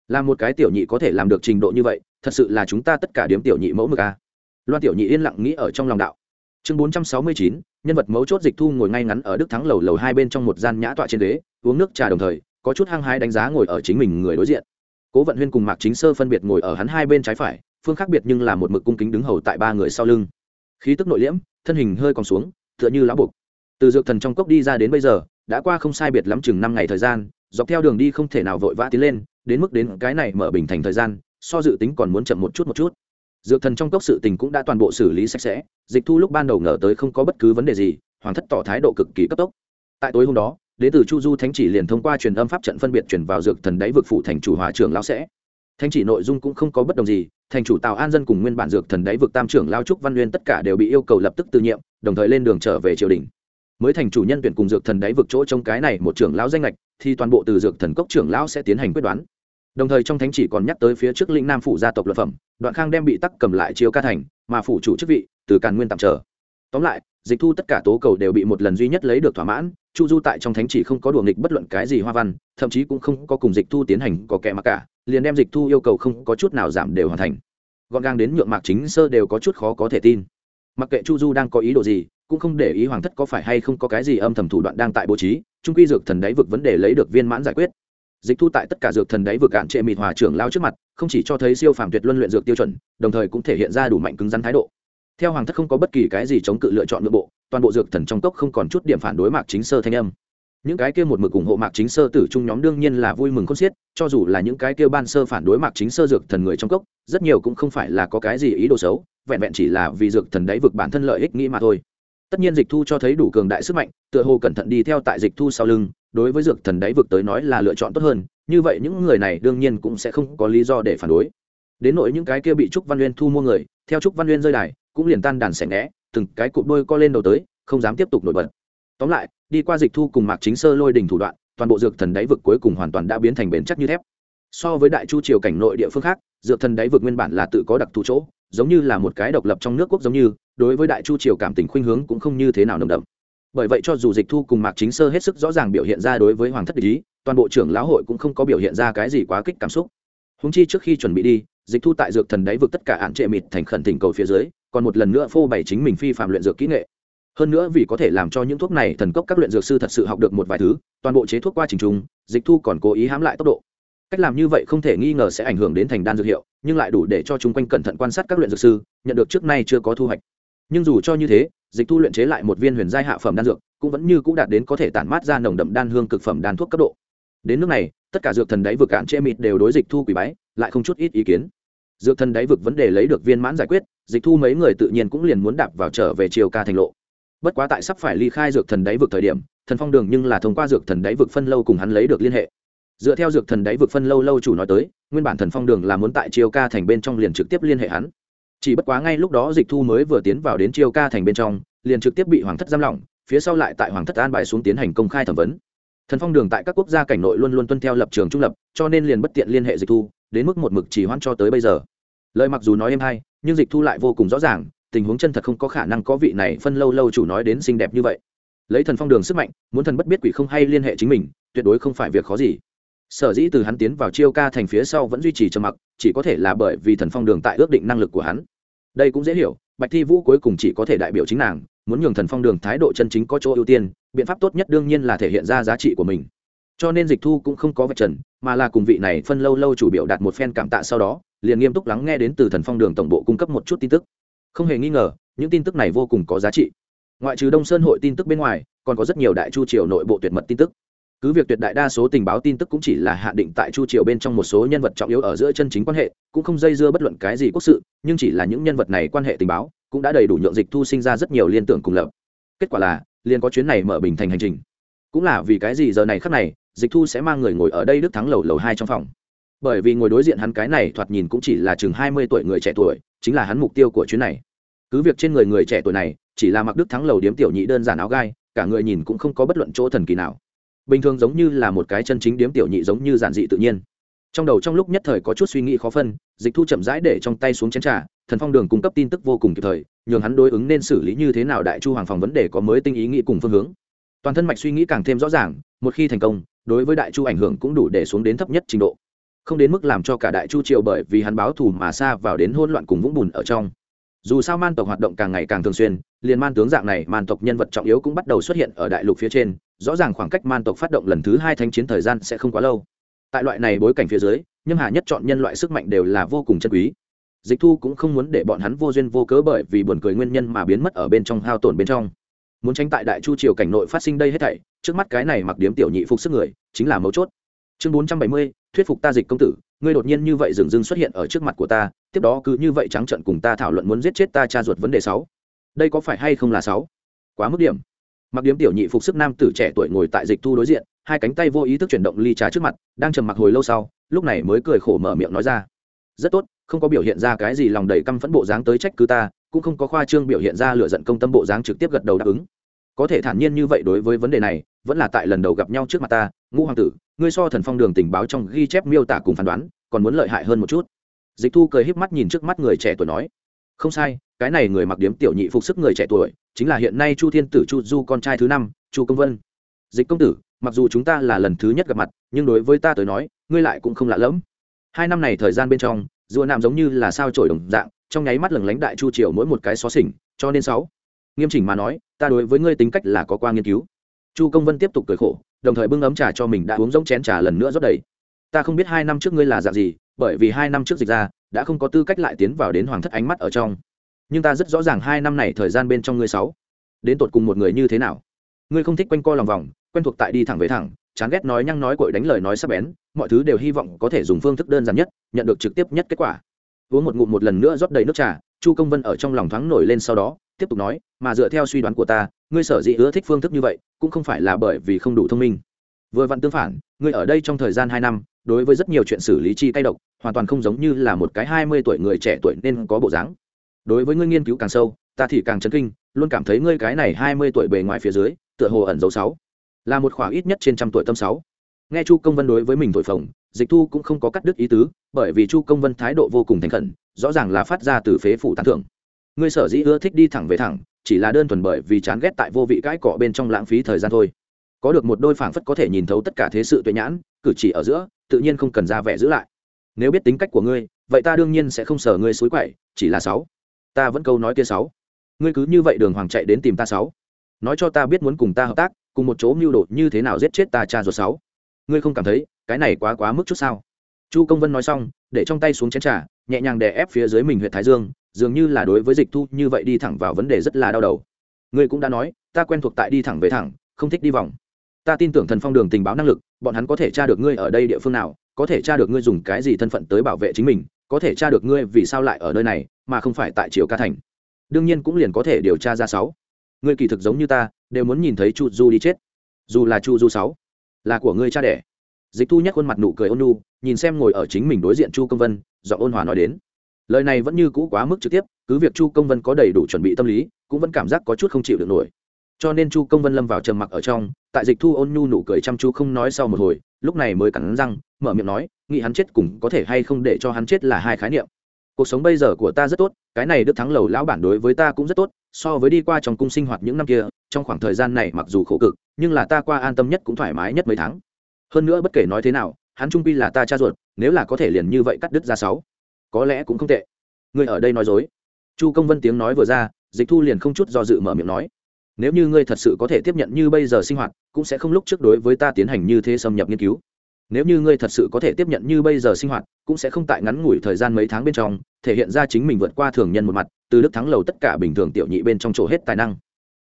Là một cái tiểu nhị có thể làm được trình độ như vậy, thật sự là chúng ta tất cả điếm tiểu nhị mẫu mực a loan tiểu nhị yên lặng nghĩ ở trong lòng đạo. Chương bốn trăm sáu mươi chín, nhân vật mấu chốt dịch thu ngồi ngay ngắn ở đức thắng lầu lầu hai bên trong một gian nhã tọa trên ghế, uống nước trà đồng thời, có chút hăng hái đánh giá ngồi ở chính mình người đối diện. Cố vận huyên cùng mạc chính sơ phân biệt ngồi ở hắn hai bên trái phải, phương khác biệt nhưng là một mực cung kính đứng hầu tại ba người sau lưng. Khí tức nội liễm, thân hình hơi còn xuống, tựa như lá buộc. Từ dược thần trong cốc đi ra đến bây giờ, đã qua không sai biệt lắm chừng năm ngày thời gian, dọc theo đường đi không thể nào vội vã tiến lên, đến mức đến cái này mở bình thành thời gian, so dự tính còn muốn chậm một chút một chút dược thần trong cốc sự tình cũng đã toàn bộ xử lý sạch sẽ, dịch thu lúc ban đầu ngờ tới không có bất cứ vấn đề gì, hoàng thất tỏ thái độ cực kỳ cấp tốc. Tại tối hôm đó đ ế từ chu du thánh chỉ liền thông qua truyền âm pháp trận phân biệt chuyển vào dược thần đáy vực phụ thành chủ hòa trưởng lão sẽ. Thánh chỉ nội dung cũng không có bất đồng gì, thành chủ tào an dân cùng nguyên bản dược thần đáy vực tam trưởng lao trúc văn nguyên tất cả đều bị yêu cầu lập tức từ nhiệm, đồng thời lên đường trở về triều đình. Mới thành chủ nhân tuyển cùng dược thần đáy vực chỗ trong cái này một trưởng lão danh lệch thì toàn bộ từ dược thần cốc trưởng lão sẽ tiến hành quyết đoán đồng thời trong thánh chỉ còn nhắc tới phía trước linh nam phủ gia tộc luật phẩm, đoạn khang đem bị tắc cầm lại chiếu ca thành, mà phủ chủ chức vị, từ càn nguyên tạm trở. Tóm lại, dịch thu tất cả tố cầu đều bị một lần duy nhất lấy được thỏa mãn, chu du tại trong thánh chỉ không có đùa nghịch bất luận cái gì hoa văn, thậm chí cũng không có cùng dịch thu tiến hành có kẻ mặc cả, liền đem dịch thu yêu cầu không có chút nào giảm đều hoàn thành. Gọn gàng đến nhượng mạc chính sơ đều có chút khó có thể tin. Mặc kệ chu du đang có ý đồ gì, cũng không để ý hoàng thất có phải hay không có cái gì âm thầm thủ đoạn đang tại bố trí, trung quy dược thần đáy vực vấn đề lấy được viên mãn giải quyết dịch thu tại tất cả dược thần đáy vượt cạn trệ mịt hòa trưởng lao trước mặt, không chỉ cho thấy siêu phàm tuyệt luân luyện dược tiêu chuẩn, đồng thời cũng thể hiện ra đủ mạnh cứng rắn thái độ. Theo hoàng thất không có bất kỳ cái gì chống cự lựa chọn nội bộ, toàn bộ dược thần trong cốc không còn chút điểm phản đối mạc chính sơ thanh âm. Những cái kia một mực ủng hộ mạc chính sơ tử trung nhóm đương nhiên là vui mừng khôn xiết, cho dù là những cái kia ban sơ phản đối mạc chính sơ dược thần người trong cốc, rất nhiều cũng không phải là có cái gì ý đồ xấu, vẹn vẹn chỉ là vì dược thần đáy vực bản thân lợi ích nghĩ mà thôi tất nhiên dịch thu cho thấy đủ cường đại sức mạnh, tựa hồ cẩn thận đi theo tại dịch thu sau lưng, đối với dược thần đáy vực tới nói là lựa chọn tốt hơn, như vậy những người này đương nhiên cũng sẽ không có lý do để phản đối. Đến nỗi những cái kia bị trúc văn uyên thu mua người, theo trúc văn uyên rơi đài, cũng liền tan đàn xẻ né từng cái cụp đôi co lên đầu tới, không dám tiếp tục nổi bật. Tóm lại, đi qua dịch thu cùng mạc chính sơ lôi đình thủ đoạn, toàn bộ dược thần đáy vực cuối cùng hoàn toàn đã biến thành bền chắc như thép. So với đại chu triều cảnh nội địa phương khác, dược thần đáy vực nguyên bản là tự có đặc thù chỗ giống như là một cái độc lập trong nước quốc giống như, đối với đại chu triều cảm tình khuynh hướng cũng không như thế nào nồng đậm. Bởi vậy cho dù dịch thu cùng mạc chính sơ hết sức rõ ràng biểu hiện ra đối với hoàng thất ý, toàn bộ trưởng lão hội cũng không có biểu hiện ra cái gì quá kích cảm xúc. Húng chi trước khi chuẩn bị đi, dịch thu tại dược thần đáy vực tất cả hạn trệ mịt thành khẩn thỉnh cầu phía dưới, còn một lần nữa phô bày chính mình phi phạm luyện dược kỹ nghệ. Hơn nữa vì có thể làm cho những thuốc này thần cốc các luyện dược sư thật sự học được một vài thứ, toàn bộ chế thuốc qua trình trung dịch thu còn cố ý hãm lại tốc độ cách làm như vậy không thể nghi ngờ sẽ ảnh hưởng đến thành đan dược hiệu, nhưng lại đủ để cho chúng quanh cẩn thận quan sát các luyện dược sư, nhận được trước nay chưa có thu hoạch. Nhưng dù cho như thế, dịch thu luyện chế lại một viên huyền giai hạ phẩm đan dược, cũng vẫn như c ũ đạt đến có thể tản mát ra nồng đậm đan hương cực phẩm đan thuốc cấp độ. Đến nước này, tất cả dược thần đáy vực cạn che mịt đều đối dịch thu quỷ bái, lại không chút ít ý kiến. Dược thần đáy vực vấn đề lấy được viên mãn giải quyết, dịch thu mấy người tự nhiên cũng liền muốn đạp vào trở về chiều ca thành lộ. Bất quá tại sắp phải ly khai dược thần đáy vực thời điểm, thần phong đường nhưng là thông qua dược thần đáy vực phân lâu cùng hắn lấy được liên hệ dựa theo dược thần đáy vực phân lâu lâu chủ nói tới, nguyên bản thần phong đường là muốn tại chiêu ca thành bên trong liền trực tiếp liên hệ hắn. Chỉ bất quá ngay lúc đó dịch thu mới vừa tiến vào đến chiêu ca thành bên trong, liền trực tiếp bị hoàng thất giam lỏng, phía sau lại tại hoàng thất an bài xuống tiến hành công khai thẩm vấn. Thần phong đường tại các quốc gia cảnh nội luôn luôn tuân theo lập trường trung lập, cho nên liền bất tiện liên hệ dịch thu, đến mức một mực chỉ hoãn cho tới bây giờ. Lời mặc dù nói em hay, nhưng dịch thu lại vô cùng rõ ràng, tình huống chân thật không có khả năng có vị này phân lâu lâu chủ nói đến xinh đẹp như vậy. Lấy thần phong đường sức mạnh, muốn thần bất biết quỷ không hay liên hệ chính mình, tuyệt đối không phải việc khó gì sở dĩ từ hắn tiến vào chiêu ca thành phía sau vẫn duy trì trầm mặc, chỉ có thể là bởi vì thần phong đường tại ước định năng lực của hắn. Đây cũng dễ hiểu, bạch thi vũ cuối cùng chỉ có thể đại biểu chính nàng, muốn nhường thần phong đường thái độ chân chính có chỗ ưu tiên, biện pháp tốt nhất đương nhiên là thể hiện ra giá trị của mình. Cho nên dịch thu cũng không có vạch trần, mà là cùng vị này phân lâu lâu chủ biểu đạt một phen cảm tạ sau đó, liền nghiêm túc lắng nghe đến từ thần phong đường tổng bộ cung cấp một chút tin tức. Không hề nghi ngờ, những tin tức này vô cùng có giá trị. Ngoại trừ đông sơn hội tin tức bên ngoài, còn có rất nhiều đại chu triều nội bộ tuyệt mật tin tức cứ việc tuyệt đại đa số tình báo tin tức cũng chỉ là hạ định tại chu triều bên trong một số nhân vật trọng yếu ở giữa chân chính quan hệ, cũng không dây dưa bất luận cái gì quốc sự, nhưng chỉ là những nhân vật này quan hệ tình báo, cũng đã đầy đủ nhượng dịch thu sinh ra rất nhiều liên tưởng cùng lập. Kết quả là, liền có chuyến này mở bình thành hành trình. Cũng là vì cái gì giờ này khắc này, dịch thu sẽ mang người ngồi ở đây đức thắng lầu lầu hai trong phòng. Bởi vì ngồi đối diện hắn cái này thoạt nhìn cũng chỉ là chừng hai mươi tuổi người trẻ tuổi, chính là hắn mục tiêu của chuyến này. Cứ việc trên người người trẻ tuổi này, chỉ là mặc đức thắng lầu điếm tiểu nhị đơn giản áo gai, cả người nhìn cũng không có bất luận chỗ thần kỳ nào bình thường giống như là một cái chân chính điếm tiểu nhị giống như giản dị tự nhiên. Trong đầu trong lúc nhất thời có chút suy nghĩ khó phân, dịch thu chậm rãi để trong tay xuống chén trà, thần phong đường cung cấp tin tức vô cùng kịp thời, nhường hắn đối ứng nên xử lý như thế nào đại chu hoàng phòng vấn đề có mới tinh ý nghĩ cùng phương hướng. Toàn thân mạch suy nghĩ càng thêm rõ ràng, một khi thành công, đối với đại chu ảnh hưởng cũng đủ để xuống đến thấp nhất trình độ. Không đến mức làm cho cả đại chu triều bởi vì hắn báo thù mà xa vào đến hỗn loạn cùng vũng bùn ở trong dù sao man tộc hoạt động càng ngày càng thường xuyên, liền man tướng dạng này, man tộc nhân vật trọng yếu cũng bắt đầu xuất hiện ở đại lục phía trên, rõ ràng khoảng cách man tộc phát động lần thứ hai thanh chiến thời gian sẽ không quá lâu. Tại loại này bối cảnh phía dưới, nhâm hà nhất chọn nhân loại sức mạnh đều là vô cùng chân quý. Dịch thu cũng không muốn để bọn hắn vô duyên vô cớ bởi vì buồn cười nguyên nhân mà biến mất ở bên trong hao tổn bên trong. Muốn tránh tại đại chu triều cảnh nội phát sinh đây hết thảy, trước mắt cái này mặc điếm tiểu nhị phục sức người, chính là mấu chốt. Chương bốn trăm bảy mươi, thuyết phục ta dịch công tử ngươi đột nhiên như vậy dừng dưng xuất hiện ở trước mặt của ta, tiếp đó cứ như vậy trắng trận cùng ta thảo luận muốn giết chết ta cha ruột vấn đề sáu. Đây có phải hay không là sáu? Quá mức điểm. Mặc điếm tiểu nhị phục sức nam tử trẻ tuổi ngồi tại dịch thu đối diện, hai cánh tay vô ý thức chuyển động ly trà trước mặt, đang trầm mặc hồi lâu sau, lúc này mới cười khổ mở miệng nói ra. Rất tốt, không có biểu hiện ra cái gì lòng đầy căm phẫn bộ dáng tới trách cứ ta, cũng không có khoa trương biểu hiện ra lựa giận công tâm bộ dáng trực tiếp gật đầu đáp ứng có thể thản nhiên như vậy đối với vấn đề này, vẫn là tại lần đầu gặp nhau trước mặt ta, ngũ hoàng tử, ngươi so thần phong đường tình báo trong ghi chép miêu tả cùng phán đoán, còn muốn lợi hại hơn một chút. Dịch thu cười híp mắt nhìn trước mắt người trẻ tuổi nói, không sai, cái này người mặc điếm tiểu nhị phục sức người trẻ tuổi, chính là hiện nay chu thiên tử chu du con trai thứ năm, chu công vân. Dịch công tử, mặc dù chúng ta là lần thứ nhất gặp mặt, nhưng đối với ta tới nói, ngươi lại cũng không lạ lẫm. Hai năm này thời gian bên trong, rùa nạm giống như là sao trổi đồng dạng, trong nháy mắt lừng lánh đại chu triều mỗi một cái xó xỉnh, cho nên sáu. Nghiêm chỉnh mà nói ta đối với ngươi tính cách là có qua nghiên cứu. Chu công vân tiếp tục cười khổ, đồng thời bưng ấm trà cho mình đã uống giống chén trà lần nữa rót đầy. Ta không biết hai năm trước ngươi là dạng gì, bởi vì hai năm trước dịch ra, đã không có tư cách lại tiến vào đến hoàng thất ánh mắt ở trong. Nhưng ta rất rõ ràng hai năm này thời gian bên trong ngươi sáu, đến tột cùng một người như thế nào? Ngươi không thích quanh co lòng vòng, quen thuộc tại đi thẳng với thẳng, chán ghét nói nhăng nói cội đánh lời nói sắp bén, mọi thứ đều hy vọng có thể dùng phương thức đơn giản nhất, nhận được trực tiếp nhất kết quả. Uống một ngụm một lần nữa rót đầy nước trà, chu công vân ở trong lòng thoáng nổi lên sau đó tiếp tục nói, mà dựa theo suy đoán của ta, ngươi sở dĩ ưa thích phương thức như vậy, cũng không phải là bởi vì không đủ thông minh. Vừa vặn tương phản, ngươi ở đây trong thời gian hai năm, đối với rất nhiều chuyện xử lý chi tay độc, hoàn toàn không giống như là một cái hai mươi tuổi người trẻ tuổi nên có bộ dáng. Đối với ngươi nghiên cứu càng sâu, ta thì càng chấn kinh, luôn cảm thấy ngươi cái này hai mươi tuổi bề ngoài phía dưới, tựa hồ ẩn dấu sáu. Là một khoảng ít nhất trên trăm tuổi tâm sáu. Nghe chu công vân đối với mình thổi phồng, dịch thu cũng không có cắt đứt ý tứ, bởi vì chu công vân thái độ vô cùng thành khẩn, rõ ràng là phát ra từ phế phủ tán thưởng ngươi sở dĩ ưa thích đi thẳng về thẳng, chỉ là đơn thuần bởi vì chán ghét tại vô vị cãi cọ bên trong lãng phí thời gian thôi. Có được một đôi phảng phất có thể nhìn thấu tất cả thế sự tuệ nhãn, cử chỉ ở giữa, tự nhiên không cần ra vẻ giữ lại. Nếu biết tính cách của ngươi, vậy ta đương nhiên sẽ không sở ngươi xối quậy, chỉ là sáu. Ta vẫn câu nói kia sáu. Ngươi cứ như vậy đường hoàng chạy đến tìm ta sáu. Nói cho ta biết muốn cùng ta hợp tác, cùng một chỗ mưu đồ như thế nào giết chết ta cha ruột sáu. Ngươi không cảm thấy, cái này quá quá mức chút sao? Chu công vân nói xong, để trong tay xuống chén trà, nhẹ nhàng đè ép phía dưới mình huyện thái dương dường như là đối với dịch thu như vậy đi thẳng vào vấn đề rất là đau đầu. Ngươi cũng đã nói, ta quen thuộc tại đi thẳng về thẳng, không thích đi vòng. Ta tin tưởng thần phong đường tình báo năng lực, bọn hắn có thể tra được ngươi ở đây địa phương nào, có thể tra được ngươi dùng cái gì thân phận tới bảo vệ chính mình, có thể tra được ngươi vì sao lại ở nơi này, mà không phải tại triều ca thành. Đương nhiên cũng liền có thể điều tra ra sáu. Ngươi kỳ thực giống như ta, đều muốn nhìn thấy chu du đi chết. Dù là chu du sáu, là của ngươi cha đẻ. Dịch thu nhắc khuôn mặt nụ cười ôn nu nhìn xem ngồi ở chính mình đối diện chu công vân do ôn hòa nói đến lời này vẫn như cũ quá mức trực tiếp, cứ việc chu công vân có đầy đủ chuẩn bị tâm lý, cũng vẫn cảm giác có chút không chịu được nổi. Cho nên chu công vân lâm vào trầm mặc ở trong, tại dịch thu ôn nhu nụ cười chăm chú không nói sau một hồi, lúc này mới cắn răng, mở miệng nói, nghĩ hắn chết cũng có thể hay không để cho hắn chết là hai khái niệm. Cuộc sống bây giờ của ta rất tốt, cái này đức thắng lầu lão bản đối với ta cũng rất tốt, so với đi qua trong cung sinh hoạt những năm kia, trong khoảng thời gian này mặc dù khổ cực, nhưng là ta qua an tâm nhất cũng thoải mái nhất mấy tháng. Hơn nữa bất kể nói thế nào, hắn trung pi là ta cha ruột, nếu là có thể liền như vậy cắt đứt ra sáu có lẽ cũng không tệ. Ngươi ở đây nói dối. Chu công vân tiếng nói vừa ra, dịch thu liền không chút do dự mở miệng nói, nếu như ngươi thật sự có thể tiếp nhận như bây giờ sinh hoạt, cũng sẽ không lúc trước đối với ta tiến hành như thế xâm nhập nghiên cứu. Nếu như ngươi thật sự có thể tiếp nhận như bây giờ sinh hoạt, cũng sẽ không tại ngắn ngủi thời gian mấy tháng bên trong, thể hiện ra chính mình vượt qua thường nhân một mặt, từ đức thắng lầu tất cả bình thường tiểu nhị bên trong chỗ hết tài năng.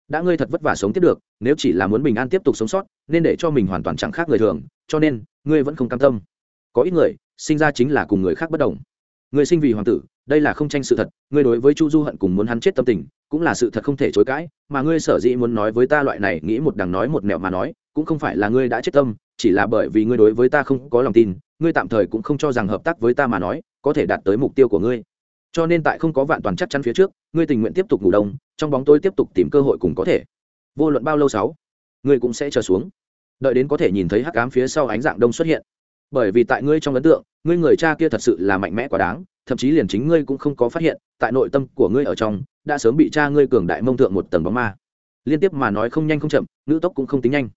Đã ngươi thật vất vả sống tiếp được, nếu chỉ là muốn bình an tiếp tục sống sót, nên để cho mình hoàn toàn chẳng khác người thường, cho nên, ngươi vẫn không cam tâm. Có ít người, sinh ra chính là cùng người khác bất đồng người sinh vì hoàng tử, đây là không tranh sự thật, ngươi đối với chu du hận cùng muốn hắn chết tâm tình, cũng là sự thật không thể chối cãi, mà ngươi sở dĩ muốn nói với ta loại này, nghĩ một đằng nói một nẻo mà nói, cũng không phải là ngươi đã chết tâm, chỉ là bởi vì ngươi đối với ta không có lòng tin, ngươi tạm thời cũng không cho rằng hợp tác với ta mà nói, có thể đạt tới mục tiêu của ngươi. Cho nên tại không có vạn toàn chắc chắn phía trước, ngươi tình nguyện tiếp tục ngủ đông, trong bóng tôi tiếp tục tìm cơ hội cùng có thể. Vô luận bao lâu sáu, ngươi cũng sẽ chờ xuống. Đợi đến có thể nhìn thấy hắc ám phía sau ánh dạng đông xuất hiện bởi vì tại ngươi trong ấn tượng, ngươi người cha kia thật sự là mạnh mẽ quá đáng, thậm chí liền chính ngươi cũng không có phát hiện, tại nội tâm của ngươi ở trong, đã sớm bị cha ngươi cường đại mông thượng một tầng bóng ma. Liên tiếp mà nói không nhanh không chậm, ngữ tốc cũng không tính nhanh.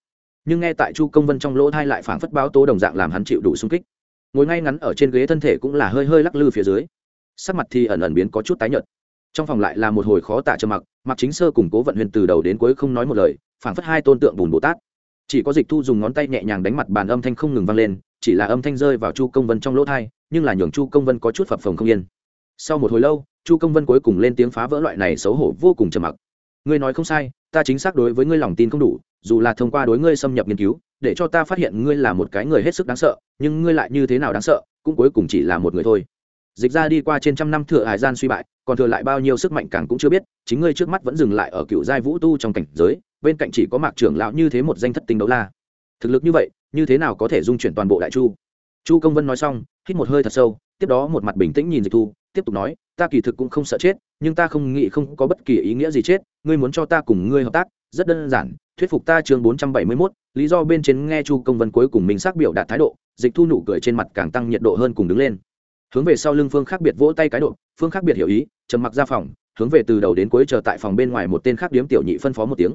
Nhưng nghe tại chu công vân trong lỗ thai lại phảng phất báo tố đồng dạng làm hắn chịu đủ sung kích. Ngồi ngay ngắn ở trên ghế thân thể cũng là hơi hơi lắc lư phía dưới. Sắc mặt thì ẩn ẩn biến có chút tái nhợt. Trong phòng lại là một hồi khó tả trầm mặc mặc chính sơ cùng cố vận huyền từ đầu đến cuối không nói một lời, phảng phất hai tôn tượng bùn bồ tát chỉ có dịch thu dùng ngón tay nhẹ nhàng đánh mặt bàn âm thanh không ngừng vang lên, chỉ là âm thanh rơi vào chu công vân trong lỗ thai nhưng là nhường chu công vân có chút phập phồng không yên. Sau một hồi lâu, chu công vân cuối cùng lên tiếng phá vỡ loại này xấu hổ vô cùng trầm mặc. Ngươi nói không sai, ta chính xác đối với ngươi lòng tin không đủ, dù là thông qua đối ngươi xâm nhập nghiên cứu, để cho ta phát hiện ngươi là một cái người hết sức đáng sợ, nhưng ngươi lại như thế nào đáng sợ, cũng cuối cùng chỉ là một người thôi dịch ra đi qua trên trăm năm thừa hải gian suy bại còn thừa lại bao nhiêu sức mạnh càng cũng chưa biết chính ngươi trước mắt vẫn dừng lại ở cựu giai vũ tu trong cảnh giới bên cạnh chỉ có mạc trưởng lão như thế một danh thất tinh đấu la. Thực lực như vậy như thế nào có thể dung chuyển toàn bộ đại chu? Chu công vân nói xong hít một hơi thật sâu tiếp đó một mặt bình tĩnh nhìn dịch thu tiếp tục nói ta kỳ thực cũng không sợ chết nhưng ta không nghĩ không có bất kỳ ý nghĩa gì chết ngươi muốn cho ta cùng ngươi hợp tác rất đơn giản thuyết phục ta chương bốn trăm bảy mươi 471, lý do bên trên nghe chu công vân cuối cùng mình xác biểu đạt thái độ. Dịch thu nụ cười trên mặt càng tăng nhiệt độ hơn cùng đứng lên hướng về sau lưng phương khác biệt vỗ tay cái độ, phương khác biệt hiểu ý, trầm mặc ra phòng, hướng về từ đầu đến cuối chờ tại phòng bên ngoài một tên khác điếm tiểu nhị phân phó một tiếng.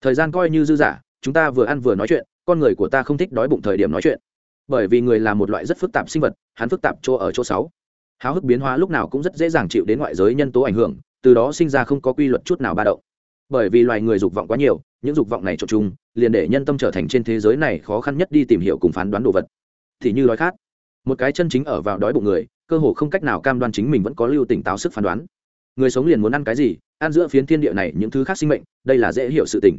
Thời gian coi như dư giả chúng ta vừa ăn vừa nói chuyện, con người của ta không thích đói bụng thời điểm nói chuyện. Bởi vì người là một loại rất phức tạp sinh vật, hắn phức tạp chỗ ở chỗ sáu. Háo hức biến hóa lúc nào cũng rất dễ dàng chịu đến ngoại giới nhân tố ảnh hưởng, từ đó sinh ra không có quy luật chút nào ba động. Bởi vì loài người dục vọng quá nhiều, những dục vọng này trộn chung, liền để nhân tâm trở thành trên thế giới này khó khăn nhất đi tìm hiểu cùng phán đoán đồ vật. Thì như đói khát một cái chân chính ở vào đói bụng người, cơ hồ không cách nào cam đoan chính mình vẫn có lưu tỉnh táo sức phán đoán. Người sống liền muốn ăn cái gì, ăn giữa phiến thiên địa này những thứ khác sinh mệnh, đây là dễ hiểu sự tỉnh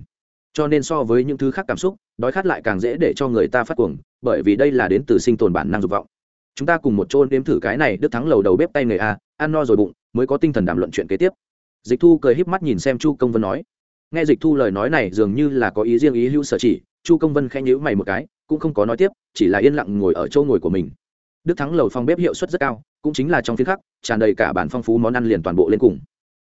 cho nên so với những thứ khác cảm xúc, đói khát lại càng dễ để cho người ta phát cuồng, bởi vì đây là đến từ sinh tồn bản năng dục vọng. Chúng ta cùng một chôn đếm thử cái này, đức thắng lầu đầu bếp tay người a, ăn no rồi bụng, mới có tinh thần đàm luận chuyện kế tiếp. Dịch thu cười híp mắt nhìn xem chu công vân nói. Nghe dịch thu lời nói này, dường như là có ý riêng ý hữu sở chỉ, chu công vân khẽ nhữ mày một cái, cũng không có nói tiếp, chỉ là yên lặng ngồi ở chỗ ngồi của mình đức thắng lầu phòng bếp hiệu suất rất cao, cũng chính là trong phiên khắc, tràn đầy cả bản phong phú món ăn liền toàn bộ lên cùng.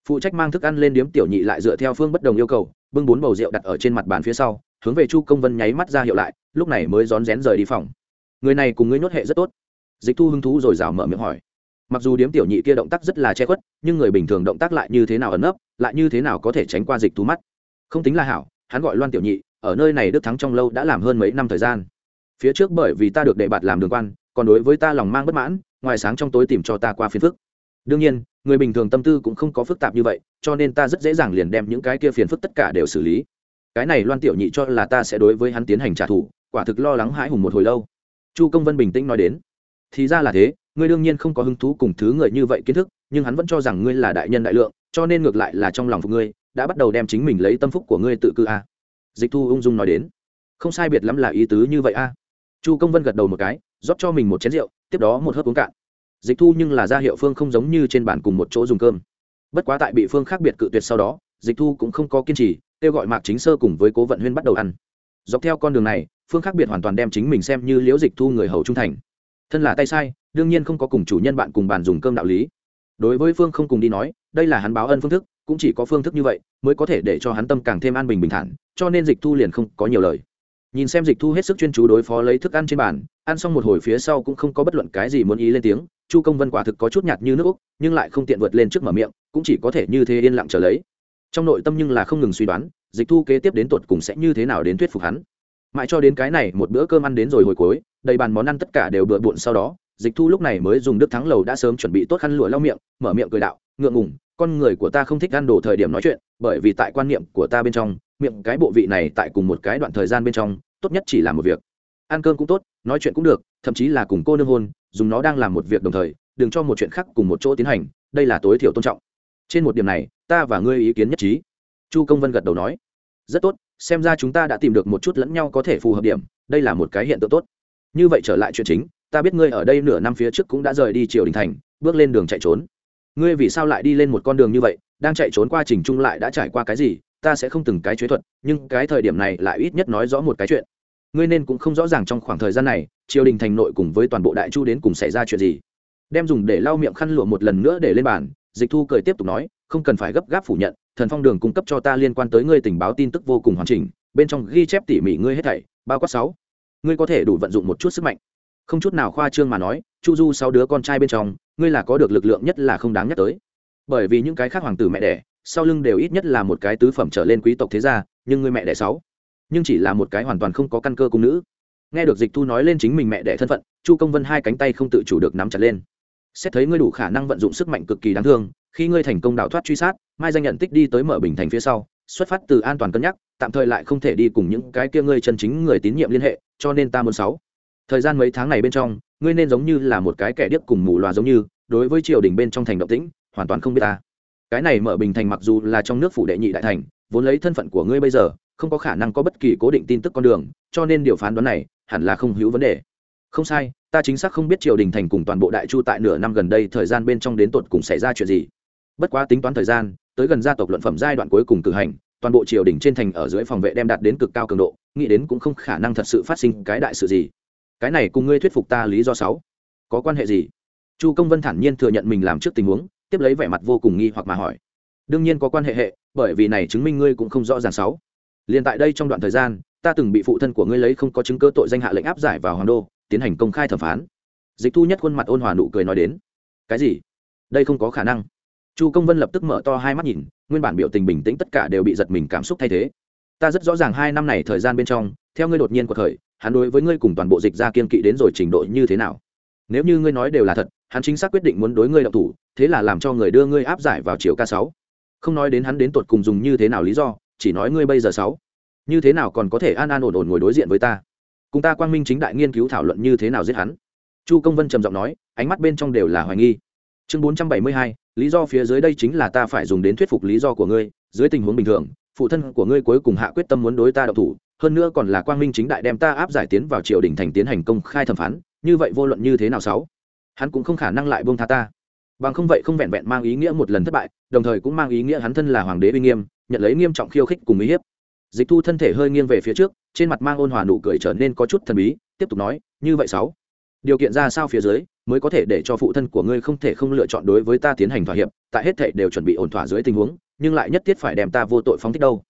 Phụ trách mang thức ăn lên điếm tiểu nhị lại dựa theo phương bất đồng yêu cầu, bưng bốn bầu rượu đặt ở trên mặt bàn phía sau, hướng về chu công vân nháy mắt ra hiệu lại, lúc này mới rón rén rời đi phòng. Người này cùng ngươi nhốt hệ rất tốt. Dịch thu hứng thú rồi rào mở miệng hỏi. Mặc dù điếm tiểu nhị kia động tác rất là che khuất, nhưng người bình thường động tác lại như thế nào ẩn nấp, lại như thế nào có thể tránh qua dịch thú mắt? Không tính là hảo, hắn gọi loan tiểu nhị, ở nơi này đức thắng trong lâu đã làm hơn mấy năm thời gian. Phía trước bởi vì ta được đề bạt làm đường quan còn đối với ta lòng mang bất mãn, ngoài sáng trong tối tìm cho ta qua phiền phức. Đương nhiên, người bình thường tâm tư cũng không có phức tạp như vậy, cho nên ta rất dễ dàng liền đem những cái kia phiền phức tất cả đều xử lý. Cái này loan tiểu nhị cho là ta sẽ đối với hắn tiến hành trả thù, quả thực lo lắng hãi hùng một hồi lâu. Chu công vân bình tĩnh nói đến. Thì ra là thế, ngươi đương nhiên không có hứng thú cùng thứ người như vậy kiến thức, nhưng hắn vẫn cho rằng ngươi là đại nhân đại lượng, cho nên ngược lại là trong lòng phục ngươi, đã bắt đầu đem chính mình lấy tâm phúc của ngươi tự cư a. Dịch thu ung dung nói đến. Không sai biệt lắm là ý tứ như vậy a. Chu công vân gật đầu một cái rót cho mình một chén rượu, tiếp đó một hớp uống cạn. Dịch thu nhưng là ra hiệu phương không giống như trên bàn cùng một chỗ dùng cơm. Bất quá tại bị phương khác biệt cự tuyệt sau đó, dịch thu cũng không có kiên trì, kêu gọi mạc chính sơ cùng với cố vận huyên bắt đầu ăn. Dọc theo con đường này, phương khác biệt hoàn toàn đem chính mình xem như liễu dịch thu người hầu trung thành. Thân là tay sai, đương nhiên không có cùng chủ nhân bạn cùng bàn dùng cơm đạo lý. Đối với phương không cùng đi nói, đây là hắn báo ân phương thức, cũng chỉ có phương thức như vậy, mới có thể để cho hắn tâm càng thêm an bình bình thản, cho nên dịch thu liền không có nhiều lời nhìn xem dịch thu hết sức chuyên chú đối phó lấy thức ăn trên bàn, ăn xong một hồi phía sau cũng không có bất luận cái gì muốn ý lên tiếng. Chu công vân quả thực có chút nhạt như nước úc, nhưng lại không tiện vượt lên trước mở miệng, cũng chỉ có thể như thế yên lặng trở lấy. Trong nội tâm nhưng là không ngừng suy đoán, dịch thu kế tiếp đến tột cùng sẽ như thế nào đến thuyết phục hắn. Mãi cho đến cái này một bữa cơm ăn đến rồi hồi cuối, đầy bàn món ăn tất cả đều bừa bộn sau đó, dịch thu lúc này mới dùng đức thắng lầu đã sớm chuẩn bị tốt khăn lụa lau miệng, mở miệng cười đạo, ngượng ngùng, con người của ta không thích ăn đồ thời điểm nói chuyện, bởi vì tại quan niệm của ta bên trong, miệng cái bộ vị này tại cùng một cái đoạn thời gian bên trong tốt nhất chỉ làm một việc. Ăn cơm cũng tốt, nói chuyện cũng được, thậm chí là cùng cô nương hôn, dùng nó đang làm một việc đồng thời, đừng cho một chuyện khác cùng một chỗ tiến hành, đây là tối thiểu tôn trọng. Trên một điểm này, ta và ngươi ý kiến nhất trí. Chu công vân gật đầu nói. Rất tốt, xem ra chúng ta đã tìm được một chút lẫn nhau có thể phù hợp điểm, đây là một cái hiện tượng tốt. Như vậy trở lại chuyện chính, ta biết ngươi ở đây nửa năm phía trước cũng đã rời đi triều đình thành, bước lên đường chạy trốn. Ngươi vì sao lại đi lên một con đường như vậy, đang chạy trốn qua trình trung lại đã trải qua cái gì ta sẽ không từng cái chế thuật, nhưng cái thời điểm này lại ít nhất nói rõ một cái chuyện. Ngươi nên cũng không rõ ràng trong khoảng thời gian này, triều đình thành nội cùng với toàn bộ đại chu đến cùng xảy ra chuyện gì. Đem dùng để lau miệng khăn lụa một lần nữa để lên bàn, dịch thu cười tiếp tục nói, không cần phải gấp gáp phủ nhận, thần phong đường cung cấp cho ta liên quan tới ngươi tình báo tin tức vô cùng hoàn chỉnh, bên trong ghi chép tỉ mỉ ngươi hết thảy bao quát sáu. Ngươi có thể đủ vận dụng một chút sức mạnh. Không chút nào khoa trương mà nói, chu du sáu đứa con trai bên trong, ngươi là có được lực lượng nhất là không đáng nhắc tới. Bởi vì những cái khác hoàng tử mẹ đẻ sau lưng đều ít nhất là một cái tứ phẩm trở lên quý tộc thế gia, nhưng người mẹ đẻ sáu. Nhưng chỉ là một cái hoàn toàn không có căn cơ cung nữ. Nghe được dịch thu nói lên chính mình mẹ đẻ thân phận, chu công vân hai cánh tay không tự chủ được nắm chặt lên. Xét thấy ngươi đủ khả năng vận dụng sức mạnh cực kỳ đáng thương, khi ngươi thành công đào thoát truy sát, mai danh nhận tích đi tới mở bình thành phía sau, xuất phát từ an toàn cân nhắc, tạm thời lại không thể đi cùng những cái kia ngươi chân chính người tín nhiệm liên hệ, cho nên ta muốn sáu. Thời gian mấy tháng này bên trong, ngươi nên giống như là một cái kẻ điếc cùng mù loà giống như, đối với triều đình bên trong thành động tĩnh, hoàn toàn không biết ta cái này mở bình thành mặc dù là trong nước phủ đệ nhị đại thành, vốn lấy thân phận của ngươi bây giờ, không có khả năng có bất kỳ cố định tin tức con đường, cho nên điều phán đoán này hẳn là không hữu vấn đề. Không sai, ta chính xác không biết triều đình thành cùng toàn bộ đại chu tại nửa năm gần đây thời gian bên trong đến tột cùng xảy ra chuyện gì. Bất quá tính toán thời gian, tới gần gia tộc luận phẩm giai đoạn cuối cùng cử hành, toàn bộ triều đình trên thành ở dưới phòng vệ đem đạt đến cực cao cường độ, nghĩ đến cũng không khả năng thật sự phát sinh cái đại sự gì. Cái này cùng ngươi thuyết phục ta lý do sáu. Có quan hệ gì? Chu công vân thản nhiên thừa nhận mình làm trước tình huống tiếp lấy vẻ mặt vô cùng nghi hoặc mà hỏi. Đương nhiên có quan hệ hệ, bởi vì này chứng minh ngươi cũng không rõ ràng sáu. Liền tại đây trong đoạn thời gian, ta từng bị phụ thân của ngươi lấy không có chứng cơ tội danh hạ lệnh áp giải vào hoàng đô, tiến hành công khai thẩm phán. Dịch thu nhất khuôn mặt ôn hòa nụ cười nói đến. Cái gì? Đây không có khả năng. Chu công vân lập tức mở to hai mắt nhìn, nguyên bản biểu tình bình tĩnh tất cả đều bị giật mình cảm xúc thay thế. Ta rất rõ ràng hai năm này thời gian bên trong, theo ngươi đột nhiên của thời hắn đối với ngươi cùng toàn bộ dịch ra kiên kỵ đến rồi trình độ như thế nào nếu như ngươi nói đều là thật, hắn chính xác quyết định muốn đối ngươi đậu thủ, thế là làm cho người đưa ngươi áp giải vào chiều ca sáu. Không nói đến hắn đến tột cùng dùng như thế nào lý do, chỉ nói ngươi bây giờ sáu. Như thế nào còn có thể an an ổn ổn ngồi đối diện với ta? Cùng ta quang minh chính đại nghiên cứu thảo luận như thế nào giết hắn? Chu công vân trầm giọng nói, ánh mắt bên trong đều là hoài nghi. Chương bốn trăm bảy mươi hai, lý do phía dưới đây chính là ta phải dùng đến thuyết phục lý do của ngươi, dưới tình huống bình thường, phụ thân của ngươi cuối cùng hạ quyết tâm muốn đối ta đậu thủ, hơn nữa còn là quang minh chính đại đem ta áp giải tiến vào triều đình thành tiến hành công khai thẩm phán như vậy vô luận như thế nào sáu? Hắn cũng không khả năng lại buông tha ta. Bằng không vậy không vẹn vẹn mang ý nghĩa một lần thất bại, đồng thời cũng mang ý nghĩa hắn thân là hoàng đế uy nghiêm, nhận lấy nghiêm trọng khiêu khích cùng uy hiếp. Dịch thu thân thể hơi nghiêng về phía trước, trên mặt mang ôn hòa nụ cười trở nên có chút thần bí, tiếp tục nói, như vậy sáu, điều kiện ra sao phía dưới mới có thể để cho phụ thân của ngươi không thể không lựa chọn đối với ta tiến hành thỏa hiệp, tại hết thảy đều chuẩn bị ổn thỏa dưới tình huống, nhưng lại nhất thiết phải đem ta vô tội phóng thích đâu.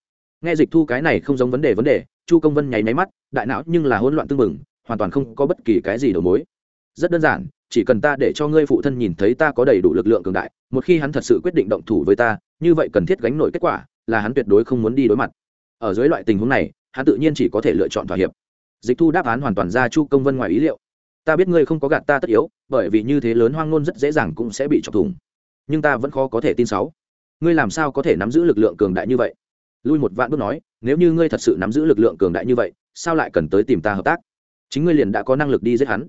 Nghe dịch thu cái này không giống vấn đề vấn đề, chu công vân nháy máy mắt, đại não nhưng là hỗn loạn tương mừng hoàn toàn không có bất kỳ cái gì đầu mối. Rất đơn giản, chỉ cần ta để cho ngươi phụ thân nhìn thấy ta có đầy đủ lực lượng cường đại, một khi hắn thật sự quyết định động thủ với ta, như vậy cần thiết gánh nổi kết quả là hắn tuyệt đối không muốn đi đối mặt. Ở dưới loại tình huống này, hắn tự nhiên chỉ có thể lựa chọn thỏa hiệp. Dịch thu đáp án hoàn toàn ra chu công vân ngoài ý liệu. Ta biết ngươi không có gạt ta tất yếu, bởi vì như thế lớn hoang ngôn rất dễ dàng cũng sẽ bị chọc thủng. Nhưng ta vẫn khó có thể tin sáu. Ngươi làm sao có thể nắm giữ lực lượng cường đại như vậy? Lui một vạn bước nói, nếu như ngươi thật sự nắm giữ lực lượng cường đại như vậy, sao lại cần tới tìm ta hợp tác? Chính ngươi liền đã có năng lực đi giết hắn.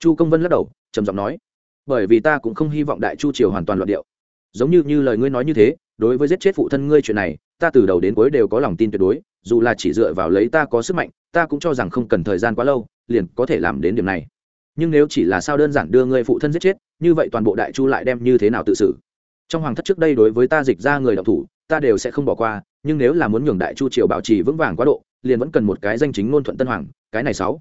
Chu công vân lắc đầu, trầm giọng nói, bởi vì ta cũng không hy vọng đại chu triều hoàn toàn luận điệu. Giống như như lời ngươi nói như thế, đối với giết chết phụ thân ngươi chuyện này, ta từ đầu đến cuối đều có lòng tin tuyệt đối, dù là chỉ dựa vào lấy ta có sức mạnh, ta cũng cho rằng không cần thời gian quá lâu, liền có thể làm đến điểm này. Nhưng nếu chỉ là sao đơn giản đưa ngươi phụ thân giết chết, như vậy toàn bộ đại chu lại đem như thế nào tự xử? Trong hoàng thất trước đây đối với ta dịch ra người đọc thủ, ta đều sẽ không bỏ qua, nhưng nếu là muốn nhường đại chu triều bảo trì vững vàng quá độ, liền vẫn cần một cái danh chính ngôn thuận tân hoàng, cái này sáu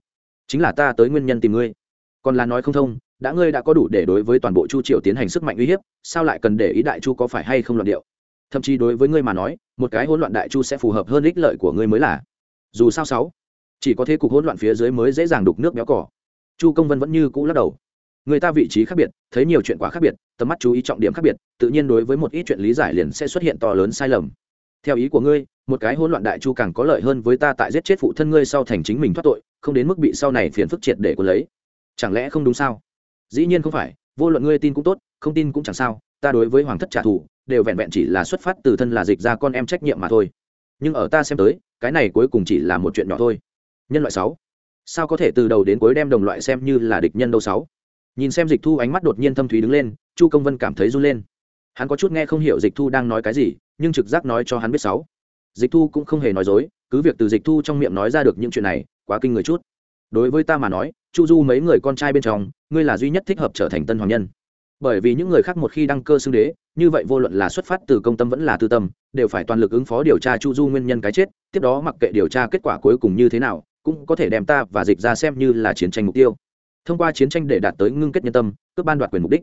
chính là ta tới nguyên nhân tìm ngươi. Còn là nói không thông, đã ngươi đã có đủ để đối với toàn bộ chu triều tiến hành sức mạnh uy hiếp, sao lại cần để ý đại chu có phải hay không luận điệu? Thậm chí đối với ngươi mà nói, một cái hỗn loạn đại chu sẽ phù hợp hơn ích lợi của ngươi mới là. Dù sao sáu, chỉ có thế cục hỗn loạn phía dưới mới dễ dàng đục nước béo cỏ chu công vân vẫn như cũ lắc đầu. Người ta vị trí khác biệt, thấy nhiều chuyện quá khác biệt, tầm mắt chú ý trọng điểm khác biệt, tự nhiên đối với một ít chuyện lý giải liền sẽ xuất hiện to lớn sai lầm theo ý của ngươi, một cái hỗn loạn đại chu càng có lợi hơn với ta tại giết chết phụ thân ngươi sau thành chính mình thoát tội, không đến mức bị sau này phiền phức triệt để quân lấy. Chẳng lẽ không đúng sao? Dĩ nhiên không phải, vô luận ngươi tin cũng tốt, không tin cũng chẳng sao, ta đối với hoàng thất trả thù, đều vẹn vẹn chỉ là xuất phát từ thân là dịch ra con em trách nhiệm mà thôi. Nhưng ở ta xem tới, cái này cuối cùng chỉ là một chuyện nhỏ thôi. Nhân loại sáu. Sao có thể từ đầu đến cuối đem đồng loại xem như là địch nhân đâu sáu? Nhìn xem dịch thu ánh mắt đột nhiên thâm thúy đứng lên, chu công vân cảm thấy run lên. Hắn có chút nghe không hiểu dịch thu đang nói cái gì nhưng trực giác nói cho hắn biết sáu. Dịch thu cũng không hề nói dối, cứ việc từ dịch thu trong miệng nói ra được những chuyện này, quá kinh người chút. Đối với ta mà nói, chu du mấy người con trai bên trong, ngươi là duy nhất thích hợp trở thành tân hoàng nhân. Bởi vì những người khác một khi đăng cơ xưng đế, như vậy vô luận là xuất phát từ công tâm vẫn là tư tâm, đều phải toàn lực ứng phó điều tra chu du nguyên nhân cái chết, tiếp đó mặc kệ điều tra kết quả cuối cùng như thế nào, cũng có thể đem ta và dịch ra xem như là chiến tranh mục tiêu. Thông qua chiến tranh để đạt tới ngưng kết nhân tâm, cướp ban đoạt quyền mục đích.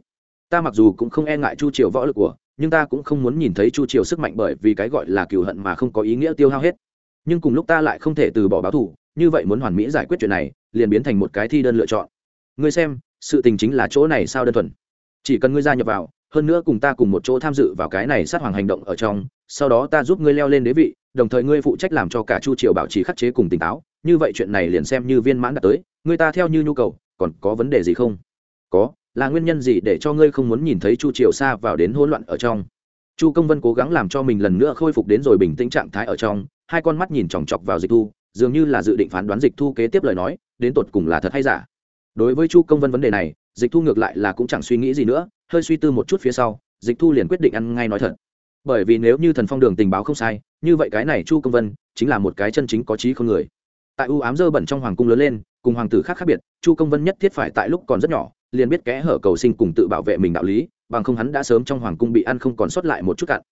Ta mặc dù cũng không e ngại chu triều võ lực của nhưng ta cũng không muốn nhìn thấy chu triều sức mạnh bởi vì cái gọi là cừu hận mà không có ý nghĩa tiêu hao hết. Nhưng cùng lúc ta lại không thể từ bỏ báo thù, như vậy muốn hoàn mỹ giải quyết chuyện này, liền biến thành một cái thi đơn lựa chọn. Ngươi xem, sự tình chính là chỗ này sao đơn thuần? Chỉ cần ngươi gia nhập vào, hơn nữa cùng ta cùng một chỗ tham dự vào cái này sát hoàng hành động ở trong, sau đó ta giúp ngươi leo lên đế vị, đồng thời ngươi phụ trách làm cho cả chu triều bảo trì khắc chế cùng tỉnh táo, như vậy chuyện này liền xem như viên mãn đã tới, ngươi ta theo như nhu cầu, còn có vấn đề gì không? Có là nguyên nhân gì để cho ngươi không muốn nhìn thấy chu triều xa vào đến hỗn loạn ở trong? Chu công vân cố gắng làm cho mình lần nữa khôi phục đến rồi bình tĩnh trạng thái ở trong, hai con mắt nhìn chòng chọc vào dịch thu, dường như là dự định phán đoán dịch thu kế tiếp lời nói, đến tột cùng là thật hay giả. Đối với chu công vân vấn đề này, dịch thu ngược lại là cũng chẳng suy nghĩ gì nữa, hơi suy tư một chút phía sau, dịch thu liền quyết định ăn ngay nói thật. Bởi vì nếu như thần phong đường tình báo không sai, như vậy cái này chu công vân chính là một cái chân chính có trí không người. Tại ưu ám dơ bẩn trong hoàng cung lớn lên, cùng hoàng tử khác khác biệt, chu công vân nhất thiết phải tại lúc còn rất nhỏ liền biết kẽ hở cầu sinh cùng tự bảo vệ mình đạo lý, bằng không hắn đã sớm trong hoàng cung bị ăn không còn sót lại một chút cạn.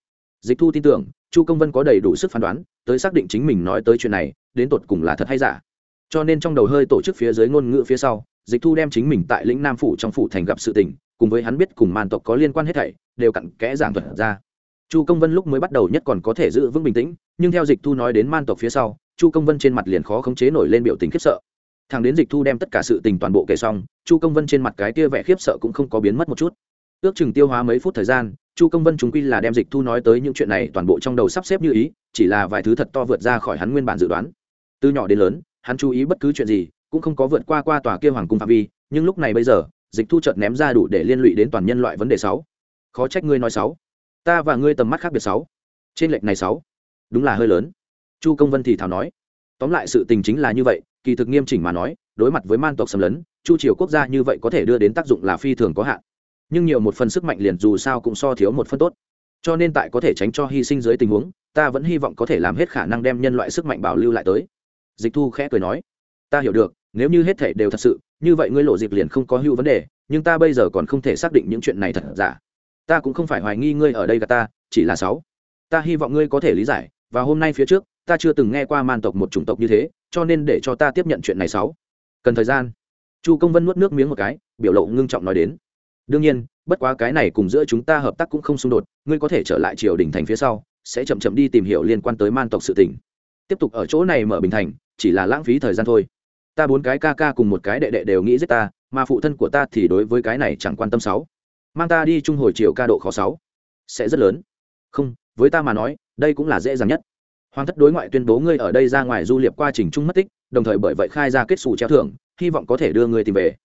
Dịch thu tin tưởng, chu công vân có đầy đủ sức phán đoán, tới xác định chính mình nói tới chuyện này, đến tột cùng là thật hay giả. Cho nên trong đầu hơi tổ chức phía dưới ngôn ngữ phía sau, dịch thu đem chính mình tại lĩnh nam phủ trong phủ thành gặp sự tình, cùng với hắn biết cùng man tộc có liên quan hết thảy, đều cặn kẽ giảng thuật ra. Chu công vân lúc mới bắt đầu nhất còn có thể giữ vững bình tĩnh, nhưng theo dịch thu nói đến man tộc phía sau, chu công vân trên mặt liền khó khống chế nổi lên biểu tình khiếp sợ thằng đến dịch thu đem tất cả sự tình toàn bộ kể xong, chu công vân trên mặt cái kia vẻ khiếp sợ cũng không có biến mất một chút. Ước chừng tiêu hóa mấy phút thời gian, chu công vân chúng quy là đem dịch thu nói tới những chuyện này toàn bộ trong đầu sắp xếp như ý, chỉ là vài thứ thật to vượt ra khỏi hắn nguyên bản dự đoán. Từ nhỏ đến lớn, hắn chú ý bất cứ chuyện gì, cũng không có vượt qua qua tòa kia hoàng cung phạm vi, nhưng lúc này bây giờ, dịch thu chợt ném ra đủ để liên lụy đến toàn nhân loại vấn đề sáu. Khó trách ngươi nói sáu. Ta và ngươi tầm mắt khác biệt sáu. Trên lệch này sáu. Đúng là hơi lớn. Chu công vân thì thảo nói. Tóm lại sự tình chính là như vậy kỳ thực nghiêm chỉnh mà nói, đối mặt với man tộc xâm lấn, chu triều quốc gia như vậy có thể đưa đến tác dụng là phi thường có hạn. Nhưng nhiều một phần sức mạnh liền dù sao cũng so thiếu một phân tốt. Cho nên tại có thể tránh cho hy sinh dưới tình huống, ta vẫn hy vọng có thể làm hết khả năng đem nhân loại sức mạnh bảo lưu lại tới. Dịch thu khẽ cười nói, ta hiểu được, nếu như hết thể đều thật sự, như vậy ngươi lộ dịp liền không có hưu vấn đề, nhưng ta bây giờ còn không thể xác định những chuyện này thật giả. Ta cũng không phải hoài nghi ngươi ở đây cả ta, chỉ là sáu. Ta hy vọng ngươi có thể lý giải, và hôm nay phía trước, ta chưa từng nghe qua man tộc một chủng tộc như thế cho nên để cho ta tiếp nhận chuyện này sáu. Cần thời gian. Chu công vân nuốt nước miếng một cái, biểu lộ ngưng trọng nói đến. Đương nhiên, bất quá cái này cùng giữa chúng ta hợp tác cũng không xung đột, ngươi có thể trở lại triều đình thành phía sau, sẽ chậm chậm đi tìm hiểu liên quan tới man tộc sự tình. Tiếp tục ở chỗ này mở bình thành, chỉ là lãng phí thời gian thôi. Ta bốn cái ca ca cùng một cái đệ đệ đều nghĩ giết ta, mà phụ thân của ta thì đối với cái này chẳng quan tâm sáu. Mang ta đi trung hồi chiều ca độ khó sáu. Sẽ rất lớn. Không, với ta mà nói, đây cũng là dễ dàng nhất hoàng thất đối ngoại tuyên bố ngươi ở đây ra ngoài du liệp qua trình trung mất tích, đồng thời bởi vậy khai ra kết xù treo thưởng, hy vọng có thể đưa ngươi tìm về.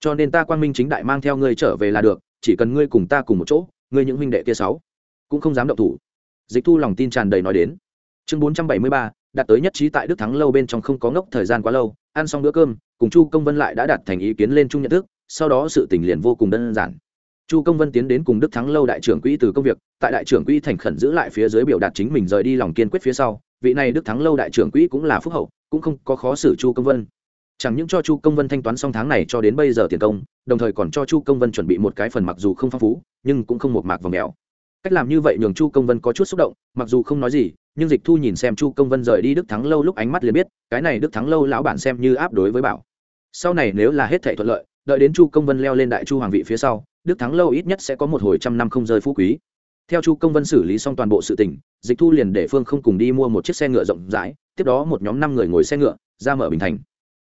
Cho nên ta quang minh chính đại mang theo ngươi trở về là được, chỉ cần ngươi cùng ta cùng một chỗ, ngươi những huynh đệ kia sáu cũng không dám động thủ. Dịch thu lòng tin tràn đầy nói đến. Chương bốn trăm bảy mươi ba đạt tới nhất trí tại đức thắng lâu bên trong không có ngốc thời gian quá lâu, ăn xong bữa cơm, cùng chu công vân lại đã đặt thành ý kiến lên chung nhận thức, sau đó sự tình liền vô cùng đơn giản chu công vân tiến đến cùng đức thắng lâu đại trưởng quỹ từ công việc, tại đại trưởng quỹ thành khẩn giữ lại phía dưới biểu đạt chính mình rời đi lòng kiên quyết phía sau, vị này đức thắng lâu đại trưởng quỹ cũng là phúc hậu, cũng không có khó xử chu công vân. Chẳng những cho chu công vân thanh toán xong tháng này cho đến bây giờ tiền công, đồng thời còn cho chu công vân chuẩn bị một cái phần mặc dù không phong phú, nhưng cũng không một mạc và mèo. Cách làm như vậy nhường chu công vân có chút xúc động, mặc dù không nói gì, nhưng dịch thu nhìn xem chu công vân rời đi đức thắng lâu lúc ánh mắt liền biết, cái này đức thắng lâu lão bản xem như áp đối với bảo. Sau này nếu là hết thể thuận lợi đợi đến chu công vân leo lên đại chu hoàng vị phía sau, đức thắng lâu ít nhất sẽ có một hồi trăm năm không rơi phú quý theo chu công vân xử lý xong toàn bộ sự tình, dịch thu liền để phương không cùng đi mua một chiếc xe ngựa rộng rãi, tiếp đó một nhóm năm người ngồi xe ngựa, ra mở bình thành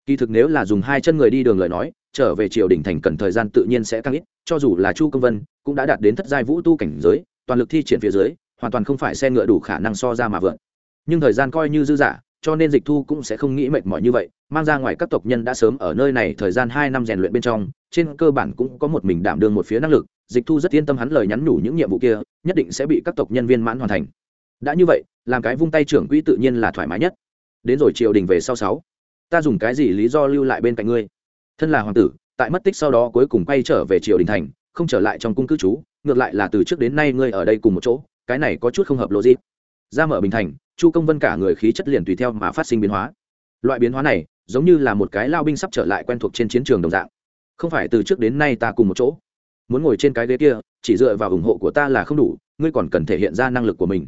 kỳ thực nếu là dùng hai chân người đi đường lời nói, trở về triều đình thành cần thời gian tự nhiên sẽ tăng ít, cho dù là chu công vân cũng đã đạt đến thất giai vũ tu cảnh giới, toàn lực thi triển phía dưới, hoàn toàn không phải xe ngựa đủ khả năng so ra mà vượt nhưng thời gian coi như dư giả cho nên dịch thu cũng sẽ không nghĩ mệt mỏi như vậy. Mang ra ngoài các tộc nhân đã sớm ở nơi này thời gian hai năm rèn luyện bên trong, trên cơ bản cũng có một mình đảm đương một phía năng lực. Dịch thu rất yên tâm hắn lời nhắn nhủ những nhiệm vụ kia, nhất định sẽ bị các tộc nhân viên mãn hoàn thành. Đã như vậy, làm cái vung tay trưởng quỹ tự nhiên là thoải mái nhất. Đến rồi triều đình về sau sáu, ta dùng cái gì lý do lưu lại bên cạnh ngươi? Thân là hoàng tử, tại mất tích sau đó cuối cùng quay trở về triều đình thành, không trở lại trong cung cư trú, ngược lại là từ trước đến nay ngươi ở đây cùng một chỗ, cái này có chút không hợp logic. Ra mở bình thành chu công vân cả người khí chất liền tùy theo mà phát sinh biến hóa. Loại biến hóa này, giống như là một cái lao binh sắp trở lại quen thuộc trên chiến trường đồng dạng. Không phải từ trước đến nay ta cùng một chỗ. Muốn ngồi trên cái ghế kia, chỉ dựa vào ủng hộ của ta là không đủ, ngươi còn cần thể hiện ra năng lực của mình.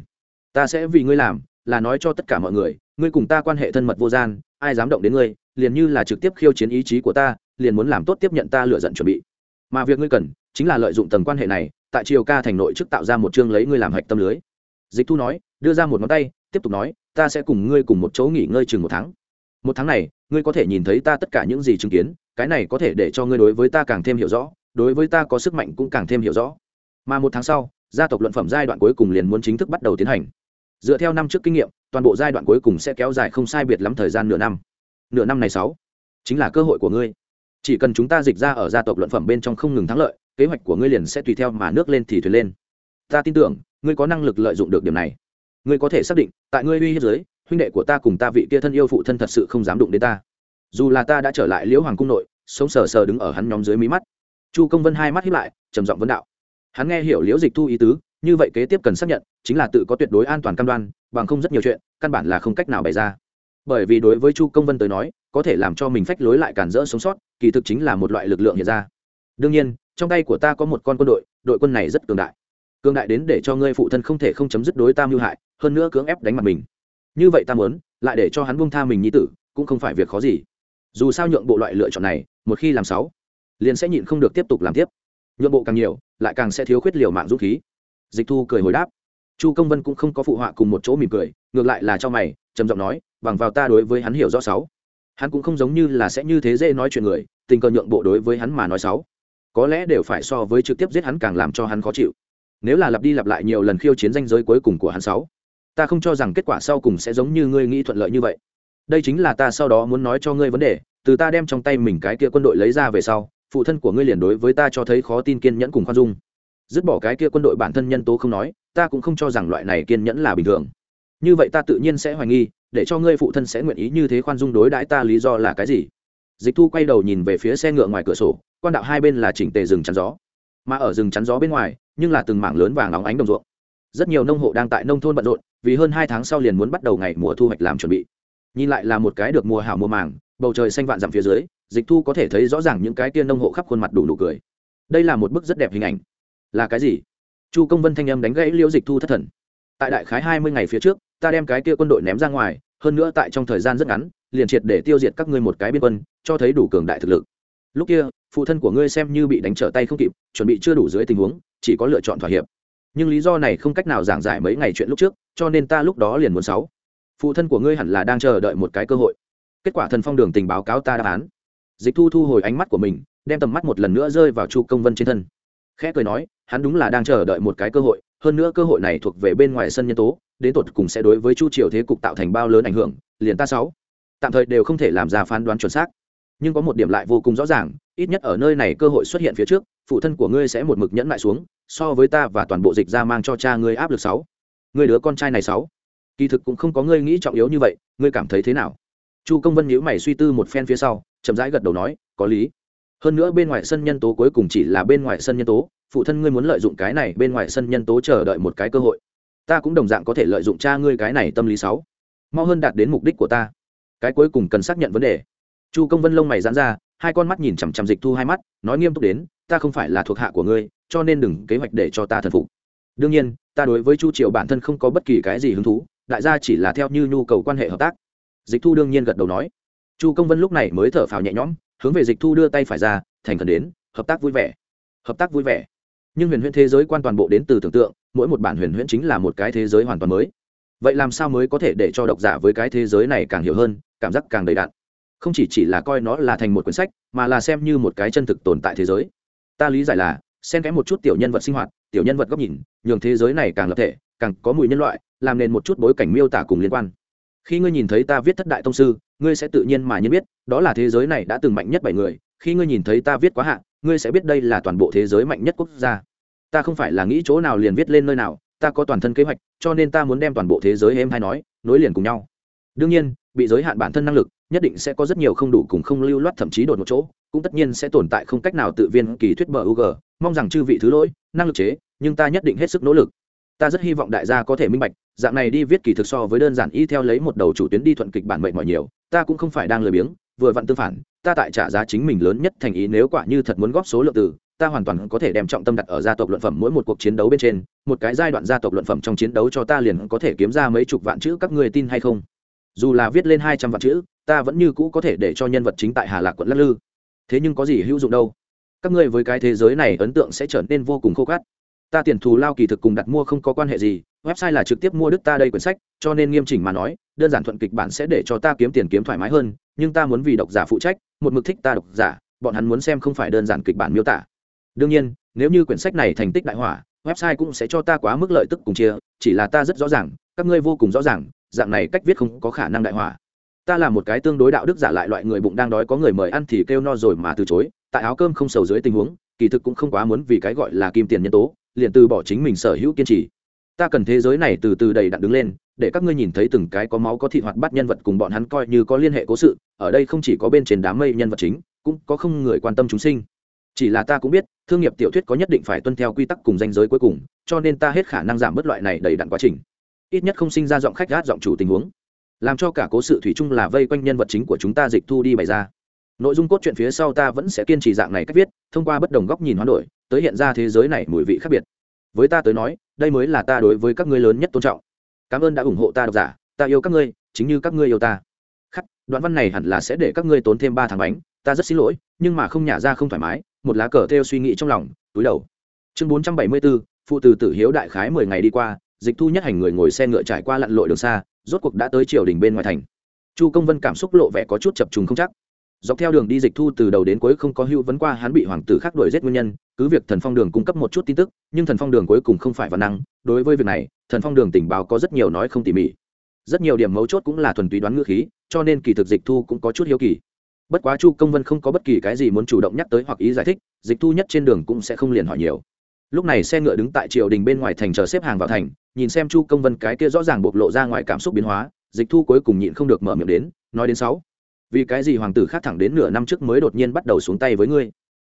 Ta sẽ vì ngươi làm, là nói cho tất cả mọi người, ngươi cùng ta quan hệ thân mật vô gian, ai dám động đến ngươi, liền như là trực tiếp khiêu chiến ý chí của ta, liền muốn làm tốt tiếp nhận ta lựa giận chuẩn bị. Mà việc ngươi cần, chính là lợi dụng tầng quan hệ này, tại triều ca thành nội chức tạo ra một chương lấy ngươi làm hạch tâm lưới. Dịch thu nói, đưa ra một ngón tay tiếp tục nói, ta sẽ cùng ngươi cùng một chỗ nghỉ ngơi chừng một tháng. Một tháng này, ngươi có thể nhìn thấy ta tất cả những gì chứng kiến, cái này có thể để cho ngươi đối với ta càng thêm hiểu rõ, đối với ta có sức mạnh cũng càng thêm hiểu rõ. Mà một tháng sau, gia tộc luận phẩm giai đoạn cuối cùng liền muốn chính thức bắt đầu tiến hành. Dựa theo năm trước kinh nghiệm, toàn bộ giai đoạn cuối cùng sẽ kéo dài không sai biệt lắm thời gian nửa năm. Nửa năm này sáu, chính là cơ hội của ngươi. Chỉ cần chúng ta dịch ra ở gia tộc luận phẩm bên trong không ngừng thắng lợi, kế hoạch của ngươi liền sẽ tùy theo mà nước lên thì thuyền lên. Ta tin tưởng, ngươi có năng lực lợi dụng được điểm này ngươi có thể xác định, tại ngươi uy hiếp giới, huynh đệ của ta cùng ta vị kia thân yêu phụ thân thật sự không dám đụng đến ta. Dù là ta đã trở lại liễu hoàng cung nội, sống sờ sờ đứng ở hắn nhóm dưới mí mắt. Chu công vân hai mắt hiếp lại, trầm giọng vấn đạo. Hắn nghe hiểu liễu dịch thu ý tứ, như vậy kế tiếp cần xác nhận, chính là tự có tuyệt đối an toàn cam đoan, bằng không rất nhiều chuyện, căn bản là không cách nào bày ra. Bởi vì đối với chu công vân tới nói, có thể làm cho mình phách lối lại cản rỡ sống sót, kỳ thực chính là một loại lực lượng hiện ra. Đương nhiên, trong tay của ta có một con quân đội đội quân này rất cường đại. Cường đại đến để cho ngươi phụ thân không thể không chấm dứt đối tam mưu hại hơn nữa cưỡng ép đánh mặt mình. Như vậy ta muốn, lại để cho hắn buông tha mình như tử, cũng không phải việc khó gì. Dù sao nhượng bộ loại lựa chọn này, một khi làm sáu, liền sẽ nhịn không được tiếp tục làm tiếp. Nhượng bộ càng nhiều, lại càng sẽ thiếu khuyết liều mạng dũng khí. Dịch thu cười hồi đáp. Chu công vân cũng không có phụ họa cùng một chỗ mỉm cười, ngược lại là cho mày, trầm giọng nói, bằng vào ta đối với hắn hiểu rõ sáu. Hắn cũng không giống như là sẽ như thế dễ nói chuyện người, tình cờ nhượng bộ đối với hắn mà nói sáu. Có lẽ đều phải so với trực tiếp giết hắn càng làm cho hắn khó chịu. Nếu là lặp đi lặp lại nhiều lần khiêu chiến danh giới cuối cùng của hắn sáu ta không cho rằng kết quả sau cùng sẽ giống như ngươi nghĩ thuận lợi như vậy. Đây chính là ta sau đó muốn nói cho ngươi vấn đề, từ ta đem trong tay mình cái kia quân đội lấy ra về sau, phụ thân của ngươi liền đối với ta cho thấy khó tin kiên nhẫn cùng khoan dung. Dứt bỏ cái kia quân đội bản thân nhân tố không nói, ta cũng không cho rằng loại này kiên nhẫn là bình thường. Như vậy ta tự nhiên sẽ hoài nghi, để cho ngươi phụ thân sẽ nguyện ý như thế khoan dung đối đãi ta lý do là cái gì? Dịch thu quay đầu nhìn về phía xe ngựa ngoài cửa sổ, quan đạo hai bên là chỉnh tề rừng chắn gió. Mà ở rừng chắn gió bên ngoài, nhưng là từng mảng lớn vàng óng ánh đồng ruộng. Rất nhiều nông hộ đang tại nông thôn bận rộn vì hơn hai tháng sau liền muốn bắt đầu ngày mùa thu hoạch làm chuẩn bị. Nhìn lại là một cái được mùa hảo mùa màng, bầu trời xanh vạn dặm phía dưới, dịch thu có thể thấy rõ ràng những cái tiên nông hộ khắp khuôn mặt đủ nụ cười. Đây là một bức rất đẹp hình ảnh. Là cái gì? Chu công vân thanh âm đánh gãy liễu dịch thu thất thần. Tại đại khái hai mươi ngày phía trước, ta đem cái kia quân đội ném ra ngoài, hơn nữa tại trong thời gian rất ngắn, liền triệt để tiêu diệt các ngươi một cái biên quân, cho thấy đủ cường đại thực lực. Lúc kia, phụ thân của ngươi xem như bị đánh trở tay không kịp, chuẩn bị chưa đủ dưới tình huống, chỉ có lựa chọn thỏa hiệp nhưng lý do này không cách nào giảng giải mấy ngày chuyện lúc trước, cho nên ta lúc đó liền muốn sáu. Phụ thân của ngươi hẳn là đang chờ đợi một cái cơ hội. Kết quả thần phong đường tình báo cáo ta đáp án. Dịch thu thu hồi ánh mắt của mình, đem tầm mắt một lần nữa rơi vào chu công vân trên thân. Khẽ cười nói, hắn đúng là đang chờ đợi một cái cơ hội, hơn nữa cơ hội này thuộc về bên ngoài sân nhân tố, đến tột cùng sẽ đối với chu triều thế cục tạo thành bao lớn ảnh hưởng, liền ta sáu. Tạm thời đều không thể làm ra phán đoán chuẩn xác. Nhưng có một điểm lại vô cùng rõ ràng, ít nhất ở nơi này cơ hội xuất hiện phía trước, phụ thân của ngươi sẽ một mực nhẫn lại xuống so với ta và toàn bộ dịch ra mang cho cha ngươi áp lực sáu. Ngươi đứa con trai này sáu. Kỳ thực cũng không có ngươi nghĩ trọng yếu như vậy, ngươi cảm thấy thế nào? Chu công vân nhíu mày suy tư một phen phía sau, chậm rãi gật đầu nói, có lý. Hơn nữa bên ngoài sân nhân tố cuối cùng chỉ là bên ngoài sân nhân tố, phụ thân ngươi muốn lợi dụng cái này bên ngoài sân nhân tố chờ đợi một cái cơ hội. Ta cũng đồng dạng có thể lợi dụng cha ngươi cái này tâm lý sáu. Mau hơn đạt đến mục đích của ta. Cái cuối cùng cần xác nhận vấn đề. Chu công vân lông mày dán ra hai con mắt nhìn chằm chằm dịch thu hai mắt, nói nghiêm túc đến, ta không phải là thuộc hạ của ngươi, cho nên đừng kế hoạch để cho ta thần phục. Đương nhiên, ta đối với chu triều bản thân không có bất kỳ cái gì hứng thú, đại gia chỉ là theo như nhu cầu quan hệ hợp tác. Dịch thu đương nhiên gật đầu nói. Chu công vân lúc này mới thở phào nhẹ nhõm, hướng về dịch thu đưa tay phải ra, thành thần đến, hợp tác vui vẻ. Hợp tác vui vẻ. Nhưng huyền huyễn thế giới quan toàn bộ đến từ tưởng tượng, mỗi một bản huyền huyễn chính là một cái thế giới hoàn toàn mới. Vậy làm sao mới có thể để cho độc giả với cái thế giới này càng hiểu hơn, cảm giác càng đầy đặn? Không chỉ chỉ là coi nó là thành một quyển sách, mà là xem như một cái chân thực tồn tại thế giới. Ta lý giải là, xen kẽ một chút tiểu nhân vật sinh hoạt, tiểu nhân vật góc nhìn, nhường thế giới này càng lập thể, càng có mùi nhân loại, làm nên một chút bối cảnh miêu tả cùng liên quan. Khi ngươi nhìn thấy ta viết thất đại tông sư, ngươi sẽ tự nhiên mà nhận biết, đó là thế giới này đã từng mạnh nhất bảy người. Khi ngươi nhìn thấy ta viết quá hạn ngươi sẽ biết đây là toàn bộ thế giới mạnh nhất quốc gia. Ta không phải là nghĩ chỗ nào liền viết lên nơi nào, ta có toàn thân kế hoạch, cho nên ta muốn đem toàn bộ thế giới em hay nói, nối liền cùng nhau. Đương nhiên bị giới hạn bản thân năng lực, nhất định sẽ có rất nhiều không đủ cùng không lưu loát thậm chí đột một chỗ, cũng tất nhiên sẽ tồn tại không cách nào tự viên kỳ thuyết bờ u g mong rằng chư vị thứ lỗi, năng lực chế, nhưng ta nhất định hết sức nỗ lực. Ta rất hy vọng đại gia có thể minh bạch, dạng này đi viết kỳ thực so với đơn giản y theo lấy một đầu chủ tuyến đi thuận kịch bản mệnh mọi nhiều, ta cũng không phải đang lười biếng, vừa vặn tương phản, ta tại trả giá chính mình lớn nhất thành ý nếu quả như thật muốn góp số lượng từ, ta hoàn toàn có thể đem trọng tâm đặt ở gia tộc luận phẩm mỗi một cuộc chiến đấu bên trên, một cái giai đoạn gia tộc luận phẩm trong chiến đấu cho ta liền có thể kiếm ra mấy chục vạn chữ các ngươi tin hay không? Dù là viết lên hai trăm vạn chữ, ta vẫn như cũ có thể để cho nhân vật chính tại hà lạc quận lắc lư. Thế nhưng có gì hữu dụng đâu? Các ngươi với cái thế giới này ấn tượng sẽ trở nên vô cùng khô khát. Ta tiền thù lao kỳ thực cùng đặt mua không có quan hệ gì, website là trực tiếp mua đức ta đây quyển sách, cho nên nghiêm chỉnh mà nói, đơn giản thuận kịch bản sẽ để cho ta kiếm tiền kiếm thoải mái hơn, nhưng ta muốn vì độc giả phụ trách, một mực thích ta độc giả, bọn hắn muốn xem không phải đơn giản kịch bản miêu tả. Đương nhiên, nếu như quyển sách này thành tích đại hỏa, website cũng sẽ cho ta quá mức lợi tức cùng chia, chỉ là ta rất rõ ràng, các ngươi vô cùng rõ ràng dạng này cách viết không có khả năng đại hỏa. Ta là một cái tương đối đạo đức giả lại loại người bụng đang đói có người mời ăn thì kêu no rồi mà từ chối. Tại áo cơm không sầu dưới tình huống, kỳ thực cũng không quá muốn vì cái gọi là kim tiền nhân tố, liền từ bỏ chính mình sở hữu kiên trì. Ta cần thế giới này từ từ đầy đặn đứng lên, để các ngươi nhìn thấy từng cái có máu có thịt hoạt bắt nhân vật cùng bọn hắn coi như có liên hệ cố sự, ở đây không chỉ có bên trên đám mây nhân vật chính, cũng có không người quan tâm chúng sinh. Chỉ là ta cũng biết, thương nghiệp tiểu thuyết có nhất định phải tuân theo quy tắc cùng danh giới cuối cùng, cho nên ta hết khả năng giảm bớt loại này đầy đặn quá trình ít nhất không sinh ra giọng khách gát giọng chủ tình huống. Làm cho cả cố sự thủy chung là vây quanh nhân vật chính của chúng ta dịch thu đi bày ra. Nội dung cốt truyện phía sau ta vẫn sẽ kiên trì dạng này cách viết, thông qua bất đồng góc nhìn hoán đổi, tới hiện ra thế giới này mùi vị khác biệt. Với ta tới nói, đây mới là ta đối với các ngươi lớn nhất tôn trọng. Cảm ơn đã ủng hộ ta độc giả, ta yêu các ngươi, chính như các ngươi yêu ta. Khắc, đoạn văn này hẳn là sẽ để các ngươi tốn thêm ba tháng bánh, ta rất xin lỗi, nhưng mà không nhả ra không thoải mái, một lá cờ theo suy nghĩ trong lòng, túi đầu. Chương bốn trăm bảy mươi bốn, phụ từ tử hiếu đại khái mười ngày đi qua dịch thu nhất hành người ngồi xe ngựa trải qua lặn lội đường xa, rốt cuộc đã tới triều đình bên ngoài thành. Chu công vân cảm xúc lộ vẻ có chút chập trùng không chắc. Dọc theo đường đi dịch thu từ đầu đến cuối không có hưu vấn qua hắn bị hoàng tử khác đuổi giết nguyên nhân, cứ việc thần phong đường cung cấp một chút tin tức, nhưng thần phong đường cuối cùng không phải văn năng, đối với việc này, thần phong đường tình báo có rất nhiều nói không tỉ mỉ. Rất nhiều điểm mấu chốt cũng là thuần túy đoán ngữ khí, cho nên kỳ thực dịch thu cũng có chút hiếu kỳ. Bất quá chu công vân không có bất kỳ cái gì muốn chủ động nhắc tới hoặc ý giải thích, dịch thu nhất trên đường cũng sẽ không liền hỏi nhiều lúc này xe ngựa đứng tại triều đình bên ngoài thành chờ xếp hàng vào thành, nhìn xem chu công vân cái kia rõ ràng bộc lộ ra ngoài cảm xúc biến hóa, dịch thu cuối cùng nhịn không được mở miệng đến, nói đến sáu. Vì cái gì hoàng tử khác thẳng đến nửa năm trước mới đột nhiên bắt đầu xuống tay với ngươi?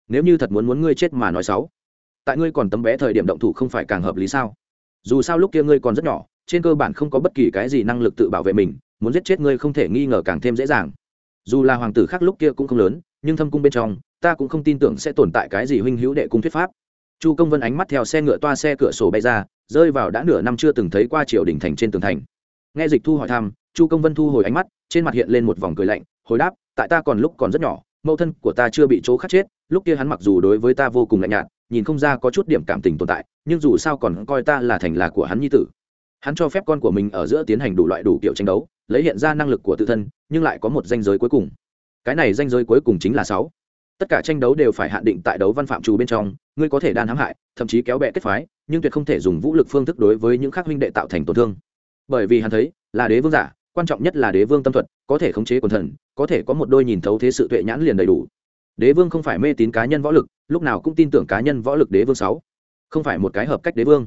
Nếu như thật muốn muốn ngươi chết mà nói sáu. Tại ngươi còn tấm bé thời điểm động thủ không phải càng hợp lý sao? Dù sao lúc kia ngươi còn rất nhỏ, trên cơ bản không có bất kỳ cái gì năng lực tự bảo vệ mình, muốn giết chết ngươi không thể nghi ngờ càng thêm dễ dàng. Dù là hoàng tử khác lúc kia cũng không lớn, nhưng thâm cung bên trong, ta cũng không tin tưởng sẽ tồn tại cái gì huynh hữu đệ cung thuyết pháp chu công vân ánh mắt theo xe ngựa toa xe cửa sổ bay ra, rơi vào đã nửa năm chưa từng thấy qua triều đình thành trên tường thành. Nghe dịch thu hỏi thăm, chu công vân thu hồi ánh mắt, trên mặt hiện lên một vòng cười lạnh, hồi đáp, tại ta còn lúc còn rất nhỏ, mẫu thân của ta chưa bị chỗ khắc chết, lúc kia hắn mặc dù đối với ta vô cùng lạnh nhạt, nhìn không ra có chút điểm cảm tình tồn tại, nhưng dù sao còn coi ta là thành là của hắn nhi tử. Hắn cho phép con của mình ở giữa tiến hành đủ loại đủ kiểu tranh đấu, lấy hiện ra năng lực của tự thân, nhưng lại có một danh giới cuối cùng. Cái này danh giới cuối cùng chính là sáu tất cả tranh đấu đều phải hạn định tại đấu văn phạm trù bên trong, ngươi có thể đan hãm hại, thậm chí kéo bẹ kết phái, nhưng tuyệt không thể dùng vũ lực phương thức đối với những khác huynh đệ tạo thành tổn thương. Bởi vì hắn thấy, là đế vương giả, quan trọng nhất là đế vương tâm thuật, có thể khống chế quần thần, có thể có một đôi nhìn thấu thế sự tuệ nhãn liền đầy đủ. Đế vương không phải mê tín cá nhân võ lực, lúc nào cũng tin tưởng cá nhân võ lực đế vương sáu. Không phải một cái hợp cách đế vương.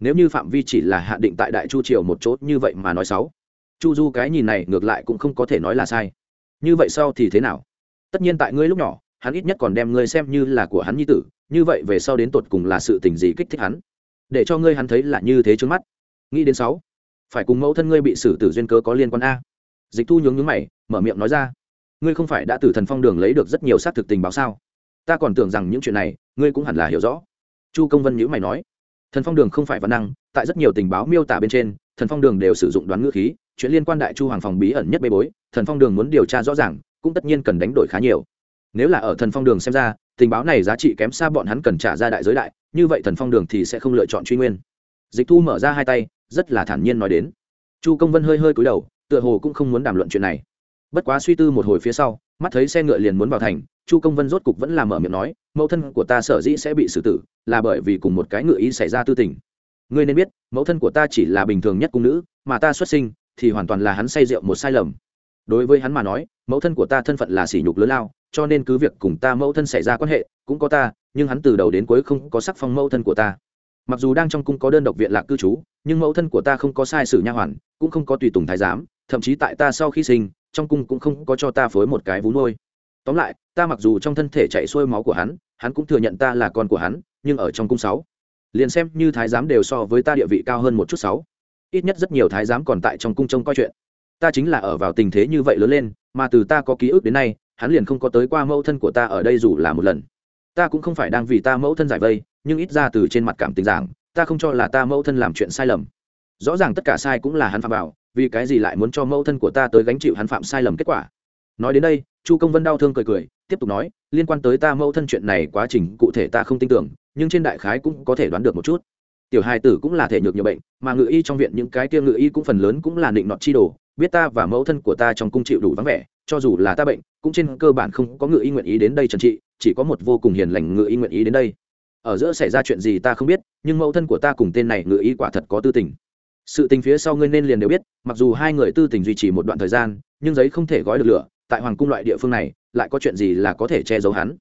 Nếu như phạm vi chỉ là hạn định tại đại chu triều một chốt như vậy mà nói sáu, chu du cái nhìn này ngược lại cũng không có thể nói là sai. Như vậy sau thì thế nào? Tất nhiên tại ngươi lúc nhỏ hắn ít nhất còn đem ngươi xem như là của hắn nhi tử, như vậy về sau đến tột cùng là sự tình gì kích thích hắn? Để cho ngươi hắn thấy là như thế trước mắt. Nghĩ đến sáu, phải cùng mẫu thân ngươi bị xử tử duyên cớ có liên quan a. Dịch thu nhướng nhướng mày, mở miệng nói ra, ngươi không phải đã từ thần phong đường lấy được rất nhiều xác thực tình báo sao? Ta còn tưởng rằng những chuyện này, ngươi cũng hẳn là hiểu rõ. Chu công vân nhữ mày nói, thần phong đường không phải văn năng, tại rất nhiều tình báo miêu tả bên trên, thần phong đường đều sử dụng đoán ngữ khí, chuyện liên quan đại chu hoàng phòng bí ẩn nhất bê bối, thần phong đường muốn điều tra rõ ràng, cũng tất nhiên cần đánh đổi khá nhiều nếu là ở thần phong đường xem ra, tình báo này giá trị kém xa bọn hắn cần trả ra đại giới đại, như vậy thần phong đường thì sẽ không lựa chọn truy nguyên. Dịch thu mở ra hai tay, rất là thản nhiên nói đến. Chu công vân hơi hơi cúi đầu, tựa hồ cũng không muốn đàm luận chuyện này. Bất quá suy tư một hồi phía sau, mắt thấy xe ngựa liền muốn vào thành, chu công vân rốt cục vẫn làm mở miệng nói, mẫu thân của ta sở dĩ sẽ bị xử tử, là bởi vì cùng một cái ngựa ý xảy ra tư tình. Ngươi nên biết, mẫu thân của ta chỉ là bình thường nhất cung nữ, mà ta xuất sinh, thì hoàn toàn là hắn say rượu một sai lầm. Đối với hắn mà nói, mẫu thân của ta thân phận là sỉ nhục lớn lao cho nên cứ việc cùng ta mẫu thân xảy ra quan hệ, cũng có ta, nhưng hắn từ đầu đến cuối không có sắc phong mẫu thân của ta. Mặc dù đang trong cung có đơn độc viện lạc cư trú, nhưng mẫu thân của ta không có sai sử nha hoàn, cũng không có tùy tùng thái giám, thậm chí tại ta sau khi sinh, trong cung cũng không có cho ta phối một cái vú nuôi. Tóm lại, ta mặc dù trong thân thể chạy xuôi máu của hắn hắn cũng thừa nhận ta là con của hắn, nhưng ở trong cung sáu, liền xem như thái giám đều so với ta địa vị cao hơn một chút sáu. Ít nhất rất nhiều thái giám còn tại trong cung trông coi chuyện. Ta chính là ở vào tình thế như vậy lớn lên, mà từ ta có ký ức đến nay hắn liền không có tới qua mẫu thân của ta ở đây dù là một lần. Ta cũng không phải đang vì ta mẫu thân giải vây, nhưng ít ra từ trên mặt cảm tình giảng, ta không cho là ta mẫu thân làm chuyện sai lầm. Rõ ràng tất cả sai cũng là hắn phạm vào, vì cái gì lại muốn cho mẫu thân của ta tới gánh chịu hắn phạm sai lầm kết quả? Nói đến đây, chu công vân đau thương cười cười, tiếp tục nói, liên quan tới ta mẫu thân chuyện này quá trình cụ thể ta không tin tưởng, nhưng trên đại khái cũng có thể đoán được một chút. Tiểu hài tử cũng là thể nhược nhiều bệnh, mà ngự y trong viện những cái kia ngự y cũng phần lớn cũng là định nọt chi đồ, biết ta và mẫu thân của ta trong cung chịu đủ vắng vẻ cho dù là ta bệnh, cũng trên cơ bản không có ngự y nguyện ý đến đây trần trị, chỉ có một vô cùng hiền lành ngự y nguyện ý đến đây. Ở giữa xảy ra chuyện gì ta không biết, nhưng mẫu thân của ta cùng tên này ngự y quả thật có tư tình. Sự tình phía sau ngươi nên liền đều biết, mặc dù hai người tư tình duy trì một đoạn thời gian, nhưng giấy không thể gói được lửa, tại hoàng cung loại địa phương này, lại có chuyện gì là có thể che giấu hắn?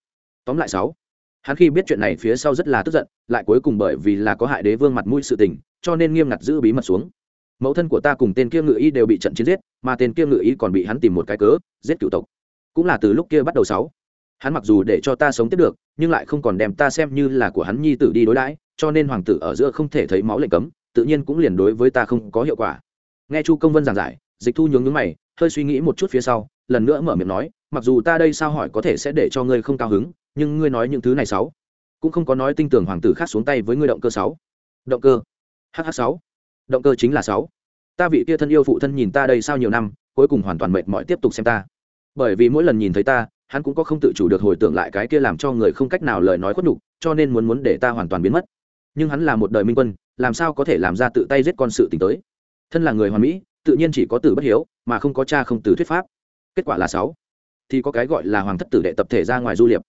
Tóm lại sáu, hắn khi biết chuyện này phía sau rất là tức giận, lại cuối cùng bởi vì là có hại đế vương mặt mũi sự tình, cho nên nghiêm ngặt giữ bí mật xuống mẫu thân của ta cùng tên kia ngự y đều bị trận chiến giết, mà tên kia ngự y còn bị hắn tìm một cái cớ, giết cựu tộc. Cũng là từ lúc kia bắt đầu sáu. Hắn mặc dù để cho ta sống tiếp được, nhưng lại không còn đem ta xem như là của hắn nhi tử đi đối đãi, cho nên hoàng tử ở giữa không thể thấy máu lệnh cấm, tự nhiên cũng liền đối với ta không có hiệu quả. Nghe chu công vân giảng giải, dịch thu nhướng nhướng mày, hơi suy nghĩ một chút phía sau, lần nữa mở miệng nói, mặc dù ta đây sao hỏi có thể sẽ để cho ngươi không cao hứng, nhưng ngươi nói những thứ này sáu, cũng không có nói tin tưởng hoàng tử khác xuống tay với ngươi động cơ sáu. Động cơ? Hh sáu. Động cơ chính là sáu ta vị kia thân yêu phụ thân nhìn ta đây sao nhiều năm, cuối cùng hoàn toàn mệt mỏi tiếp tục xem ta. Bởi vì mỗi lần nhìn thấy ta, hắn cũng có không tự chủ được hồi tưởng lại cái kia làm cho người không cách nào lời nói khuất nhục, cho nên muốn muốn để ta hoàn toàn biến mất. Nhưng hắn là một đời minh quân, làm sao có thể làm ra tự tay giết con sự t tới? Thân là người hoàn mỹ, tự nhiên chỉ có tử bất hiếu, mà không có cha không từ thuyết pháp. Kết quả là sáu. Thì có cái gọi là hoàng thất tử đệ tập thể ra ngoài du liệp.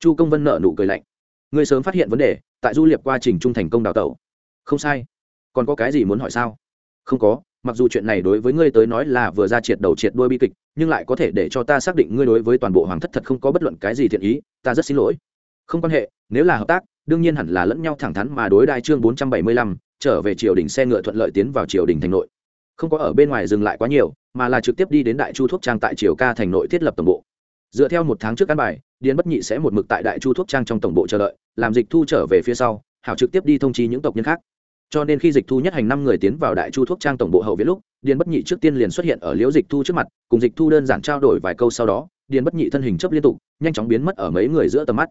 Chu công vân nợ nụ cười lạnh. Ngươi sớm phát hiện vấn đề, tại du liệp quá trình trung thành công đào tẩu. Không sai. Còn có cái gì muốn hỏi sao? Không có mặc dù chuyện này đối với ngươi tới nói là vừa ra triệt đầu triệt đuôi bi kịch, nhưng lại có thể để cho ta xác định ngươi đối với toàn bộ hoàng thất thật không có bất luận cái gì thiện ý, ta rất xin lỗi. Không quan hệ, nếu là hợp tác, đương nhiên hẳn là lẫn nhau thẳng thắn mà đối đại chương bốn trăm bảy mươi lăm, trở về triều đình xe ngựa thuận lợi tiến vào triều đình thành nội. Không có ở bên ngoài dừng lại quá nhiều, mà là trực tiếp đi đến đại chu thuốc trang tại triều ca thành nội thiết lập tổng bộ. Dựa theo một tháng trước căn bài, điền bất nhị sẽ một mực tại đại chu thuốc trang trong tổng bộ chờ đợi, làm dịch thu trở về phía sau, hảo trực tiếp đi thông chi những tộc nhân khác cho nên khi dịch thu nhất hành năm người tiến vào đại chu thuốc trang tổng bộ hậu viện lúc, điền bất nhị trước tiên liền xuất hiện ở liễu dịch thu trước mặt, cùng dịch thu đơn giản trao đổi vài câu sau đó, điền bất nhị thân hình chấp liên tục, nhanh chóng biến mất ở mấy người giữa tầm mắt.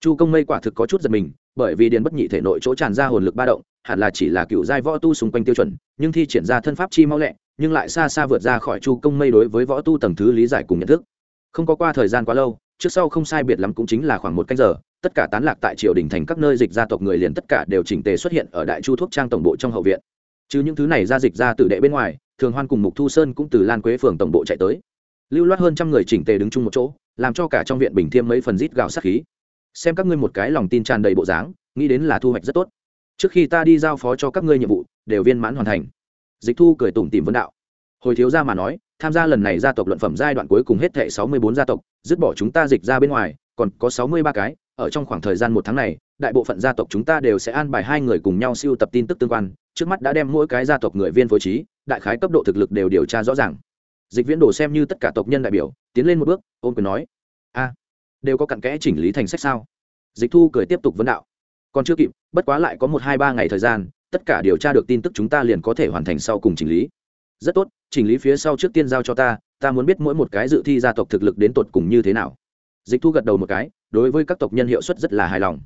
Chu công mây quả thực có chút giật mình, bởi vì điền bất nhị thể nội chỗ tràn ra hồn lực ba động, hẳn là chỉ là cựu giai võ tu xung quanh tiêu chuẩn, nhưng thi triển ra thân pháp chi mau lẹ, nhưng lại xa xa vượt ra khỏi chu công mây đối với võ tu tầng thứ lý giải cùng nhận thức. Không có qua thời gian quá lâu trước sau không sai biệt lắm cũng chính là khoảng một canh giờ, tất cả tán lạc tại triều đình thành các nơi dịch gia tộc người liền tất cả đều chỉnh tề xuất hiện ở đại chu thuốc trang tổng bộ trong hậu viện. Chứ những thứ này ra dịch ra tử đệ bên ngoài, thường hoan cùng mục thu sơn cũng từ lan quế phường tổng bộ chạy tới. Lưu loát hơn trăm người chỉnh tề đứng chung một chỗ, làm cho cả trong viện bình thiêm mấy phần rít gạo sát khí. Xem các ngươi một cái lòng tin tràn đầy bộ dáng, nghĩ đến là thu hoạch rất tốt. Trước khi ta đi giao phó cho các ngươi nhiệm vụ, đều viên mãn hoàn thành. Dịch thu cười tủm tìm vấn đạo. Hồi thiếu gia mà nói tham gia lần này gia tộc luận phẩm giai đoạn cuối cùng hết thệ sáu mươi bốn gia tộc, dứt bỏ chúng ta dịch ra bên ngoài, còn có sáu mươi ba cái. Ở trong khoảng thời gian một tháng này, đại bộ phận gia tộc chúng ta đều sẽ an bài hai người cùng nhau siêu tập tin tức tương quan, trước mắt đã đem mỗi cái gia tộc người viên phối trí, đại khái cấp độ thực lực đều điều tra rõ ràng. Dịch viễn đồ xem như tất cả tộc nhân đại biểu, tiến lên một bước ôm quyền nói, a, đều có cặn kẽ chỉnh lý thành sách sao? Dịch thu cười tiếp tục vấn đạo, còn chưa kịp, bất quá lại có một hai ba ngày thời gian, tất cả điều tra được tin tức chúng ta liền có thể hoàn thành sau cùng chỉnh lý rất tốt, chỉnh lý phía sau trước tiên giao cho ta ta muốn biết mỗi một cái dự thi gia tộc thực lực đến tột cùng như thế nào. Dịch thu gật đầu một cái, đối với các tộc nhân hiệu suất rất là hài lòng.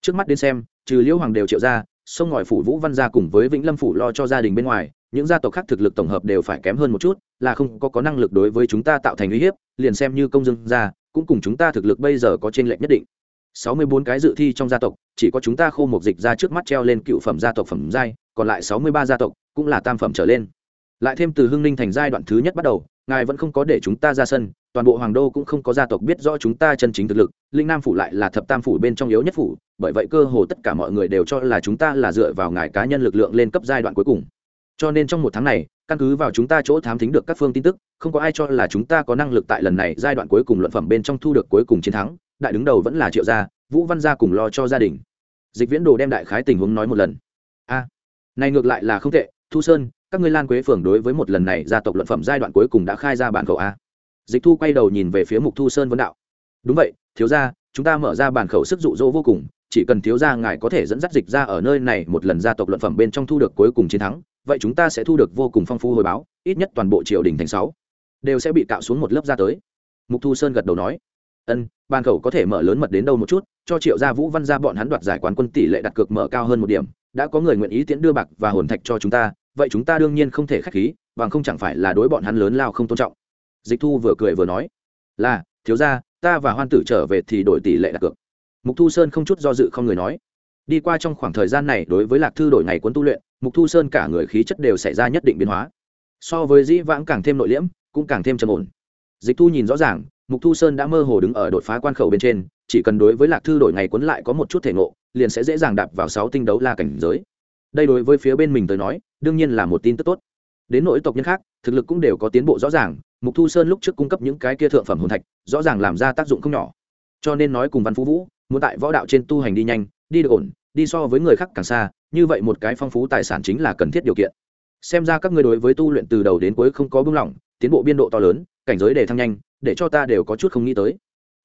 Trước mắt đến xem, trừ liễu hoàng đều triệu ra, sông ngòi phủ vũ văn gia cùng với vĩnh lâm phủ lo cho gia đình bên ngoài, những gia tộc khác thực lực tổng hợp đều phải kém hơn một chút, là không có có năng lực đối với chúng ta tạo thành uy hiếp, liền xem như công dân gia cũng cùng chúng ta thực lực bây giờ có t r ê n lệch nhất định. Sáu mươi bốn cái dự thi trong gia tộc, chỉ có chúng ta khô một dịch ra trước mắt treo lên cựu phẩm gia tộc phẩm giai, còn lại sáu mươi ba gia tộc cũng là tam phẩm trở lên lại thêm từ hưng ninh thành giai đoạn thứ nhất bắt đầu, ngài vẫn không có để chúng ta ra sân, toàn bộ hoàng đô cũng không có gia tộc biết rõ chúng ta chân chính thực lực, linh nam phủ lại là thập tam phủ bên trong yếu nhất phủ, bởi vậy cơ hồ tất cả mọi người đều cho là chúng ta là dựa vào ngài cá nhân lực lượng lên cấp giai đoạn cuối cùng. Cho nên trong một tháng này, căn cứ vào chúng ta chỗ thám thính được các phương tin tức, không có ai cho là chúng ta có năng lực tại lần này giai đoạn cuối cùng luận phẩm bên trong thu được cuối cùng chiến thắng, đại đứng đầu vẫn là triệu gia, vũ văn gia cùng lo cho gia đình. Dịch viễn đồ đem đại khái tình huống nói một lần. A, này ngược lại là không tệ, thu sơn các ngươi lan quế phường đối với một lần này gia tộc luận phẩm giai đoạn cuối cùng đã khai ra bản khẩu a. Dịch thu quay đầu nhìn về phía mục thu sơn vấn đạo. Đúng vậy, thiếu gia, chúng ta mở ra bản khẩu sức dụ dỗ vô cùng, chỉ cần thiếu gia ngài có thể dẫn dắt dịch ra ở nơi này một lần gia tộc luận phẩm bên trong thu được cuối cùng chiến thắng, vậy chúng ta sẽ thu được vô cùng phong phú hồi báo, ít nhất toàn bộ triều đình thành sáu đều sẽ bị cạo xuống một lớp ra tới. Mục thu sơn gật đầu nói. Ân bàn khẩu có thể mở lớn mật đến đâu một chút, cho triệu gia vũ văn gia bọn hắn đoạt giải quán quân tỷ lệ đặt cược mở cao hơn một điểm, đã có người nguyện ý tiễn đưa bạc và hồn thạch cho chúng ta vậy chúng ta đương nhiên không thể khách khí, bằng không chẳng phải là đối bọn hắn lớn lao không tôn trọng. Dịch thu vừa cười vừa nói, là, thiếu gia, ta và hoan tử trở về thì đổi tỷ lệ đặt cược. Mục thu sơn không chút do dự không người nói, đi qua trong khoảng thời gian này đối với lạc thư đổi ngày cuốn tu luyện, mục thu sơn cả người khí chất đều xảy ra nhất định biến hóa. So với dĩ vãng càng thêm nội liễm, cũng càng thêm trầm ổn. Dịch thu nhìn rõ ràng, mục thu sơn đã mơ hồ đứng ở đột phá quan khẩu bên trên, chỉ cần đối với lạc thư đổi ngày cuốn lại có một chút thể ngộ, liền sẽ dễ dàng đạp vào sáu tinh đấu la cảnh giới. Đây đối với phía bên mình tới nói đương nhiên là một tin tức tốt. Đến nội tộc nhân khác, thực lực cũng đều có tiến bộ rõ ràng, mục thu sơn lúc trước cung cấp những cái kia thượng phẩm hồn thạch, rõ ràng làm ra tác dụng không nhỏ. Cho nên nói cùng văn phú vũ, muốn tại võ đạo trên tu hành đi nhanh, đi được ổn, đi so với người khác càng xa, như vậy một cái phong phú tài sản chính là cần thiết điều kiện. Xem ra các ngươi đối với tu luyện từ đầu đến cuối không có buông lỏng, tiến bộ biên độ to lớn, cảnh giới đề thăng nhanh, để cho ta đều có chút không nghĩ tới.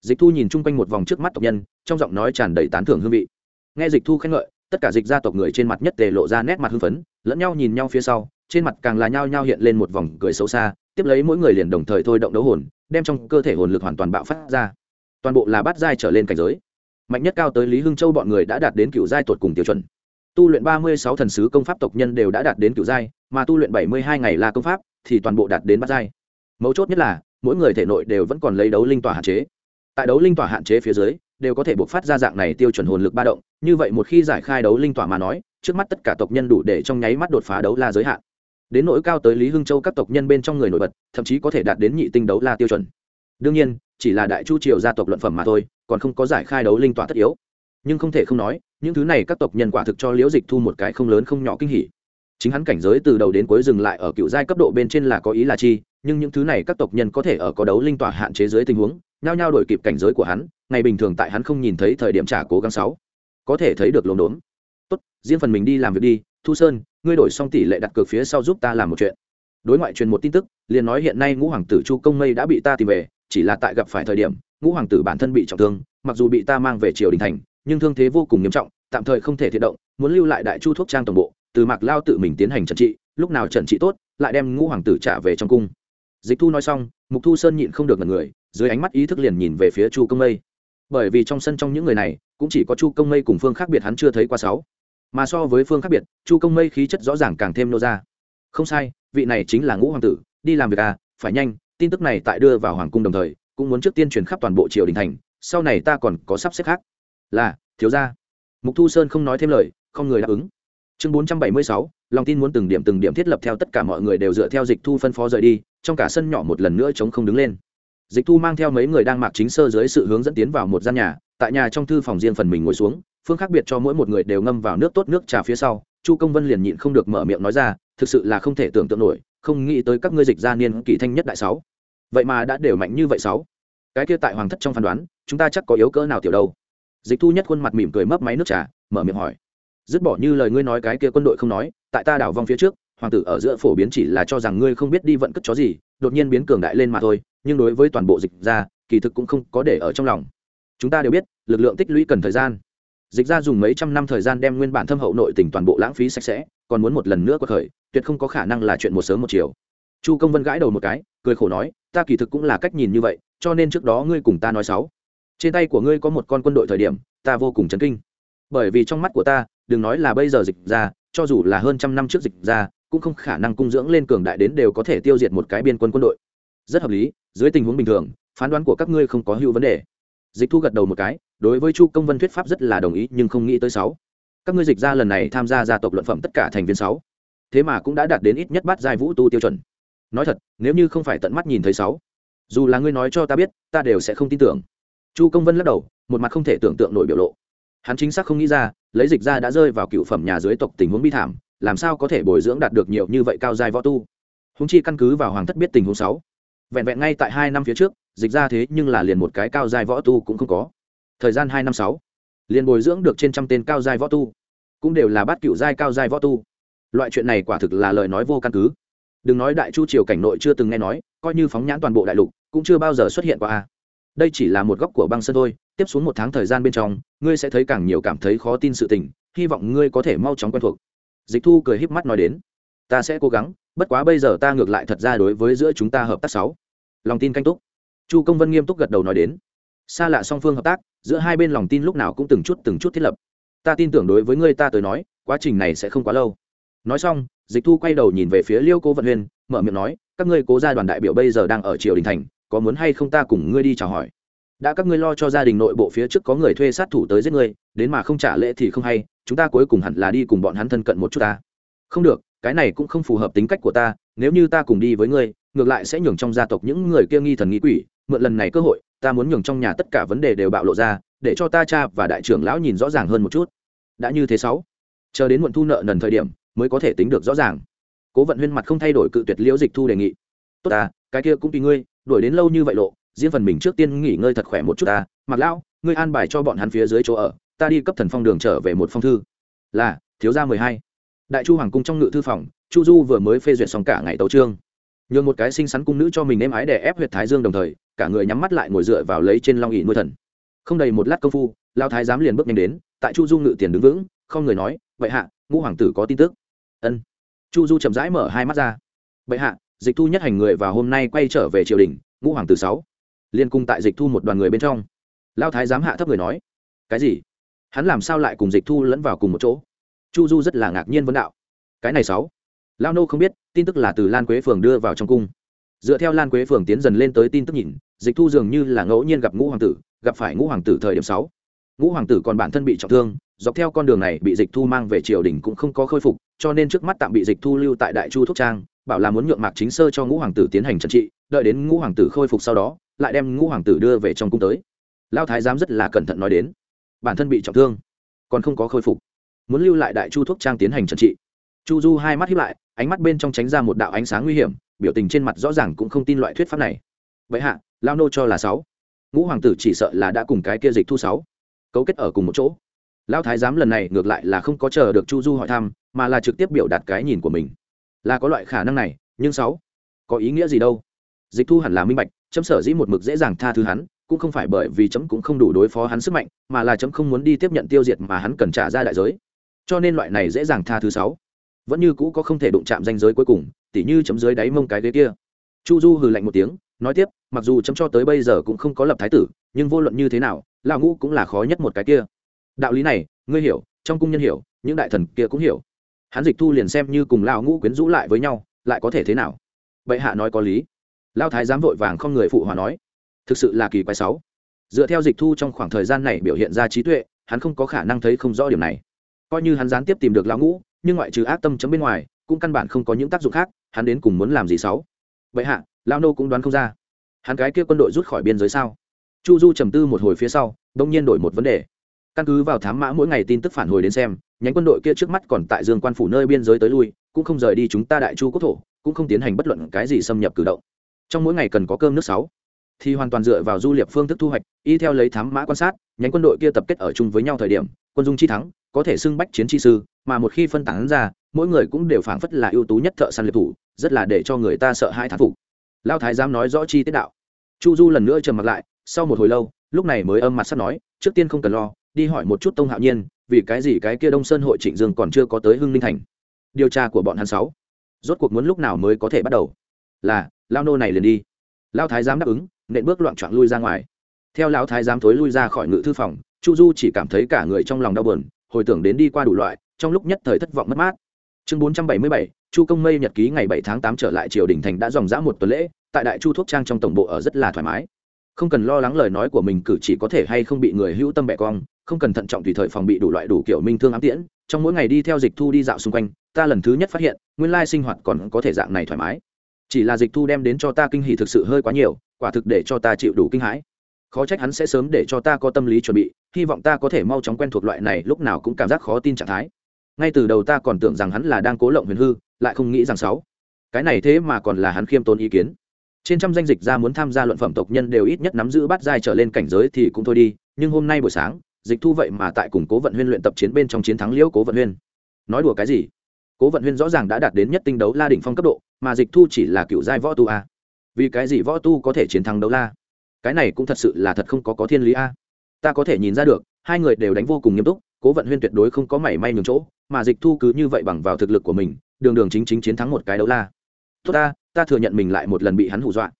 Dịch thu nhìn chung quanh một vòng trước mắt tộc nhân, trong giọng nói tràn đầy tán thưởng hương vị. Nghe dịch thu khen ngợi tất cả dịch gia tộc người trên mặt nhất tề lộ ra nét mặt hưng phấn, lẫn nhau nhìn nhau phía sau, trên mặt càng là nhao nhao hiện lên một vòng cười xấu xa, tiếp lấy mỗi người liền đồng thời thôi động đấu hồn, đem trong cơ thể hồn lực hoàn toàn bạo phát ra. Toàn bộ là bát giai trở lên cảnh giới. Mạnh nhất cao tới lý hưng châu bọn người đã đạt đến cựu giai tuột cùng tiêu chuẩn. Tu luyện ba mươi sáu thần sứ công pháp tộc nhân đều đã đạt đến cựu giai, mà tu luyện bảy mươi hai ngày là công pháp thì toàn bộ đạt đến bát giai. Mấu chốt nhất là, mỗi người thể nội đều vẫn còn lấy đấu linh tỏa hạn chế. Tại đấu linh tỏa hạn chế phía dưới, đều có thể buộc phát ra dạng này tiêu chuẩn hồn lực ba động như vậy một khi giải khai đấu linh tỏa mà nói, trước mắt tất cả tộc nhân đủ để trong nháy mắt đột phá đấu la giới hạn. Đến nỗi cao tới lý hưng châu các tộc nhân bên trong người nổi bật, thậm chí có thể đạt đến nhị tinh đấu la tiêu chuẩn. Đương nhiên, chỉ là đại chu triều gia tộc luận phẩm mà thôi, còn không có giải khai đấu linh tỏa tất yếu. Nhưng không thể không nói, những thứ này các tộc nhân quả thực cho liễu dịch thu một cái không lớn không nhỏ kinh hỉ. Chính hắn cảnh giới từ đầu đến cuối dừng lại ở cựu giai cấp độ bên trên là có ý là chi, nhưng những thứ này các tộc nhân có thể ở có đấu linh tỏa hạn chế dưới tình huống, nhao nhao đổi kịp cảnh giới của hắn, ngày bình thường tại hắn không nhìn thấy thời điểm trả cố gắng sáu có thể thấy được lốm đốn tốt, riêng phần mình đi làm việc đi, thu sơn, ngươi đổi xong tỷ lệ đặt cược phía sau giúp ta làm một chuyện. Đối ngoại truyền một tin tức, liền nói hiện nay ngũ hoàng tử chu công mây đã bị ta tìm về, chỉ là tại gặp phải thời điểm, ngũ hoàng tử bản thân bị trọng thương, mặc dù bị ta mang về triều đình thành, nhưng thương thế vô cùng nghiêm trọng, tạm thời không thể thiệt động, muốn lưu lại đại chu thuốc trang tổng bộ, từ mạc lao tự mình tiến hành trần trị, lúc nào trần trị tốt, lại đem ngũ hoàng tử trả về trong cung. Dịch thu nói xong, mục thu sơn nhịn không được ngần người, dưới ánh mắt ý thức liền nhìn về phía chu công mây. Bởi vì trong sân trong những người này cũng chỉ có chu công mây cùng phương khác biệt hắn chưa thấy qua sáu. Mà so với phương khác biệt, chu công mây khí chất rõ ràng càng thêm nô ra. Không sai, vị này chính là ngũ hoàng tử, đi làm việc à phải nhanh, tin tức này tại đưa vào hoàng cung đồng thời, cũng muốn trước tiên truyền khắp toàn bộ triều đình thành, sau này ta còn có sắp xếp khác. Là, thiếu gia. Mục thu sơn không nói thêm lời, không người đáp ứng. Chương bốn trăm bảy mươi sáu, lòng tin muốn từng điểm từng điểm thiết lập theo tất cả mọi người đều dựa theo dịch thu phân phó rời đi, trong cả sân nhỏ một lần nữa chống không đứng lên. Dịch thu mang theo mấy người đang mặc chính sơ dưới sự hướng dẫn tiến vào một gian nhà tại nhà trong thư phòng riêng phần mình ngồi xuống, phương khác biệt cho mỗi một người đều ngâm vào nước tốt nước trà phía sau, chu công vân liền nhịn không được mở miệng nói ra, thực sự là không thể tưởng tượng nổi, không nghĩ tới các ngươi dịch gia niên kỷ thanh nhất đại sáu. Vậy mà đã đều mạnh như vậy sáu. Cái kia tại hoàng thất trong phán đoán, chúng ta chắc có yếu cỡ nào tiểu đâu? Dịch thu nhất khuôn mặt mỉm cười mấp máy nước trà, mở miệng hỏi. Dứt bỏ như lời ngươi nói cái kia quân đội không nói, tại ta đảo vong phía trước, hoàng tử ở giữa phổ biến chỉ là cho rằng ngươi không biết đi vận cất chó gì, đột nhiên biến cường đại lên mà thôi, nhưng đối với toàn bộ dịch ra kỳ thực cũng không có để ở trong lòng chúng ta đều biết, lực lượng tích lũy cần thời gian. Dịch ra dùng mấy trăm năm thời gian đem nguyên bản thâm hậu nội tỉnh toàn bộ lãng phí sạch sẽ, còn muốn một lần nữa cuộc khởi, tuyệt không có khả năng là chuyện một sớm một chiều. Chu công vân gãi đầu một cái, cười khổ nói, ta kỳ thực cũng là cách nhìn như vậy, cho nên trước đó ngươi cùng ta nói sáu. Trên tay của ngươi có một con quân đội thời điểm, ta vô cùng chấn kinh. Bởi vì trong mắt của ta, đừng nói là bây giờ dịch ra, cho dù là hơn trăm năm trước dịch ra, cũng không khả năng cung dưỡng lên cường đại đến đều có thể tiêu diệt một cái biên quân quân đội. Rất hợp lý, dưới tình huống bình thường, phán đoán của các ngươi không có hữu vấn đề dịch thu gật đầu một cái, đối với chu công vân thuyết pháp rất là đồng ý, nhưng không nghĩ tới sáu. Các ngươi dịch ra lần này tham gia gia tộc luận phẩm tất cả thành viên sáu. Thế mà cũng đã đạt đến ít nhất bát giai vũ tu tiêu chuẩn. Nói thật, nếu như không phải tận mắt nhìn thấy sáu, dù là ngươi nói cho ta biết, ta đều sẽ không tin tưởng. Chu công vân lắc đầu, một mặt không thể tưởng tượng nổi biểu lộ. Hắn chính xác không nghĩ ra, lấy dịch ra đã rơi vào cựu phẩm nhà dưới tộc tình huống bi thảm, làm sao có thể bồi dưỡng đạt được nhiều như vậy cao giai võ tu? Húng chi căn cứ vào hoàng thất biết tình huống sáu vẹn vẹn ngay tại hai năm phía trước, dịch ra thế nhưng là liền một cái cao dài võ tu cũng không có. Thời gian hai năm sáu, liền bồi dưỡng được trên trăm tên cao dài võ tu, cũng đều là bát cựu giai cao giai võ tu. Loại chuyện này quả thực là lời nói vô căn cứ. Đừng nói đại chu triều cảnh nội chưa từng nghe nói, coi như phóng nhãn toàn bộ đại lục, cũng chưa bao giờ xuất hiện qua a. Đây chỉ là một góc của băng sơn thôi, tiếp xuống một tháng thời gian bên trong, ngươi sẽ thấy càng nhiều cảm thấy khó tin sự tình, hy vọng ngươi có thể mau chóng quen thuộc. Dịch thu cười híp mắt nói đến ta sẽ cố gắng, bất quá bây giờ ta ngược lại thật ra đối với giữa chúng ta hợp tác sáu. Lòng tin canh túc. Chu công vân nghiêm túc gật đầu nói đến. Xa lạ song phương hợp tác, giữa hai bên lòng tin lúc nào cũng từng chút từng chút thiết lập. Ta tin tưởng đối với ngươi ta tới nói, quá trình này sẽ không quá lâu. Nói xong, dịch thu quay đầu nhìn về phía liêu cố vận huyên mở miệng nói, các ngươi cố gia đoàn đại biểu bây giờ đang ở triều đình thành, có muốn hay không ta cùng ngươi đi chào hỏi? Đã các ngươi lo cho gia đình nội bộ phía trước có người thuê sát thủ tới giết ngươi, đến mà không trả lễ thì không hay, chúng ta cuối cùng hẳn là đi cùng bọn hắn thân cận một chút ta. Không được cái này cũng không phù hợp tính cách của ta, nếu như ta cùng đi với ngươi, ngược lại sẽ nhường trong gia tộc những người kia nghi thần nghi quỷ, mượn lần này cơ hội, ta muốn nhường trong nhà tất cả vấn đề đều bạo lộ ra, để cho ta cha và đại trưởng lão nhìn rõ ràng hơn một chút. Đã như thế sáu, chờ đến muộn thu nợ nần thời điểm, mới có thể tính được rõ ràng. Cố vận huyên mặt không thay đổi cự tuyệt liễu dịch thu đề nghị. Tốt à cái kia cũng tùy ngươi, đuổi đến lâu như vậy lộ, riêng phần mình trước tiên nghỉ ngơi thật khỏe một chút ta. Mặc lão, ngươi an bài cho bọn hắn phía dưới chỗ ở, ta đi cấp thần phong đường trở về một phong thư. Là, thiếu gia mười hai đại chu hoàng cung trong ngự thư phòng, chu du vừa mới phê duyệt xong cả ngày tấu trương nhường một cái xinh xắn cung nữ cho mình êm ái để ép huyệt thái dương đồng thời, cả người nhắm mắt lại ngồi dựa vào lấy trên long ỉ nuôi thần. Không đầy một lát công phu lao thái giám liền bước nhanh đến, tại chu du ngự tiền đứng vững, không người nói, vậy hạ, ngũ hoàng tử có tin tức. Ân. Chu du chậm rãi mở hai mắt ra. Vậy hạ, dịch thu nhất hành người và hôm nay quay trở về triều đình, ngũ hoàng tử sáu. Liên cung tại dịch thu một đoàn người bên trong. Lao thái giám hạ thấp người nói, cái gì? Hắn làm sao lại cùng dịch thu lẫn vào cùng một chỗ? Chu du rất là ngạc nhiên vấn đạo. Cái này sáu. Lao nô không biết, tin tức là từ lan quế phường đưa vào trong cung. Dựa theo lan quế phường tiến dần lên tới tin tức nhìn, dịch thu dường như là ngẫu nhiên gặp ngũ hoàng tử, gặp phải ngũ hoàng tử thời điểm sáu. Ngũ hoàng tử còn bản thân bị trọng thương, dọc theo con đường này bị dịch thu mang về triều đình cũng không có khôi phục, cho nên trước mắt tạm bị dịch thu lưu tại đại chu thuốc trang, bảo là muốn nhượng mạc chính sơ cho ngũ hoàng tử tiến hành trần trị, đợi đến ngũ hoàng tử khôi phục sau đó, lại đem ngũ hoàng tử đưa về trong cung tới. Lao thái giám rất là cẩn thận nói đến, bản thân bị trọng thương, còn không có khôi phục muốn lưu lại đại chu thuốc trang tiến hành trần trị. Chu du hai mắt hiếp lại, ánh mắt bên trong tránh ra một đạo ánh sáng nguy hiểm, biểu tình trên mặt rõ ràng cũng không tin loại thuyết pháp này. Vậy hạ, lao nô cho là sáu. Ngũ hoàng tử chỉ sợ là đã cùng cái kia dịch thu sáu. Cấu kết ở cùng một chỗ. Lão thái giám lần này ngược lại là không có chờ được chu du hỏi thăm, mà là trực tiếp biểu đạt cái nhìn của mình. Là có loại khả năng này, nhưng sáu, có ý nghĩa gì đâu? Dịch thu hẳn là minh bạch, chấm sở dĩ một mực dễ dàng tha thứ hắn, cũng không phải bởi vì chấm cũng không đủ đối phó hắn sức mạnh, mà là chấm không muốn đi tiếp nhận tiêu diệt mà hắn cần trả ra đại giới cho nên loại này dễ dàng tha thứ sáu. Vẫn như cũ có không thể đụng chạm danh giới cuối cùng, tỉ như chấm dưới đáy mông cái ghế kia. Chu du hừ lạnh một tiếng, nói tiếp, mặc dù chấm cho tới bây giờ cũng không có lập thái tử, nhưng vô luận như thế nào, lão ngũ cũng là khó nhất một cái kia. Đạo lý này, ngươi hiểu, trong cung nhân hiểu, những đại thần kia cũng hiểu. Hắn dịch thu liền xem như cùng lão ngũ quyến rũ lại với nhau, lại có thể thế nào? Bệ hạ nói có lý. Lao thái giám vội vàng không người phụ hòa nói. Thực sự là kỳ quái sáu. Dựa theo dịch thu trong khoảng thời gian này biểu hiện ra trí tuệ, hắn không có khả năng thấy không rõ điểm này coi như hắn gián tiếp tìm được lão ngũ, nhưng ngoại trừ ác tâm chấm bên ngoài, cũng căn bản không có những tác dụng khác, hắn đến cùng muốn làm gì sáu? Vậy hạ, lão nô cũng đoán không ra. Hắn cái kia quân đội rút khỏi biên giới sao? Chu du trầm tư một hồi phía sau, đông nhiên đổi một vấn đề. Căn cứ vào thám mã mỗi ngày tin tức phản hồi đến xem, nhánh quân đội kia trước mắt còn tại dương quan phủ nơi biên giới tới lui, cũng không rời đi chúng ta đại chu quốc thổ, cũng không tiến hành bất luận cái gì xâm nhập cử động. Trong mỗi ngày cần có cơm nước sáu. Thì hoàn toàn dựa vào du liệp phương thức thu hoạch, y theo lấy thám mã quan sát, nhánh quân đội kia tập kết ở chung với nhau thời điểm quân dung chi thắng, có thể xưng bách chiến chi sư, mà một khi phân tán ra, mỗi người cũng đều phảng phất là ưu tú nhất thợ săn liệp thủ, rất là để cho người ta sợ hãi thán phục. Lao thái giám nói rõ chi tiết đạo. Chu du lần nữa trầm mặt lại, sau một hồi lâu, lúc này mới âm mặt sắp nói, trước tiên không cần lo, đi hỏi một chút tông hạo nhiên, vì cái gì cái kia đông sơn hội trịnh dương còn chưa có tới hưng ninh thành. Điều tra của bọn hắn sáu. Rốt cuộc muốn lúc nào mới có thể bắt đầu? Là lao nô này liền đi. Lao thái giám đáp ứng, nện bước loạn trọn lui ra ngoài. Theo lão thái giám thối lui ra khỏi ngự thư phòng chu du chỉ cảm thấy cả người trong lòng đau buồn, hồi tưởng đến đi qua đủ loại, trong lúc nhất thời thất vọng mất mát. Chương bốn trăm bảy mươi bảy, chu công mây nhật ký ngày bảy tháng tám trở lại triều đình thành đã dòng dã một tuần lễ, tại đại chu thuốc trang trong tổng bộ ở rất là thoải mái. Không cần lo lắng lời nói của mình cử chỉ có thể hay không bị người hữu tâm bẻ cong, không cần thận trọng tùy thời phòng bị đủ loại đủ kiểu minh thương ám tiễn, trong mỗi ngày đi theo dịch thu đi dạo xung quanh, ta lần thứ nhất phát hiện, nguyên lai sinh hoạt còn có thể dạng này thoải mái. Chỉ là dịch thu đem đến cho ta kinh hỉ thực sự hơi quá nhiều, quả thực để cho ta chịu đủ kinh hãi khó trách hắn sẽ sớm để cho ta có tâm lý chuẩn bị, hy vọng ta có thể mau chóng quen thuộc loại này, lúc nào cũng cảm giác khó tin trạng thái. Ngay từ đầu ta còn tưởng rằng hắn là đang cố lộng huyền hư, lại không nghĩ rằng sáu. Cái này thế mà còn là hắn khiêm tốn ý kiến. Trên trăm danh dịch ra muốn tham gia luận phẩm tộc nhân đều ít nhất nắm giữ bắt giai trở lên cảnh giới thì cũng thôi đi, nhưng hôm nay buổi sáng, dịch thu vậy mà tại cùng cố vận huyên luyện tập chiến bên trong chiến thắng liễu cố vận huyên. Nói đùa cái gì? Cố vận huyên rõ ràng đã đạt đến nhất tinh đấu la đỉnh phong cấp độ, mà dịch thu chỉ là cựu giai võ tu a. Vì cái gì võ tu có thể chiến thắng đấu la? Cái này cũng thật sự là thật không có có thiên lý a. Ta có thể nhìn ra được, hai người đều đánh vô cùng nghiêm túc, cố vận huyên tuyệt đối không có mảy may nhường chỗ, mà dịch thu cứ như vậy bằng vào thực lực của mình, đường đường chính chính chiến thắng một cái đấu la. Tốt ta ta thừa nhận mình lại một lần bị hắn hù dọa.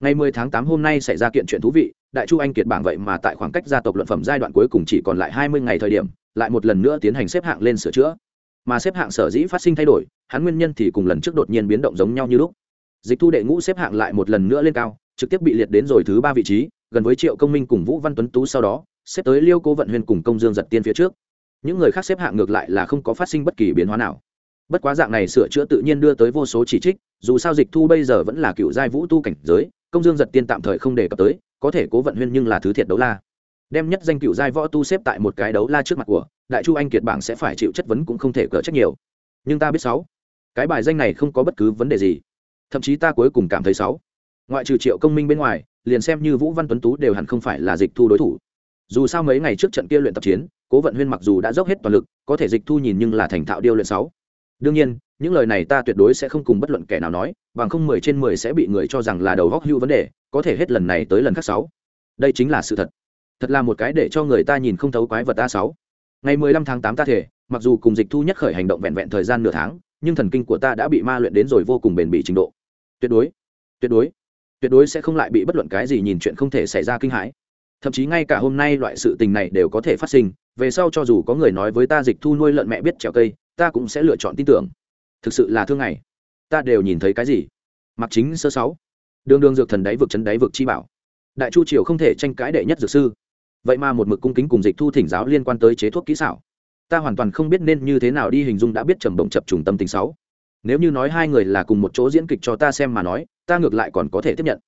Ngày 10 tháng 8 hôm nay xảy ra kiện chuyện thú vị, đại chu anh kiệt bảng vậy mà tại khoảng cách gia tộc luận phẩm giai đoạn cuối cùng chỉ còn lại 20 ngày thời điểm, lại một lần nữa tiến hành xếp hạng lên sửa chữa. Mà xếp hạng sở dĩ phát sinh thay đổi, hắn nguyên nhân thì cùng lần trước đột nhiên biến động giống nhau như lúc. Dịch thu đệ ngũ xếp hạng lại một lần nữa lên cao trực tiếp bị liệt đến rồi thứ ba vị trí, gần với triệu công minh cùng vũ văn tuấn tú sau đó, xếp tới liêu cố vận huyền cùng công dương giật tiên phía trước. Những người khác xếp hạng ngược lại là không có phát sinh bất kỳ biến hóa nào. Bất quá dạng này sửa chữa tự nhiên đưa tới vô số chỉ trích, dù sao dịch thu bây giờ vẫn là cựu giai vũ tu cảnh giới, công dương giật tiên tạm thời không đề cập tới, có thể cố vận huyên nhưng là thứ thiệt đấu la. Đem nhất danh cựu giai võ tu xếp tại một cái đấu la trước mặt của, đại chu anh kiệt bảng sẽ phải chịu chất vấn cũng không thể cỡ trách nhiều. Nhưng ta biết sáu, cái bài danh này không có bất cứ vấn đề gì. Thậm chí ta cuối cùng cảm thấy sáu ngoại trừ triệu công minh bên ngoài, liền xem như vũ văn tuấn tú đều hẳn không phải là dịch thu đối thủ. Dù sao mấy ngày trước trận kia luyện tập chiến, cố vận huyên mặc dù đã dốc hết toàn lực, có thể dịch thu nhìn nhưng là thành thạo điêu luyện sáu. Đương nhiên, những lời này ta tuyệt đối sẽ không cùng bất luận kẻ nào nói, bằng không mười trên mười sẽ bị người cho rằng là đầu góc hưu vấn đề, có thể hết lần này tới lần khác sáu. Đây chính là sự thật. Thật là một cái để cho người ta nhìn không thấu quái vật a sáu. Ngày mười lăm tháng tám ta thể, mặc dù cùng dịch thu nhất khởi hành động vẹn vẹn thời gian nửa tháng, nhưng thần kinh của ta đã bị ma luyện đến rồi vô cùng bền bỉ trình độ. Tuyệt đối tuyệt đối tuyệt đối sẽ không lại bị bất luận cái gì nhìn chuyện không thể xảy ra kinh hãi. Thậm chí ngay cả hôm nay loại sự tình này đều có thể phát sinh, về sau cho dù có người nói với ta dịch thu nuôi lợn mẹ biết trèo cây, ta cũng sẽ lựa chọn tin tưởng. Thực sự là thương ngày. Ta đều nhìn thấy cái gì? Mặc chính sơ sáu. Đường đường dược thần đáy vực chấn đáy vực chi bảo. Đại chu triều không thể tranh cãi đệ nhất dược sư. Vậy mà một mực cung kính cùng dịch thu thỉnh giáo liên quan tới chế thuốc kỹ xảo. Ta hoàn toàn không biết nên như thế nào đi hình dung đã biết trầm bổng chập trùng tâm tình sáu. Nếu như nói hai người là cùng một chỗ diễn kịch cho ta xem mà nói ta ngược lại còn có thể tiếp nhận.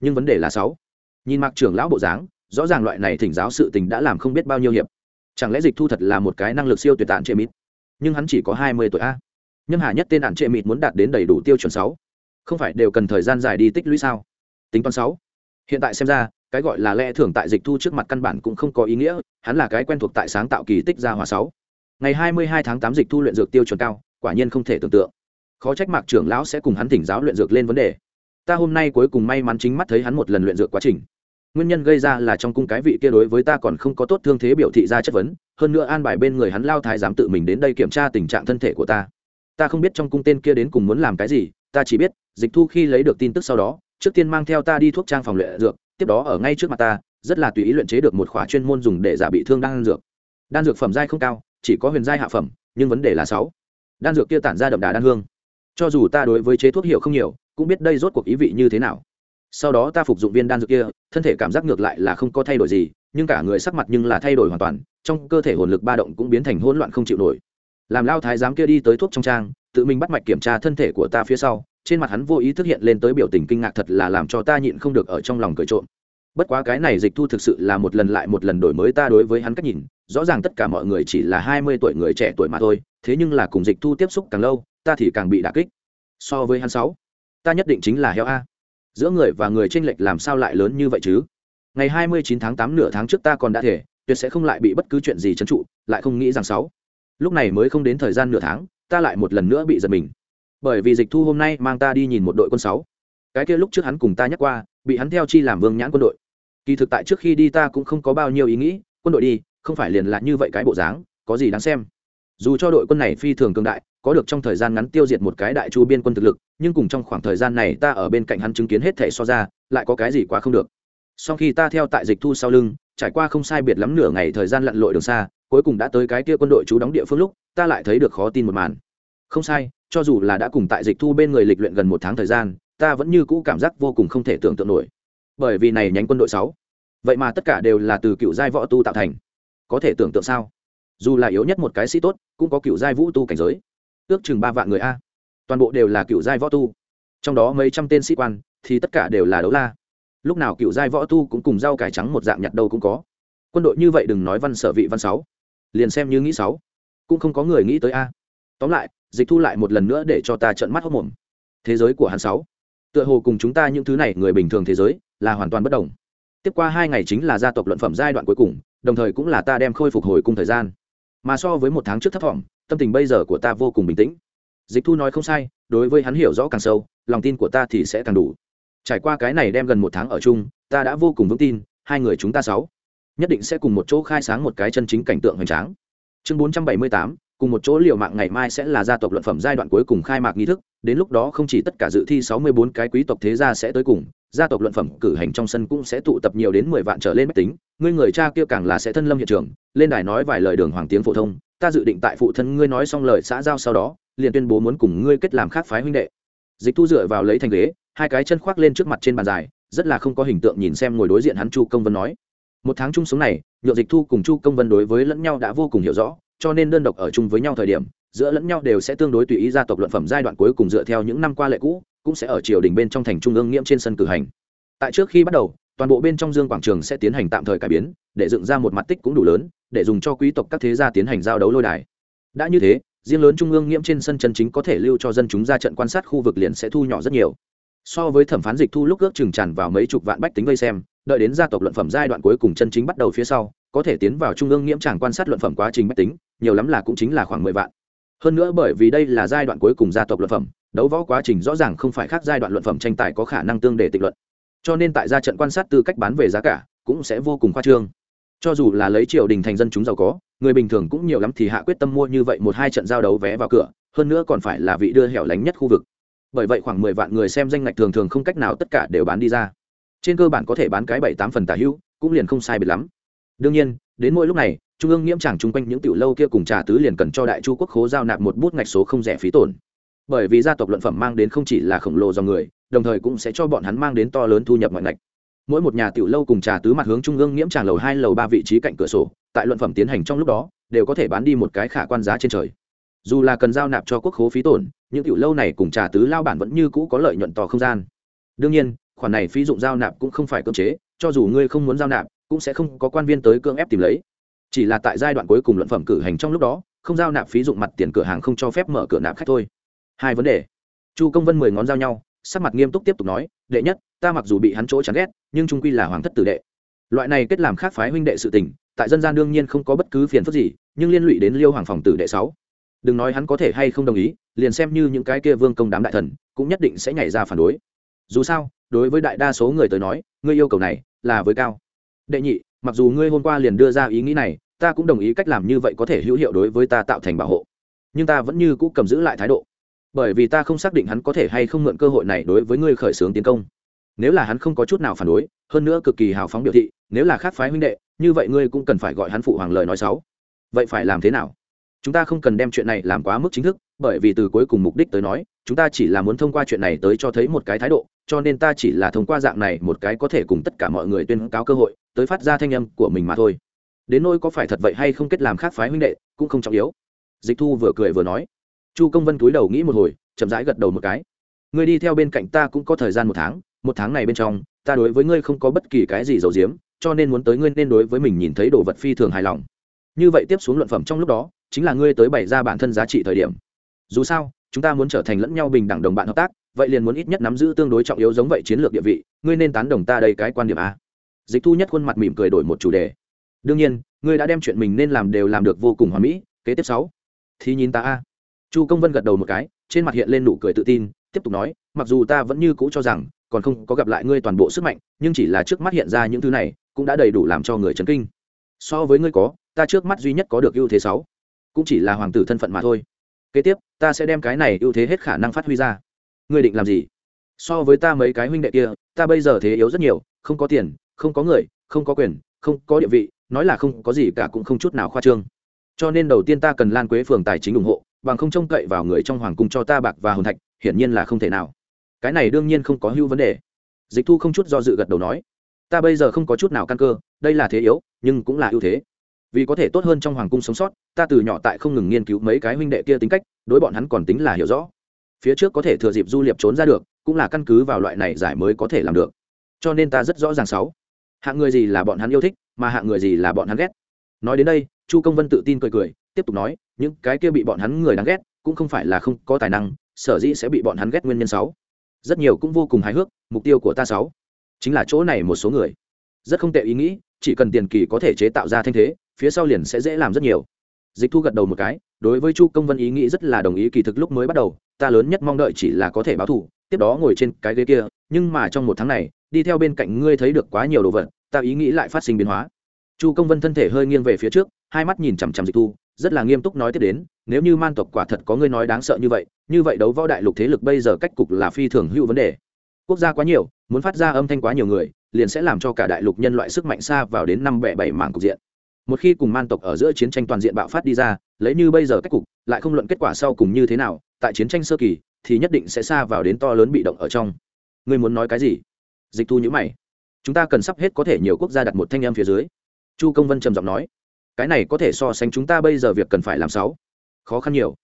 Nhưng vấn đề là sáu. Nhìn mặc trưởng lão bộ dáng, rõ ràng loại này thỉnh giáo sự tình đã làm không biết bao nhiêu hiệp. Chẳng lẽ dịch thu thật là một cái năng lực siêu tuyệt tạn trệ mịt? Nhưng hắn chỉ có hai mươi tuổi a. Nhưng hà nhất tên ạn trệ mịt muốn đạt đến đầy đủ tiêu chuẩn sáu. Không phải đều cần thời gian dài đi tích lũy sao? Tính toán sáu. Hiện tại xem ra, cái gọi là lẽ thường tại dịch thu trước mặt căn bản cũng không có ý nghĩa, hắn là cái quen thuộc tại sáng tạo kỳ tích gia hòa sáu. Ngày hai mươi hai tháng tám dịch thu luyện dược tiêu chuẩn cao, quả nhiên không thể tưởng tượng. Khó trách mạc trưởng lão sẽ cùng hắn thỉnh giáo luyện dược lên vấn đề ta hôm nay cuối cùng may mắn chính mắt thấy hắn một lần luyện dược quá trình. Nguyên nhân gây ra là trong cung cái vị kia đối với ta còn không có tốt thương thế biểu thị ra chất vấn, hơn nữa an bài bên người hắn lao thái dám tự mình đến đây kiểm tra tình trạng thân thể của ta. Ta không biết trong cung tên kia đến cùng muốn làm cái gì, ta chỉ biết, dịch thu khi lấy được tin tức sau đó, trước tiên mang theo ta đi thuốc trang phòng luyện dược, tiếp đó ở ngay trước mặt ta, rất là tùy ý luyện chế được một khóa chuyên môn dùng để giả bị thương đan dược. Đan dược phẩm giai không cao, chỉ có huyền giai hạ phẩm, nhưng vấn đề là sáu. Đan dược kia tản ra đậm đà đan hương cho dù ta đối với chế thuốc hiệu không nhiều, cũng biết đây rốt cuộc ý vị như thế nào. Sau đó ta phục dụng viên đan dược kia, thân thể cảm giác ngược lại là không có thay đổi gì, nhưng cả người sắc mặt nhưng là thay đổi hoàn toàn, trong cơ thể hồn lực ba động cũng biến thành hỗn loạn không chịu nổi. Làm lao thái giám kia đi tới thuốc trong trang, tự mình bắt mạch kiểm tra thân thể của ta phía sau, trên mặt hắn vô ý thức hiện lên tới biểu tình kinh ngạc thật là làm cho ta nhịn không được ở trong lòng cười trộm. Bất quá cái này dịch thu thực sự là một lần lại một lần đổi mới ta đối với hắn cách nhìn, rõ ràng tất cả mọi người chỉ là hai mươi tuổi người trẻ tuổi mà thôi, thế nhưng là cùng dịch thu tiếp xúc càng lâu ta thì càng bị đả kích. So với hắn sáu, ta nhất định chính là heo a. Giữa người và người tranh lệch làm sao lại lớn như vậy chứ? Ngày hai mươi chín tháng tám nửa tháng trước ta còn đã thể, tuyệt sẽ không lại bị bất cứ chuyện gì trấn trụ, lại không nghĩ rằng sáu. Lúc này mới không đến thời gian nửa tháng, ta lại một lần nữa bị giật mình. Bởi vì dịch thu hôm nay mang ta đi nhìn một đội quân sáu. Cái kia lúc trước hắn cùng ta nhắc qua, bị hắn theo chi làm vương nhãn quân đội. Kỳ thực tại trước khi đi ta cũng không có bao nhiêu ý nghĩ, quân đội đi, không phải liền là như vậy cái bộ dáng, có gì đáng xem. Dù cho đội quân này phi thường cường đại có được trong thời gian ngắn tiêu diệt một cái đại chu biên quân thực lực, nhưng cùng trong khoảng thời gian này ta ở bên cạnh hắn chứng kiến hết thể so ra, lại có cái gì quá không được. Sau khi ta theo tại dịch thu sau lưng, trải qua không sai biệt lắm nửa ngày thời gian lặn lội đường xa, cuối cùng đã tới cái kia quân đội trú đóng địa phương lúc, ta lại thấy được khó tin một màn. Không sai, cho dù là đã cùng tại dịch thu bên người lịch luyện gần một tháng thời gian, ta vẫn như cũ cảm giác vô cùng không thể tưởng tượng nổi. Bởi vì này nhánh quân đội sáu, vậy mà tất cả đều là từ cựu giai võ tu tạo thành. Có thể tưởng tượng sao? Dù là yếu nhất một cái sĩ tốt, cũng có cựu giai vũ tu cảnh giới ước chừng ba vạn người a. Toàn bộ đều là cựu giai võ tu. Trong đó mấy trăm tên sĩ quan, thì tất cả đều là đấu la. Lúc nào cựu giai võ tu cũng cùng rau cải trắng một dạng nhặt đâu cũng có. Quân đội như vậy đừng nói văn sở vị văn sáu. Liền xem như nghĩ sáu. Cũng không có người nghĩ tới a. Tóm lại, dịch thu lại một lần nữa để cho ta trợn mắt hốc mồm. Thế giới của hắn sáu. Tựa hồ cùng chúng ta những thứ này người bình thường thế giới, là hoàn toàn bất đồng. Tiếp qua hai ngày chính là gia tộc luận phẩm giai đoạn cuối cùng, đồng thời cũng là ta đem khôi phục hồi cung thời gian. Mà so với một tháng trước thấp thỏm tâm tình bây giờ của ta vô cùng bình tĩnh. Dịch thu nói không sai, đối với hắn hiểu rõ càng sâu, lòng tin của ta thì sẽ càng đủ. Trải qua cái này đem gần một tháng ở chung, ta đã vô cùng vững tin, hai người chúng ta sáu nhất định sẽ cùng một chỗ khai sáng một cái chân chính cảnh tượng hoành tráng. Chương bốn trăm bảy mươi tám, cùng một chỗ liều mạng ngày mai sẽ là gia tộc luận phẩm giai đoạn cuối cùng khai mạc nghi thức, đến lúc đó không chỉ tất cả dự thi sáu mươi bốn cái quý tộc thế gia sẽ tới cùng, gia tộc luận phẩm cử hành trong sân cũng sẽ tụ tập nhiều đến mười vạn trở lên máy tính ngươi người cha kia càng là sẽ thân lâm hiện trường, lên đài nói vài lời đường hoàng tiếng phổ thông ta dự định tại phụ thân ngươi nói xong lời xã giao sau đó, liền tuyên bố muốn cùng ngươi kết làm khác phái huynh đệ. Dịch thu dựa vào lấy thành ghế, hai cái chân khoác lên trước mặt trên bàn dài, rất là không có hình tượng nhìn xem ngồi đối diện hắn chu công vân nói. Một tháng chung sống này, nhựa dịch thu cùng chu công vân đối với lẫn nhau đã vô cùng hiểu rõ, cho nên đơn độc ở chung với nhau thời điểm, giữa lẫn nhau đều sẽ tương đối tùy ý gia tộc luận phẩm giai đoạn cuối cùng dựa theo những năm qua lệ cũ, cũng sẽ ở triều đình bên trong thành trung ương nghiễm trên sân cử hành. Tại trước khi bắt đầu, toàn bộ bên trong dương quảng trường sẽ tiến hành tạm thời cải biến, để dựng ra một mặt tích cũng đủ lớn để dùng cho quý tộc các thế gia tiến hành giao đấu lôi đài. Đã như thế, riêng lớn trung ương nghiễm trên sân chân chính có thể lưu cho dân chúng ra trận quan sát khu vực liền sẽ thu nhỏ rất nhiều. So với thẩm phán dịch thu lúc ước chừng tràn vào mấy chục vạn bách tính vây xem, đợi đến gia tộc luận phẩm giai đoạn cuối cùng chân chính bắt đầu phía sau, có thể tiến vào trung ương nghiễm tràng quan sát luận phẩm quá trình bách tính, nhiều lắm là cũng chính là khoảng mười vạn. Hơn nữa bởi vì đây là giai đoạn cuối cùng gia tộc luận phẩm, đấu võ quá trình rõ ràng không phải khác giai đoạn luận phẩm tranh tài có khả năng tương để tịch luận. Cho nên tại gia trận quan sát tư cách bán về giá cả, cũng sẽ vô cùng khoa trương cho dù là lấy triều đình thành dân chúng giàu có, người bình thường cũng nhiều lắm thì hạ quyết tâm mua như vậy một hai trận giao đấu vé vào cửa, hơn nữa còn phải là vị đưa hẻo lánh nhất khu vực. Bởi vậy khoảng mười vạn người xem danh ngạch thường thường không cách nào tất cả đều bán đi ra. Trên cơ bản có thể bán cái bảy tám phần tả hữu, cũng liền không sai biệt lắm. Đương nhiên, đến mỗi lúc này, trung ương nghiễm tràng chung quanh những tiểu lâu kia cùng trà tứ liền cần cho đại chu quốc khố giao nạp một bút ngạch số không rẻ phí tổn. Bởi vì gia tộc luận phẩm mang đến không chỉ là khổng lồ dòng người, đồng thời cũng sẽ cho bọn hắn mang đến to lớn thu nhập mọi ngạch mỗi một nhà tiểu lâu cùng trà tứ mặt hướng trung ương nghiễm tràng lầu hai, lầu ba vị trí cạnh cửa sổ, tại luận phẩm tiến hành trong lúc đó, đều có thể bán đi một cái khả quan giá trên trời. Dù là cần giao nạp cho quốc khố phí tổn, những tiểu lâu này cùng trà tứ lao bản vẫn như cũ có lợi nhuận to không gian. Đương nhiên, khoản này phí dụng giao nạp cũng không phải cưỡng chế, cho dù ngươi không muốn giao nạp, cũng sẽ không có quan viên tới cưỡng ép tìm lấy. Chỉ là tại giai đoạn cuối cùng luận phẩm cử hành trong lúc đó, không giao nạp phí dụng mặt tiền cửa hàng không cho phép mở cửa nạp khách thôi. Hai vấn đề. Chu công vân mười ngón giao nhau, sắc mặt nghiêm túc tiếp tục nói, đệ nhất ta mặc dù bị hắn chỗ chán ghét, nhưng trung quy là hoàng thất tử đệ. Loại này kết làm khác phái huynh đệ sự tình, tại dân gian đương nhiên không có bất cứ phiền phức gì, nhưng liên lụy đến liêu hoàng phòng tử đệ sáu. Đừng nói hắn có thể hay không đồng ý, liền xem như những cái kia vương công đám đại thần, cũng nhất định sẽ nhảy ra phản đối. Dù sao, đối với đại đa số người tới nói, ngươi yêu cầu này là với cao. Đệ nhị, mặc dù ngươi hôm qua liền đưa ra ý nghĩ này, ta cũng đồng ý cách làm như vậy có thể hữu hiệu đối với ta tạo thành bảo hộ. Nhưng ta vẫn như cũ cầm giữ lại thái độ. Bởi vì ta không xác định hắn có thể hay không mượn cơ hội này đối với ngươi khởi xướng tiến công nếu là hắn không có chút nào phản đối, hơn nữa cực kỳ hào phóng biểu thị, nếu là khác phái huynh đệ, như vậy ngươi cũng cần phải gọi hắn phụ hoàng lời nói xấu. Vậy phải làm thế nào? Chúng ta không cần đem chuyện này làm quá mức chính thức, bởi vì từ cuối cùng mục đích tới nói, chúng ta chỉ là muốn thông qua chuyện này tới cho thấy một cái thái độ, cho nên ta chỉ là thông qua dạng này một cái có thể cùng tất cả mọi người tuyên cáo cơ hội, tới phát ra thanh âm của mình mà thôi. Đến nỗi có phải thật vậy hay không kết làm khác phái huynh đệ, cũng không trọng yếu. Dịch thu vừa cười vừa nói. Chu công vân cúi đầu nghĩ một hồi, chậm rãi gật đầu một cái. Ngươi đi theo bên cạnh ta cũng có thời gian một tháng một tháng này bên trong, ta đối với ngươi không có bất kỳ cái gì giấu giếm, cho nên muốn tới ngươi nên đối với mình nhìn thấy đồ vật phi thường hài lòng. Như vậy tiếp xuống luận phẩm trong lúc đó, chính là ngươi tới bày ra bản thân giá trị thời điểm. Dù sao, chúng ta muốn trở thành lẫn nhau bình đẳng đồng bạn hợp tác, vậy liền muốn ít nhất nắm giữ tương đối trọng yếu giống vậy chiến lược địa vị, ngươi nên tán đồng ta đây cái quan điểm a. Dịch thu nhất khuôn mặt mỉm cười đổi một chủ đề. Đương nhiên, ngươi đã đem chuyện mình nên làm đều làm được vô cùng hoàn mỹ, kế tiếp sáu. Thì nhìn ta a. Chu công vân gật đầu một cái, trên mặt hiện lên nụ cười tự tin, tiếp tục nói, mặc dù ta vẫn như cũ cho rằng còn không có gặp lại ngươi toàn bộ sức mạnh, nhưng chỉ là trước mắt hiện ra những thứ này, cũng đã đầy đủ làm cho người chấn kinh. So với ngươi có, ta trước mắt duy nhất có được ưu thế sáu. Cũng chỉ là hoàng tử thân phận mà thôi. Kế tiếp, ta sẽ đem cái này ưu thế hết khả năng phát huy ra. Ngươi định làm gì? So với ta mấy cái huynh đệ kia, ta bây giờ thế yếu rất nhiều, không có tiền, không có người, không có quyền, không có địa vị, nói là không có gì cả cũng không chút nào khoa trương. Cho nên đầu tiên ta cần lan quế phường tài chính ủng hộ, bằng không trông cậy vào người trong hoàng cung cho ta bạc và hồn thạch, hiển nhiên là không thể nào cái này đương nhiên không có hưu vấn đề. Dịch thu không chút do dự gật đầu nói, ta bây giờ không có chút nào căn cơ, đây là thế yếu, nhưng cũng là ưu thế. Vì có thể tốt hơn trong hoàng cung sống sót, ta từ nhỏ tại không ngừng nghiên cứu mấy cái huynh đệ kia tính cách, đối bọn hắn còn tính là hiểu rõ. Phía trước có thể thừa dịp du liệp trốn ra được, cũng là căn cứ vào loại này giải mới có thể làm được. Cho nên ta rất rõ ràng sáu. Hạng người gì là bọn hắn yêu thích, mà hạng người gì là bọn hắn ghét. Nói đến đây, chu công vân tự tin cười cười, tiếp tục nói, những cái kia bị bọn hắn người đáng ghét, cũng không phải là không có tài năng, sở dĩ sẽ bị bọn hắn ghét nguyên nhân sáu rất nhiều cũng vô cùng hài hước, mục tiêu của ta sáu, chính là chỗ này một số người. Rất không tệ ý nghĩ, chỉ cần tiền kỳ có thể chế tạo ra thanh thế, phía sau liền sẽ dễ làm rất nhiều. Dịch thu gật đầu một cái, đối với chu công vân ý nghĩ rất là đồng ý, kỳ thực lúc mới bắt đầu, ta lớn nhất mong đợi chỉ là có thể báo thù, tiếp đó ngồi trên cái ghế kia, nhưng mà trong một tháng này, đi theo bên cạnh ngươi thấy được quá nhiều đồ vật, ta ý nghĩ lại phát sinh biến hóa. Chu công vân thân thể hơi nghiêng về phía trước, hai mắt nhìn chằm chằm dịch thu rất là nghiêm túc nói tiếp đến, nếu như man tộc quả thật có ngươi nói đáng sợ như vậy như vậy đấu võ đại lục thế lực bây giờ cách cục là phi thường hữu vấn đề. Quốc gia quá nhiều, muốn phát ra âm thanh quá nhiều người, liền sẽ làm cho cả đại lục nhân loại sức mạnh xa vào đến năm bẻ bảy mảng cục diện. Một khi cùng man tộc ở giữa chiến tranh toàn diện bạo phát đi ra, lấy như bây giờ cách cục, lại không luận kết quả sau cùng như thế nào, tại chiến tranh sơ kỳ, thì nhất định sẽ xa vào đến to lớn bị động ở trong. Ngươi muốn nói cái gì? Dịch thu nhữ mày. Chúng ta cần sắp hết có thể nhiều quốc gia đặt một thanh em phía dưới. Chu công vân trầm giọng nói cái này có thể so sánh chúng ta bây giờ việc cần phải làm sáu. Khó khăn nhiều.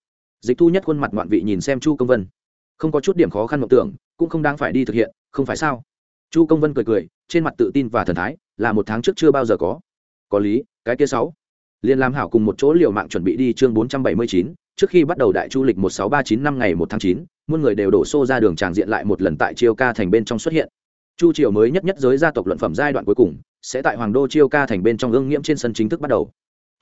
Dịch thu nhất khuôn mặt ngoạn vị nhìn xem chu công vân. Không có chút điểm khó khăn mộng tưởng, cũng không đang phải đi thực hiện, không phải sao? Chu công vân cười cười, trên mặt tự tin và thần thái, là một tháng trước chưa bao giờ có. Có lý, cái kia sáu. Liên lam hảo cùng một chỗ liều mạng chuẩn bị đi chương bốn trăm bảy mươi chín, trước khi bắt đầu đại chu lịch một sáu ba chín năm ngày một tháng chín, muôn người đều đổ xô ra đường tràng diện lại một lần tại chiêu ca thành bên trong xuất hiện. Chu triều mới nhất nhất giới gia tộc luận phẩm giai đoạn cuối cùng, sẽ tại hoàng đô chiêu ca thành bên trong ương nghiễm trên sân chính thức bắt đầu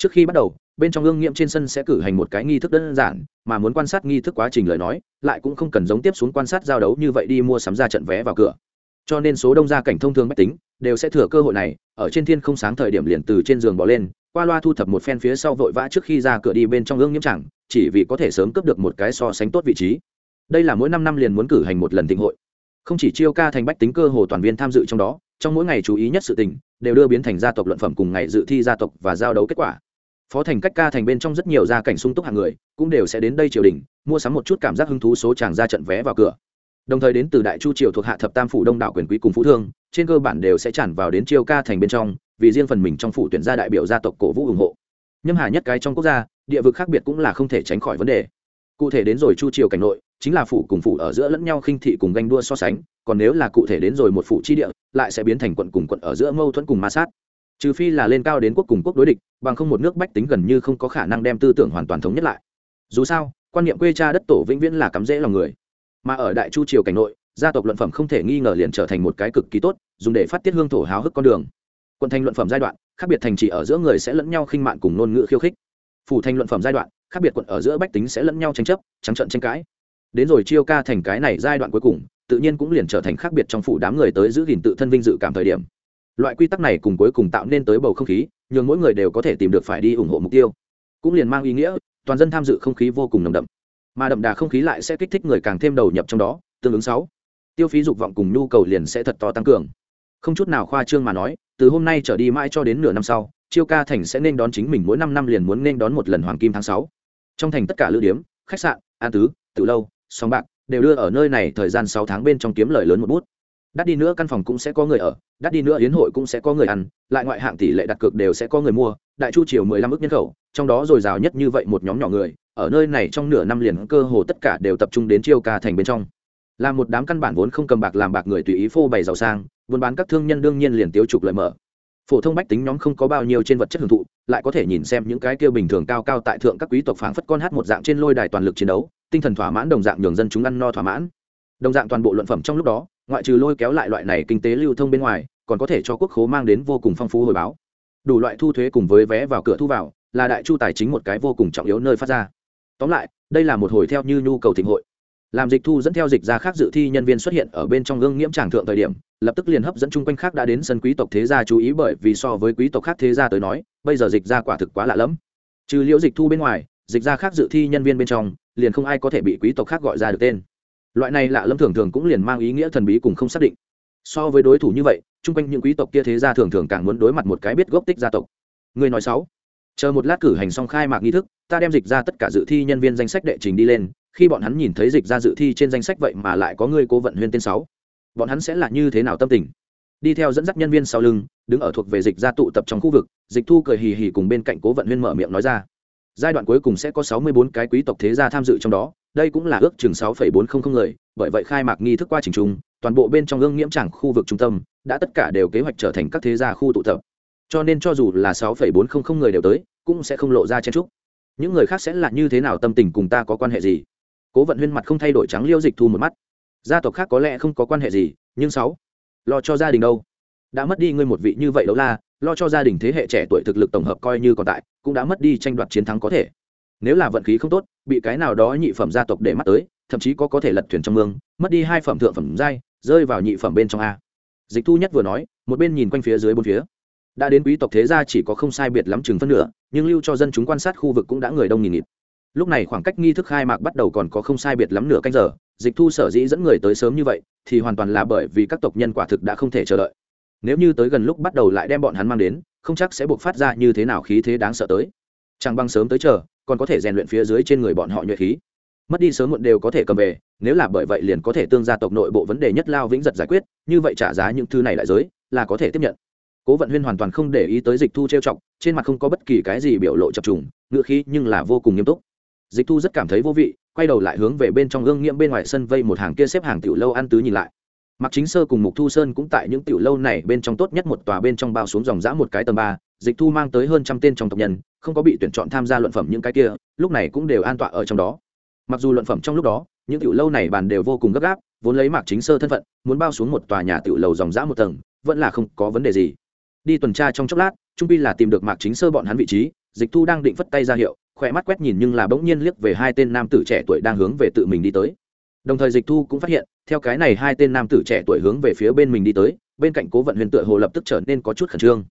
trước khi bắt đầu, bên trong ương nghiệm trên sân sẽ cử hành một cái nghi thức đơn giản, mà muốn quan sát nghi thức quá trình lời nói, lại cũng không cần giống tiếp xuống quan sát giao đấu như vậy đi mua sắm ra trận vé vào cửa. Cho nên số đông gia cảnh thông thường bách tính đều sẽ thừa cơ hội này, ở trên thiên không sáng thời điểm liền từ trên giường bỏ lên, qua loa thu thập một phen phía sau vội vã trước khi ra cửa đi bên trong ương nhiễm chẳng, chỉ vì có thể sớm cướp được một cái so sánh tốt vị trí. Đây là mỗi năm năm liền muốn cử hành một lần thịnh hội. Không chỉ chiêu ca thành bách tính cơ hồ toàn viên tham dự trong đó, trong mỗi ngày chú ý nhất sự tình, đều đưa biến thành gia tộc luận phẩm cùng ngày dự thi gia tộc và giao đấu kết quả phó thành cách ca thành bên trong rất nhiều gia cảnh sung túc hàng người, cũng đều sẽ đến đây triều đình, mua sắm một chút cảm giác hứng thú số chàng ra trận vé vào cửa. Đồng thời đến từ đại chu triều thuộc hạ thập tam phủ đông đảo quyền quý cùng phú thương, trên cơ bản đều sẽ tràn vào đến chiêu ca thành bên trong, vì riêng phần mình trong phủ tuyển gia đại biểu gia tộc cổ vũ ủng hộ. Nhâm hà nhất cái trong quốc gia, địa vực khác biệt cũng là không thể tránh khỏi vấn đề. Cụ thể đến rồi chu triều cảnh nội, chính là phủ cùng phủ ở giữa lẫn nhau khinh thị cùng ganh đua so sánh, còn nếu là cụ thể đến rồi một phủ chi địa, lại sẽ biến thành quận cùng quận ở giữa mâu thuẫn cùng ma sát trừ phi là lên cao đến quốc cùng quốc đối địch, bằng không một nước bách tính gần như không có khả năng đem tư tưởng hoàn toàn thống nhất lại. Dù sao, quan niệm quê cha đất tổ vĩnh viễn là cắm rễ lòng người. Mà ở đại chu triều cảnh nội, gia tộc luận phẩm không thể nghi ngờ liền trở thành một cái cực kỳ tốt, dùng để phát tiết hương thổ háo hức con đường. Quận thành luận phẩm giai đoạn, khác biệt thành trì ở giữa người sẽ lẫn nhau khinh mạn cùng ngôn ngữ khiêu khích. Phủ thành luận phẩm giai đoạn, khác biệt quận ở giữa bách tính sẽ lẫn nhau tranh chấp, trắng trận tranh cãi. Đến rồi chiêu ca thành cái này giai đoạn cuối cùng, tự nhiên cũng liền trở thành khác biệt trong phủ đám người tới giữ gìn tự thân vinh dự cảm thời điểm loại quy tắc này cùng cuối cùng tạo nên tới bầu không khí, nhường mỗi người đều có thể tìm được phải đi ủng hộ mục tiêu. Cũng liền mang ý nghĩa, toàn dân tham dự không khí vô cùng nồng đậm. Mà đậm đà không khí lại sẽ kích thích người càng thêm đầu nhập trong đó, tương ứng sáu. Tiêu phí dục vọng cùng nhu cầu liền sẽ thật to tăng cường. Không chút nào khoa trương mà nói, từ hôm nay trở đi mãi cho đến nửa năm sau, chiêu ca thành sẽ nên đón chính mình mỗi năm năm liền muốn nên đón một lần hoàng kim tháng sáu. Trong thành tất cả lữ điếm, khách sạn, an tứ, tự lâu song bạc, đều đưa ở nơi này thời gian sáu tháng bên trong kiếm lời lớn một bút đắt đi nữa căn phòng cũng sẽ có người ở, đắt đi nữa yến hội cũng sẽ có người ăn, lại ngoại hạng tỷ lệ đặt cược đều sẽ có người mua, đại chu triều mười lăm ước nhân khẩu, trong đó dồi dào nhất như vậy một nhóm nhỏ người, ở nơi này trong nửa năm liền cơ hồ tất cả đều tập trung đến chiêu ca thành bên trong. Là một đám căn bản vốn không cầm bạc làm bạc người tùy ý phô bày giàu sang, buôn bán các thương nhân đương nhiên liền tiêu trục lợi mở. Phổ thông bách tính nhóm không có bao nhiêu trên vật chất hưởng thụ, lại có thể nhìn xem những cái kia bình thường cao cao tại thượng các quý tộc phảng phất con hát một dạng trên lôi đài toàn lực chiến đấu, tinh thần thỏa mãn đồng dạng nhường dân chúng ăn no thỏa mãn. Đồng dạng toàn bộ luận phẩm trong lúc đó ngoại trừ lôi kéo lại loại này kinh tế lưu thông bên ngoài, còn có thể cho quốc khố mang đến vô cùng phong phú hồi báo. Đủ loại thu thuế cùng với vé vào cửa thu vào, là đại chu tài chính một cái vô cùng trọng yếu nơi phát ra. Tóm lại, đây là một hồi theo như nhu cầu thịnh hội. Làm dịch thu dẫn theo dịch ra khác dự thi nhân viên xuất hiện ở bên trong gương nghiễm tràng thượng thời điểm, lập tức liền hấp dẫn chung quanh khác đã đến sân quý tộc thế gia chú ý bởi vì so với quý tộc khác thế gia tới nói, bây giờ dịch ra quả thực quá lạ lẫm. Trừ liễu dịch thu bên ngoài, dịch ra khác dự thi nhân viên bên trong, liền không ai có thể bị quý tộc khác gọi ra được tên loại này lạ lẫm thường thường cũng liền mang ý nghĩa thần bí cùng không xác định. So với đối thủ như vậy, chung quanh những quý tộc kia thế gia thường thường càng muốn đối mặt một cái biết gốc tích gia tộc. Người nói sáu, chờ một lát cử hành xong khai mạc nghi thức, ta đem dịch ra tất cả dự thi nhân viên danh sách đệ trình đi lên, khi bọn hắn nhìn thấy dịch ra dự thi trên danh sách vậy mà lại có người cố vận huyên tên sáu. Bọn hắn sẽ là như thế nào tâm tình? Đi theo dẫn dắt nhân viên sau lưng, đứng ở thuộc về dịch ra tụ tập trong khu vực, dịch thu cười hì hì cùng bên cạnh cố vận huyên mở miệng nói ra. Giai đoạn cuối cùng sẽ có sáu mươi bốn cái quý tộc thế gia tham dự trong đó đây cũng là ước chừng sáu bốn trăm linh người, bởi vậy khai mạc nghi thức qua trình trung toàn bộ bên trong ương nghiễm chẳng khu vực trung tâm, đã tất cả đều kế hoạch trở thành các thế gia khu tụ tập. Cho nên cho dù là sáu bốn trăm linh người đều tới, cũng sẽ không lộ ra chen trúc những người khác sẽ là như thế nào tâm tình cùng ta có quan hệ gì? Cố vận huyên mặt không thay đổi trắng liêu dịch thu một mắt. Gia tộc khác có lẽ không có quan hệ gì, nhưng sáu, lo cho gia đình đâu? Đã mất đi ngươi một vị như vậy đấu la, lo cho gia đình thế hệ trẻ tuổi thực lực tổng hợp coi như còn tại, cũng đã mất đi tranh đoạt chiến thắng có thể. Nếu là vận khí không tốt bị cái nào đó nhị phẩm gia tộc để mắt tới, thậm chí có có thể lật thuyền trong mương, mất đi hai phẩm thượng phẩm giai, rơi vào nhị phẩm bên trong a. Dịch thu nhất vừa nói, một bên nhìn quanh phía dưới bốn phía. Đã đến quý tộc thế gia chỉ có không sai biệt lắm chừng phân nửa, nhưng lưu cho dân chúng quan sát khu vực cũng đã người đông nghìn nghịt. Lúc này khoảng cách nghi thức khai mạc bắt đầu còn có không sai biệt lắm nửa canh giờ, dịch thu sở dĩ dẫn người tới sớm như vậy, thì hoàn toàn là bởi vì các tộc nhân quả thực đã không thể chờ đợi. Nếu như tới gần lúc bắt đầu lại đem bọn hắn mang đến, không chắc sẽ buộc phát ra như thế nào khí thế đáng sợ tới. Chẳng băng sớm tới chờ còn có thể rèn luyện phía dưới trên người bọn họ nhuệ khí. Mất đi sớm muộn đều có thể cầm về, nếu là bởi vậy liền có thể tương gia tộc nội bộ vấn đề nhất lao vĩnh giật giải quyết, như vậy trả giá những thứ này lại giới, là có thể tiếp nhận. Cố vận huyên hoàn toàn không để ý tới dịch thu trêu chọc, trên mặt không có bất kỳ cái gì biểu lộ chập trùng ngựa khí nhưng là vô cùng nghiêm túc. Dịch thu rất cảm thấy vô vị, quay đầu lại hướng về bên trong gương nghiễm bên ngoài sân vây một hàng kia xếp hàng tiểu lâu ăn tứ nhìn lại. Mặc chính sơ cùng mục thu sơn cũng tại những tiểu lâu này bên trong tốt nhất một tòa bên trong bao xuống dòng dã một cái tầng ba, dịch thu mang tới hơn trăm tên trong tộc nhân không có bị tuyển chọn tham gia luận phẩm những cái kia, lúc này cũng đều an tọa ở trong đó. Mặc dù luận phẩm trong lúc đó, những tiểu lâu này bàn đều vô cùng gấp gáp, vốn lấy mạc chính sơ thân phận, muốn bao xuống một tòa nhà tiểu lầu dòng dã một tầng, vẫn là không có vấn đề gì. Đi tuần tra trong chốc lát, trung pi là tìm được mạc chính sơ bọn hắn vị trí, dịch thu đang định phất tay ra hiệu, khỏe mắt quét nhìn nhưng là bỗng nhiên liếc về hai tên nam tử trẻ tuổi đang hướng về tự mình đi tới. Đồng thời dịch thu cũng phát hiện, theo cái này hai tên nam tử trẻ tuổi hướng về phía bên mình đi tới, bên cạnh cố vận huyền tựa hồ lập tức trở nên có chút khẩn trương.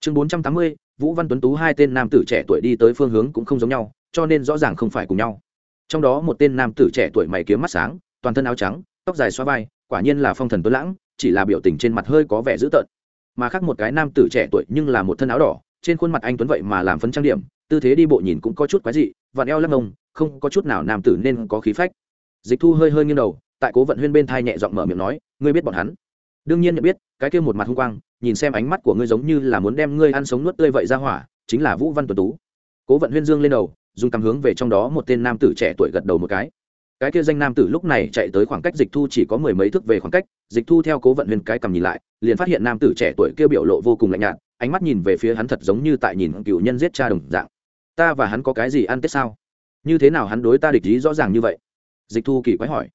Chương bốn trăm tám mươi vũ văn tuấn tú hai tên nam tử trẻ tuổi đi tới phương hướng cũng không giống nhau, cho nên rõ ràng không phải cùng nhau. Trong đó một tên nam tử trẻ tuổi mày kiếm mắt sáng, toàn thân áo trắng, tóc dài xoa vai, quả nhiên là phong thần tuấn lãng, chỉ là biểu tình trên mặt hơi có vẻ dữ tợn. Mà khác một cái nam tử trẻ tuổi nhưng là một thân áo đỏ, trên khuôn mặt anh tuấn vậy mà làm phấn trang điểm, tư thế đi bộ nhìn cũng có chút quái dị, vặn eo lắc ngông không có chút nào nam tử nên có khí phách. Dịch thu hơi hơi nghiêng đầu, tại cố vận huyên bên thai nhẹ giọng mở miệng nói, ngươi biết bọn hắn? Đương nhiên nhận biết, cái kia một mặt hung quang nhìn xem ánh mắt của ngươi giống như là muốn đem ngươi ăn sống nuốt tươi vậy ra hỏa, chính là vũ văn tuấn tú. Cố vận huyên dương lên đầu, dùng tầm hướng về trong đó một tên nam tử trẻ tuổi gật đầu một cái. Cái kia danh nam tử lúc này chạy tới khoảng cách dịch thu chỉ có mười mấy thước về khoảng cách, dịch thu theo cố vận huyên cái cầm nhìn lại, liền phát hiện nam tử trẻ tuổi kia biểu lộ vô cùng lạnh nhạt, ánh mắt nhìn về phía hắn thật giống như tại nhìn cựu nhân giết cha đồng dạng. Ta và hắn có cái gì ăn tết sao? Như thế nào hắn đối ta địch ý rõ ràng như vậy? Dịch thu kỳ quái hỏi.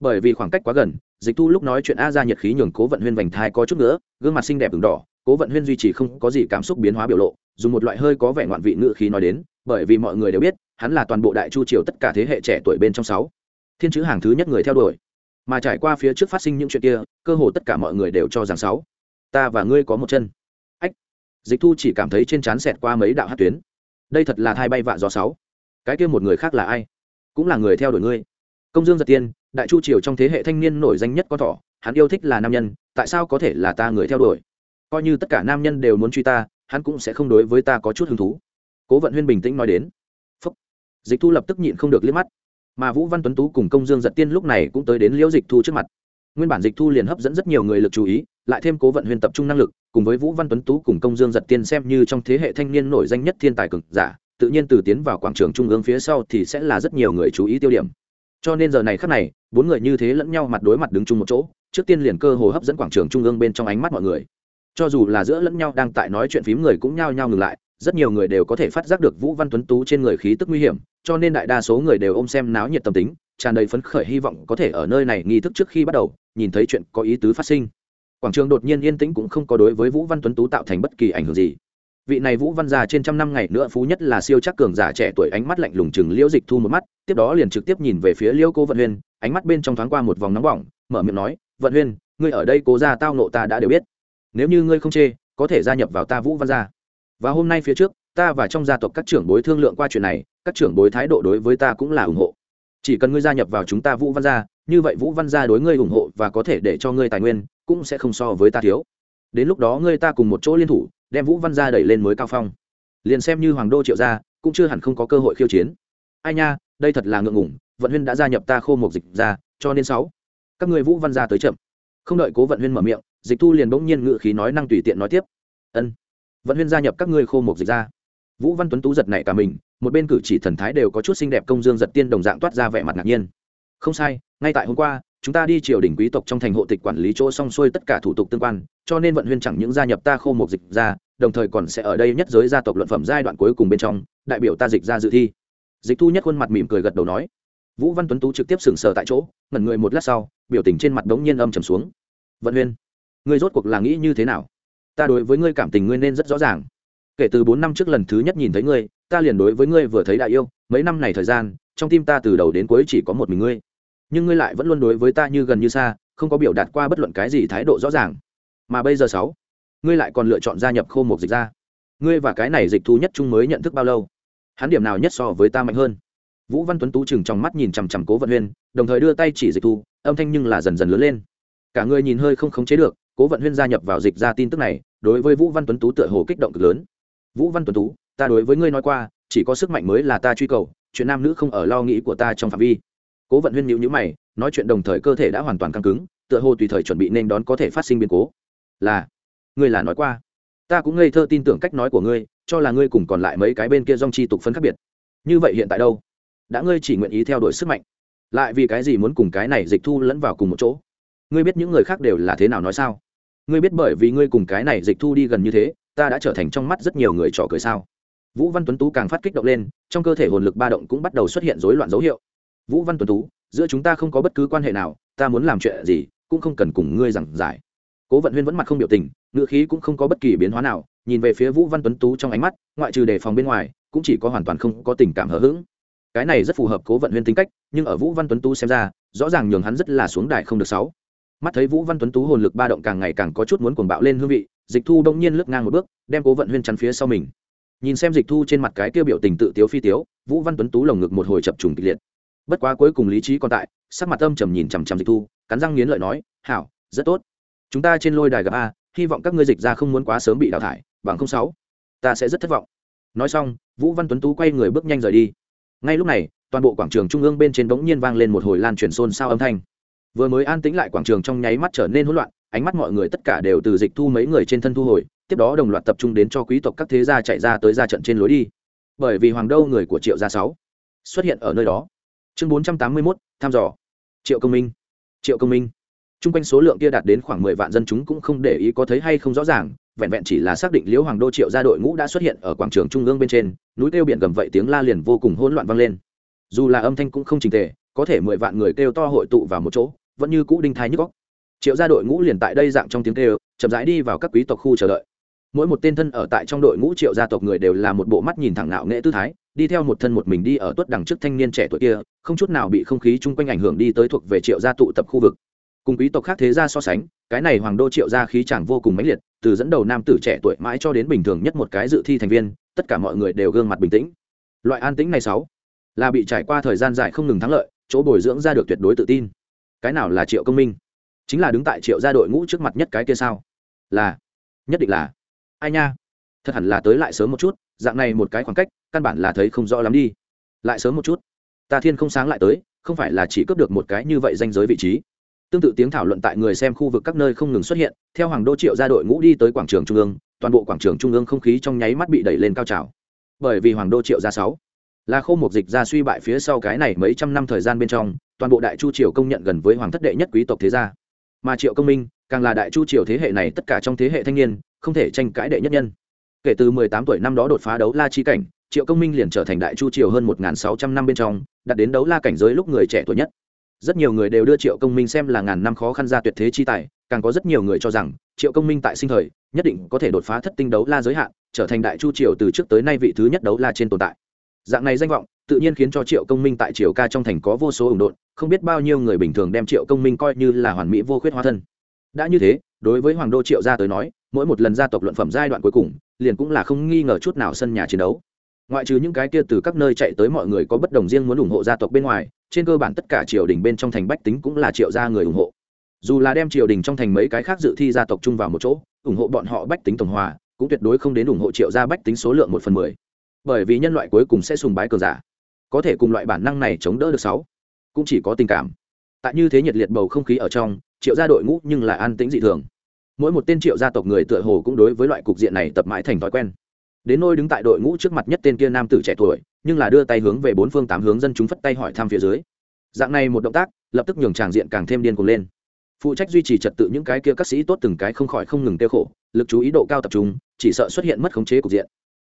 Bởi vì khoảng cách quá gần dịch thu lúc nói chuyện a ra nhiệt khí nhường cố vận huyên vành thai có chút nữa gương mặt xinh đẹp ửng đỏ, cố vận huyên duy trì không có gì cảm xúc biến hóa biểu lộ, dùng một loại hơi có vẻ ngoạn vị ngự khí nói đến, bởi vì mọi người đều biết, hắn là toàn bộ đại chu triều tất cả thế hệ trẻ tuổi bên trong sáu. Thiên chữ hàng thứ nhất người theo đuổi. Mà trải qua phía trước phát sinh những chuyện kia, cơ hồ tất cả mọi người đều cho rằng sáu. Ta và ngươi có một chân. Ách. Dịch thu chỉ cảm thấy trên trán xẹt qua mấy đạo hát tuyến. Đây thật là thai bay vạ gió sáu. Cái kia một người khác là ai? Cũng là người theo đuổi ngươi công dương giật tiên, đại chu triều trong thế hệ thanh niên nổi danh nhất con thỏ, hắn yêu thích là nam nhân, tại sao có thể là ta người theo đuổi? Coi như tất cả nam nhân đều muốn truy ta, hắn cũng sẽ không đối với ta có chút hứng thú. Cố vận huyên bình tĩnh nói đến. Phúc. dịch thu lập tức nhịn không được liếc mắt. Mà vũ văn tuấn tú cùng công dương giật tiên lúc này cũng tới đến liễu dịch thu trước mặt. Nguyên bản dịch thu liền hấp dẫn rất nhiều người lực chú ý, lại thêm cố vận huyên tập trung năng lực, cùng với vũ văn tuấn tú cùng công dương giật tiên xem như trong thế hệ thanh niên nổi danh nhất thiên tài cực giả, tự nhiên từ tiến vào quảng trường trung ương phía sau thì sẽ là rất nhiều người chú ý tiêu điểm cho nên giờ này khắc này, bốn người như thế lẫn nhau mặt đối mặt đứng chung một chỗ, trước tiên liền cơ hồ hấp dẫn quảng trường trung ương bên trong ánh mắt mọi người. Cho dù là giữa lẫn nhau đang tại nói chuyện phím người cũng nhao nhao ngừng lại, rất nhiều người đều có thể phát giác được vũ văn tuấn tú trên người khí tức nguy hiểm, cho nên đại đa số người đều ôm xem náo nhiệt tâm tính, tràn đầy phấn khởi hy vọng có thể ở nơi này nghi thức trước khi bắt đầu, nhìn thấy chuyện có ý tứ phát sinh. Quảng trường đột nhiên yên tĩnh cũng không có đối với vũ văn tuấn tú tạo thành bất kỳ ảnh hưởng gì vị này vũ văn già trên trăm năm ngày nữa phú nhất là siêu chắc cường giả trẻ tuổi, ánh mắt lạnh lùng chừng liễu dịch thu một mắt, tiếp đó liền trực tiếp nhìn về phía liễu cô vận huyên, ánh mắt bên trong thoáng qua một vòng nóng bỏng, mở miệng nói, vận huyên, ngươi ở đây cố ra tao nộ ta đã đều biết. Nếu như ngươi không chê, có thể gia nhập vào ta vũ văn gia. Và hôm nay phía trước, ta và trong gia tộc các trưởng bối thương lượng qua chuyện này, các trưởng bối thái độ đối với ta cũng là ủng hộ. Chỉ cần ngươi gia nhập vào chúng ta vũ văn gia, như vậy vũ văn gia đối ngươi ủng hộ và có thể để cho ngươi tài nguyên, cũng sẽ không so với ta thiếu. Đến lúc đó ngươi ta cùng một chỗ liên thủ đem vũ văn gia đẩy lên mới cao phong. Liền xem như hoàng đô triệu gia, cũng chưa hẳn không có cơ hội khiêu chiến. Ai nha, đây thật là ngượng ngủng vận huyên đã gia nhập ta khô một dịch ra cho nên sáu. Các người vũ văn gia tới chậm. Không đợi cố vận huyên mở miệng, dịch thu liền bỗng nhiên ngự khí nói năng tùy tiện nói tiếp. Ân, vận huyên gia nhập các ngươi khô một dịch ra vũ văn tuấn tú giật nảy cả mình, một bên cử chỉ thần thái đều có chút xinh đẹp công dương giật tiên đồng dạng toát ra vẻ mặt ngạc nhiên. Không sai, ngay tại hôm qua chúng ta đi triều đình quý tộc trong thành hộ tịch quản lý chỗ xong xuôi tất cả thủ tục tương quan, cho nên vận huyên chẳng những gia nhập ta khô một dịch ra, đồng thời còn sẽ ở đây nhất giới gia tộc luận phẩm giai đoạn cuối cùng bên trong, đại biểu ta dịch ra dự thi. Dịch thu nhất khuôn mặt mỉm cười gật đầu nói. Vũ văn tuấn tú trực tiếp sừng sờ tại chỗ, ngẩn người một lát sau, biểu tình trên mặt đống nhiên âm trầm xuống. Vận huyên, ngươi rốt cuộc là nghĩ như thế nào? Ta đối với ngươi cảm tình ngươi nên rất rõ ràng. Kể từ bốn năm trước lần thứ nhất nhìn thấy ngươi, ta liền đối với ngươi vừa thấy đại yêu, mấy năm này thời gian, trong tim ta từ đầu đến cuối chỉ có một mình ngươi nhưng ngươi lại vẫn luôn đối với ta như gần như xa, không có biểu đạt qua bất luận cái gì thái độ rõ ràng. Mà bây giờ sáu, ngươi lại còn lựa chọn gia nhập khô một dịch ra. Ngươi và cái này dịch thu nhất chung mới nhận thức bao lâu? Hắn điểm nào nhất so với ta mạnh hơn? Vũ văn tuấn tú chừng trong mắt nhìn chằm chằm cố vận huyên, đồng thời đưa tay chỉ dịch thu âm thanh nhưng là dần dần lớn lên. Cả người nhìn hơi không khống chế được, cố vận huyên gia nhập vào dịch ra tin tức này, đối với vũ văn tuấn tú tựa hồ kích động cực lớn. Vũ văn tuấn tú, ta đối với ngươi nói qua, chỉ có sức mạnh mới là ta truy cầu, chuyện nam nữ không ở lo nghĩ của ta trong phạm vi cố vận huyên nhữ nhữ mày, nói chuyện đồng thời cơ thể đã hoàn toàn căng cứng, tựa hồ tùy thời chuẩn bị nên đón có thể phát sinh biến cố. Là, ngươi là nói qua. Ta cũng ngây thơ tin tưởng cách nói của ngươi, cho là ngươi cùng còn lại mấy cái bên kia dong chi tục phân khác biệt. Như vậy hiện tại đâu? Đã ngươi chỉ nguyện ý theo đuổi sức mạnh. Lại vì cái gì muốn cùng cái này dịch thu lẫn vào cùng một chỗ? Ngươi biết những người khác đều là thế nào nói sao? Ngươi biết bởi vì ngươi cùng cái này dịch thu đi gần như thế, ta đã trở thành trong mắt rất nhiều người trò cười sao? Vũ văn tuấn tú càng phát kích động lên, trong cơ thể hồn lực ba động cũng bắt đầu xuất hiện rối loạn dấu hiệu vũ văn tuấn tú, giữa chúng ta không có bất cứ quan hệ nào, ta muốn làm chuyện gì cũng không cần cùng ngươi giảng giải. Cố vận huyên vẫn mặt không biểu tình ngựa khí cũng không có bất kỳ biến hóa nào, nhìn về phía vũ văn tuấn tú trong ánh mắt, ngoại trừ đề phòng bên ngoài, cũng chỉ có hoàn toàn không có tình cảm hờ hững. Cái này rất phù hợp cố vận huyên tính cách, nhưng ở vũ văn tuấn tú xem ra, rõ ràng nhường hắn rất là xuống đài không được sáu. Mắt thấy vũ văn tuấn tú hồn lực ba động càng ngày càng có chút muốn cuồng bạo lên hương vị, dịch thu đông nhiên lướt ngang một bước, đem cố vận huyên chắn phía sau mình. Nhìn xem dịch thu trên mặt cái tiêu biểu tình tự tiếu phi tiếu, vũ văn tuấn tú lồng ngực một hồi chập trùng kịch liệt bất quá cuối cùng lý trí còn tại, sắc mặt âm trầm nhìn chằm chằm dịch thu, cắn răng nghiến lợi nói, hảo, rất tốt. Chúng ta trên lôi đài gặp a, hy vọng các ngươi dịch ra không muốn quá sớm bị đào thải, bằng không sáu, ta sẽ rất thất vọng. Nói xong, vũ văn tuấn tú quay người bước nhanh rời đi. Ngay lúc này, toàn bộ quảng trường trung ương bên trên bỗng nhiên vang lên một hồi lan truyền xôn xao âm thanh. Vừa mới an tĩnh lại quảng trường trong nháy mắt trở nên hỗn loạn, ánh mắt mọi người tất cả đều từ dịch thu mấy người trên thân thu hồi, tiếp đó đồng loạt tập trung đến cho quý tộc các thế gia chạy ra tới ra trận trên lối đi. Bởi vì hoàng đâu người của triệu gia sáu xuất hiện ở nơi đó chương bốn trăm tám mươi 481, thăm dò triệu công minh triệu công minh Trung quanh số lượng kia đạt đến khoảng mười vạn dân chúng cũng không để ý có thấy hay không rõ ràng, vẹn vẹn chỉ là xác định Liễu Hoàng đô Triệu gia đội ngũ đã xuất hiện ở quảng trường trung ương bên trên, núi kêu biển gầm vậy tiếng la liền vô cùng hỗn loạn vang lên. Dù là âm thanh cũng không chỉnh tề, có thể mười vạn người kêu to hội tụ vào một chỗ, vẫn như cũ đinh thái nhức óc. Triệu gia đội ngũ liền tại đây dạng trong tiếng kêu, chậm rãi đi vào các quý tộc khu chờ đợi. Mỗi một tên thân ở tại trong đội ngũ Triệu gia tộc người đều là một bộ mắt nhìn thẳng ngạo nghệ tư thái, đi theo một thân một mình đi ở tuất đằng trước thanh niên trẻ tuổi kia, không chút nào bị không khí chung quanh ảnh hưởng đi tới thuộc về Triệu gia tụ tập khu vực. Cùng quý tộc khác thế gia so sánh cái này hoàng đô triệu gia khí chẳng vô cùng mãnh liệt từ dẫn đầu nam tử trẻ tuổi mãi cho đến bình thường nhất một cái dự thi thành viên tất cả mọi người đều gương mặt bình tĩnh. Loại an tĩnh này sáu là bị trải qua thời gian dài không ngừng thắng lợi chỗ bồi dưỡng ra được tuyệt đối tự tin. Cái nào là triệu công minh? Chính là đứng tại triệu gia đội ngũ trước mặt nhất cái kia sao? Là nhất định là. Ai nha? Thật hẳn là tới lại sớm một chút dạng này một cái khoảng cách căn bản là thấy không rõ lắm đi. Lại sớm một chút, ta thiên không sáng lại tới, không phải là chỉ cướp được một cái như vậy danh giới vị trí. Tương tự tiếng thảo luận tại người xem khu vực các nơi không ngừng xuất hiện, theo hoàng đô triệu ra đội ngũ đi tới quảng trường trung ương, toàn bộ quảng trường trung ương không khí trong nháy mắt bị đẩy lên cao trào. Bởi vì hoàng đô triệu ra sáu, là khô một dịch ra suy bại phía sau cái này mấy trăm năm thời gian bên trong, toàn bộ đại chu triều công nhận gần với hoàng thất đệ nhất quý tộc thế gia. Mà triệu công minh, càng là đại chu triều thế hệ này tất cả trong thế hệ thanh niên, không thể tranh cãi đệ nhất nhân. Kể từ 18 tuổi năm đó đột phá đấu la chi cảnh triệu công minh liền trở thành đại chu triều hơn 1.600 năm bên trong, đạt đến đấu la cảnh giới lúc người trẻ tuổi nhất. Rất nhiều người đều đưa triệu công minh xem là ngàn năm khó khăn ra tuyệt thế chi tài, càng có rất nhiều người cho rằng, triệu công minh tại sinh thời, nhất định có thể đột phá thất tinh đấu la giới hạn, trở thành đại chu triều từ trước tới nay vị thứ nhất đấu la trên tồn tại. Dạng này danh vọng, tự nhiên khiến cho triệu công minh tại triều ca trong thành có vô số ủng độn, không biết bao nhiêu người bình thường đem triệu công minh coi như là hoàn mỹ vô khuyết hóa thân. Đã như thế, đối với hoàng đô triệu gia tới nói, mỗi một lần gia tộc luận phẩm giai đoạn cuối cùng, liền cũng là không nghi ngờ chút nào sân nhà chiến đấu ngoại trừ những cái kia từ các nơi chạy tới mọi người có bất đồng riêng muốn ủng hộ gia tộc bên ngoài, trên cơ bản tất cả triều đình bên trong thành bách tính cũng là triệu gia người ủng hộ. Dù là đem triều đình trong thành mấy cái khác dự thi gia tộc chung vào một chỗ, ủng hộ bọn họ bách tính tổng hòa, cũng tuyệt đối không đến ủng hộ triệu gia bách tính số lượng một phần mười. Bởi vì nhân loại cuối cùng sẽ sùng bái cờ giả, có thể cùng loại bản năng này chống đỡ được sáu, cũng chỉ có tình cảm. Tại như thế nhiệt liệt bầu không khí ở trong, triệu gia đội ngũ nhưng lại an tĩnh dị thường. Mỗi một tên triệu gia tộc người tựa hồ cũng đối với loại cục diện này tập mãi thành thói quen đến nôi đứng tại đội ngũ trước mặt nhất tên kia nam tử trẻ tuổi, nhưng là đưa tay hướng về bốn phương tám hướng dân chúng phất tay hỏi thăm phía dưới. Dạng này một động tác, lập tức nhường tràng diện càng thêm điên cuồng lên. Phụ trách duy trì trật tự những cái kia các sĩ tốt từng cái không khỏi không ngừng tiêu khổ, lực chú ý độ cao tập trung, chỉ sợ xuất hiện mất khống chế cục diện.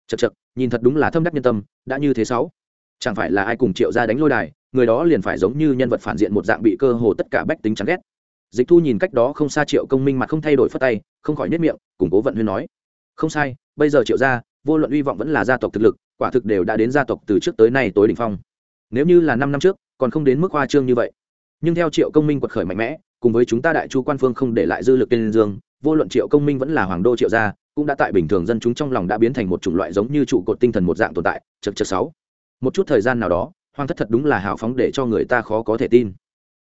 Chật chật nhìn thật đúng là thâm đắc nhân tâm, đã như thế sáu. Chẳng phải là ai cùng triệu ra đánh lôi đài, người đó liền phải giống như nhân vật phản diện một dạng bị cơ hồ tất cả bách tính chán ghét. Dịch thu nhìn cách đó không xa triệu công minh mặt không thay đổi phất tay, không khỏi nhất miệng, củng cố vận huyên nói. Không sai, bây giờ triệu gia vô luận uy vọng vẫn là gia tộc thực lực, quả thực đều đã đến gia tộc từ trước tới nay tối đỉnh phong. Nếu như là năm năm trước, còn không đến mức hoa trương như vậy. Nhưng theo triệu công minh quật khởi mạnh mẽ, cùng với chúng ta đại chu quan phương không để lại dư lực tên dương, vô luận triệu công minh vẫn là hoàng đô triệu gia, cũng đã tại bình thường dân chúng trong lòng đã biến thành một chủng loại giống như trụ cột tinh thần một dạng tồn tại chật chật sáu. Một chút thời gian nào đó, hoàng thất thật đúng là hào phóng để cho người ta khó có thể tin.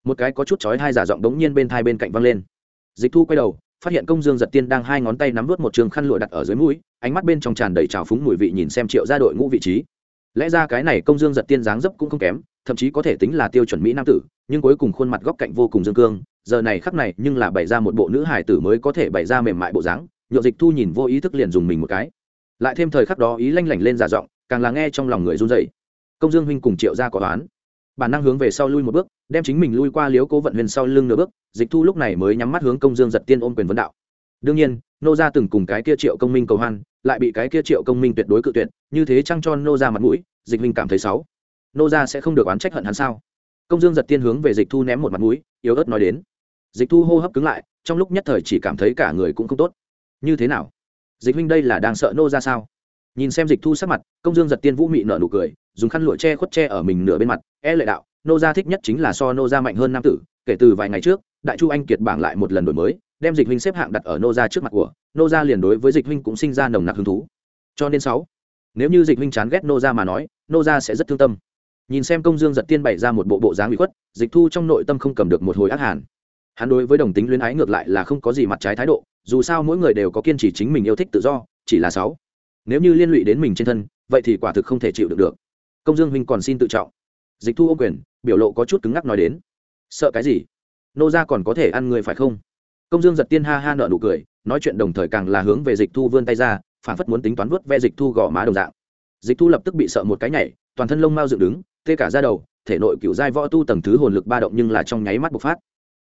Một cái có chút chói hai giả giọng đống nhiên bên thai bên cạnh văng lên. Dịch thu quay đầu phát hiện công dương giật tiên đang hai ngón tay nắm vớt một trường khăn lụa đặt ở dưới mũi, ánh mắt bên trong tràn đầy trào phúng mùi vị nhìn xem triệu ra đội ngũ vị trí. Lẽ ra cái này công dương giật tiên dáng dấp cũng không kém, thậm chí có thể tính là tiêu chuẩn mỹ nam tử, nhưng cuối cùng khuôn mặt góc cạnh vô cùng dương cương, giờ này khắc này nhưng là bày ra một bộ nữ hải tử mới có thể bày ra mềm mại bộ dáng, nhộn dịch thu nhìn vô ý thức liền dùng mình một cái. Lại thêm thời khắc đó ý lanh lảnh lên giả giọng, càng là nghe trong lòng người run dậy công dương huynh cùng triệu ra có toán bản năng hướng về sau lui một bước đem chính mình lui qua liếu cố vận huyền sau lưng nửa bước, dịch thu lúc này mới nhắm mắt hướng công dương giật tiên ôm quyền vấn đạo. Đương nhiên, nô gia từng cùng cái kia triệu công minh cầu hoan, lại bị cái kia triệu công minh tuyệt đối cự tuyệt, như thế chăng cho nô gia mặt mũi, dịch minh cảm thấy xấu. Nô gia sẽ không được oán trách hận hắn sao? Công dương giật tiên hướng về dịch thu ném một mặt mũi, yếu ớt nói đến. Dịch thu hô hấp cứng lại, trong lúc nhất thời chỉ cảm thấy cả người cũng không tốt. Như thế nào? Dịch huynh đây là đang sợ nô ra sao? Nhìn xem dịch thu sắc mặt, công dương giật tiên vũ mị nở nụ cười, dùng khăn lụa che khuất che ở mình nửa bên mặt e lệ đạo nô gia thích nhất chính là so nô gia mạnh hơn nam tử, kể từ vài ngày trước, đại chu anh kiệt bảng lại một lần đổi mới, đem dịch huynh xếp hạng đặt ở nô gia trước mặt của, nô gia liền đối với dịch huynh cũng sinh ra nồng nặc hứng thú. Cho nên sáu, nếu như dịch huynh chán ghét nô gia mà nói, nô gia sẽ rất thương tâm. Nhìn xem công dương giật tiên bày ra một bộ bộ dáng bị khuất, dịch thu trong nội tâm không cầm được một hồi ác hàn. Hắn đối với đồng tính luyến ái ngược lại là không có gì mặt trái thái độ, dù sao mỗi người đều có kiên trì chính mình yêu thích tự do, chỉ là sáu, nếu như liên lụy đến mình trên thân, vậy thì quả thực không thể chịu được được. Công dương huynh còn xin tự trọng. Dịch thu ô quyền biểu lộ có chút cứng ngắc nói đến. Sợ cái gì? Nô gia còn có thể ăn người phải không? Công dương giật tiên ha ha nợ nụ cười, nói chuyện đồng thời càng là hướng về dịch thu vươn tay ra, phản phất muốn tính toán vớt ve dịch thu gõ má đồng dạng. Dịch thu lập tức bị sợ một cái nhảy, toàn thân lông mau dựng đứng, tê cả ra đầu, thể nội cựu giai võ tu tầng thứ hồn lực ba động nhưng là trong nháy mắt bộc phát.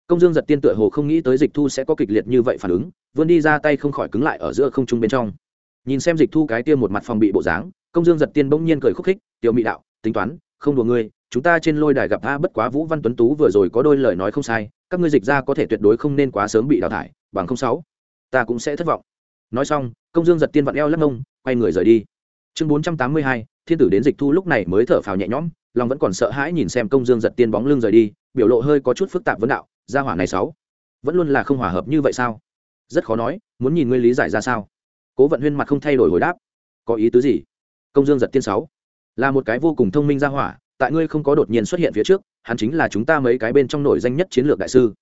Công dương giật tiên tựa hồ không nghĩ tới dịch thu sẽ có kịch liệt như vậy phản ứng, vươn đi ra tay không khỏi cứng lại ở giữa không trung bên trong. Nhìn xem dịch thu cái tiêm một mặt phòng bị bộ dáng, công dương giật tiên bỗng nhiên cười khúc khích, tiểu mỹ đạo, tính toán, không đùa ngươi chúng ta trên lôi đài gặp a bất quá vũ văn tuấn tú vừa rồi có đôi lời nói không sai, các ngươi dịch ra có thể tuyệt đối không nên quá sớm bị đào thải, bằng không sáu, ta cũng sẽ thất vọng. Nói xong, công dương giật tiên vặn eo lắc ngông quay người rời đi. Chương bốn trăm tám mươi hai, thiên tử đến dịch thu lúc này mới thở phào nhẹ nhõm, lòng vẫn còn sợ hãi nhìn xem công dương giật tiên bóng lưng rời đi, biểu lộ hơi có chút phức tạp vấn đạo, gia hỏa này sáu, vẫn luôn là không hòa hợp như vậy sao? Rất khó nói, muốn nhìn ngươi lý giải ra sao? Cố vận huyên mặt không thay đổi hồi đáp. Có ý tứ gì? Công dương giật tiên sáu, là một cái vô cùng thông minh gia hỏa tại ngươi không có đột nhiên xuất hiện phía trước, hắn chính là chúng ta mấy cái bên trong nổi danh nhất chiến lược đại sư.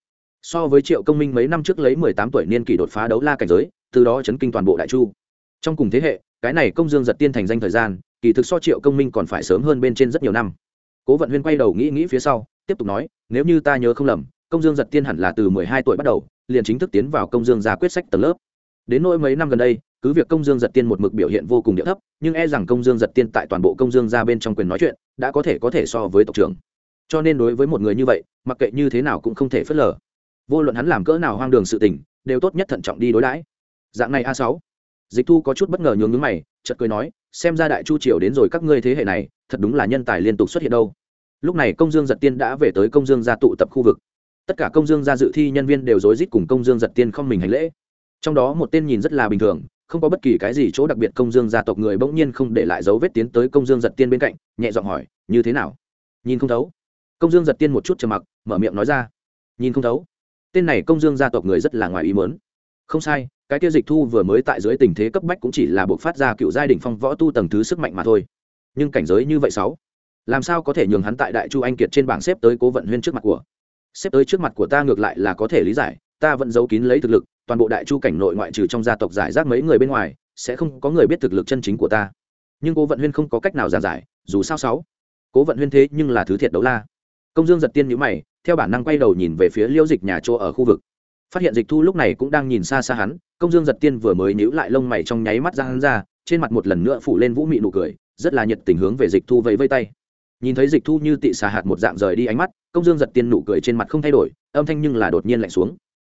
So với triệu công minh mấy năm trước lấy mười tám tuổi niên kỷ đột phá đấu la cảnh giới, từ đó chấn kinh toàn bộ đại chu. Trong cùng thế hệ, cái này công dương giật tiên thành danh thời gian, kỳ thực so triệu công minh còn phải sớm hơn bên trên rất nhiều năm. Cố vận huyên quay đầu nghĩ nghĩ phía sau, tiếp tục nói, nếu như ta nhớ không lầm, công dương giật tiên hẳn là từ mười hai tuổi bắt đầu, liền chính thức tiến vào công dương ra quyết sách tầng lớp. Đến nỗi mấy năm gần đây cứ việc công dương giật tiên một mực biểu hiện vô cùng địa thấp, nhưng e rằng công dương giật tiên tại toàn bộ công dương ra bên trong quyền nói chuyện, đã có thể có thể so với tộc trưởng. Cho nên đối với một người như vậy, mặc kệ như thế nào cũng không thể phớt lờ. Vô luận hắn làm cỡ nào hoang đường sự tình, đều tốt nhất thận trọng đi đối đãi. Dạng này a sáu. Dịch thu có chút bất ngờ nhướng nhướng mày, chợt cười nói, xem ra đại chu triều đến rồi các ngươi thế hệ này, thật đúng là nhân tài liên tục xuất hiện đâu. Lúc này công dương giật tiên đã về tới công dương gia tụ tập khu vực. Tất cả công dương gia dự thi nhân viên đều rối rít cùng công dương giật tiên không mình hành lễ. Trong đó một tên nhìn rất là bình thường không có bất kỳ cái gì chỗ đặc biệt công dương gia tộc người bỗng nhiên không để lại dấu vết tiến tới công dương giật tiên bên cạnh, nhẹ giọng hỏi, như thế nào? Nhìn không thấu. Công dương giật tiên một chút trầm mặc, mở miệng nói ra, nhìn không thấu. Tên này công dương gia tộc người rất là ngoài ý mớn không sai, cái tiêu dịch thu vừa mới tại dưới tình thế cấp bách cũng chỉ là buộc phát ra cựu giai đình phong võ tu tầng thứ sức mạnh mà thôi. Nhưng cảnh giới như vậy sáu, làm sao có thể nhường hắn tại đại chu anh kiệt trên bảng xếp tới cố vận huyên trước mặt của? Xếp tới trước mặt của ta ngược lại là có thể lý giải ta vẫn giấu kín lấy thực lực, toàn bộ đại chu cảnh nội ngoại trừ trong gia tộc giải rác mấy người bên ngoài, sẽ không có người biết thực lực chân chính của ta. Nhưng cố vận huyên không có cách nào giàn giải, dù sao sáu. Cố vận huyên thế nhưng là thứ thiệt đấu la. Công dương giật tiên nhữ mày, theo bản năng quay đầu nhìn về phía liễu dịch nhà chỗ ở khu vực. Phát hiện dịch thu lúc này cũng đang nhìn xa xa hắn, công dương giật tiên vừa mới nhữ lại lông mày trong nháy mắt ra hắn ra, trên mặt một lần nữa phủ lên vũ mị nụ cười, rất là nhiệt tình hướng về dịch thu vẫy vây tay. Nhìn thấy dịch thu như tị xà hạt một dạng rời đi ánh mắt, công dương giật tiên nụ cười trên mặt không thay đổi, âm thanh nhưng là đột nhiên lạnh xuống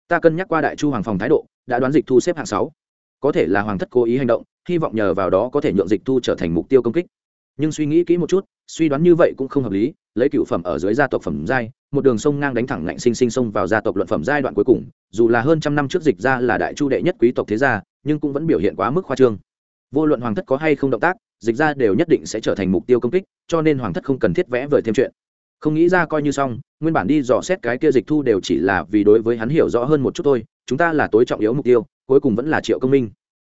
ta cân nhắc qua đại chu hoàng phòng thái độ, đã đoán dịch thu xếp hạng sáu. Có thể là hoàng thất cố ý hành động, hy vọng nhờ vào đó có thể nhượng dịch thu trở thành mục tiêu công kích. Nhưng suy nghĩ kỹ một chút, suy đoán như vậy cũng không hợp lý, lấy cựu phẩm ở dưới gia tộc phẩm giai, một đường sông ngang đánh thẳng ngạnh sinh sinh xông vào gia tộc luận phẩm giai đoạn cuối cùng, dù là hơn trăm năm trước dịch ra là đại chu đệ nhất quý tộc thế gia, nhưng cũng vẫn biểu hiện quá mức khoa trương. Vô luận hoàng thất có hay không động tác, dịch ra đều nhất định sẽ trở thành mục tiêu công kích, cho nên hoàng thất không cần thiết vẽ vời thêm chuyện không nghĩ ra coi như xong, nguyên bản đi dò xét cái kia dịch thu đều chỉ là vì đối với hắn hiểu rõ hơn một chút thôi, chúng ta là tối trọng yếu mục tiêu, cuối cùng vẫn là triệu công minh.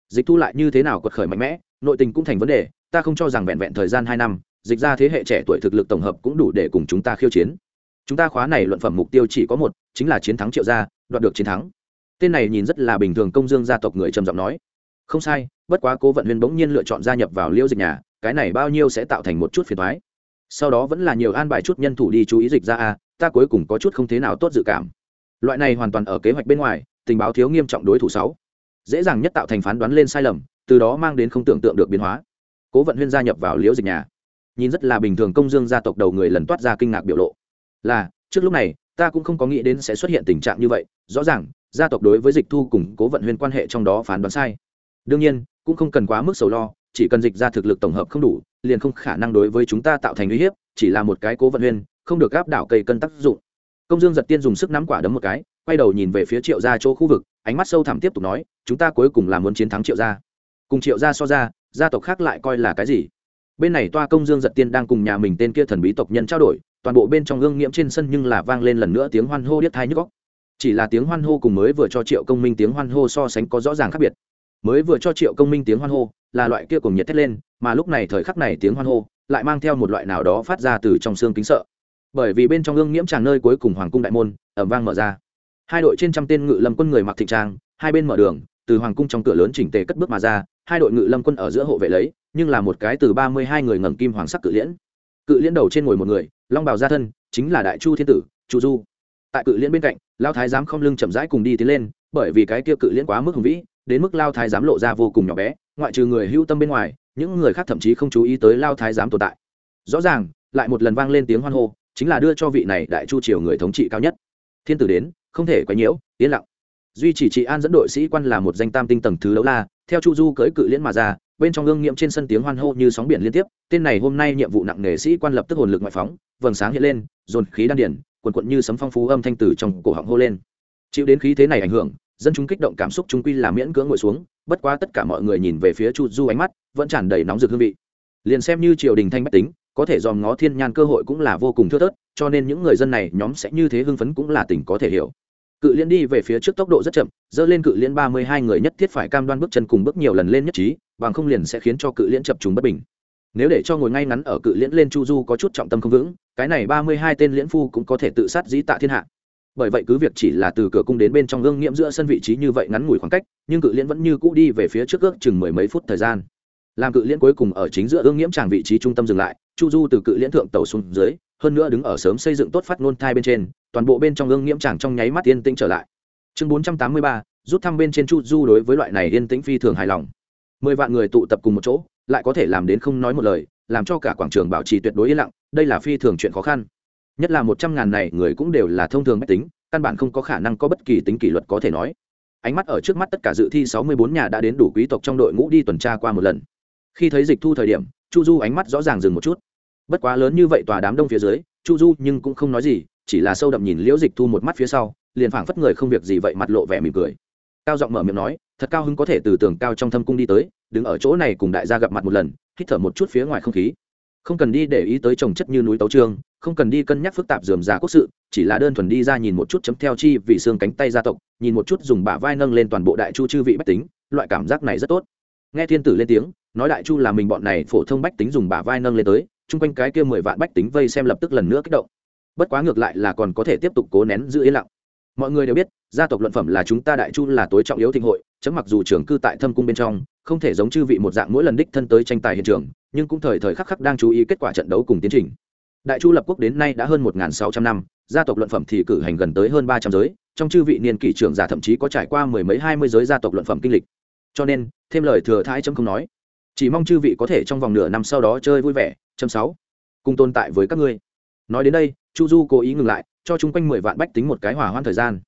Dịch thu lại như thế nào quật khởi mạnh mẽ, nội tình cũng thành vấn đề, ta không cho rằng vẹn vẹn thời gian hai năm, dịch ra thế hệ trẻ tuổi thực lực tổng hợp cũng đủ để cùng chúng ta khiêu chiến. Chúng ta khóa này luận phẩm mục tiêu chỉ có một, chính là chiến thắng triệu gia, đoạt được chiến thắng. Tên này nhìn rất là bình thường công dương gia tộc người trầm giọng nói. Không sai, bất quá cố vận huyền bỗng nhiên lựa chọn gia nhập vào liêu dịch nhà, cái này bao nhiêu sẽ tạo thành một chút phiền thoái sau đó vẫn là nhiều an bài chút nhân thủ đi chú ý dịch ra a, ta cuối cùng có chút không thế nào tốt dự cảm. Loại này hoàn toàn ở kế hoạch bên ngoài, tình báo thiếu nghiêm trọng đối thủ sáu. Dễ dàng nhất tạo thành phán đoán lên sai lầm, từ đó mang đến không tưởng tượng được biến hóa. Cố vận huyên gia nhập vào liễu dịch nhà. Nhìn rất là bình thường công dương gia tộc đầu người lần toát ra kinh ngạc biểu lộ. Là, trước lúc này, ta cũng không có nghĩ đến sẽ xuất hiện tình trạng như vậy, rõ ràng, gia tộc đối với dịch thu cùng cố vận huyên quan hệ trong đó phán đoán sai. Đương nhiên, cũng không cần quá mức sầu lo chỉ cần dịch ra thực lực tổng hợp không đủ, liền không khả năng đối với chúng ta tạo thành uy hiếp, chỉ là một cái cố vận huyên, không được gáp đảo cây cân tác dụng. Công dương giật tiên dùng sức nắm quả đấm một cái, quay đầu nhìn về phía triệu gia chỗ khu vực, ánh mắt sâu thẳm tiếp tục nói, chúng ta cuối cùng là muốn chiến thắng triệu gia. Cùng triệu gia so ra, gia tộc khác lại coi là cái gì? Bên này toa công dương giật tiên đang cùng nhà mình tên kia thần bí tộc nhân trao đổi, toàn bộ bên trong gương nghiễm trên sân nhưng là vang lên lần nữa tiếng hoan hô điếc thai nhức góc chỉ là tiếng hoan hô cùng mới vừa cho triệu công minh tiếng hoan hô so sánh có rõ ràng khác biệt. Mới vừa cho triệu công minh tiếng hoan hô là loại kia cùng nhiệt thét lên, mà lúc này thời khắc này tiếng hoan hô lại mang theo một loại nào đó phát ra từ trong xương kính sợ. Bởi vì bên trong ương nghiễm tràng nơi cuối cùng hoàng cung đại môn ẩm vang mở ra. Hai đội trên trăm tên ngự lâm quân người mặc thịnh trang, hai bên mở đường, từ hoàng cung trong cửa lớn chỉnh tề cất bước mà ra, hai đội ngự lâm quân ở giữa hộ vệ lấy, nhưng là một cái từ ba mươi hai người ngầm kim hoàng sắc cự liễn. Cự liễn đầu trên ngồi một người, long bào gia thân, chính là đại chu thiên tử, chu du. Tại cự liễn bên cạnh, lao thái giám không lưng chậm rãi cùng đi tiến lên, bởi vì cái kia cự liễn quá mức hùng vĩ, đến mức lao thái giám lộ ra vô cùng nhỏ bé ngoại trừ người hưu tâm bên ngoài, những người khác thậm chí không chú ý tới lao thái giám tồn tại. Rõ ràng, lại một lần vang lên tiếng hoan hô, chính là đưa cho vị này đại chu triều người thống trị cao nhất. Thiên tử đến, không thể quấy nhiễu, yên lặng. Duy chỉ trị an dẫn đội sĩ quan là một danh tam tinh tầng thứ đấu la, theo chu du cưỡi cự liễn mà ra, bên trong gương nghiệm trên sân tiếng hoan hô như sóng biển liên tiếp, tên này hôm nay nhiệm vụ nặng nề sĩ quan lập tức hồn lực ngoại phóng, vầng sáng hiện lên, dồn khí đan điển quần quận như sấm phong phú âm thanh tử trong cổ họng hô lên. Chịu đến khí thế này ảnh hưởng, dân chúng kích động cảm xúc trung quy là miễn cưỡng ngồi xuống bất quá tất cả mọi người nhìn về phía chu du ánh mắt, vẫn tràn đầy nóng rực hương vị. Liền xem như triều đình thanh bách tính, có thể dòm ngó thiên nhan cơ hội cũng là vô cùng thưa thớt, cho nên những người dân này nhóm sẽ như thế hưng phấn cũng là tình có thể hiểu. Cự liên đi về phía trước tốc độ rất chậm, dơ lên cự liên ba mươi hai người nhất thiết phải cam đoan bước chân cùng bước nhiều lần lên nhất trí, bằng không liền sẽ khiến cho cự liên chập trùng bất bình. Nếu để cho ngồi ngay ngắn ở cự liễn lên chu du có chút trọng tâm không vững, cái này ba mươi hai tên liễn phu cũng có thể tự sát dĩ tạ thiên hạ bởi vậy cứ việc chỉ là từ cửa cung đến bên trong gương nghiễm giữa sân vị trí như vậy ngắn ngủi khoảng cách, nhưng cự liễn vẫn như cũ đi về phía trước ước chừng mười mấy phút thời gian. Làm cự liễn cuối cùng ở chính giữa ương nghiễm tràng vị trí trung tâm dừng lại, chu du từ cự liễn thượng tàu xuống dưới, hơn nữa đứng ở sớm xây dựng tốt phát ngôn thai bên trên, toàn bộ bên trong ương nghiễm tràng trong nháy mắt yên tĩnh trở lại. Chương bốn trăm tám mươi ba, rút thăm bên trên chu du đối với loại này yên tĩnh phi thường hài lòng. Mười vạn người tụ tập cùng một chỗ, lại có thể làm đến không nói một lời, làm cho cả quảng trường bảo trì tuyệt đối yên lặng, đây là phi thường chuyện khó khăn nhất là một trăm ngàn này người cũng đều là thông thường máy tính, căn bản không có khả năng có bất kỳ tính kỷ luật có thể nói. Ánh mắt ở trước mắt tất cả dự thi sáu mươi bốn nhà đã đến đủ quý tộc trong đội ngũ đi tuần tra qua một lần. Khi thấy dịch thu thời điểm, chu du ánh mắt rõ ràng dừng một chút. Bất quá lớn như vậy tòa đám đông phía dưới, chu du nhưng cũng không nói gì, chỉ là sâu đậm nhìn liễu dịch thu một mắt phía sau, liền phảng phất người không việc gì vậy mặt lộ vẻ mỉm cười. Cao giọng mở miệng nói, thật cao hứng có thể từ tường cao trong thâm cung đi tới, đứng ở chỗ này cùng đại gia gặp mặt một lần, hít thở một chút phía ngoài không khí. Không cần đi để ý tới trồng chất như núi tấu trương không cần đi cân nhắc phức tạp dườm già quốc sự, chỉ là đơn thuần đi ra nhìn một chút chấm theo chi vì xương cánh tay gia tộc, nhìn một chút dùng bả vai nâng lên toàn bộ đại chu chư vị bách tính, loại cảm giác này rất tốt. Nghe thiên tử lên tiếng, nói đại chu là mình bọn này phổ thông bách tính dùng bả vai nâng lên tới, chung quanh cái kia mười vạn bách tính vây xem lập tức lần nữa kích động. Bất quá ngược lại là còn có thể tiếp tục cố nén giữ yên lặng. Mọi người đều biết, gia tộc luận phẩm là chúng ta đại chu là tối trọng yếu thịnh hội, chấm mặc dù trưởng cư tại thâm cung bên trong, không thể giống chư vị một dạng mỗi lần đích thân tới tranh tài hiện trường, nhưng cũng thời thời khắc khắc đang chú ý kết quả trận đấu cùng tiến trình đại chu lập quốc đến nay đã hơn một sáu trăm năm, gia tộc luận phẩm thì cử hành gần tới hơn ba trăm giới, trong chư vị niên kỷ trưởng giả thậm chí có trải qua mười mấy hai mươi giới gia tộc luận phẩm kinh lịch. Cho nên, thêm lời thừa thái chấm không nói. Chỉ mong chư vị có thể trong vòng nửa năm sau đó chơi vui vẻ, chấm sáu, cùng tồn tại với các ngươi. Nói đến đây, chu du cố ý ngừng lại, cho chung quanh mười vạn bách tính một cái hỏa hoan thời gian.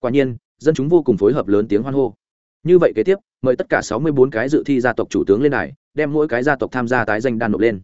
Quả nhiên, dân chúng vô cùng phối hợp lớn tiếng hoan hô. Như vậy kế tiếp, mời tất cả sáu mươi bốn cái dự thi gia tộc chủ tướng lên này đem mỗi cái gia tộc tham gia tái danh đan nộp lên.